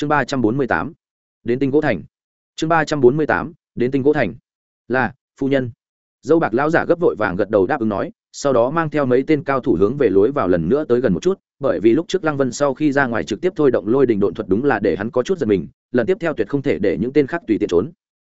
chương ba trăm bốn mươi tám, đến tinh gỗ thành. Chương ba trăm bốn mươi tám, đến tinh gỗ thành. Là, phu nhân. Dâu bạc lão giả gấp vội vàng gật đầu đáp ứng nói, sau đó mang theo mấy tên cao thủ hướng về lối vào lần nữa tới gần một chút, bởi vì lúc trước lăng vân sau khi ra ngoài trực tiếp thôi động lôi đình độn thuật đúng là để hắn có chút giật mình, lần tiếp theo tuyệt không thể để những tên khác tùy tiện trốn.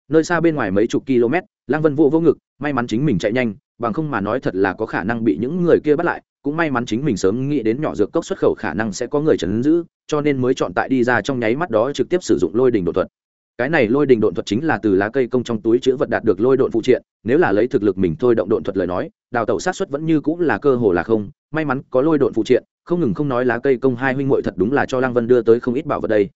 Nơi xa bên ngoài mấy chục km, lăng vân vô vô ngực, may mắn chính mình chạy nhanh, bằng không mà nói thật là có khả năng bị những người kia bắt lại cũng may mắn chính mình sớm nghĩ đến nhỏ dược cốc xuất khẩu khả năng sẽ có người chấn giữ, cho nên mới chọn tại đi ra trong nháy mắt đó trực tiếp sử dụng lôi đình đột thuật. Cái này lôi đình độn thuật chính là từ lá cây công trong túi chữ vật đạt được lôi độn phụ triện, nếu là lấy thực lực mình thôi động độn thuật lời nói, đào tẩu sát xuất vẫn như cũng là cơ hồ là không, may mắn có lôi độn phụ triện, không ngừng không nói lá cây công hai huynh muội thật đúng là cho lăng vân đưa tới không ít bảo vật đây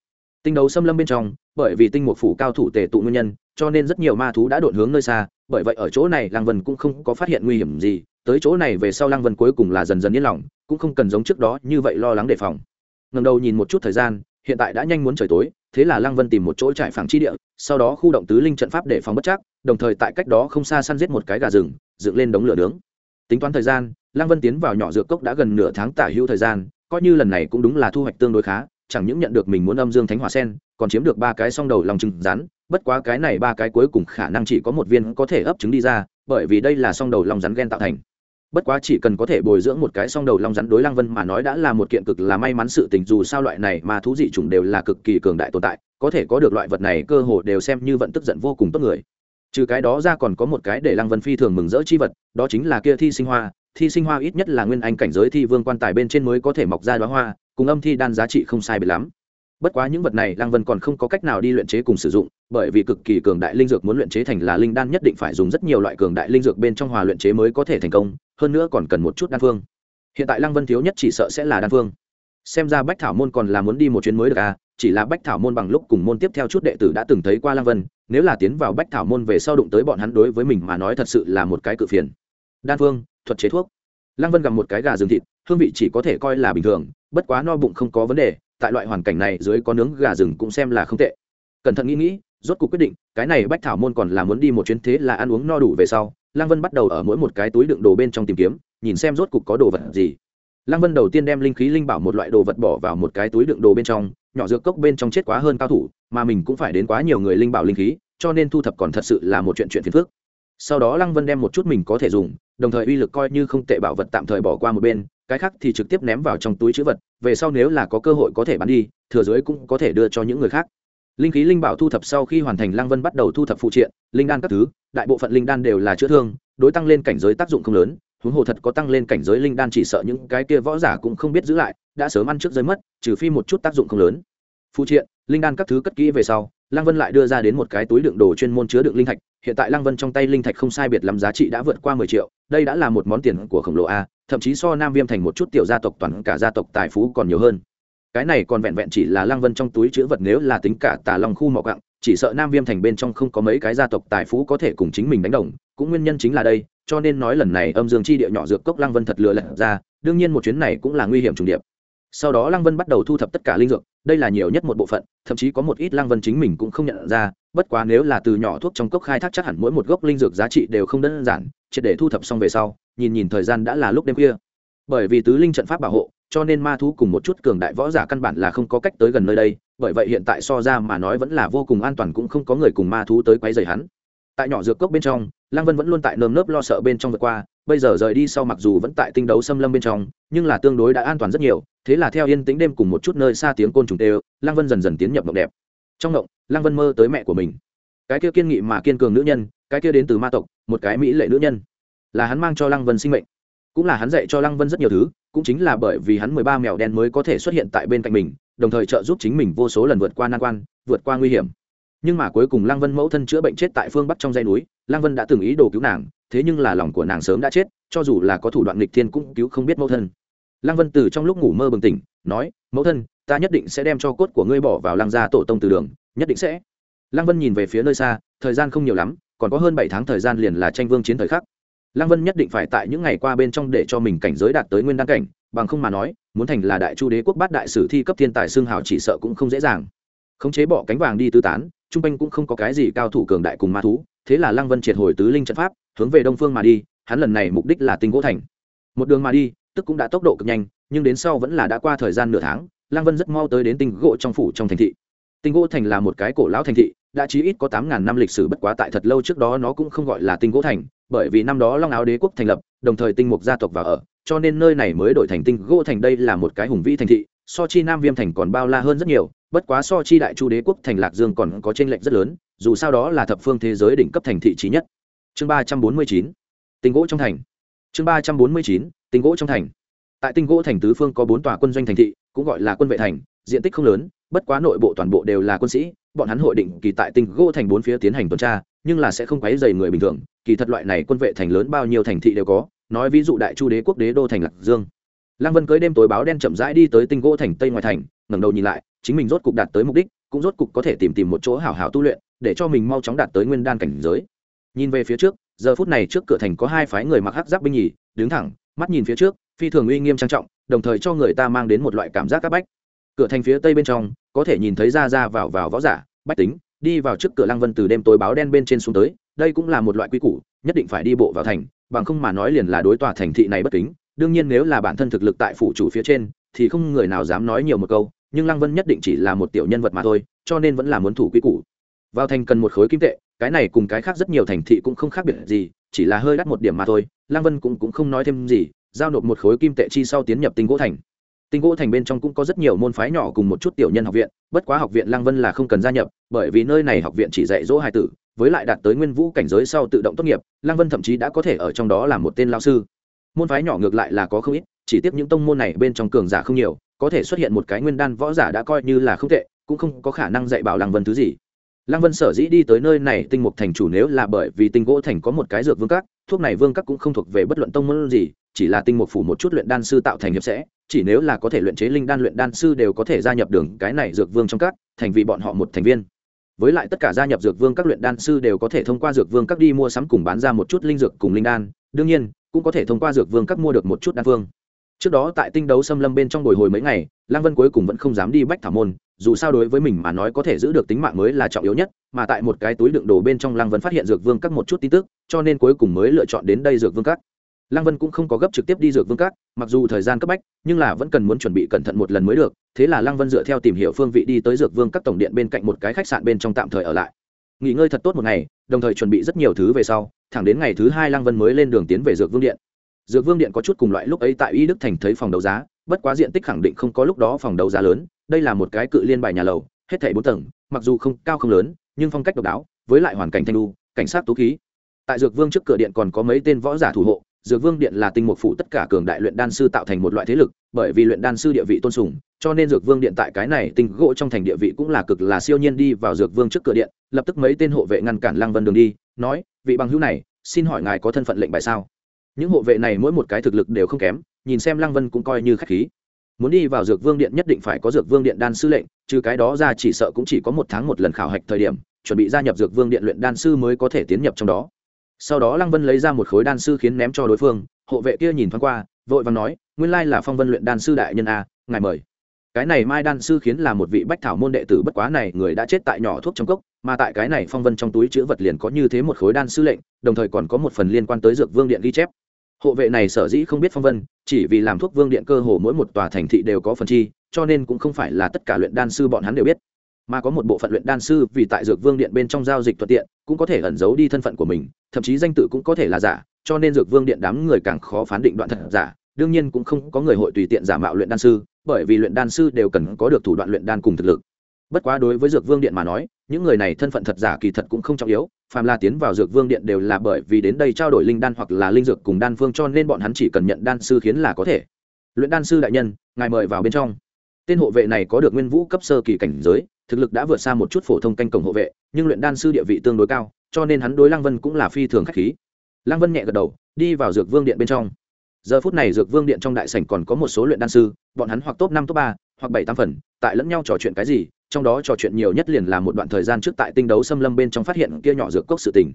tinh đấu xâm lâm bên trong, bởi vì tinh mục phủ cao thủ tề tụ nguyên nhân, cho nên rất nhiều ma thú đã đột hướng nơi xa, bởi vậy ở chỗ này, lăng vân cũng không có phát hiện nguy hiểm gì, tới chỗ này về sau lăng vân cuối cùng là dần dần yên lòng, cũng không cần giống trước đó như vậy lo lắng đề phòng. Ngần đầu nhìn một chút thời gian, hiện tại đã nhanh muốn trời tối, thế là lăng vân tìm một chỗ trải phẳng chi địa, sau đó khu động tứ linh trận pháp để phòng bất chắc, đồng thời tại cách đó không xa săn giết một cái gà rừng, dựng lên đống lửa nướng. Tính toán thời gian, lăng vân tiến vào nhỏ dược cốc đã gần nửa tháng tả hữu thời gian, coi như lần này cũng đúng là thu hoạch tương đối khá chẳng những nhận được mình muốn âm dương thánh hỏa sen, còn chiếm được ba cái song đầu lòng trứng rắn, bất quá cái này ba cái cuối cùng khả năng chỉ có một viên có thể ấp trứng đi ra, bởi vì đây là song đầu lòng rắn gen tạo thành. Bất quá chỉ cần có thể bồi dưỡng một cái song đầu long rắn đối lăng vân mà nói đã là một kiện cực là may mắn sự tình, dù sao loại này mà thú dị chủng đều là cực kỳ cường đại tồn tại, có thể có được loại vật này cơ hồ đều xem như vận tức giận vô cùng tốt người. Trừ cái đó ra còn có một cái để lăng vân phi thường mừng rỡ chi vật, đó chính là kia thi sinh hoa, thi sinh hoa ít nhất là nguyên anh cảnh giới thi vương quan tài bên trên mới có thể mọc ra đoá hoa cùng âm thi đan giá trị không sai biệt lắm. Bất quá những vật này lăng vân còn không có cách nào đi luyện chế cùng sử dụng, bởi vì cực kỳ cường đại linh dược muốn luyện chế thành là linh đan nhất định phải dùng rất nhiều loại cường đại linh dược bên trong hòa luyện chế mới có thể thành công, hơn nữa còn cần một chút đan phương. Hiện tại lăng vân thiếu nhất chỉ sợ sẽ là đan phương. Xem ra bách thảo môn còn là muốn đi một chuyến mới được à chỉ là bách thảo môn bằng lúc cùng môn tiếp theo chút đệ tử đã từng thấy qua lăng vân, nếu là tiến vào bách thảo môn về sau đụng tới bọn hắn đối với mình mà nói thật sự là một cái cự phiền. Đan phương, thuật chế thuốc. Lăng vân gặp một cái gà rừng thịt, hương vị chỉ có thể coi là bình thường bất quá no bụng không có vấn đề, tại loại hoàn cảnh này dưới có nướng gà rừng cũng xem là không tệ. Cẩn thận nghĩ nghĩ, rốt cuộc quyết định, cái này bách thảo môn còn là muốn đi một chuyến thế là ăn uống no đủ về sau, lăng vân bắt đầu ở mỗi một cái túi đựng đồ bên trong tìm kiếm, nhìn xem rốt cục có đồ vật gì. Lăng vân đầu tiên đem linh khí linh bảo một loại đồ vật bỏ vào một cái túi đựng đồ bên trong, nhỏ dược cốc bên trong chết quá hơn cao thủ, mà mình cũng phải đến quá nhiều người linh bảo linh khí, cho nên thu thập còn thật sự là một chuyện chuyện phiền phức sau đó lăng vân đem một chút mình có thể dùng, đồng thời uy lực coi như không tệ bảo vật tạm thời bỏ qua một bên, cái khác thì trực tiếp ném vào trong túi chữ vật, về sau nếu là có cơ hội có thể bán đi, thừa dưới cũng có thể đưa cho những người khác. Linh khí linh bảo thu thập sau khi hoàn thành lăng vân bắt đầu thu thập phụ triện, linh đan các thứ, đại bộ phận linh đan đều là chữa thương, đối tăng lên cảnh giới tác dụng không lớn, huống hồ thật có tăng lên cảnh giới linh đan chỉ sợ những cái kia võ giả cũng không biết giữ lại, đã sớm ăn trước giới mất, trừ phi một chút tác dụng không lớn. Phụ triện, linh đan các thứ cất kỹ về sau, lăng vân lại đưa ra đến một cái túi đựng đồ chuyên môn chứa đựng linh thạch hiện tại lăng vân trong tay linh thạch không sai biệt lắm giá trị đã vượt qua mười triệu đây đã là một món tiền của khổng lồ a thậm chí so nam viêm thành một chút tiểu gia tộc toàn cả gia tộc tài phú còn nhiều hơn. Cái này còn vẹn vẹn chỉ là lăng vân trong túi chữ vật nếu là tính cả tà long khu mỏ gặng, chỉ sợ nam viêm thành bên trong không có mấy cái gia tộc tài phú có thể cùng chính mình đánh đồng cũng nguyên nhân chính là đây cho nên nói lần này âm dương chi địa nhỏ dược cốc lăng vân thật lừa lật ra đương nhiên một chuyến này cũng là nguy hiểm trùng điệp. Sau đó lăng vân bắt đầu thu thập tất cả linh dược đây là nhiều nhất một bộ phận, thậm chí có một ít lăng vân chính mình cũng không nhận ra, bất quá nếu là từ nhỏ thuốc trong cốc khai thác chắc hẳn mỗi một gốc linh dược giá trị đều không đơn giản, triệt để thu thập xong về sau, nhìn nhìn thời gian đã là lúc đêm khuya. Bởi vì tứ linh trận pháp bảo hộ, cho nên ma thú cùng một chút cường đại võ giả căn bản là không có cách tới gần nơi đây, bởi vậy hiện tại so ra mà nói vẫn là vô cùng an toàn cũng không có người cùng ma thú tới quấy rầy hắn. Tại nhỏ dược cốc bên trong lăng vân vẫn luôn tại nơm nớp lo sợ bên trong vượt qua bây giờ rời đi sau mặc dù vẫn tại tinh đấu xâm lâm bên trong, nhưng là tương đối đã an toàn rất nhiều, thế là theo yên tĩnh đêm cùng một chút nơi xa tiếng côn trùng tê, lăng vân dần dần tiến nhập mộng đẹp. Trong mộng, lăng vân mơ tới mẹ của mình. Cái kia kiên nghị mà kiên cường nữ nhân, cái kia đến từ ma tộc, một cái mỹ lệ nữ nhân, là hắn mang cho lăng vân sinh mệnh. Cũng là hắn dạy cho lăng vân rất nhiều thứ, cũng chính là bởi vì hắn mười ba mèo đen mới có thể xuất hiện tại bên cạnh mình, đồng thời trợ giúp chính mình vô số lần vượt qua nan quan, vượt qua nguy hiểm nhưng mà cuối cùng lăng vân mẫu thân chữa bệnh chết tại phương bắc trong dây núi, lăng vân đã từng ý đồ cứu nàng, thế nhưng là lòng của nàng sớm đã chết, cho dù là có thủ đoạn nghịch thiên cũng cứu không biết mẫu thân. Lăng vân từ trong lúc ngủ mơ bừng tỉnh, nói, mẫu thân, ta nhất định sẽ đem cho cốt của ngươi bỏ vào lăng gia tổ tông từ đường, nhất định sẽ. Lăng vân nhìn về phía nơi xa, thời gian không nhiều lắm, còn có hơn bảy tháng thời gian liền là tranh vương chiến thời khắc. Lăng vân nhất định phải tại những ngày qua bên trong để cho mình cảnh giới đạt tới nguyên đăng cảnh, bằng không mà nói, muốn thành là đại chu đế quốc bát đại sử thi cấp thiên tài xương hào chỉ sợ cũng không dễ dàng khống chế bỏ cánh vàng đi tư tán, trung quanh cũng không có cái gì cao thủ cường đại cùng ma thú, thế là lăng vân triệt hồi tứ linh trận pháp, hướng về đông phương mà đi, hắn lần này mục đích là tinh gỗ thành. Một đường mà đi, tức cũng đã tốc độ cực nhanh, nhưng đến sau vẫn là đã qua thời gian nửa tháng, lăng vân rất mau tới đến tinh gỗ trong phủ trong thành thị. Tinh gỗ thành là một cái cổ lão thành thị, đã chí ít có tám ngàn năm lịch sử bất quá tại thật lâu trước đó nó cũng không gọi là tinh gỗ thành, bởi vì năm đó long áo đế quốc thành lập, đồng thời tinh mục gia tộc vào ở, cho nên nơi này mới đổi thành tinh gỗ thành đây là một cái hùng vĩ thành thị, so chi nam viêm thành còn bao la hơn rất nhiều bất quá so chi đại chu đế quốc thành lạc dương còn có tranh lệch rất lớn, dù sao đó là thập phương thế giới đỉnh cấp thành thị trí nhất. Chương ba trăm bốn mươi chín, tinh gỗ trong thành. Chương ba trăm bốn mươi chín, tinh gỗ trong thành. Tại tinh gỗ thành tứ phương có bốn tòa quân doanh thành thị, cũng gọi là quân vệ thành, diện tích không lớn, bất quá nội bộ toàn bộ đều là quân sĩ, bọn hắn hội định kỳ tại tinh gỗ thành bốn phía tiến hành tuần tra, nhưng là sẽ không quấy dày người bình thường, kỳ thật loại này quân vệ thành lớn bao nhiêu thành thị đều có, nói ví dụ đại chu đế quốc đế đô thành lạc dương. Lăng vân cưới đêm tối báo đen chậm rãi đi tới tinh gỗ thành tây ngoài thành, ngẩng đầu nhìn lại chính mình rốt cục đạt tới mục đích, cũng rốt cục có thể tìm tìm một chỗ hảo hảo tu luyện, để cho mình mau chóng đạt tới nguyên đan cảnh giới. Nhìn về phía trước, giờ phút này trước cửa thành có hai phái người mặc hắc giáp binh nhì, đứng thẳng, mắt nhìn phía trước, phi thường uy nghiêm trang trọng, đồng thời cho người ta mang đến một loại cảm giác các bách. Cửa thành phía tây bên trong, có thể nhìn thấy ra ra vào vào võ giả, bách tính, đi vào trước cửa lăng vân từ đêm tối báo đen bên trên xuống tới, đây cũng là một loại quy củ, nhất định phải đi bộ vào thành, bằng không mà nói liền là đối tòa thành thị này bất kính. Đương nhiên nếu là bản thân thực lực tại phủ chủ phía trên, thì không người nào dám nói nhiều một câu nhưng lăng vân nhất định chỉ là một tiểu nhân vật mà thôi cho nên vẫn là muốn thủ quy củ. Vào thành cần một khối kim tệ cái này cùng cái khác rất nhiều thành thị cũng không khác biệt gì chỉ là hơi đắt một điểm mà thôi lăng vân cũng, cũng không nói thêm gì giao nộp một khối kim tệ chi sau tiến nhập tinh gỗ thành. Tinh gỗ thành bên trong cũng có rất nhiều môn phái nhỏ cùng một chút tiểu nhân học viện bất quá học viện lăng vân là không cần gia nhập bởi vì nơi này học viện chỉ dạy dỗ hai tử với lại đạt tới nguyên vũ cảnh giới sau tự động tốt nghiệp lăng vân thậm chí đã có thể ở trong đó làm một tên lao sư. Môn phái nhỏ ngược lại là có không ít chỉ tiếp những tông môn này bên trong cường giả không nhiều có thể xuất hiện một cái nguyên đan võ giả đã coi như là không tệ, cũng không có khả năng dạy bảo lăng vân thứ gì lăng vân sở dĩ đi tới nơi này tinh mục thành chủ nếu là bởi vì tinh gỗ thành có một cái dược vương các, thuốc này vương các cũng không thuộc về bất luận tông môn gì, chỉ là tinh mục phủ một chút luyện đan sư tạo thành hiệp sẽ, chỉ nếu là có thể luyện chế linh đan luyện đan sư đều có thể gia nhập đường cái này dược vương trong các, thành vì bọn họ một thành viên với lại tất cả gia nhập dược vương các luyện đan sư đều có thể thông qua dược vương các đi mua sắm cùng bán ra một chút linh dược cùng linh đan, đương nhiên, cũng có thể thông qua dược vương các mua được một chút đan vương trước đó tại tinh đấu xâm lâm bên trong bồi hồi mấy ngày, lăng vân cuối cùng vẫn không dám đi bách thảo môn, dù sao đối với mình mà nói có thể giữ được tính mạng mới là trọng yếu nhất, mà tại một cái túi đựng đồ bên trong lăng vân phát hiện dược vương các một chút tin tức, cho nên cuối cùng mới lựa chọn đến đây dược vương các. Lăng vân cũng không có gấp trực tiếp đi dược vương các, mặc dù thời gian cấp bách, nhưng là vẫn cần muốn chuẩn bị cẩn thận một lần mới được, thế là lăng vân dựa theo tìm hiểu phương vị đi tới dược vương các tổng điện bên cạnh một cái khách sạn bên trong tạm thời ở lại. Nghỉ ngơi thật tốt một ngày, đồng thời chuẩn bị rất nhiều thứ về sau, thẳng đến ngày thứ hai lăng vân mới lên đường tiến về dược vương điện dược vương điện có chút cùng loại lúc ấy tại y đức thành thấy phòng đấu giá, bất quá diện tích khẳng định không có lúc đó phòng đấu giá lớn, đây là một cái cự liên bài nhà lầu, hết thảy bốn tầng, mặc dù không, cao không lớn, nhưng phong cách độc đáo, với lại hoàn cảnh thanh lu cảnh sát tú khí. Tại dược vương trước cửa điện còn có mấy tên võ giả thủ hộ, dược vương điện là tinh mục phụ tất cả cường đại luyện đan sư tạo thành một loại thế lực, bởi vì luyện đan sư địa vị tôn sùng, cho nên dược vương điện tại cái này tinh gỗ trong thành địa vị cũng là cực là siêu nhiên đi vào dược vương trước cửa điện, lập tức mấy tên hộ vệ ngăn cản lăng vân đường đi, nói, vị bằng hữu này, xin hỏi ngài có thân phận lệnh bài sao? Những hộ vệ này mỗi một cái thực lực đều không kém, nhìn xem lăng vân cũng coi như khách khí. Muốn đi vào dược vương điện nhất định phải có dược vương điện đan sư lệnh, trừ cái đó ra chỉ sợ cũng chỉ có một tháng một lần khảo hạch thời điểm, chuẩn bị gia nhập dược vương điện luyện đan sư mới có thể tiến nhập trong đó. Sau đó lăng vân lấy ra một khối đan sư khiến ném cho đối phương, hộ vệ kia nhìn thoáng qua, vội và nói, nguyên lai là phong vân luyện đan sư đại nhân a, ngài mời. Cái này mai đan sư khiến là một vị bách thảo môn đệ tử bất quá này, người đã chết tại nhỏ thuốc trong cốc, mà tại cái này phong vân trong túi chữ vật liền có như thế một khối đan sư lệnh, đồng thời còn có một phần liên quan tới dược vương điện ghi chép hộ vệ này sở dĩ không biết phong vân, chỉ vì làm thuốc vương điện cơ hồ mỗi một tòa thành thị đều có phần chi, cho nên cũng không phải là tất cả luyện đan sư bọn hắn đều biết. Mà có một bộ phận luyện đan sư vì tại dược vương điện bên trong giao dịch thuận tiện, cũng có thể ẩn giấu đi thân phận của mình, thậm chí danh tự cũng có thể là giả, cho nên dược vương điện đám người càng khó phán định đoạn thật giả. Đương nhiên cũng không có người hội tùy tiện giả mạo luyện đan sư, bởi vì luyện đan sư đều cần có được thủ đoạn luyện đan cùng thực lực. Bất quá đối với dược vương điện mà nói những người này thân phận thật giả kỳ thật cũng không trọng yếu, phàm la tiến vào dược vương điện đều là bởi vì đến đây trao đổi linh đan hoặc là linh dược cùng đan phương cho nên bọn hắn chỉ cần nhận đan sư khiến là có thể. Luyện đan sư đại nhân, ngài mời vào bên trong. Tên hộ vệ này có được nguyên vũ cấp sơ kỳ cảnh giới, thực lực đã vượt xa một chút phổ thông canh cổng hộ vệ, nhưng luyện đan sư địa vị tương đối cao, cho nên hắn đối lăng vân cũng là phi thường k h á c h khí. Lăng vân nhẹ gật đầu, đi vào dược vương điện bên trong. Giờ phút này dược vương điện trong đại sảnh còn có một số luyện đan sư, bọn hắn hoặc top năm, top ba hoặc bảy tám phần, tại lẫn nhau trò chuyện cái gì, trong đó trò chuyện nhiều nhất liền là một đoạn thời gian trước tại tinh đấu xâm lâm bên trong phát hiện kia nhỏ dược cốc sự tình.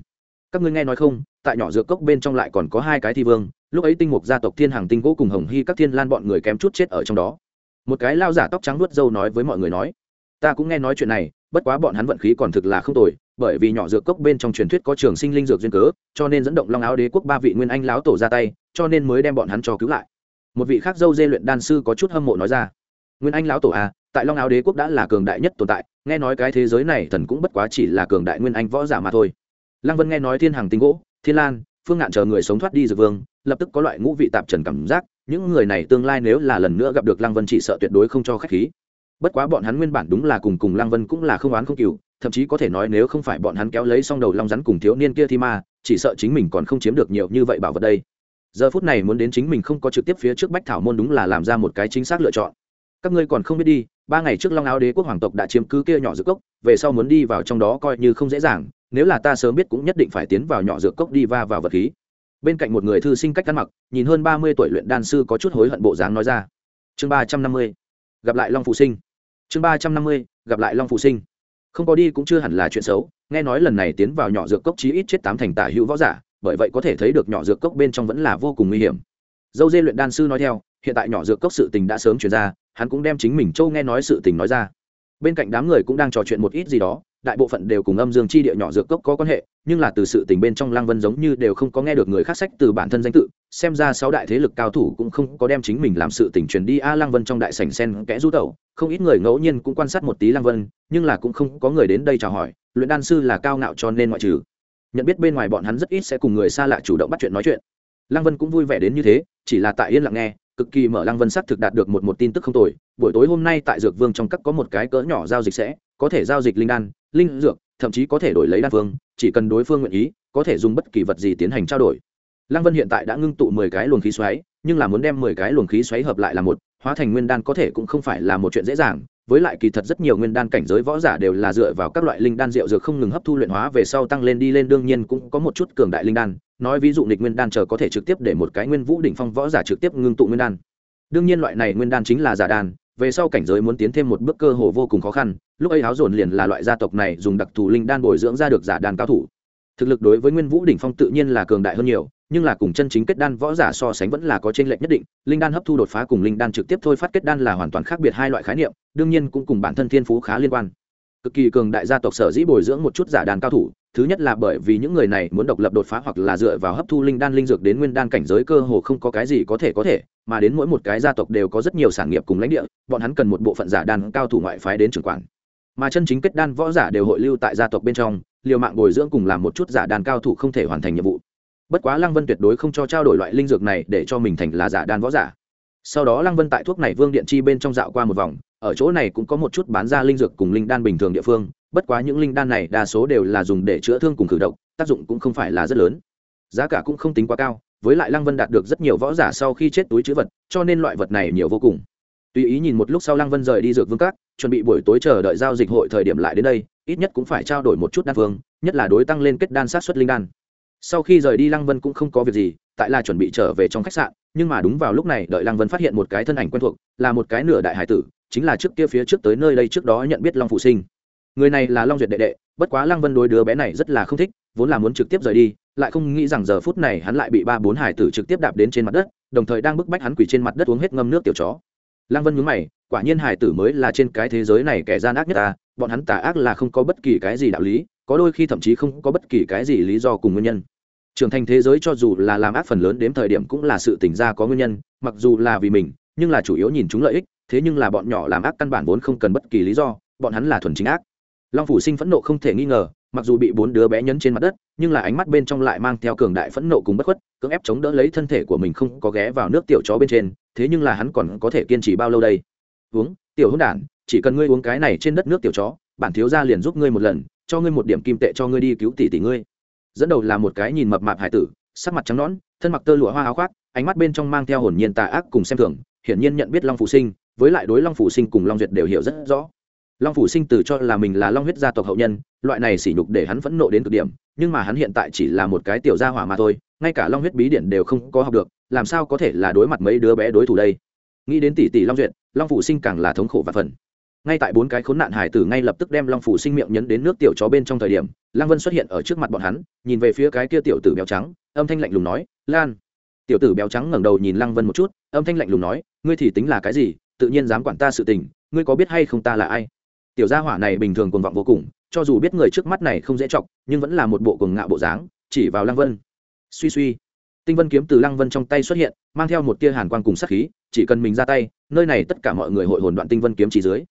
Các ngươi nghe nói không, tại nhỏ dược cốc bên trong lại còn có hai cái thi vương, lúc ấy tinh mục gia tộc thiên hàng tinh gỗ cùng hồng hy các thiên lan bọn người kém chút chết ở trong đó. Một cái lao giả tóc trắng nuốt dâu nói với mọi người nói, ta cũng nghe nói chuyện này, bất quá bọn hắn vận khí còn thực là không tồi, bởi vì nhỏ dược cốc bên trong truyền thuyết có trường sinh linh dược duyên cớ, cho nên dẫn động long áo đế quốc ba vị nguyên anh láo tổ ra tay, cho nên mới đem bọn hắn cho cứu lại. Một vị khác dâu dê luyện đan sư có chút hâm mộ nói ra nguyên anh lão tổ à tại long áo đế quốc đã là cường đại nhất tồn tại, nghe nói cái thế giới này thần cũng bất quá chỉ là cường đại nguyên anh võ giả mà thôi. Lăng vân nghe nói thiên hàng tinh gỗ, thiên lan, phương ngạn chờ người sống thoát đi dược vương, lập tức có loại ngũ vị tạp trần cảm giác, những người này tương lai nếu là lần nữa gặp được lăng vân chỉ sợ tuyệt đối không cho khách khí. Bất quá bọn hắn nguyên bản đúng là cùng cùng lăng vân cũng là không oán không cừu thậm chí có thể nói nếu không phải bọn hắn kéo lấy xong đầu long rắn cùng thiếu niên kia thì ma, chỉ sợ chính mình còn không chiếm được nhiều như vậy bảo vật đây. Giờ phút này muốn đến chính mình không có trực tiếp phía trước bách thảo môn đúng là làm ra một cái chính xác lựa chọn các ngươi còn không biết đi, ba ngày trước long áo đế quốc hoàng tộc đã chiếm cứ kia nhỏ dược cốc, về sau muốn đi vào trong đó coi như không dễ dàng, nếu là ta sớm biết cũng nhất định phải tiến vào nhỏ dược cốc đi va vào vật khí. Bên cạnh một người thư sinh cách ăn mặc, nhìn hơn ba mươi tuổi luyện đan sư có chút hối hận bộ dáng nói ra. Chương ba trăm năm mươi, gặp lại long phụ sinh. Chương ba trăm năm mươi, gặp lại long phụ sinh. Không có đi cũng chưa hẳn là chuyện xấu, nghe nói lần này tiến vào nhỏ dược cốc chí ít chết tám thành tả hữu võ giả, bởi vậy có thể thấy được nhỏ dược cốc bên trong vẫn là vô cùng nguy hiểm. Dâu dê luyện đan sư nói theo hiện tại nhỏ dược cốc sự tình đã sớm chuyển ra, hắn cũng đem chính mình châu nghe nói sự tình nói ra. Bên cạnh đám người cũng đang trò chuyện một ít gì đó, đại bộ phận đều cùng âm dương chi địa nhỏ dược cốc có quan hệ, nhưng là từ sự tình bên trong lăng vân giống như đều không có nghe được người khác sách từ bản thân danh tự, xem ra sáu đại thế lực cao thủ cũng không có đem chính mình làm sự tình truyền đi a lăng vân trong đại sảnh sen kẽ du tẩu, không ít người ngẫu nhiên cũng quan sát một tí lăng vân, nhưng là cũng không có người đến đây chào hỏi, luyện đan sư là cao ngạo cho nên ngoại trừ. Nhận biết bên ngoài bọn hắn rất ít sẽ cùng người xa lạ chủ động bắt chuyện nói chuyện. Lăng vân cũng vui vẻ đến như thế, chỉ là tại yên lặng nghe cực kỳ mở lăng vân sắc thực đạt được một một tin tức không tồi. Buổi tối hôm nay tại dược vương trong các có một cái cỡ nhỏ giao dịch sẽ, có thể giao dịch linh đan, linh dược, thậm chí có thể đổi lấy đan phương, chỉ cần đối phương nguyện ý, có thể dùng bất kỳ vật gì tiến hành trao đổi. Lăng vân hiện tại đã ngưng tụ mười cái luồng khí xoáy, nhưng là muốn đem mười cái luồng khí xoáy hợp lại là một, hóa thành nguyên đan có thể cũng không phải là một chuyện dễ dàng. Với lại kỳ thật rất nhiều nguyên đan cảnh giới võ giả đều là dựa vào các loại linh đan rượu dược không ngừng hấp thu luyện hóa về sau tăng lên đi lên, đương nhiên cũng có một chút cường đại linh đan nói ví dụ nghịch nguyên đan chờ có thể trực tiếp để một cái nguyên vũ đỉnh phong võ giả trực tiếp ngưng tụ nguyên đan. Đương nhiên loại này nguyên đan chính là giả đan, về sau cảnh giới muốn tiến thêm một bước cơ hồ vô cùng khó khăn, lúc ấy áo dồn liền là loại gia tộc này dùng đặc thù linh đan bồi dưỡng ra được giả đan cao thủ. Thực lực đối với nguyên vũ đỉnh phong tự nhiên là cường đại hơn nhiều, nhưng là cùng chân chính kết đan võ giả so sánh vẫn là có t r ê n lệch nhất định, linh đan hấp thu đột phá cùng linh đan trực tiếp thôi phát kết đan là hoàn toàn khác biệt hai loại khái niệm, đương nhiên cũng cùng bản thân thiên phú khá liên quan cực kỳ cường đại gia tộc sở dĩ bồi dưỡng một chút giả đàn cao thủ, thứ nhất là bởi vì những người này muốn độc lập đột phá hoặc là dựa vào hấp thu linh đan linh dược đến nguyên đan cảnh giới cơ hồ không có cái gì có thể có thể, mà đến mỗi một cái gia tộc đều có rất nhiều sản nghiệp cùng lãnh địa, bọn hắn cần một bộ phận giả đàn cao thủ ngoại phái đến trưởng quản. Mà chân chính kết đan võ giả đều hội lưu tại gia tộc bên trong, liều mạng bồi dưỡng cùng làm một chút giả đàn cao thủ không thể hoàn thành nhiệm vụ. Bất quá lăng vân tuyệt đối không cho trao đổi loại linh dược này để cho mình thành là giả đan võ giả. Sau đó lăng vân tại thuốc này vương điện chi bên trong dạo qua một vòng ở chỗ này cũng có một chút bán ra linh dược cùng linh đan bình thường địa phương, bất quá những linh đan này đa số đều là dùng để chữa thương cùng khử độc, tác dụng cũng không phải là rất lớn. Giá cả cũng không tính quá cao, với lại lăng vân đạt được rất nhiều võ giả sau khi chết túi chữ vật, cho nên loại vật này nhiều vô cùng. Tùy ý nhìn một lúc sau lăng vân rời đi dược vương các, chuẩn bị buổi tối chờ đợi giao dịch hội thời điểm lại đến đây, ít nhất cũng phải trao đổi một chút đan phương, nhất là đối tăng lên kết đan sát xuất linh đan. Sau khi rời đi lăng vân cũng không có việc gì, tại là chuẩn bị trở về trong khách sạn, nhưng mà đúng vào lúc này đợi lăng vân phát hiện một cái thân ảnh quen thuộc, là một cái nửa đại hải tử chính là trước kia phía trước tới nơi đây trước đó nhận biết long phụ sinh. Người này là long duyệt đệ đệ, bất quá lăng vân đối đứa bé này rất là không thích, vốn là muốn trực tiếp rời đi, lại không nghĩ rằng giờ phút này hắn lại bị ba bốn hải tử trực tiếp đạp đến trên mặt đất, đồng thời đang bức bách hắn quỳ trên mặt đất uống hết ngâm nước tiểu chó. Lăng vân nhúng mày, quả nhiên hải tử mới là trên cái thế giới này kẻ gian ác nhất ta, bọn hắn tà ác là không có bất kỳ cái gì đạo lý, có đôi khi thậm chí không có bất kỳ cái gì lý do cùng nguyên nhân. Trưởng thành thế giới cho dù là làm ác phần lớn đến thời điểm cũng là sự tỉnh ra có nguyên nhân, mặc dù là vì mình, nhưng là chủ yếu nhìn chúng lợi ích thế nhưng là bọn nhỏ làm ác căn bản vốn không cần bất kỳ lý do, bọn hắn là thuần chính ác. Long phủ sinh phẫn nộ không thể nghi ngờ, mặc dù bị bốn đứa bé nhấn trên mặt đất, nhưng là ánh mắt bên trong lại mang theo cường đại phẫn nộ cùng bất khuất, cưỡng ép chống đỡ lấy thân thể của mình không có ghé vào nước tiểu chó bên trên, thế nhưng là hắn còn có thể kiên trì bao lâu đây? Uống, tiểu hôn đản, chỉ cần ngươi uống cái này trên đất nước tiểu chó, bản thiếu gia liền giúp ngươi một lần, cho ngươi một điểm kim tệ cho ngươi đi cứu tỷ tỷ ngươi. Dẫn đầu là một cái nhìn mập mạp hải tử, sắc mặt trắng nõn, thân mặc tơ lụa hoa áo khoác, ánh mắt bên trong mang theo hồn nhiên tà ác cùng xem thường, hiển nhiên nhận biết long phủ sinh với lại đối long phủ sinh cùng long duyệt đều hiểu rất rõ. Long phủ sinh từ cho là mình là long huyết gia tộc hậu nhân, loại này sỉ nhục để hắn phẫn nộ đến cực điểm, nhưng mà hắn hiện tại chỉ là một cái tiểu gia hỏa mà thôi, ngay cả long huyết bí điển đều không có học được, làm sao có thể là đối mặt mấy đứa bé đối thủ đây? Nghĩ đến tỷ tỷ long duyệt, long phủ sinh càng là thống khổ và phần ngay tại bốn cái khốn nạn hải tử ngay lập tức đem long phủ sinh miệng nhấn đến nước tiểu chó bên trong thời điểm Lang vân xuất hiện ở trước mặt bọn hắn, nhìn về phía cái kia tiểu tử béo trắng, âm thanh lạnh lùng nói, lan. Tiểu tử béo trắng ngẩng đầu nhìn Lang vân một chút, âm thanh lạnh lùng nói, ngươi thì tính là cái gì? Tự nhiên dám quản ta sự tình, ngươi có biết hay không ta là ai? Tiểu gia hỏa này bình thường cuồng vọng vô cùng, cho dù biết người trước mắt này không dễ chọc, nhưng vẫn là một bộ cuồng ngạo bộ dáng, chỉ vào lăng vân. Suy suy. Tinh vân kiếm từ lăng vân trong tay xuất hiện, mang theo một tia hàn quang cùng sát khí, chỉ cần mình ra tay, nơi này tất cả mọi người hội hồn đoạn tinh vân kiếm chỉ dưới.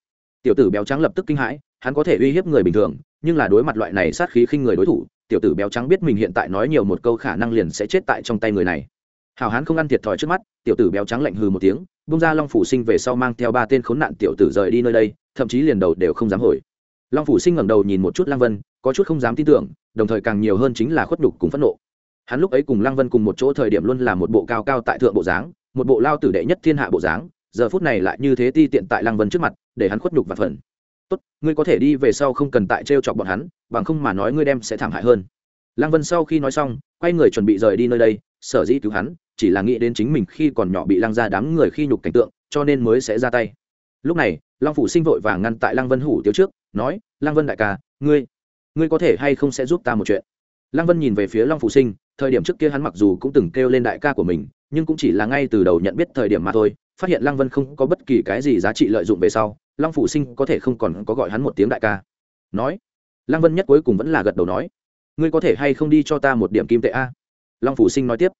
Tiểu tử béo trắng lập tức kinh hãi, hắn có thể uy hiếp người bình thường, nhưng là đối mặt loại này sát khí khinh người đối thủ, tiểu tử béo trắng biết mình hiện tại nói nhiều một câu khả năng liền sẽ chết tại trong tay người này. Hảo hán không ăn thiệt thòi trước mắt, tiểu tử béo trắng lạnh hừ một tiếng, bung ra long phủ sinh về sau mang theo ba tên khốn nạn tiểu tử rời đi nơi đây, thậm chí liền đầu đều không dám hồi. Long phủ sinh ngẩng đầu nhìn một chút lang vân, có chút không dám tin tưởng, đồng thời càng nhiều hơn chính là khuất đục cùng phẫn nộ. Hắn lúc ấy cùng Lang vân cùng một chỗ thời điểm luôn là một bộ cao cao tại thượng bộ dáng, một bộ lao tử đệ nhất thiên hạ bộ dáng, giờ phút này lại như thế ti tiện tại Lang vân trước mặt, để hắn khuất nhục và phần tốt, ngươi có thể đi về sau không cần tại t chọc bọn hắn, bằng không mà nói ngươi đem sẽ thảm hại hơn lăng vân sau khi nói xong, quay người chuẩn bị rời đi nơi đây, sở dĩ cứu hắn, chỉ là nghĩ đến chính mình khi còn nhỏ bị lăng ra đám người khi nhục cảnh tượng, cho nên mới sẽ ra tay. Lúc này, long phủ sinh vội vàng ngăn tại lăng vân hủ tiếu trước, nói, lăng vân đại ca, ngươi ngươi có thể hay không sẽ giúp ta một chuyện? Lăng vân nhìn về phía long phủ sinh, thời điểm trước kia hắn mặc dù cũng từng kêu lên đại ca của mình, nhưng cũng chỉ là ngay từ đầu nhận biết thời điểm mà thôi, phát hiện lăng vân không có bất kỳ cái gì giá trị lợi dụng về sau, long phủ sinh có thể không còn có gọi hắn một tiếng đại ca. Nói, lăng vân nhất cuối cùng vẫn là gật đầu nói ngươi có thể hay không đi cho ta một điểm kim tệ a? Long phủ sinh nói tiếp.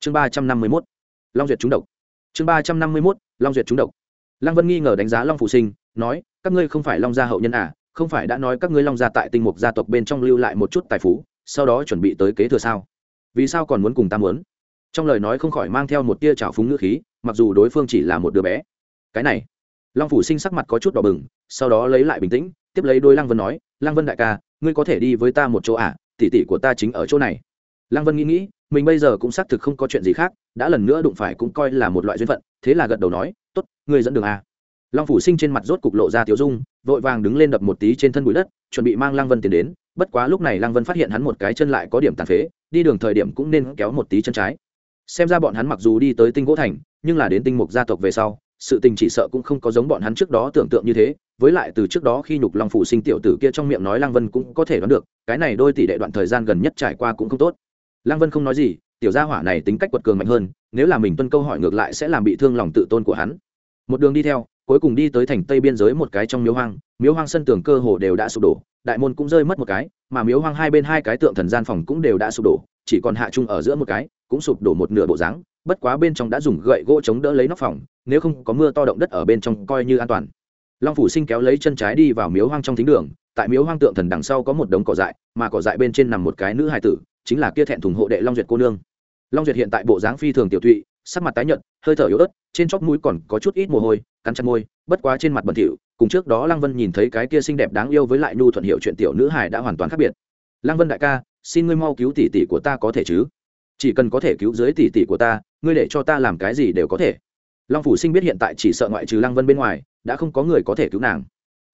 Chương ba trăm năm mươi mốt. Long duyệt trúng độc. Chương ba trăm năm mươi mốt, long duyệt trúng độc. Lăng vân nghi ngờ đánh giá long phủ sinh, nói, các ngươi không phải long gia hậu nhân à không phải đã nói các ngươi long gia tại tinh mục gia tộc bên trong lưu lại một chút tài phú, sau đó chuẩn bị tới kế thừa sao? Vì sao còn muốn cùng ta muốn? Trong lời nói không khỏi mang theo một tia trào phúng ngữ khí, mặc dù đối phương chỉ là một đứa bé. Cái này. Long phủ sinh sắc mặt có chút đỏ bừng, sau đó lấy lại bình tĩnh, tiếp lấy đôi lăng vân nói, lăng vân đại ca, ngươi có thể đi với ta một chỗ à? Tỷ tỷ của ta chính ở chỗ này lăng vân nghĩ nghĩ, mình bây giờ cũng xác thực không có chuyện gì khác, đã lần nữa đụng phải cũng coi là một loại duyên phận, thế là gật đầu nói t ố t ngươi dẫn đường à. long phủ sinh trên mặt rốt cục lộ ra tiểu dung, vội vàng đứng lên đập một tí trên thân bụi đất, chuẩn bị mang lăng vân tiến đến, bất quá lúc này lăng vân phát hiện hắn một cái chân lại có điểm tàn phế, đi đường thời điểm cũng nên kéo một tí chân trái xem ra bọn hắn mặc dù đi tới tinh gỗ thành, nhưng là đến tinh mục gia tộc về sau sự tình chỉ sợ cũng không có giống bọn hắn trước đó tưởng tượng như thế, với lại từ trước đó khi nhục long phủ sinh tiểu tử kia trong miệng nói lăng vân cũng có thể đoán được, cái này đôi tỷ đệ đoạn thời gian gần nhất trải qua cũng không tốt. Lăng vân không nói gì, tiểu gia hỏa này tính cách quật cường mạnh hơn, nếu là mình tuân câu hỏi ngược lại sẽ làm bị thương lòng tự tôn của hắn. Một đường đi theo, cuối cùng đi tới thành tây biên giới một cái trong miếu hoang miếu hoang sân tường cơ hồ đều đã sụp đổ, đại môn cũng rơi mất một cái, mà miếu hoang hai bên hai cái tượng thần gian phòng cũng đều đã sụp đổ, chỉ còn hạ trung ở giữa một cái, cũng sụp đổ một nửa bộ dáng bất quá bên trong đã dùng gậy gỗ chống đỡ lấy nóc phòng, nếu không có mưa to động đất ở bên trong coi như an toàn. Long phủ sinh kéo lấy chân trái đi vào miếu hoang trong thính đường, tại miếu hoang tượng thần đằng sau có một đống cỏ dại, mà cỏ dại bên trên nằm một cái nữ hài tử, chính là kia thẹn thùng hộ đệ long duyệt cô nương. Long duyệt hiện tại bộ dáng phi thường tiểu thụy sắc mặt tái nhợt, hơi thở yếu ớt, trên chóp mũi còn có chút ít mồ hôi, cắn chặt môi, bất quá trên mặt bẩn thỉu, cùng trước đó lăng vân nhìn thấy cái kia xinh đẹp đáng yêu với lại nhu thuận hiệu chuyện tiểu nữ hải đã hoàn toàn khác biệt. Lăng vân đại ca, xin ngươi mau cứu tỷ tỷ của ta có thể chứ? Chỉ cần có thể cứu dưới tỷ tỷ của ta ngươi để cho ta làm cái gì đều có thể. Long phủ sinh biết hiện tại chỉ sợ ngoại trừ lăng vân bên ngoài, đã không có người có thể cứu nàng.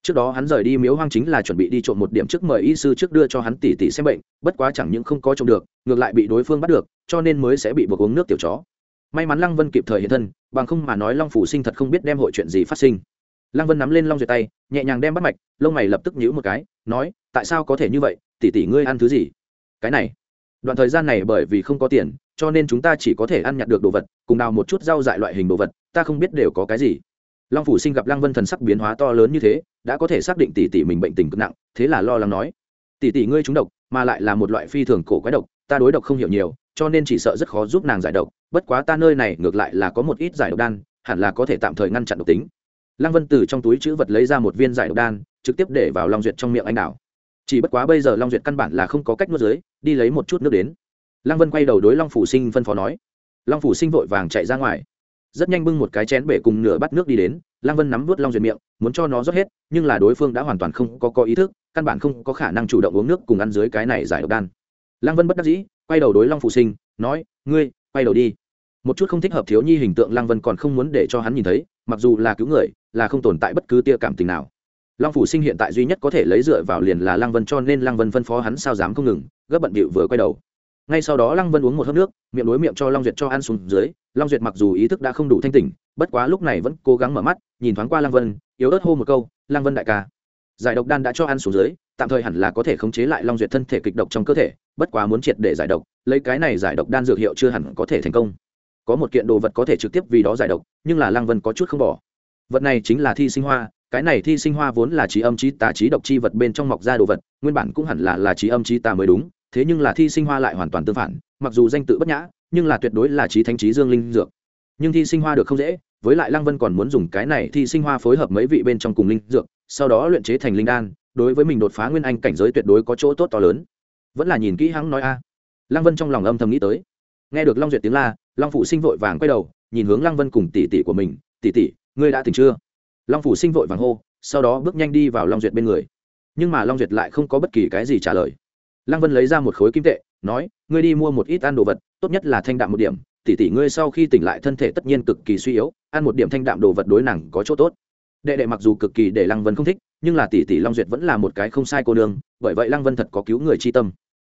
Trước đó hắn rời đi miếu hoang chính là chuẩn bị đi trộm một điểm trước mời y sư trước đưa cho hắn tỷ tỷ xem bệnh, bất quá chẳng những không có trộm được, ngược lại bị đối phương bắt được, cho nên mới sẽ bị buộc uống nước tiểu chó. May mắn lăng vân kịp thời hiện thân, bằng không mà nói long phủ sinh thật không biết đem hội chuyện gì phát sinh. Lăng vân nắm lên long duyệt tay, nhẹ nhàng đem bắt mạch, lông mày lập tức nhíu một cái, nói, tại sao có thể như vậy? Tỷ tỷ ngươi ăn thứ gì? Cái này đoạn thời gian này bởi vì không có tiền, cho nên chúng ta chỉ có thể ăn nhặt được đồ vật, cùng đào một chút rau dại loại hình đồ vật, ta không biết đều có cái gì. Long phủ sinh gặp lăng vân thần sắc biến hóa to lớn như thế, đã có thể xác định tỷ tỷ mình bệnh tình cực nặng, thế là lo lắng nói, tỷ tỷ ngươi trúng độc, mà lại là một loại phi thường cổ quái độc, ta đối độc không hiểu nhiều, cho nên chỉ sợ rất khó giúp nàng giải độc, bất quá ta nơi này ngược lại là có một ít giải độc đan, hẳn là có thể tạm thời ngăn chặn độc tính. Lăng vân từ trong túi chữ vật lấy ra một viên giải độc đan, trực tiếp để vào long duyệt trong miệng anh đảo chỉ bất quá bây giờ long duyệt căn bản là không có cách nuốt dưới đi lấy một chút nước đến. Lăng vân quay đầu đối long phủ sinh phân phó nói. Long phủ sinh vội vàng chạy ra ngoài. Rất nhanh bưng một cái chén bể cùng nửa bát nước đi đến lăng vân nắm vớt long duyệt miệng muốn cho nó rót hết nhưng là đối phương đã hoàn toàn không có, có ý thức căn bản không có khả năng chủ động uống nước cùng ăn dưới cái này giải độc đan. Lăng vân bất đắc dĩ quay đầu đối long phủ sinh nói ngươi quay đầu đi. Một chút không thích hợp thiếu nhi hình tượng lăng vân còn không muốn để cho hắn nhìn thấy mặc dù là cứu người là không tồn tại bất cứ tia cảm tình nào long phủ sinh hiện tại duy nhất có thể lấy dựa vào liền là lăng vân, cho nên lăng vân phân phó hắn sao dám không ngừng, gấp bận bịu vừa quay đầu. Ngay sau đó lăng vân uống một hớp nước, miệng đối miệng cho long duyệt cho ăn xuống dưới, long duyệt mặc dù ý thức đã không đủ thanh tỉnh, bất quá lúc này vẫn cố gắng mở mắt, nhìn thoáng qua lăng vân, yếu ớt hô một câu, lăng vân đại ca. Giải độc đan đã cho ăn xuống dưới, tạm thời hẳn là có thể khống chế lại long duyệt thân thể kịch độc trong cơ thể, bất quá muốn triệt để giải độc, lấy cái này giải độc đan dược hiệu chưa hẳn có thể thành công. Có một kiện đồ vật có thể trực tiếp vì đó giải độc, nhưng là lăng vân có chút không bỏ. Vật này chính là thi sinh hoa cái này thi sinh hoa vốn là trí âm trí tà trí độc chi vật bên trong mọc ra đồ vật, nguyên bản cũng hẳn là là trí âm trí tà mới đúng, thế nhưng là thi sinh hoa lại hoàn toàn tương phản, mặc dù danh tự bất nhã, nhưng là tuyệt đối là trí thánh trí dương linh dược. Nhưng thi sinh hoa được không dễ, với lại lăng vân còn muốn dùng cái này thi sinh hoa phối hợp mấy vị bên trong cùng linh dược, sau đó luyện chế thành linh đan, đối với mình đột phá nguyên anh cảnh giới tuyệt đối có chỗ tốt to lớn. Vẫn là nhìn kỹ hắn nói a. Lăng vân trong lòng âm thầm nghĩ tới. Nghe được long duyệt tiếng la, long phụ sinh vội vàng quay đầu, nhìn hướng lăng vân cùng tỷ tỷ của mình, tỷ tỷ, ngươi đã tỉnh chưa? Long phủ sinh vội vàng hô, sau đó bước nhanh đi vào long duyệt bên người. Nhưng mà long duyệt lại không có bất kỳ cái gì trả lời. Lăng vân lấy ra một khối kim tệ, nói, ngươi đi mua một ít ăn đồ vật, tốt nhất là thanh đạm một điểm. Tỷ tỷ ngươi sau khi tỉnh lại thân thể tất nhiên cực kỳ suy yếu, ăn một điểm thanh đạm đồ vật đối nàng có chỗ tốt. Đệ đệ mặc dù cực kỳ để lăng vân không thích, nhưng là tỷ tỷ long duyệt vẫn là một cái không sai cô nương, bởi vậy lăng vân thật có cứu người chi tâm.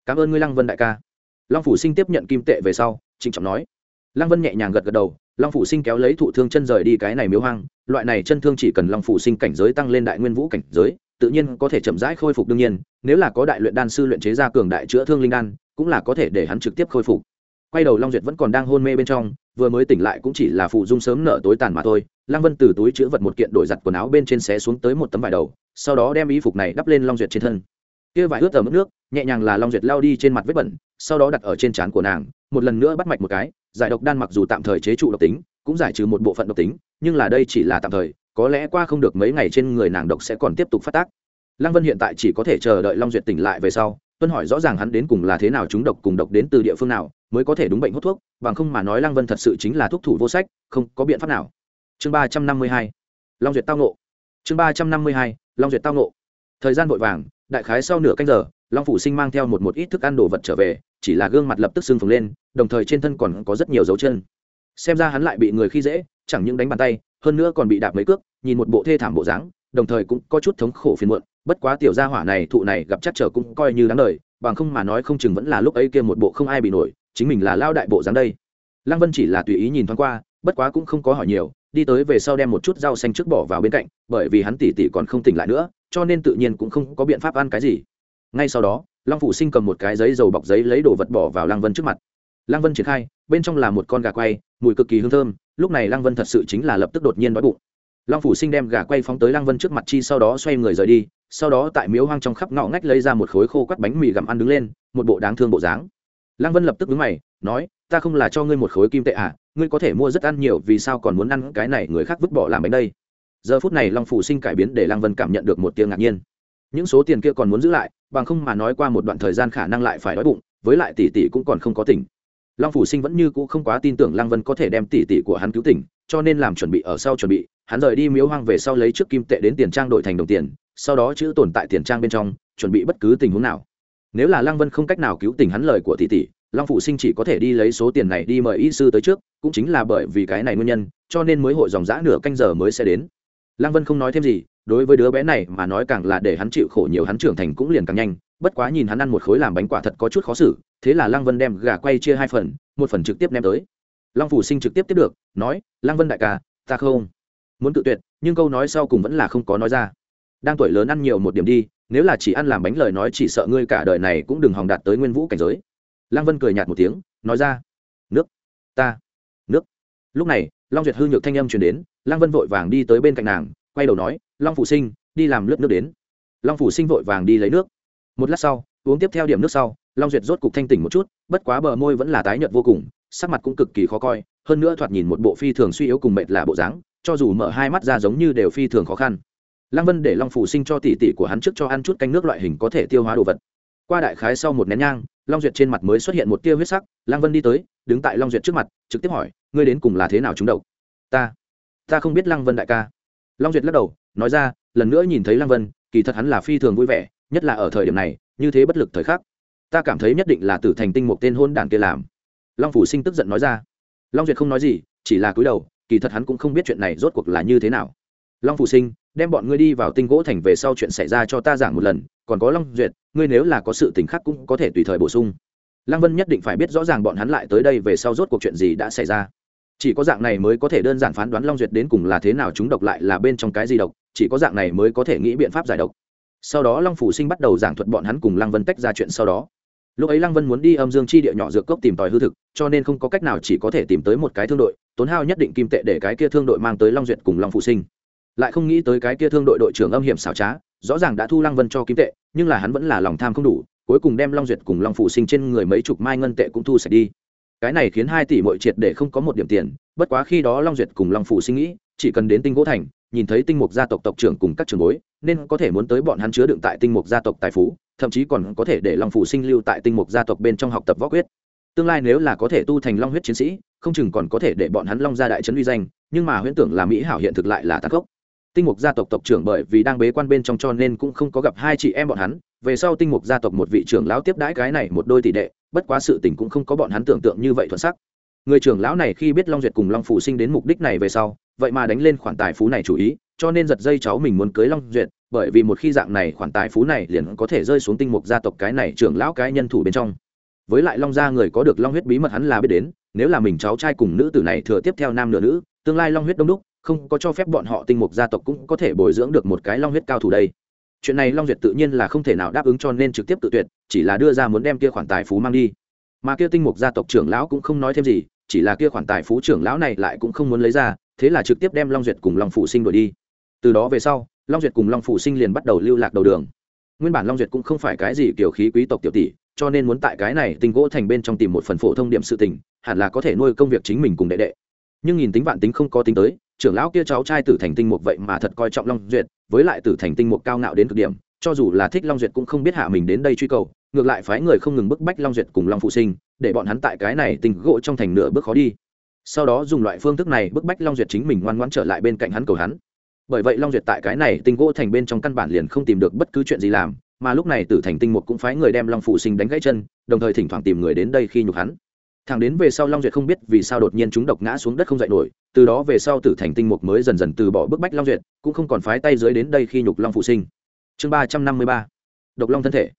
Cảm ơn ngươi, lăng vân đại ca. Long phủ sinh tiếp nhận kim tệ về sau, trịnh trọng nói. Lăng vân nhẹ nhàng gật gật đầu long phụ sinh kéo lấy thụ thương chân rời đi cái này miếu hoang, loại này chân thương chỉ cần long phụ sinh cảnh giới tăng lên đại nguyên vũ cảnh giới, tự nhiên có thể chậm rãi khôi phục đương nhiên, nếu là có đại luyện đan sư luyện chế ra cường đại chữa thương linh đan, cũng là có thể để hắn trực tiếp khôi phục. Quay đầu long duyệt vẫn còn đang hôn mê bên trong, vừa mới tỉnh lại cũng chỉ là phụ dung sớm nở tối tàn mà thôi. Lăng vân từ túi chữ vật một kiện đổi giặt quần áo bên trên xé xuống tới một tấm vải đầu, sau đó đem y phục này đắp lên long duyệt trên thân. Kia vải ướt ở mức nước, nhẹ nhàng là long duyệt lao đi trên mặt vết bẩn, sau đó đặt ở trên trán của nàng, một lần nữa bắt mạch một cái giải độc đan mặc dù tạm thời chế trụ độc tính, cũng giải trừ một bộ phận độc tính, nhưng là đây chỉ là tạm thời, có lẽ qua không được mấy ngày trên người nàng độc sẽ còn tiếp tục phát tác. Lăng vân hiện tại chỉ có thể chờ đợi long duyệt tỉnh lại về sau, tuân hỏi rõ ràng hắn đến cùng là thế nào chúng độc cùng độc đến từ địa phương nào, mới có thể đúng bệnh hút thuốc, bằng không mà nói lăng vân thật sự chính là thuốc thủ vô sách, không có biện pháp nào. Chương ba trăm năm mươi hai, long duyệt tao nộ chương ba trăm năm mươi hai, long duyệt tao nộ thời gian vội vàng, đại khái sau nửa canh giờ long phủ sinh mang theo một một ít thức ăn đồ vật trở về, chỉ là gương mặt lập tức sưng phồng lên, đồng thời trên thân còn có rất nhiều dấu chân. Xem ra hắn lại bị người khi dễ, chẳng những đánh bàn tay, hơn nữa còn bị đạp mấy cước, nhìn một bộ thê thảm bộ dáng, đồng thời cũng có chút thống khổ phiền muộn, bất quá tiểu gia hỏa này thụ này gặp chắc trở cũng coi như đáng đời, bằng không mà nói không chừng vẫn là lúc ấy kia một bộ không ai bị nổi, chính mình là lao đại bộ dáng đây. Lăng vân chỉ là tùy ý nhìn thoáng qua, bất quá cũng không có hỏi nhiều, đi tới về sau đem một chút rau xanh trước bỏ vào bên cạnh, bởi vì hắn tỉ tỉ còn không tỉnh lại nữa, cho nên tự nhiên cũng không có biện pháp ăn cái gì ngay sau đó, long Phụ sinh cầm một cái giấy dầu bọc giấy lấy đồ vật bỏ vào lăng vân trước mặt. Lăng vân triển khai, bên trong là một con gà quay, mùi cực kỳ hương thơm, lúc này lăng vân thật sự chính là lập tức đột nhiên đói bụng. Long phủ sinh đem gà quay phóng tới lăng vân trước mặt chi sau đó xoay người rời đi, sau đó tại miếu hoang trong khắp ngõ ngách lấy ra một khối khô quắt bánh mì gặm ăn đứng lên, một bộ đáng thương bộ dáng. Lăng vân lập tức đứng mày, nói, ta không là cho ngươi một khối kim tệ à ngươi có thể mua rất ăn nhiều, vì sao còn muốn ăn cái này người khác vứt bỏ làm bánh đây? Giờ phút này long phủ sinh cải biến để lăng vân cảm nhận được một tiếng ngạc nhiên những số tiền kia còn muốn giữ lại, bằng không mà nói qua một đoạn thời gian khả năng lại phải đói bụng, với lại tỷ tỷ cũng còn không có tỉnh. Long phủ sinh vẫn như cũ không quá tin tưởng lăng vân có thể đem tỷ tỷ của hắn cứu tỉnh, cho nên làm chuẩn bị ở sau chuẩn bị, hắn rời đi miếu hoang về sau lấy trước kim tệ đến tiền trang đổi thành đồng tiền, sau đó chữ tồn tại tiền trang bên trong, chuẩn bị bất cứ tình huống nào. Nếu là lăng vân không cách nào cứu tỉnh hắn lời của tỷ tỷ, long phủ sinh chỉ có thể đi lấy số tiền này đi mời y sư tới trước, cũng chính là bởi vì cái này nguyên nhân, cho nên mới hội dòng g nửa canh giờ mới sẽ đến. Lăng vân không nói thêm gì đối với đứa bé này mà nói càng là để hắn chịu khổ nhiều, hắn trưởng thành cũng liền càng nhanh. Bất quá nhìn hắn ăn một khối làm bánh quả thật có chút khó xử, thế là lăng vân đem gà quay chia hai phần, một phần trực tiếp đem tới. Long phủ sinh trực tiếp tiếp được, nói, lăng vân đại ca, ta không muốn tự tuyệt, nhưng câu nói sau cùng vẫn là không có nói ra. Đang tuổi lớn ăn nhiều một điểm đi, nếu là chỉ ăn làm bánh lời nói chỉ sợ ngươi cả đời này cũng đừng hòng đạt tới nguyên vũ cảnh giới. Lăng vân cười nhạt một tiếng, nói ra, nước, ta, nước. Lúc này, long duyệt hư nhược thanh âm chuyển đến, lăng vân vội vàng đi tới bên cạnh nàng quay đầu nói, long phủ sinh, đi làm lướt nước đến. Long phủ sinh vội vàng đi lấy nước. Một lát sau, uống tiếp theo điểm nước sau, long duyệt rốt cục thanh tỉnh một chút, bất quá bờ môi vẫn là tái nhợt vô cùng, sắc mặt cũng cực kỳ khó coi, hơn nữa thoạt nhìn một bộ phi thường suy yếu cùng mệt là bộ dáng, cho dù mở hai mắt ra giống như đều phi thường khó khăn. Lăng vân để long phủ sinh cho tỷ tỷ của hắn trước cho ăn chút canh nước loại hình có thể tiêu hóa đồ vật. Qua đại khái sau một nén nhang, long duyệt trên mặt mới xuất hiện một tia huyết sắc, lăng vân đi tới, đứng tại long duyệt trước mặt, trực tiếp hỏi, ngươi đến cùng là thế nào chúng độc? Ta ta không biết lăng vân đại ca long duyệt lắc đầu, nói ra, lần nữa nhìn thấy lăng vân, kỳ thật hắn là phi thường vui vẻ, nhất là ở thời điểm này, như thế bất lực thời khắc. Ta cảm thấy nhất định là tử thành tinh một tên hôn đản kia làm. Long phủ sinh tức giận nói ra. Long duyệt không nói gì, chỉ là cúi đầu, kỳ thật hắn cũng không biết chuyện này rốt cuộc là như thế nào. Long phủ sinh, đem bọn ngươi đi vào tinh gỗ thành về sau chuyện xảy ra cho ta giảng một lần, còn có long duyệt, ngươi nếu là có sự tình khác cũng có thể tùy thời bổ sung. Lăng vân nhất định phải biết rõ ràng bọn hắn lại tới đây về sau rốt cuộc chuyện gì đã xảy ra chỉ có dạng này mới có thể đơn giản phán đoán long duyệt đến cùng là thế nào chúng độc lại là bên trong cái gì độc, chỉ có dạng này mới có thể nghĩ biện pháp giải độc. Sau đó long phủ sinh bắt đầu giảng thuật bọn hắn cùng lăng vân tách ra chuyện sau đó. Lúc ấy lăng vân muốn đi âm dương chi địa nhỏ dược cốc tìm tòi hư thực, cho nên không có cách nào chỉ có thể tìm tới một cái thương đội, tốn hao nhất định kim tệ để cái kia thương đội mang tới long duyệt cùng long phủ sinh. Lại không nghĩ tới cái kia thương đội đội trưởng âm hiểm xảo trá, rõ ràng đã thu lăng vân cho kim tệ, nhưng là hắn vẫn là lòng tham không đủ, cuối cùng đem long duyệt cùng long phủ sinh trên người mấy chục mai ngân tệ cũng thu sạch đi cái này khiến hai tỷ mội triệt để không có một điểm tiền, bất quá khi đó long duyệt cùng long phủ sinh nghĩ, chỉ cần đến tinh gỗ thành, nhìn thấy tinh mục gia tộc tộc trưởng cùng các trường bối, nên có thể muốn tới bọn hắn chứa đựng tại tinh mục gia tộc tài phú, thậm chí còn có thể để long phủ sinh lưu tại tinh mục gia tộc bên trong học tập võ quyết. Tương lai nếu là có thể tu thành long huyết chiến sĩ, không chừng còn có thể để bọn hắn long gia đại trấn uy danh, nhưng mà huyễn tưởng là mỹ hảo hiện thực lại là tàn gốc tinh mục gia tộc tộc trưởng bởi vì đang bế quan bên trong cho nên cũng không có gặp hai chị em bọn hắn về sau tinh mục gia tộc một vị trưởng lão tiếp đãi cái này một đôi tỷ đệ, bất quá sự tình cũng không có bọn hắn tưởng tượng như vậy thuận sắc. Người trưởng lão này khi biết long duyệt cùng long phủ sinh đến mục đích này về sau, vậy mà đánh lên khoản tài phú này chủ ý, cho nên giật dây cháu mình muốn cưới long duyệt, bởi vì một khi dạng này khoản tài phú này liền có thể rơi xuống tinh mục gia tộc cái này trưởng lão cái nhân thủ bên trong. Với lại long gia người có được long huyết bí mật hắn là biết đến, nếu là mình cháu trai cùng nữ tử này thừa tiếp theo nam nửa nữ, tương lai long huyết đông đúc, không có cho phép bọn họ tinh mục gia tộc cũng có thể bồi dưỡng được một cái long huyết cao thủ đây chuyện này long duyệt tự nhiên là không thể nào đáp ứng cho nên trực tiếp tự tuyệt, chỉ là đưa ra muốn đem kia khoản tài phú mang đi. Mà kia tinh mục gia tộc trưởng lão cũng không nói thêm gì, chỉ là kia khoản tài phú trưởng lão này lại cũng không muốn lấy ra, thế là trực tiếp đem long duyệt cùng long phụ sinh đổi đi. Từ đó về sau, long duyệt cùng long phụ sinh liền bắt đầu lưu lạc đầu đường. Nguyên bản long duyệt cũng không phải cái gì kiểu khí quý tộc tiểu tỷ, cho nên muốn tại cái này tinh gỗ thành bên trong tìm một phần phổ thông điểm sự tình, hẳn là có thể nuôi công việc chính mình cùng đệ đệ. Nhưng nhìn tính vạn tính không có tính tới trưởng lão kia cháu trai tử thành tinh mục vậy mà thật coi trọng long duyệt, với lại tử thành tinh mục cao ngạo đến cực điểm, cho dù là thích long duyệt cũng không biết hạ mình đến đây truy cầu, ngược lại phái người không ngừng bức bách long duyệt cùng long phụ sinh, để bọn hắn tại cái này tình gỗ trong thành nửa bước khó đi. Sau đó dùng loại phương thức này bức bách long duyệt chính mình ngoan ngoãn trở lại bên cạnh hắn cầu hắn. Bởi vậy long duyệt tại cái này tinh gỗ thành bên trong căn bản liền không tìm được bất cứ chuyện gì làm, mà lúc này tử thành tinh mục cũng phái người đem long phụ sinh đánh gãy chân, đồng thời thỉnh thoảng tìm người đến đây khi nhục hắn thằng đến về sau long duyệt không biết vì sao đột nhiên chúng độc ngã xuống đất không dậy nổi, từ đó về sau tử thành tinh mục mới dần dần từ bỏ bức bách long duyệt, cũng không còn phái tay dưới đến đây khi nhục long phụ sinh. Chương ba trăm năm mươi ba, độc long thân thể.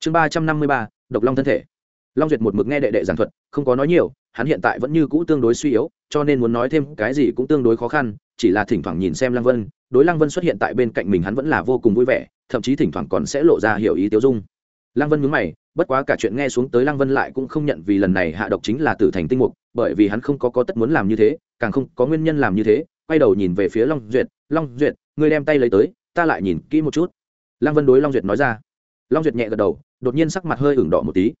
Chương ba trăm năm mươi ba, độc long thân thể. Long duyệt một mực nghe đệ đệ giảng thuật, không có nói nhiều, hắn hiện tại vẫn như cũ tương đối suy yếu, cho nên muốn nói thêm cái gì cũng tương đối khó khăn, chỉ là thỉnh thoảng nhìn xem lăng vân, đối lăng vân xuất hiện tại bên cạnh mình hắn vẫn là vô cùng vui vẻ, thậm chí thỉnh thoảng còn sẽ lộ ra hiểu ý tiêu dung. Lăng vân mướn mày bất quá cả chuyện nghe xuống tới lăng vân lại cũng không nhận vì lần này hạ độc chính là tử thành tinh mục, bởi vì hắn không có có tất muốn làm như thế, càng không có nguyên nhân làm như thế, quay đầu nhìn về phía long duyệt long duyệt, ngươi đem tay lấy tới, ta lại nhìn kỹ một chút. Lăng vân đối long duyệt nói ra. Long duyệt nhẹ gật đầu, đột nhiên sắc mặt hơi ửng đỏ một tí.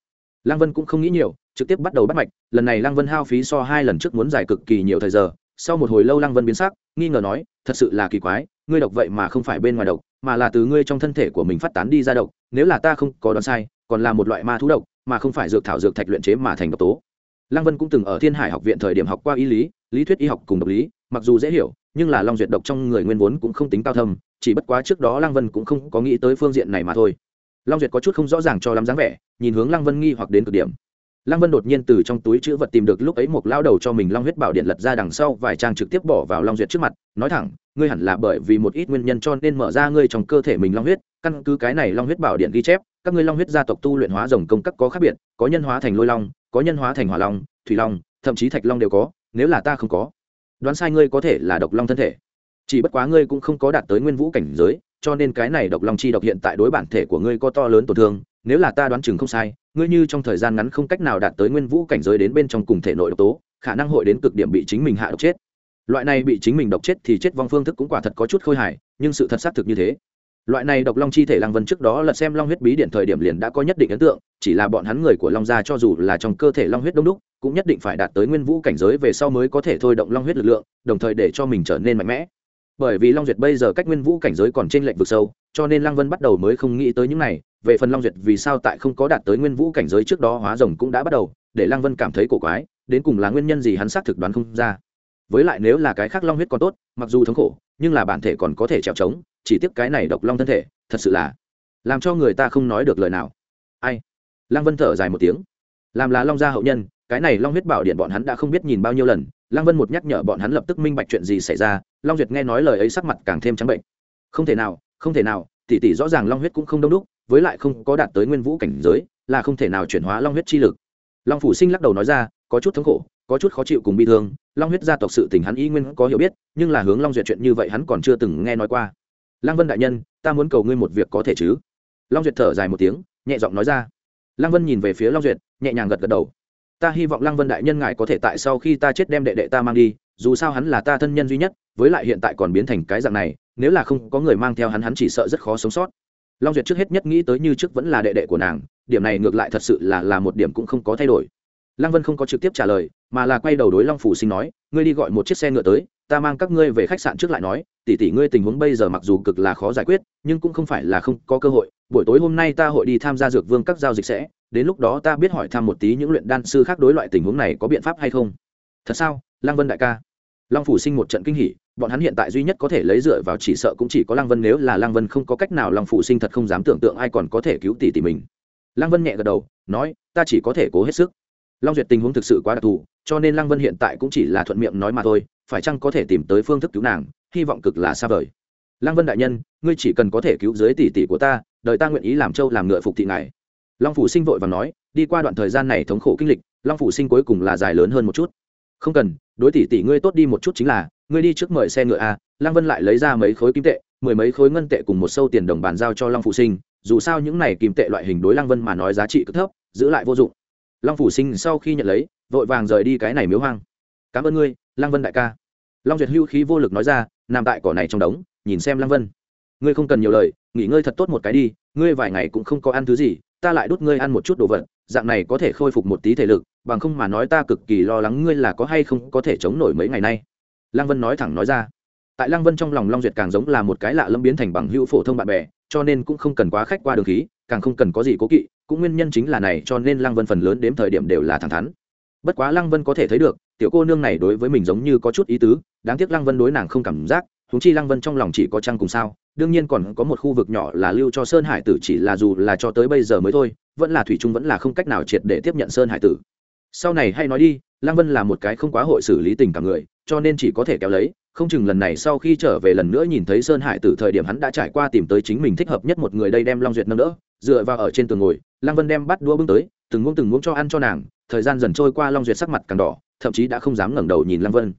Lăng vân cũng không nghĩ nhiều, trực tiếp bắt đầu bắt mạch, lần này lăng vân hao phí so hai lần trước muốn dài cực kỳ nhiều thời giờ, sau một hồi lâu lăng vân biến sắc, nghi ngờ nói, thật sự là kỳ quái, ngươi độc vậy mà không phải bên ngoài độc, mà là từ ngươi trong thân thể của mình phát tán đi ra độc, nếu là ta không có đoán sai còn là một loại ma thú độc, mà không phải dược thảo dược thạch luyện chế mà thành độc tố. Lăng vân cũng từng ở thiên hải học viện thời điểm học qua y lý lý thuyết y học cùng độc lý, mặc dù dễ hiểu, nhưng là long duyệt độc trong người nguyên vốn cũng không tính cao thâm, chỉ bất quá trước đó lăng vân cũng không có nghĩ tới phương diện này mà thôi. Long duyệt có chút không rõ ràng cho lắm dáng vẻ, nhìn hướng lăng vân nghi hoặc đến cực điểm. Lăng vân đột nhiên từ trong túi chữ vật tìm được lúc ấy một lao đầu cho mình long huyết bảo điện lật ra đằng sau vài trang trực tiếp bỏ vào long duyệt trước mặt, nói thẳng, ngươi hẳn là bởi vì một ít nguyên nhân cho nên mở ra ngươi trong cơ thể mình long huyết, căn cứ cái này long huyết bảo điện ghi chép các ngươi long huyết gia tộc tu luyện hóa rồng công các có khác biệt, có nhân hóa thành lôi long, có nhân hóa thành hỏa long, thủy long, thậm chí thạch long đều có, nếu là ta không có, đoán sai ngươi có thể là độc long thân thể. Chỉ bất quá ngươi cũng không có đạt tới nguyên vũ cảnh giới, cho nên cái này độc long chi độc hiện tại đối bản thể của ngươi có to lớn tổn thương, nếu là ta đoán chừng không sai, ngươi như trong thời gian ngắn không cách nào đạt tới nguyên vũ cảnh giới đến bên trong cùng thể nội độc tố, khả năng hội đến cực điểm bị chính mình hạ độc chết. Loại này bị chính mình độc chết thì chết vong phương thức cũng quả thật có chút khôi hài, nhưng sự thật xác thực như thế loại này độc long chi thể lăng vân trước đó là xem long huyết bí điện thời điểm liền đã có nhất định ấn tượng, chỉ là bọn hắn người của long gia cho dù là trong cơ thể long huyết đông đúc, cũng nhất định phải đạt tới nguyên vũ cảnh giới về sau mới có thể thôi động long huyết lực lượng, đồng thời để cho mình trở nên mạnh mẽ. Bởi vì long duyệt bây giờ cách nguyên vũ cảnh giới còn trên lệnh vực sâu, cho nên lăng vân bắt đầu mới không nghĩ tới những này. Về phần long duyệt vì sao tại không có đạt tới nguyên vũ cảnh giới trước đó, hóa rồng cũng đã bắt đầu, để lăng vân cảm thấy cổ quái, đến cùng là nguyên nhân gì hắn xác thực đoán không ra. Với lại nếu là cái khác long huyết còn tốt, mặc dù thống khổ, nhưng là bản thể còn có thể trèo trống chỉ tiếc cái này độc long thân thể, thật sự là làm cho người ta không nói được lời nào. Ai? Lăng vân thở dài một tiếng. Làm là long gia hậu nhân, cái này long huyết bảo điện bọn hắn đã không biết nhìn bao nhiêu lần. Lăng vân một nhắc nhở bọn hắn lập tức minh bạch chuyện gì xảy ra, long duyệt nghe nói lời ấy sắc mặt càng thêm trắng bệnh. Không thể nào, không thể nào, tỷ tỷ rõ ràng long huyết cũng không đông đúc, với lại không có đạt tới nguyên vũ cảnh giới, là không thể nào chuyển hóa long huyết chi lực. Long phủ sinh lắc đầu nói ra, có chút thống khổ, có chút khó chịu cùng bi thương, long huyết gia tộc sự tình hắn y nguyên có hiểu biết, nhưng là hướng long duyệt chuyện như vậy hắn còn chưa từng nghe nói qua lăng vân đại nhân, ta muốn cầu ngươi một việc có thể chứ? Long duyệt thở dài một tiếng, nhẹ giọng nói ra. Lăng vân nhìn về phía long duyệt, nhẹ nhàng gật gật đầu. Ta hy vọng lăng vân đại nhân ngài có thể tại sau khi ta chết đem đệ đệ ta mang đi, dù sao hắn là ta thân nhân duy nhất, với lại hiện tại còn biến thành cái dạng này, nếu là không có người mang theo hắn hắn chỉ sợ rất khó sống sót. Long duyệt trước hết nhất nghĩ tới như trước vẫn là đệ đệ của nàng, điểm này ngược lại thật sự là là một điểm cũng không có thay đổi. Lăng vân không có trực tiếp trả lời, mà là quay đầu đối long phủ sinh nói, ngươi đi gọi một chiếc xe ngựa tới ta mang các ngươi về khách sạn trước lại nói, tỷ tỷ ngươi tình huống bây giờ mặc dù cực là khó giải quyết, nhưng cũng không phải là không có cơ hội. Buổi tối hôm nay ta hội đi tham gia dược vương các giao dịch sẽ, đến lúc đó ta biết hỏi thăm một tí những luyện đan sư khác đối loại tình huống này có biện pháp hay không. Thật sao, lăng vân đại ca? Long phủ sinh một trận kinh hỉ, bọn hắn hiện tại duy nhất có thể lấy dựa vào chỉ sợ cũng chỉ có lăng vân, nếu là lăng vân không có cách nào long phủ sinh thật không dám tưởng tượng ai còn có thể cứu tỷ tỷ mình. Lăng vân nhẹ gật đầu, nói, ta chỉ có thể cố hết sức long duyệt tình huống thực sự quá đặc thù, cho nên lăng vân hiện tại cũng chỉ là thuận miệng nói mà thôi, phải chăng có thể tìm tới phương thức cứu nàng, hy vọng cực là xa vời. Lăng vân đại nhân, ngươi chỉ cần có thể cứu dưới tỷ tỷ của ta, đợi ta nguyện ý làm châu làm ngựa phục thị ngài. Long phủ sinh vội và nói, đi qua đoạn thời gian này thống khổ kinh lịch, long phủ sinh cuối cùng là dài lớn hơn một chút. Không cần, đối tỷ tỷ ngươi tốt đi một chút chính là, ngươi đi trước mời xe ngựa a lăng vân lại lấy ra mấy khối kim tệ, mười mấy khối ngân tệ cùng một sâu tiền đồng bàn giao cho long phủ sinh, dù sao những này kim tệ loại hình đối lăng vân mà nói giá trị cực thấp, giữ lại vô dụng long phủ sinh sau khi nhận lấy, vội vàng rời đi cái này miếu hoang. Cảm ơn ngươi, lăng vân đại ca. Long duyệt hưu khí vô lực nói ra, nằm tại cỏ này trong đống, nhìn xem lăng vân. Ngươi không cần nhiều lời, nghỉ ngơi thật tốt một cái đi, ngươi vài ngày cũng không có ăn thứ gì, ta lại đút ngươi ăn một chút đồ vật, dạng này có thể khôi phục một tí thể lực, bằng không mà nói ta cực kỳ lo lắng ngươi là có hay không có thể chống nổi mấy ngày nay. Lăng vân nói thẳng nói ra. Tại lăng vân trong lòng long duyệt càng giống là một cái lạ lâm biến thành bằng hữu phổ thông bạn bè, cho nên cũng không cần quá khách qua đường khí, càng không cần có gì cố kỵ cũng nguyên nhân chính là này, cho nên lăng vân phần lớn đến thời điểm đều là thẳng thắn. Bất quá lăng vân có thể thấy được, tiểu cô nương này đối với mình giống như có chút ý tứ, đáng tiếc lăng vân đối nàng không cảm giác húng chi lăng vân trong lòng chỉ có trăng cùng sao, đương nhiên còn có một khu vực nhỏ là lưu cho sơn hải tử, chỉ là dù là cho tới bây giờ mới thôi, vẫn là thủy trung vẫn là không cách nào triệt để tiếp nhận sơn hải tử. Sau này hay nói đi lăng vân là một cái không quá hội xử lý tình cảm người, cho nên chỉ có thể kéo lấy, không chừng lần này sau khi trở về lần nữa nhìn thấy sơn hải tử thời điểm hắn đã trải qua tìm tới chính mình thích hợp nhất một người đây đem long duyệt nâng đỡ, dựa vào ở trên tường ngồi lăng vân đem bắt đũa bưng tới, từng muỗng từng muỗng cho ăn cho nàng, thời gian dần trôi qua long duyệt sắc mặt càng đỏ, thậm chí đã không dám ngẩng đầu nhìn lăng vân.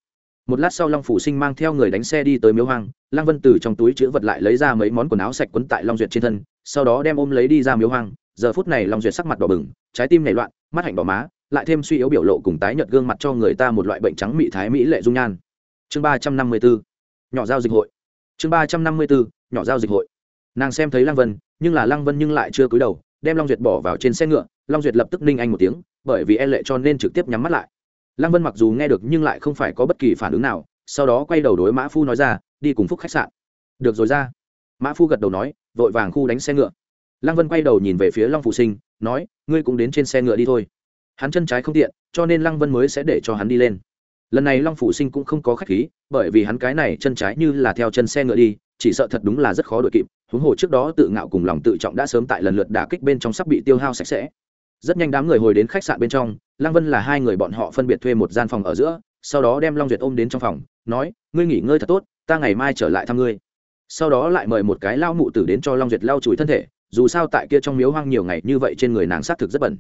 Một lát sau long phủ sinh mang theo người đánh xe đi tới miếu hoang lăng vân từ trong túi chữ vật lại lấy ra mấy món quần áo sạch quấn tại long duyệt trên thân, sau đó đem ôm lấy đi ra miếu hoang, giờ phút này long duyệt sắc mặt đỏ bừng, trái tim nảy loạn, mắt hạnh đỏ má lại thêm suy yếu biểu lộ cùng tái nhợt gương mặt cho người ta một loại bệnh trắng mị thái mỹ lệ dung nhan. Chương ba trăm năm mươi bốn nhỏ giao dịch hội. Chương ba trăm năm mươi bốn nhỏ giao dịch hội. Nàng xem thấy lăng vân, nhưng là lăng vân nhưng lại chưa cúi đầu, đem long duyệt bỏ vào trên xe ngựa, long duyệt lập tức ninh anh một tiếng, bởi vì e lệ cho nên trực tiếp nhắm mắt lại. Lăng vân mặc dù nghe được nhưng lại không phải có bất kỳ phản ứng nào, sau đó quay đầu đối mã phu nói ra, đi cùng phúc khách sạn. Được rồi ra. Mã phu gật đầu nói, vội vàng khu đánh xe ngựa. Lăng vân quay đầu nhìn về phía long phụ sinh, nói, ngươi cũng đến trên xe ngựa đi thôi hắn chân trái không tiện, cho nên lăng vân mới sẽ để cho hắn đi lên. Lần này long phủ sinh cũng không có khách khí, bởi vì hắn cái này chân trái như là theo chân xe ngựa đi, chỉ sợ thật đúng là rất khó đội kịp. Huống hồ trước đó tự ngạo cùng lòng tự trọng đã sớm tại lần lượt đả kích bên trong sắp bị tiêu hao sạch sẽ. Rất nhanh đám người hồi đến khách sạn bên trong, lăng vân là hai người bọn họ phân biệt thuê một gian phòng ở giữa, sau đó đem long duyệt ôm đến trong phòng, nói, ngươi nghỉ ngơi thật tốt, ta ngày mai trở lại thăm ngươi. Sau đó lại mời một cái lao mụ tử đến cho long duyệt lau chùi thân thể, dù sao tại kia trong miếu hoang nhiều ngày như vậy trên người nàng xác thực rất bẩn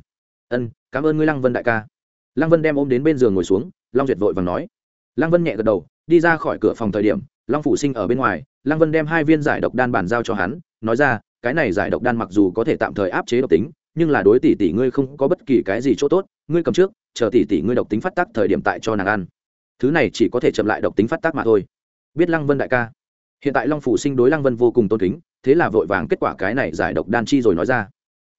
ân, cảm ơn ngươi lăng vân đại ca. Lăng vân đem ôm đến bên giường ngồi xuống, long duyệt vội và nói. Lăng vân nhẹ gật đầu, đi ra khỏi cửa phòng thời điểm, long phủ sinh ở bên ngoài, lăng vân đem hai viên giải độc đan bàn giao cho hắn, nói ra, cái này giải độc đan mặc dù có thể tạm thời áp chế độc tính, nhưng là đối tỷ tỷ ngươi không có bất kỳ cái gì chỗ tốt, ngươi cầm trước, chờ tỷ tỷ ngươi độc tính phát tác thời điểm tại cho nàng ăn. Thứ này chỉ có thể chậm lại độc tính phát tác mà thôi. Biết lăng vân đại ca? Hiện tại long phủ sinh đối lăng vân vô cùng tôn kính, thế là vội vàng kết quả cái này giải độc đan chi rồi nói ra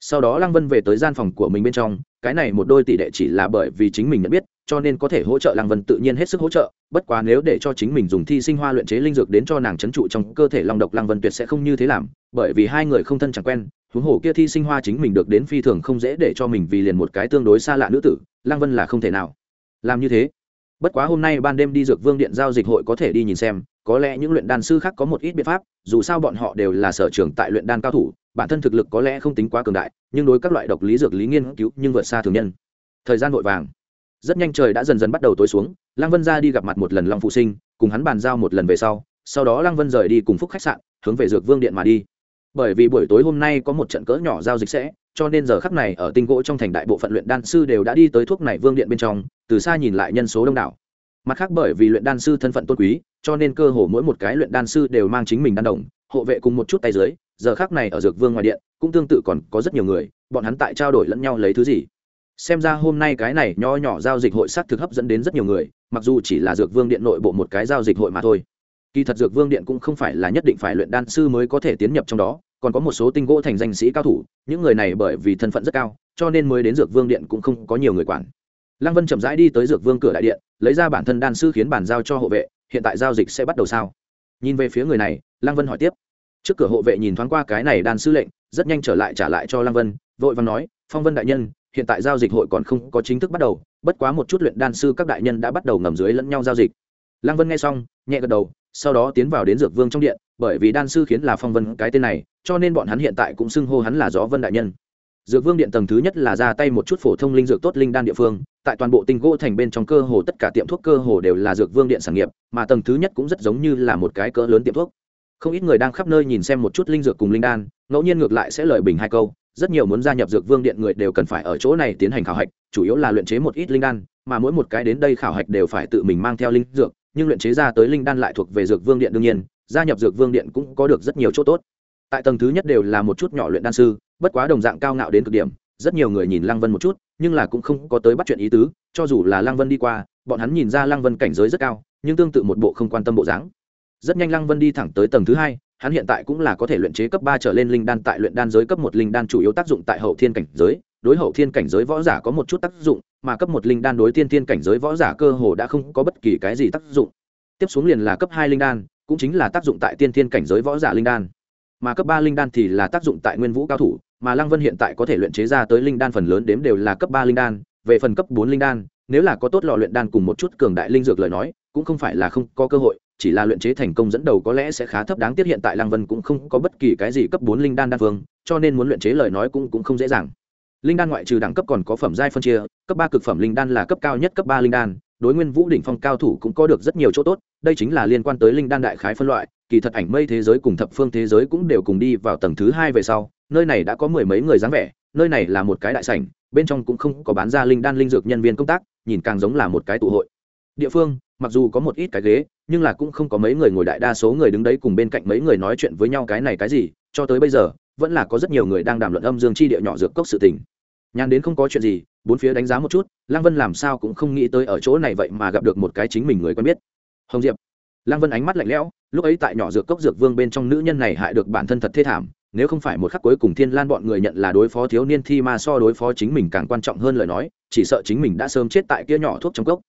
sau đó lăng vân về tới gian phòng của mình bên trong, cái này một đôi tỷ đệ chỉ là bởi vì chính mình nhận biết, cho nên có thể hỗ trợ lăng vân tự nhiên hết sức hỗ trợ, bất quá nếu để cho chính mình dùng thi sinh hoa luyện chế linh dược đến cho nàng c h ấ n trụ trong cơ thể long độc, lăng vân tuyệt sẽ không như thế làm, bởi vì hai người không thân chẳng quen, huống hồ kia thi sinh hoa chính mình được đến phi thường không dễ để cho mình vì liền một cái tương đối xa lạ nữ tử, lăng vân là không thể nào làm như thế. Bất quá hôm nay ban đêm đi dược vương điện giao dịch hội có thể đi nhìn xem, có lẽ những luyện đan sư khác có một ít biện pháp, dù sao bọn họ đều là sở trường tại luyện đan cao thủ bản thân thực lực có lẽ không tính quá cường đại, nhưng đối các loại độc lý dược lý nghiên cứu nhưng vượt xa thường nhân. Thời gian vội vàng. Rất nhanh trời đã dần dần bắt đầu tối xuống, lăng vân ra đi gặp mặt một lần long phụ sinh, cùng hắn bàn giao một lần về sau sau đó lăng vân rời đi cùng phúc khách sạn, hướng về dược vương điện mà đi. Bởi vì buổi tối hôm nay có một trận cỡ nhỏ giao dịch sẽ, cho nên giờ khắc này ở tinh gỗ trong thành đại bộ phận luyện đan sư đều đã đi tới thuốc này vương điện bên trong, từ xa nhìn lại nhân số đông đảo. Mặt khác bởi vì luyện đan sư thân phận tôn quý, cho nên cơ hồ mỗi một cái luyện đan sư đều mang chính mình đan đồng, hộ vệ cùng một chút tay dưới giờ khác này ở dược vương ngoài điện, cũng tương tự còn có rất nhiều người, bọn hắn tại trao đổi lẫn nhau lấy thứ gì. Xem ra hôm nay cái này nho nhỏ giao dịch hội s á t thực hấp dẫn đến rất nhiều người, mặc dù chỉ là dược vương điện nội bộ một cái giao dịch hội mà thôi. Kỳ thật dược vương điện cũng không phải là nhất định phải luyện đan sư mới có thể tiến nhập trong đó, còn có một số tinh gỗ thành danh sĩ cao thủ, những người này bởi vì thân phận rất cao, cho nên mới đến dược vương điện cũng không có nhiều người quản. Lăng vân chậm rãi đi tới dược vương cửa đại điện, lấy ra bản thân đan sư khiến bản giao cho hộ vệ, hiện tại giao dịch sẽ bắt đầu sao? Nhìn về phía người này, lăng vân hỏi tiếp trước cửa hộ vệ nhìn thoáng qua cái này đan sư lệnh, rất nhanh trở lại trả lại cho lăng vân, vội và nói, phong vân đại nhân, hiện tại giao dịch hội còn không có chính thức bắt đầu, bất quá một chút luyện đan sư các đại nhân đã bắt đầu ngầm dưới lẫn nhau giao dịch. Lăng vân nghe xong, nhẹ gật đầu, sau đó tiến vào đến dược vương trong điện, bởi vì đan sư khiến là phong vân cái tên này, cho nên bọn hắn hiện tại cũng xưng hô hắn là gió vân đại nhân. Dược vương điện tầng thứ nhất là ra tay một chút phổ thông linh dược tốt linh đan địa phương, tại toàn bộ tinh gỗ thành bên trong cơ hồ tất cả tiệm thuốc cơ hồ đều là dược vương điện sản nghiệp, mà tầng thứ nhất cũng rất giống như là một cái cỡ lớn tiệm thuốc không ít người đang khắp nơi nhìn xem một chút linh dược cùng linh đan, ngẫu nhiên ngược lại sẽ lời bình hai câu, rất nhiều muốn gia nhập dược vương điện người đều cần phải ở chỗ này tiến hành khảo hạch, chủ yếu là luyện chế một ít linh đan, mà mỗi một cái đến đây khảo hạch đều phải tự mình mang theo linh dược, nhưng luyện chế ra tới linh đan lại thuộc về dược vương điện đương nhiên, gia nhập dược vương điện cũng có được rất nhiều chỗ tốt. Tại tầng thứ nhất đều là một chút nhỏ luyện đan sư, bất quá đồng dạng cao ngạo đến cực điểm, rất nhiều người nhìn lăng vân một chút, nhưng là cũng không có tới bắt chuyện ý tứ, cho dù là lăng vân đi qua, bọn hắn nhìn ra lăng vân cảnh giới rất cao, nhưng tương tự một bộ không quan tâm bộ dáng rất nhanh lăng vân đi thẳng tới tầng thứ hai, hắn hiện tại cũng là có thể luyện chế cấp ba trở lên linh đan tại luyện đan giới cấp một linh đan chủ yếu tác dụng tại hậu thiên cảnh giới, đối hậu thiên cảnh giới võ giả có một chút tác dụng, mà cấp một linh đan đối tiên thiên cảnh giới võ giả cơ hồ đã không có bất kỳ cái gì tác dụng. Tiếp xuống liền là cấp hai linh đan, cũng chính là tác dụng tại tiên thiên cảnh giới võ giả linh đan. Mà cấp ba linh đan thì là tác dụng tại nguyên vũ cao thủ, mà lăng vân hiện tại có thể luyện chế ra tới linh đan phần lớn đếm đều là cấp ba linh đan, về phần cấp bốn linh đan, nếu là có tốt lò luyện đan cùng một chút cường đại linh dược lời nói, cũng không phải là không có cơ hội chỉ là luyện chế thành công dẫn đầu có lẽ sẽ khá thấp đáng tiếc hiện tại lăng vân cũng không có bất kỳ cái gì cấp bốn linh đan đan phương cho nên muốn luyện chế lời nói cũng cũng không dễ dàng. Linh đan ngoại trừ đẳng cấp còn có phẩm giai phân chia, cấp ba cực phẩm linh đan là cấp cao nhất cấp ba linh đan, đối nguyên vũ đỉnh phong cao thủ cũng có được rất nhiều chỗ tốt, đây chính là liên quan tới linh đan đại khái phân loại, kỳ thật ảnh mây thế giới cùng thập phương thế giới cũng đều cùng đi vào tầng thứ hai về sau, nơi này đã có mười mấy người dáng vẻ, nơi này là một cái đại sảnh, bên trong cũng không có bán ra linh đan linh dược nhân viên công tác, nhìn càng giống là một cái tụ hội. Địa phương mặc dù có một ít cái ghế, nhưng là cũng không có mấy người ngồi đại đa số người đứng đấy cùng bên cạnh mấy người nói chuyện với nhau cái này cái gì, cho tới bây giờ, vẫn là có rất nhiều người đang đàm luận âm dương chi địa nhỏ dược cốc sự tình. Nhàn đến không có chuyện gì, bốn phía đánh giá một chút, lăng vân làm sao cũng không nghĩ tới ở chỗ này vậy mà gặp được một cái chính mình người quen biết. Hồng diệp. Lăng vân ánh mắt lạnh lẽo, lúc ấy tại nhỏ dược cốc dược vương bên trong nữ nhân này hại được bản thân thật thê thảm, nếu không phải một khắc cuối cùng thiên lan bọn người nhận là đối phó thiếu niên thi ma so đối phó chính mình càng quan trọng hơn lời nói, chỉ sợ chính mình đã sớm chết tại kia nhỏ thuốc trong cốc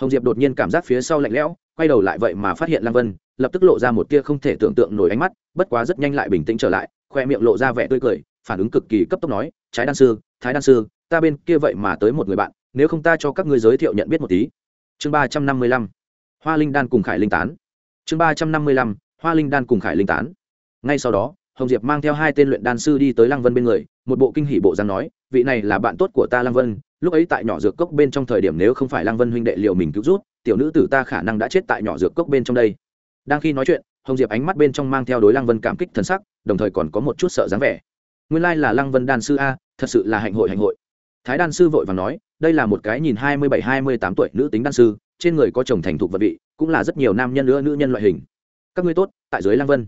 hồng diệp đột nhiên cảm giác phía sau lạnh lẽo, quay đầu lại vậy mà phát hiện lăng vân, lập tức lộ ra một tia không thể tưởng tượng nổi ánh mắt, bất quá rất nhanh lại bình tĩnh trở lại, khoe miệng lộ ra vẻ tươi cười, phản ứng cực kỳ cấp tốc nói trái đan sư, thái đan sư, ta bên kia vậy mà tới một người bạn, nếu không ta cho các ngươi giới thiệu nhận biết một tí. Chương ba trăm năm mươi lăm, hoa linh đan cùng khải linh tán. Chương ba trăm năm mươi lăm, hoa linh đan cùng khải linh tán. Ngay sau đó, hồng diệp mang theo hai tên luyện đan sư đi tới lăng vân bên người, một bộ kinh hỷ bộ dáng nói, vị này là bạn tốt của ta lăng vân lúc ấy tại nhỏ dược cốc bên trong thời điểm nếu không phải lăng vân huynh đệ liệu mình cứu rút tiểu nữ tử ta khả năng đã chết tại nhỏ dược cốc bên trong đây. Đang khi nói chuyện, hồng diệp ánh mắt bên trong mang theo đối lăng vân cảm kích thần sắc, đồng thời còn có một chút sợ dáng vẻ. Nguyên lai là lăng vân đan sư a, thật sự là hạnh hội hạnh hội. Thái đan sư vội và nói, đây là một cái nhìn hai mươi bảy, hai mươi tám tuổi nữ tính đan sư, trên người có chồng thành thục vật vị, cũng là rất nhiều nam nhân nữa nữ nhân loại hình. Các ngươi tốt, tại dưới lăng vân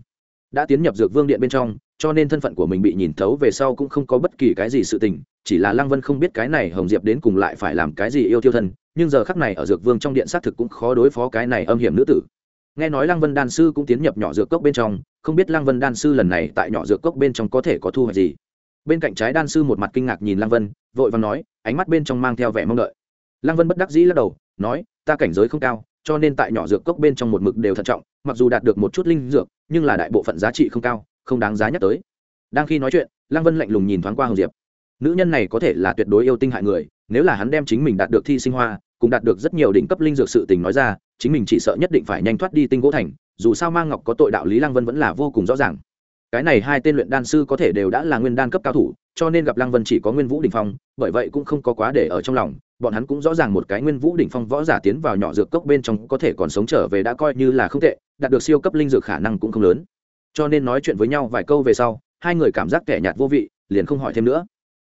đã tiến nhập dược vương điện bên trong, cho nên thân phận của mình bị nhìn thấu về sau cũng không có bất kỳ cái gì sự tình, chỉ là lăng vân không biết cái này hồng diệp đến cùng lại phải làm cái gì yêu tiêu thân, nhưng giờ khắc này ở dược vương trong điện xác thực cũng khó đối phó cái này âm hiểm nữ tử. Nghe nói lăng vân đan sư cũng tiến nhập nhỏ dược cốc bên trong, không biết lăng vân đan sư lần này tại nhỏ dược cốc bên trong có thể có thu hoạch gì. Bên cạnh trái đan sư một mặt kinh ngạc nhìn lăng vân, vội và nói, ánh mắt bên trong mang theo vẻ mong đợi. Lăng vân bất đắc dĩ lắc đầu, nói, ta cảnh giới không cao, cho nên tại nhỏ dược cốc bên trong một mực đều thận trọng, mặc dù đạt được một chút linh dược nhưng là đại bộ phận giá trị không cao, không đáng giá nhắc tới. Đang khi nói chuyện, lăng vân lạnh lùng nhìn thoáng qua hồng diệp. Nữ nhân này có thể là tuyệt đối yêu tinh hại người, nếu là hắn đem chính mình đạt được thi sinh hoa cũng đạt được rất nhiều đỉnh cấp linh dược sự tình nói ra, chính mình chỉ sợ nhất định phải nhanh thoát đi tinh gỗ thành, dù sao mang ngọc có tội đạo lý lăng vân vẫn là vô cùng rõ ràng. Cái này hai tên luyện đan sư có thể đều đã là nguyên đan cấp cao thủ, cho nên gặp lăng vân chỉ có nguyên vũ đỉnh phong, bởi vậy cũng không có quá để ở trong lòng, bọn hắn cũng rõ ràng một cái nguyên vũ đỉnh phong võ giả tiến vào nhỏ dược cốc bên trong có thể còn sống trở về đã coi như là không tệ đạt được siêu cấp linh dược khả năng cũng không lớn. Cho nên nói chuyện với nhau vài câu về sau, hai người cảm giác kẻ nhạt vô vị, liền không hỏi thêm nữa.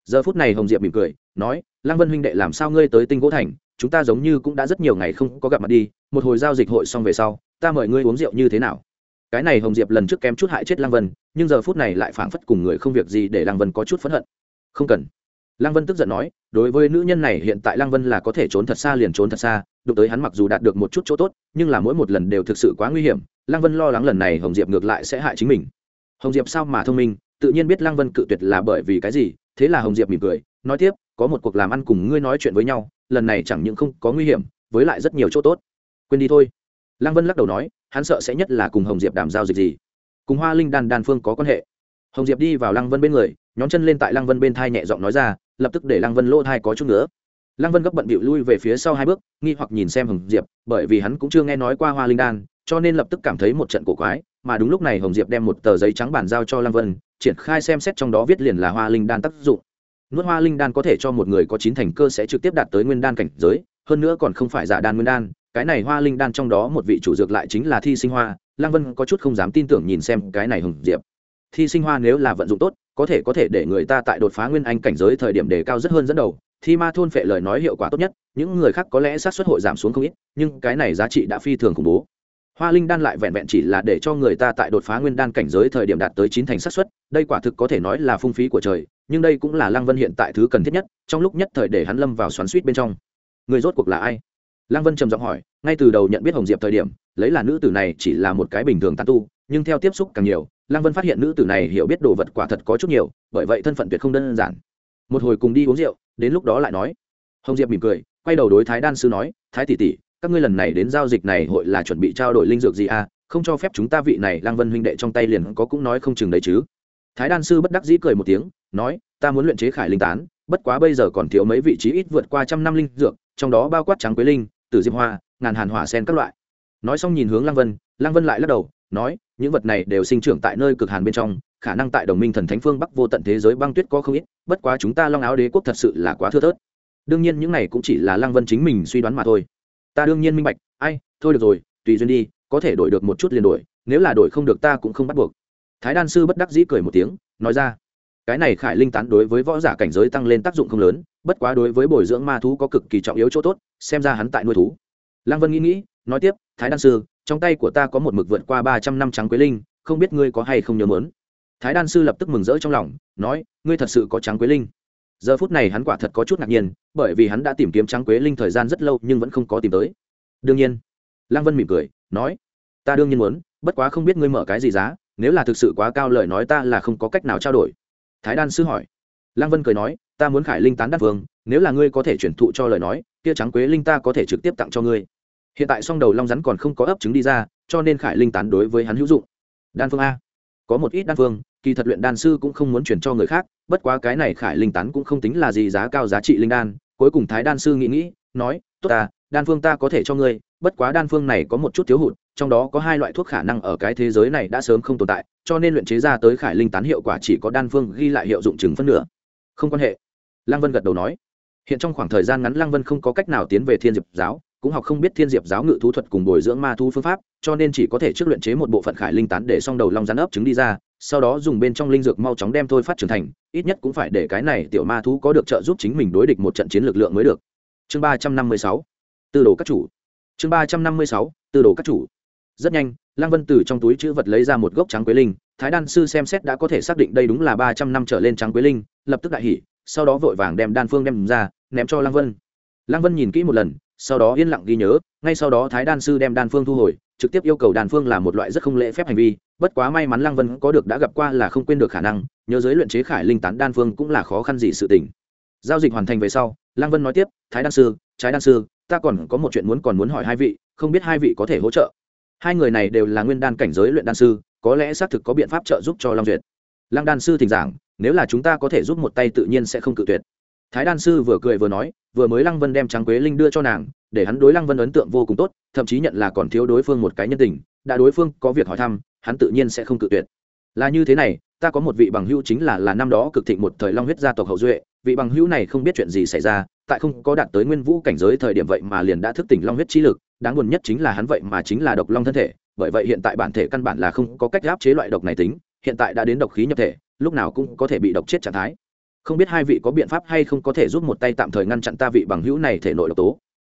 Giờ phút này hồng diệp mỉm cười, nói, lăng vân huynh đệ làm sao ngươi tới tinh gỗ thành? Chúng ta giống như cũng đã rất nhiều ngày không có gặp mặt đi, một hồi giao dịch hội xong về sau, ta mời ngươi uống rượu như thế nào? Cái này hồng diệp lần trước kém chút hại chết lăng vân, nhưng giờ phút này lại phảng phất cùng người không việc gì để lăng vân có chút phẫn hận. Không cần. Lăng vân tức giận nói, đối với nữ nhân này hiện tại lăng vân là có thể trốn thật xa liền trốn thật xa đụng tới hắn mặc dù đạt được một chút chỗ tốt, nhưng là mỗi một lần đều thực sự quá nguy hiểm, lăng vân lo lắng lần này hồng diệp ngược lại sẽ hại chính mình. Hồng diệp sao mà thông minh, tự nhiên biết lăng vân cự tuyệt là bởi vì cái gì, thế là hồng diệp mỉm cười, nói tiếp, có một cuộc làm ăn cùng ngươi nói chuyện với nhau, lần này chẳng những không có nguy hiểm, với lại rất nhiều chỗ tốt. Quên đi thôi. Lăng vân lắc đầu nói, hắn sợ sẽ nhất là cùng hồng diệp đàm giao dịch gì. Cùng hoa linh đan đan phương có quan hệ. Hồng diệp đi vào lăng vân bên người nhóm chân lên tại lăng vân bên thai nhẹ giọng nói ra, lập tức để lăng vân lỗ thai có chút nữa lăng vân gấp bận bịu lui về phía sau hai bước, nghi hoặc nhìn xem hồng diệp, bởi vì hắn cũng chưa nghe nói qua hoa linh đan, cho nên lập tức cảm thấy một trận cổ quái, mà đúng lúc này hồng diệp đem một tờ giấy trắng bàn giao cho lăng vân, triển khai xem xét trong đó viết liền là hoa linh đan tác dụng. Nuốt hoa linh đan có thể cho một người có chín thành cơ sẽ trực tiếp đạt tới nguyên đan cảnh giới, hơn nữa còn không phải giả đan nguyên đan, cái này hoa linh đan trong đó một vị chủ dược lại chính là thi sinh hoa, lăng vân có chút không dám tin tưởng nhìn xem cái này hồng diệp. Thi sinh hoa nếu là vận dụng tốt, có thể có thể để người ta tại đột phá nguyên anh cảnh giới thời điểm đề cao rất hơn dẫn đầu thi ma thôn phệ lời nói hiệu quả tốt nhất, những người khác có lẽ sát xuất hội giảm xuống không ít, nhưng cái này giá trị đã phi thường khủng bố. Hoa linh đan lại vẹn vẹn chỉ là để cho người ta tại đột phá nguyên đan cảnh giới thời điểm đạt tới chín thành sát xuất đây quả thực có thể nói là phung phí của trời, nhưng đây cũng là lăng vân hiện tại thứ cần thiết nhất, trong lúc nhất thời để hắn lâm vào xoắn suýt bên trong. Người rốt cuộc là ai? Lăng vân trầm giọng hỏi, ngay từ đầu nhận biết hồng diệp thời điểm, lấy là nữ tử này chỉ là một cái bình thường tán tu, nhưng theo tiếp xúc càng nhiều, lăng vân phát hiện nữ tử này hiểu biết đồ vật quả thật có chút nhiều, bởi vậy thân phận tuyệt không đơn giản một hồi cùng đi uống rượu, đến lúc đó lại nói. Hồng diệp mỉm cười, quay đầu đối thái đan sư nói, thái tỷ tỷ, các ngươi lần này đến giao dịch này hội là chuẩn bị trao đổi linh dược gì à? Không cho phép chúng ta vị này Lang vân huynh đệ trong tay liền có cũng nói không chừng đấy chứ. Thái đan sư bất đắc dĩ cười một tiếng, nói, ta muốn luyện chế khải linh tán, bất quá bây giờ còn thiếu mấy vị trí ít vượt qua trăm năm linh dược, trong đó bao quát trắng quế linh, tử diệp hoa, ngàn hàn hỏa sen các loại. Nói xong nhìn hướng Lang vân Lang vân lại lắc đầu, nói những vật này đều sinh trưởng tại nơi cực hàn bên trong, khả năng tại đồng minh thần thánh phương bắc vô tận thế giới băng tuyết có không ít, bất quá chúng ta long áo đế quốc thật sự là quá thưa thớt. Đương nhiên những này cũng chỉ là lăng vân chính mình suy đoán mà thôi. Ta đương nhiên minh bạch, ai, thôi được rồi, tùy duyên đi, có thể đổi được một chút liền đổi, nếu là đổi không được ta cũng không bắt buộc. Thái đan sư bất đắc dĩ cười một tiếng, nói ra, cái này khải linh tán đối với võ giả cảnh giới tăng lên tác dụng không lớn, bất quá đối với bồi dưỡng ma thú có cực kỳ trọng yếu chỗ tốt, xem ra hắn tại nuôi thú. Lăng vân nghĩ nghĩ, nói tiếp, thái đan sư trong tay của ta có một mực vượt qua ba trăm năm trắng quế linh, không biết ngươi có hay không nhớ mớn. Thái đan sư lập tức mừng rỡ trong lòng, nói, ngươi thật sự có trắng quế linh. Giờ phút này hắn quả thật có chút ngạc nhiên, bởi vì hắn đã tìm kiếm trắng quế linh thời gian rất lâu nhưng vẫn không có tìm tới. Đương nhiên, lăng vân mỉm cười, nói, ta đương nhiên muốn, bất quá không biết ngươi mở cái gì giá, nếu là thực sự quá cao lời nói ta là không có cách nào trao đổi. Thái đan sư hỏi. Lăng vân cười nói, ta muốn khải linh tán đan vương, nếu là ngươi có thể chuyển thụ cho lời nói, kia trắng quế linh ta có thể trực tiếp tặng cho ngươi hiện tại song đầu long rắn còn không có ấp trứng đi ra, cho nên khải linh tán đối với hắn hữu dụng. Đan phương a. Có một ít đan phương, kỳ thật luyện đan sư cũng không muốn chuyển cho người khác, bất quá cái này khải linh tán cũng không tính là gì giá cao giá trị linh đan. Cuối cùng thái đan sư nghĩ nghĩ, nói, tốt ta, đan phương ta có thể cho ngươi, bất quá đan phương này có một chút thiếu hụt, trong đó có hai loại thuốc khả năng ở cái thế giới này đã sớm không tồn tại, cho nên luyện chế ra tới khải linh tán hiệu quả chỉ có đan phương ghi lại hiệu dụng chừng phân nửa. Không quan hệ. Lăng vân gật đầu nói. Hiện trong khoảng thời gian ngắn lăng vân không có cách nào tiến về thiên diệp giáo cũng học không biết thiên diệp giáo ngự thú thuật cùng bồi dưỡng ma thú phương pháp, cho nên chỉ có thể trước luyện chế một bộ phận khải linh tán để xong đầu long rắn ấp trứng đi ra, sau đó dùng bên trong linh dược mau chóng đem thôi phát trưởng thành, ít nhất cũng phải để cái này tiểu ma thú có được trợ giúp chính mình đối địch một trận chiến lực lượng mới được. Chương ba trăm năm mươi sáu, tư đồ các chủ. Chương ba trăm năm mươi sáu, tư đồ các chủ. Rất nhanh, lăng vân từ trong túi chữ vật lấy ra một gốc trắng quế linh, thái đan sư xem xét đã có thể xác định đây đúng là ba trăm năm trở lên trắng quế linh, lập tức đại hỉ, sau đó vội vàng đem đan phương đem ra, ném cho lăng vân. Lăng vân nhìn kỹ một lần sau đó yên lặng ghi nhớ, ngay sau đó thái đan sư đem đan phương thu hồi, trực tiếp yêu cầu đan phương là một loại rất không lễ phép hành vi, bất quá may mắn lăng vân có được đã gặp qua là không quên được khả năng, nhớ giới luyện chế khải linh tán đan phương cũng là khó khăn gì sự tình. Giao dịch hoàn thành về sau, lăng vân nói tiếp, thái đan sư trái đan sư, ta còn có một chuyện muốn còn muốn hỏi hai vị, không biết hai vị có thể hỗ trợ? Hai người này đều là nguyên đan cảnh giới luyện đan sư, có lẽ xác thực có biện pháp trợ giúp cho long duyệt. Lăng đan sư thỉnh giảng, nếu là chúng ta có thể giúp một tay tự nhiên sẽ không cự tuyệt thái đan sư vừa cười vừa nói, vừa mới lăng vân đem trắng quế linh đưa cho nàng, để hắn đối lăng vân ấn tượng vô cùng tốt, thậm chí nhận là còn thiếu đối phương một cái nhân tình, đã đối phương có việc hỏi thăm, hắn tự nhiên sẽ không cự tuyệt. Là như thế này, ta có một vị bằng hữu chính là là năm đó cực thịnh một thời long huyết gia tộc hậu duệ, vị bằng hữu này không biết chuyện gì xảy ra, tại không có đạt tới nguyên vũ cảnh giới thời điểm vậy mà liền đã thức tỉnh long huyết trí lực, đáng buồn nhất chính là hắn vậy mà chính là độc long thân thể, bởi vậy hiện tại bản thể căn bản là không có cách áp chế loại độc này tính, hiện tại đã đến độc khí nhập thể, lúc nào cũng có thể bị độc chết trạng thái không biết hai vị có biện pháp hay không có thể giúp một tay tạm thời ngăn chặn ta vị bằng hữu này thể nội độc tố.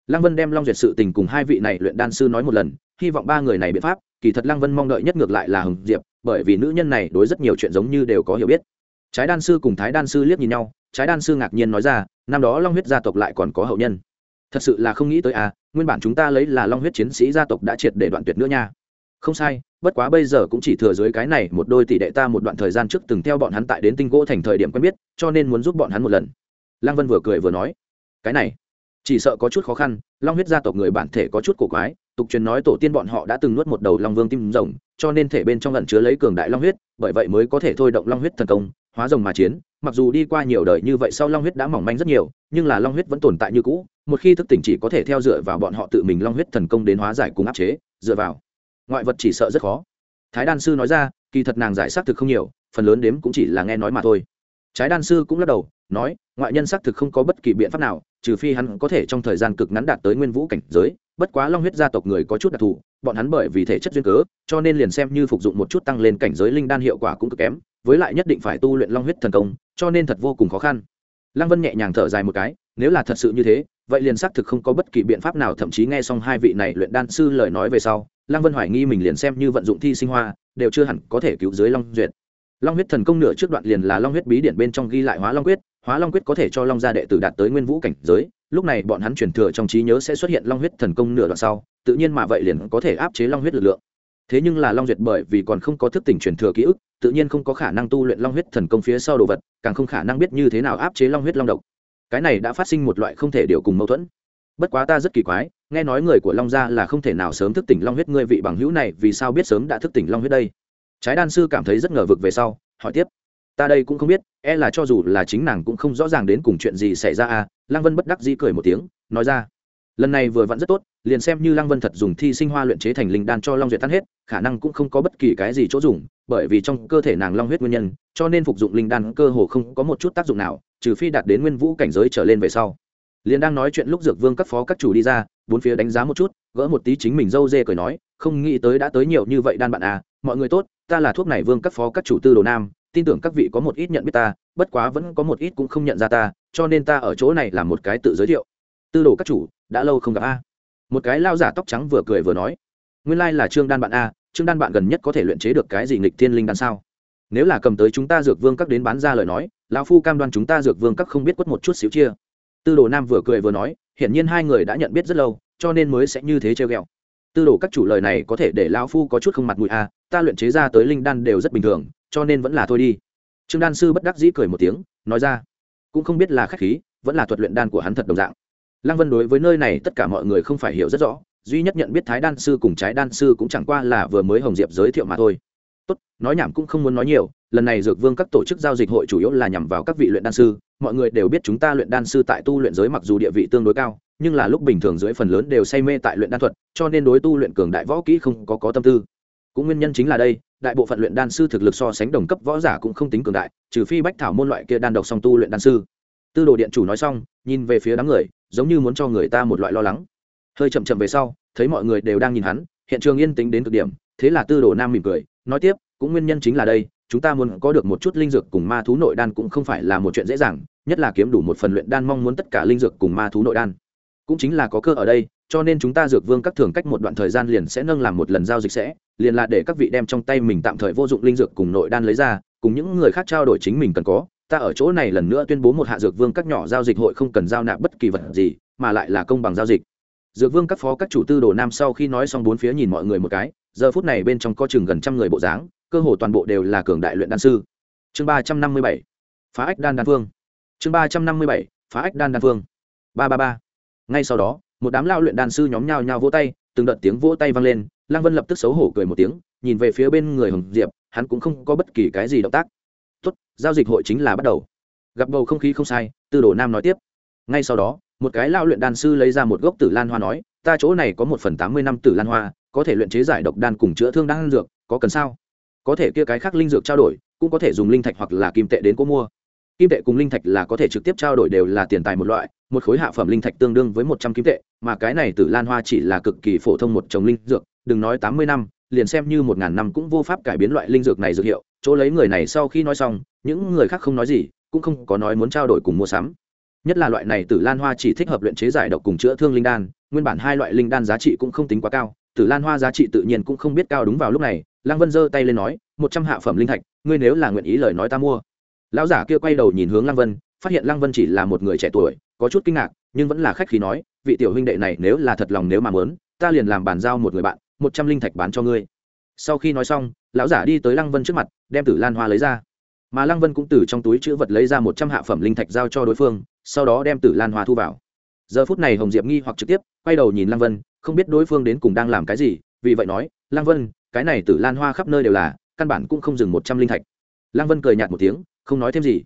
Lăng vân đem long duyệt sự tình cùng hai vị này luyện đan sư nói một lần, hy vọng ba người này biện pháp, kỳ thật lăng vân mong đợi nhất ngược lại là hồng diệp, bởi vì nữ nhân này đối rất nhiều chuyện giống như đều có hiểu biết. Trái đan sư cùng thái đan sư liếc nhìn nhau, trái đan sư ngạc nhiên nói ra, năm đó long huyết gia tộc lại còn có hậu nhân. Thật sự là không nghĩ tới à nguyên bản chúng ta lấy là long huyết chiến sĩ gia tộc đã triệt để đoạn tuyệt nữa nha không sai, bất quá bây giờ cũng chỉ thừa dưới cái này một đôi tỷ đệ ta một đoạn thời gian trước từng theo bọn hắn tại đến tinh gỗ thành thời điểm quen biết, cho nên muốn giúp bọn hắn một lần. Lăng vân vừa cười vừa nói. Cái này, chỉ sợ có chút khó khăn, long huyết gia tộc người bản thể có chút cổ quái, tục truyền nói tổ tiên bọn họ đã từng nuốt một đầu long vương tim rồng, cho nên thể bên trong lần chứa lấy cường đại long huyết, bởi vậy mới có thể thôi động long huyết thần công, hóa rồng mà chiến. Mặc dù đi qua nhiều đời như vậy sau long huyết đã mỏng manh rất nhiều, nhưng là long huyết vẫn tồn tại như cũ, một khi thức tỉnh chỉ có thể theo dựa vào bọn họ tự mình long huyết thần công đến hóa giải cùng áp chế, dựa vào ngoại vật chỉ sợ rất khó. Thái đan sư nói ra, kỳ thật nàng giải xác thực không nhiều, phần lớn đếm cũng chỉ là nghe nói mà thôi. Trái đan sư cũng lắc đầu, nói, ngoại nhân xác thực không có bất kỳ biện pháp nào, trừ phi hắn có thể trong thời gian cực ngắn đạt tới nguyên vũ cảnh giới, bất quá long huyết gia tộc người có chút đặc thù, bọn hắn bởi vì thể chất duyên cớ, cho nên liền xem như phục dụng một chút tăng lên cảnh giới linh đan hiệu quả cũng cực kém, với lại nhất định phải tu luyện long huyết thần công, cho nên thật vô cùng khó khăn. Lăng vân nhẹ nhàng thở dài một cái, nếu là thật sự như thế vậy liền xác thực không có bất kỳ biện pháp nào, thậm chí nghe xong hai vị này luyện đan sư lời nói về sau, lăng vân hoài nghi mình liền xem như vận dụng thi sinh hoa, đều chưa hẳn có thể cứu dưới long duyệt. Long huyết thần công nửa trước đoạn liền là long huyết bí điển bên trong ghi lại hóa long quyết, hóa long quyết có thể cho long gia đệ tử đạt tới nguyên vũ cảnh giới, lúc này bọn hắn truyền thừa trong trí nhớ sẽ xuất hiện long huyết thần công nửa đoạn sau, tự nhiên mà vậy liền có thể áp chế long huyết lực lượng. Thế nhưng là long duyệt bởi vì còn không có thức tỉnh truyền thừa ký ức, tự nhiên không có khả năng tu luyện long huyết thần công phía sau đồ vật, càng không khả năng biết như thế nào áp chế long huyết long độc cái này đã phát sinh một loại không thể điều cùng mâu thuẫn. Bất quá ta rất kỳ quái, nghe nói người của long gia là không thể nào sớm thức tỉnh long huyết, ngươi vị bằng hữu này vì sao biết sớm đã thức tỉnh long huyết đây? Trái đan sư cảm thấy rất ngờ vực về sau, hỏi tiếp. Ta đây cũng không biết e là cho dù là chính nàng cũng không rõ ràng đến cùng chuyện gì xảy ra à lăng vân bất đắc dĩ cười một tiếng, nói ra. Lần này vừa vặn rất tốt, liền xem như lăng vân thật dùng thi sinh hoa luyện chế thành linh đan cho long duyệt tan hết, khả năng cũng không có bất kỳ cái gì chỗ dùng, bởi vì trong cơ thể nàng long huyết nguyên nhân, cho nên phục dụng linh đan cơ hồ không có một chút tác dụng nào trừ phi đạt đến nguyên vũ cảnh giới trở lên về sau. Liền đang nói chuyện lúc dược vương các phó các chủ đi ra, bốn phía đánh giá một chút, gỡ một tí chính mình dâu dê cười nói, không nghĩ tới đã tới nhiều như vậy đan bạn à mọi người tốt, ta là thuốc này vương các phó các chủ tư đồ nam, tin tưởng các vị có một ít nhận biết ta, bất quá vẫn có một ít cũng không nhận ra ta, cho nên ta ở chỗ này là một cái tự giới thiệu. Tư đồ các chủ, đã lâu không gặp a. Một cái lao giả tóc trắng vừa cười vừa nói, nguyên lai、like、là trương đan bạn a, trương đan bạn gần nhất có thể luyện chế được cái gì nghịch thiên linh đan sao? Nếu là cầm tới chúng ta dược vương các đến bán ra lời nói lão phu cam đoan chúng ta dược vương các không biết quất một chút xíu chia. Tư đồ nam vừa cười vừa nói, hiển nhiên hai người đã nhận biết rất lâu, cho nên mới sẽ như thế treo ghẹo. Tư đồ các chủ lời này có thể để lão phu có chút không mặt mũi a ta luyện chế ra tới linh đan đều rất bình thường, cho nên vẫn là thôi đi. Trương đan sư bất đắc dĩ cười một tiếng, nói ra, cũng không biết là khách khí, vẫn là thuật luyện đan của hắn thật đồng dạng. Lăng vân đối với nơi này tất cả mọi người không phải hiểu rất rõ, duy nhất nhận biết thái đan sư cùng trái đan sư cũng chẳng qua là vừa mới hồng diệp giới thiệu mà thôi tốt, nói nhảm cũng không muốn nói nhiều, lần này dược vương các tổ chức giao dịch hội chủ yếu là nhằm vào các vị luyện đan sư, mọi người đều biết chúng ta luyện đan sư tại tu luyện giới mặc dù địa vị tương đối cao, nhưng là lúc bình thường dưới phần lớn đều say mê tại luyện đan thuật, cho nên đối tu luyện cường đại võ kỹ không có có tâm tư. Cũng nguyên nhân chính là đây, đại bộ phận luyện đan sư thực lực so sánh đồng cấp võ giả cũng không tính cường đại, trừ phi bách thảo môn loại kia đan độc song tu luyện đan sư. Tư đồ điện chủ nói xong, nhìn về phía đám người, giống như muốn cho người ta một loại lo lắng. Hơi chậm chậm về sau, thấy mọi người đều đang nhìn hắn, hiện trường yên tĩnh đến cực điểm, thế là tư đồ nam mỉm cười nói tiếp, cũng nguyên nhân chính là đây, chúng ta muốn có được một chút linh dược cùng ma thú nội đan cũng không phải là một chuyện dễ dàng, nhất là kiếm đủ một phần luyện đan mong muốn tất cả linh dược cùng ma thú nội đan. Cũng chính là có cơ ở đây, cho nên chúng ta dược vương các thường cách một đoạn thời gian liền sẽ nâng làm một lần giao dịch sẽ, liền là để các vị đem trong tay mình tạm thời vô dụng linh dược cùng nội đan lấy ra, cùng những người khác trao đổi chính mình cần có. Ta ở chỗ này lần nữa tuyên bố một hạ dược vương các nhỏ giao dịch hội không cần giao nạp bất kỳ vật gì, mà lại là công bằng giao dịch. Dược vương các phó các chủ tư đồ nam sau khi nói xong bốn phía nhìn mọi người một cái giờ phút này bên trong có chừng gần trăm người bộ dáng, cơ hồ toàn bộ đều là cường đại luyện đan sư. Chương ba trăm năm mươi bảy, phá ách đan đan phương chương ba trăm năm mươi bảy, phá ách đan đan phương ba ba ba. Ngay sau đó, một đám lao luyện đan sư nhóm nhao nhao vỗ tay, từng đợt tiếng vỗ tay vang lên, lăng vân lập tức xấu hổ cười một tiếng, nhìn về phía bên người hồng diệp, hắn cũng không có bất kỳ cái gì động tác. Tốt, giao dịch hội chính là bắt đầu. Gặp bầu không khí không sai, tư đồ nam nói tiếp. Ngay sau đó, một cái lao luyện đan sư lấy ra một gốc tử lan hoa nói, ta chỗ này có một phần tám mươi năm tử lan hoa có thể luyện chế giải độc đan cùng chữa thương đan dược, có cần sao? Có thể kia cái khác linh dược trao đổi, cũng có thể dùng linh thạch hoặc là kim tệ đến cô mua. Kim tệ cùng linh thạch là có thể trực tiếp trao đổi đều là tiền tài một loại, một khối hạ phẩm linh thạch tương đương với một trăm kim tệ, mà cái này tử lan hoa chỉ là cực kỳ phổ thông một trồng linh dược, đừng nói tám mươi năm, liền xem như một ngàn năm cũng vô pháp cải biến loại linh dược này dược hiệu. Chỗ lấy người này sau khi nói xong, những người khác không nói gì, cũng không có nói muốn trao đổi cùng mua sắm. Nhất là loại này tử lan hoa chỉ thích hợp luyện chế giải độc cùng chữa thương linh đan, nguyên bản hai loại linh đan giá trị cũng không tính quá cao tử lan hoa giá trị tự nhiên cũng không biết cao đúng vào lúc này, lăng vân giơ tay lên nói, một trăm hạ phẩm linh thạch, ngươi nếu là nguyện ý lời nói ta mua. Lão giả kia quay đầu nhìn hướng lăng vân, phát hiện lăng vân chỉ là một người trẻ tuổi, có chút kinh ngạc, nhưng vẫn là khách khí nói, vị tiểu huynh đệ này nếu là thật lòng nếu mà mớn ta liền làm bàn giao một người bạn, một trăm linh thạch bán cho ngươi. Sau khi nói xong, lão giả đi tới lăng vân trước mặt, đem tử lan hoa lấy ra. Mà lăng vân cũng từ trong túi chữ vật lấy ra một trăm hạ phẩm linh thạch giao cho đối phương, sau đó đem tử lan hoa thu vào. Giờ phút này hồng diệp nghi hoặc trực tiếp, quay đầu nhìn lăng vân không biết đối phương đến cùng đang làm cái gì, vì vậy nói, lăng vân, cái này từ lan hoa khắp nơi đều là, căn bản cũng không dừng một trăm linh thạch. Lăng vân cười nhạt một tiếng, không nói thêm gì.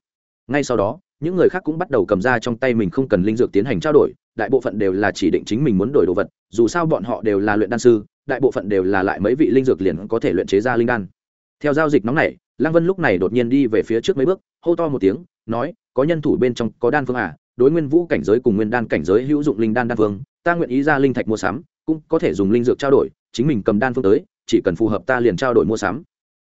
Ngay sau đó, những người khác cũng bắt đầu cầm ra trong tay mình không cần linh dược tiến hành trao đổi, đại bộ phận đều là chỉ định chính mình muốn đổi đồ vật, dù sao bọn họ đều là luyện đan sư, đại bộ phận đều là lại mấy vị linh dược liền có thể luyện chế ra linh đan. Theo giao dịch nóng này, lăng vân lúc này đột nhiên đi về phía trước mấy bước, hô to một tiếng, nói, có nhân thủ bên trong có đan phương à đối nguyên vũ cảnh giới cùng nguyên đan cảnh giới hữu dụng linh đan đan phương, ta nguyện ý ra linh thạch mua sắm cũng có thể dùng linh dược trao đổi, chính mình cầm đan phương tới, chỉ cần phù hợp ta liền trao đổi mua sắm.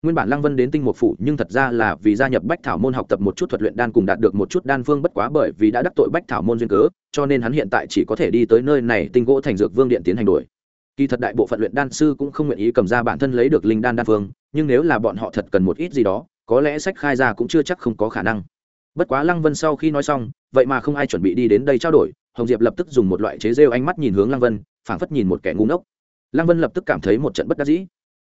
Nguyên bản lăng vân đến tinh Mục phủ, nhưng thật ra là vì gia nhập bách thảo môn học tập một chút thuật luyện đan cùng đạt được một chút đan phương bất quá bởi vì đã đắc tội bách thảo môn duyên cớ, cho nên hắn hiện tại chỉ có thể đi tới nơi này tinh gỗ thành dược vương điện tiến hành đổi kỳ thật đại bộ phận luyện đan sư cũng không nguyện ý cầm ra bản thân lấy được linh đan đan phương, nhưng nếu là bọn họ thật cần một ít gì đó, có lẽ sách khai ra cũng chưa chắc không có khả năng. Bất quá lăng vân sau khi nói xong, vậy mà không ai chuẩn bị đi đến đây trao đổi, hồng diệp lập tức dùng một loại chế rêu ánh mắt nhìn hướng lăng vân phảng phất nhìn một kẻ ngu ngốc. Lăng vân lập tức cảm thấy một trận bất đắc dĩ.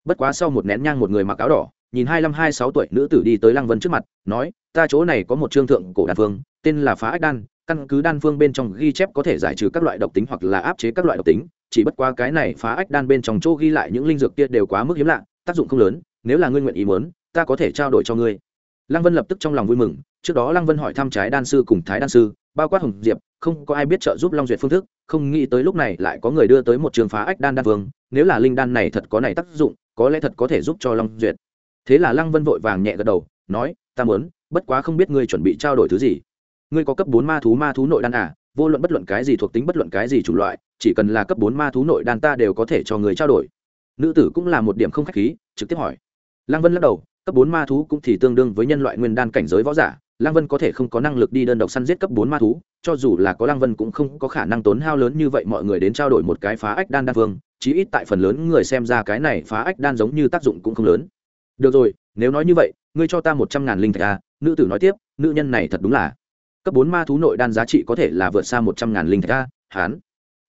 Bất quá sau một nén nhang một người mặc áo đỏ, nhìn hai mươi hai sáu tuổi nữ tử đi tới lăng vân trước mặt, nói, ta chỗ này có một trương thượng cổ đan phương tên là phá ách đan, căn cứ đan phương bên trong ghi chép có thể giải trừ các loại độc tính hoặc là áp chế các loại độc tính, chỉ bất qua cái này phá ách đan bên trong chỗ ghi lại những linh dược kia đều quá mức hiếm lạ, tác dụng không lớn, nếu là ngươi nguyện ý muốn, ta có thể trao đổi cho ngươi. Lăng vân lập tức trong lòng vui mừng, trước đó lăng vân hỏi thăm trái đan sư cùng thái đan sư, bao quát hồng diệp không có ai biết trợ giúp long duyệt phương thức, không nghĩ tới lúc này lại có người đưa tới một trường phá ách đan đan vương, nếu là linh đan này thật có này tác dụng, có lẽ thật có thể giúp cho long duyệt. Thế là lăng vân vội vàng nhẹ gật đầu, nói, ta muốn, bất quá không biết ngươi chuẩn bị trao đổi thứ gì. Ngươi có cấp bốn ma thú ma thú nội đan à vô luận bất luận cái gì thuộc tính bất luận cái gì chủng loại, chỉ cần là cấp bốn ma thú nội đan ta đều có thể cho người trao đổi. Nữ tử cũng là một điểm không khách khí, trực tiếp hỏi. Lăng vân lắc đầu, cấp bốn ma thú cũng thì tương đương với nhân loại nguyên đan cảnh giới võ giả lăng vân có thể không có năng lực đi đơn độc săn giết cấp bốn ma thú, cho dù là có lăng vân cũng không có khả năng tốn hao lớn như vậy mọi người đến trao đổi một cái phá ách đan đan vương, chí ít tại phần lớn người xem ra cái này phá ách đan giống như tác dụng cũng không lớn. Được rồi, nếu nói như vậy, ngươi cho ta một trăm ngàn linh thạch a nữ tử nói tiếp, nữ nhân này thật đúng là. Cấp bốn ma thú nội đan giá trị có thể là vượt xa một trăm ngàn linh thạch a hán.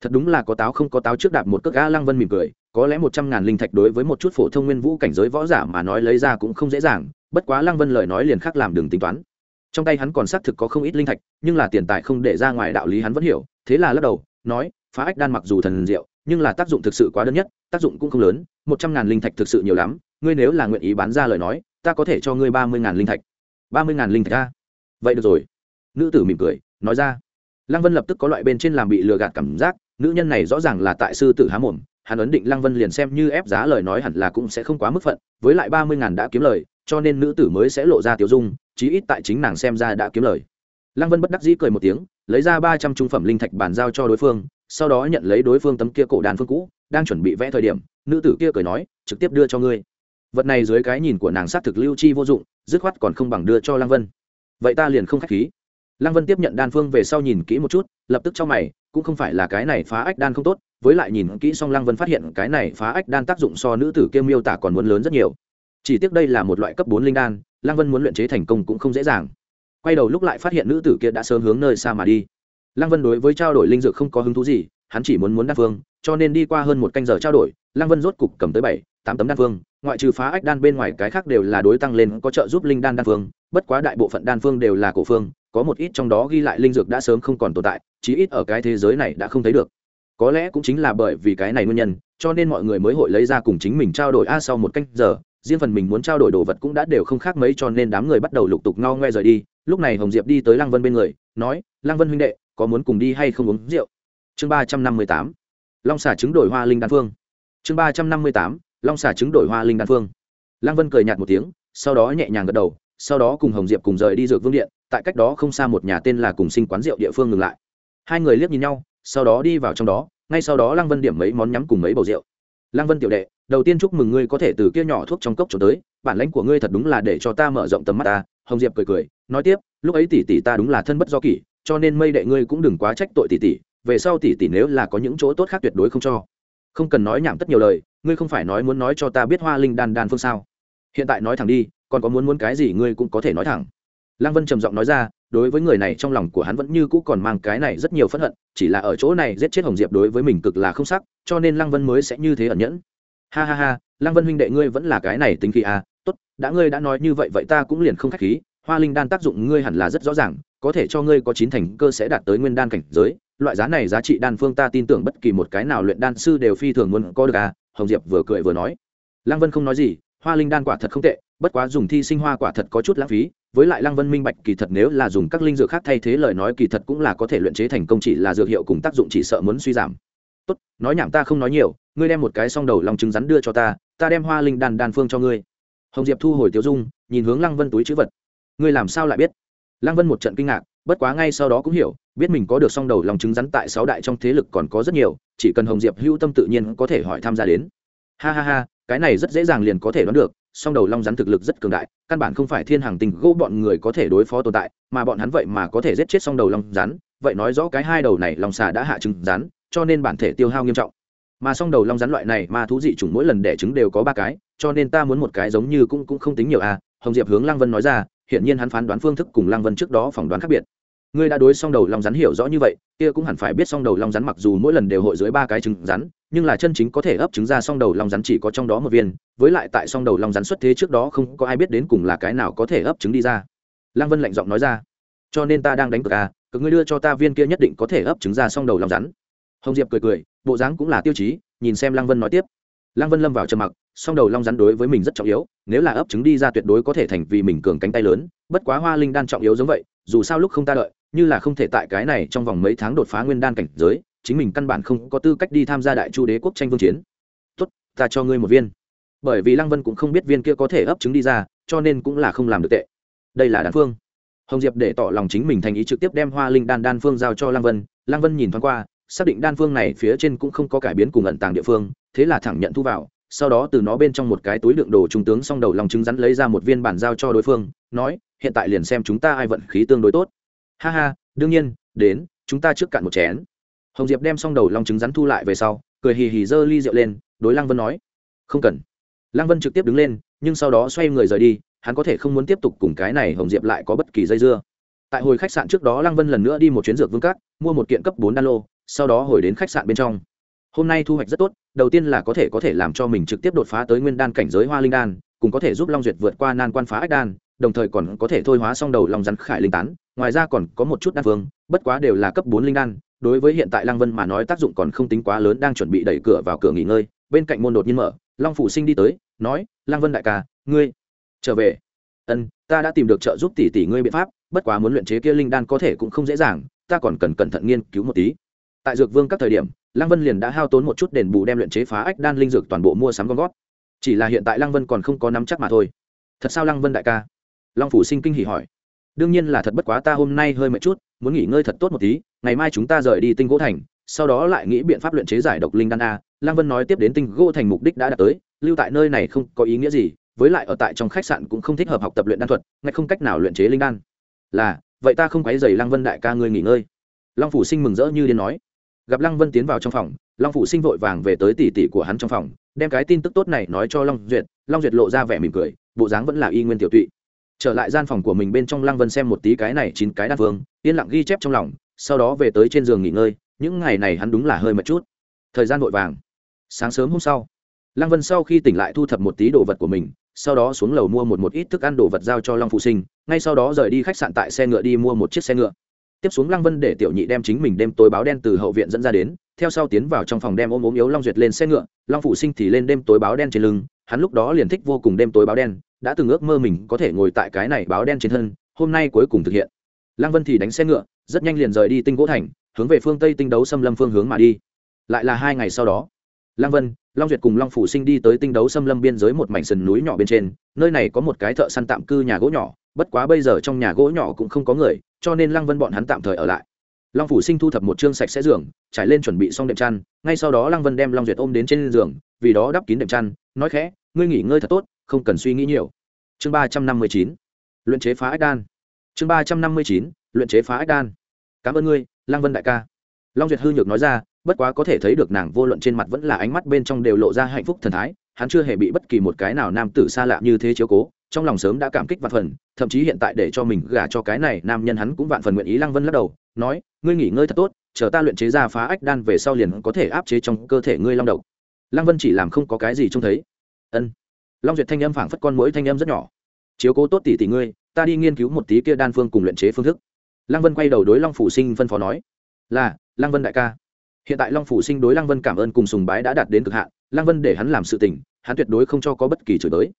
Thật đúng là có táo không có táo trước đạp một cước a lăng vân mỉm cười, có lẽ một trăm ngàn linh thạch đối với một chút phổ thông nguyên vũ cảnh giới võ giả mà nói lấy ra cũng không dễ dàng, bất quá lăng vân lời nói liền khác làm đường tính toán trong tay hắn còn xác thực có không ít linh thạch, nhưng là tiền tài không để ra ngoài đạo lý hắn vẫn hiểu, thế là lắc đầu, nói, phá ách đan mặc dù thần diệu, nhưng là tác dụng thực sự quá đơn nhất, tác dụng cũng không lớn, một trăm ngàn linh thạch thực sự nhiều lắm, ngươi nếu là nguyện ý bán ra lời nói, ta có thể cho ngươi ba mươi ngàn linh thạch. Ba mươi ngàn linh thạch ra vậy được rồi. Nữ tử mỉm cười, nói ra. Lăng vân lập tức có loại bên trên làm bị lừa gạt cảm giác, nữ nhân này rõ ràng là tại sư tử há mồm, hắn ấn định lăng vân liền xem như ép giá lời nói hẳn là cũng sẽ không quá mức phận, với lại ba mươi ngàn đã kiếm lời, cho nên nữ tử mới sẽ lộ ra tiểu dung chí ít tại chính nàng xem ra đã kiếm lời. Lăng vân bất đắc dĩ cười một tiếng, lấy ra ba trăm trung phẩm linh thạch bàn giao cho đối phương, sau đó nhận lấy đối phương tấm kia cổ đàn phương cũ, đang chuẩn bị vẽ thời điểm, nữ tử kia cười nói, trực tiếp đưa cho ngươi. Vật này dưới cái nhìn của nàng sát thực lưu chi vô dụng, dứt khoát còn không bằng đưa cho lăng vân. Vậy ta liền không k h á c h khí. Lăng vân tiếp nhận đan phương về sau nhìn kỹ một chút, lập tức cho mày, cũng không phải là cái này phá ách đan không tốt, với lại nhìn kỹ xong lăng vân phát hiện cái này phá ách đan tác dụng so nữ tử kia miêu tả còn muốn lớn rất nhiều chỉ tiếc đây là một loại cấp bốn linh đan, lăng vân muốn luyện chế thành công cũng không dễ dàng. Quay đầu lúc lại phát hiện nữ tử kia đã sớm hướng nơi xa mà đi. Lăng vân đối với trao đổi linh dược không có hứng thú gì, hắn chỉ muốn muốn đan phương cho nên đi qua hơn một canh giờ trao đổi, lăng vân rốt cục cầm tới bảy, tám tấm đan phương ngoại trừ phá ách đan bên ngoài cái khác đều là đối tăng lên có trợ giúp linh đan đan phương bất quá đại bộ phận đan phương đều là cổ phương có một ít trong đó ghi lại linh dược đã sớm không còn tồn tại, chí ít ở cái thế giới này đã không thấy được. Có lẽ cũng chính là bởi vì cái này nguyên nhân, cho nên mọi người mới hội lấy ra cùng chính mình trao đổi, a, sau một canh giờ riêng phần mình muốn trao đổi đồ vật cũng đã đều không khác mấy cho nên đám người bắt đầu lục tục ngao ngoe rời đi. Lúc này hồng diệp đi tới lăng vân bên người, nói, lăng vân huynh đệ, có muốn cùng đi hay không uống rượu? Chương ba trăm năm mươi tám, long xả trứng đổi hoa linh đan phương. Chương ba trăm năm mươi tám, long xả trứng đổi hoa linh đan phương. Lăng vân cười nhạt một tiếng, sau đó nhẹ nhàng gật đầu, sau đó cùng hồng diệp cùng rời đi dược vương điện, tại cách đó không xa một nhà tên là cùng sinh quán rượu địa phương ngừng lại. Hai người liếc nhìn nhau, sau đó đi vào trong đó, ngay sau đó lăng vân điểm mấy món nhắm cùng mấy bầu rượu lăng vân tiểu đệ, đầu tiên chúc mừng ngươi có thể từ kia nhỏ thuốc trong cốc trốn tới, bản lãnh của ngươi thật đúng là để cho ta mở rộng tầm mắt ta. Hồng diệp cười cười, nói tiếp, lúc ấy tỷ tỷ ta đúng là thân bất do kỷ, cho nên mây đệ ngươi cũng đừng quá trách tội tỷ tỷ, về sau tỷ tỷ nếu là có những chỗ tốt khác tuyệt đối không cho. Không cần nói nhảm tất nhiều lời, ngươi không phải nói muốn nói cho ta biết hoa linh đan đan phương sao? Hiện tại nói thẳng đi, còn có muốn muốn cái gì ngươi cũng có thể nói thẳng lăng vân trầm giọng nói ra, đối với người này trong lòng của hắn vẫn như cũ còn mang cái này rất nhiều phẫn hận, chỉ là ở chỗ này giết chết hồng diệp đối với mình cực là không sắc, cho nên lăng vân mới sẽ như thế ẩn nhẫn. Ha ha ha, lăng vân huynh đệ ngươi vẫn là cái này tính khí à tốt, đã ngươi đã nói như vậy vậy ta cũng liền không khách khí, hoa linh đan tác dụng ngươi hẳn là rất rõ ràng, có thể cho ngươi có chín thành cơ sẽ đạt tới nguyên đan cảnh giới, loại giá này giá trị đan phương ta tin tưởng bất kỳ một cái nào luyện đan sư đều phi thường muốn có được à hồng diệp vừa cười vừa nói. Lăng vân không nói gì, hoa linh đan quả thật không tệ, bất quá dùng thi sinh hoa quả thật có chút lãng phí với lại lăng vân minh bạch kỳ thật nếu là dùng các linh dược khác thay thế lời nói kỳ thật cũng là có thể luyện chế thành công chỉ là dược hiệu cùng tác dụng chỉ sợ muốn suy giảm. Tốt, nói nhảm ta không nói nhiều, ngươi đem một cái song đầu lòng trứng rắn đưa cho ta ta đem hoa linh đàn đàn phương cho ngươi. Hồng diệp thu hồi tiêu dung, nhìn hướng lăng vân túi chữ vật. Ngươi làm sao lại biết? Lăng vân một trận kinh ngạc, bất quá ngay sau đó cũng hiểu, biết mình có được song đầu lòng trứng rắn tại sáu đại trong thế lực còn có rất nhiều, chỉ cần hồng diệp hữu tâm tự nhiên có thể hỏi tham gia đến. Ha ha ha, cái này rất dễ dàng liền có thể đoán được song đầu long rắn thực lực rất cường đại, căn bản không phải thiên hàng tình gỗ bọn người có thể đối phó tồn tại, mà bọn hắn vậy mà có thể giết chết song đầu long rắn, vậy nói rõ cái hai đầu này long xà đã hạ trứng rắn, cho nên bản thể tiêu hao nghiêm trọng. Mà song đầu long rắn loại này ma thú dị chủng mỗi lần đẻ trứng đều có ba cái, cho nên ta muốn một cái giống như cũng cũng không tính nhiều à hồng diệp hướng lăng vân nói ra hiện nhiên hắn phán đoán phương thức cùng lăng vân trước đó phỏng đoán khác biệt ngươi đã đối song đầu long rắn hiểu rõ như vậy, kia cũng hẳn phải biết song đầu long rắn mặc dù mỗi lần đều hội dưới ba cái trứng rắn, nhưng là chân chính có thể ấp trứng ra song đầu long rắn chỉ có trong đó một viên, với lại tại song đầu long rắn xuất thế trước đó không có ai biết đến cùng là cái nào có thể ấp trứng đi ra. Lăng vân lạnh giọng nói ra, cho nên ta đang đánh cược à cực ngươi đưa cho ta viên kia nhất định có thể ấp trứng ra song đầu long rắn. Hồng diệp cười cười, bộ dáng cũng là tiêu chí, nhìn xem lăng vân nói tiếp. Lăng vân lâm vào trầm mặc, song đầu long rắn đối với mình rất trọng yếu, nếu là ấp trứng đi ra tuyệt đối có thể thành vì mình cường cánh tay lớn, bất quá hoa linh đan trọng yếu giống vậy, dù sao lúc không ta đợi như là không thể tại cái này trong vòng mấy tháng đột phá nguyên đan cảnh giới, chính mình căn bản không có tư cách đi tham gia đại chu đế quốc tranh vương chiến. Tốt, ta cho ngươi một viên. Bởi vì lăng vân cũng không biết viên kia có thể ấp trứng đi ra, cho nên cũng là không làm được tệ. Đây là đan phương. Hồng diệp để tỏ lòng chính mình thành ý trực tiếp đem hoa linh đan đan phương giao cho lăng vân. Lăng vân nhìn thoáng qua, xác định đan phương này phía trên cũng không có cải biến cùng ẩn tàng địa phương, thế là thẳng nhận thu vào. Sau đó từ nó bên trong một cái túi đựng đồ trung tướng xong đầu lòng trứng rắn lấy ra một viên bản giao cho đối phương, nói, hiện tại liền xem chúng ta ai vận khí tương đối tốt ha ha, đương nhiên, đến, chúng ta trước cạn một chén. Hồng diệp đem xong đầu lòng trứng rắn thu lại về sau, cười hì hì giơ ly rượu lên, đối lăng vân nói. Không cần. Lăng vân trực tiếp đứng lên, nhưng sau đó xoay người rời đi, hắn có thể không muốn tiếp tục cùng cái này hồng diệp lại có bất kỳ dây dưa. Tại hồi khách sạn trước đó, lăng vân lần nữa đi một chuyến dược vương cát mua một kiện cấp bốn đan lô, sau đó hồi đến khách sạn bên trong. Hôm nay thu hoạch rất tốt, đầu tiên là có thể có thể làm cho mình trực tiếp đột phá tới nguyên đan cảnh giới hoa linh đan, cùng có thể giúp long duyệt vượt qua nan quan phá ách đan, đồng thời còn có thể thôi hóa xong đầu lòng rắn khải linh tán ngoài ra còn có một chút đan phương, bất quá đều là cấp bốn linh đan, đối với hiện tại lăng vân mà nói tác dụng còn không tính quá lớn, đang chuẩn bị đẩy cửa vào cửa nghỉ ngơi, bên cạnh môn đột nhiên mở, long phủ sinh đi tới, nói, lăng vân đại ca, ngươi trở về. Ân, ta đã tìm được trợ giúp tỷ tỷ ngươi biện pháp, bất quá muốn luyện chế kia linh đan có thể cũng không dễ dàng, ta còn cần cẩn thận nghiên cứu một tí. Tại dược vương các thời điểm, lăng vân liền đã hao tốn một chút đền bù đem luyện chế phá ách đan linh dược toàn bộ mua sắm gom gót chỉ là hiện tại lăng vân còn không có nắm chắc mà thôi. Thật sao lăng vân đại ca? Long phủ sinh kinh hỉ hỏi đương nhiên là thật bất quá ta hôm nay hơi mệt chút, muốn nghỉ ngơi thật tốt một tí, ngày mai chúng ta rời đi tinh gỗ thành, sau đó lại nghĩ biện pháp luyện chế giải độc linh đan a. Lang vân nói tiếp đến tinh gỗ thành mục đích đã đạt tới, lưu tại nơi này không có ý nghĩa gì, với lại ở tại trong khách sạn cũng không thích hợp học tập luyện đan thuật ngay không cách nào luyện chế linh đan. Là, vậy ta không quấy dày Lang vân đại ca ngươi nghỉ ngơi. Long phủ sinh mừng rỡ như điên nói. Gặp lăng vân tiến vào trong phòng, long phủ sinh vội vàng về tới tỉ tỉ của hắn trong phòng, đem cái tin tức tốt này nói cho long duyệt long duyệt lộ ra vẻ mỉm cười, bộ dáng vẫn là y nguyên tiểu tụy trở lại gian phòng của mình bên trong lăng vân xem một tí cái này chín cái đan vương, yên lặng ghi chép trong lòng, sau đó về tới trên giường nghỉ ngơi, những ngày này hắn đúng là hơi mệt chút. Thời gian vội vàng. Sáng sớm hôm sau, lăng vân sau khi tỉnh lại thu thập một tí đồ vật của mình, sau đó xuống lầu mua một một ít thức ăn đồ vật giao cho long phụ sinh, ngay sau đó rời đi khách sạn tại xe ngựa đi mua một chiếc xe ngựa. Tiếp xuống lăng vân để tiểu nhị đem chính mình đem tối báo đen từ hậu viện dẫn ra đến, theo sau tiến vào trong phòng đem ôm ốm yếu long duyệt lên xe ngựa, long phụ sinh thì lên đêm tối báo đen trên lưng, hắn lúc đó liền thích vô cùng đêm tối báo đen đã từng ước mơ mình có thể ngồi tại cái này báo đen trên thân, hôm nay cuối cùng thực hiện. Lăng vân thì đánh xe ngựa, rất nhanh liền rời đi tinh gỗ thành, hướng về phương tây tinh đấu xâm lâm phương hướng mà đi. Lại là hai ngày sau đó, lăng vân, long duyệt cùng long phủ sinh đi tới tinh đấu xâm lâm biên giới một mảnh sườn núi nhỏ bên trên, nơi này có một cái thợ săn tạm cư nhà gỗ nhỏ, bất quá bây giờ trong nhà gỗ nhỏ cũng không có người, cho nên lăng vân bọn hắn tạm thời ở lại. Long phủ sinh thu thập một chương sạch sẽ giường, trải lên chuẩn bị xong đệm chăn, ngay sau đó lăng vân đem long duyệt ôm đến trên giường, vì đó đắp kín đệm chăn, nói khẽ, ngươi nghỉ ngơi thật tốt không cần suy nghĩ nhiều. Chương ba trăm năm mươi chín, luyện chế phá ách đan. Chương ba trăm năm mươi chín, luyện chế phá ách đan. Cảm ơn ngươi, lăng vân đại ca. Long duyệt hư nhược nói ra, bất quá có thể thấy được nàng vô luận trên mặt vẫn là ánh mắt bên trong đều lộ ra hạnh phúc thần thái, hắn chưa hề bị bất kỳ một cái nào nam tử xa lạ như thế chiếu cố, trong lòng sớm đã cảm kích vạn phần, thậm chí hiện tại để cho mình gả cho cái này nam nhân hắn cũng vạn phần nguyện ý lăng vân lắc đầu, nói, ngươi nghỉ ngơi thật tốt, chờ ta luyện chế ra phá ách đan về sau liền có thể áp chế trong cơ thể ngươi long độc. Lăng vân chỉ làm không có cái gì trông thấy. Ân long duyệt thanh âm phảng phất con mũi thanh âm rất nhỏ. Chiếu cố tốt tỷ tỷ ngươi, ta đi nghiên cứu một tí kia đan phương cùng luyện chế phương thức. Lăng vân quay đầu đối long phủ sinh phân phó nói, là, lăng vân đại ca. Hiện tại long phủ sinh đối lăng vân cảm ơn cùng sùng bái đã đạt đến cực hạn, lăng vân để hắn làm sự tình, hắn tuyệt đối không cho có bất kỳ chửi tới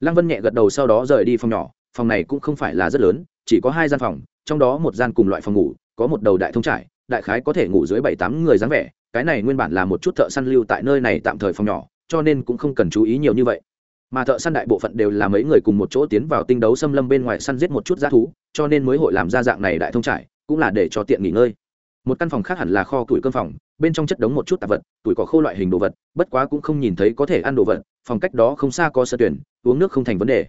lăng vân nhẹ gật đầu sau đó rời đi phòng nhỏ, phòng này cũng không phải là rất lớn, chỉ có hai gian phòng, trong đó một gian cùng loại phòng ngủ, có một đầu đại thông trải, đại khái có thể ngủ dưới bảy tám người dáng vẻ, cái này nguyên bản là một chút thợ săn lưu tại nơi này tạm thời phòng nhỏ, cho nên cũng không cần chú ý nhiều như vậy mà thợ săn đại bộ phận đều là mấy người cùng một chỗ tiến vào tinh đấu xâm lâm bên ngoài săn giết một chút g thú, cho nên mới hội làm ra dạng này đại thông trải, cũng là để cho tiện nghỉ ngơi. Một căn phòng khác hẳn là kho tuổi cơm phòng, bên trong chất đống một chút tạp vật tuổi có khô loại hình đồ vật, bất quá cũng không nhìn thấy có thể ăn đồ vật, phòng cách đó không xa có sơ tuyển, uống nước không thành vấn đề.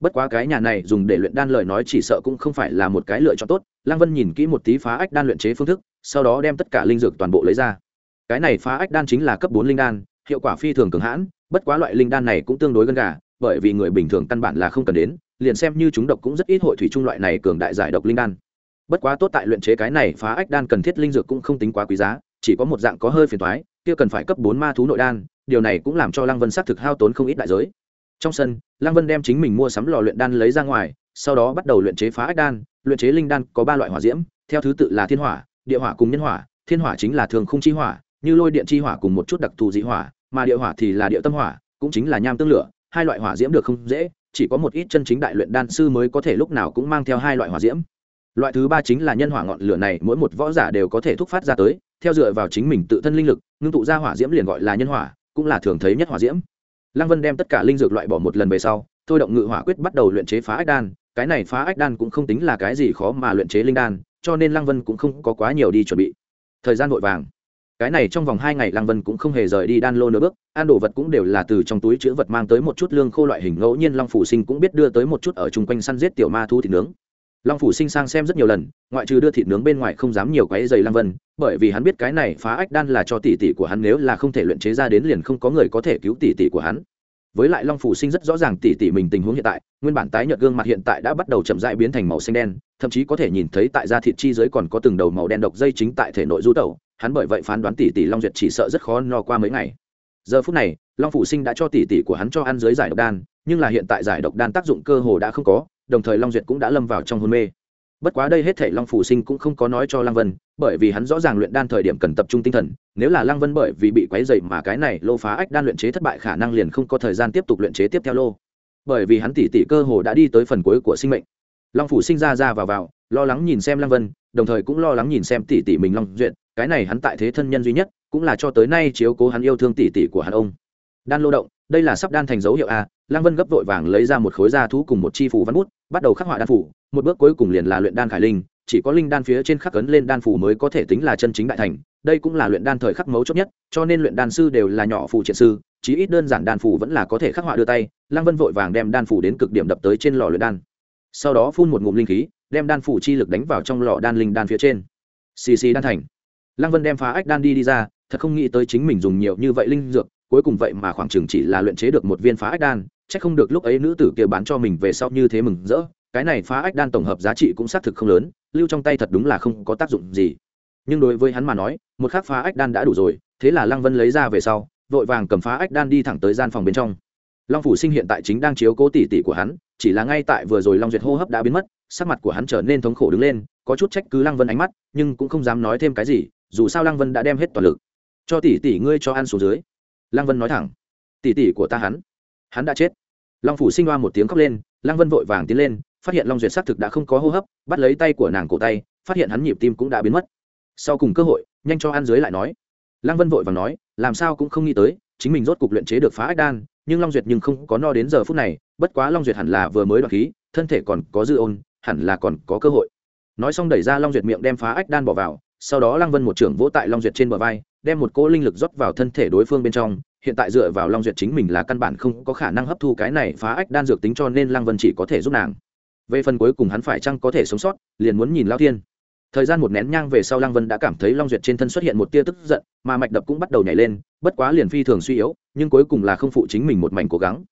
Bất quá cái nhà này dùng để luyện đan lời nói chỉ sợ cũng không phải là một cái lựa chọn tốt, lăng vân nhìn kỹ một tí phá ách đan luyện chế phương thức, sau đó đem tất cả linh dược toàn bộ lấy ra. Cái này phá ách đan chính là cấp bốn linh đan, hiệu quả phi thường cường hãn bất quá loại linh đan này cũng tương đối gần gà, bởi vì người bình thường căn bản là không cần đến, liền xem như chúng độc cũng rất ít hội thủy trung loại này cường đại giải độc linh đan. Bất quá tốt tại luyện chế cái này phá ách đan cần thiết linh dược cũng không tính quá quý giá, chỉ có một dạng có hơi phiền thoái kia cần phải cấp bốn ma thú nội đan, điều này cũng làm cho lăng vân xác thực hao tốn không ít đại giới. Trong sân, lăng vân đem chính mình mua sắm lò luyện đan lấy ra ngoài, sau đó bắt đầu luyện chế phá ách đan, luyện chế linh đan có ba loại hỏa diễm, theo thứ tự là thiên hỏa, địa hỏa cùng nhân hỏa, thiên hỏa chính là thường không chi hỏa, như lôi điện chi hỏa cùng một chút đặc thù dị hỏa mà địa hỏa thì là địa tâm hỏa, cũng chính là nham tương lửa, hai loại hỏa diễm được không dễ, chỉ có một ít chân chính đại luyện đan sư mới có thể lúc nào cũng mang theo hai loại hỏa diễm. Loại thứ ba chính là nhân hỏa ngọn lửa này, mỗi một võ giả đều có thể thúc phát ra tới, theo dựa vào chính mình tự thân linh lực, ngưng tụ ra hỏa diễm liền gọi là nhân hỏa, cũng là thường thấy nhất hỏa diễm. Lăng vân đem tất cả linh dược loại bỏ một lần về sau, thôi động ngự hỏa quyết bắt đầu luyện chế phá ách đan, cái này phá ách đan cũng không tính là cái gì khó mà luyện chế linh đan, cho nên lăng vân cũng không có quá nhiều đi chuẩn bị. Thời gian vội vàng cái này trong vòng hai ngày lăng vân cũng không hề rời đi đan lô nửa bước, ăn đồ vật cũng đều là từ trong túi chữ vật mang tới một chút lương khô loại hình, ngẫu nhiên long phủ sinh cũng biết đưa tới một chút ở chung quanh săn giết tiểu ma thu thịt nướng. Long phủ sinh sang xem rất nhiều lần, ngoại trừ đưa thịt nướng bên ngoài không dám nhiều quái dày lăng vân, bởi vì hắn biết cái này phá ách đan là cho tỷ tỷ của hắn, nếu là không thể luyện chế ra đến liền không có người có thể cứu tỷ tỷ của hắn. Với lại long phủ sinh rất rõ ràng tỷ tỷ mình tình huống hiện tại, nguyên bản tái nhợt gương mặt hiện tại đã bắt đầu chậm rãi biến thành màu xanh đen, thậm chí có thể nhìn thấy tại da thịt chi dưới còn có từng đầu màu đen độc dây chính tại thể nội du tẩu hắn bởi vậy phán đoán tỷ tỷ long duyệt chỉ sợ rất khó no qua mấy ngày. Giờ phút này, long phủ sinh đã cho tỷ tỷ của hắn cho ăn dưới giải độc đan, nhưng là hiện tại giải độc đan tác dụng cơ hồ đã không có, đồng thời long duyệt cũng đã lâm vào trong hôn mê. Bất quá đây hết thể long phủ sinh cũng không có nói cho lăng vân, bởi vì hắn rõ ràng luyện đan thời điểm cần tập trung tinh thần, nếu là lăng vân bởi vì bị quấy dày mà cái này lô phá ách đan luyện chế thất bại khả năng liền không có thời gian tiếp tục luyện chế tiếp theo lô. Bởi vì hắn tỉ tỉ cơ hồ đã đi tới phần cuối của sinh mệnh. Long phủ sinh ra ra vào vào, lo lắng nhìn xem lăng vân, đồng thời cũng lo lắng nhìn xem tỉ tỉ mình long duyệt cái này hắn tại thế thân nhân duy nhất, cũng là cho tới nay chiếu cố hắn yêu thương tỷ tỷ của hắn ông. Đan lô động, đây là sắp đan thành dấu hiệu a, lăng vân gấp vội vàng lấy ra một khối da thú cùng một chi phủ văn bút, bắt đầu khắc họa đan phủ, một bước cuối cùng liền là luyện đan khải linh, chỉ có linh đan phía trên khắc cấn lên đan phủ mới có thể tính là chân chính đại thành, đây cũng là luyện đan thời khắc mấu chốt nhất, cho nên luyện đan sư đều là nhỏ phụ triện sư, chí ít đơn giản đan phủ vẫn là có thể khắc họa đưa tay, lăng vân vội vàng đem đan phủ đến cực điểm đập tới trên lò luyện đan. Sau đó phun một ngụm linh khí, đem đan phủ chi lực đánh vào trong lò đan linh đan phía trên. Xì xì đan thành lăng vân đem phá ách đan đi đi ra, thật không nghĩ tới chính mình dùng nhiều như vậy linh dược, cuối cùng vậy mà khoảng chừng chỉ là luyện chế được một viên phá ách đan, chắc không được lúc ấy nữ tử kia bán cho mình về sau như thế mừng rỡ, cái này phá ách đan tổng hợp giá trị cũng xác thực không lớn, lưu trong tay thật đúng là không có tác dụng gì. Nhưng đối với hắn mà nói, một khắc phá ách đan đã đủ rồi, thế là lăng vân lấy ra về sau, vội vàng cầm phá ách đan đi thẳng tới gian phòng bên trong. Long phủ sinh hiện tại chính đang chiếu cố tỉ tỉ của hắn, chỉ là ngay tại vừa rồi long duyệt hô hấp đã biến mất, sắc mặt của hắn trở nên thống khổ đứng lên, có chút trách cứ lăng vân ánh mắt, nhưng cũng không dám nói thêm cái gì dù sao lăng vân đã đem hết toàn lực. Cho tỷ tỷ ngươi cho ăn xuống dưới. Lăng vân nói thẳng. Tỷ tỷ của ta hắn hắn đã chết. Long phủ sinh hoa một tiếng khóc lên, lăng vân vội vàng tiến lên, phát hiện long duyệt xác thực đã không có hô hấp, bắt lấy tay của nàng cổ tay, phát hiện hắn nhịp tim cũng đã biến mất. Sau cùng cơ hội, nhanh cho ăn dưới lại nói. Lăng vân vội vàng nói, làm sao cũng không nghĩ tới, chính mình rốt cục luyện chế được phá ách đan, nhưng long duyệt nhưng không có no đến giờ phút này, bất quá long duyệt hẳn là vừa mới đoạt khí, thân thể còn có dư ôn, hẳn là còn có cơ hội. Nói xong đẩy ra long duyệt miệng đem phá ách đan bỏ vào sau đó lăng vân một trưởng vỗ tại long duyệt trên bờ vai, đem một cỗ linh lực rót vào thân thể đối phương bên trong, hiện tại dựa vào long duyệt chính mình là căn bản không có khả năng hấp thu cái này phá ách đan dược tính cho nên lăng vân chỉ có thể giúp nàng. Về phần cuối cùng hắn phải chăng có thể sống sót, liền muốn nhìn lao thiên. Thời gian một nén nhang về sau lăng vân đã cảm thấy long duyệt trên thân xuất hiện một tia tức giận, mà mạch đập cũng bắt đầu nhảy lên, bất quá liền phi thường suy yếu, nhưng cuối cùng là không phụ chính mình một mảnh cố gắng.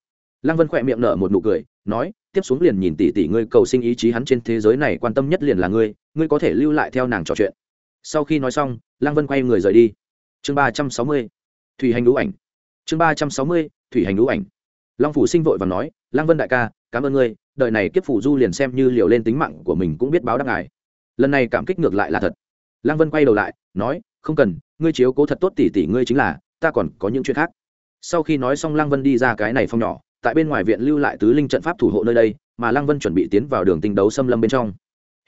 Lăng vân khỏe miệng nở một nụ cười, nói, tiếp xuống liền nhìn tỷ tỷ ngươi cầu sinh ý chí hắn trên thế giới này quan tâm nhất liền là ngươi ngươi có thể lưu lại theo nàng trò chuyện sau khi nói xong, lăng vân quay người rời đi. Chương ba trăm sáu mươi, thủy hành lũ ảnh. Chương ba trăm sáu mươi, thủy hành lũ ảnh. Long phủ sinh vội và nói, lăng vân đại ca, cảm ơn ngươi đời này kiếp phủ du liền xem như liều lên tính mạng của mình cũng biết báo đáp ngài. Lần này cảm kích ngược lại là thật. Lăng vân quay đầu lại, nói, không cần, ngươi chiếu cố thật tốt tỷ tỷ ngươi chính là, ta còn có những chuyện khác. Sau khi nói xong lăng vân đi ra cái này phong nhỏ, tại bên ngoài viện lưu lại tứ linh trận pháp thủ hộ nơi đây, mà lăng vân chuẩn bị tiến vào đường tinh đấu xâm lâm bên trong.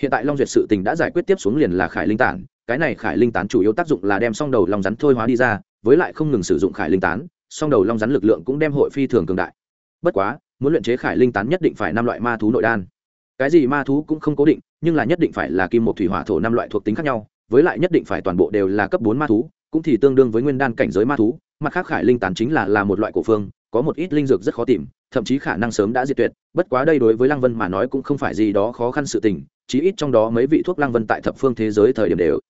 Hiện tại long duyệt sự tình đã giải quyết tiếp xuống liền là khải linh tản cái này khải linh tán chủ yếu tác dụng là đem song đầu long rắn thôi hóa đi ra, với lại không ngừng sử dụng khải linh tán, song đầu long rắn lực lượng cũng đem hội phi thường cường đại. Bất quá, muốn luyện chế khải linh tán nhất định phải năm loại ma thú nội đan. Cái gì ma thú cũng không cố định, nhưng là nhất định phải là kim một thủy hỏa thổ năm loại thuộc tính khác nhau, với lại nhất định phải toàn bộ đều là cấp bốn ma thú, cũng thì tương đương với nguyên đan cảnh giới ma thú, mặt khác khải linh tán chính là là một loại cổ phương, có một ít linh dược rất khó tìm, thậm chí khả năng sớm đã diệt tuyệt, bất quá đây đối với lăng vân mà nói cũng không phải gì đó khó khăn sự tình, chí ít trong đó mấy vị thuốc lăng vân tại thập phương thế giới thời điểm đều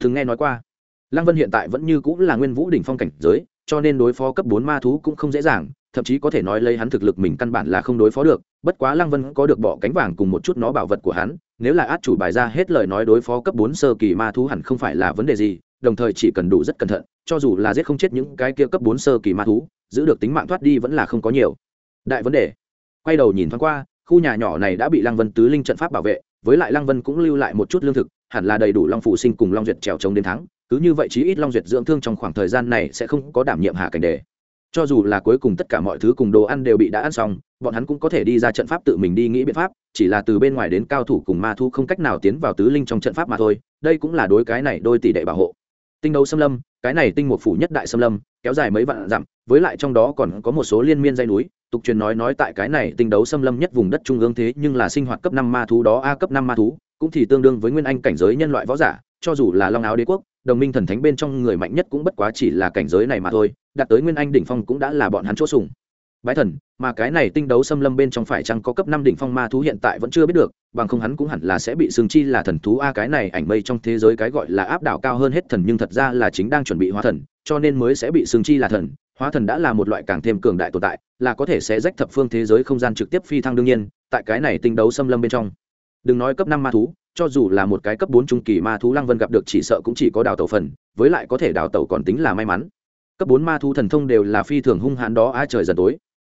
từng nghe nói qua. Lăng vân hiện tại vẫn như cũng là nguyên vũ đỉnh phong cảnh giới, cho nên đối phó cấp bốn ma thú cũng không dễ dàng, thậm chí có thể nói lấy hắn thực lực mình căn bản là không đối phó được, bất quá lăng vân có được bỏ cánh vàng cùng một chút nó bảo vật của hắn, nếu là át chủ bài ra hết lời nói đối phó cấp bốn sơ kỳ ma thú hẳn không phải là vấn đề gì, đồng thời chỉ cần đủ rất cẩn thận, cho dù là giết không chết những cái kia cấp bốn sơ kỳ ma thú, giữ được tính mạng thoát đi vẫn là không có nhiều. Đại vấn đề. Quay đầu nhìn thoáng qua, khu nhà nhỏ này đã bị lăng vân tứ linh trận pháp bảo vệ, với lại lăng vân cũng lưu lại một chút lương thực hẳn là đầy đủ long phụ sinh cùng long duyệt trèo trống đến thắng, cứ như vậy chí ít long duyệt dưỡng thương trong khoảng thời gian này sẽ không có đảm nhiệm hạ cảnh đề. Cho dù là cuối cùng tất cả mọi thứ cùng đồ ăn đều bị đã ăn xong, bọn hắn cũng có thể đi ra trận pháp tự mình đi nghĩ biện pháp, chỉ là từ bên ngoài đến cao thủ cùng ma thu không cách nào tiến vào tứ linh trong trận pháp mà thôi, đây cũng là đối cái này đôi tỷ đệ bảo hộ. Tinh đấu xâm lâm, cái này tinh một phủ nhất đại xâm lâm, kéo dài mấy vạn dặm, với lại trong đó còn có một số liên miên dây núi, tục truyền nói nói tại cái này tinh đấu xâm lâm nhất vùng đất trung ương thế nhưng là sinh hoạt cấp năm ma thú đó, a cấp năm ma thú cũng thì tương đương với nguyên anh cảnh giới nhân loại võ giả, cho dù là long áo đế quốc, đồng minh thần thánh bên trong người mạnh nhất cũng bất quá chỉ là cảnh giới này mà thôi, đạt tới nguyên anh đỉnh phong cũng đã là bọn hắn chỗ sùng. Bái thần, mà cái này tinh đấu xâm lâm bên trong phải chăng có cấp năm đỉnh phong ma thú hiện tại vẫn chưa biết được, bằng không hắn cũng hẳn là sẽ bị sừng chi là thần thú a, cái này ảnh mây trong thế giới cái gọi là áp đảo cao hơn hết thần nhưng thật ra là chính đang chuẩn bị hóa thần, cho nên mới sẽ bị sừng chi là thần. Hóa thần đã là một loại càng thêm cường đại tồn tại, là có thể sẽ rách thập phương thế giới không gian trực tiếp phi thăng đương nhiên, tại cái này tinh đấu xâm lâm bên trong đừng nói cấp năm ma thú, cho dù là một cái cấp bốn trung kỳ ma thú, lăng vân gặp được chỉ sợ cũng chỉ có đào tẩu phần, với lại có thể đào tẩu còn tính là may mắn. Cấp bốn ma thú thần thông đều là phi thường hung hãn đó, ai trời dần tối.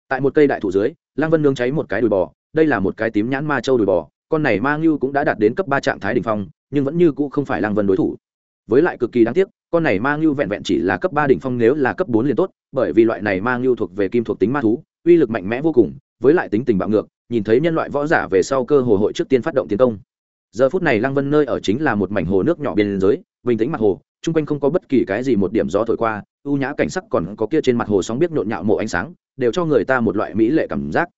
Tại một cây đại thụ dưới, lăng vân nướng cháy một cái đùi bò, đây là một cái tím nhãn ma châu đùi bò, con này ma ngưu cũng đã đạt đến cấp ba trạng thái đ ỉ n h phong, nhưng vẫn như cũ không phải lăng vân đối thủ. Với lại cực kỳ đáng tiếc, con này ma ngưu vẹn vẹn chỉ là cấp ba đ ỉ n h phong, nếu là cấp bốn liền tốt, bởi vì loại này ma ngưu thuộc về kim thuộc tính ma thú, uy lực mạnh mẽ vô cùng, với lại tính tình bạo ngược nhìn thấy nhân loại võ giả về sau cơ hồ hội trước tiên phát động tiến công. Giờ phút này lăng vân nơi ở chính là một mảnh hồ nước nhỏ biên giới, bình tĩnh mặt hồ, chung quanh không có bất kỳ cái gì một điểm gió thổi qua, u nhã cảnh sắc còn có kia trên mặt hồ sóng biết nhộn nhạo mộ ánh sáng, đều cho người ta một loại mỹ lệ cảm giác.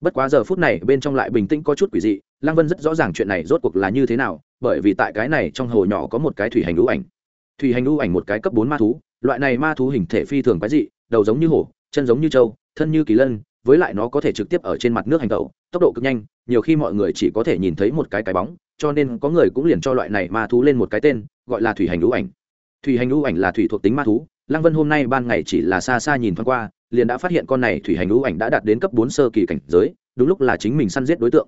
Bất quá giờ phút này bên trong lại bình tĩnh có chút quỷ dị, lăng vân rất rõ ràng chuyện này rốt cuộc là như thế nào, bởi vì tại cái này trong hồ nhỏ có một cái thủy hành ưu ảnh. Thủy hành ưu ảnh một cái cấp bốn ma thú, loại này ma thú hình thể phi thường quái dị, đầu giống như hổ, chân giống như trâu, thân như kỳ lân với lại nó có thể trực tiếp ở trên mặt nước hành tẩu, tốc độ cực nhanh, nhiều khi mọi người chỉ có thể nhìn thấy một cái cái bóng, cho nên có người cũng liền cho loại này ma thú lên một cái tên, gọi là thủy hành ưu ảnh. Thủy hành ưu ảnh là thủy thuộc tính ma thú, lăng vân hôm nay ban ngày chỉ là xa xa nhìn thoáng qua, liền đã phát hiện con này thủy hành ưu ảnh đã đạt đến cấp bốn sơ kỳ cảnh giới, đúng lúc là chính mình săn giết đối tượng.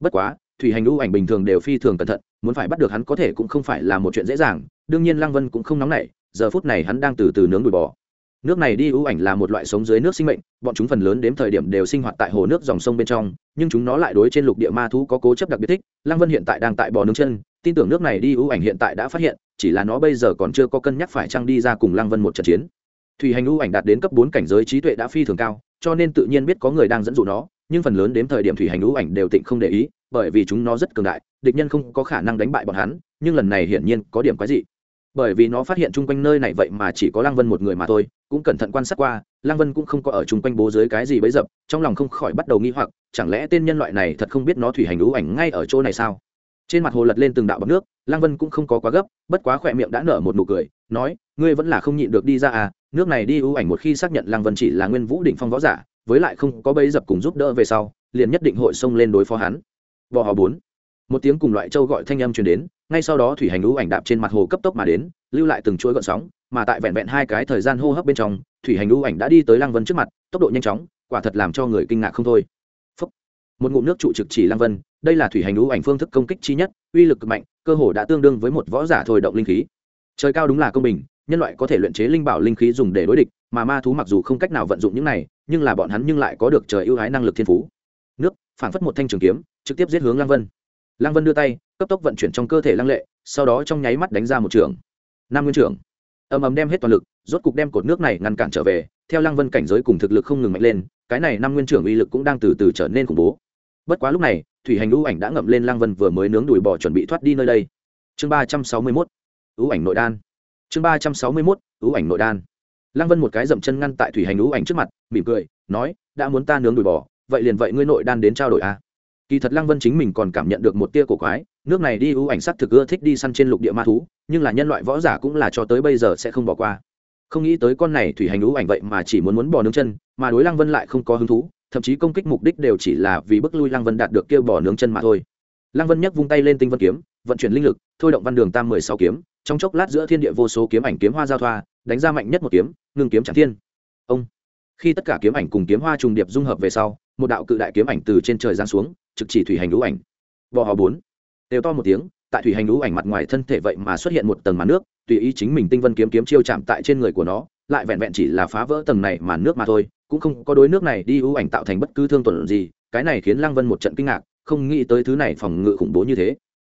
Bất quá, thủy hành ưu ảnh bình thường đều phi thường cẩn thận, muốn phải bắt được hắn có thể cũng không phải là một chuyện dễ dàng, đương nhiên lăng vân cũng không nóng nảy, giờ phút này hắn đang từ từ nướng đùi bò nước này đi ưu ảnh là một loại sống dưới nước sinh mệnh, bọn chúng phần lớn đến thời điểm đều sinh hoạt tại hồ nước dòng sông bên trong, nhưng chúng nó lại đối trên lục địa ma thú có cố chấp đặc biệt thích. Lăng vân hiện tại đang tại bò nướng chân, tin tưởng nước này đi ưu ảnh hiện tại đã phát hiện, chỉ là nó bây giờ còn chưa có cân nhắc phải trăng đi ra cùng lăng vân một trận chiến. Thủy hành ưu ảnh đạt đến cấp bốn cảnh giới trí tuệ đã phi thường cao, cho nên tự nhiên biết có người đang dẫn dụ nó, nhưng phần lớn đến thời điểm thủy hành ưu ảnh đều tịnh không để ý, bởi vì chúng nó rất cường đại, địch nhân không có khả năng đánh bại bọn hắn, nhưng lần này hiển nhiên có điểm quái dị bởi vì nó phát hiện chung quanh nơi này vậy mà chỉ có lăng vân một người mà thôi, cũng cẩn thận quan sát qua, lăng vân cũng không có ở chung quanh bố dưới cái gì bấy dập, trong lòng không khỏi bắt đầu nghi hoặc, chẳng lẽ tên nhân loại này thật không biết nó thủy hành ưu ảnh ngay ở chỗ này sao? Trên mặt hồ lật lên từng đạo bọc nước, lăng vân cũng không có quá gấp, bất quá khỏe miệng đã nở một nụ cười, nói, ngươi vẫn là không nhịn được đi ra à nước này đi ưu ảnh một khi xác nhận lăng vân chỉ là nguyên vũ đỉnh phong võ giả, với lại không có bấy dập cùng giúp đỡ về sau, liền nhất định hội xông lên đối phó hắn. Bò hò bốn. Một tiếng cùng loại châu gọi thanh âm truyền đến ngay sau đó thủy hành ưu ảnh đạp trên mặt hồ cấp tốc mà đến, lưu lại từng chuỗi gợn sóng, mà tại vẹn vẹn hai cái thời gian hô hấp bên trong, thủy hành ưu ảnh đã đi tới lăng vân trước mặt, tốc độ nhanh chóng, quả thật làm cho người kinh ngạc không thôi. Phúc. một ngụm nước trụ trực chỉ lăng vân, đây là thủy hành ưu ảnh phương thức công kích chi nhất, uy lực cực mạnh, cơ hồ đã tương đương với một võ giả thôi động linh khí. Trời cao đúng là công bình, nhân loại có thể luyện chế linh bảo linh khí dùng để đối địch, mà ma thú mặc dù không cách nào vận dụng những này, nhưng là bọn hắn nhưng lại có được trời ưu ái năng lực thiên phú. Nước phản phất một thanh trường kiếm, trực tiếp giết hướng lăng vân. Lăng vân đưa tay cấp tốc vận chuyển trong cơ thể lăng lệ, sau đó trong nháy mắt đánh ra một trường. Nam nguyên trưởng. Ầm ầm đem hết toàn lực, rốt cục đem cột nước này ngăn cản trở về, theo lăng vân cảnh giới cùng thực lực không ngừng mạnh lên, cái này năm nguyên trưởng uy lực cũng đang từ từ trở nên khủng bố. Bất quá lúc này, thủy hành ưu ảnh đã ngậm lên lăng vân vừa mới nướng đùi bò chuẩn bị thoát đi nơi đây. Chương ba trăm sáu mươi mốt. Ưu ảnh nội đan. Chương ba trăm sáu mươi mốt ưu ảnh nội đan. Lăng vân một cái dậm chân ngăn tại thủy hành ưu ảnh trước mặt, mỉm cười, nói, đã muốn ta nướng đùi bò, vậy liền vậy ngươi nội đan đến trao đổi a. à? Kỳ thật lăng vân chính mình còn cảm nhận được một tia cổ quái, nước này đi ưu ảnh sắc thực ưa thích đi săn trên lục địa ma thú, nhưng là nhân loại võ giả cũng là cho tới bây giờ sẽ không bỏ qua. Không nghĩ tới con này thủy hành ưu ảnh vậy mà chỉ muốn muốn bò nướng chân, mà đối lăng vân lại không có hứng thú, thậm chí công kích mục đích đều chỉ là vì bức lui lăng vân đạt được kêu bò nướng chân mà thôi. Lăng vân nhấc vung tay lên tinh vân kiếm, vận chuyển linh lực, thôi động văn đường tam mười sáu kiếm, trong chốc lát giữa thiên địa vô số kiếm ảnh kiếm hoa giao thoa, đánh ra mạnh nhất một kiếm, ngưng kiếm chẳng thiên. Ông. Khi tất cả kiếm ảnh cùng kiếm hoa trùng điệp dung hợp về sau, một đạo cự đại kiếm ảnh từ trên trời giáng xuống trực chỉ thủy hành lũ ảnh. Bò hò bốn. Đều to một tiếng, tại thủy hành lũ ảnh mặt ngoài thân thể vậy mà xuất hiện một tầng màn nước, tùy ý chính mình tinh vân kiếm kiếm chiêu chạm tại trên người của nó, lại vẹn vẹn chỉ là phá vỡ tầng này màn nước mà thôi, cũng không có đối nước này đi ưu ảnh tạo thành bất cứ thương tuần gì, cái này khiến lăng vân một trận kinh ngạc, không nghĩ tới thứ này phòng ngự khủng bố như thế.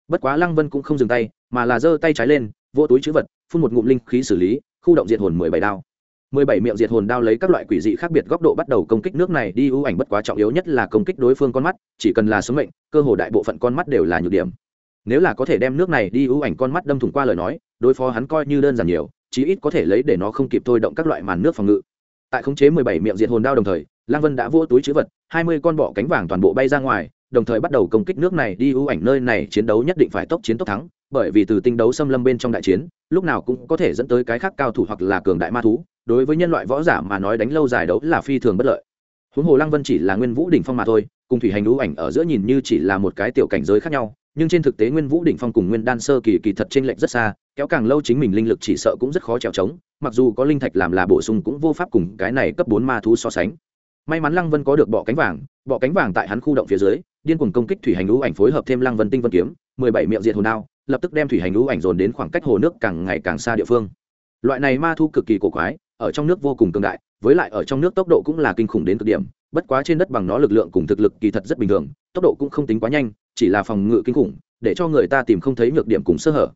Bất quá lăng vân cũng không dừng tay, mà là giơ tay trái lên, vô túi chữ vật, phun một ngụm linh khí xử lý, khu động diệt hồn mười bảy đao mười bảy miệng diệt hồn đao lấy các loại quỷ dị khác biệt góc độ bắt đầu công kích nước này đi, ưu ảnh bất quá trọng yếu nhất là công kích đối phương con mắt, chỉ cần là số mệnh, cơ hồ đại bộ phận con mắt đều là nhược điểm. Nếu là có thể đem nước này đi, ưu ảnh con mắt đâm thủng qua lời nói, đối phó hắn coi như đơn giản nhiều, chí ít có thể lấy để nó không kịp thôi động các loại màn nước phòng ngự. Tại khống chế mười bảy miệng diệt hồn đao đồng thời, lang vân đã vô túi chữ vật, hai mươi con bọ cánh vàng toàn bộ bay ra ngoài, đồng thời bắt đầu công kích nước này đi, ưu ảnh nơi này chiến đấu nhất định phải tốc chiến tốc thắng bởi vì từ tinh đấu xâm lâm bên trong đại chiến, lúc nào cũng có thể dẫn tới cái khác cao thủ hoặc là cường đại ma thú, đối với nhân loại võ giả mà nói đánh lâu dài đấu là phi thường bất lợi. Huống hồ lăng vân chỉ là nguyên vũ đỉnh phong mà thôi, cùng thủy hành lũ ảnh ở giữa nhìn như chỉ là một cái tiểu cảnh giới khác nhau, nhưng trên thực tế nguyên vũ đỉnh phong cùng nguyên đan sơ kỳ kỳ thật trên lệnh rất xa, kéo càng lâu chính mình linh lực chỉ sợ cũng rất khó trèo trống, mặc dù có linh thạch làm là bổ sung cũng vô pháp cùng cái này cấp bốn ma thú so sánh. May mắn lăng vân có được bọ cánh vàng, bọ cánh vàng tại hắn khu động phía dưới, điên cuồng công kích thủy hành lũ ảnh phối hợp thêm lăng vân tinh vân kiếm, mười bảy miệng diệt hồn đao lập tức đem thủy hành lũ ảnh dồn đến khoảng cách hồ nước càng ngày càng xa địa phương. Loại này ma thu cực kỳ cổ quái, ở trong nước vô cùng cường đại, với lại ở trong nước tốc độ cũng là kinh khủng đến cực điểm, bất quá trên đất bằng nó lực lượng cùng thực lực kỳ thật rất bình thường, tốc độ cũng không tính quá nhanh, chỉ là phòng ngự kinh khủng, để cho người ta tìm không thấy nhược điểm cùng sơ hở.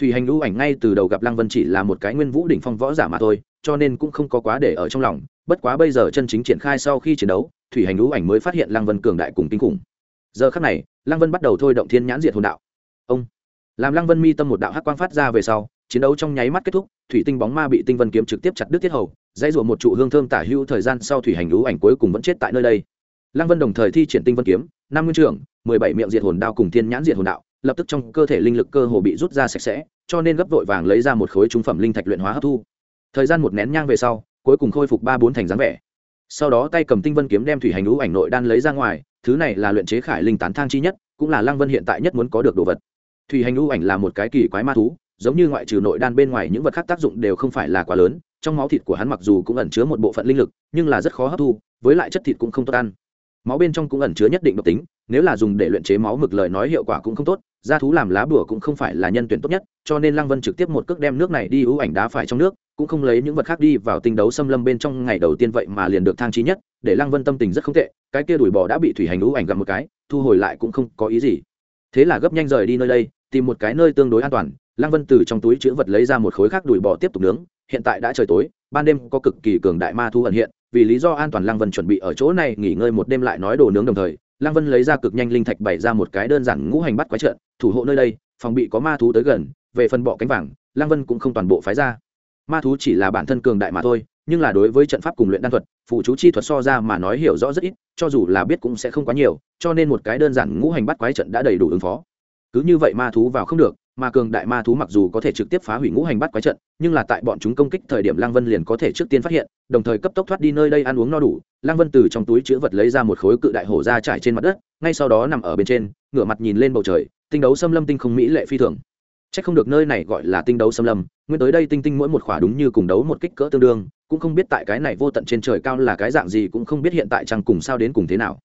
Thủy hành lũ ảnh ngay từ đầu gặp lăng vân chỉ là một cái nguyên vũ đỉnh phong võ giả mà thôi, cho nên cũng không có quá để ở trong lòng, bất quá bây giờ chân chính triển khai sau khi chiến đấu, thủy hành lũ ảnh mới phát hiện lăng vân cường đại cùng kinh khủng. Giờ khắc này, lăng vân bắt đầu thôi động thiên nhãn diệt hồn đạo. Ông! Làm lăng vân mi tâm một đạo hắc quang phát ra về sau, chiến đấu trong nháy mắt kết thúc, thủy tinh bóng ma bị tinh vân kiếm trực tiếp chặt đứt tiết hầu, dãy ruộng một trụ hương thơm tả hưu thời gian sau thủy hành lũ ảnh cuối cùng vẫn chết tại nơi đây. Lăng vân đồng thời thi triển tinh vân kiếm, năm nguyên trưởng, mười bảy miệng diệt hồn đao cùng thiên nhãn diệt hồn đạo, lập tức trong cơ thể linh lực cơ hồ bị rút ra sạch sẽ, cho nên gấp vội vàng lấy ra một khối trung phẩm linh thạch luyện hóa hấp thu. Thời gian một nén nhang về sau, cuối cùng khôi phục ba bốn thành dáng vẻ. Sau đó tay cầm tinh vân kiếm đem thủy hành lũ ảnh nội đan lấy ra ngoài, thứ này là luyện chế khải linh tán thang chi nhất, cũng là lăng vân hiện tại nhất muốn có được đồ vật thủy hành U ảnh là một cái kỳ quái ma thú, giống như ngoại trừ nội đan bên ngoài những vật khác tác dụng đều không phải là quá lớn, trong máu thịt của hắn mặc dù cũng ẩn chứa một bộ phận linh lực, nhưng là rất khó hấp thu, với lại chất thịt cũng không tốt ăn. Máu bên trong cũng ẩn chứa nhất định độc tính, nếu là dùng để luyện chế máu mực lời nói hiệu quả cũng không tốt gia thú làm lá bùa cũng không phải là nhân tuyển tốt nhất, cho nên lăng vân trực tiếp một cước đem nước này đi ưu ảnh đá phải trong nước, cũng không lấy những vật khác đi vào tinh đấu xâm lâm bên trong ngày đầu tiên vậy mà liền được thang trí nhất, để lăng vân tâm tình rất không tệ, cái kia đuổi bò đã bị thủy hành ưu ảnh gặp một cái, thu hồi lại cũng không có ý gì. Thế là gấp nhanh rời đi nơi đây tìm một cái nơi tương đối an toàn, lăng vân từ trong túi chữ vật lấy ra một khối khác đuổi bò tiếp tục nướng, hiện tại đã trời tối, ban đêm có cực kỳ cường đại ma thu ẩn hiện, vì lý do an toàn lăng vân chuẩn bị ở chỗ này nghỉ ngơi một đêm lại nói đồ nướng đồng thời, lăng vân lấy ra cực nhanh linh thạch bày ra một cái đơn giản ngũ hành bắt quái trận, thủ hộ nơi đây, phòng bị có ma thú tới gần, về phần bọ cánh vàng, lăng vân cũng không toàn bộ phái ra. Ma thú chỉ là bản thân cường đại mà thôi, nhưng là đối với trận pháp cùng luyện đan thuật phụ chú chi thuật so ra mà nói hiểu rõ rất ít, cho dù là biết cũng sẽ không quá nhiều, cho nên một cái đơn giản ngũ hành bắt quái trận đã đầy đủ ứng phó cứ như vậy ma thú vào không được, mà cường đại ma thú mặc dù có thể trực tiếp phá hủy ngũ hành bắt quái trận, nhưng là tại bọn chúng công kích thời điểm lăng vân liền có thể trước tiên phát hiện, đồng thời cấp tốc thoát đi nơi đây ăn uống no đủ. Lăng vân từ trong túi chữ vật lấy ra một khối cự đại hổ ra trải trên mặt đất, ngay sau đó nằm ở bên trên, ngửa mặt nhìn lên bầu trời, tinh đấu xâm lâm tinh không mỹ lệ phi thường. C h ắ c không được nơi này gọi là tinh đấu xâm lâm, nguyên tới đây tinh tinh mỗi một khỏa đúng như cùng đấu một kích cỡ tương đương, cũng không biết tại cái này vô tận trên trời cao là cái dạng gì, cũng không biết hiện tại trăng cùng sao đến cùng thế nào.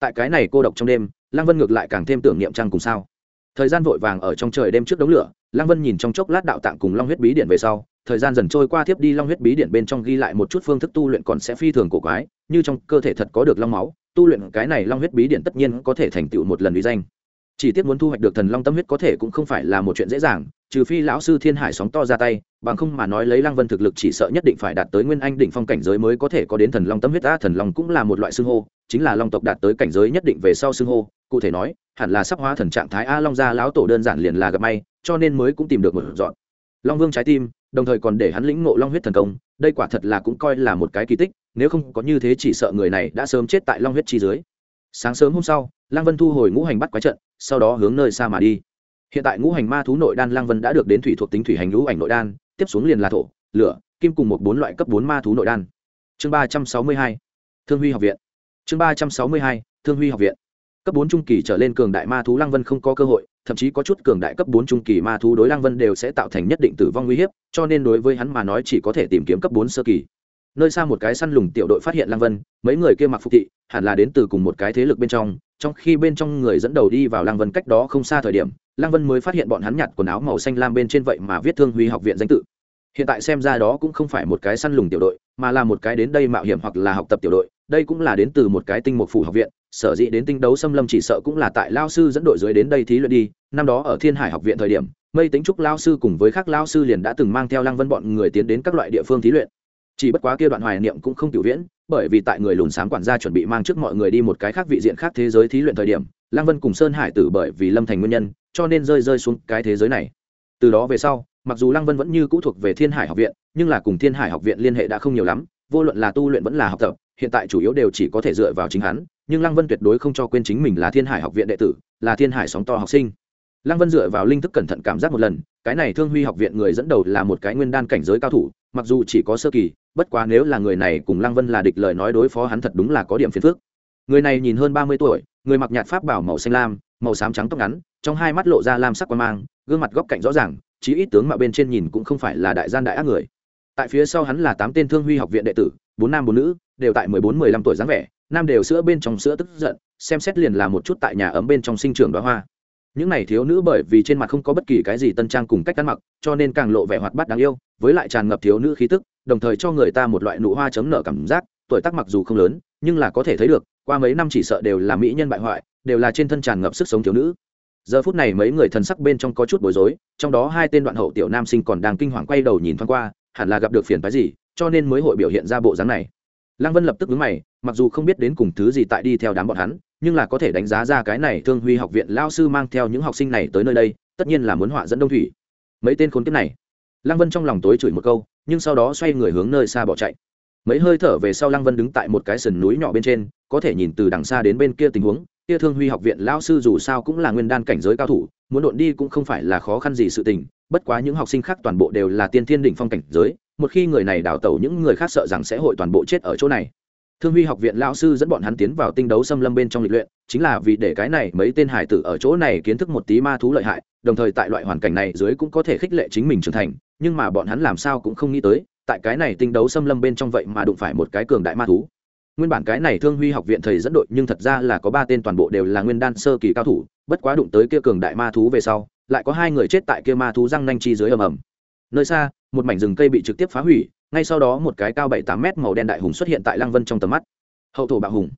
Tại cái này cô độc trong đêm, lăng vân ngược lại càng thêm tưởng niệm trăng cùng sao thời gian vội vàng ở trong trời đêm trước đống lửa, lăng vân nhìn trong chốc lát đạo tạng cùng long huyết bí điện về sau, thời gian dần trôi qua tiếp đi long huyết bí điện bên trong ghi lại một chút phương thức tu luyện còn sẽ phi thường cổ quái, như trong cơ thể thật có được long máu, tu luyện cái này long huyết bí điện tất nhiên có thể thành tựu một lần uy danh chỉ tiếc muốn thu hoạch được thần long tâm huyết có thể cũng không phải là một chuyện dễ dàng, trừ phi lão sư thiên hải sóng to ra tay, bằng không mà nói lấy lăng vân thực lực chỉ sợ nhất định phải đạt tới nguyên anh đỉnh phong cảnh giới mới có thể có đến thần long tâm huyết. Ta thần long cũng là một loại xưng hô, chính là long tộc đạt tới cảnh giới nhất định về sau xưng hô. Cụ thể nói, hẳn là sắp hóa thần trạng thái a long gia lão tổ đơn giản liền là gặp may, cho nên mới cũng tìm được một dọn. Long vương trái tim, đồng thời còn để hắn lĩnh ngộ long huyết thần công, đây quả thật là cũng coi là một cái kỳ tích, nếu không có như thế chỉ sợ người này đã sớm chết tại long huyết chi dưới. Sáng sớm hôm sau, lăng vân thu hồi ngũ hành bắt quái trận sau đó hướng nơi xa mà đi. Hiện tại ngũ hành ma thú nội đan lăng vân đã được đến thủy thuộc tính thủy hành ngũ ảnh nội đan, tiếp xuống liền là thổ, lửa, kim cùng một bốn loại cấp bốn ma thú nội đan. Chương ba trăm sáu mươi hai, thương huy học viện. Chương ba trăm sáu mươi hai, thương huy học viện. Cấp bốn trung kỳ trở lên cường đại ma thú lăng vân không có cơ hội, thậm chí có chút cường đại cấp bốn trung kỳ ma thú đối lăng vân đều sẽ tạo thành nhất định tử vong nguy hiểm cho nên đối với hắn mà nói chỉ có thể tìm kiếm cấp bốn sơ kỳ nơi xa một cái săn lùng tiểu đội phát hiện lăng vân, mấy người kia mặc phục thị, hẳn là đến từ cùng một cái thế lực bên trong trong khi bên trong người dẫn đầu đi vào lăng vân cách đó không xa thời điểm, lăng vân mới phát hiện bọn hắn nhặt quần áo màu xanh lam bên trên vậy mà viết thương huy học viện danh tự. Hiện tại xem ra đó cũng không phải một cái săn lùng tiểu đội, mà là một cái đến đây mạo hiểm hoặc là học tập tiểu đội, đây cũng là đến từ một cái tinh mục phủ học viện, sở dĩ đến tinh đấu xâm lâm chỉ sợ cũng là tại lao sư dẫn đội dưới đến đây thí luyện đi, năm đó ở thiên hải học viện thời điểm, mây tính trúc lao sư cùng với các lao sư liền đã từng mang theo lăng vân bọn người tiến đến các loại địa phương thí luyện chỉ bất quá kia đoạn hoài niệm cũng không tiểu viễn, bởi vì tại người lùn sáng quản gia chuẩn bị mang trước mọi người đi một cái khác vị diện khác thế giới thí luyện thời điểm, lăng vân cùng sơn hải tử bởi vì lâm thành nguyên nhân, cho nên rơi rơi xuống cái thế giới này. Từ đó về sau, mặc dù lăng vân vẫn như cũ thuộc về thiên hải học viện, nhưng là cùng thiên hải học viện liên hệ đã không nhiều lắm, vô luận là tu luyện vẫn là học tập, hiện tại chủ yếu đều chỉ có thể dựa vào chính hắn, nhưng lăng vân tuyệt đối không cho quên chính mình là thiên hải học viện đệ tử, là thiên hải sóng to học sinh. Lăng vân dựa vào linh thức cẩn thận cảm giác một lần, cái này thương huy học viện người dẫn đầu là một cái nguyên đan cảnh giới cao thủ, mặc dù chỉ có sơ kỳ bất quá nếu là người này cùng lăng vân là địch lời nói đối phó hắn thật đúng là có điểm phiền phức. Người này nhìn hơn ba mươi tuổi, người mặc nhạt pháp bảo màu xanh lam, màu xám trắng tóc ngắn, trong hai mắt lộ ra lam sắc quan mang, gương mặt góc cạnh rõ ràng, chí ít tướng mà bên trên nhìn cũng không phải là đại gian đại ác người. Tại phía sau hắn là tám tên thương huy học viện đệ tử, bốn nam bốn nữ, đều tại mười bốn, mười lăm tuổi dáng vẻ, nam đều sữa bên trong sữa tức giận, xem xét liền là một chút tại nhà ấm bên trong sinh trưởng đoá hoa những này thiếu nữ bởi vì trên mặt không có bất kỳ cái gì tân trang cùng cách ăn mặc, cho nên càng lộ vẻ hoạt bát đáng yêu, với lại tràn ngập thiếu nữ khí tức, đồng thời cho người ta một loại nụ hoa chấm nở cảm giác, tuổi tác mặc dù không lớn, nhưng là có thể thấy được, qua mấy năm chỉ sợ đều là mỹ nhân bại hoại, đều là trên thân tràn ngập sức sống thiếu nữ. Giờ phút này mấy người thần sắc bên trong có chút bối rối, trong đó hai tên đoạn hậu tiểu nam sinh còn đang kinh hoàng quay đầu nhìn thoáng qua, hẳn là gặp được phiền phái gì, cho nên mới hội biểu hiện ra bộ dáng này. Lăng vân lập tức đứng mày mặc dù không biết đến cùng thứ gì tại đi theo đám bọn hắn, nhưng là có thể đánh giá ra cái này thương huy học viện lao sư mang theo những học sinh này tới nơi đây, tất nhiên là muốn họa dẫn đông thủy. Mấy tên khốn kiếp này. Lăng vân trong lòng tối chửi một câu, nhưng sau đó xoay người hướng nơi xa bỏ chạy. Mấy hơi thở về sau lăng vân đứng tại một cái sườn núi nhỏ bên trên, có thể nhìn từ đằng xa đến bên kia tình huống, kia thương huy học viện lao sư dù sao cũng là nguyên đan cảnh giới cao thủ, muốn đột đi cũng không phải là khó khăn gì sự tình, bất quá những học sinh khác toàn bộ đều là tiên thiên đỉnh phong cảnh giới, một khi người này đào tẩu những người khác sợ rằng sẽ hội toàn bộ chết ở chỗ này thương huy học viện Lão sư dẫn bọn hắn tiến vào tinh đấu xâm lâm bên trong lịch luyện, chính là vì để cái này mấy tên hải tử ở chỗ này kiến thức một tí ma thú lợi hại, đồng thời tại loại hoàn cảnh này dưới cũng có thể khích lệ chính mình trưởng thành, nhưng mà bọn hắn làm sao cũng không nghĩ tới, tại cái này tinh đấu xâm lâm bên trong vậy mà đụng phải một cái cường đại ma thú. Nguyên bản cái này thương huy học viện thầy dẫn đội nhưng thật ra là có ba tên toàn bộ đều là nguyên đan sơ kỳ cao thủ, bất quá đụng tới kia cường đại ma thú về sau, lại có hai người chết tại kia ma thú răng nanh chi dưới ầm ầm. Nơi xa, một mảnh rừng cây bị trực tiếp phá hủy ngay sau đó một cái cao bảy tám mét màu đen đại hùng xuất hiện tại lăng vân trong tầm mắt. Hậu thổ bạo hùng.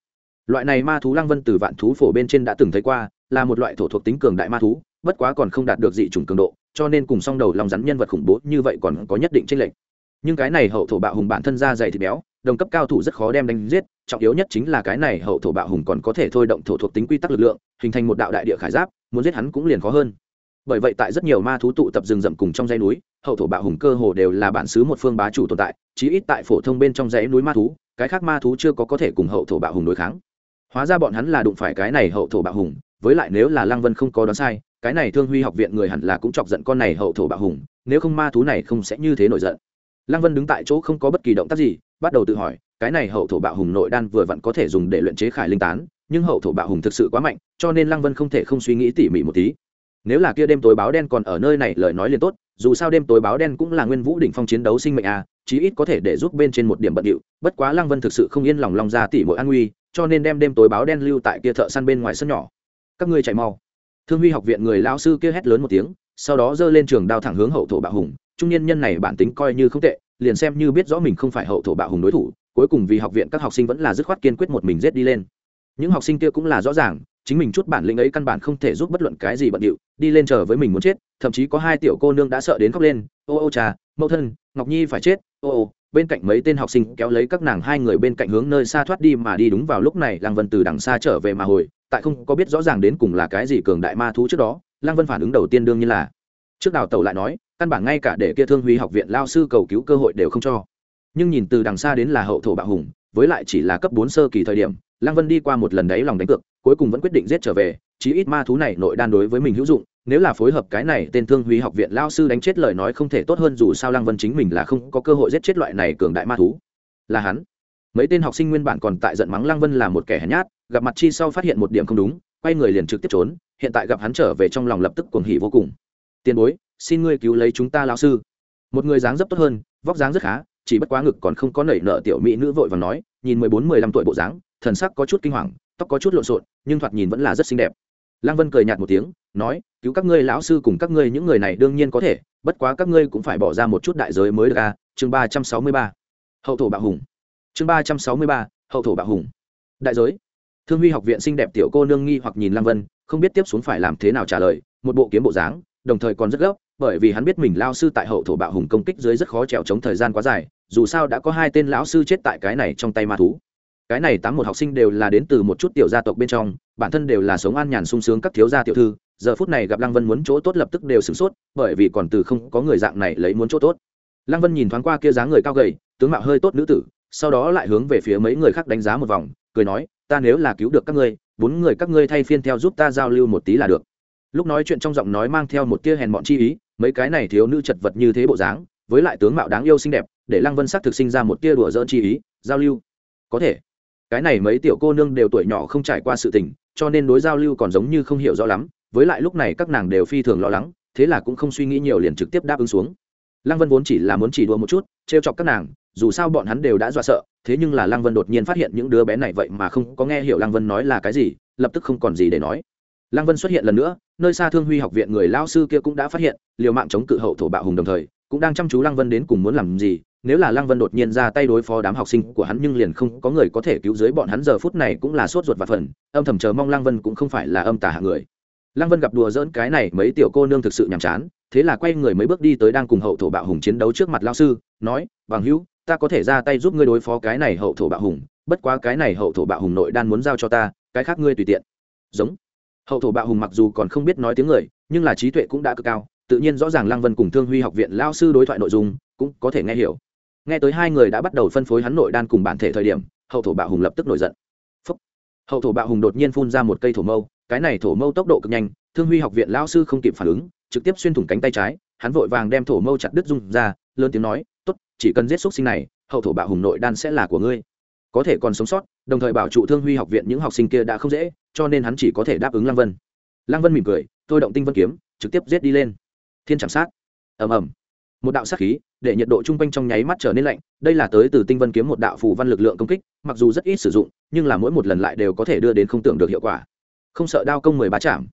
Loại này ma thú lăng vân từ vạn thú phổ bên trên đã từng thấy qua, là một loại thổ thuộc tính cường đại ma thú, bất quá còn không đạt được dị chủng cường độ, cho nên cùng song đầu lòng rắn nhân vật khủng bố như vậy còn có nhất định tranh lệch. Nhưng cái này hậu thổ bạo hùng bản thân da dày thịt béo, đồng cấp cao thủ rất khó đem đánh giết, trọng yếu nhất chính là cái này hậu thổ bạo hùng còn có thể thôi động thổ thuộc tính quy tắc lực lượng, hình thành một đạo đại địa khải giáp, muốn giết hắn cũng liền khó hơn. Bởi vậy tại rất nhiều ma thú tụ tập rừng rậm cùng trong dãy núi hậu thổ bạo hùng cơ hồ đều là bản xứ một phương bá chủ tồn tại, chí ít tại phổ thông bên trong dãy núi ma thú, cái khác ma thú chưa có có thể cùng hậu thổ bạo hùng đối kháng. Hóa ra bọn hắn là đụng phải cái này hậu thổ bạo hùng, với lại nếu là lăng vân không có đoán sai, cái này thương huy học viện người hẳn là cũng chọc giận con này hậu thổ bạo hùng, nếu không ma thú này không sẽ như thế nổi giận. Lăng vân đứng tại chỗ không có bất kỳ động tác gì, bắt đầu tự hỏi, cái này hậu thổ bạo hùng nội đan vừa vặn có thể dùng để luyện chế khải linh tán, nhưng hậu thổ bạo hùng thực sự quá mạnh, cho nên lăng vân không thể không suy nghĩ tỉ mỉ một tí nếu là kia đêm tối báo đen còn ở nơi này, lời nói liền tốt, dù sao đêm tối báo đen cũng là nguyên vũ đỉnh phong chiến đấu sinh mệnh à chí ít có thể để giúp bên trên một điểm bận điệu. Bất quá lăng vân thực sự không yên lòng lòng ra tỉ mỗi an nguy cho nên đem đêm tối báo đen lưu tại kia thợ săn bên ngoài sân nhỏ. Các ngươi chạy mau. Thương huy học viện người lao sư kia hét lớn một tiếng, sau đó giơ lên trường đao thẳng hướng hậu thổ bạo hùng. Trung niên nhân này bản tính coi như không tệ, liền xem như biết rõ mình không phải hậu thổ bạo hùng đối thủ, cuối cùng vì học viện các học sinh vẫn là dứt khoát kiên quyết một mình giết đi lên. Những học sinh kia cũng là rõ ràng chính mình chút bản lĩnh ấy căn bản không thể giúp bất luận cái gì bận điệu, đi lên chờ với mình muốn chết, thậm chí có hai tiểu cô nương đã sợ đến khóc lên, ô ô trà mẫu thân, ngọc nhi phải chết, ô ô. Bên cạnh mấy tên học sinh kéo lấy các nàng hai người bên cạnh hướng nơi xa thoát đi mà đi đúng vào lúc này, lăng vân từ đằng xa trở về mà hồi, tại không có biết rõ ràng đến cùng là cái gì cường đại ma thú trước đó, lăng vân phản ứng đầu tiên đương nhiên là, trước đào tẩu lại nói, căn bản ngay cả để kia thương huy học viện lao sư cầu cứu cơ hội đều không cho. Nhưng nhìn từ đằng xa đến là hậu thổ bạo hùng, với lại chỉ là cấp bốn sơ kỳ thời điểm, lăng vân đi qua một lần đấy lòng đánh cược cuối cùng vẫn quyết định giết trở về, chí ít ma thú này nội đan đối với mình hữu dụng, nếu là phối hợp cái này tên thương huy học viện lao sư đánh chết lời nói không thể tốt hơn dù sao lăng vân chính mình là không có cơ hội giết chết loại này cường đại ma thú. Là hắn. Mấy tên học sinh nguyên bản còn tại giận mắng lăng vân là một kẻ hèn nhát, gặp mặt chi sau phát hiện một điểm không đúng, quay người liền trực tiếp trốn, hiện tại gặp hắn trở về trong lòng lập tức cuồng hỉ vô cùng. Tiền bối, xin ngươi cứu lấy chúng ta lao sư. Một người dáng dấp tốt hơn, vóc dáng rất khá, chỉ bất quá ngực còn không có nảy nợ tiểu mỹ nữ vội và nói, nhìn mười bốn, mười lăm tuổi bộ dáng, thần sắc có chút kinh hoàng tóc có chút lộn xộn, nhưng thoạt nhìn vẫn là rất xinh đẹp. Lăng vân cười nhạt một tiếng, nói, cứu các ngươi lão sư cùng các ngươi những người này đương nhiên có thể, bất quá các ngươi cũng phải bỏ ra một chút đại giới mới được a chương ba trăm sáu mươi ba, hậu thổ bạo hùng. Chương ba trăm sáu mươi ba, hậu thổ bạo hùng. Đại giới. Thương huy học viện xinh đẹp tiểu cô nương nghi hoặc nhìn lăng vân, không biết tiếp xuống phải làm thế nào trả lời, một bộ kiếm bộ dáng, đồng thời còn rất gấp, bởi vì hắn biết mình lao sư tại hậu thổ bạo hùng công kích dưới rất khó trèo chống thời gian quá dài, dù sao đã có hai tên lão sư chết tại cái này trong tay ma thú cái này tám một học sinh đều là đến từ một chút tiểu gia tộc bên trong, bản thân đều là sống an nhàn sung sướng các thiếu gia tiểu thư, giờ phút này gặp lăng vân muốn chỗ tốt lập tức đều sửng sốt, bởi vì còn từ không có người dạng này lấy muốn chỗ tốt. Lăng vân nhìn thoáng qua kia dáng người cao gầy, tướng mạo hơi tốt nữ tử, sau đó lại hướng về phía mấy người khác đánh giá một vòng, cười nói, ta nếu là cứu được các ngươi, bốn người các ngươi thay phiên theo giúp ta giao lưu một tí là được. Lúc nói chuyện trong giọng nói mang theo một tia hèn mọn chi ý, mấy cái này thiếu nữ chật vật như thế bộ dáng, với lại tướng mạo đáng yêu xinh đẹp, để lăng vân sắc thực sinh ra một tia đùa dỡn chi ý, giao lưu. Có thể cái này mấy tiểu cô nương đều tuổi nhỏ không trải qua sự tình, cho nên đối giao lưu còn giống như không hiểu rõ lắm, với lại lúc này các nàng đều phi thường lo lắng, thế là cũng không suy nghĩ nhiều liền trực tiếp đáp ứng xuống. Lăng vân vốn chỉ là muốn chỉ đùa một chút, trêu chọc các nàng, dù sao bọn hắn đều đã dọa sợ, thế nhưng là lăng vân đột nhiên phát hiện những đứa bé này vậy mà không có nghe hiểu lăng vân nói là cái gì, lập tức không còn gì để nói. Lăng vân xuất hiện lần nữa, nơi xa thương huy học viện người lao sư kia cũng đã phát hiện, liều mạng chống cự hậu thổ bạo hùng đồng thời, cũng đang chăm chú lăng vân đến cùng muốn làm gì nếu là lăng vân đột nhiên ra tay đối phó đám học sinh của hắn nhưng liền không có người có thể cứu dưới bọn hắn, giờ phút này cũng là sốt ruột và phần, âm thầm chờ mong lăng vân cũng không phải là âm tả hạ người. Lăng vân gặp đùa dỡn cái này, mấy tiểu cô nương thực sự nhàm chán, thế là quay người mấy bước đi tới đang cùng hậu thổ bạo hùng chiến đấu trước mặt lao sư, nói, bằng hữu, ta có thể ra tay giúp ngươi đối phó cái này hậu thổ bạo hùng, bất quá cái này hậu thổ bạo hùng nội đan muốn giao cho ta, cái khác ngươi tùy tiện. Giống. Hậu thổ bạo hùng mặc dù còn không biết nói tiếng người, nhưng là trí tuệ cũng đã cực cao, tự nhiên rõ ràng lăng vân cùng thương huy học viện lao sư đối thoại nội dung, cũng có thể nghe hiểu nghe tới hai người đã bắt đầu phân phối hắn nội đan cùng bản thể thời điểm, hậu thổ bạo hùng lập tức nổi giận. Phúc. hậu thổ bạo hùng đột nhiên phun ra một cây thổ mâu, cái này thổ mâu tốc độ cực nhanh, thương huy học viện lao sư không kịp phản ứng, trực tiếp xuyên thủng cánh tay trái, hắn vội vàng đem thổ mâu chặt đứt dung ra, lớn tiếng nói, tốt, chỉ cần giết xúc sinh này, hậu thổ bạo hùng nội đan sẽ là của ngươi. Có thể còn sống sót, đồng thời bảo trụ thương huy học viện những học sinh kia đã không dễ, cho nên hắn chỉ có thể đáp ứng lăng vân. Lăng vân mỉm cười, tôi động tinh vân kiếm, trực tiếp giết đi lên. Thiên chạm sát. Ầm ầm. Một đạo sát khí để nhiệt độ chung quanh trong nháy mắt trở nên lạnh, đây là tới từ tinh vân kiếm một đạo phù văn lực lượng công kích, mặc dù rất ít sử dụng, nhưng là mỗi một lần lại đều có thể đưa đến không tưởng được hiệu quả. Không sợ đao công mười bá chạm.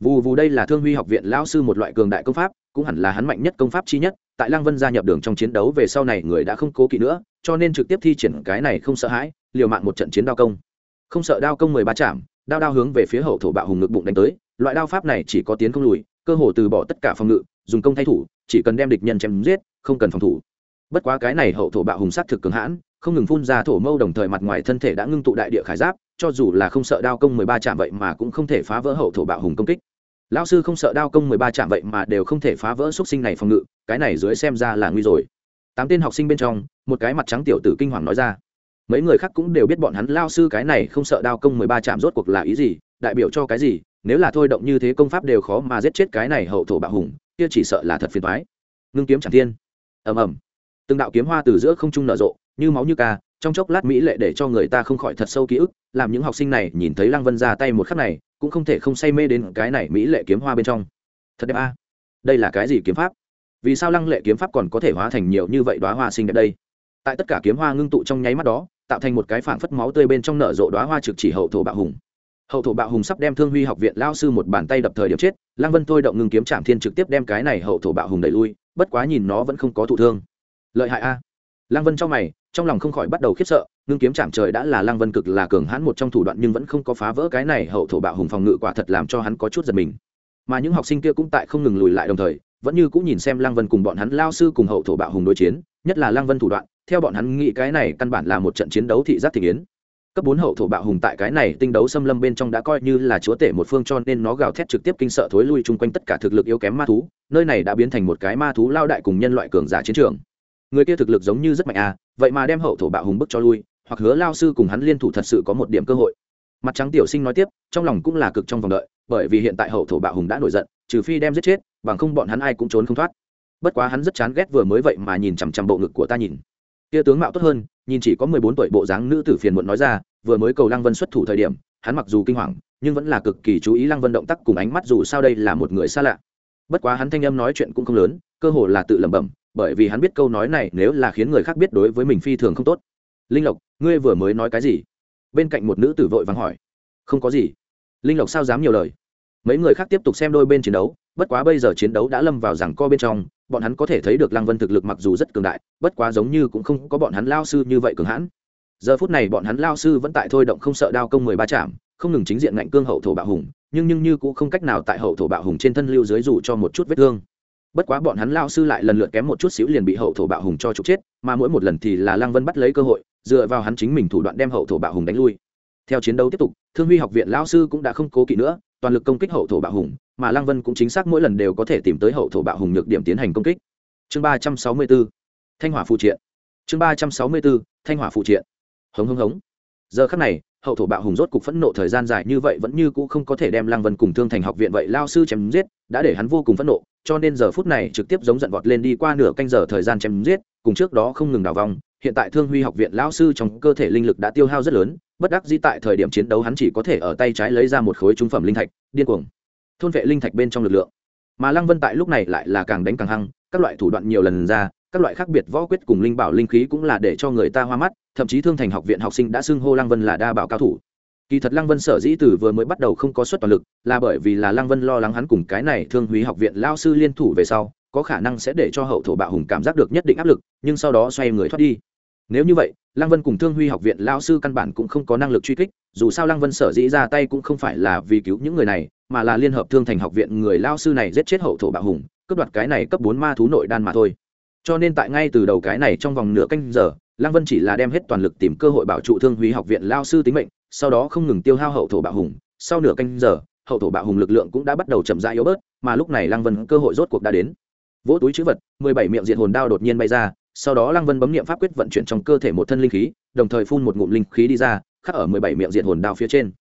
Vù vù đây là thương huy học viện lão sư một loại cường đại công pháp, cũng hẳn là hắn mạnh nhất công pháp chi nhất, tại Lang vân gia nhập đường trong chiến đấu về sau này người đã không cố kỵ nữa, cho nên trực tiếp thi triển cái này không sợ hãi, liều mạng một trận chiến đao công. Không sợ đao công mười ba chạm, đao đao hướng về phía hậu thổ bạo hùng ngực bụng đánh tới, loại đao pháp này chỉ có tiến không lùi, cơ hồ từ bỏ tất cả phòng ngự, dùng công thay thủ chỉ cần đem địch nhân chém giết, không cần phòng thủ. Bất quá cái này hậu thổ bạo hùng sát thực cường hãn, không ngừng phun ra thổ mâu đồng thời mặt ngoài thân thể đã ngưng tụ đại địa khải giáp, cho dù là không sợ đao công mười ba chạm vậy mà cũng không thể phá vỡ hậu thổ bạo hùng công kích. Lão sư không sợ đao công mười ba chạm vậy mà đều không thể phá vỡ x sinh này phòng ngự, cái này dưới xem ra là nguy rồi. Tám tên học sinh bên trong, một cái mặt trắng tiểu tử kinh hoàng nói ra. Mấy người khác cũng đều biết bọn hắn lao sư cái này không sợ đao công mười ba chạm rốt cuộc là ý gì, đại biểu cho cái gì, nếu là thôi động như thế công pháp đều khó mà giết chết cái này hậu thổ bạo hùng kia chỉ sợ là thật phiền toái, ngưng kiếm chẳng thiên. Ầm ầm. Từng đạo kiếm hoa từ giữa không trung nở rộ như máu như ca trong chốc lát mỹ lệ để cho người ta không khỏi thật sâu ký ức làm những học sinh này nhìn thấy lăng vân ra tay một khắc này cũng không thể không say mê đến cái này mỹ lệ kiếm hoa bên trong. Thật đẹp a. Đây là cái gì kiếm pháp? Vì sao lăng lệ kiếm pháp còn có thể hóa thành nhiều như vậy đoá hoa sinh đẹp đây? Tại tất cả kiếm hoa ngưng tụ trong nháy mắt đó tạo thành một cái phảng phất máu tươi bên trong nở rộ đoá hoa trực chỉ hậu thổ bạo hùng hậu thổ bạo hùng sắp đem thương huy học viện lao sư một bàn tay đập thời điểm chết, lăng vân thôi động ngưng kiếm trạm thiên trực tiếp đem cái này hậu thổ bạo hùng đẩy lui, bất quá nhìn nó vẫn không có thụ thương. Lợi hại a. Lăng vân trong mày, trong lòng không khỏi bắt đầu khiếp sợ ngưng kiếm chạm trời đã là lăng vân cực là cường hãn một trong thủ đoạn nhưng vẫn không có phá vỡ cái này hậu thổ bạo hùng phòng ngự quả thật làm cho hắn có chút giật mình. Mà những học sinh kia cũng tại không ngừng lùi lại đồng thời, vẫn như cũng nhìn xem lăng vân cùng bọn hắn lao sư cùng hậu thổ bạo hùng đối chiến, nhất là lăng vân thủ đoạn, theo bọn hắn nghĩ cái này căn bản là một trận chiến đấu thị giác thị kiến cấp bốn hậu thổ bạo hùng tại cái này tinh đấu xâm lâm bên trong đã coi như là chúa tể một phương cho nên nó gào thét trực tiếp kinh sợ thối lui chung quanh tất cả thực lực yếu kém ma thú, nơi này đã biến thành một cái ma thú lao đại cùng nhân loại cường giả chiến trường. Người kia thực lực giống như rất mạnh à vậy mà đem hậu thổ bạo hùng bức cho lui, hoặc hứa lao sư cùng hắn liên thủ thật sự có một điểm cơ hội. Mặt trắng tiểu sinh nói tiếp, trong lòng cũng là cực trong vòng đợi, bởi vì hiện tại hậu thổ bạo hùng đã nổi giận, trừ phi đem giết chết, bằng không bọn hắn ai cũng trốn không thoát. Bất quá hắn rất chán ghét vừa mới vậy mà nhìn chằm chằm bộ ngực của ta nhìn kia tướng mạo tốt hơn, nhìn chỉ có mười bốn tuổi bộ dáng nữ tử phiền muộn nói ra, vừa mới cầu lăng vân xuất thủ thời điểm, hắn mặc dù kinh hoàng, nhưng vẫn là cực kỳ chú ý lăng vân động tác cùng ánh mắt dù sao đây là một người xa lạ. Bất quá hắn thanh âm nói chuyện cũng không lớn, cơ hồ là tự lẩm bẩm, bởi vì hắn biết câu nói này nếu là khiến người khác biết đối với mình phi thường không tốt. Linh lộc, ngươi vừa mới nói cái gì? Bên cạnh một nữ tử vội vàng hỏi. Không có gì. Linh lộc sao dám nhiều lời? Mấy người khác tiếp tục xem đôi bên chiến đấu, bất quá bây giờ chiến đấu đã lâm vào rằng co bên trong bọn hắn có thể thấy được lăng vân thực lực mặc dù rất cường đại, bất quá giống như cũng không có bọn hắn lao sư như vậy cường hãn. Giờ phút này bọn hắn lao sư vẫn tại thôi động không sợ đao công mười ba chạm không ngừng chính diện ngạnh cương hậu thổ bạo hùng, nhưng nhưng như cũng không cách nào tại hậu thổ bạo hùng trên thân lưu dưới dù cho một chút vết thương. Bất quá bọn hắn lao sư lại lần lượt kém một chút xíu liền bị hậu thổ bạo hùng cho trục chết, mà mỗi một lần thì là lăng vân bắt lấy cơ hội, dựa vào hắn chính mình thủ đoạn đem hậu thổ bạo hùng đánh lui. Theo chiến đấu tiếp tục, thương huy học viện lao sư cũng đã không cố kỵ nữa, toàn lực công kích hậu thổ bạo hùng mà lăng vân cũng chính xác mỗi lần đều có thể tìm tới hậu thổ bạo hùng nhược điểm tiến hành công kích. Chương ba trăm sáu mươi b ố thanh hỏa phụ triện. Chương ba trăm sáu mươi b ố thanh hỏa phụ triện. Hống hống hống. Giờ khắc này, hậu thổ bạo hùng rốt cục phẫn nộ thời gian dài như vậy vẫn như cũ không có thể đem lăng vân cùng thương thành học viện vậy lao sư chém giết, đã để hắn vô cùng phẫn nộ, cho nên giờ phút này trực tiếp giống giận vọt lên đi qua nửa canh giờ thời gian chém giết, cùng trước đó không ngừng đào vòng, hiện tại thương huy học viện lao sư trong cơ thể linh lực đã tiêu hao rất lớn, bất đắc dĩ tại thời điểm chiến đấu hắn chỉ có thể ở tay trái lấy ra một khối trung phẩm linh thạch, điên cuồng thôn vệ linh thạch bên trong lực lượng. Mà lăng vân tại lúc này lại là càng đánh càng hăng, các loại thủ đoạn nhiều lần ra, các loại khác biệt võ quyết cùng linh bảo linh khí cũng là để cho người ta hoa mắt, thậm chí thương thành học viện học sinh đã xưng hô lăng vân là đa bảo cao thủ. Kỳ thật lăng vân sở dĩ từ vừa mới bắt đầu không có suất toàn lực, là bởi vì là lăng vân lo lắng hắn cùng cái này thương húy học viện lao sư liên thủ về sau, có khả năng sẽ để cho hậu thổ bạo hùng cảm giác được nhất định áp lực, nhưng sau đó xoay người thoát đi. Nếu như vậy, lăng vân cùng thương huy học viện lao sư căn bản cũng không có năng lực truy kích, dù sao lăng vân sở dĩ ra tay cũng không phải là vì cứu những người này mà là liên hợp thương thành học viện người lao sư này giết chết hậu thổ bạo hùng, cướp đoạt cái này cấp bốn ma thú nội đan mà thôi. Cho nên tại ngay từ đầu cái này trong vòng nửa canh giờ, lăng vân chỉ là đem hết toàn lực tìm cơ hội bảo trụ thương huy học viện lao sư tính mệnh, sau đó không ngừng tiêu hao hậu thổ bạo hùng. Sau nửa canh giờ, hậu thổ bạo hùng lực lượng cũng đã bắt đầu chậm rãi yếu bớt, mà lúc này lăng vân cơ hội rốt cuộc đã đến. Vỗ túi chữ vật, mười bảy miệng diệt hồn đao đột nhiên bay ra, sau đó lăng vân bấm niệm pháp quyết vận chuyển trong cơ thể một thân linh khí, đồng thời phun một ngụm linh khí đi ra, khắc ở mười bảy miệng diệt hồn đao phía trên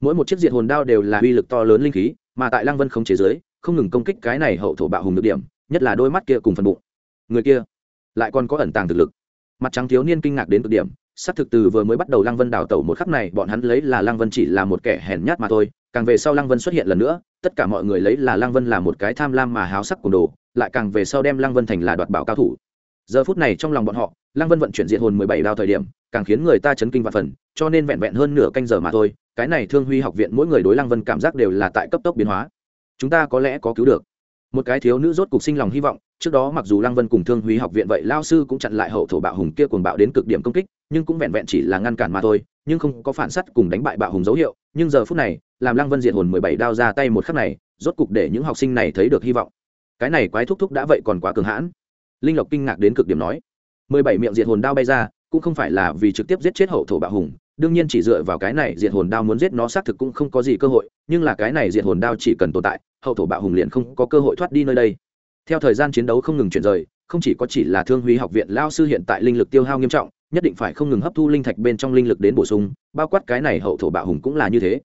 mỗi một chiếc diệt hồn đao đều là uy lực to lớn linh khí, mà tại lăng vân không chế giới không ngừng công kích cái này hậu thổ bạo hùng được điểm, nhất là đôi mắt kia cùng phần bụng. Người kia lại còn có ẩn tàng thực lực. Mặt trắng thiếu niên kinh ngạc đến cực điểm, xác thực từ vừa mới bắt đầu lăng vân đào tẩu một khắc này, bọn hắn lấy là lăng vân chỉ là một kẻ hèn nhát mà thôi, càng về sau lăng vân xuất hiện lần nữa, tất cả mọi người lấy là lăng vân là một cái tham lam mà háo sắc cùng đồ, lại càng về sau đem lăng vân thành là đoạt bảo cao thủ. Giờ phút này trong lòng bọn họ, lăng vân vận chuyển diện hồn mười bảy đao thời điểm, càng khiến người ta chấn kinh và phần, cho nên vẹn vẹn hơn nửa canh giờ mà thôi cái này thương huy học viện mỗi người đối lăng vân cảm giác đều là tại cấp tốc biến hóa. Chúng ta có lẽ có cứu được. Một cái thiếu nữ rốt cục sinh lòng hy vọng, trước đó mặc dù lăng vân cùng thương huy học viện vậy lao sư cũng chặn lại hậu thổ bạo hùng kia cuồng bạo đến cực điểm công kích, nhưng cũng vẹn vẹn chỉ là ngăn cản mà thôi, nhưng không có phản sắt cùng đánh bại bạo hùng dấu hiệu, nhưng giờ phút này, làm lăng vân diệt hồn mười bảy đao ra tay một khắc này, rốt cục để những học sinh này thấy được hy vọng. Cái này quái thúc thúc đã vậy còn quá cường hãn. Linh lộc kinh ngạc đến cực điểm nói, mười bảy miệng diệt hồn đao bay ra, cũng không phải là vì trực tiếp giết chết hậu thổ bạo hùng đương nhiên chỉ dựa vào cái này diệt hồn đao muốn giết nó xác thực cũng không có gì cơ hội, nhưng là cái này diệt hồn đao chỉ cần tồn tại, hậu thổ bạo hùng liền không có cơ hội thoát đi nơi đây. Theo thời gian chiến đấu không ngừng chuyển rời, không chỉ có chỉ là thương huy học viện lao sư hiện tại linh lực tiêu hao nghiêm trọng, nhất định phải không ngừng hấp thu linh thạch bên trong linh lực đến bổ sung, bao quát cái này hậu thổ bạo hùng cũng là như thế.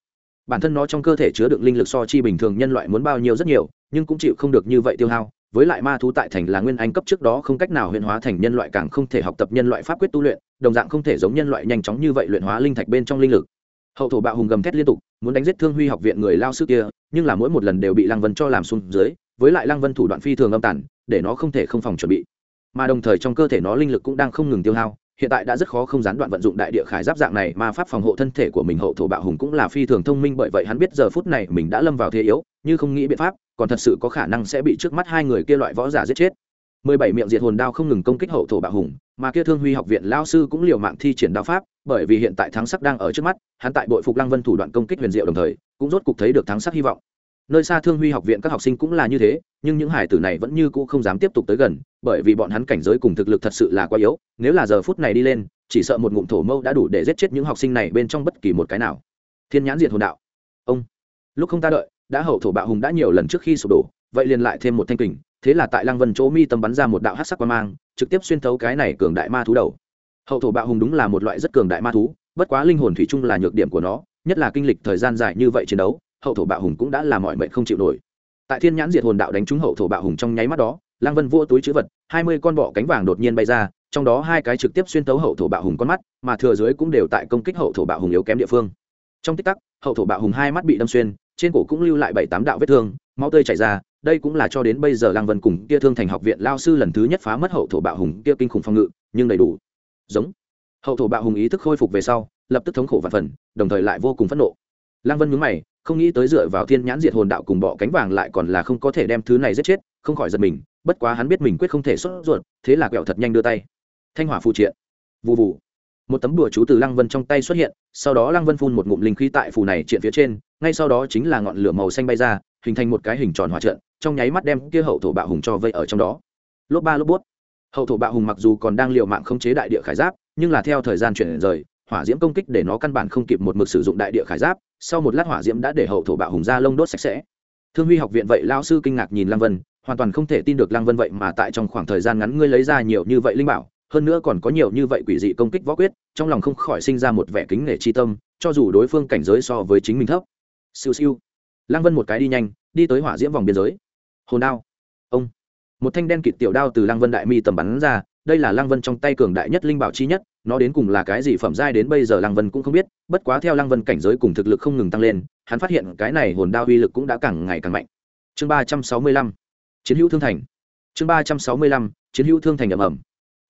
Bản thân nó trong cơ thể chứa đựng linh lực so chi bình thường nhân loại muốn bao nhiêu rất nhiều, nhưng cũng chịu không được như vậy tiêu hao với lại ma thú tại thành là nguyên anh cấp trước đó không cách nào huyện hóa thành nhân loại càng không thể học tập nhân loại pháp quyết tu luyện, đồng dạng không thể giống nhân loại nhanh chóng như vậy luyện hóa linh thạch bên trong linh lực. Hậu thổ bạo hùng gầm thét liên tục, muốn đánh giết thương huy học viện người lao sư kia, nhưng là mỗi một lần đều bị lăng vân cho làm xuống dưới, với lại lăng vân thủ đoạn phi thường âm tản để nó không thể không phòng chuẩn bị. Mà đồng thời trong cơ thể nó linh lực cũng đang không ngừng tiêu hao hiện tại đã rất khó không gián đoạn vận dụng đại địa khải giáp dạng này mà pháp phòng hộ thân thể của mình hậu thổ bạo hùng cũng là phi thường thông minh, bởi vậy hắn biết giờ phút này mình đã lâm vào thế yếu, như không nghĩ biện pháp, còn thật sự có khả năng sẽ bị trước mắt hai người kia loại võ giả giết chết. Mười bảy miệng diệt hồn đao không ngừng công kích hậu thổ bạo hùng, mà kia thương huy học viện lao sư cũng liều mạng thi triển đao pháp, bởi vì hiện tại thắng sắc đang ở trước mắt, hắn tại bội phục lăng vân thủ đoạn công kích huyền diệu đồng thời, cũng rốt cục thấy được thắng sắc hy vọng nơi xa thương huy học viện các học sinh cũng là như thế, nhưng những hải tử này vẫn như cũ không dám tiếp tục tới gần, bởi vì bọn hắn cảnh giới cùng thực lực thật sự là quá yếu, nếu là giờ phút này đi lên, chỉ sợ một ngụm thổ mâu đã đủ để giết chết những học sinh này bên trong bất kỳ một cái nào. Thiên nhãn diện hồn đạo. Ông, lúc không ta đợi, đã hậu thổ bạo hùng đã nhiều lần trước khi sụp đổ, vậy liền lại thêm một thanh kình, thế là tại lăng vân chỗ mi tâm bắn ra một đạo hát sắc qua mang, trực tiếp xuyên thấu cái này cường đại ma thú đầu. Hậu thổ bạo hùng đúng là một loại rất cường đại ma thú, bất quá linh hồn thủy chung là nhược điểm của nó, nhất là kinh lịch thời gian dài như vậy chiến đấu hậu thổ bạo hùng cũng đã là mọi mệnh không chịu nổi. Tại thiên nhãn diệt hồn đạo đánh trúng hậu thổ bạo hùng trong nháy mắt đó Lang vân vua túi chữ vật, hai mươi con bọ cánh vàng đột nhiên bay ra, trong đó hai cái trực tiếp xuyên tấu hậu thổ bạo hùng con mắt, mà thừa dưới cũng đều tại công kích hậu thổ bạo hùng yếu kém địa phương. Trong tích tắc, hậu thổ bạo hùng hai mắt bị đâm xuyên, trên cổ cũng lưu lại bảy tám đạo vết thương, máu tươi chảy ra, đây cũng là cho đến bây giờ Lang vân cùng kia thương thành học viện lao sư lần thứ nhất phá mất hậu thổ bạo hùng kia kinh khủng phong ngự, nhưng đầy đủ. Giống. Hậu thổ bạo hùng ý thức khôi phục về sau, lập tức thống khổ và phần, đồng thời lại vô cùng phẫn nộ. Lang vân nhướng mày không nghĩ tới dựa vào thiên nhãn diệt hồn đạo cùng bọ cánh vàng lại còn là không có thể đem thứ này giết chết, không khỏi giật mình, bất quá hắn biết mình quyết không thể xuất ruột, thế là quẹo thật nhanh đưa tay. Thanh hỏa phụ triện. Vụ vụ một tấm đùa chú từ lăng vân trong tay xuất hiện, sau đó lăng vân phun một ngụm linh khí tại phù này triện phía trên, ngay sau đó chính là ngọn lửa màu xanh bay ra, hình thành một cái hình tròn hỏa trận, trong nháy mắt đem kia hậu thổ bạo hùng cho vây ở trong đó. Lốp ba lốp bút. Hậu thổ bạo hùng mặc dù còn đang l i ề u mạng khống chế đại địa khải giáp, nhưng là theo thời gian chuyển rời hỏa diễm công kích để nó căn bản không kịp một mực sử dụng đại địa khải giáp, sau một lát hỏa diễm đã để hậu thổ bạo hùng ra lông đốt sạch sẽ. Thương huy học viện vậy lao sư kinh ngạc nhìn lăng vân, hoàn toàn không thể tin được lăng vân vậy mà tại trong khoảng thời gian ngắn ngươi lấy ra nhiều như vậy linh bảo, hơn nữa còn có nhiều như vậy quỷ dị công kích võ quyết, trong lòng không khỏi sinh ra một vẻ kính nể chi tâm, cho dù đối phương cảnh giới so với chính mình thấp. Siêu siêu. Lăng vân một cái đi nhanh, đi tới hỏa diễm vòng biên giới. Hồn đao. Ông. Một thanh đen kịt tiểu đao từ lăng vân đại mi tầm bắn ra, đây là lăng vân trong tay cường đại nhất linh bảo chi nhất nó đến cùng là cái gì phẩm giai đến bây giờ lăng vân cũng không biết, bất quá theo lăng vân cảnh giới cùng thực lực không ngừng tăng lên, hắn phát hiện cái này hồn đao uy lực cũng đã càng ngày càng mạnh. Chương ba trăm sáu mươi lăm, chiến hữu thương thành. Chương ba trăm sáu mươi lăm, chiến hữu thương thành ầm ầm.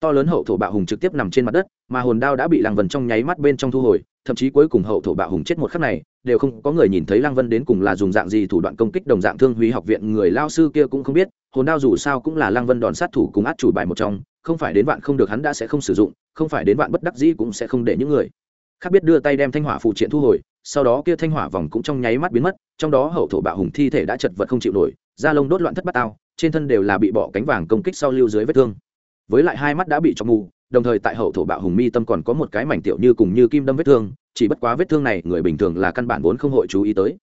To lớn hậu thổ bạo hùng trực tiếp nằm trên mặt đất, mà hồn đao đã bị lăng vân trong nháy mắt bên trong thu hồi, thậm chí cuối cùng hậu thổ bạo hùng chết một khắc này đều không có người nhìn thấy lăng vân đến cùng là dùng dạng gì thủ đoạn công kích đồng dạng thương Huy học viện. Người lao sư kia cũng không biết, hồn đao dù sao cũng là lăng vân đòn sát thủ cùng át chủ bài một trong, không phải đến vạn không được hắn đã sẽ không sử dụng, không phải đến vạn bất đắc dĩ cũng sẽ không để những người khác biết đưa tay đem thanh hỏa phụ triện thu hồi. Sau đó kia thanh hỏa vòng cũng trong nháy mắt biến mất, trong đó hậu thổ bạo hùng thi thể đã chật vật không chịu nổi, da lông đốt loạn thất bát tao trên thân đều là bị bỏ cánh vàng công kích sau lưu dưới vết thương. Với lại hai mắt đã bị cho mù, đồng thời tại hậu thổ bạo hùng mi tâm còn có một cái mảnh tiểu như cùng như kim đâm vết thương chỉ bất quá vết thương này người bình thường là căn bản vốn không hội chú ý tới.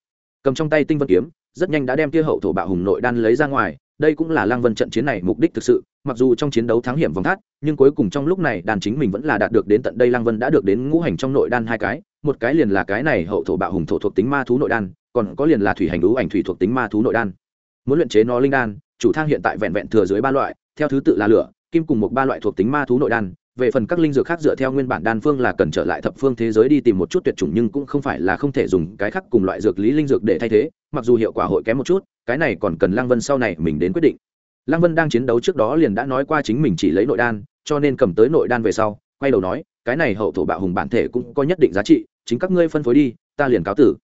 Cầm trong tay tinh vân kiếm, rất nhanh đã đem kia hậu thổ bạo hùng nội đan lấy ra ngoài, đây cũng là lang vân trận chiến này mục đích thực sự, mặc dù trong chiến đấu thắng hiểm vòng thắt, nhưng cuối cùng trong lúc này đàn chính mình vẫn là đạt được đến tận đây lang vân đã được đến ngũ hành trong nội đan hai cái, một cái liền là cái này hậu thổ bạo hùng thổ thuộc tính ma thú nội đan, còn có liền là thủy hành ưu ảnh thủy thuộc tính ma thú nội đan. Muốn luyện chế nó linh đan, chủ thang hiện tại vẹn vẹn thừa dưới ba loại, theo thứ tự là lửa, kim cùng một ba loại thuộc tính ma thú nội đan về phần các linh dược khác dựa theo nguyên bản đan phương là cần trở lại thập phương thế giới đi tìm một chút tuyệt chủng nhưng cũng không phải là không thể dùng cái khác cùng loại dược lý linh dược để thay thế, mặc dù hiệu quả hội kém một chút, cái này còn cần lăng vân sau này mình đến quyết định. Lăng vân đang chiến đấu trước đó liền đã nói qua chính mình chỉ lấy nội đan, cho nên cầm tới nội đan về sau, quay đầu nói, cái này hậu thổ bạo hùng bản thể cũng có nhất định giá trị, chính các ngươi phân phối đi, ta liền cáo tử.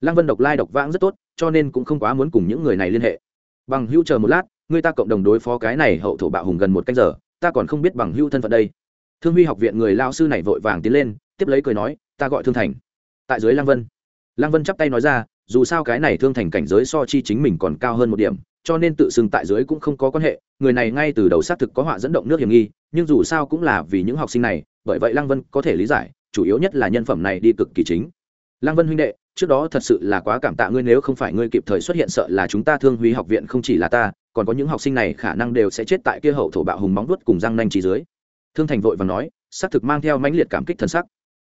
Lăng vân độc lai độc vãng rất tốt, cho nên cũng không quá muốn cùng những người này liên hệ. Bằng hữu chờ một lát người ta cộng đồng đối phó cái này hậu thổ bạo hùng gần một canh giờ, ta còn không biết bằng hữu thân phận đây thương huy học viện người lao sư này vội vàng tiến lên, tiếp lấy cười nói, ta gọi thương thành. Tại dưới lăng vân lăng vân chắp tay nói ra, dù sao cái này thương thành cảnh giới so chi chính mình còn cao hơn một điểm, cho nên tự xưng tại dưới cũng không có quan hệ, người này ngay từ đầu xác thực có họa dẫn động nước hiểm nghi, nhưng dù sao cũng là vì những học sinh này, bởi vậy lăng vân có thể lý giải, chủ yếu nhất là nhân phẩm này đi cực kỳ chính. Lăng vân huynh đệ, trước đó thật sự là quá cảm tạ ngươi, nếu không phải ngươi kịp thời xuất hiện sợ là chúng ta thương huy học viện không chỉ là ta, còn có những học sinh này khả năng đều sẽ chết tại kia hậu thổ bạo hùng móng đuốt cùng răng nanh trí dưới thương thành vội và nói xác thực mang theo mãnh liệt cảm kích thần sắc.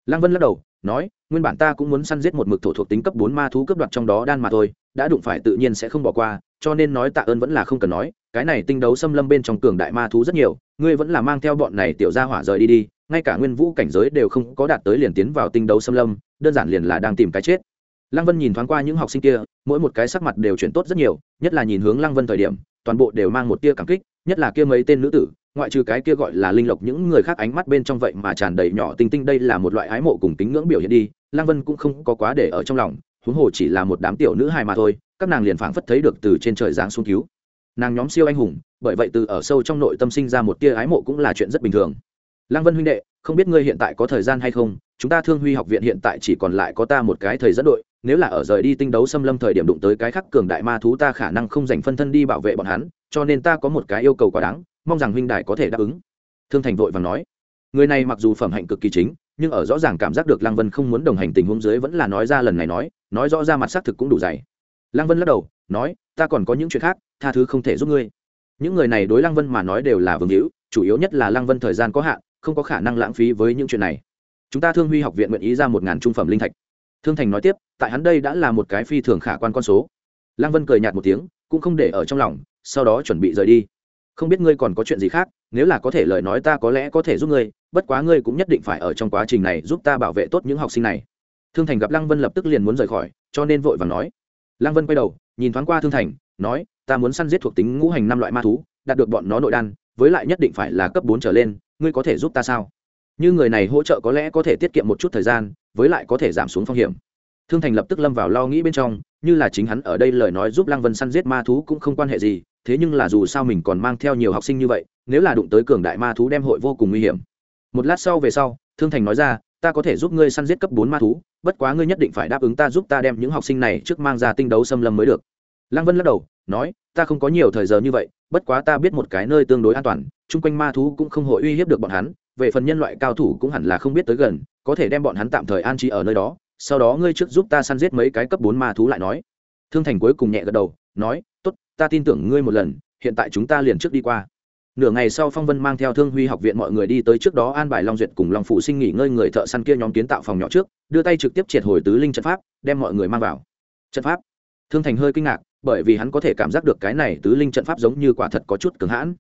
Lăng vân lắc đầu, nói, nguyên bản ta cũng muốn săn giết một mực thổ thuộc tính cấp bốn ma thú cấp đoạt trong đó đan mà thôi, đã đụng phải tự nhiên sẽ không bỏ qua, cho nên nói tạ ơn vẫn là không cần nói, cái này tinh đấu xâm lâm bên trong cường đại ma thú rất nhiều, ngươi vẫn là mang theo bọn này tiểu gia hỏa rời đi đi, ngay cả nguyên vũ cảnh giới đều không có đạt tới liền tiến vào tinh đấu xâm lâm, đơn giản liền là đang tìm cái chết. Lăng vân nhìn thoáng qua những học sinh kia, mỗi một cái sắc mặt đều chuyển tốt rất nhiều, nhất là nhìn hướng lăng vân thời điểm, toàn bộ đều mang một tia cảm kích, nhất là kia mấy tên nữ tử ngoại trừ cái kia gọi là linh lộc, những người khác ánh mắt bên trong vậy mà tràn đầy nhỏ tinh tinh, đây là một loại ái mộ cùng tính ngưỡng biểu hiện đi. Lăng vân cũng không có quá để ở trong lòng, huống hồ chỉ là một đám tiểu nữ hài mà thôi, các nàng liền phảng phất thấy được từ trên trời giáng xuống cứu. Nàng nhóm siêu anh hùng, bởi vậy từ ở sâu trong nội tâm sinh ra một tia ái mộ cũng là chuyện rất bình thường. Lăng vân huynh đệ, không biết ngươi hiện tại có thời gian hay không? Chúng ta thương huy học viện hiện tại chỉ còn lại có ta một cái thời dẫn đội, nếu là ở rời đi tinh đấu xâm lâm thời điểm đụng tới cái khắc cường đại ma thú, ta khả năng không dành phân thân đi bảo vệ bọn hắn, cho nên ta có một cái yêu cầu quá đáng mong rằng huynh đài có thể đáp ứng. Thương thành vội và nói, người này mặc dù phẩm hạnh cực kỳ chính, nhưng ở rõ ràng cảm giác được lăng vân không muốn đồng hành tình huống dưới vẫn là nói ra lần này nói nói rõ ra mặt xác thực cũng đủ dày. Lăng vân lắc đầu, nói, ta còn có những chuyện khác, tha thứ không thể giúp ngươi. Những người này đối lăng vân mà nói đều là vương hữu, chủ yếu nhất là lăng vân thời gian có hạn, không có khả năng lãng phí với những chuyện này. Chúng ta thương huy học viện nguyện ý ra một ngàn trung phẩm linh thạch. Thương thành nói tiếp, tại hắn đây đã là một cái phi thường khả quan con số. Lăng vân cười nhạt một tiếng, cũng không để ở trong lòng, sau đó chuẩn bị rời đi không biết ngươi còn có chuyện gì khác, nếu là có thể lời nói ta có lẽ có thể giúp ngươi, bất quá ngươi cũng nhất định phải ở trong quá trình này giúp ta bảo vệ tốt những học sinh này. Thương thành gặp lăng vân lập tức liền muốn rời khỏi, cho nên vội vàng nói. Lăng vân quay đầu, nhìn thoáng qua thương thành, nói, ta muốn săn giết thuộc tính ngũ hành năm loại ma thú, đạt được bọn nó nội đan, với lại nhất định phải là cấp bốn trở lên, ngươi có thể giúp ta sao? Như người này hỗ trợ có lẽ có thể tiết kiệm một chút thời gian, với lại có thể giảm xuống phong hiểm. Thương thành lập tức lâm vào lo nghĩ bên trong, như là chính hắn ở đây lời nói giúp lăng vân săn giết ma thú cũng không quan hệ gì thế nhưng là dù sao mình còn mang theo nhiều học sinh như vậy, nếu là đụng tới cường đại ma thú đem hội vô cùng nguy hiểm. Một lát sau về sau, thương thành nói ra, ta có thể giúp ngươi săn giết cấp bốn ma thú, bất quá ngươi nhất định phải đáp ứng ta giúp ta đem những học sinh này trước mang ra tinh đấu xâm lâm mới được. Lăng vân lắc đầu, nói, ta không có nhiều thời giờ như vậy, bất quá ta biết một cái nơi tương đối an toàn, chung quanh ma thú cũng không hội uy hiếp được bọn hắn, về phần nhân loại cao thủ cũng hẳn là không biết tới gần, có thể đem bọn hắn tạm thời an trí ở nơi đó, sau đó ngươi trước giúp ta săn giết mấy cái cấp bốn ma thú lại nói. Thương thành cuối cùng nhẹ gật đầu, nói ta tin tưởng ngươi một lần, hiện tại chúng ta liền trước đi qua. Nửa ngày sau phong vân mang theo thương huy học viện mọi người đi tới trước đó an bài long duyệt cùng long Phụ sinh nghỉ ngơi người thợ săn kia nhóm kiến tạo phòng nhỏ trước, đưa tay trực tiếp triệt hồi tứ linh trận pháp, đem mọi người mang vào. Trận pháp. Thương thành hơi kinh ngạc, bởi vì hắn có thể cảm giác được cái này tứ linh trận pháp giống như quả thật có chút cứng hãn.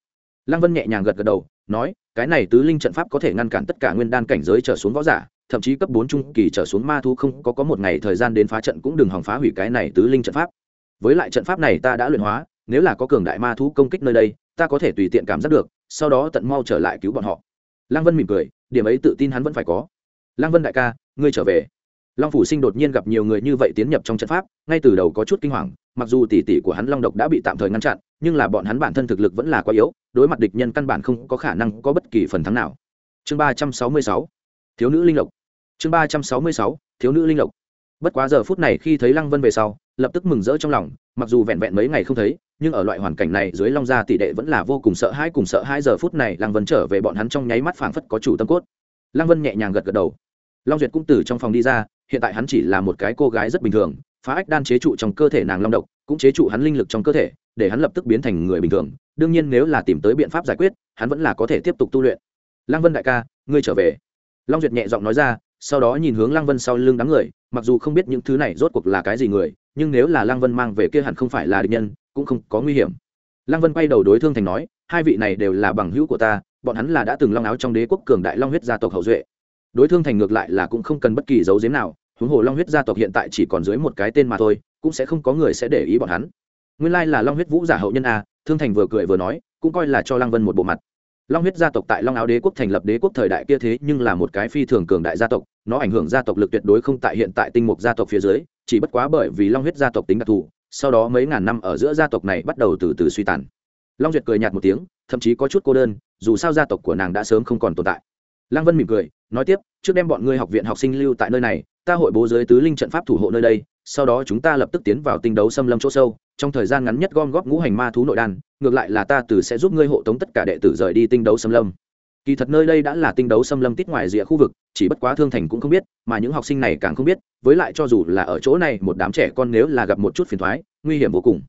Lăng vân nhẹ nhàng gật gật đầu, nói, cái này tứ linh trận pháp có thể ngăn cản tất cả nguyên đan cảnh giới trở xuống võ giả, thậm chí cấp bốn trung kỳ trở xuống ma thu không có có một ngày thời gian đến phá trận cũng đừng hòng phá hủy cái này tứ linh trận pháp với lại trận pháp này ta đã luyện hóa, nếu là có cường đại ma thú công kích nơi đây, ta có thể tùy tiện cảm giác được, sau đó tận mau trở lại cứu bọn họ. Lăng vân mỉm cười, điểm ấy tự tin hắn vẫn phải có. Lăng vân đại ca, ngươi trở về. Long phủ sinh đột nhiên gặp nhiều người như vậy tiến nhập trong trận pháp, ngay từ đầu có chút kinh hoàng, mặc dù tỷ tỷ của hắn long độc đã bị tạm thời ngăn chặn, nhưng là bọn hắn bản thân thực lực vẫn là quá yếu, đối mặt địch nhân căn bản không có khả năng có bất kỳ phần thắng nào. Chương ba trăm sáu mươi sáu, thiếu nữ linh lộc. Chương ba trăm sáu mươi sáu, thiếu nữ linh lộc bất quá giờ phút này khi thấy lăng vân về sau, lập tức mừng rỡ trong lòng, mặc dù vẹn vẹn mấy ngày không thấy, nhưng ở loại hoàn cảnh này dưới long gia tỷ đệ vẫn là vô cùng sợ hãi cùng sợ hai giờ phút này lăng vân trở về bọn hắn trong nháy mắt phảng phất có chủ tâm cốt. Lăng vân nhẹ nhàng gật gật đầu. Long duyệt cũng từ trong phòng đi ra, hiện tại hắn chỉ là một cái cô gái rất bình thường, phá ách đan chế trụ trong cơ thể nàng long độc, cũng chế trụ hắn linh lực trong cơ thể, để hắn lập tức biến thành người bình thường, đương nhiên nếu là tìm tới biện pháp giải quyết, hắn vẫn là có thể tiếp tục tu luyện. Lăng vân đại ca, ngươi trở về. Long duyệt nhẹ giọng nói ra, sau đó nhìn hướng lăng vân sau lưng đám người mặc dù không biết những thứ này rốt cuộc là cái gì người, nhưng nếu là lăng vân mang về kia hẳn không phải là địch nhân, cũng không có nguy hiểm. Lăng vân quay đầu đối thương thành nói, hai vị này đều là bằng hữu của ta, bọn hắn là đã từng long áo trong đế quốc cường đại long huyết gia tộc hậu duệ. Đối thương thành ngược lại là cũng không cần bất kỳ dấu giếm nào, huống hồ long huyết gia tộc hiện tại chỉ còn dưới một cái tên mà thôi, cũng sẽ không có người sẽ để ý bọn hắn. Nguyên lai là long huyết vũ giả hậu nhân a, thương thành vừa cười vừa nói, cũng coi là cho lăng vân một bộ mặt long huyết gia tộc tại long áo đế quốc thành lập đế quốc thời đại kia thế nhưng là một cái phi thường cường đại gia tộc, nó ảnh hưởng gia tộc lực tuyệt đối không tại hiện tại tinh mục gia tộc phía dưới, chỉ bất quá bởi vì long huyết gia tộc tính đặc thù, sau đó mấy ngàn năm ở giữa gia tộc này bắt đầu từ từ suy tàn. Long duyệt cười nhạt một tiếng, thậm chí có chút cô đơn, dù sao gia tộc của nàng đã sớm không còn tồn tại. Lăng vân mỉm cười, nói tiếp, trước đem bọn ngươi học viện học sinh lưu tại nơi này, ta hội bố giới tứ linh trận pháp thủ hộ nơi đây, sau đó chúng ta lập tức tiến vào tinh đấu xâm lâm chỗ sâu trong thời gian ngắn nhất gom góp ngũ hành ma thú nội đan, ngược lại là ta từ sẽ giúp ngươi hộ tống tất cả đệ tử rời đi tinh đấu xâm lâm. Kỳ thật nơi đây đã là tinh đấu xâm lâm tít ngoài rìa khu vực, chỉ bất quá thương thành cũng không biết, mà những học sinh này càng không biết, với lại cho dù là ở chỗ này một đám trẻ con nếu là gặp một chút phiền thoái nguy hiểm vô cùng.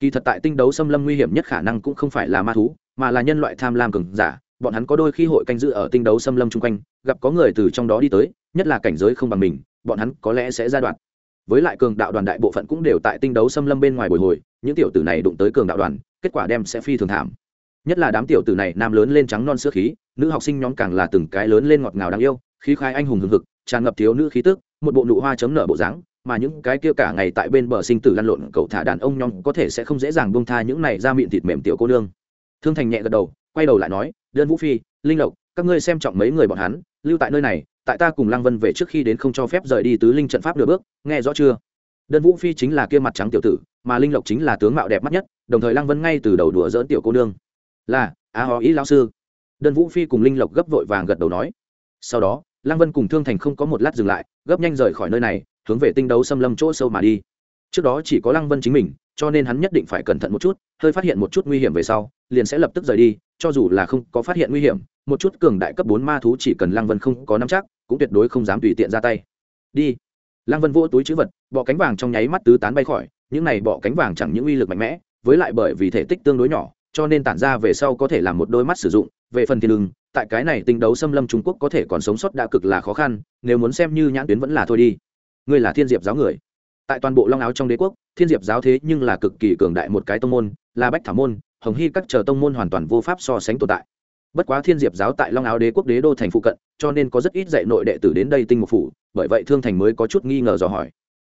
Kỳ thật tại tinh đấu xâm lâm nguy hiểm nhất khả năng cũng không phải là ma thú, mà là nhân loại tham lam cường giả. Bọn hắn có đôi khi hội canh giữ ở tinh đấu xâm lâm chung quanh, gặp có người từ trong đó đi tới, nhất là cảnh giới không bằng mình, bọn hắn có lẽ sẽ ra đoạn với lại cường đạo đoàn đại bộ phận cũng đều tại tinh đấu xâm lâm bên ngoài bồi hồi, những tiểu tử này đụng tới cường đạo đoàn, kết quả đem sẽ phi thường thảm. Nhất là đám tiểu tử này, nam lớn lên trắng non sữa khí, nữ học sinh nhóm càng là từng cái lớn lên ngọt ngào đáng yêu, khí khai anh hùng hừng hực, tràn ngập thiếu nữ khí tức, một bộ nụ hoa chấm nở bộ dáng, mà những cái kia cả ngày tại bên bờ sinh tử lăn lộn cậu thả đàn ông nhóm có thể sẽ không dễ dàng buông tha những này ra miệng thịt mềm tiểu cô nương. Thương thành nhẹ gật đầu, quay đầu lại nói, đơn vũ phi, linh lộc, các ngươi xem trọng mấy người bọn hắn, lưu tại nơi này tại ta cùng lăng vân về trước khi đến không cho phép rời đi tứ linh trận pháp nửa bước, nghe rõ chưa? Đơn vũ phi chính là kia mặt trắng tiểu tử, mà linh lộc chính là tướng mạo đẹp mắt nhất, đồng thời lăng vân ngay từ đầu đùa dỡn tiểu cô nương. Là, a hò ý lao sư. Đơn vũ phi cùng linh lộc gấp vội vàng gật đầu nói. Sau đó, lăng vân cùng thương thành không có một lát dừng lại, gấp nhanh rời khỏi nơi này, hướng về tinh đấu xâm lâm chỗ sâu mà đi. Trước đó chỉ có lăng vân chính mình, cho nên hắn nhất định phải cẩn thận một chút, hơi phát hiện một chút nguy hiểm về sau, liền sẽ lập tức rời đi, cho dù là không có phát hiện nguy hiểm, một chút cường đại cấp bốn ma thú chỉ cần lăng vân không có nắm chắc cũng tuyệt đối không dám tùy tiện ra tay. Đi. Lăng vân vỗ túi chữ vật, bọ cánh vàng trong nháy mắt tứ tán bay khỏi, những này bọ cánh vàng chẳng những uy lực mạnh mẽ, với lại bởi vì thể tích tương đối nhỏ, cho nên tản ra về sau có thể làm một đôi mắt sử dụng, về phần thiên lưng tại cái này tinh đấu xâm lâm trung quốc có thể còn sống sót đã cực là khó khăn, nếu muốn xem như nhãn tuyến vẫn là thôi đi. Ngươi là thiên diệp giáo người. Tại toàn bộ long áo trong đế quốc, thiên diệp giáo thế nhưng là cực kỳ cường đại một cái tông môn, là bách thảo môn, hồng hy các chờ tông môn hoàn toàn vô pháp so sánh tồn tại bất quá thiên diệp giáo tại long áo đế quốc đế đô thành phụ cận, cho nên có rất ít dạy nội đệ tử đến đây tinh mục phủ, bởi vậy thương thành mới có chút nghi ngờ dò hỏi.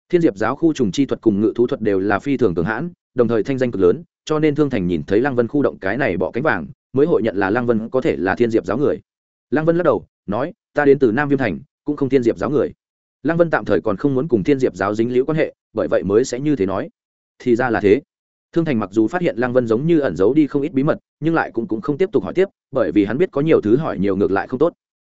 Thiên diệp giáo khu trùng chi thuật cùng ngự thú thuật đều là phi thường cường hãn, đồng thời thanh danh cực lớn, cho nên thương thành nhìn thấy lăng vân khu động cái này bỏ cánh vàng, mới hội nhận là lăng vân có thể là thiên diệp giáo người. Lăng vân lắc đầu, nói, ta đến từ nam viêm thành, cũng không thiên diệp giáo người. Lăng vân tạm thời còn không muốn cùng thiên diệp giáo dính liễu quan hệ, bởi vậy mới sẽ như thế nói. Thì ra là thế thương thành mặc dù phát hiện lăng vân giống như ẩn giấu đi không ít bí mật nhưng lại cũng, cũng không tiếp tục hỏi tiếp bởi vì hắn biết có nhiều thứ hỏi nhiều ngược lại không tốt.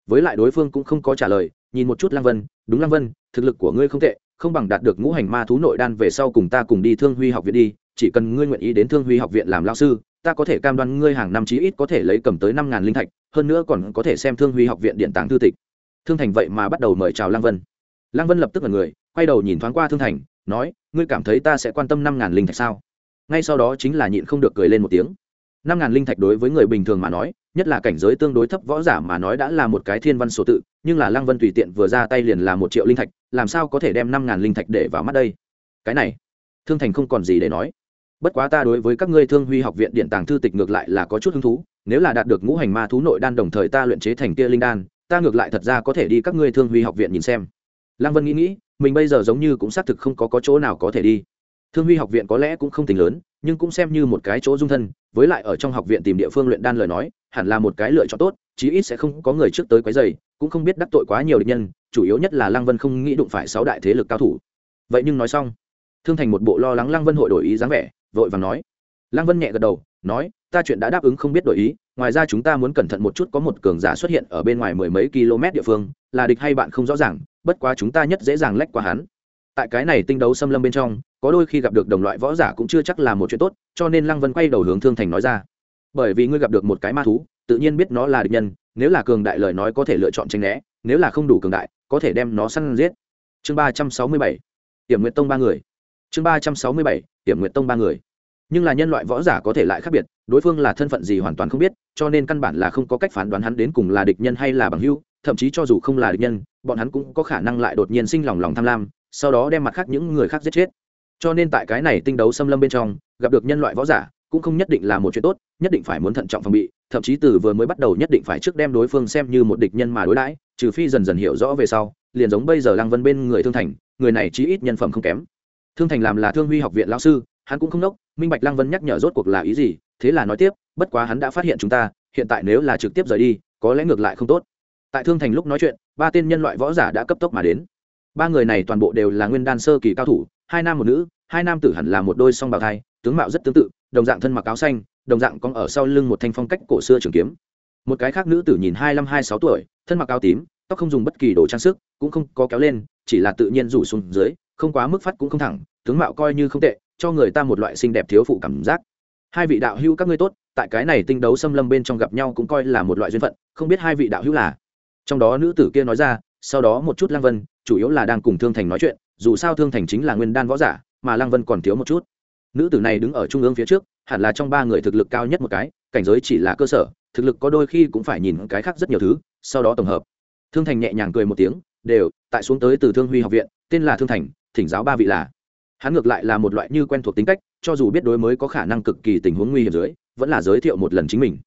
Với lại đối phương cũng không có trả lời nhìn một chút lăng vân đúng lăng vân thực lực của ngươi không tệ không bằng đạt được ngũ hành ma thú nội đan về sau cùng ta cùng đi thương huy học viện đi chỉ cần ngươi nguyện ý đến thương huy học viện làm lao sư ta có thể cam đoan ngươi hàng năm chí ít có thể lấy cầm tới năm ngàn linh thạch hơn nữa còn có thể xem thương huy học viện điện tàng thư tịch. Thương thành vậy mà bắt đầu mời chào lăng vân. Lăng vân lập tức là người quay đầu nhìn thoáng qua thương thành nói ngươi cảm thấy ta sẽ quan tâm năm ngàn linh thạch sao? Ngay sau đó chính là nhịn không được cười lên một tiếng. Năm ngàn linh thạch đối với người bình thường mà nói nhất là cảnh giới tương đối thấp võ giả mà nói đã là một cái thiên văn số tự nhưng là lăng vân tùy tiện vừa ra tay liền là một triệu linh thạch làm sao có thể đem năm ngàn linh thạch để vào mắt đây? Cái này thương thành không còn gì để nói. Bất quá ta đối với các ngươi thương huy học viện điện tàng thư tịch ngược lại là có chút hứng thú nếu là đạt được ngũ hành ma thú nội đan đồng thời ta luyện chế thành kia linh đan ta ngược lại thật ra có thể đi các ngươi thương huy học viện nhìn xem. Lăng vân nghĩ nghĩ mình bây giờ giống như cũng xác thực không có, có chỗ nào có thể đi thương huy học viện có lẽ cũng không tính lớn, nhưng cũng xem như một cái chỗ dung thân, với lại ở trong học viện tìm địa phương luyện đan lời nói, hẳn là một cái lựa chọn tốt, chí ít sẽ không có người trước tới quấy dày cũng không biết đắc tội quá nhiều địch nhân, chủ yếu nhất là lăng vân không nghĩ đụng phải sáu đại thế lực cao thủ. Vậy nhưng nói xong, thương thành một bộ lo lắng lăng vân hội đổi ý dáng vẻ, vội và nói. Lăng vân nhẹ gật đầu, nói, ta chuyện đã đáp ứng không biết đổi ý, ngoài ra chúng ta muốn cẩn thận một chút có một cường giả xuất hiện ở bên ngoài mười mấy km địa phương, là địch hay bạn không rõ ràng, bất quá chúng ta nhất dễ dàng lách qua hắn tại cái này tinh đấu xâm lâm bên trong, có đôi khi gặp được đồng loại võ giả cũng chưa chắc là một chuyện tốt, cho nên lăng vân quay đầu hướng thương thành nói ra. Bởi vì ngươi gặp được một cái ma thú, tự nhiên biết nó là địch nhân, nếu là cường đại lời nói có thể lựa chọn tranh né, nếu là không đủ cường đại, có thể đem nó săn giết. Chương ba trăm sáu mươi bảy hiểm nguyệt tông ba người. Chương ba trăm sáu mươi bảy hiểm nguyệt tông ba người. Nhưng là nhân loại võ giả có thể lại khác biệt, đối phương là thân phận gì hoàn toàn không biết, cho nên căn bản là không có cách phán đoán hắn đến cùng là địch nhân hay là bằng hữu, thậm chí cho dù không là địch nhân bọn hắn cũng có khả năng lại đột nhiên sinh lòng lòng tham lam, sau đó đem mặt khác những người khác giết chết. Cho nên tại cái này tinh đấu xâm lâm bên trong, gặp được nhân loại võ giả cũng không nhất định là một chuyện tốt, nhất định phải muốn thận trọng phòng bị, thậm chí từ vừa mới bắt đầu nhất định phải trước đem đối phương xem như một địch nhân mà đối đãi, trừ phi dần dần hiểu rõ về sau, liền giống bây giờ lăng vân bên người thương thành, người này chí ít nhân phẩm không kém. Thương thành làm là thương huy học viện lao sư, hắn cũng không nốc, minh bạch lăng vân nhắc nhở rốt cuộc là ý gì, thế là nói tiếp, bất quá hắn đã phát hiện chúng ta, hiện tại nếu là trực tiếp rời đi, có lẽ ngược lại không tốt tại thương thành lúc nói chuyện, ba tên nhân loại võ giả đã cấp tốc mà đến. Ba người này toàn bộ đều là nguyên đan sơ kỳ cao thủ, hai nam một nữ, hai nam tử hẳn là một đôi song bào thai, tướng mạo rất tương tự, đồng dạng thân mặc áo xanh, đồng dạng cong ở sau lưng một thanh phong cách cổ xưa trường kiếm. Một cái khác nữ tử nhìn hai năm hai sáu tuổi, thân mặc áo tím, tóc không dùng bất kỳ đồ trang sức, cũng không có kéo lên, chỉ là tự nhiên rủ xuống dưới, không quá mức phát cũng không thẳng, tướng mạo coi như không tệ, cho người ta một loại xinh đẹp thiếu phụ cảm giác. Hai vị đạo hữu các ngươi tốt, tại cái này tinh đấu xâm lâm bên trong gặp nhau cũng coi là một loại duyên phận, không biết hai vị đạo hữu là? Trong đó nữ tử kia nói ra, sau đó một chút lang vân, chủ yếu là đang cùng thương thành nói chuyện, dù sao thương thành chính là nguyên đan võ giả, mà lang vân còn thiếu một chút. Nữ tử này đứng ở trung ương phía trước, hẳn là trong ba người thực lực cao nhất một cái, cảnh giới chỉ là cơ sở, thực lực có đôi khi cũng phải nhìn cái khác rất nhiều thứ, sau đó tổng hợp. Thương thành nhẹ nhàng cười một tiếng, đều, tại xuống tới từ thương huy học viện, tên là thương thành, thỉnh giáo ba vị là. Hắn ngược lại là một loại như quen thuộc tính cách, cho dù biết đối mới có khả năng cực kỳ tình huống nguy hiểm dưới, vẫn là giới thiệu một lần chính mình.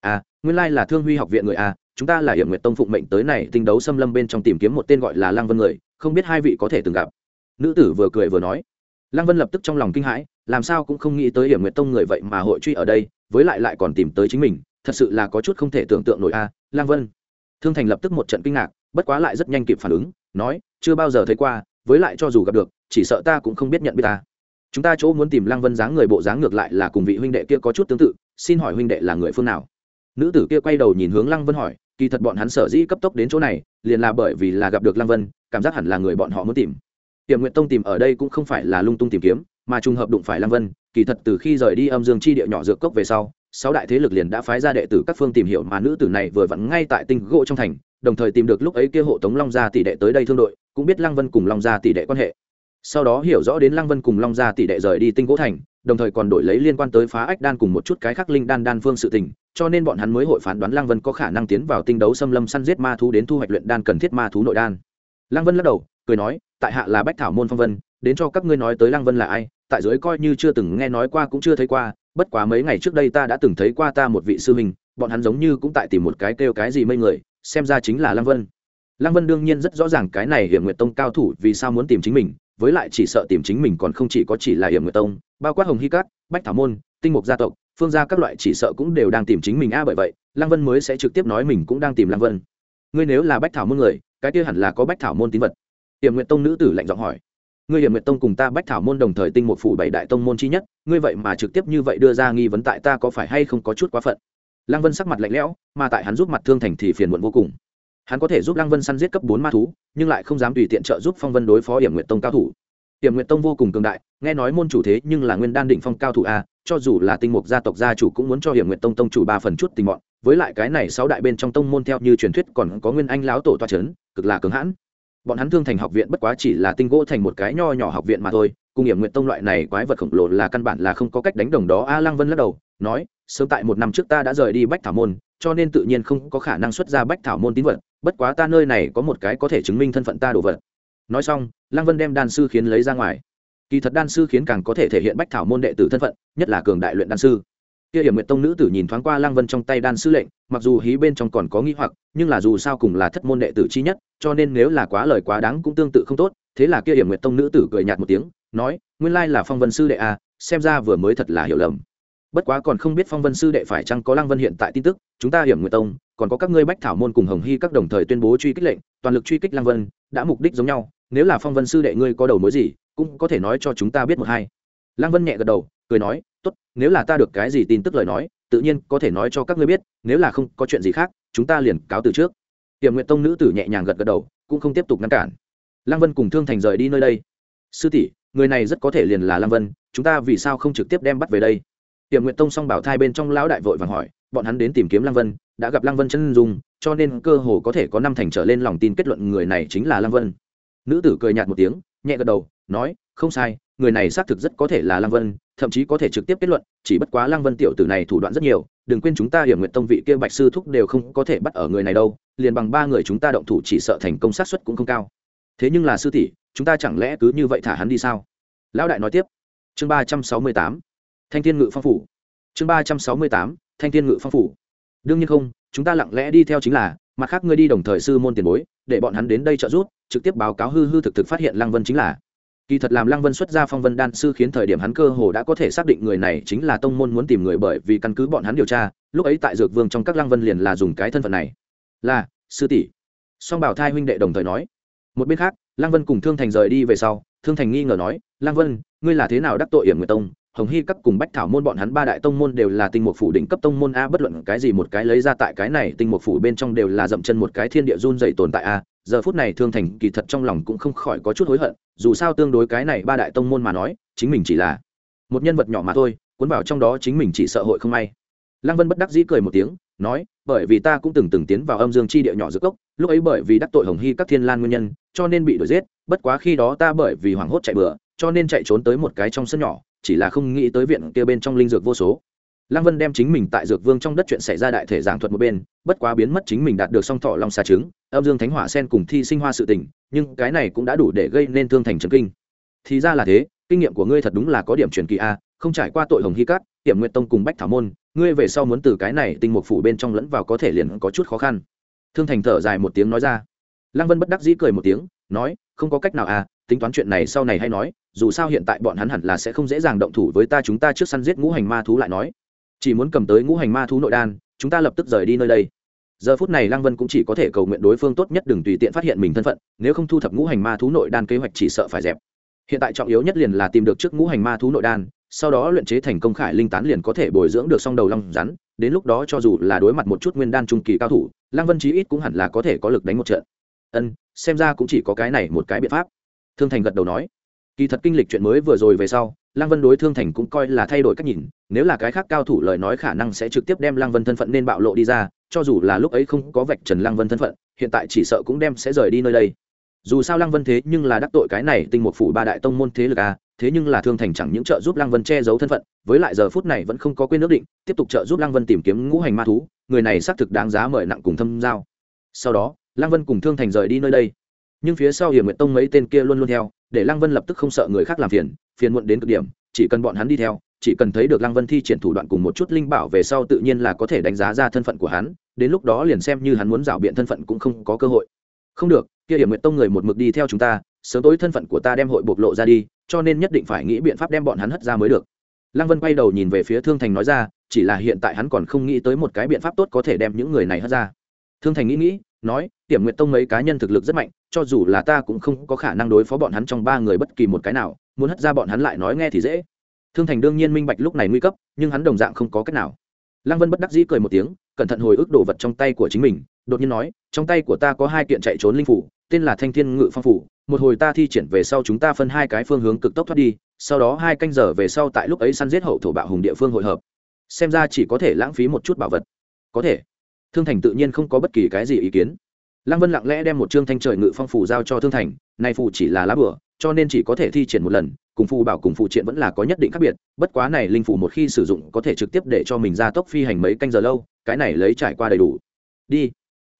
À nguyên lai là thương huy học viện người a chúng ta là hiểm nguyện tông phụng mệnh tới này tinh đấu xâm lâm bên trong tìm kiếm một tên gọi là lăng vân người không biết hai vị có thể từng gặp. Nữ tử vừa cười vừa nói. Lăng vân lập tức trong lòng kinh hãi làm sao cũng không nghĩ tới hiểm nguyện tông người vậy mà hội truy ở đây với lại lại còn tìm tới chính mình thật sự là có chút không thể tưởng tượng nổi a à, lăng vân. Thương thành lập tức một trận kinh ngạc bất quá lại rất nhanh kịp phản ứng nói chưa bao giờ thấy qua với lại cho dù gặp được chỉ sợ ta cũng không biết nhận biết ta. Chúng ta chỗ muốn tìm lăng vân dáng người bộ dáng ngược lại là cùng vị huynh đệ kia có chút tương tự xin hỏi huynh đệ là người phương nào? Nữ tử kia quay đầu nhìn hướng lăng vân hỏi kỳ thật bọn hắn sở dĩ cấp tốc đến chỗ này, liền là bởi vì là gặp được lăng vân, cảm giác hẳn là người bọn họ muốn tìm. Tiềm nguyện tông tìm ở đây cũng không phải là lung tung tìm kiếm, mà trùng hợp đụng phải lăng vân, kỳ thật từ khi rời đi âm dương chi địa nhỏ dược cốc về sau, sáu đại thế lực liền đã phái ra đệ tử các phương tìm hiểu mà nữ tử này vừa vặn ngay tại tinh gỗ trong thành, đồng thời tìm được lúc ấy kia hộ tống long gia tỷ đệ tới đây thương đội, cũng biết lăng vân cùng long gia tỷ đệ quan hệ. Sau đó hiểu rõ đến lăng vân cùng long gia tỷ đệ rời đi tinh gỗ thành đồng thời còn đổi lấy liên quan tới phá ách đan cùng một chút cái khắc linh đan đan phương sự tình, cho nên bọn hắn mới hội phán đoán lăng vân có khả năng tiến vào tinh đấu xâm lâm săn giết ma thú đến thu hoạch luyện đan cần thiết ma thú nội đan. Lăng vân lắc đầu, cười nói, tại hạ là bách thảo môn phong vân, đến cho các ngươi nói tới lăng vân là ai, tại dưới coi như chưa từng nghe nói qua cũng chưa thấy qua, bất quá mấy ngày trước đây ta đã từng thấy qua ta một vị sư huynh, bọn hắn giống như cũng tại tìm một cái kêu cái gì mây người, xem ra chính là lăng vân. Lăng vân đương nhiên rất rõ ràng cái này hiểm nguyệt tông cao thủ vì sao muốn tìm chính mình với lại chỉ sợ tìm chính mình còn không chỉ có chỉ là hiểm nguyệt tông, bao quát hồng hy cát bách thảo môn, tinh mục gia tộc, phương gia các loại chỉ sợ cũng đều đang tìm chính mình. A, bởi vậy, lăng vân mới sẽ trực tiếp nói mình cũng đang tìm lăng vân. Ngươi nếu là bách thảo môn người, cái kia hẳn là có bách thảo môn tín vật. Hiểm nguyệt tông nữ tử lạnh giọng hỏi. Ngươi hiểm nguyệt tông cùng ta bách thảo môn đồng thời tinh một phủ bảy đại tông môn chi nhất, ngươi vậy mà trực tiếp như vậy đưa ra nghi vấn tại ta có phải hay không có chút quá phận? Lăng vân sắc mặt lạnh lẽo, mà tại hắn giúp mặt thương thành thì phiền muộn vô cùng hắn có thể giúp lăng vân săn giết cấp bốn ma thú, nhưng lại không dám tùy tiện trợ giúp phong vân đối phó hiểm nguyệt tông cao thủ. Hiểm nguyệt tông vô cùng cường đại, nghe nói môn chủ thế nhưng là nguyên đan định phong cao thủ a, cho dù là tinh mục gia tộc gia chủ cũng muốn cho hiểm nguyệt tông tông chủ ba phần chút tình bọn với lại cái này sáu đại bên trong tông môn theo như truyền thuyết còn có nguyên anh láo tổ toa c h ấ n cực là cứng hãn. Bọn hắn thương thành học viện bất quá chỉ là tinh gỗ thành một cái nho nhỏ học viện mà thôi, cùng hiểm nguyện tông loại này quái vật khổng lồ là căn bản là không có cách đánh đồng đó a, lăng vân lắc đầu, nói, sớm tại một năm trước ta đã rời đi bách thảo môn, cho nên tự nhiên không có khả năng xuất ra bách thảo môn tín vật bất quá ta nơi này có một cái có thể chứng minh thân phận ta đồ vật. Nói xong, lăng vân đem đan sư khiến lấy ra ngoài. Kỳ thật đan sư khiến càng có thể thể hiện bách thảo môn đệ tử thân phận, nhất là cường đại luyện đan sư. Kia hiểm nguyện tông nữ tử nhìn thoáng qua lăng vân trong tay đan sư lệnh, mặc dù hí bên trong còn có nghi hoặc, nhưng là dù sao cùng là thất môn đệ tử chi nhất, cho nên nếu là quá lời quá đáng cũng tương tự không tốt. Thế là kia hiểm nguyện tông nữ tử cười nhạt một tiếng, nói, nguyên lai là phong vân sư đệ a xem ra vừa mới thật là hiểu lầm. Bất quá còn không biết phong vân sư đệ phải chăng có lăng vân hiện tại tin tức, chúng ta hiểm nguyện tông còn có các ngươi bách thảo môn cùng hồng hy các đồng thời tuyên bố truy kích lệnh, toàn lực truy kích lăng vân, đã mục đích giống nhau, nếu là phong vân sư đệ ngươi có đầu mối gì, cũng có thể nói cho chúng ta biết một hai. Lăng vân nhẹ gật đầu, cười nói, tốt, nếu là ta được cái gì tin tức lời nói, tự nhiên có thể nói cho các ngươi biết, nếu là không có chuyện gì khác, chúng ta liền cáo từ trước. Hiểm nguyện tông nữ tử nhẹ nhàng gật gật đầu, cũng không tiếp tục ngăn cản. Lăng vân cùng thương thành rời đi nơi đây. Sư tỷ, người này rất có thể liền là lăng vân, chúng ta vì sao không trực tiếp đem bắt về đây? Hiểm nguyện tông song bảo thai bên trong lão đại vội vàng hỏi bọn hắn đến tìm kiếm lăng vân, đã gặp lăng vân chân dung, cho nên cơ hồ có thể có năm thành trở lên lòng tin kết luận người này chính là lăng vân. Nữ tử cười nhạt một tiếng, nhẹ gật đầu, nói, không sai, người này xác thực rất có thể là lăng vân, thậm chí có thể trực tiếp kết luận, chỉ bất quá lăng vân tiểu tử này thủ đoạn rất nhiều, đừng quên chúng ta hiểm nguyện tông vị kia bạch sư thúc đều không có thể bắt ở người này đâu, liền bằng ba người chúng ta động thủ chỉ sợ thành công sát suất cũng không cao. Thế nhưng là sư tỷ, chúng ta chẳng lẽ cứ như vậy thả hắn đi sao? Lão đại nói tiếp. Chương ba trăm sáu mươi tám, thanh thiên ngự phong phủ. Chương ba trăm sáu mươi tám thanh thiên ngự phong phủ. Đương nhiên không, chúng ta lặng lẽ đi theo chính là, mặt khác ngươi đi đồng thời sư môn tiền bối, để bọn hắn đến đây trợ giúp, trực tiếp báo cáo hư hư thực thực phát hiện lăng vân chính là. Kỳ thật làm lăng vân xuất ra phong vân đan sư khiến thời điểm hắn cơ hồ đã có thể xác định người này chính là tông môn muốn tìm người bởi vì căn cứ bọn hắn điều tra, lúc ấy tại dược vương trong các lăng vân liền là dùng cái thân phận này. Là, sư tỷ. Song bảo thai huynh đệ đồng thời nói. Một bên khác, lăng vân cùng thương thành rời đi về sau, thương thành nghi ngờ nói, lăng vân, ngươi là thế nào đắc tội hiểm người tông? Hồng hy cấp cùng bách thảo môn bọn hắn ba đại tông môn đều là tinh mục phủ đỉnh cấp tông môn a, bất luận cái gì một cái lấy ra tại cái này tinh mục phủ bên trong đều là dậm chân một cái thiên địa run dày tồn tại a. Giờ phút này thương thành kỳ thật trong lòng cũng không khỏi có chút hối hận, dù sao tương đối cái này ba đại tông môn mà nói, chính mình chỉ là một nhân vật nhỏ mà thôi, cuốn vào trong đó chính mình chỉ sợ hội không may. Lăng vân bất đắc dĩ cười một tiếng, nói, bởi vì ta cũng từng từng tiến vào âm dương chi địa nhỏ giữa cốc, lúc ấy bởi vì đắc tội hồng hy các thiên lan nguyên nhân, cho nên bị đuổi giết, bất quá khi đó ta bởi vì hoảng hốt chạy bừa cho nên chạy trốn tới một cái trong sân nhỏ, chỉ là không nghĩ tới viện kia bên trong linh dược vô số. Lăng vân đem chính mình tại dược vương trong đất chuyện xảy ra đại thể giảng thuật một bên, bất quá biến mất chính mình đạt được song thọ long xà trứng, âm dương thánh hỏa sen cùng thi sinh hoa sự tình, nhưng cái này cũng đã đủ để gây nên thương thành chấn kinh. Thì ra là thế, kinh nghiệm của ngươi thật đúng là có điểm truyền kỳ a, không trải qua tội hồng hy cát tiệm nguyện tông cùng bách thảo môn, ngươi về sau muốn từ cái này tinh mục phủ bên trong lẫn vào có thể liền có chút khó khăn. Thương thành thở dài một tiếng nói ra. Lăng vân bất đắc dĩ cười một tiếng, nói, không có cách nào à tính toán chuyện này sau này hay nói, dù sao hiện tại bọn hắn hẳn là sẽ không dễ dàng động thủ với ta chúng ta trước săn giết ngũ hành ma thú lại nói. Chỉ muốn cầm tới ngũ hành ma thú nội đan, chúng ta lập tức rời đi nơi đây. Giờ phút này lăng vân cũng chỉ có thể cầu nguyện đối phương tốt nhất đừng tùy tiện phát hiện mình thân phận, nếu không thu thập ngũ hành ma thú nội đan kế hoạch chỉ sợ phải dẹp. Hiện tại trọng yếu nhất liền là tìm được trước ngũ hành ma thú nội đan, sau đó luyện chế thành công khải linh tán liền có thể bồi dưỡng được song đầu long rắn, đến lúc đó cho dù là đối mặt một chút nguyên đan trung kỳ cao thủ, lăng vân chí ít cũng hẳn là có thể có lực đánh một trận. Ân, xem ra cũng chỉ có cái này một cái biện pháp thương thành gật đầu nói, kỳ thật kinh lịch chuyện mới vừa rồi về sau, lăng vân đối thương thành cũng coi là thay đổi cách nhìn, nếu là cái khác cao thủ lời nói khả năng sẽ trực tiếp đem lăng vân thân phận nên bạo lộ đi ra, cho dù là lúc ấy không có vạch trần lăng vân thân phận, hiện tại chỉ sợ cũng đem sẽ rời đi nơi đây. Dù sao lăng vân thế nhưng là đắc tội cái này tinh một phủ ba đại tông môn thế lực à thế nhưng là thương thành chẳng những trợ giúp lăng vân che giấu thân phận, với lại giờ phút này vẫn không có quên ước định, tiếp tục trợ giúp lăng vân tìm kiếm ngũ hành ma thú, người này xác thực đáng giá mời nặng cùng thâm giao. Sau đó, lăng vân cùng thương thành rời đi nơi đây nhưng phía sau hiểm nguyện tông mấy tên kia luôn luôn theo, để lăng vân lập tức không sợ người khác làm phiền phiền muộn đến cực điểm, chỉ cần bọn hắn đi theo, chỉ cần thấy được lăng vân thi triển thủ đoạn cùng một chút linh bảo về sau tự nhiên là có thể đánh giá ra thân phận của hắn, đến lúc đó liền xem như hắn muốn rảo biện thân phận cũng không có cơ hội. Không được, kia hiểm nguyện tông người một mực đi theo chúng ta, sớm tối thân phận của ta đem hội bộc lộ ra đi, cho nên nhất định phải nghĩ biện pháp đem bọn hắn hất ra mới được. Lăng vân quay đầu nhìn về phía thương thành nói ra, chỉ là hiện tại hắn còn không nghĩ tới một cái biện pháp tốt có thể đem những người này hất ra. Thương thành nghĩ nghĩ nói, tiểm nguyện tông mấy cá nhân thực lực rất mạnh, cho dù là ta cũng không có khả năng đối phó bọn hắn trong ba người bất kỳ một cái nào, muốn hất ra bọn hắn lại nói nghe thì dễ. Thương thành đương nhiên minh bạch lúc này nguy cấp, nhưng hắn đồng dạng không có cách nào. Lăng vân bất đắc dĩ cười một tiếng, cẩn thận hồi ức đồ vật trong tay của chính mình, đột nhiên nói, trong tay của ta có hai kiện chạy trốn linh phủ, tên là thanh thiên ngự phong phủ, một hồi ta thi triển về sau chúng ta phân hai cái phương hướng cực tốc thoát đi, sau đó hai canh giờ về sau tại lúc ấy săn giết hậu thổ bạo hùng địa phương hội hợp. Xem ra chỉ có thể lãng phí một chút bảo vật. Có thể thương thành tự nhiên không có bất kỳ cái gì ý kiến. Lăng vân lặng lẽ đem một chương thanh trời ngự phong phủ giao cho thương thành, nay phù chỉ là lá bửa cho nên chỉ có thể thi triển một lần, cùng phù bảo cùng phụ triện vẫn là có nhất định khác biệt, bất quá này linh phủ một khi sử dụng có thể trực tiếp để cho mình ra tốc phi hành mấy canh giờ lâu, cái này lấy trải qua đầy đủ. Đi.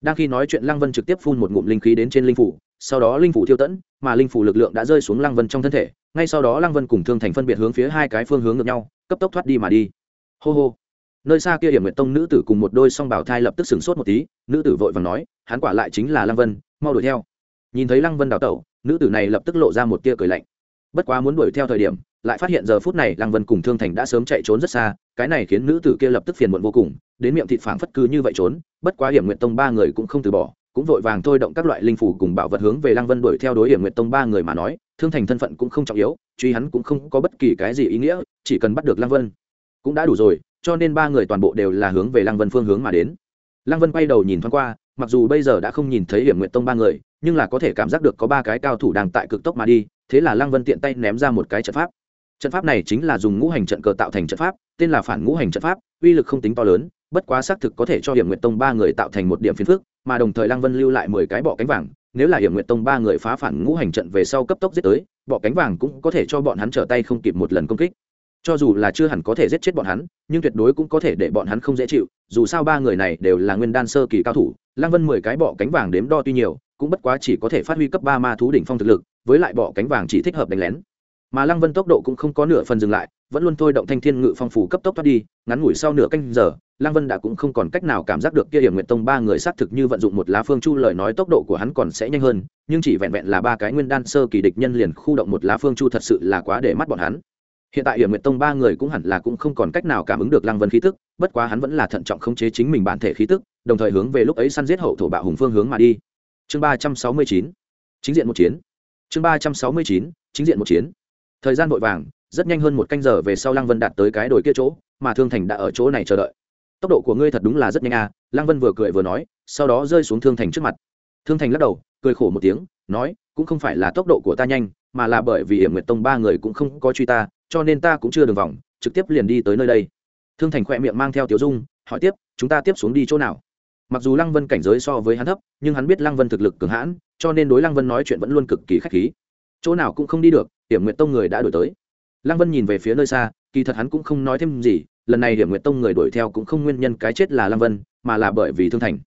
Đang khi nói chuyện lăng vân trực tiếp phun một ngụm linh khí đến trên linh phủ sau đó linh phủ thiêu tẫn, mà linh phủ lực lượng đã rơi xuống lăng vân trong thân thể, ngay sau đó lăng vân cùng thương thành phân biệt hướng phía hai cái phương hướng ngược nhau, cấp tốc thoát đi mà đi. Hô hô nơi xa kia hiểm nguyệt tông nữ tử cùng một đôi song bảo thai lập tức sửng sốt một tí, nữ tử vội và nói, hắn quả lại chính là lăng vân, mau đuổi theo. Nhìn thấy lăng vân đào tẩu, nữ tử này lập tức lộ ra một tia cười lạnh. Bất quá muốn đuổi theo thời điểm, lại phát hiện giờ phút này lăng vân cùng thương thành đã sớm chạy trốn rất xa, cái này khiến nữ tử kia lập tức phiền muộn vô cùng, đến miệng thịt phảng phất cứ như vậy trốn, bất quá hiểm nguyện tông ba người cũng không từ bỏ, cũng vội vàng thôi động các loại linh phủ cùng bảo vật hướng về lăng vân đuổi theo đối hiểm nguyện tông ba người mà nói, thương thành thân phận cũng không trọng yếu, truy hắn cũng không có bất kỳ cái gì ý nghĩa, chỉ cần bắt được lăng vân, cũng đã đủ rồi cho nên ba người toàn bộ đều là hướng về lăng vân phương hướng mà đến. Lăng vân quay đầu nhìn thoáng qua, mặc dù bây giờ đã không nhìn thấy hiểm nguyện tông ba người, nhưng là có thể cảm giác được có ba cái cao thủ đang tại cực tốc mà đi, thế là lăng vân tiện tay ném ra một cái trận pháp. Trận pháp này chính là dùng ngũ hành trận cờ tạo thành trận pháp, tên là phản ngũ hành trận pháp, uy lực không tính to lớn, bất quá xác thực có thể cho hiểm nguyện tông ba người tạo thành một điểm phiền phức, mà đồng thời lăng vân lưu lại mười cái bọ cánh vàng, nếu là hiểm nguyện tông ba người phá phản ngũ hành trận về sau cấp tốc giết tới, bọ cánh vàng cũng có thể cho bọn hắn trở tay không kịp một lần công kích cho dù là chưa hẳn có thể giết chết bọn hắn, nhưng tuyệt đối cũng có thể để bọn hắn không dễ chịu, dù sao ba người này đều là nguyên đan sơ kỳ cao thủ, lăng vân mười cái bọ cánh vàng đếm đo tuy nhiều, cũng bất quá chỉ có thể phát huy cấp ba ma thú đỉnh phong thực lực, với lại bọ cánh vàng chỉ thích hợp đánh lén. Mà lăng vân tốc độ cũng không có nửa phần dừng lại, vẫn luôn thôi động thanh thiên ngự phong phủ cấp tốc thoát đi, ngắn ngủi sau nửa canh giờ, lăng vân đã cũng không còn cách nào cảm giác được kia hiểm nguyện tông ba người xác thực như vận dụng một lá phương chu lời nói tốc độ của hắn còn sẽ nhanh hơn, nhưng chỉ vẹn vẹn là ba cái nguyên đan sơ kỳ địch nhân liền khu động một lá phương chu thật sự là quá để mắt bọn hắn hiện tại hiểm nguyện tông ba người cũng hẳn là cũng không còn cách nào cảm ứng được lăng vân khí tức, bất quá hắn vẫn là thận trọng khống chế chính mình bản thể khí tức, đồng thời hướng về lúc ấy săn giết hậu thổ bạo hùng phương hướng mà đi. Chương ba trăm sáu mươi chín, chính diện một chiến. Chương ba trăm sáu mươi chín, chính diện một chiến. Thời gian vội vàng, rất nhanh hơn một canh giờ về sau lăng vân đạt tới cái đồi kia chỗ, mà thương thành đã ở chỗ này chờ đợi. Tốc độ của ngươi thật đúng là rất nhanh à lăng vân vừa cười vừa nói, sau đó rơi xuống thương thành trước mặt. Thương thành lắc đầu, cười khổ một tiếng, nói, cũng không phải là tốc độ của ta nhanh, mà là bởi vì hiểm nguyệt tông ba người cũng không có truy ta cho nên ta cũng chưa đường vòng, trực tiếp liền đi tới nơi đây. Thương thành khỏe miệng mang theo tiểu dung, hỏi tiếp, chúng ta tiếp xuống đi chỗ nào? Mặc dù lăng vân cảnh giới so với hắn thấp, nhưng hắn biết lăng vân thực lực cường hãn, cho nên đối lăng vân nói chuyện vẫn luôn cực kỳ k h á c h khí. Chỗ nào cũng không đi được, hiểm nguyện tông người đã đổi tới. Lăng vân nhìn về phía nơi xa, kỳ thật hắn cũng không nói thêm gì, lần này hiểm nguyện tông người đuổi theo cũng không nguyên nhân cái chết là lăng vân, mà là bởi vì thương thành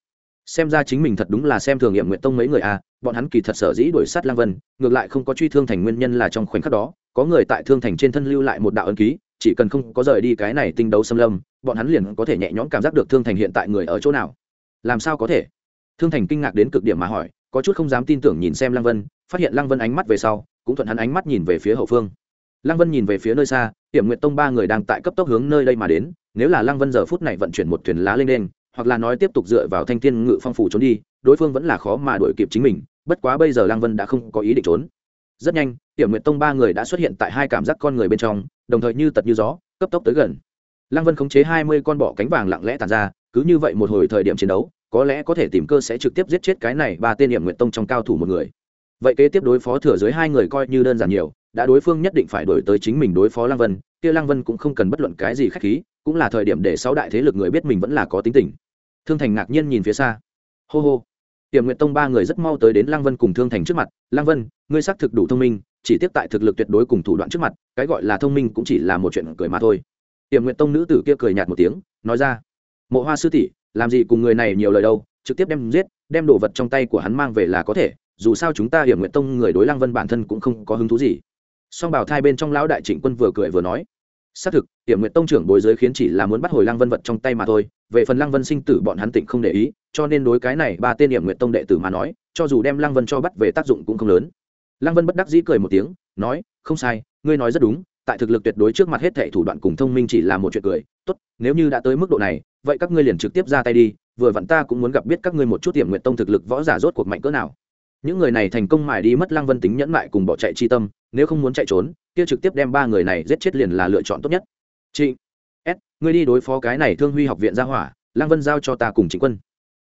xem ra chính mình thật đúng là xem thường nghiệm nguyện tông mấy người à bọn hắn kỳ thật sở dĩ đuổi sát lang vân, ngược lại không có truy thương thành nguyên nhân là trong khoảnh khắc đó, có người tại thương thành trên thân lưu lại một đạo ấn ký, chỉ cần không có rời đi cái này tinh đấu xâm lâm, bọn hắn liền có thể nhẹ nhõm cảm giác được thương thành hiện tại người ở chỗ nào. Làm sao có thể? Thương thành kinh ngạc đến cực điểm mà hỏi, có chút không dám tin tưởng nhìn xem lang vân, phát hiện lang vân ánh mắt về sau, cũng thuận hắn ánh mắt nhìn về phía hậu phương. Lang vân nhìn về phía nơi xa hiểm nguyện tông ba người đang tại cấp tốc hướng nơi đây mà đến, nếu là lang vân giờ phút này vận chuyển một thuyền lá lên đen hoặc là nói tiếp tục dựa vào thanh thiên ngự phong phủ trốn đi, đối phương vẫn là khó mà đuổi kịp chính mình, bất quá bây giờ lăng vân đã không có ý định trốn. Rất nhanh, tiểu nguyện tông ba người đã xuất hiện tại hai cảm giác con người bên trong, đồng thời như tật như gió, cấp tốc tới gần. Lăng vân khống chế hai mươi con bọ cánh vàng lặng lẽ tàn ra, cứ như vậy một hồi thời điểm chiến đấu, có lẽ có thể tìm cơ sẽ trực tiếp giết chết cái này ba tên điểm nguyện tông trong cao thủ một người. Vậy kế tiếp đối phó thừa dưới hai người coi như đơn giản nhiều, đã đối phương nhất định phải đổi tới chính mình đối phó lăng vân, kia lăng vân cũng không cần bất luận cái gì khách khí, cũng là thời điểm để sáu đại thế lực người biết mình vẫn là có tính tình thương thành ngạc nhiên nhìn phía xa. Hô hô. Tiềm nguyện tông ba người rất mau tới đến lăng vân cùng thương thành trước mặt. Lăng vân, ngươi xác thực đủ thông minh, chỉ tiếp tại thực lực tuyệt đối cùng thủ đoạn trước mặt, cái gọi là thông minh cũng chỉ là một chuyện cười mà thôi. Tiềm nguyện tông nữ tử kia cười nhạt một tiếng, nói ra, mộ hoa sư tỷ, làm gì cùng người này nhiều lời đâu, trực tiếp đem giết, đem đồ vật trong tay của hắn mang về là có thể, dù sao chúng ta hiểm nguyện tông người đối lăng vân bản thân cũng không có hứng thú gì. Song bảo thai bên trong lão đại trịnh quân vừa cười vừa nói xác thực hiểm nguyện tông trưởng bồi giới khiến chỉ là muốn bắt hồi lăng vân vật trong tay mà thôi, về phần lăng vân sinh tử bọn hắn tỉnh không để ý, cho nên đối cái này ba tên hiểm nguyện tông đệ tử mà nói, cho dù đem lăng vân cho bắt về tác dụng cũng không lớn. Lăng vân bất đắc dĩ cười một tiếng, nói, không sai, ngươi nói rất đúng, tại thực lực tuyệt đối trước mặt hết thệ thủ đoạn cùng thông minh chỉ là một chuyện cười. Tốt, nếu như đã tới mức độ này, vậy các ngươi liền trực tiếp ra tay đi, vừa vặn ta cũng muốn gặp biết các ngươi một chút hiểm nguyện tông thực lực võ giả rốt cuộc mạnh cỡ nào những người này thành công mài đi mất lăng vân tính nhẫn mại cùng bỏ chạy chi tâm, nếu không muốn chạy trốn, kia trực tiếp đem ba người này giết chết liền là lựa chọn tốt nhất. Trịnh, s, ngươi đi đối phó cái này thương huy học viện ra hỏa, lăng vân giao cho ta cùng chính quân.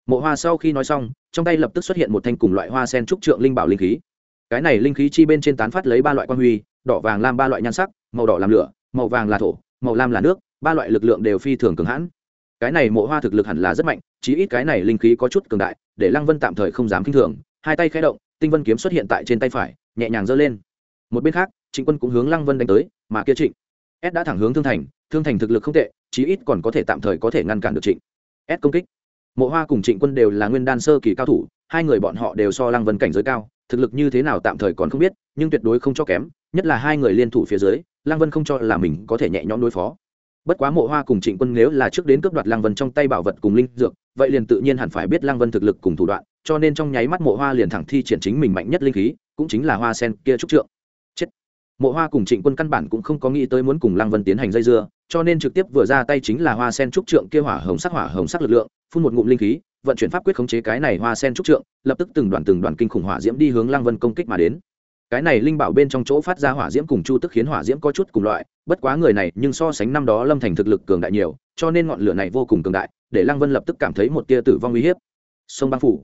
Mộ hoa sau khi nói xong, trong tay lập tức xuất hiện một thanh cùng loại hoa sen trúc trượng linh bảo linh khí. Cái này linh khí chi bên trên tán phát lấy ba loại quan huy, đỏ, vàng, lam ba loại nhan sắc, màu đỏ làm lửa, màu vàng là thổ, màu lam là nước, ba loại lực lượng đều phi thường cường hãn. Cái này mộ hoa thực lực hẳn là rất mạnh, chí ít cái này linh khí có chút cường đại, để lăng vân tạm thời không dám k i n h thường hai tay khẽ động, tinh vân kiếm xuất hiện tại trên tay phải, nhẹ nhàng giơ lên. Một bên khác, trịnh quân cũng hướng lăng vân đánh tới, mà kia trịnh s đã thẳng hướng thương thành thương thành thực lực không tệ, chí ít còn có thể tạm thời có thể ngăn cản được trịnh s công kích. Mộ hoa cùng trịnh quân đều là nguyên đan sơ kỳ cao thủ, hai người bọn họ đều so lăng vân cảnh giới cao, thực lực như thế nào tạm thời còn không biết, nhưng tuyệt đối không cho kém, nhất là hai người liên thủ phía dưới, lăng vân không cho là mình có thể nhẹ nhõm đối phó. Bất quá mộ hoa cùng trịnh quân nếu là trước đến cướp đoạt lăng vân trong tay bảo vật cùng linh dược, vậy liền tự nhiên hẳn phải biết lăng vân thực lực cùng thủ đoạn cho nên trong nháy mắt mộ hoa liền thẳng thi triển chính mình mạnh nhất linh khí, cũng chính là hoa sen kia trúc trượng. Chết. Mộ hoa cùng trịnh quân căn bản cũng không có nghĩ tới muốn cùng lăng vân tiến hành dây dưa, cho nên trực tiếp vừa ra tay chính là hoa sen trúc trượng kia hỏa hồng sắc hỏa hồng sắc lực lượng, phun một ngụm linh khí, vận chuyển pháp quyết khống chế cái này hoa sen trúc trượng, lập tức từng đoàn từng đoàn kinh khủng hỏa diễm đi hướng lăng vân công kích mà đến. Cái này linh bảo bên trong chỗ phát ra hỏa diễm cùng chu tức khiến hỏa diễm có chút cùng loại, bất quá người này nhưng so sánh năm đó lâm thành thực lực cường đại nhiều, cho nên ngọn lửa này vô cùng cường đại, để lăng vân lập tức cảm thấy một tia tử vong uy hiếp. Sông băng phủ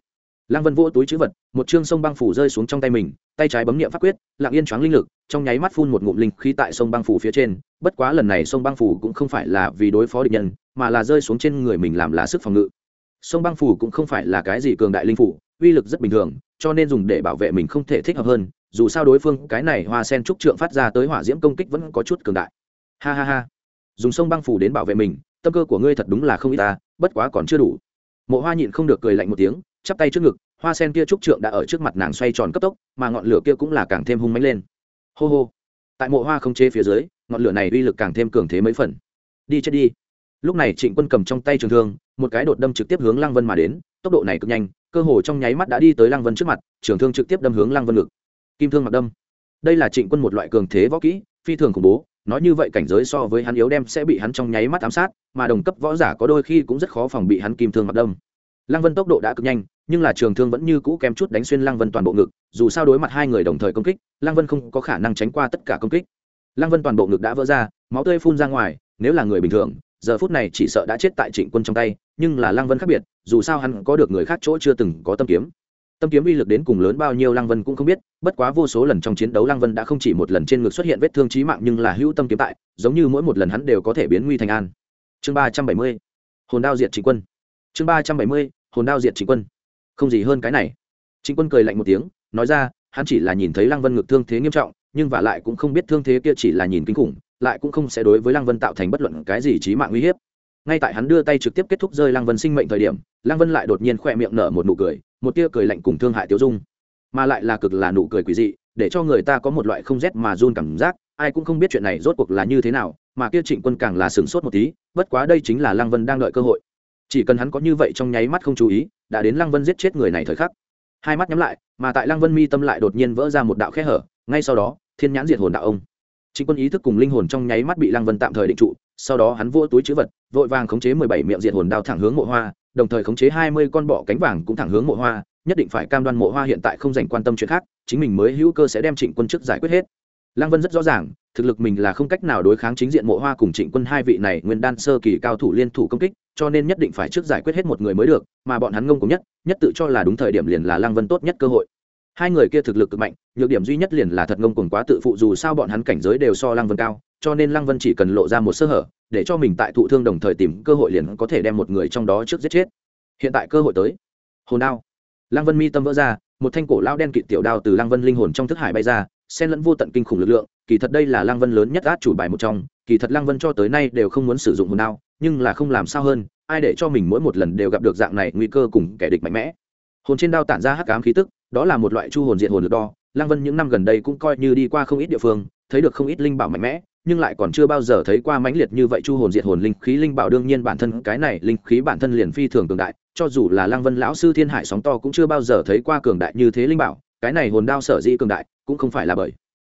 lăng vân vỗ túi chữ vật, một chương sông băng phủ rơi xuống trong tay mình, tay trái bấm niệm pháp quyết, lặng yên choáng linh lực, trong nháy mắt phun một ngụm linh khí tại sông băng phủ phía trên. Bất quá lần này sông băng phủ cũng không phải là vì đối phó địch nhân, mà là rơi xuống trên người mình làm lá sức phòng ngự. Sông băng phủ cũng không phải là cái gì cường đại linh phủ, uy lực rất bình thường, cho nên dùng để bảo vệ mình không thể thích hợp hơn. Dù sao đối phương, cái này hoa sen trúc trượng phát ra tới hỏa diễm công kích vẫn có chút cường đại. Ha ha ha. Dùng sông băng phủ đến bảo vệ mình, tâm cơ của ngươi thật đúng là không ít ta, bất quá còn chưa đủ. Mộ hoa nhịn không được cười lạnh một tiếng chắp tay trước ngực, hoa sen kia trúc trượng đã ở trước mặt nàng xoay tròn cấp tốc, mà ngọn lửa kia cũng là càng thêm hung mánh lên. Hô hô. Tại mộ hoa không chế phía dưới, ngọn lửa này uy lực càng thêm cường thế mấy phần. Đi chết đi. Lúc này trịnh quân cầm trong tay trường thương, một cái đột đâm trực tiếp hướng lăng vân mà đến, tốc độ này cực nhanh, cơ hồ trong nháy mắt đã đi tới lăng vân trước mặt, trường thương trực tiếp đâm hướng lăng vân ngực. Kim thương mặc đâm. Đây là trịnh quân một loại cường thế võ kỹ, phi thường khủng bố, nói như vậy cảnh giới so với hắn yếu đem sẽ bị hắn trong nháy mắt ám sát, mà đồng cấp võ giả có đôi khi cũng rất khó phòng bị hắn kim thương mặc đâm lăng vân tốc độ đã cực nhanh, nhưng là trường thương vẫn như cũ kém chút đánh xuyên lăng vân toàn bộ ngực, dù sao đối mặt hai người đồng thời công kích, lăng vân không có khả năng tránh qua tất cả công kích. Lăng vân toàn bộ ngực đã vỡ ra, máu tươi phun ra ngoài, nếu là người bình thường, giờ phút này chỉ sợ đã chết tại trịnh quân trong tay, nhưng là lăng vân khác biệt, dù sao hắn có được người khác chỗ chưa từng có tâm kiếm. Tâm kiếm uy lực đến cùng lớn bao nhiêu lăng vân cũng không biết, bất quá vô số lần trong chiến đấu lăng vân đã không chỉ một lần trên ngực xuất hiện vết thương trí mạng nhưng là hữu tâm kiếm tại, giống như mỗi một lần hắn đều có thể biến nguy thành an. Chương ba trăm bảy mươi, hồn đao diệt trịnh quân. Chương ba trăm bảy mươi hồn đao diệt chính quân. Không gì hơn cái này. Chính quân cười lạnh một tiếng, nói ra, hắn chỉ là nhìn thấy lăng vân ngực thương thế nghiêm trọng, nhưng vả lại cũng không biết thương thế kia chỉ là nhìn kinh khủng, lại cũng không sẽ đối với lăng vân tạo thành bất luận cái gì trí mạng uy hiếp. Ngay tại hắn đưa tay trực tiếp kết thúc rơi lăng vân sinh mệnh thời điểm, lăng vân lại đột nhiên khỏe miệng nở một nụ cười, một tia cười lạnh cùng thương hại tiêu dung. Mà lại là cực là nụ cười quỷ dị, để cho người ta có một loại không rét mà run cảm giác, ai cũng không biết chuyện này rốt cuộc là như thế nào, mà kia trịnh quân càng là sửng sốt một tí, bất quá đây chính là lăng vân đang đợi cơ hội chỉ cần hắn có như vậy trong nháy mắt không chú ý, đã đến lăng vân giết chết người này thời khắc. Hai mắt nhắm lại, mà tại lăng vân mi tâm lại đột nhiên vỡ ra một đạo khe hở, ngay sau đó, thiên nhãn diệt hồn đạo ông. Chính quân ý thức cùng linh hồn trong nháy mắt bị lăng vân tạm thời định trụ, sau đó hắn vô túi chữ vật, vội vàng khống chế mười bảy miệng diệt hồn đao thẳng hướng mộ hoa, đồng thời khống chế hai mươi con bọ cánh vàng cũng thẳng hướng mộ hoa, nhất định phải cam đoan mộ hoa hiện tại không dành quan tâm chuyện khác, chính mình mới hữu cơ sẽ đem trịnh quân chức giải quyết hết lăng vân rất rõ ràng, thực lực mình là không cách nào đối kháng chính diện mộ hoa cùng trịnh quân hai vị này nguyên đan sơ kỳ cao thủ liên thủ công kích, cho nên nhất định phải trước giải quyết hết một người mới được, mà bọn hắn ngông cùng nhất nhất tự cho là đúng thời điểm liền là lăng vân tốt nhất cơ hội. Hai người kia thực lực cực mạnh, nhược điểm duy nhất liền là thật ngông cuồng quá tự phụ dù sao bọn hắn cảnh giới đều so lăng vân cao, cho nên lăng vân chỉ cần lộ ra một sơ hở, để cho mình tại thụ thương đồng thời tìm cơ hội liền có thể đem một người trong đó trước giết chết. Hiện tại cơ hội tới. Hồn đao. Lăng vân mi tâm vỡ ra, một thanh cổ lao đen kịt tiểu đao từ lăng vân linh hồn trong thức hải bay ra xen lẫn vô tận kinh khủng lực lượng, kỳ thật đây là lăng vân lớn nhất át chủ bài một trong, kỳ thật lăng vân cho tới nay đều không muốn sử dụng hồn đao, nhưng là không làm sao hơn, ai để cho mình mỗi một lần đều gặp được dạng này nguy cơ cùng kẻ địch mạnh mẽ. Hồn trên đao tản ra hắc ám khí tức, đó là một loại chu hồn diện hồn lực đo, lăng vân những năm gần đây cũng coi như đi qua không ít địa phương, thấy được không ít linh bảo mạnh mẽ, nhưng lại còn chưa bao giờ thấy qua mãnh liệt như vậy chu hồn diệt hồn linh khí, linh bảo đương nhiên bản thân cái này linh khí bản thân liền phi thường cường đại, cho dù là lăng vân lão sư thiên hải sóng to cũng chưa bao giờ thấy qua cường đại như thế linh bảo cái này hồn đao sở dĩ cường đại, cũng không phải là bởi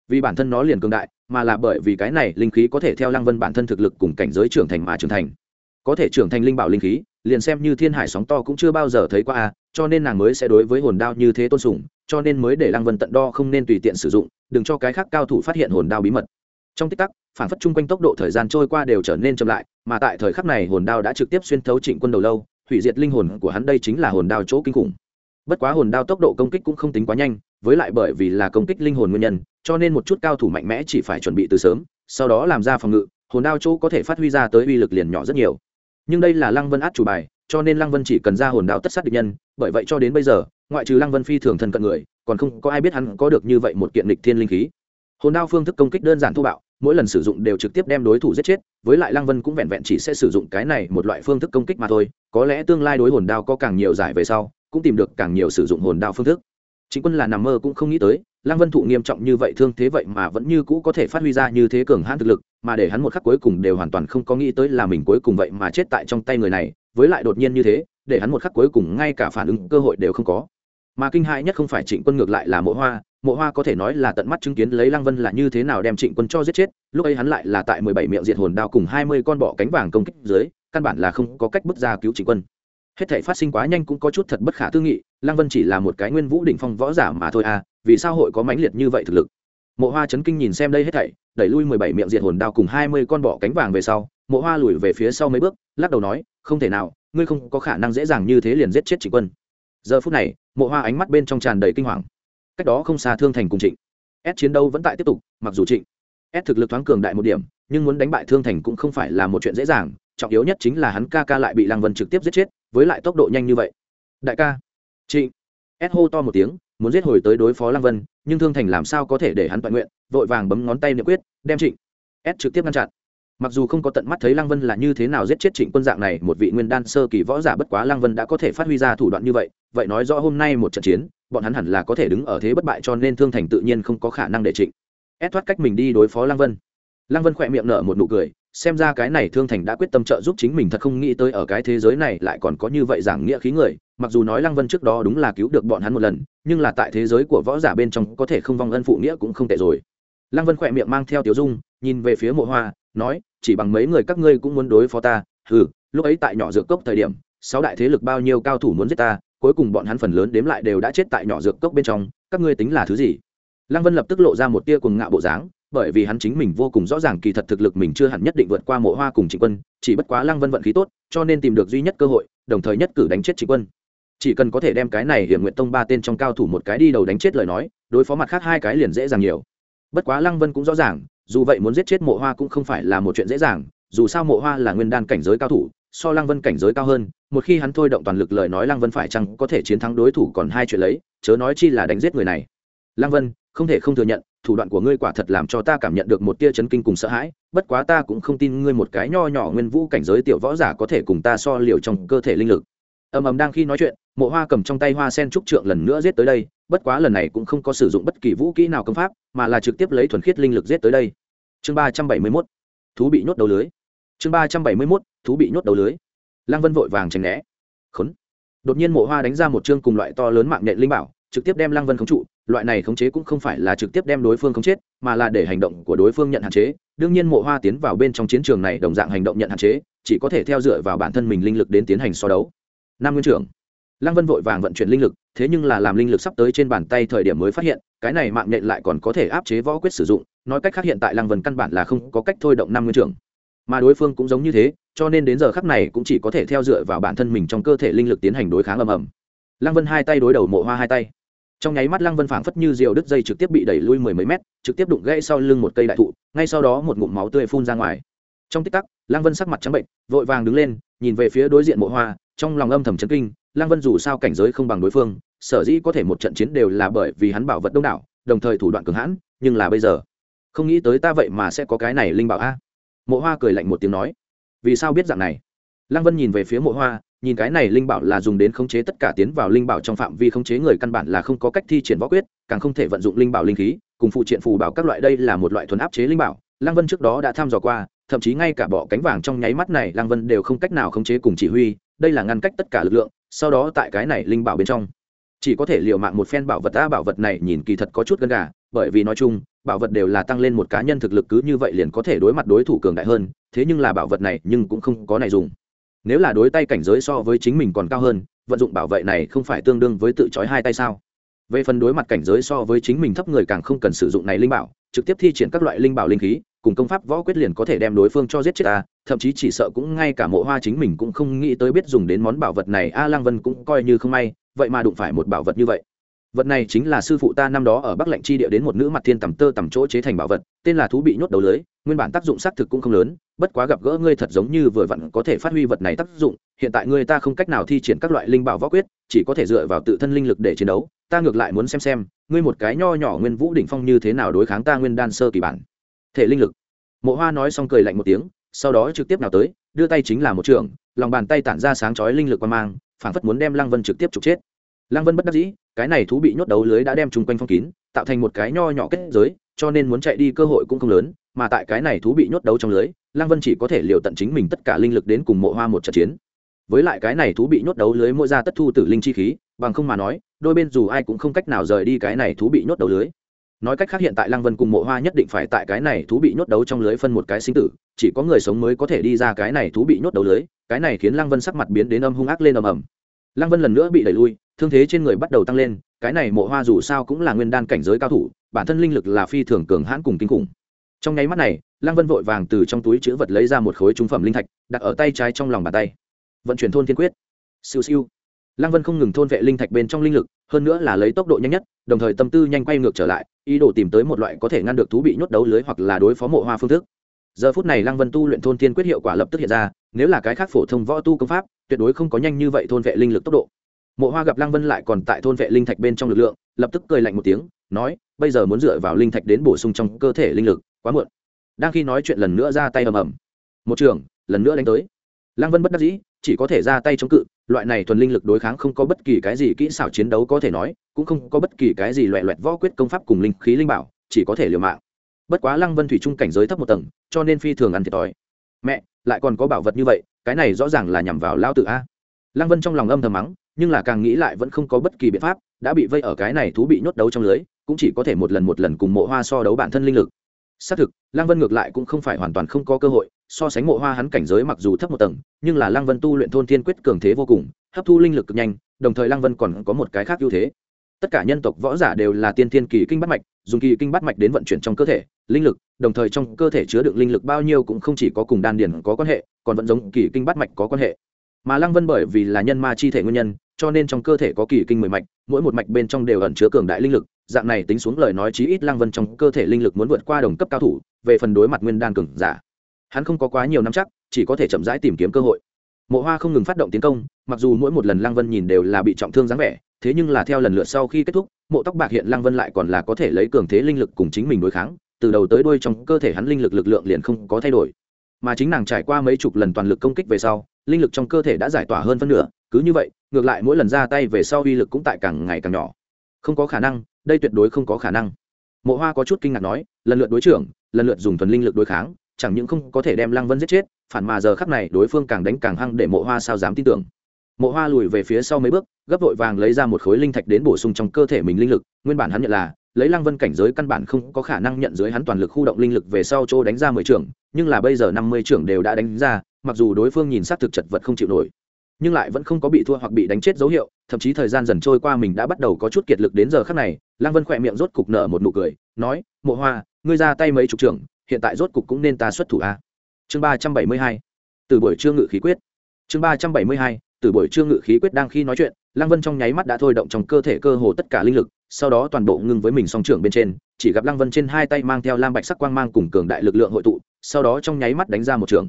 vì bản thân nó liền cường đại, mà là bởi vì cái này linh khí có thể theo lăng vân bản thân thực lực cùng cảnh giới trưởng thành mà trưởng thành. Có thể trưởng thành linh bảo linh khí, liền xem như thiên hải sóng to cũng chưa bao giờ thấy qua a, cho nên nàng mới sẽ đối với hồn đao như thế tôn sùng, cho nên mới để lăng vân tận đo không nên tùy tiện sử dụng, đừng cho cái khác cao thủ phát hiện hồn đao bí mật. Trong tích tắc, phản phất chung quanh tốc độ thời gian trôi qua đều trở nên chậm lại, mà tại thời khắc này hồn đao đã trực tiếp xuyên thấu trịnh quân đầu lâu, hủy diệt linh hồn của hắn đây chính là hồn đao chỗ kinh khủng bất quá hồn đao tốc độ công kích cũng không tính quá nhanh, với lại bởi vì là công kích linh hồn nguyên nhân, cho nên một chút cao thủ mạnh mẽ chỉ phải chuẩn bị từ sớm, sau đó làm ra phòng ngự, hồn đao chỗ có thể phát huy ra tới uy lực liền nhỏ rất nhiều. Nhưng đây là lăng vân át chủ bài, cho nên lăng vân chỉ cần ra hồn đao tất sát địch nhân, bởi vậy cho đến bây giờ, ngoại trừ lăng vân phi thường thân cận người, còn không có ai biết hắn có được như vậy một kiện lịch thiên linh khí. Hồn đao phương thức công kích đơn giản thô bạo, mỗi lần sử dụng đều trực tiếp đem đối thủ giết chết, với lại lăng vân cũng vẹn vẹn chỉ sẽ sử dụng cái này một loại phương thức công kích mà thôi, có lẽ tương lai đối hồn đao có càng nhiều giải về sau cũng tìm được càng nhiều sử dụng hồn đao phương thức. Chính quân là nằm mơ cũng không nghĩ tới, lăng vân thụ nghiêm trọng như vậy, thương thế vậy mà vẫn như cũ có thể phát huy ra như thế cường hãn thực lực, mà để hắn một khắc cuối cùng đều hoàn toàn không có nghĩ tới là mình cuối cùng vậy mà chết tại trong tay người này, với lại đột nhiên như thế, để hắn một khắc cuối cùng ngay cả phản ứng cơ hội đều không có. Mà kinh hãi nhất không phải trịnh quân ngược lại là mộ hoa mộ hoa có thể nói là tận mắt chứng kiến lấy lăng vân là như thế nào đem trịnh quân cho giết chết, lúc ấy hắn lại là tại mười bảy miệng diệt hồn đao cùng hai mươi con bọ cánh vàng công kích dưới, căn bản là không có cách bước ra cứu trịnh quân hết thể phát sinh quá nhanh cũng có chút thật bất khả tư nghị, lăng vân chỉ là một cái nguyên vũ đỉnh phong võ giả mà thôi à vì sao hội có mãnh liệt như vậy thực lực? Mộ hoa chấn kinh nhìn xem đây hết thảy, đẩy lui mười bảy miệng diệt hồn đao cùng hai mươi con bọ cánh vàng về sau, mộ hoa lùi về phía sau mấy bước, lắc đầu nói, không thể nào, ngươi không có khả năng dễ dàng như thế liền giết chết trịnh quân. Giờ phút này, mộ hoa ánh mắt bên trong tràn đầy kinh hoàng. Cách đó không xa thương thành cùng trịnh. S chiến đấu vẫn tại tiếp tục, mặc dù trịnh s thực lực thoáng cường đại một điểm, nhưng muốn đánh bại thương thành cũng không phải là một chuyện dễ dàng, trọng yếu nhất chính là hắn ca ca lại bị lăng vân trực tiếp giết chết với lại tốc độ nhanh như vậy. Đại ca. Trịnh. S hô to một tiếng, muốn giết hồi tới đối phó lăng vân, nhưng thương thành làm sao có thể để hắn toàn nguyện, vội vàng bấm ngón tay niệm quyết, đem trịnh s trực tiếp ngăn chặn. Mặc dù không có tận mắt thấy lăng vân là như thế nào giết chết trịnh quân dạng này, một vị nguyên đan sơ kỳ võ giả bất quá lăng vân đã có thể phát huy ra thủ đoạn như vậy vậy nói rõ hôm nay một trận chiến, bọn hắn hẳn là có thể đứng ở thế bất bại cho nên thương thành tự nhiên không có khả năng để trịnh ép thoát cách mình đi đối phó lăng vân. Lăng vân khỏe miệng nở một nụ cười xem ra cái này thương thành đã quyết tâm trợ giúp chính mình thật không nghĩ tới ở cái thế giới này lại còn có như vậy giảng nghĩa khí người, mặc dù nói lăng vân trước đó đúng là cứu được bọn hắn một lần, nhưng là tại thế giới của võ giả bên trong có thể không vong ân phụ nghĩa cũng không tệ rồi. Lăng vân khỏe miệng mang theo tiểu dung, nhìn về phía mộ hoa, nói, chỉ bằng mấy người các ngươi cũng muốn đối phó ta ừ lúc ấy tại nhỏ dược cốc thời điểm, sáu đại thế lực bao nhiêu cao thủ muốn giết ta, cuối cùng bọn hắn phần lớn đếm lại đều đã chết tại nhỏ dược cốc bên trong, các ngươi tính là thứ gì? Lăng vân lập tức lộ ra một tia cùng ngạo bộ dáng bởi vì hắn chính mình vô cùng rõ ràng kỳ thật thực lực mình chưa hẳn nhất định vượt qua mộ hoa cùng trịnh quân, chỉ bất quá lăng vân vận khí tốt, cho nên tìm được duy nhất cơ hội, đồng thời nhất cử đánh chết trịnh quân. Chỉ cần có thể đem cái này hiểm nguyện tông ba tên trong cao thủ một cái đi đầu đánh chết lời nói, đối phó mặt khác hai cái liền dễ dàng nhiều. Bất quá lăng vân cũng rõ ràng, dù vậy muốn giết chết mộ hoa cũng không phải là một chuyện dễ dàng, dù sao mộ hoa là nguyên đan cảnh giới cao thủ, so lăng vân cảnh giới cao hơn, một khi hắn thôi động toàn lực lời nói lăng vân phải chăng có thể chiến thắng đối thủ còn hai chuyện lấy, chớ nói chi là đánh giết người này. Lăng vân, không thể không thừa nhận thủ đoạn của ngươi quả thật làm cho ta cảm nhận được một tia chấn kinh cùng sợ hãi, bất quá ta cũng không tin ngươi một cái nho nhỏ nguyên vũ cảnh giới tiểu võ giả có thể cùng ta so liều trong cơ thể linh lực. Ầm ầm đang khi nói chuyện, mộ hoa cầm trong tay hoa sen trúc trượng lần nữa giết tới đây, bất quá lần này cũng không có sử dụng bất kỳ vũ kỹ nào công pháp, mà là trực tiếp lấy thuần khiết linh lực giết tới đây. Chương ba trăm bảy mươi mốt, thú bị nhốt đầu lưới. Chương ba trăm bảy mươi mốt, thú bị nhốt đầu lưới. Lăng vân vội vàng tránh né. Khốn. Đột nhiên mộ hoa đánh ra một chương cùng loại to lớn mạng nhện linh bảo trực tiếp đem lăng vân khống trụ, loại này khống chế cũng không phải là trực tiếp đem đối phương khống chết, mà là để hành động của đối phương nhận hạn chế. Đương nhiên mộ hoa tiến vào bên trong chiến trường này đồng dạng hành động nhận hạn chế, chỉ có thể theo dựa vào bản thân mình linh lực đến tiến hành so đấu. Nam nguyên trưởng. Lăng vân vội vàng vận chuyển linh lực, thế nhưng là làm linh lực sắp tới trên bàn tay thời điểm mới phát hiện, cái này mạng nhện lại còn có thể áp chế võ quyết sử dụng, nói cách khác hiện tại lăng vân căn bản là không có cách thôi động năm nguyên trưởng. Mà đối phương cũng giống như thế, cho nên đến giờ khắc này cũng chỉ có thể theo dựa vào bản thân mình trong cơ thể linh lực tiến hành đối kháng ầm ầm. Lăng vân hai tay đối đầu mộ hoa hai tay trong nháy mắt lăng vân phảng phất như diều đứt dây trực tiếp bị đẩy lui mười mấy mét, trực tiếp đụng gãy sau lưng một cây đại thụ, ngay sau đó một ngụm máu tươi phun ra ngoài. Trong tích tắc, lăng vân sắc mặt trắng bệnh, vội vàng đứng lên, nhìn về phía đối diện mộ hoa, trong lòng âm thầm chấn kinh, lăng vân dù sao cảnh giới không bằng đối phương, sở dĩ có thể một trận chiến đều là bởi vì hắn bảo vật đông đảo, đồng thời thủ đoạn cường hãn, nhưng là bây giờ, không nghĩ tới ta vậy mà sẽ có cái này linh bảo a. Mộ hoa cười lạnh một tiếng nói, vì sao biết dạng này? Lăng vân nhìn về phía mộ hoa nhìn cái này linh bảo là dùng đến khống chế tất cả tiến vào linh bảo trong phạm vi khống chế người, căn bản là không có cách thi triển võ quyết, càng không thể vận dụng linh bảo linh khí, cùng phụ triện phù bảo các loại đây là một loại thuần áp chế linh bảo. Lăng vân trước đó đã thăm dò qua, thậm chí ngay cả bọ cánh vàng trong nháy mắt này, lăng vân đều không cách nào khống chế cùng chỉ huy, đây là ngăn cách tất cả lực lượng, sau đó tại cái này linh bảo bên trong. Chỉ có thể l i ề u mạng một phen bảo vật ta bảo vật này nhìn kỳ thật có chút gần gà, bởi vì nói chung, bảo vật đều là tăng lên một cá nhân thực lực cứ như vậy liền có thể đối mặt đối thủ cường đại hơn, thế nhưng là bảo vật này nhưng cũng không có này dùng nếu là đối tay cảnh giới so với chính mình còn cao hơn, vận dụng bảo vệ này không phải tương đương với tự trói hai tay sao? Về phần đối mặt cảnh giới so với chính mình thấp người càng không cần sử dụng này linh bảo, trực tiếp thi triển các loại linh bảo linh khí, cùng công pháp võ quyết liền có thể đem đối phương cho giết chết ta, thậm chí chỉ sợ cũng ngay cả mộ hoa chính mình cũng không nghĩ tới biết dùng đến món bảo vật này, a lang vân cũng coi như không may, vậy mà đụng phải một bảo vật như vậy vật này chính là sư phụ ta năm đó ở bắc lệnh chi địa đến một nữ mặt thiên tầm tơ tầm chỗ chế thành bảo vật, tên là thú bị nhốt đầu lưới, nguyên bản tác dụng xác thực cũng không lớn, bất quá gặp gỡ ngươi thật giống như vừa vặn có thể phát huy vật này tác dụng, hiện tại ngươi ta không cách nào thi triển các loại linh bảo võ quyết, chỉ có thể dựa vào tự thân linh lực để chiến đấu, ta ngược lại muốn xem xem, ngươi một cái nho nhỏ nguyên vũ đỉnh phong như thế nào đối kháng ta nguyên đan sơ kỳ bản. Thể linh lực. Mộ hoa nói xong cười lạnh một tiếng, sau đó trực tiếp nào tới, đưa tay chính là một trường, lòng bàn tay tản ra sáng chói linh lực qua mang, phảng phất muốn đem lăng vân trực tiếp trục chết lăng vân bất đắc dĩ, cái này thú bị nhốt đấu lưới đã đem chung quanh phong kín, tạo thành một cái nho nhỏ kết giới, cho nên muốn chạy đi cơ hội cũng không lớn, mà tại cái này thú bị nhốt đấu trong lưới, lăng vân chỉ có thể liều tận chính mình tất cả linh lực đến cùng mộ hoa một trận chiến. Với lại cái này thú bị nhốt đấu lưới mỗi ra tất thu tử linh chi khí, bằng không mà nói, đôi bên dù ai cũng không cách nào rời đi cái này thú bị nhốt đấu lưới. Nói cách khác hiện tại lăng vân cùng mộ hoa nhất định phải tại cái này thú bị nhốt đấu trong lưới phân một cái sinh tử, chỉ có người sống mới có thể đi ra cái này thú bị nhốt đấu lưới, cái này khiến lăng vân sắc mặt biến đến âm hung ác lên ầm ầm lăng vân lần nữa bị đẩy lui, thương thế trên người bắt đầu tăng lên, cái này mộ hoa dù sao cũng là nguyên đan cảnh giới cao thủ, bản thân linh lực là phi thường cường hãn cùng kinh khủng. Trong nháy mắt này, lăng vân vội vàng từ trong túi chữ vật lấy ra một khối trung phẩm linh thạch, đặt ở tay trái trong lòng bàn tay. Vận chuyển thôn thiên quyết. Siêu siêu. Lăng vân không ngừng thôn vệ linh thạch bên trong linh lực, hơn nữa là lấy tốc độ nhanh nhất, đồng thời tâm tư nhanh quay ngược trở lại, ý đồ tìm tới một loại có thể ngăn được thú bị nhốt đấu lưới hoặc là đối phó mộ hoa phương thức giờ phút này lăng vân tu luyện thôn thiên quyết hiệu quả lập tức hiện ra, nếu là cái khác phổ thông võ tu công pháp, tuyệt đối không có nhanh như vậy thôn vệ linh lực tốc độ. Mộ hoa gặp lăng vân lại còn tại thôn vệ linh thạch bên trong lực lượng, lập tức cười lạnh một tiếng, nói, bây giờ muốn dựa vào linh thạch đến bổ sung trong cơ thể linh lực, quá muộn. Đang khi nói chuyện lần nữa ra tay ầm ầm. Một trường, lần nữa đánh tới. Lăng vân bất đắc dĩ, chỉ có thể ra tay chống cự, loại này thuần linh lực đối kháng không có bất kỳ cái gì kỹ xảo chiến đấu có thể nói, cũng không có bất kỳ cái gì loẹ loẹt võ quyết công pháp cùng linh khí linh bảo, chỉ có thể liều mạng bất quá lăng vân thủy trung cảnh giới thấp một tầng, cho nên phi thường ăn thiệt thòi. Mẹ, lại còn có bảo vật như vậy, cái này rõ ràng là nhằm vào lao tự a. Lăng vân trong lòng âm thầm mắng, nhưng là càng nghĩ lại vẫn không có bất kỳ biện pháp, đã bị vây ở cái này thú bị nhốt đấu trong lưới, cũng chỉ có thể một lần một lần cùng mộ hoa so đấu bản thân linh lực. Xác thực, lăng vân ngược lại cũng không phải hoàn toàn không có cơ hội, so sánh mộ hoa hắn cảnh giới mặc dù thấp một tầng, nhưng là lăng vân tu luyện thôn thiên quyết cường thế vô cùng, hấp thu linh lực cực nhanh, đồng thời lăng vân còn có một cái khác ưu thế tất cả nhân tộc võ giả đều là tiên thiên kỳ kinh bắt mạch, dùng kỳ kinh bắt mạch đến vận chuyển trong cơ thể, linh lực, đồng thời trong cơ thể chứa đựng linh lực bao nhiêu cũng không chỉ có cùng đan điền có quan hệ, còn vẫn giống kỳ kinh bắt mạch có quan hệ. Mà lăng vân bởi vì là nhân ma chi thể nguyên nhân, cho nên trong cơ thể có kỳ kinh mười mạch, mỗi một mạch bên trong đều ẩn chứa cường đại linh lực, dạng này tính xuống lời nói chí ít lăng vân trong cơ thể linh lực muốn vượt qua đồng cấp cao thủ, về phần đối mặt nguyên đan cường giả. Hắn không có quá nhiều năm chắc, chỉ có thể chậm rãi tìm kiếm cơ hội. Mộ hoa không ngừng phát động tiến công, mặc dù mỗi một lần lăng vân nhìn đều là bị trọng thương dáng vẻ thế nhưng là theo lần lượt sau khi kết thúc, mộ tóc bạc hiện lăng vân lại còn là có thể lấy cường thế linh lực cùng chính mình đối kháng, từ đầu tới đuôi trong cơ thể hắn linh lực lực lượng liền không có thay đổi. Mà chính nàng trải qua mấy chục lần toàn lực công kích về sau, linh lực trong cơ thể đã giải tỏa hơn phân nửa, cứ như vậy, ngược lại mỗi lần ra tay về sau uy lực cũng tại càng ngày càng nhỏ. Không có khả năng, đây tuyệt đối không có khả năng. Mộ hoa có chút kinh ngạc nói, lần lượt đối trưởng, lần lượt dùng thuần linh lực đối kháng, chẳng những không có thể đem lăng vân giết chết, phản mà giờ khắc này đối phương càng đánh càng hăng để mộ hoa sao dám tin tưởng mộ hoa lùi về phía sau mấy bước, gấp vội vàng lấy ra một khối linh thạch đến bổ sung trong cơ thể mình linh lực, nguyên bản hắn nhận là, lấy lăng vân cảnh giới căn bản không có khả năng nhận dưới hắn toàn lực khu động linh lực về sau chỗ đánh ra mười trưởng, nhưng là bây giờ năm mươi trưởng đều đã đánh ra, mặc dù đối phương nhìn sát thực chật vật không chịu nổi, nhưng lại vẫn không có bị thua hoặc bị đánh chết dấu hiệu, thậm chí thời gian dần trôi qua mình đã bắt đầu có chút kiệt lực đến giờ khác này, lăng vân khỏe miệng rốt cục nở một nụ cười, nói, mộ hoa, ngươi ra tay mấy chục trưởng, hiện tại rốt cục cũng nên ta xuất thủ a. Chương ba trăm bảy mươi hai, từ buổi trưa ngự khí quyết. Chương ba trăm bảy mươi hai từ buổi trưa ngự khí quyết đang khi nói chuyện, lăng vân trong nháy mắt đã thôi động trong cơ thể cơ hồ tất cả linh lực, sau đó toàn bộ ngưng với mình song trưởng bên trên, chỉ gặp lăng vân trên hai tay mang theo lam bạch sắc quang mang cùng cường đại lực lượng hội tụ, sau đó trong nháy mắt đánh ra một trường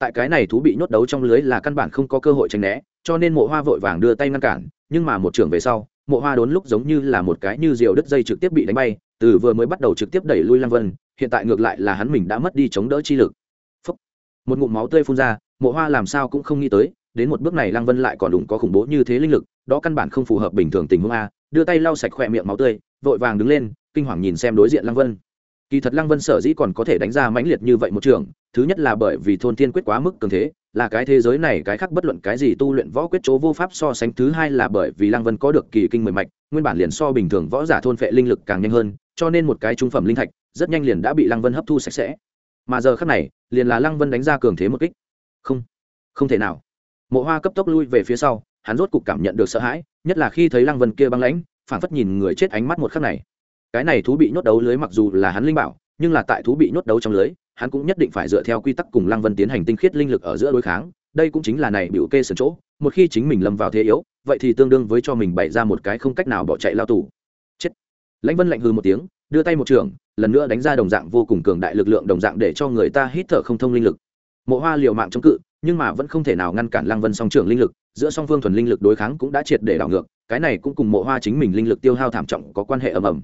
tại cái này thú bị nhốt đấu trong lưới là căn bản không có cơ hội tránh né, cho nên mộ hoa vội vàng đưa tay ngăn cản, nhưng mà một trường về sau, mộ hoa đốn lúc giống như là một cái như diều đứt dây trực tiếp bị đánh bay, từ vừa mới bắt đầu trực tiếp đẩy lui lăng vân, hiện tại ngược lại là hắn mình đã mất đi chống đỡ chi lực Phúc. một ngụm máu tươi phun ra, mộ hoa làm sao cũng không nghĩ tới đến một bước này lăng vân lại còn đủ có khủng bố như thế linh lực, đó căn bản không phù hợp bình thường tình huống a. Đưa tay lau sạch khỏe miệng máu tươi, vội vàng đứng lên, kinh hoàng nhìn xem đối diện lăng vân. Kỳ thật lăng vân sở dĩ còn có thể đánh ra mãnh liệt như vậy một trường, thứ nhất là bởi vì thôn thiên quyết quá mức cường thế, là cái thế giới này cái khác bất luận cái gì tu luyện võ quyết chỗ vô pháp so sánh, thứ hai là bởi vì lăng vân có được kỳ kinh mười mạch, nguyên bản liền so bình thường võ giả thôn phệ linh lực càng nhanh hơn, cho nên một cái trung phẩm linh thạch rất nhanh liền đã bị lăng vân hấp thu sạch sẽ. Mà giờ khác này, liền là lăng vân đánh ra cường thế một kích. Không không thể nào mộ hoa cấp tốc lui về phía sau, hắn rốt cục cảm nhận được sợ hãi, nhất là khi thấy lăng vân kia băng lãnh, phản phất nhìn người chết ánh mắt một khắc này. Cái này thú bị nhốt đấu lưới mặc dù là hắn linh bảo, nhưng là tại thú bị nhốt đấu trong lưới, hắn cũng nhất định phải dựa theo quy tắc cùng lăng vân tiến hành tinh khiết linh lực ở giữa đối kháng, đây cũng chính là này biểu kê sườn chỗ, một khi chính mình lâm vào thế yếu, vậy thì tương đương với cho mình bày ra một cái không cách nào bỏ chạy lao tù. Chết. Lãnh vân lạnh hư một tiếng, đưa tay một trường, lần nữa đánh ra đồng dạng vô cùng cường đại lực lượng đồng dạng để cho người ta hít thở không thông linh lực. Mộ hoa liều mạng chống cự nhưng mà vẫn không thể nào ngăn cản lăng vân song trưởng linh lực, giữa song phương thuần linh lực đối kháng cũng đã triệt để đảo ngược, cái này cũng cùng mộ hoa chính mình linh lực tiêu hao thảm trọng có quan hệ ầm ầm.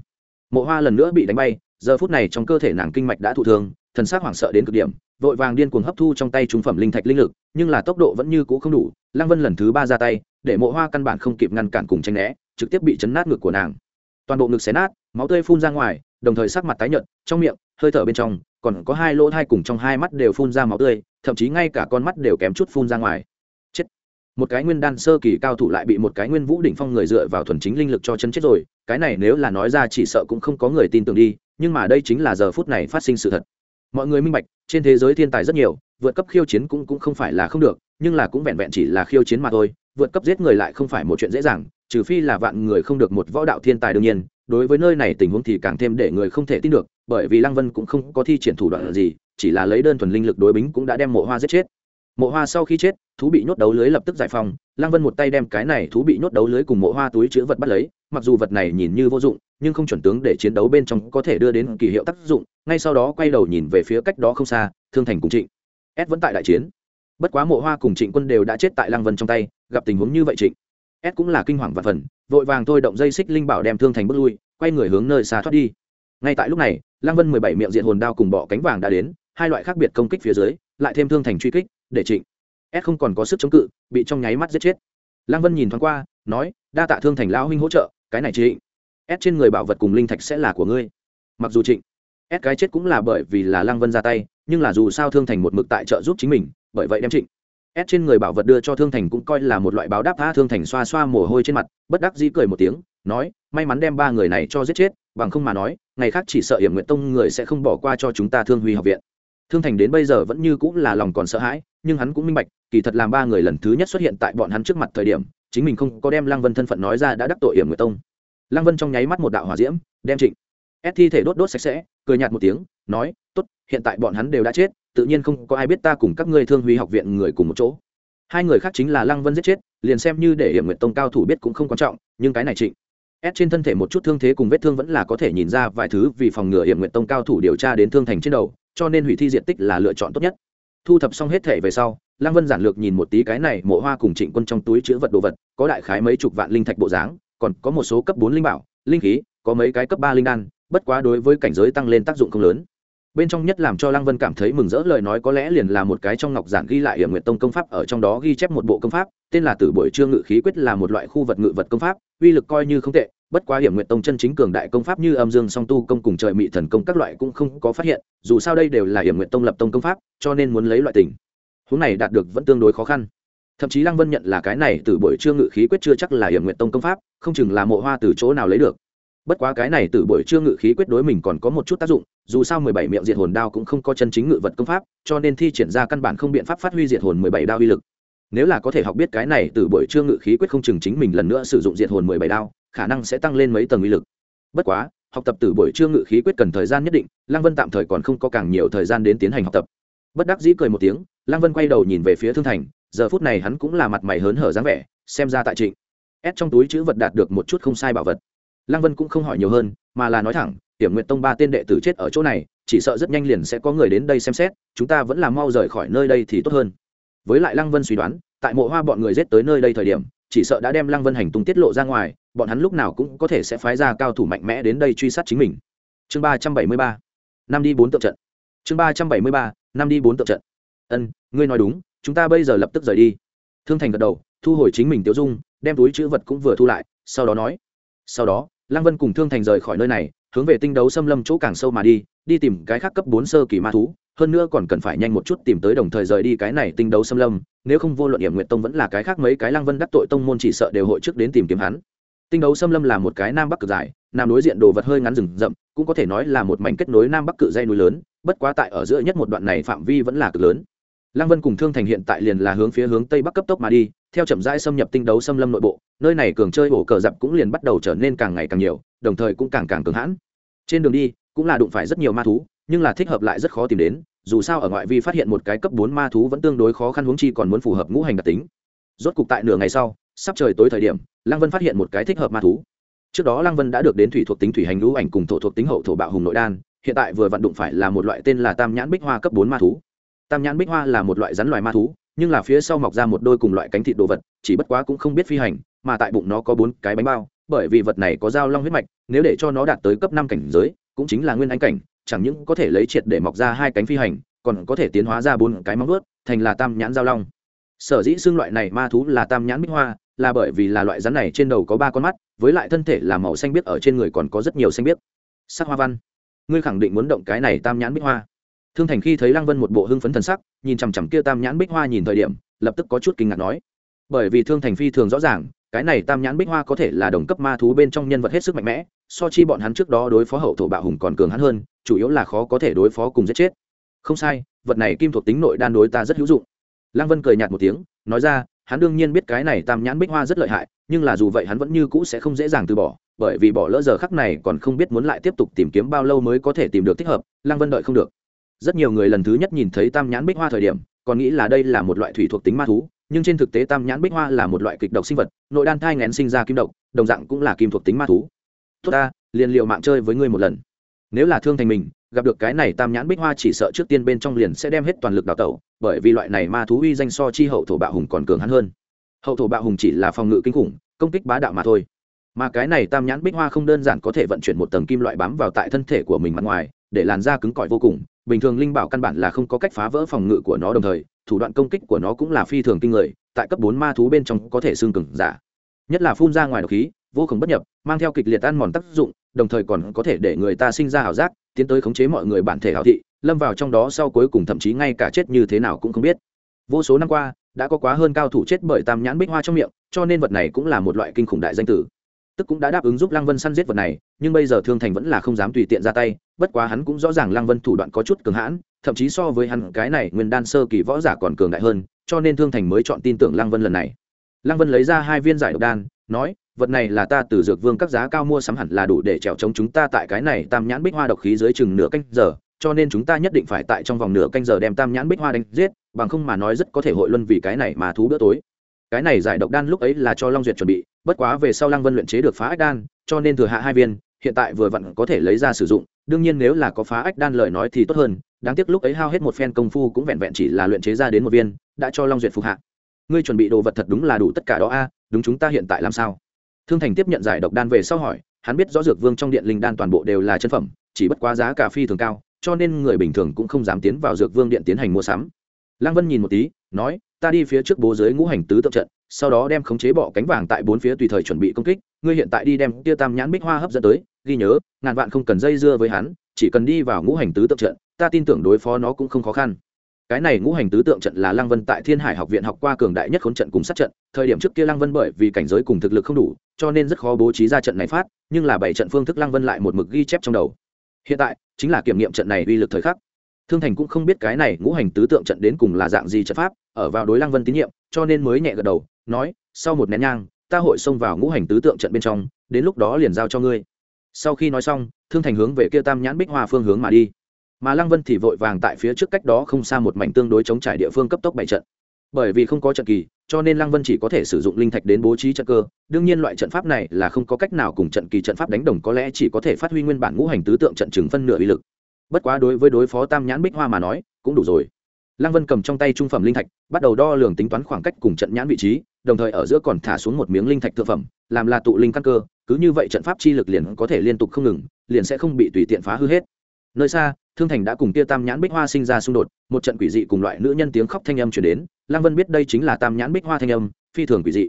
Mộ hoa lần nữa bị đánh bay, giờ phút này trong cơ thể nàng kinh mạch đã thụ thương, thần sắc hoảng sợ đến cực điểm, vội vàng điên cuồng hấp thu trong tay trung phẩm linh thạch linh lực, nhưng là tốc độ vẫn như cũ không đủ, lăng vân lần thứ ba ra tay, để mộ hoa căn bản không kịp ngăn cản cùng tranh né, trực tiếp bị chấn nát ngực của nàng. Toàn bộ ngực xé nát, máu tươi phun ra ngoài, đồng thời sắc mặt tái nhợt, trong miệng, hơi thở bên trong còn có hai lỗ thai cùng trong hai mắt đều phun ra máu tươi, thậm chí ngay cả con mắt đều kém chút phun ra ngoài. Chết. Một cái nguyên đan sơ kỳ cao thủ lại bị một cái nguyên vũ đỉnh phong người dựa vào thuần chính linh lực cho chân chết rồi, cái này nếu là nói ra chỉ sợ cũng không có người tin tưởng đi, nhưng mà đây chính là giờ phút này phát sinh sự thật. Mọi người minh bạch, trên thế giới thiên tài rất nhiều, vượt cấp khiêu chiến cũng cũng không phải là không được, nhưng là cũng vẹn vẹn chỉ là khiêu chiến mà thôi, vượt cấp giết người lại không phải một chuyện dễ dàng, trừ phi là vạn người không được một võ đạo thiên tài đương nhiên, đối với nơi này tình huống thì càng thêm để người không thể tin được bởi vì lăng vân cũng không có thi triển thủ đoạn gì, chỉ là lấy đơn thuần linh lực đối bính cũng đã đem mộ hoa giết chết. Mộ hoa sau khi chết, thú bị nhốt đấu lưới lập tức giải phóng, lăng vân một tay đem cái này thú bị nhốt đấu lưới cùng mộ hoa túi chữ vật bắt lấy, mặc dù vật này nhìn như vô dụng, nhưng không chuẩn tướng để chiến đấu bên trong có thể đưa đến kỳ hiệu tác dụng, ngay sau đó quay đầu nhìn về phía cách đó không xa, thương thành cùng trịnh. S vẫn tại đại chiến. Bất quá mộ hoa cùng trịnh quân đều đã chết tại lăng vân trong tay, gặp tình huống như vậy trịnh. S cũng là kinh hoàng và phần, vội vàng thôi động dây xích linh bảo đem thương thành bước lui, quay người hướng nơi xa thoát đi ngay tại lúc này, lăng vân mười bảy miệng diện hồn đao cùng bọ cánh vàng đã đến, hai loại khác biệt công kích phía dưới, lại thêm thương thành truy kích, để trịnh. S không còn có sức chống cự, bị trong nháy mắt giết chết. Lăng vân nhìn thoáng qua, nói, đa tạ thương thành lão huynh hỗ trợ, cái này trịnh. S trên người bảo vật cùng linh thạch sẽ là của ngươi. Mặc dù trịnh, s cái chết cũng là bởi vì là lăng vân ra tay, nhưng là dù sao thương thành một mực tại trợ giúp chính mình, bởi vậy đem trịnh. S trên người bảo vật đưa cho thương thành cũng coi là một loại báo đáp tha thương thành xoa xoa mồ hôi trên mặt, bất đắc dĩ cười một tiếng, nói, may mắn đem ba người này cho giết chết bằng không mà nói, ngày khác chỉ sợ hiểm nguyện tông người sẽ không bỏ qua cho chúng ta thương huy học viện. Thương thành đến bây giờ vẫn như cũng là lòng còn sợ hãi, nhưng hắn cũng minh bạch, kỳ thật làm ba người lần thứ nhất xuất hiện tại bọn hắn trước mặt thời điểm, chính mình không có đem lăng vân thân phận nói ra đã đắc tội hiểm nguyện tông. Lăng vân trong nháy mắt một đạo hỏa diễm, đem trịnh, ép thi thể đốt đốt sạch sẽ, cười nhạt một tiếng, nói, tốt, hiện tại bọn hắn đều đã chết, tự nhiên không có ai biết ta cùng các ngươi thương huy học viện người cùng một chỗ. Hai người khác chính là lăng vân giết chết, liền xem như để hiểm nguyện tông cao thủ biết cũng không quan trọng, nhưng cái này trịnh S trên thân thể một chút thương thế cùng vết thương vẫn là có thể nhìn ra vài thứ vì phòng ngừa hiểm nguyện tông cao thủ điều tra đến thương thành trên đầu, cho nên hủy thi diện tích là lựa chọn tốt nhất. Thu thập xong hết thể về sau, lăng vân giản lược nhìn một tí cái này mộ hoa cùng trịnh quân trong túi chứa vật đồ vật, có đại khái mấy chục vạn linh thạch bộ dáng, còn có một số cấp bốn linh bảo, linh khí, có mấy cái cấp ba linh đan, bất quá đối với cảnh giới tăng lên tác dụng không lớn. Bên trong nhất làm cho lăng vân cảm thấy mừng rỡ lời nói có lẽ liền là một cái trong ngọc giản ghi lại hiểm Nguyệt tông công pháp, ở trong đó ghi chép một bộ công pháp, tên là tử Bội trương ngự khí quyết là một loại khu vật ngự vật công pháp, uy lực coi như không tệ bất quá hiểm nguyện tông chân chính cường đại công pháp như âm dương song tu công cùng trời mị thần công các loại cũng không có phát hiện, dù sao đây đều là hiểm nguyện tông lập tông công pháp, cho nên muốn lấy loại tình. Huống này đạt được vẫn tương đối khó khăn. Thậm chí lăng vân nhận là cái này từ buổi trương ngự khí quyết chưa chắc là hiểm nguyện tông công pháp, không chừng là mộ hoa từ chỗ nào lấy được. Bất quá cái này từ buổi trương ngự khí quyết đối mình còn có một chút tác dụng, dù sao mười bảy miệng diệt hồn đao cũng không có chân chính ngự vật công pháp, cho nên thi triển ra căn bản không biện pháp phát huy diệt hồn mười bảy đao uy lực. Nếu là có thể học biết cái này từ buổi trương ngự khí quyết không chừng chính mình lần nữa sử dụng diệt hồn mười bảy đao khả năng sẽ tăng lên mấy tầng uy lực. Bất quá, học tập từ buổi trưa ngự khí quyết cần thời gian nhất định, lăng vân tạm thời còn không có càng nhiều thời gian đến tiến hành học tập. Bất đắc dĩ cười một tiếng, lăng vân quay đầu nhìn về phía thương thành, giờ phút này hắn cũng là mặt mày hớn hở dáng vẻ, xem ra tại trịnh. Ép trong túi chữ vật đạt được một chút không sai bảo vật. Lăng vân cũng không hỏi nhiều hơn, mà là nói thẳng Tiểm nguyện tông ba tên đệ tử chết ở chỗ này, chỉ sợ rất nhanh liền sẽ có người đến đây xem xét, chúng ta vẫn là mau rời khỏi nơi đây thì tốt hơn. Với lại lăng vân suy đoán, tại mộ hoa bọn người giết tới nơi đây thời điểm, chỉ sợ đã đem lăng vân hành tung tiết lộ ra ngoài bọn hắn lúc nào cũng có thể sẽ phái ra cao thủ mạnh mẽ đến đây truy sát chính mình. Chương ba trăm bảy mươi ba, năm đi bốn tượng trận. Chương ba trăm bảy mươi ba, năm đi bốn tượng trận. Ân, ngươi nói đúng, chúng ta bây giờ lập tức rời đi. Thương thành gật đầu, thu hồi chính mình tiêu dung, đem túi chữ vật cũng vừa thu lại, sau đó nói. Sau đó, lăng vân cùng thương thành rời khỏi nơi này, hướng về tinh đấu xâm lâm chỗ càng sâu mà đi đi tìm cái khác cấp bốn sơ kỳ ma thú, hơn nữa còn cần phải nhanh một chút tìm tới đồng thời rời đi cái này tinh đấu xâm lâm, nếu không vô luận hiểm nguyện tông vẫn là cái khác mấy cái lăng vân đắc tội tông môn chỉ sợ đều hội trước đến tìm kiếm hắn tinh đấu xâm lâm là một cái nam bắc cực dài, nam đối diện đồ vật hơi ngắn rừng rậm, cũng có thể nói là một mảnh kết nối nam bắc cự dây núi lớn, bất quá tại ở giữa nhất một đoạn này phạm vi vẫn là cực lớn. Lăng vân cùng thương thành hiện tại liền là hướng phía hướng tây bắc cấp tốc mà đi, theo chậm rãi xâm nhập tinh đấu xâm lâm nội bộ, nơi này cường chơi ổ cờ dập cũng liền bắt đầu trở nên càng ngày càng nhiều, đồng thời cũng càng càng cứng hãn. Trên đường đi, cũng là đụng phải rất nhiều ma thú, nhưng là thích hợp lại rất khó tìm đến, dù sao ở ngoại vi phát hiện một cái cấp bốn ma thú vẫn tương đối khó khăn huống chi còn muốn phù hợp ngũ hành đặc tính. Rốt cục tại nửa ngày sau, sắp trời tối thời điểm lăng vân phát hiện một cái thích hợp ma thú. Trước đó lăng vân đã được đến thủy thuộc tính thủy hành lũ ảnh cùng thổ thuộc tính hậu thổ bạo hùng nội đan, hiện tại vừa vận đụng phải là một loại tên là tam nhãn bích hoa cấp bốn ma thú. Tam nhãn bích hoa là một loại rắn loài ma thú, nhưng là phía sau mọc ra một đôi cùng loại cánh thịt đồ vật, chỉ bất quá cũng không biết phi hành, mà tại bụng nó có bốn cái bánh bao, bởi vì vật này có dao long huyết mạch, nếu để cho nó đạt tới cấp năm cảnh giới, cũng chính là nguyên anh cảnh, chẳng những có thể lấy triệt để mọc ra hai cánh phi hành, còn có thể tiến hóa ra bốn cái móng vuốt, thành là tam nhãn giao long. Sở dĩ xương loại này ma thú là tam nhãn bích hoa là bởi vì là loại rắn này trên đầu có ba con mắt, với lại thân thể là màu xanh biếc, ở trên người còn có rất nhiều xanh biếc. Sắc hoa văn. Ngươi khẳng định muốn động cái này tam nhãn bích hoa. Thương thành khi thấy lăng vân một bộ hưng phấn thần sắc, nhìn chằm chằm kia tam nhãn bích hoa nhìn thời điểm, lập tức có chút kinh ngạc nói. Bởi vì thương thành phi thường rõ ràng, cái này tam nhãn bích hoa có thể là đồng cấp ma thú bên trong nhân vật hết sức mạnh mẽ, so chi bọn hắn trước đó đối phó hậu thổ bạo hùng còn cường hắn hơn, chủ yếu là khó có thể đối phó cùng giết chết. Không sai, vật này kim thuộc tính nội đan đối ta rất hữu dụng. Lăng vân cười nhạt một tiếng, nói ra hắn đương nhiên biết cái này tam nhãn bích hoa rất lợi hại, nhưng là dù vậy hắn vẫn như cũ sẽ không dễ dàng từ bỏ, bởi vì bỏ lỡ giờ khắc này còn không biết muốn lại tiếp tục tìm kiếm bao lâu mới có thể tìm được thích hợp, lăng vân đợi không được. Rất nhiều người lần thứ nhất nhìn thấy tam nhãn bích hoa thời điểm, còn nghĩ là đây là một loại thủy thuộc tính ma thú, nhưng trên thực tế tam nhãn bích hoa là một loại kịch độc sinh vật, nội đan thai ngén sinh ra kim độc, đồng dạng cũng là kim thuộc tính ma thú. Tốt ta, liền liệu mạng chơi với ngươi một lần. Nếu là thương thành mình gặp được cái này tam nhãn bích hoa chỉ sợ trước tiên bên trong liền sẽ đem hết toàn lực đào tẩu, bởi vì loại này ma thú uy danh so chi hậu thổ bạo hùng còn cường hắn hơn. Hậu thổ bạo hùng chỉ là phòng ngự kinh khủng, công kích bá đạo mà thôi. Mà cái này tam nhãn bích hoa không đơn giản có thể vận chuyển một tầng kim loại bám vào tại thân thể của mình mặt ngoài, để làn da cứng cỏi vô cùng, bình thường linh bảo căn bản là không có cách phá vỡ phòng ngự của nó đồng thời, thủ đoạn công kích của nó cũng là phi thường kinh người, tại cấp bốn ma thú bên trong có thể xương cứng, giả. Nhất là phun ra ngoài độc khí, vô cùng bất nhập, mang theo kịch liệt ăn mòn tác dụng, đồng thời còn có thể để người ta sinh ra ảo giác tiến tới khống chế mọi người bản thể hảo thị, lâm vào trong đó sau cuối cùng thậm chí ngay cả chết như thế nào cũng không biết. Vô số năm qua, đã có quá hơn cao thủ chết bởi tam nhãn bích hoa trong miệng, cho nên vật này cũng là một loại kinh khủng đại danh tử. Tức cũng đã đáp ứng giúp lăng vân săn giết vật này, nhưng bây giờ thương thành vẫn là không dám tùy tiện ra tay, bất quá hắn cũng rõ ràng lăng vân thủ đoạn có chút cường hãn, thậm chí so với hắn, cái này nguyên đan sơ kỳ võ giả còn cường đại hơn, cho nên thương thành mới chọn tin tưởng lăng vân lần này. Lăng vân lấy ra hai viên giải độc đan, nói vật này là ta từ dược vương các giá cao mua sắm hẳn là đủ để trèo chống chúng ta tại cái này tam nhãn bích hoa độc khí dưới chừng nửa canh giờ, cho nên chúng ta nhất định phải tại trong vòng nửa canh giờ đem tam nhãn bích hoa đánh giết, bằng không mà nói rất có thể hội luân vì cái này mà thú bữa tối. Cái này giải độc đan lúc ấy là cho long duyệt chuẩn bị, bất quá về sau lăng vân luyện chế được phá ách đan, cho nên thừa hạ hai viên, hiện tại vừa vặn có thể lấy ra sử dụng, đương nhiên nếu là có phá ách đan lời nói thì tốt hơn, đáng tiếc lúc ấy hao hết một phen công phu cũng vẹn vẹn chỉ là luyện chế ra đến một viên, đã cho long duyệt phục hạ. Ngươi chuẩn bị đồ vật thật đúng là đủ tất cả đó a, đúng chúng ta hiện tại làm sao? Thương thành tiếp nhận giải độc đan về sau hỏi, hắn biết rõ dược vương trong điện linh đan toàn bộ đều là chân phẩm, chỉ bất quá giá cà phi thường cao, cho nên người bình thường cũng không dám tiến vào dược vương điện tiến hành mua sắm. Lăng vân nhìn một tí, nói, ta đi phía trước bố giới ngũ hành tứ tượng trận, sau đó đem khống chế bọ cánh vàng tại bốn phía tùy thời chuẩn bị công kích, ngươi hiện tại đi đem tia tam nhãn bích hoa hấp dẫn tới, ghi nhớ, ngàn vạn không cần dây dưa với hắn, chỉ cần đi vào ngũ hành tứ tượng trận, ta tin tưởng đối phó nó cũng không khó khăn cái này ngũ hành tứ tượng trận là lăng vân tại thiên hải học viện học qua cường đại nhất khốn trận cùng sát trận, thời điểm trước kia lăng vân bởi vì cảnh giới cùng thực lực không đủ, cho nên rất khó bố trí ra trận này phát, nhưng là bảy trận phương thức lăng vân lại một mực ghi chép trong đầu. Hiện tại, chính là kiểm nghiệm trận này uy lực thời khắc. Thương thành cũng không biết cái này ngũ hành tứ tượng trận đến cùng là dạng gì trận pháp, ở vào đối lăng vân tín nhiệm, cho nên mới nhẹ gật đầu, nói, sau một nén nhang, ta hội xông vào ngũ hành tứ tượng trận bên trong, đến lúc đó liền giao cho ngươi. Sau khi nói xong, thương thành hướng về kia tam nhãn bích hoa phương hướng mà đi mà lăng vân thì vội vàng tại phía trước cách đó không xa một mảnh tương đối chống trải địa phương cấp tốc bảy trận. Bởi vì không có trận kỳ, cho nên lăng vân chỉ có thể sử dụng linh thạch đến bố trí trận cơ. Đương nhiên loại trận pháp này là không có cách nào cùng trận kỳ trận pháp đánh đồng, có lẽ chỉ có thể phát huy nguyên bản ngũ hành tứ tượng trận chừng phân nửa uy lực. Bất quá đối với đối phó tam nhãn bích hoa mà nói, cũng đủ rồi. Lăng vân cầm trong tay trung phẩm linh thạch, bắt đầu đo lường tính toán khoảng cách cùng trận nhãn vị trí, đồng thời ở giữa còn thả xuống một miếng linh thạch thực phẩm, làm là tụ linh căn cơ, cứ như vậy trận pháp chi lực liền có thể liên tục không ngừng, liền sẽ không bị tùy tiện phá hư hết. Nơi xa thương thành đã cùng kia tam nhãn bích hoa sinh ra xung đột một trận quỷ dị cùng loại nữ nhân tiếng khóc thanh âm chuyển đến. Lăng vân biết đây chính là tam nhãn bích hoa thanh âm phi thường quỷ dị.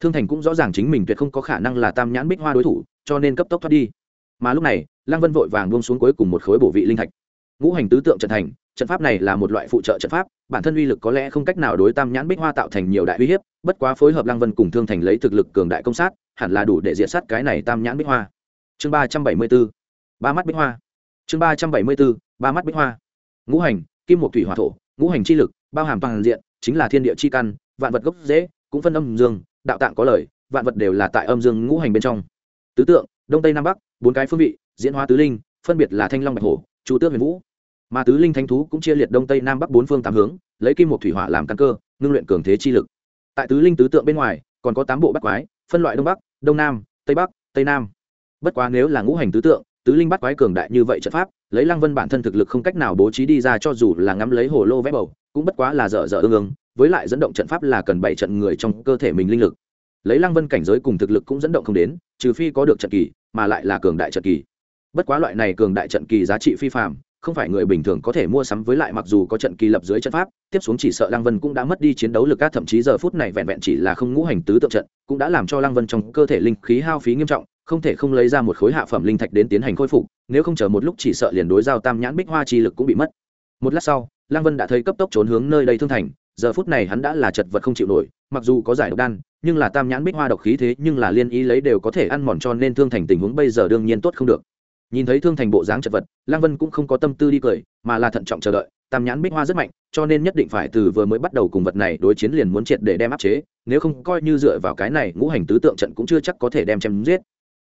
Thương thành cũng rõ ràng chính mình tuyệt không có khả năng là tam nhãn bích hoa đối thủ cho nên cấp tốc thoát đi. Mà lúc này lăng vân vội vàng buông xuống cuối cùng một khối bổ vị linh thạch. Ngũ hành tứ tượng trận thành trận pháp này là một loại phụ trợ trận pháp bản thân uy lực có lẽ không cách nào đối tam nhãn bích hoa tạo thành nhiều đại uy hiếp bất quá phối hợp lăng vân cùng thương thành lấy thực lực cường đại công sát hẳn là đủ để diệt sát cái này tam nhãn bích hoa. Chương ba trăm bảy mươi bốn, ba mắt bích hoa chương ba trăm bảy mươi b ố ba mắt bích hoa. Ngũ hành, kim một thủy hòa thổ, ngũ hành chi lực, bao hàm toàn diện, chính là thiên địa chi căn, vạn vật gốc dễ cũng phân âm dương, đạo tạng có lời, vạn vật đều là tại âm dương ngũ hành bên trong. Tứ tượng, đông tây nam bắc, bốn cái phương vị, diễn hóa tứ linh, phân biệt là thanh long bạch hổ, chu tước huyền vũ. Mà tứ linh thánh thú cũng chia liệt đông tây nam bắc bốn phương tám hướng, lấy kim một thủy hỏa làm căn cơ, ngưng luyện cường thế chi lực. Tại tứ linh tứ tượng bên ngoài, còn có tám bộ bắc quái, phân loại đông bắc, đông nam, tây bắc, tây nam. Bất quá nếu là ngũ hành tứ tượng tứ linh bắt quái cường đại như vậy trận pháp, lấy lăng vân bản thân thực lực không cách nào bố trí đi ra cho dù là ngắm lấy hồ lô vẽ bầu, cũng bất quá là dở dở ương ương, với lại dẫn động trận pháp là cần bảy trận người trong cơ thể mình linh lực. Lấy lăng vân cảnh giới cùng thực lực cũng dẫn động không đến, trừ phi có được trận kỳ, mà lại là cường đại trận kỳ. Bất quá loại này cường đại trận kỳ giá trị phi phạm không phải người bình thường có thể mua sắm, với lại mặc dù có trận kỳ lập dưới trận pháp, tiếp xuống chỉ sợ lăng vân cũng đã mất đi chiến đấu lực các thậm chí giờ phút này vẹn vẹn chỉ là không ngũ hành tứ tượng trận, cũng đã làm cho lăng vân trong cơ thể linh khí hao phí nghiêm trọng không thể không lấy ra một khối hạ phẩm linh thạch đến tiến hành khôi phục, nếu không chờ một lúc chỉ sợ liền đối giao tam nhãn bích hoa chi lực cũng bị mất. Một lát sau lang vân đã thấy cấp tốc trốn hướng nơi đây thương thành, giờ phút này hắn đã là chật vật không chịu nổi, mặc dù có giải độc đan, nhưng là tam nhãn bích hoa độc khí thế nhưng là liên ý lấy đều có thể ăn mòn cho nên thương thành tình huống bây giờ đương nhiên tốt không được. Nhìn thấy thương thành bộ dáng chật vật lang vân cũng không có tâm tư đi cười, mà là thận trọng chờ đợi, tam nhãn bích hoa rất mạnh, cho nên nhất định phải từ vừa mới bắt đầu cùng vật này đối chiến liền muốn triệt để đem áp chế, nếu không coi như dựa vào cái này ngũ hành tứ tượng trận cũng chưa chắc có thể đem chém giết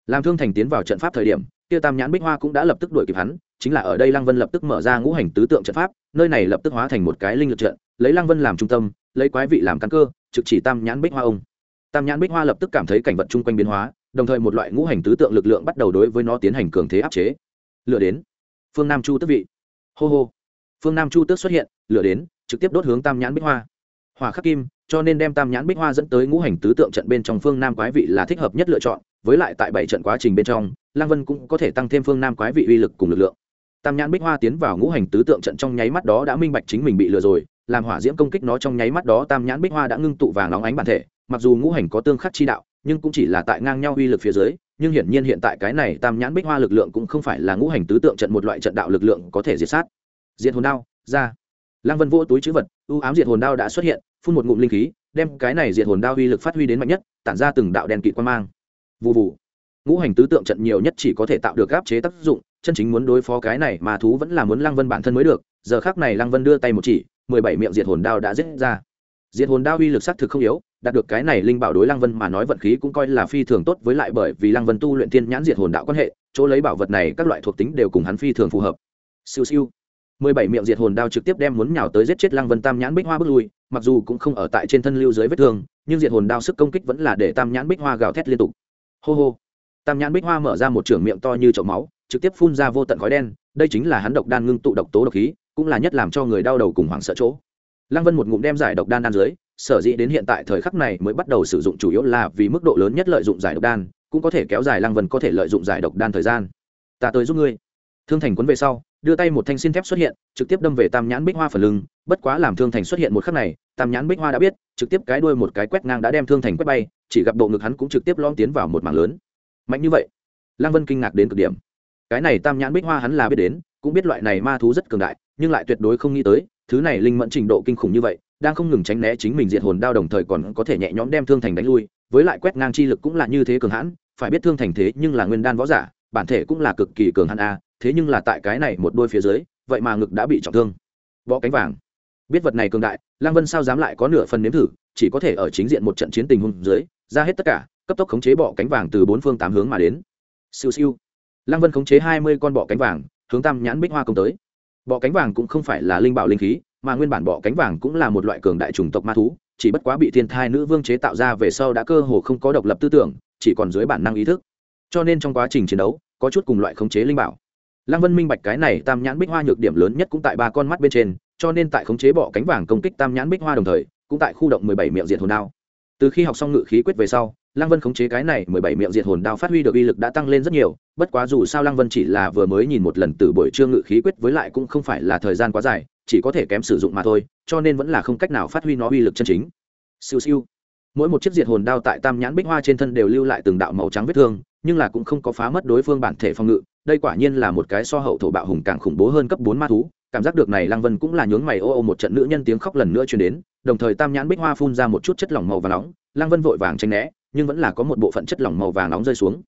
làm thương thành tiến vào trận pháp thời điểm, kia tam nhãn bích hoa cũng đã lập tức đuổi kịp hắn, chính là ở đây lăng vân lập tức mở ra ngũ hành tứ tượng trận pháp, nơi này lập tức hóa thành một cái linh lực trận, lấy lăng vân làm trung tâm, lấy quái vị làm căn cơ, trực chỉ tam nhãn bích hoa ông. Tam nhãn bích hoa lập tức cảm thấy cảnh vật chung quanh biến hóa, đồng thời một loại ngũ hành tứ tượng lực lượng bắt đầu đối với nó tiến hành cường thế áp chế. Lửa đến. Phương nam chu tước vị. Hô hô. Phương nam chu tước xuất hiện, lửa đến, trực tiếp đốt hướng tam nhãn bích hoa. Hòa khắc kim, cho nên đem tam nhãn bích hoa dẫn tới ngũ hành tứ tượng trận bên trong phương nam quái vị là thích hợp nhất lựa chọn với lại tại bảy trận quá trình bên trong lang vân cũng có thể tăng thêm phương nam quái vị uy lực cùng lực lượng. Tam nhãn bích hoa tiến vào ngũ hành tứ tượng trận trong nháy mắt đó đã minh bạch chính mình bị lừa rồi, làm hỏa diễm công kích nó trong nháy mắt đó tam nhãn bích hoa đã ngưng tụ vàng óng ánh bản thể, mặc dù ngũ hành có tương khắc chi đạo, nhưng cũng chỉ là tại ngang nhau uy lực phía dưới, nhưng hiển nhiên hiện tại cái này tam nhãn bích hoa lực lượng cũng không phải là ngũ hành tứ tượng trận một loại trận đạo lực lượng có thể diệt sát. Diệt hồn đao, ra. Lăng vân vỗ túi chữ vật ưu ám diệt hồn đao đã xuất hiện, phun một ngụm linh khí, đem cái này diệt hồn đao uy lực phát huy đến mạnh nhất, tản ra từng đạo đèn kỵ quan mang vụ vụ ngũ hành tứ tượng trận nhiều nhất chỉ có thể tạo được áp chế tác dụng, chân chính muốn đối phó cái này mà thú vẫn là muốn lăng vân bản thân mới được, giờ khác này lăng vân đưa tay một chỉ, mười bảy miệng diệt hồn đao đã giết ra. Diệt hồn đao uy lực xác thực không yếu, đạt được cái này linh bảo đối lăng vân mà nói vận khí cũng coi là phi thường tốt với lại bởi vì lăng vân tu luyện thiên nhãn diệt hồn đạo quan hệ, chỗ lấy bảo vật này các loại thuộc tính đều cùng hắn phi thường phù hợp. Siêu siêu. mười bảy miệng diệt hồn đao trực tiếp đem muốn nhào tới giết chết lăng vân tam nhãn bích hoa bước lui, mặc dù cũng không ở tại trên thân lưu dưới vết thương, nhưng diệt hồn đao sức công kích vẫn là để tam nhãn bích hoa gào thét liên tục hô hô. Tam nhãn bích hoa mở ra một trưởng miệng to như chậu máu, trực tiếp phun ra vô tận khói đen, đây chính là hắn độc đan ngưng tụ độc tố độc khí, cũng là nhất làm cho người đau đầu cùng hoảng sợ chỗ. Lăng vân một ngụm đem giải độc đan đan dưới, sở dĩ đến hiện tại thời khắc này mới bắt đầu sử dụng chủ yếu là vì mức độ lớn nhất lợi dụng giải độc đan, cũng có thể kéo dài lăng vân có thể lợi dụng giải độc đan thời gian. Ta tới giúp ngươi. Thương thành quấn về sau, đưa tay một thanh xin thép xuất hiện, trực tiếp đâm về tam nhãn bích hoa phần lưng, bất quá làm thương thành xuất hiện một khắc này, tam nhãn bích hoa đã biết, trực tiếp cái đuôi một cái quét ngang đã đem thương thành quét bay chỉ gặp bộ ngực hắn cũng trực tiếp lom tiến vào một mảng lớn. Mạnh như vậy, lăng vân kinh ngạc đến cực điểm. Cái này tam nhãn bích hoa hắn là biết đến, cũng biết loại này ma thú rất cường đại, nhưng lại tuyệt đối không nghĩ tới, thứ này linh mẫn trình độ kinh khủng như vậy, đang không ngừng tránh né chính mình diệt hồn đao đồng thời còn có thể nhẹ nhõm đem thương thành đánh lui, với lại quét ngang chi lực cũng là như thế cường hãn, phải biết thương thành thế nhưng là nguyên đan võ giả, bản thể cũng là cực kỳ cường hãn a, thế nhưng là tại cái này một đôi phía dưới, vậy mà ngực đã bị trọng thương. Bọ cánh vàng. Biết vật này cường đại Lang vân sao dám lại có nửa phần nếm thử, chỉ có thể ở chính diện một trận chiến tình huống dưới ra hết tất cả, cấp tốc khống chế bọ cánh vàng từ bốn phương tám hướng mà đến. Siêu siêu. Lăng vân khống chế hai mươi con bọ cánh vàng, hướng tam nhãn bích hoa công tới. Bọ cánh vàng cũng không phải là linh bảo linh khí, mà nguyên bản bọ cánh vàng cũng là một loại cường đại chủng tộc ma thú, chỉ bất quá bị thiên thai nữ vương chế tạo ra về sau đã cơ hồ không có độc lập tư tưởng, chỉ còn dưới bản năng ý thức. Cho nên trong quá trình chiến đấu, có chút cùng loại khống chế linh bảo. Lăng vân minh bạch cái này tam nhãn bích hoa nhược điểm lớn nhất cũng tại ba con mắt bên trên, cho nên tại khống chế bọ cánh vàng công kích tam nhãn bích hoa đồng thời, cũng tại khu động mười bảy miệng diệt hồn đao từ khi học xong ngự khí quyết về sau, lăng vân khống chế cái này mười bảy miệng diệt hồn đao phát huy được uy lực đã tăng lên rất nhiều, bất quá dù sao lăng vân chỉ là vừa mới nhìn một lần từ buổi trưa ngự khí quyết với lại cũng không phải là thời gian quá dài, chỉ có thể kém sử dụng mà thôi, cho nên vẫn là không cách nào phát huy nó uy lực chân chính. Siêu siêu. Mỗi một chiếc diệt hồn đao tại tam nhãn bích hoa trên thân đều lưu lại từng đạo màu trắng vết thương, nhưng là cũng không có phá mất đối phương bản thể phòng ngự, đây quả nhiên là một cái so hậu thổ bạo hùng càng khủng bố hơn cấp bốn ma thú cảm giác được này lăng vân cũng là nhướng mày ô ô một trận nữ nhân tiếng khóc lần nữa truyền đến, đồng thời tam nhãn bích hoa phun ra một chút chất lỏng màu vàng nóng, lăng vân vội vàng tranh né, nhưng vẫn là có một bộ phận chất lỏng màu vàng nóng rơi xuống.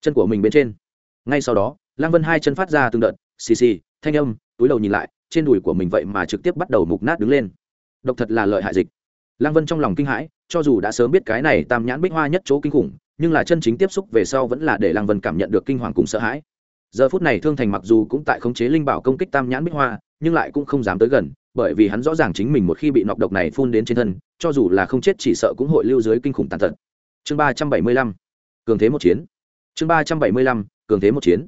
Chân của mình bên trên. Ngay sau đó, lăng vân hai chân phát ra từng đợt, xì xì, thanh âm, túi đầu nhìn lại, trên đùi của mình vậy mà trực tiếp bắt đầu mục nát đứng lên. Độc thật là lợi hại dịch. Lăng vân trong lòng kinh hãi, cho dù đã sớm biết cái này tam nhãn bích hoa nhất chỗ kinh khủng, nhưng là chân chính tiếp xúc về sau vẫn là để lăng vân cảm nhận được kinh hoàng cùng sợ hãi. Giờ phút này thương thành mặc dù cũng tại khống chế linh bảo công kích tam nhãn bích hoa nhưng lại cũng không dám tới gần, bởi vì hắn rõ ràng chính mình một khi bị nọc độc này phun đến trên thân, cho dù là không chết chỉ sợ cũng hội lưu dưới kinh khủng tàn tật. Chương ba trăm bảy mươi lăm, cường thế một chiến. Chương ba trăm bảy mươi lăm, cường thế một chiến.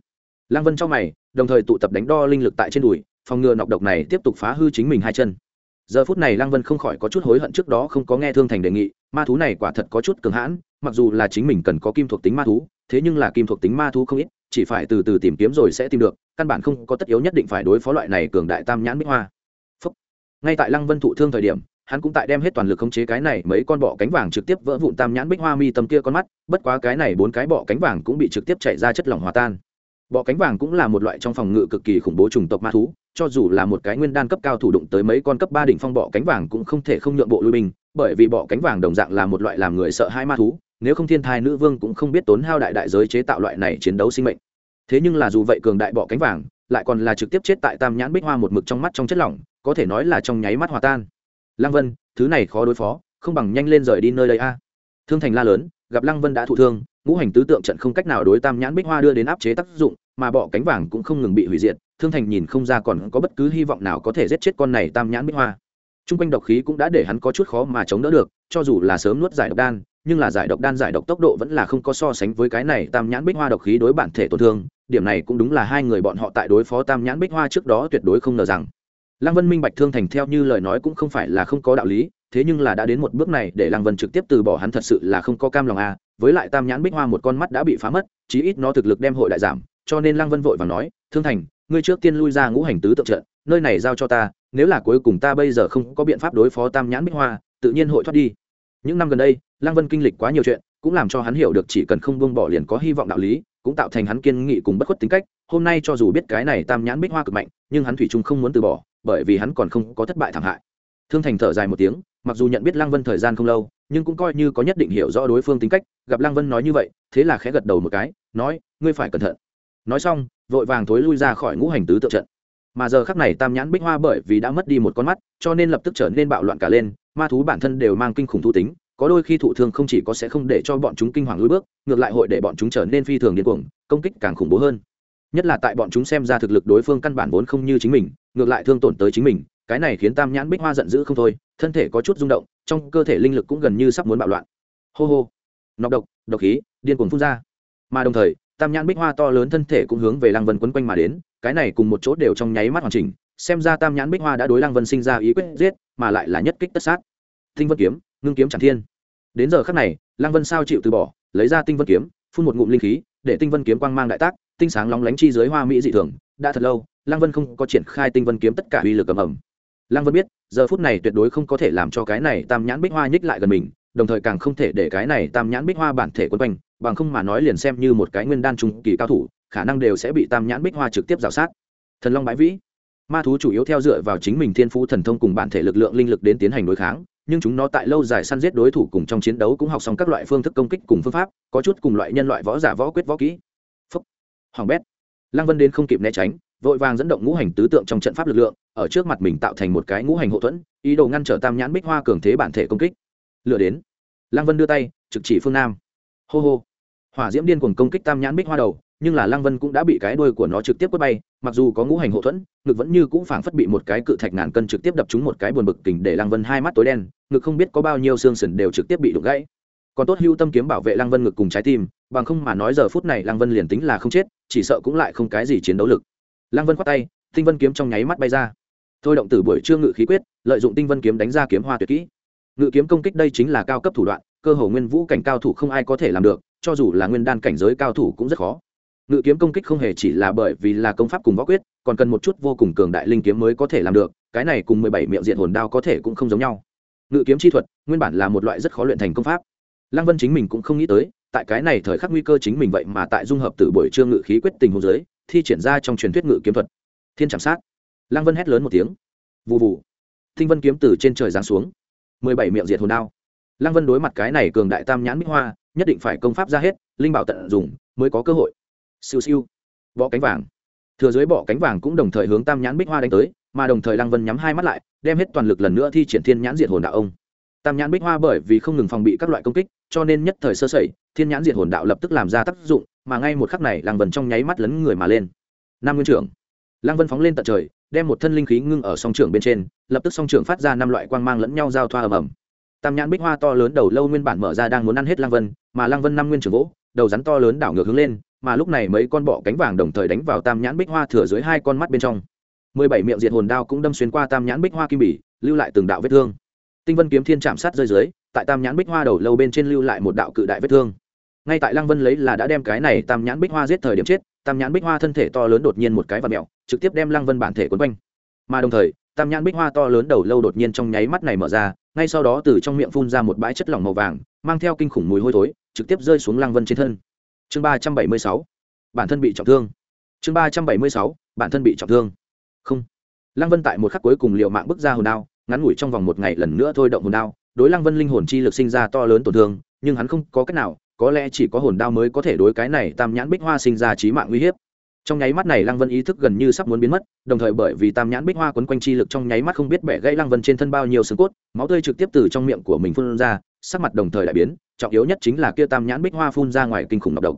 Lăng vân trong mày, đồng thời tụ tập đánh đo linh lực tại trên đùi, phòng ngừa nọc độc này tiếp tục phá hư chính mình hai chân. Giờ phút này lăng vân không khỏi có chút hối hận trước đó không có nghe thương thành đề nghị, ma thú này quả thật có chút cường hãn, mặc dù là chính mình cần có kim thuộc tính ma thú, thế nhưng là kim thuộc tính ma thú không ít chỉ phải từ từ tìm kiếm rồi sẽ tìm được, căn bản không có tất yếu nhất định phải đối phó loại này cường đại tam nhãn bích hoa Phúc. ngay tại lăng vân thụ thương thời điểm, hắn cũng tại đem hết toàn lực khống chế cái này mấy con bọ cánh vàng trực tiếp vỡ vụn tam nhãn bích hoa mi tầm kia con mắt, bất quá cái này bốn cái bọ cánh vàng cũng bị trực tiếp chạy ra chất lỏng hòa tan bọ cánh vàng cũng là một loại trong phòng ngự cực kỳ khủng bố chủng tộc ma thú, cho dù là một cái nguyên đan cấp cao thủ đụng tới mấy con cấp ba đỉnh phong bọ cánh vàng cũng không thể không nhượng bộ lui binh, bởi vì bọ cánh vàng đồng dạng là một loại làm người sợ hai ma thú nếu không thiên thai nữ vương cũng không biết tốn hao đại đại giới chế tạo loại này chiến đấu sinh mệnh. Thế nhưng là dù vậy cường đại bọ cánh vàng, lại còn là trực tiếp chết tại tam nhãn bích hoa một mực trong mắt trong chất lỏng, có thể nói là trong nháy mắt hòa tan. Lăng vân, thứ này khó đối phó, không bằng nhanh lên rời đi nơi đây a. Thương thành la lớn, gặp lăng vân đã thụ thương, ngũ hành tứ tượng trận không cách nào đối tam nhãn bích hoa đưa đến áp chế tác dụng, mà bọ cánh vàng cũng không ngừng bị hủy diệt, thương thành nhìn không ra còn có bất cứ hy vọng nào có thể giết chết con này tam nhãn bích hoa. T r u n g quanh độc khí cũng đã để hắn có chút khó mà chống đỡ được, cho dù là sớm nuốt giải độc đan nhưng là giải độc đan giải độc tốc độ vẫn là không có so sánh với cái này tam nhãn bích hoa độc khí đối bản thể tổn thương, điểm này cũng đúng là hai người bọn họ tại đối phó tam nhãn bích hoa trước đó tuyệt đối không ngờ rằng. Lăng vân minh bạch thương thành theo như lời nói cũng không phải là không có đạo lý, thế nhưng là đã đến một bước này để lăng vân trực tiếp từ bỏ hắn thật sự là không có cam lòng à với lại tam nhãn bích hoa một con mắt đã bị phá mất, chí ít nó thực lực đem hội đại giảm, cho nên lăng vân vội và nói, thương thành, ngươi trước tiên lui ra ngũ hành tứ tượng trận, nơi này giao cho ta, nếu là cuối cùng ta bây giờ không có biện pháp đối phó tam nhãn bích hoa, tự nhiên hội thoát đi những năm gần đây, lăng vân kinh lịch quá nhiều chuyện, cũng làm cho hắn hiểu được chỉ cần không buông bỏ liền có hy vọng đạo lý, cũng tạo thành hắn kiên nghị cùng bất khuất tính cách. Hôm nay cho dù biết cái này tam nhãn bích hoa cực mạnh, nhưng hắn thủy chung không muốn từ bỏ, bởi vì hắn còn không có thất bại thảm hại. Thương thành thở dài một tiếng, mặc dù nhận biết lăng vân thời gian không lâu, nhưng cũng coi như có nhất định hiểu rõ đối phương tính cách, gặp lăng vân nói như vậy, thế là khẽ gật đầu một cái, nói, ngươi phải cẩn thận. Nói xong, vội vàng thối lui ra khỏi ngũ hành tứ tượng trận mà giờ khắc này tam nhãn bích hoa bởi vì đã mất đi một con mắt, cho nên lập tức trở nên bạo loạn cả lên, ma thú bản thân đều mang kinh khủng thú tính, có đôi khi thụ thương không chỉ có sẽ không để cho bọn chúng kinh hoàng lùi bước, ngược lại hội để bọn chúng trở nên phi thường điên cuồng, công kích càng khủng bố hơn. Nhất là tại bọn chúng xem ra thực lực đối phương căn bản vốn không như chính mình, ngược lại thương tổn tới chính mình, cái này khiến tam nhãn bích hoa giận dữ không thôi, thân thể có chút rung động, trong cơ thể linh lực cũng gần như sắp muốn bạo loạn. Hô hô. Nọc độc độc khí, điên cuồng phun ra. Mà đồng thời, tam nhãn bích hoa to lớn thân thể cũng hướng về lăng vân quấn quanh mà đến cái này cùng một chỗ đều trong nháy mắt hoàn chỉnh, xem ra tam nhãn bích hoa đã đối lăng vân sinh ra ý quyết giết, mà lại là nhất kích tất sát. Tinh vân kiếm, ngưng kiếm chẳng thiên. Đến giờ khắc này, lăng vân sao chịu từ bỏ, lấy ra tinh vân kiếm, phun một ngụm linh khí, để tinh vân kiếm quang mang đại tác, tinh sáng lóng lánh chi dưới hoa mỹ dị thường, đã thật lâu, lăng vân không có triển khai tinh vân kiếm tất cả uy lực ầm ầm. Lăng vân biết, giờ phút này tuyệt đối không có thể làm cho cái này tam nhãn bích hoa nhích lại gần mình, đồng thời càng không thể để cái này tam nhãn bích hoa bản thể quấn quanh, bằng không mà nói liền xem như một cái nguyên đan trung kỳ cao thủ khả năng đều sẽ bị tam nhãn bích hoa trực tiếp rào sát. Thần long bãi vĩ. Ma thú chủ yếu theo dựa vào chính mình thiên phú thần thông cùng bản thể lực lượng linh lực đến tiến hành đối kháng, nhưng chúng nó tại lâu dài săn giết đối thủ cùng trong chiến đấu cũng học xong các loại phương thức công kích cùng phương pháp, có chút cùng loại nhân loại võ giả võ quyết võ kỹ. Phúc. Hoàng bét. Lăng vân đến không kịp né tránh, vội vàng dẫn động ngũ hành tứ tượng trong trận pháp lực lượng, ở trước mặt mình tạo thành một cái ngũ hành hậu thuẫn, ý đồ ngăn trở tam nhãn bích hoa cường thế bản thể công kích. Lựa đến. Lăng vân đưa tay, trực chỉ phương nam. Hô hô. Hỏa diễm điên cuồng công kích tam nhãn bích hoa đầu nhưng là lăng vân cũng đã bị cái đuôi của nó trực tiếp quất bay, mặc dù có ngũ hành hộ thuẫn, ngực vẫn như cũng phảng phất bị một cái cự thạch ngàn cân trực tiếp đập trúng một cái buồn bực kình để lăng vân hai mắt tối đen, ngực không biết có bao nhiêu xương sườn đều trực tiếp bị đục gãy. Còn tốt hưu tâm kiếm bảo vệ lăng vân ngực cùng trái tim, bằng không mà nói giờ phút này lăng vân liền tính là không chết, chỉ sợ cũng lại không cái gì chiến đấu lực. Lăng vân khoát tay, tinh vân kiếm trong nháy mắt bay ra. Thôi động từ buổi trưa ngự khí quyết, lợi dụng tinh vân kiếm đánh ra kiếm hoa tuyệt kỹ. Ngự kiếm công kích đây chính là cao cấp thủ đoạn, cơ hồ nguyên vũ cảnh cao thủ không ai có thể làm được, cho dù là nguyên đan cảnh giới cao thủ cũng rất khó ngự kiếm công kích không hề chỉ là bởi vì là công pháp cùng võ quyết, còn cần một chút vô cùng cường đại linh kiếm mới có thể làm được, cái này cùng mười bảy miệng diện hồn đao có thể cũng không giống nhau. Ngự kiếm chi thuật, nguyên bản là một loại rất khó luyện thành công pháp. Lăng vân chính mình cũng không nghĩ tới, tại cái này thời khắc nguy cơ chính mình vậy mà tại dung hợp từ buổi trương ngự khí quyết tình hồ giới thi triển ra trong truyền thuyết ngự kiếm thuật. Thiên chạm sát. Lăng vân hét lớn một tiếng. Vụ vụ thinh vân kiếm từ trên trời giáng xuống. mười bảy miệng diệt hồn đao. Lăng vân đối mặt cái này cường đại tam nhãn bích hoa, nhất định phải công pháp ra hết, linh bảo tận dùng mới có cơ hội siêu siêu. Bọ cánh vàng. Thừa dưới bọ cánh vàng cũng đồng thời hướng tam nhãn bích hoa đánh tới, mà đồng thời lăng vân nhắm hai mắt lại, đem hết toàn lực lần nữa thi triển thiên nhãn diệt hồn đạo ông. Tam nhãn bích hoa bởi vì không ngừng phòng bị các loại công kích, cho nên nhất thời sơ sẩy, thiên nhãn diệt hồn đạo lập tức làm ra tác dụng, mà ngay một khắc này lăng vân trong nháy mắt lấn người mà lên. Nam nguyên trưởng. Lăng vân phóng lên tận trời, đem một thân linh khí ngưng ở song trưởng bên trên, lập tức song trưởng phát ra năm loại quang mang lẫn nhau giao thoa ầm ầm. Tam nhãn bích hoa to lớn đầu lâu nguyên bản mở ra đang muốn ăn hết lăng vân, mà lăng vân năm nguyên trưởng vỗ, đầu rắn to lớn đảo ngược hướng lên mà lúc này mấy con bọ cánh vàng đồng thời đánh vào tam nhãn bích hoa thừa dưới hai con mắt bên trong. Mười bảy miệng diệt hồn đao cũng đâm xuyên qua tam nhãn bích hoa kim bỉ lưu lại từng đạo vết thương. Tinh vân kiếm thiên chạm sát rơi dưới, tại tam nhãn bích hoa đầu lâu bên trên lưu lại một đạo cự đại vết thương. Ngay tại lăng vân lấy là đã đem cái này tam nhãn bích hoa giết thời điểm chết, tam nhãn bích hoa thân thể to lớn đột nhiên một cái và mẹo trực tiếp đem lăng vân bản thể quấn quanh. Mà đồng thời, tam nhãn bích hoa to lớn đầu lâu đột nhiên trong nháy mắt này mở ra, ngay sau đó từ trong miệng phun ra một bãi chất lỏng màu vàng, mang theo kinh khủng mùi hôi thối, trực tiếp rơi xuống lăng vân trên thân chương ba trăm bảy mươi sáu, bản thân bị trọng thương. Chương ba trăm bảy mươi sáu, bản thân bị trọng thương. Không. Lăng vân tại một khắc cuối cùng liệu mạng bước ra hồn đao, ngắn ngủi trong vòng một ngày lần nữa thôi động hồn đao, đối lăng vân linh hồn chi lực sinh ra to lớn tổn thương, nhưng hắn không có cách nào, có lẽ chỉ có hồn đao mới có thể đối cái này tam nhãn bích hoa sinh ra trí mạng uy hiếp trong nháy mắt này lăng vân ý thức gần như sắp muốn biến mất, đồng thời bởi vì tam nhãn bích hoa quấn quanh chi lực trong nháy mắt không biết bẻ gãy lăng vân trên thân bao nhiêu xương cốt, máu tươi trực tiếp từ trong miệng của mình phun ra, sắc mặt đồng thời đại biến, trọng yếu nhất chính là kia tam nhãn bích hoa phun ra ngoài kinh khủng ngọc độc.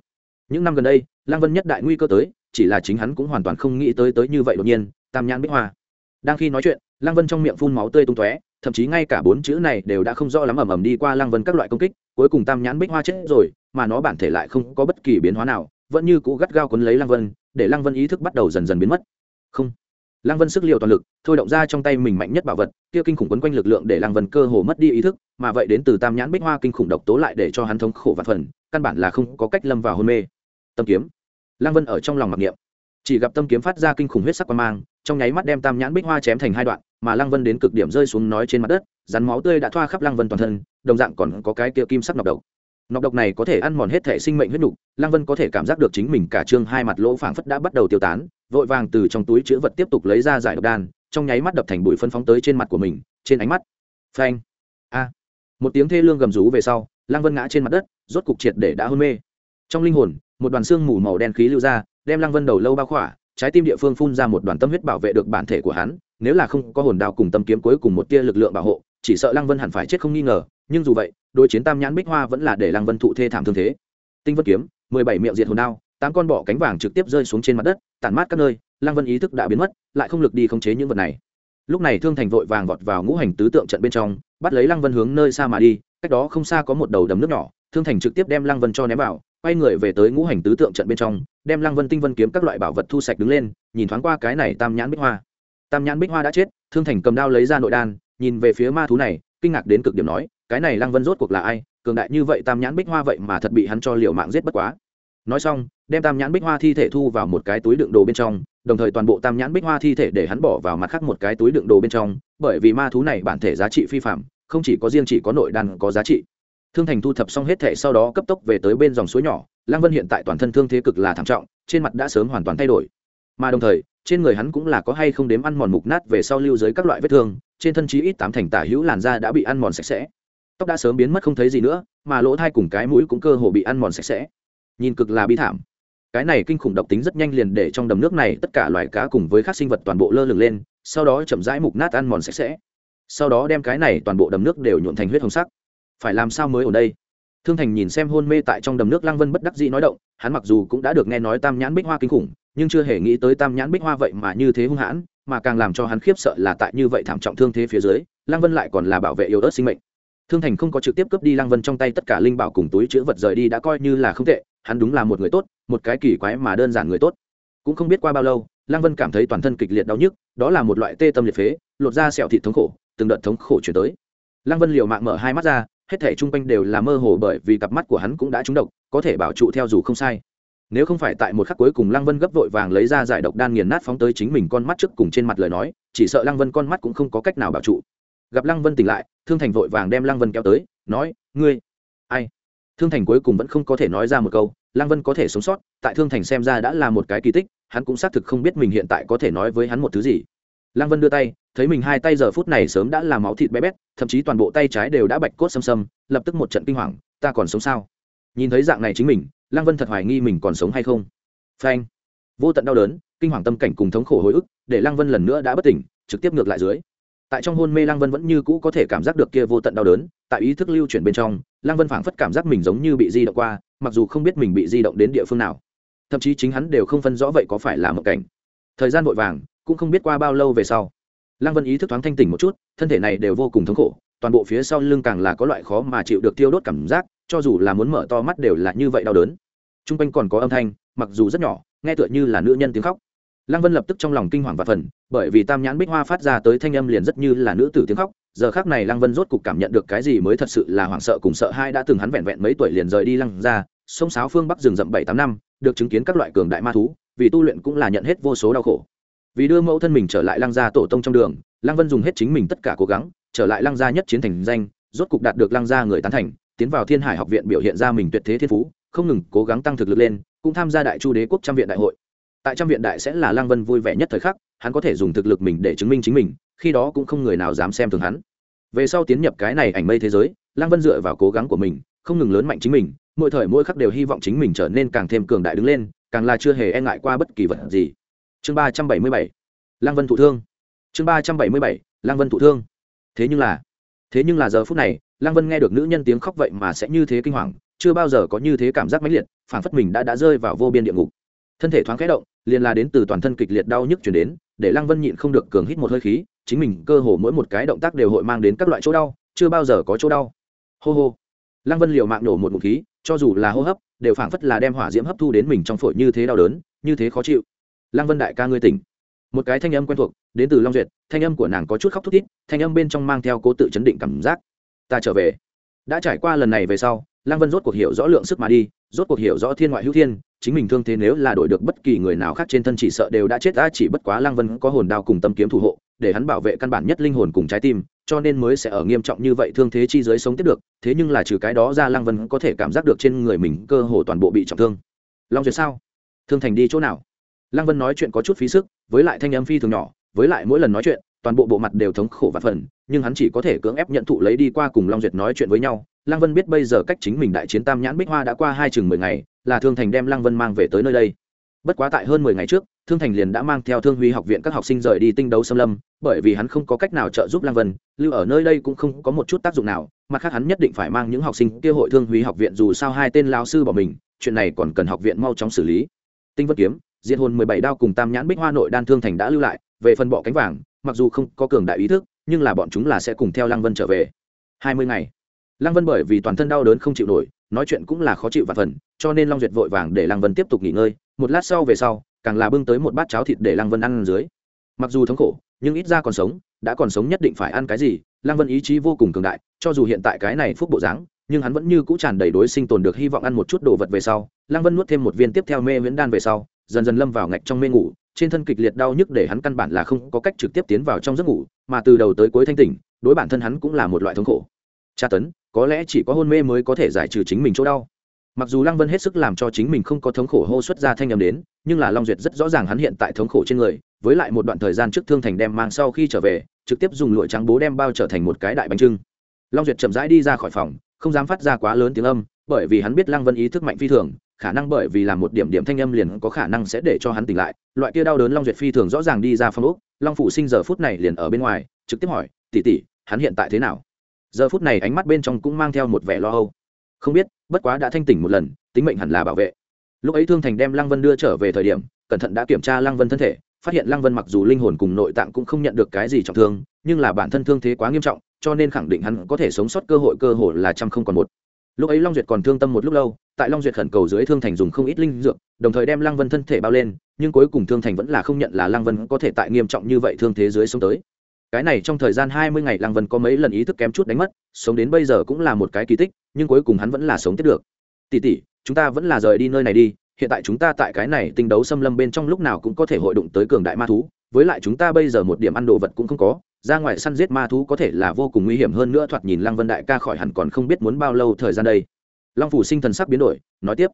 Những năm gần đây, lăng vân nhất đại nguy cơ tới, chỉ là chính hắn cũng hoàn toàn không nghĩ tới tới như vậy đột nhiên, tam nhãn bích hoa. Đang khi nói chuyện, lăng vân trong miệng phun máu tươi tung tóe, thậm chí ngay cả bốn chữ này đều đã không rõ lắm ầm ầm đi qua lăng vân các loại công kích, cuối cùng tam nhãn bích hoa chết rồi, mà nó bản thể lại không có bất kỳ biến hóa nào, vẫn như cũ gắt gao quấn lấy lăng vân để lăng vân ý thức bắt đầu dần dần biến mất. Không. Lăng vân sức liều toàn lực, thôi động ra trong tay mình mạnh nhất bảo vật, kia kinh khủng quấn quanh lực lượng để lăng vân cơ hồ mất đi ý thức, mà vậy đến từ tam nhãn bích hoa kinh khủng độc tố lại để cho hắn thống khổ vạn phần, căn bản là không có cách lâm vào hôn mê. Tâm kiếm. Lăng vân ở trong lòng mặc niệm. Chỉ gặp tâm kiếm phát ra kinh khủng huyết sắc quan mang, trong nháy mắt đem tam nhãn bích hoa chém thành hai đoạn, mà lăng vân đến cực điểm rơi xuống nói trên mặt đất, rắn máu tươi đã thoa khắp lăng vân toàn thân, đồng dạng còn có cái kia kim sắc nọc độc nọc độc này có thể ăn mòn hết thể sinh mệnh huyết nhục, lăng vân có thể cảm giác được chính mình cả trương hai mặt lỗ phảng phất đã bắt đầu tiêu tán, vội vàng từ trong túi chữ vật tiếp tục lấy ra giải độc đan, trong nháy mắt đập thành bụi phân phóng tới trên mặt của mình, trên ánh mắt. Phanh. A. Một tiếng thê lương gầm rú về sau, lăng vân ngã trên mặt đất, rốt cục triệt để đã hôn mê. Trong linh hồn, một đoàn xương mù màu đen khí lưu ra, đem lăng vân đầu lâu bao khỏa, trái tim địa phương phun ra một đoàn tâm huyết bảo vệ được bản thể của hắn, nếu là không có hồn đao cùng tâm kiếm cuối cùng một tia lực lượng bảo hộ chỉ sợ lăng vân hẳn phải chết không nghi ngờ, nhưng dù vậy, đối chiến tam nhãn bích hoa vẫn là để lăng vân thụ thê thảm thương thế. Tinh vân kiếm, mười bảy miệng diệt hồn đao, tám con bọ cánh vàng trực tiếp rơi xuống trên mặt đất, tản mát các nơi, lăng vân ý thức đã biến mất, lại không lực đi khống chế những vật này. Lúc này thương thành vội vàng vọt vào ngũ hành tứ tượng trận bên trong, bắt lấy lăng vân hướng nơi xa mà đi, cách đó không xa có một đầu đầm nước nhỏ, thương thành trực tiếp đem lăng vân cho ném vào, quay người về tới ngũ hành tứ tượng trận bên trong, đem lăng vân tinh vân kiếm các loại bảo vật thu sạch đứng lên, nhìn thoáng qua cái này tam nhãn bích hoa. Tam nhãn bích hoa đã chết, thương thành cầm đao lấy ra nội đan nhìn về phía ma thú này, kinh ngạc đến cực điểm nói, cái này lăng vân rốt cuộc là ai? Cường đại như vậy tam nhãn bích hoa vậy mà thật bị hắn cho liều mạng giết bất quá. Nói xong, đem tam nhãn bích hoa thi thể thu vào một cái túi đựng đồ bên trong, đồng thời toàn bộ tam nhãn bích hoa thi thể để hắn bỏ vào mặt khác một cái túi đựng đồ bên trong, bởi vì ma thú này bản thể giá trị phi phạm, không chỉ có riêng chỉ có nội đan có giá trị. Thương thành thu thập xong hết thể sau đó cấp tốc về tới bên dòng suối nhỏ, lăng vân hiện tại toàn thân thương thế cực là thảm trọng, trên mặt đã sớm hoàn toàn thay đổi. Mà đồng thời trên người hắn cũng là có hay không đếm ăn mòn mục nát về sau lưu dưới các loại vết thương, trên thân chí ít tám thành tả hữu làn da đã bị ăn mòn sạch sẽ. Tóc đã sớm biến mất không thấy gì nữa, mà lỗ thai cùng cái mũi cũng cơ hồ bị ăn mòn sạch sẽ. Nhìn cực là bi thảm. Cái này kinh khủng độc tính rất nhanh liền để trong đầm nước này tất cả loài cá cùng với các sinh vật toàn bộ lơ lửng lên, sau đó chậm rãi mục nát ăn mòn sạch sẽ. Sau đó đem cái này toàn bộ đầm nước đều nhuộn thành huyết hồng sắc. Phải làm sao mới ở đây? Thương thành nhìn xem hôn mê tại trong đầm nước lăng vân bất đắc dĩ nói động, hắn mặc dù cũng đã được nghe nói tam nhãn bích hoa kinh khủng nhưng chưa hề nghĩ tới tam nhãn bích hoa vậy mà như thế hung hãn, mà càng làm cho hắn khiếp sợ là tại như vậy thảm trọng thương thế phía dưới, lăng vân lại còn là bảo vệ yếu ớt sinh mệnh. Thương thành không có trực tiếp cướp đi lăng vân trong tay tất cả linh bảo cùng túi chữ vật rời đi đã coi như là không tệ, hắn đúng là một người tốt, một cái kỳ quái mà đơn giản người tốt. Cũng không biết qua bao lâu, lăng vân cảm thấy toàn thân kịch liệt đau nhức, đó là một loại tê tâm liệt phế, lột da sẹo thịt thống khổ, từng đợt thống khổ chuyển tới. Lăng vân liều mạng mở hai mắt ra, hết thể chung quanh đều là mơ hồ bởi vì cặp mắt của hắn cũng đã trúng độc, có thể bảo trụ theo dù không sai nếu không phải tại một khắc cuối cùng lăng vân gấp vội vàng lấy ra giải độc đan nghiền nát phóng tới chính mình con mắt trước cùng trên mặt lời nói, chỉ sợ lăng vân con mắt cũng không có cách nào bảo trụ. Gặp lăng vân tỉnh lại, thương thành vội vàng đem lăng vân kéo tới, nói, ngươi, ai? Thương thành cuối cùng vẫn không có thể nói ra một câu, lăng vân có thể sống sót, tại thương thành xem ra đã là một cái kỳ tích, hắn cũng xác thực không biết mình hiện tại có thể nói với hắn một thứ gì. Lăng vân đưa tay, thấy mình hai tay giờ phút này sớm đã là máu thịt bé bét, thậm chí toàn bộ tay trái đều đã bạch cốt xâm xâm lập tức một trận kinh hoàng, ta còn sống sao? Nhìn thấy dạng này chính mình lăng vân thật hoài nghi mình còn sống hay không. Phanh. Vô tận đau đớn, kinh hoàng tâm cảnh cùng thống khổ hồi ức, để lăng vân lần nữa đã bất tỉnh, trực tiếp ngược lại dưới. Tại trong hôn mê lăng vân vẫn như cũ có thể cảm giác được kia vô tận đau đớn, tại ý thức lưu chuyển bên trong, lăng vân phảng phất cảm giác mình giống như bị di động qua, mặc dù không biết mình bị di động đến địa phương nào. Thậm chí chính hắn đều không phân rõ vậy có phải là một cảnh. Thời gian vội vàng, cũng không biết qua bao lâu về sau. Lăng vân ý thức thoáng thanh tỉnh một chút, thân thể này đều vô cùng thống khổ, toàn bộ phía sau lưng càng là có loại khó mà chịu được tiêu đốt cảm giác, cho dù là muốn mở to mắt đều là như vậy đau đớn t r u n g quanh còn có âm thanh, mặc dù rất nhỏ, nghe tựa như là nữ nhân tiếng khóc. Lăng vân lập tức trong lòng kinh hoàng và phần, bởi vì tam nhãn bích hoa phát ra tới thanh âm liền rất như là nữ tử tiếng khóc. Giờ khác này lăng vân rốt cục cảm nhận được cái gì mới thật sự là hoảng sợ cùng sợ hai đã từng hắn vẹn vẹn mấy tuổi liền rời đi lăng ra, sông sáo phương bắc rừng rậm bảy tám năm, được chứng kiến các loại cường đại ma thú, vì tu luyện cũng là nhận hết vô số đau khổ. Vì đưa mẫu thân mình trở lại lăng gia tổ tông trong đường, lăng vân dùng hết chính mình tất cả cố gắng, trở lại lăng gia nhất chiến thành danh, rốt cục đạt được lăng gia người tán thành, tiến vào thiên hải học viện biểu hiện ra mình tuyệt thế thiên phú không ngừng cố gắng tăng thực lực lên, cũng tham gia đại chu đế quốc trăm viện đại hội. Tại trăm viện đại sẽ là lăng vân vui vẻ nhất thời khắc, hắn có thể dùng thực lực mình để chứng minh chính mình, khi đó cũng không người nào dám xem thường hắn. Về sau tiến nhập cái này ảnh mây thế giới, lăng vân dựa vào cố gắng của mình, không ngừng lớn mạnh chính mình, mỗi thời mỗi khắc đều hy vọng chính mình trở nên càng thêm cường đại đứng lên, càng là chưa hề e ngại qua bất kỳ vật gì. Chương ba trăm bảy mươi bảy, lăng vân thụ thương. Chương ba trăm bảy mươi bảy, lăng vân thụ thương. Thế nhưng là, thế nhưng là giờ phút này, lăng vân nghe được nữ nhân tiếng khóc vậy mà sẽ như thế kinh hoàng chưa bao giờ có như thế cảm giác mãnh liệt phản phất mình đã đã rơi vào vô biên địa ngục. Thân thể thoáng khẽ động, liền là đến từ toàn thân kịch liệt đau nhức chuyển đến, để lăng vân nhịn không được cường hít một hơi khí, chính mình cơ hồ mỗi một cái động tác đều hội mang đến các loại chỗ đau, chưa bao giờ có chỗ đau. Hô hô. Lăng vân liều mạng nổ một ngụm khí, cho dù là hô hấp, đều phảng phất là đem hỏa diễm hấp thu đến mình trong phổi như thế đau đớn, như thế khó chịu. Lăng vân đại ca ngươi tỉnh. Một cái thanh âm quen thuộc, đến từ long duyệt, thanh âm của nàng có chút khóc thút thít, thanh âm bên trong mang theo cố tự chấn định cảm giác. Ta trở về đã trải qua lần này về sau, lăng vân rốt cuộc hiểu rõ lượng sức mà đi, rốt cuộc hiểu rõ thiên ngoại hữu thiên, chính mình thương thế nếu là đổi được bất kỳ người nào khác trên thân chỉ sợ đều đã chết đã chỉ bất quá lăng vân có hồn đao cùng tâm kiếm thủ hộ, để hắn bảo vệ căn bản nhất linh hồn cùng trái tim, cho nên mới sẽ ở nghiêm trọng như vậy thương thế chi giới sống tiếp được, thế nhưng là trừ cái đó ra lăng vân có thể cảm giác được trên người mình cơ hồ toàn bộ bị trọng thương. Long duyệt sao? Thương thành đi chỗ nào? Lăng vân nói chuyện có chút phí sức, với lại thanh âm phi thường nhỏ, với lại mỗi lần nói chuyện, toàn bộ bộ mặt đều thống khổ và phần nhưng hắn chỉ có thể cưỡng ép nhận thụ lấy đi qua cùng long duyệt nói chuyện với nhau. Lăng vân biết bây giờ cách chính mình đại chiến tam nhãn bích hoa đã qua hai chừng mười ngày, là thương thành đem lăng vân mang về tới nơi đây. Bất quá tại hơn mười ngày trước, thương thành liền đã mang theo thương huy học viện các học sinh rời đi tinh đấu xâm lâm, bởi vì hắn không có cách nào trợ giúp lăng vân, lưu ở nơi đây cũng không có một chút tác dụng nào. Mặt khác hắn nhất định phải mang những học sinh kia hội thương huy học viện dù sao hai tên lao sư bỏ mình, chuyện này còn cần học viện mau chóng xử lý. Tinh vân kiếm, diệt hồn mười bảy đao cùng tam nhãn bích hoa nội đan thương thành đã lưu lại, về phần bọ cánh vàng, mặc dù không có cường đại ý thức nhưng là bọn chúng là sẽ cùng theo lăng vân trở về. Hai mươi ngày. Lăng vân bởi vì toàn thân đau đớn không chịu nổi, nói chuyện cũng là khó chịu và phần, cho nên long duyệt vội vàng để lăng vân tiếp tục nghỉ ngơi, một lát sau về sau, càng là bưng tới một bát cháo thịt để lăng vân ăn dưới. Mặc dù thống khổ, nhưng ít ra còn sống, đã còn sống nhất định phải ăn cái gì, lăng vân ý chí vô cùng cường đại, cho dù hiện tại cái này phúc bộ dáng, nhưng hắn vẫn như cũ tràn đầy đối sinh tồn được hy vọng ăn một chút đồ vật về sau. Lăng vân nuốt thêm một viên tiếp theo mê viễn đan về sau, dần dần lâm vào ngạch trong mê ngủ trên thân kịch liệt đau nhức để hắn căn bản là không có cách trực tiếp tiến vào trong giấc ngủ, mà từ đầu tới cuối thanh tỉnh, đối bản thân hắn cũng là một loại thống khổ. Tra tấn, có lẽ chỉ có hôn mê mới có thể giải trừ chính mình chỗ đau. Mặc dù lăng vân hết sức làm cho chính mình không có thống khổ hô xuất ra thanh â m đến, nhưng là long duyệt rất rõ ràng hắn hiện tại thống khổ trên người, với lại một đoạn thời gian trước thương thành đem mang sau khi trở về, trực tiếp dùng lụa trắng bố đem bao trở thành một cái đại bánh trưng. Long duyệt chậm rãi đi ra khỏi phòng, không dám phát ra quá lớn tiếng âm, bởi vì hắn biết lăng vân ý thức mạnh phi thường khả năng bởi vì làm một điểm điểm thanh âm liền có khả năng sẽ để cho hắn tỉnh lại. Loại kia đau đớn long duyệt phi thường rõ ràng đi ra phong úc long phụ sinh giờ phút này liền ở bên ngoài, trực tiếp hỏi tỉ tỉ hắn hiện tại thế nào? Giờ phút này ánh mắt bên trong cũng mang theo một vẻ lo âu. Không biết, bất quá đã thanh tỉnh một lần, tính mệnh hẳn là bảo vệ. Lúc ấy thương thành đem lăng vân đưa trở về thời điểm, cẩn thận đã kiểm tra lăng vân thân thể, phát hiện lăng vân mặc dù linh hồn cùng nội tạng cũng không nhận được cái gì trọng thương, nhưng là bản thân thương thế quá nghiêm trọng, cho nên khẳng định hắn có thể sống sót cơ hội cơ hội là trăm không còn một lúc ấy long duyệt còn thương tâm một lúc lâu, tại long duyệt khẩn cầu dưới thương thành dùng không ít linh dược, đồng thời đem lăng vân thân thể bao lên, nhưng cuối cùng thương thành vẫn là không nhận là lăng vân có thể tại nghiêm trọng như vậy thương thế dưới sống tới. Cái này trong thời gian hai mươi ngày lăng vân có mấy lần ý thức kém chút đánh mất, sống đến bây giờ cũng là một cái kỳ tích, nhưng cuối cùng hắn vẫn là sống tiếp được. Tỷ tỷ, chúng ta vẫn là rời đi nơi này đi, hiện tại chúng ta tại cái này tinh đấu xâm lâm bên trong lúc nào cũng có thể hội đụng tới cường đại ma thú, với lại chúng ta bây giờ một điểm ăn đồ vật cũng không có ra ngoài săn giết ma thú có thể là vô cùng nguy hiểm hơn nữa, thoạt nhìn lăng vân đại ca khỏi hẳn còn không biết muốn bao lâu thời gian đây. Long phủ sinh thần sắc biến đổi, nói tiếp.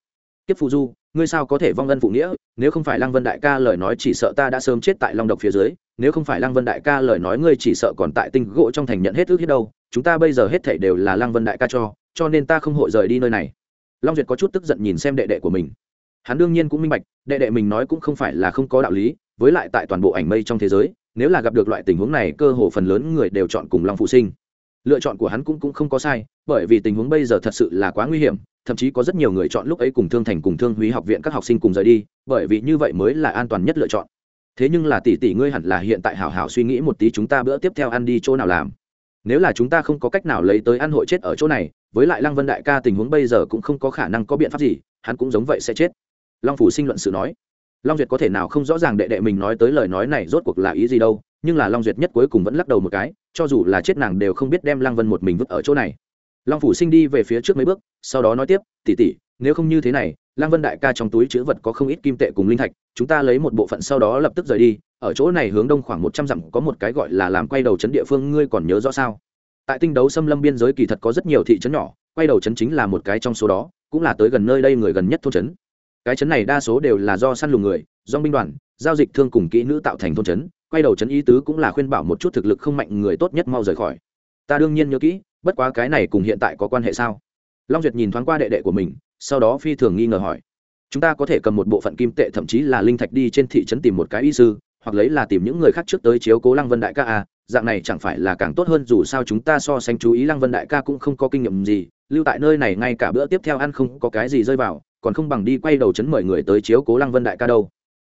Kiếp phù du, ngươi sao có thể vong ân phụ nghĩa? Nếu không phải lăng vân đại ca lời nói chỉ sợ ta đã sớm chết tại long độc phía dưới. Nếu không phải lăng vân đại ca lời nói ngươi chỉ sợ còn tại tinh gỗ trong thành nhận hết ước hết đâu. Chúng ta bây giờ hết thảy đều là lăng vân đại ca cho cho nên ta không hội rời đi nơi này. Long duyệt có chút tức giận nhìn xem đệ đệ của mình. Hắn đương nhiên cũng minh bạch, đệ đệ mình nói cũng không phải là không có đạo lý, với lại tại toàn bộ ảnh mây trong thế giới nếu là gặp được loại tình huống này cơ hồ phần lớn người đều chọn cùng long phụ sinh. Lựa chọn của hắn cũng, cũng không có sai bởi vì tình huống bây giờ thật sự là quá nguy hiểm thậm chí có rất nhiều người chọn lúc ấy cùng thương thành cùng thương húy học viện các học sinh cùng rời đi bởi vì như vậy mới là an toàn nhất lựa chọn. Thế nhưng là tỷ tỷ ngươi hẳn là hiện tại hảo hảo suy nghĩ một tí chúng ta bữa tiếp theo ăn đi chỗ nào làm. Nếu là chúng ta không có cách nào lấy tới ăn hội chết ở chỗ này với lại lăng vân đại ca tình huống bây giờ cũng không có khả năng có biện pháp gì hắn cũng giống vậy sẽ chết. Long phủ sinh luận sự nói long duyệt có thể nào không rõ ràng đệ đệ mình nói tới lời nói này rốt cuộc là ý gì đâu, nhưng là long duyệt nhất cuối cùng vẫn lắc đầu một cái, cho dù là chết nàng đều không biết đem lăng vân một mình vứt ở chỗ này. Long phủ sinh đi về phía trước mấy bước, sau đó nói tiếp tỉ tỉ nếu không như thế này, lăng vân đại ca trong túi chữ vật có không ít kim tệ cùng linh thạch, chúng ta lấy một bộ phận sau đó lập tức rời đi, ở chỗ này hướng đông khoảng một trăm dặm có một cái gọi là làm quay đầu trấn địa phương, ngươi còn nhớ rõ sao? Tại tinh đấu xâm lâm biên giới kỳ thật có rất nhiều thị trấn nhỏ, quay đầu trấn chính là một cái trong số đó, cũng là tới gần nơi đây người gần nhất thôn trấn cái chấn này đa số đều là do săn lùng người, do binh đoàn, giao dịch thương cùng kỹ nữ tạo thành thôn chấn. quay đầu chấn ý tứ cũng là khuyên bảo một chút thực lực không mạnh người tốt nhất mau rời khỏi ta đương nhiên nhớ kỹ, bất quá cái này cùng hiện tại có quan hệ sao long duyệt nhìn thoáng qua đệ đệ của mình, sau đó phi thường nghi ngờ hỏi chúng ta có thể cầm một bộ phận kim tệ thậm chí là linh thạch đi trên thị trấn tìm một cái y sư, hoặc lấy là tìm những người khác trước tới chiếu cố lăng vân đại ca à dạng này chẳng phải là càng tốt hơn dù sao chúng ta so sánh chú ý lăng vân đại ca cũng không có kinh nghiệm gì, lưu tại nơi này ngay cả bữa tiếp theo ăn không có cái gì rơi vào còn không bằng đi quay đầu chấn mời người tới chiếu cố lăng vân đại ca đâu.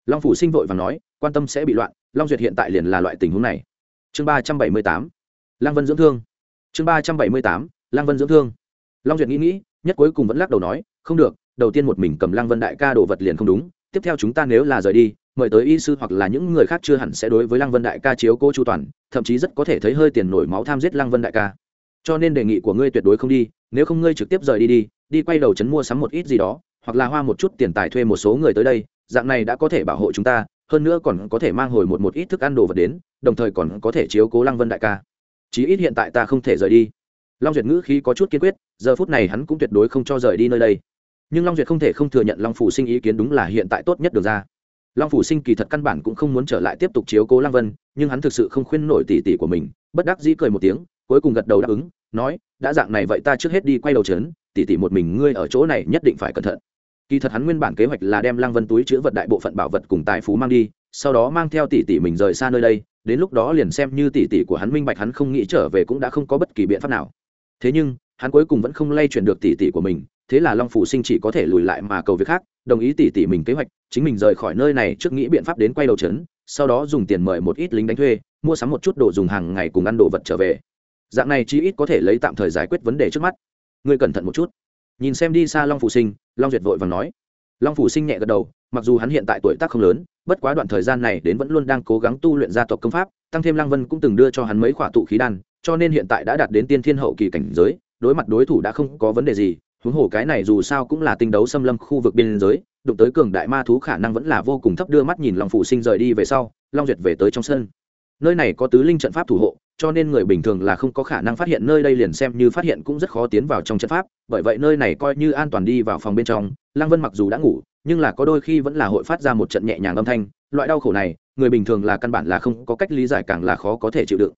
Long phủ sinh vội và nói, quan tâm sẽ bị loạn, long duyệt hiện tại liền là loại tình huống này. Chương ba trăm bảy mươi tám, lăng vân dưỡng thương. Chương ba trăm bảy mươi tám, lăng vân dưỡng thương. Long duyệt nghĩ nghĩ, nhất cuối cùng vẫn lắc đầu nói, không được, đầu tiên một mình cầm lăng vân đại ca đồ vật liền không đúng, tiếp theo chúng ta nếu là rời đi, mời tới y sư hoặc là những người khác chưa hẳn sẽ đối với lăng vân đại ca chiếu cố chu toàn, thậm chí rất có thể thấy hơi tiền nổi máu tham giết lăng vân đại ca. Cho nên đề nghị của ngươi tuyệt đối không đi, nếu không ngươi trực tiếp rời đi đi đi quay đầu chấn mua sắm một ít gì đó hoặc là hoa một chút tiền tài thuê một số người tới đây, dạng này đã có thể bảo hộ chúng ta, hơn nữa còn có thể mang hồi một một ít thức ăn đồ vật đến, đồng thời còn có thể chiếu cố lăng vân đại ca. Chí ít hiện tại ta không thể rời đi. Long duyệt ngữ khí có chút kiên quyết, giờ phút này hắn cũng tuyệt đối không cho rời đi nơi đây. Nhưng long duyệt không thể không thừa nhận long phủ sinh ý kiến đúng là hiện tại tốt nhất được ra. Long phủ sinh kỳ thật căn bản cũng không muốn trở lại tiếp tục chiếu cố lăng vân, nhưng hắn thực sự không khuyên nổi tỉ tỉ của mình, bất đắc dĩ cười một tiếng, cuối cùng gật đầu đáp ứng, nói, đã dạng này vậy ta trước hết đi quay đầu trấn tỉ tỉ một mình ngươi ở chỗ này nhất định phải cẩn thận kỳ thật hắn nguyên bản kế hoạch là đem lăng vân túi chứa vật đại bộ phận bảo vật cùng tài phú mang đi, sau đó mang theo tỷ tỷ mình rời xa nơi đây, đến lúc đó liền xem như tỷ tỷ của hắn minh bạch hắn không nghĩ trở về cũng đã không có bất kỳ biện pháp nào. Thế nhưng, hắn cuối cùng vẫn không lay chuyển được tỷ tỷ của mình, thế là long phủ sinh chỉ có thể lùi lại mà cầu việc khác, đồng ý tỷ tỷ mình kế hoạch, chính mình rời khỏi nơi này trước nghĩ biện pháp đến quay đầu trấn, sau đó dùng tiền mời một ít lính đánh thuê, mua sắm một chút đồ dùng hàng ngày cùng ăn đồ vật trở về. Dạng này chí ít có thể lấy tạm thời giải quyết vấn đề trước mắt. Ngươi cẩn thận một chút nhìn xem đi xa long phủ sinh, long duyệt vội và nói. Long phủ sinh nhẹ gật đầu, mặc dù hắn hiện tại tuổi tác không lớn, bất quá đoạn thời gian này đến vẫn luôn đang cố gắng tu luyện gia tộc công pháp, tăng thêm lăng vân cũng từng đưa cho hắn mấy khỏa tụ khí đan, cho nên hiện tại đã đạt đến tiên thiên hậu kỳ cảnh giới, đối mặt đối thủ đã không có vấn đề gì, huống hồ cái này dù sao cũng là tinh đấu xâm lâm khu vực biên giới, đụng tới cường đại ma thú khả năng vẫn là vô cùng thấp, đưa mắt nhìn long phủ sinh rời đi về sau, long duyệt về tới trong sân. Nơi này có tứ linh trận pháp thủ hộ cho nên người bình thường là không có khả năng phát hiện nơi đây liền xem như phát hiện cũng rất khó tiến vào trong trận pháp. Bởi vậy nơi này coi như an toàn đi vào phòng bên trong, lăng vân mặc dù đã ngủ, nhưng là có đôi khi vẫn là hội phát ra một trận nhẹ nhàng âm thanh. Loại đau khổ này, người bình thường là căn bản là không có cách lý giải càng là khó có thể chịu đựng.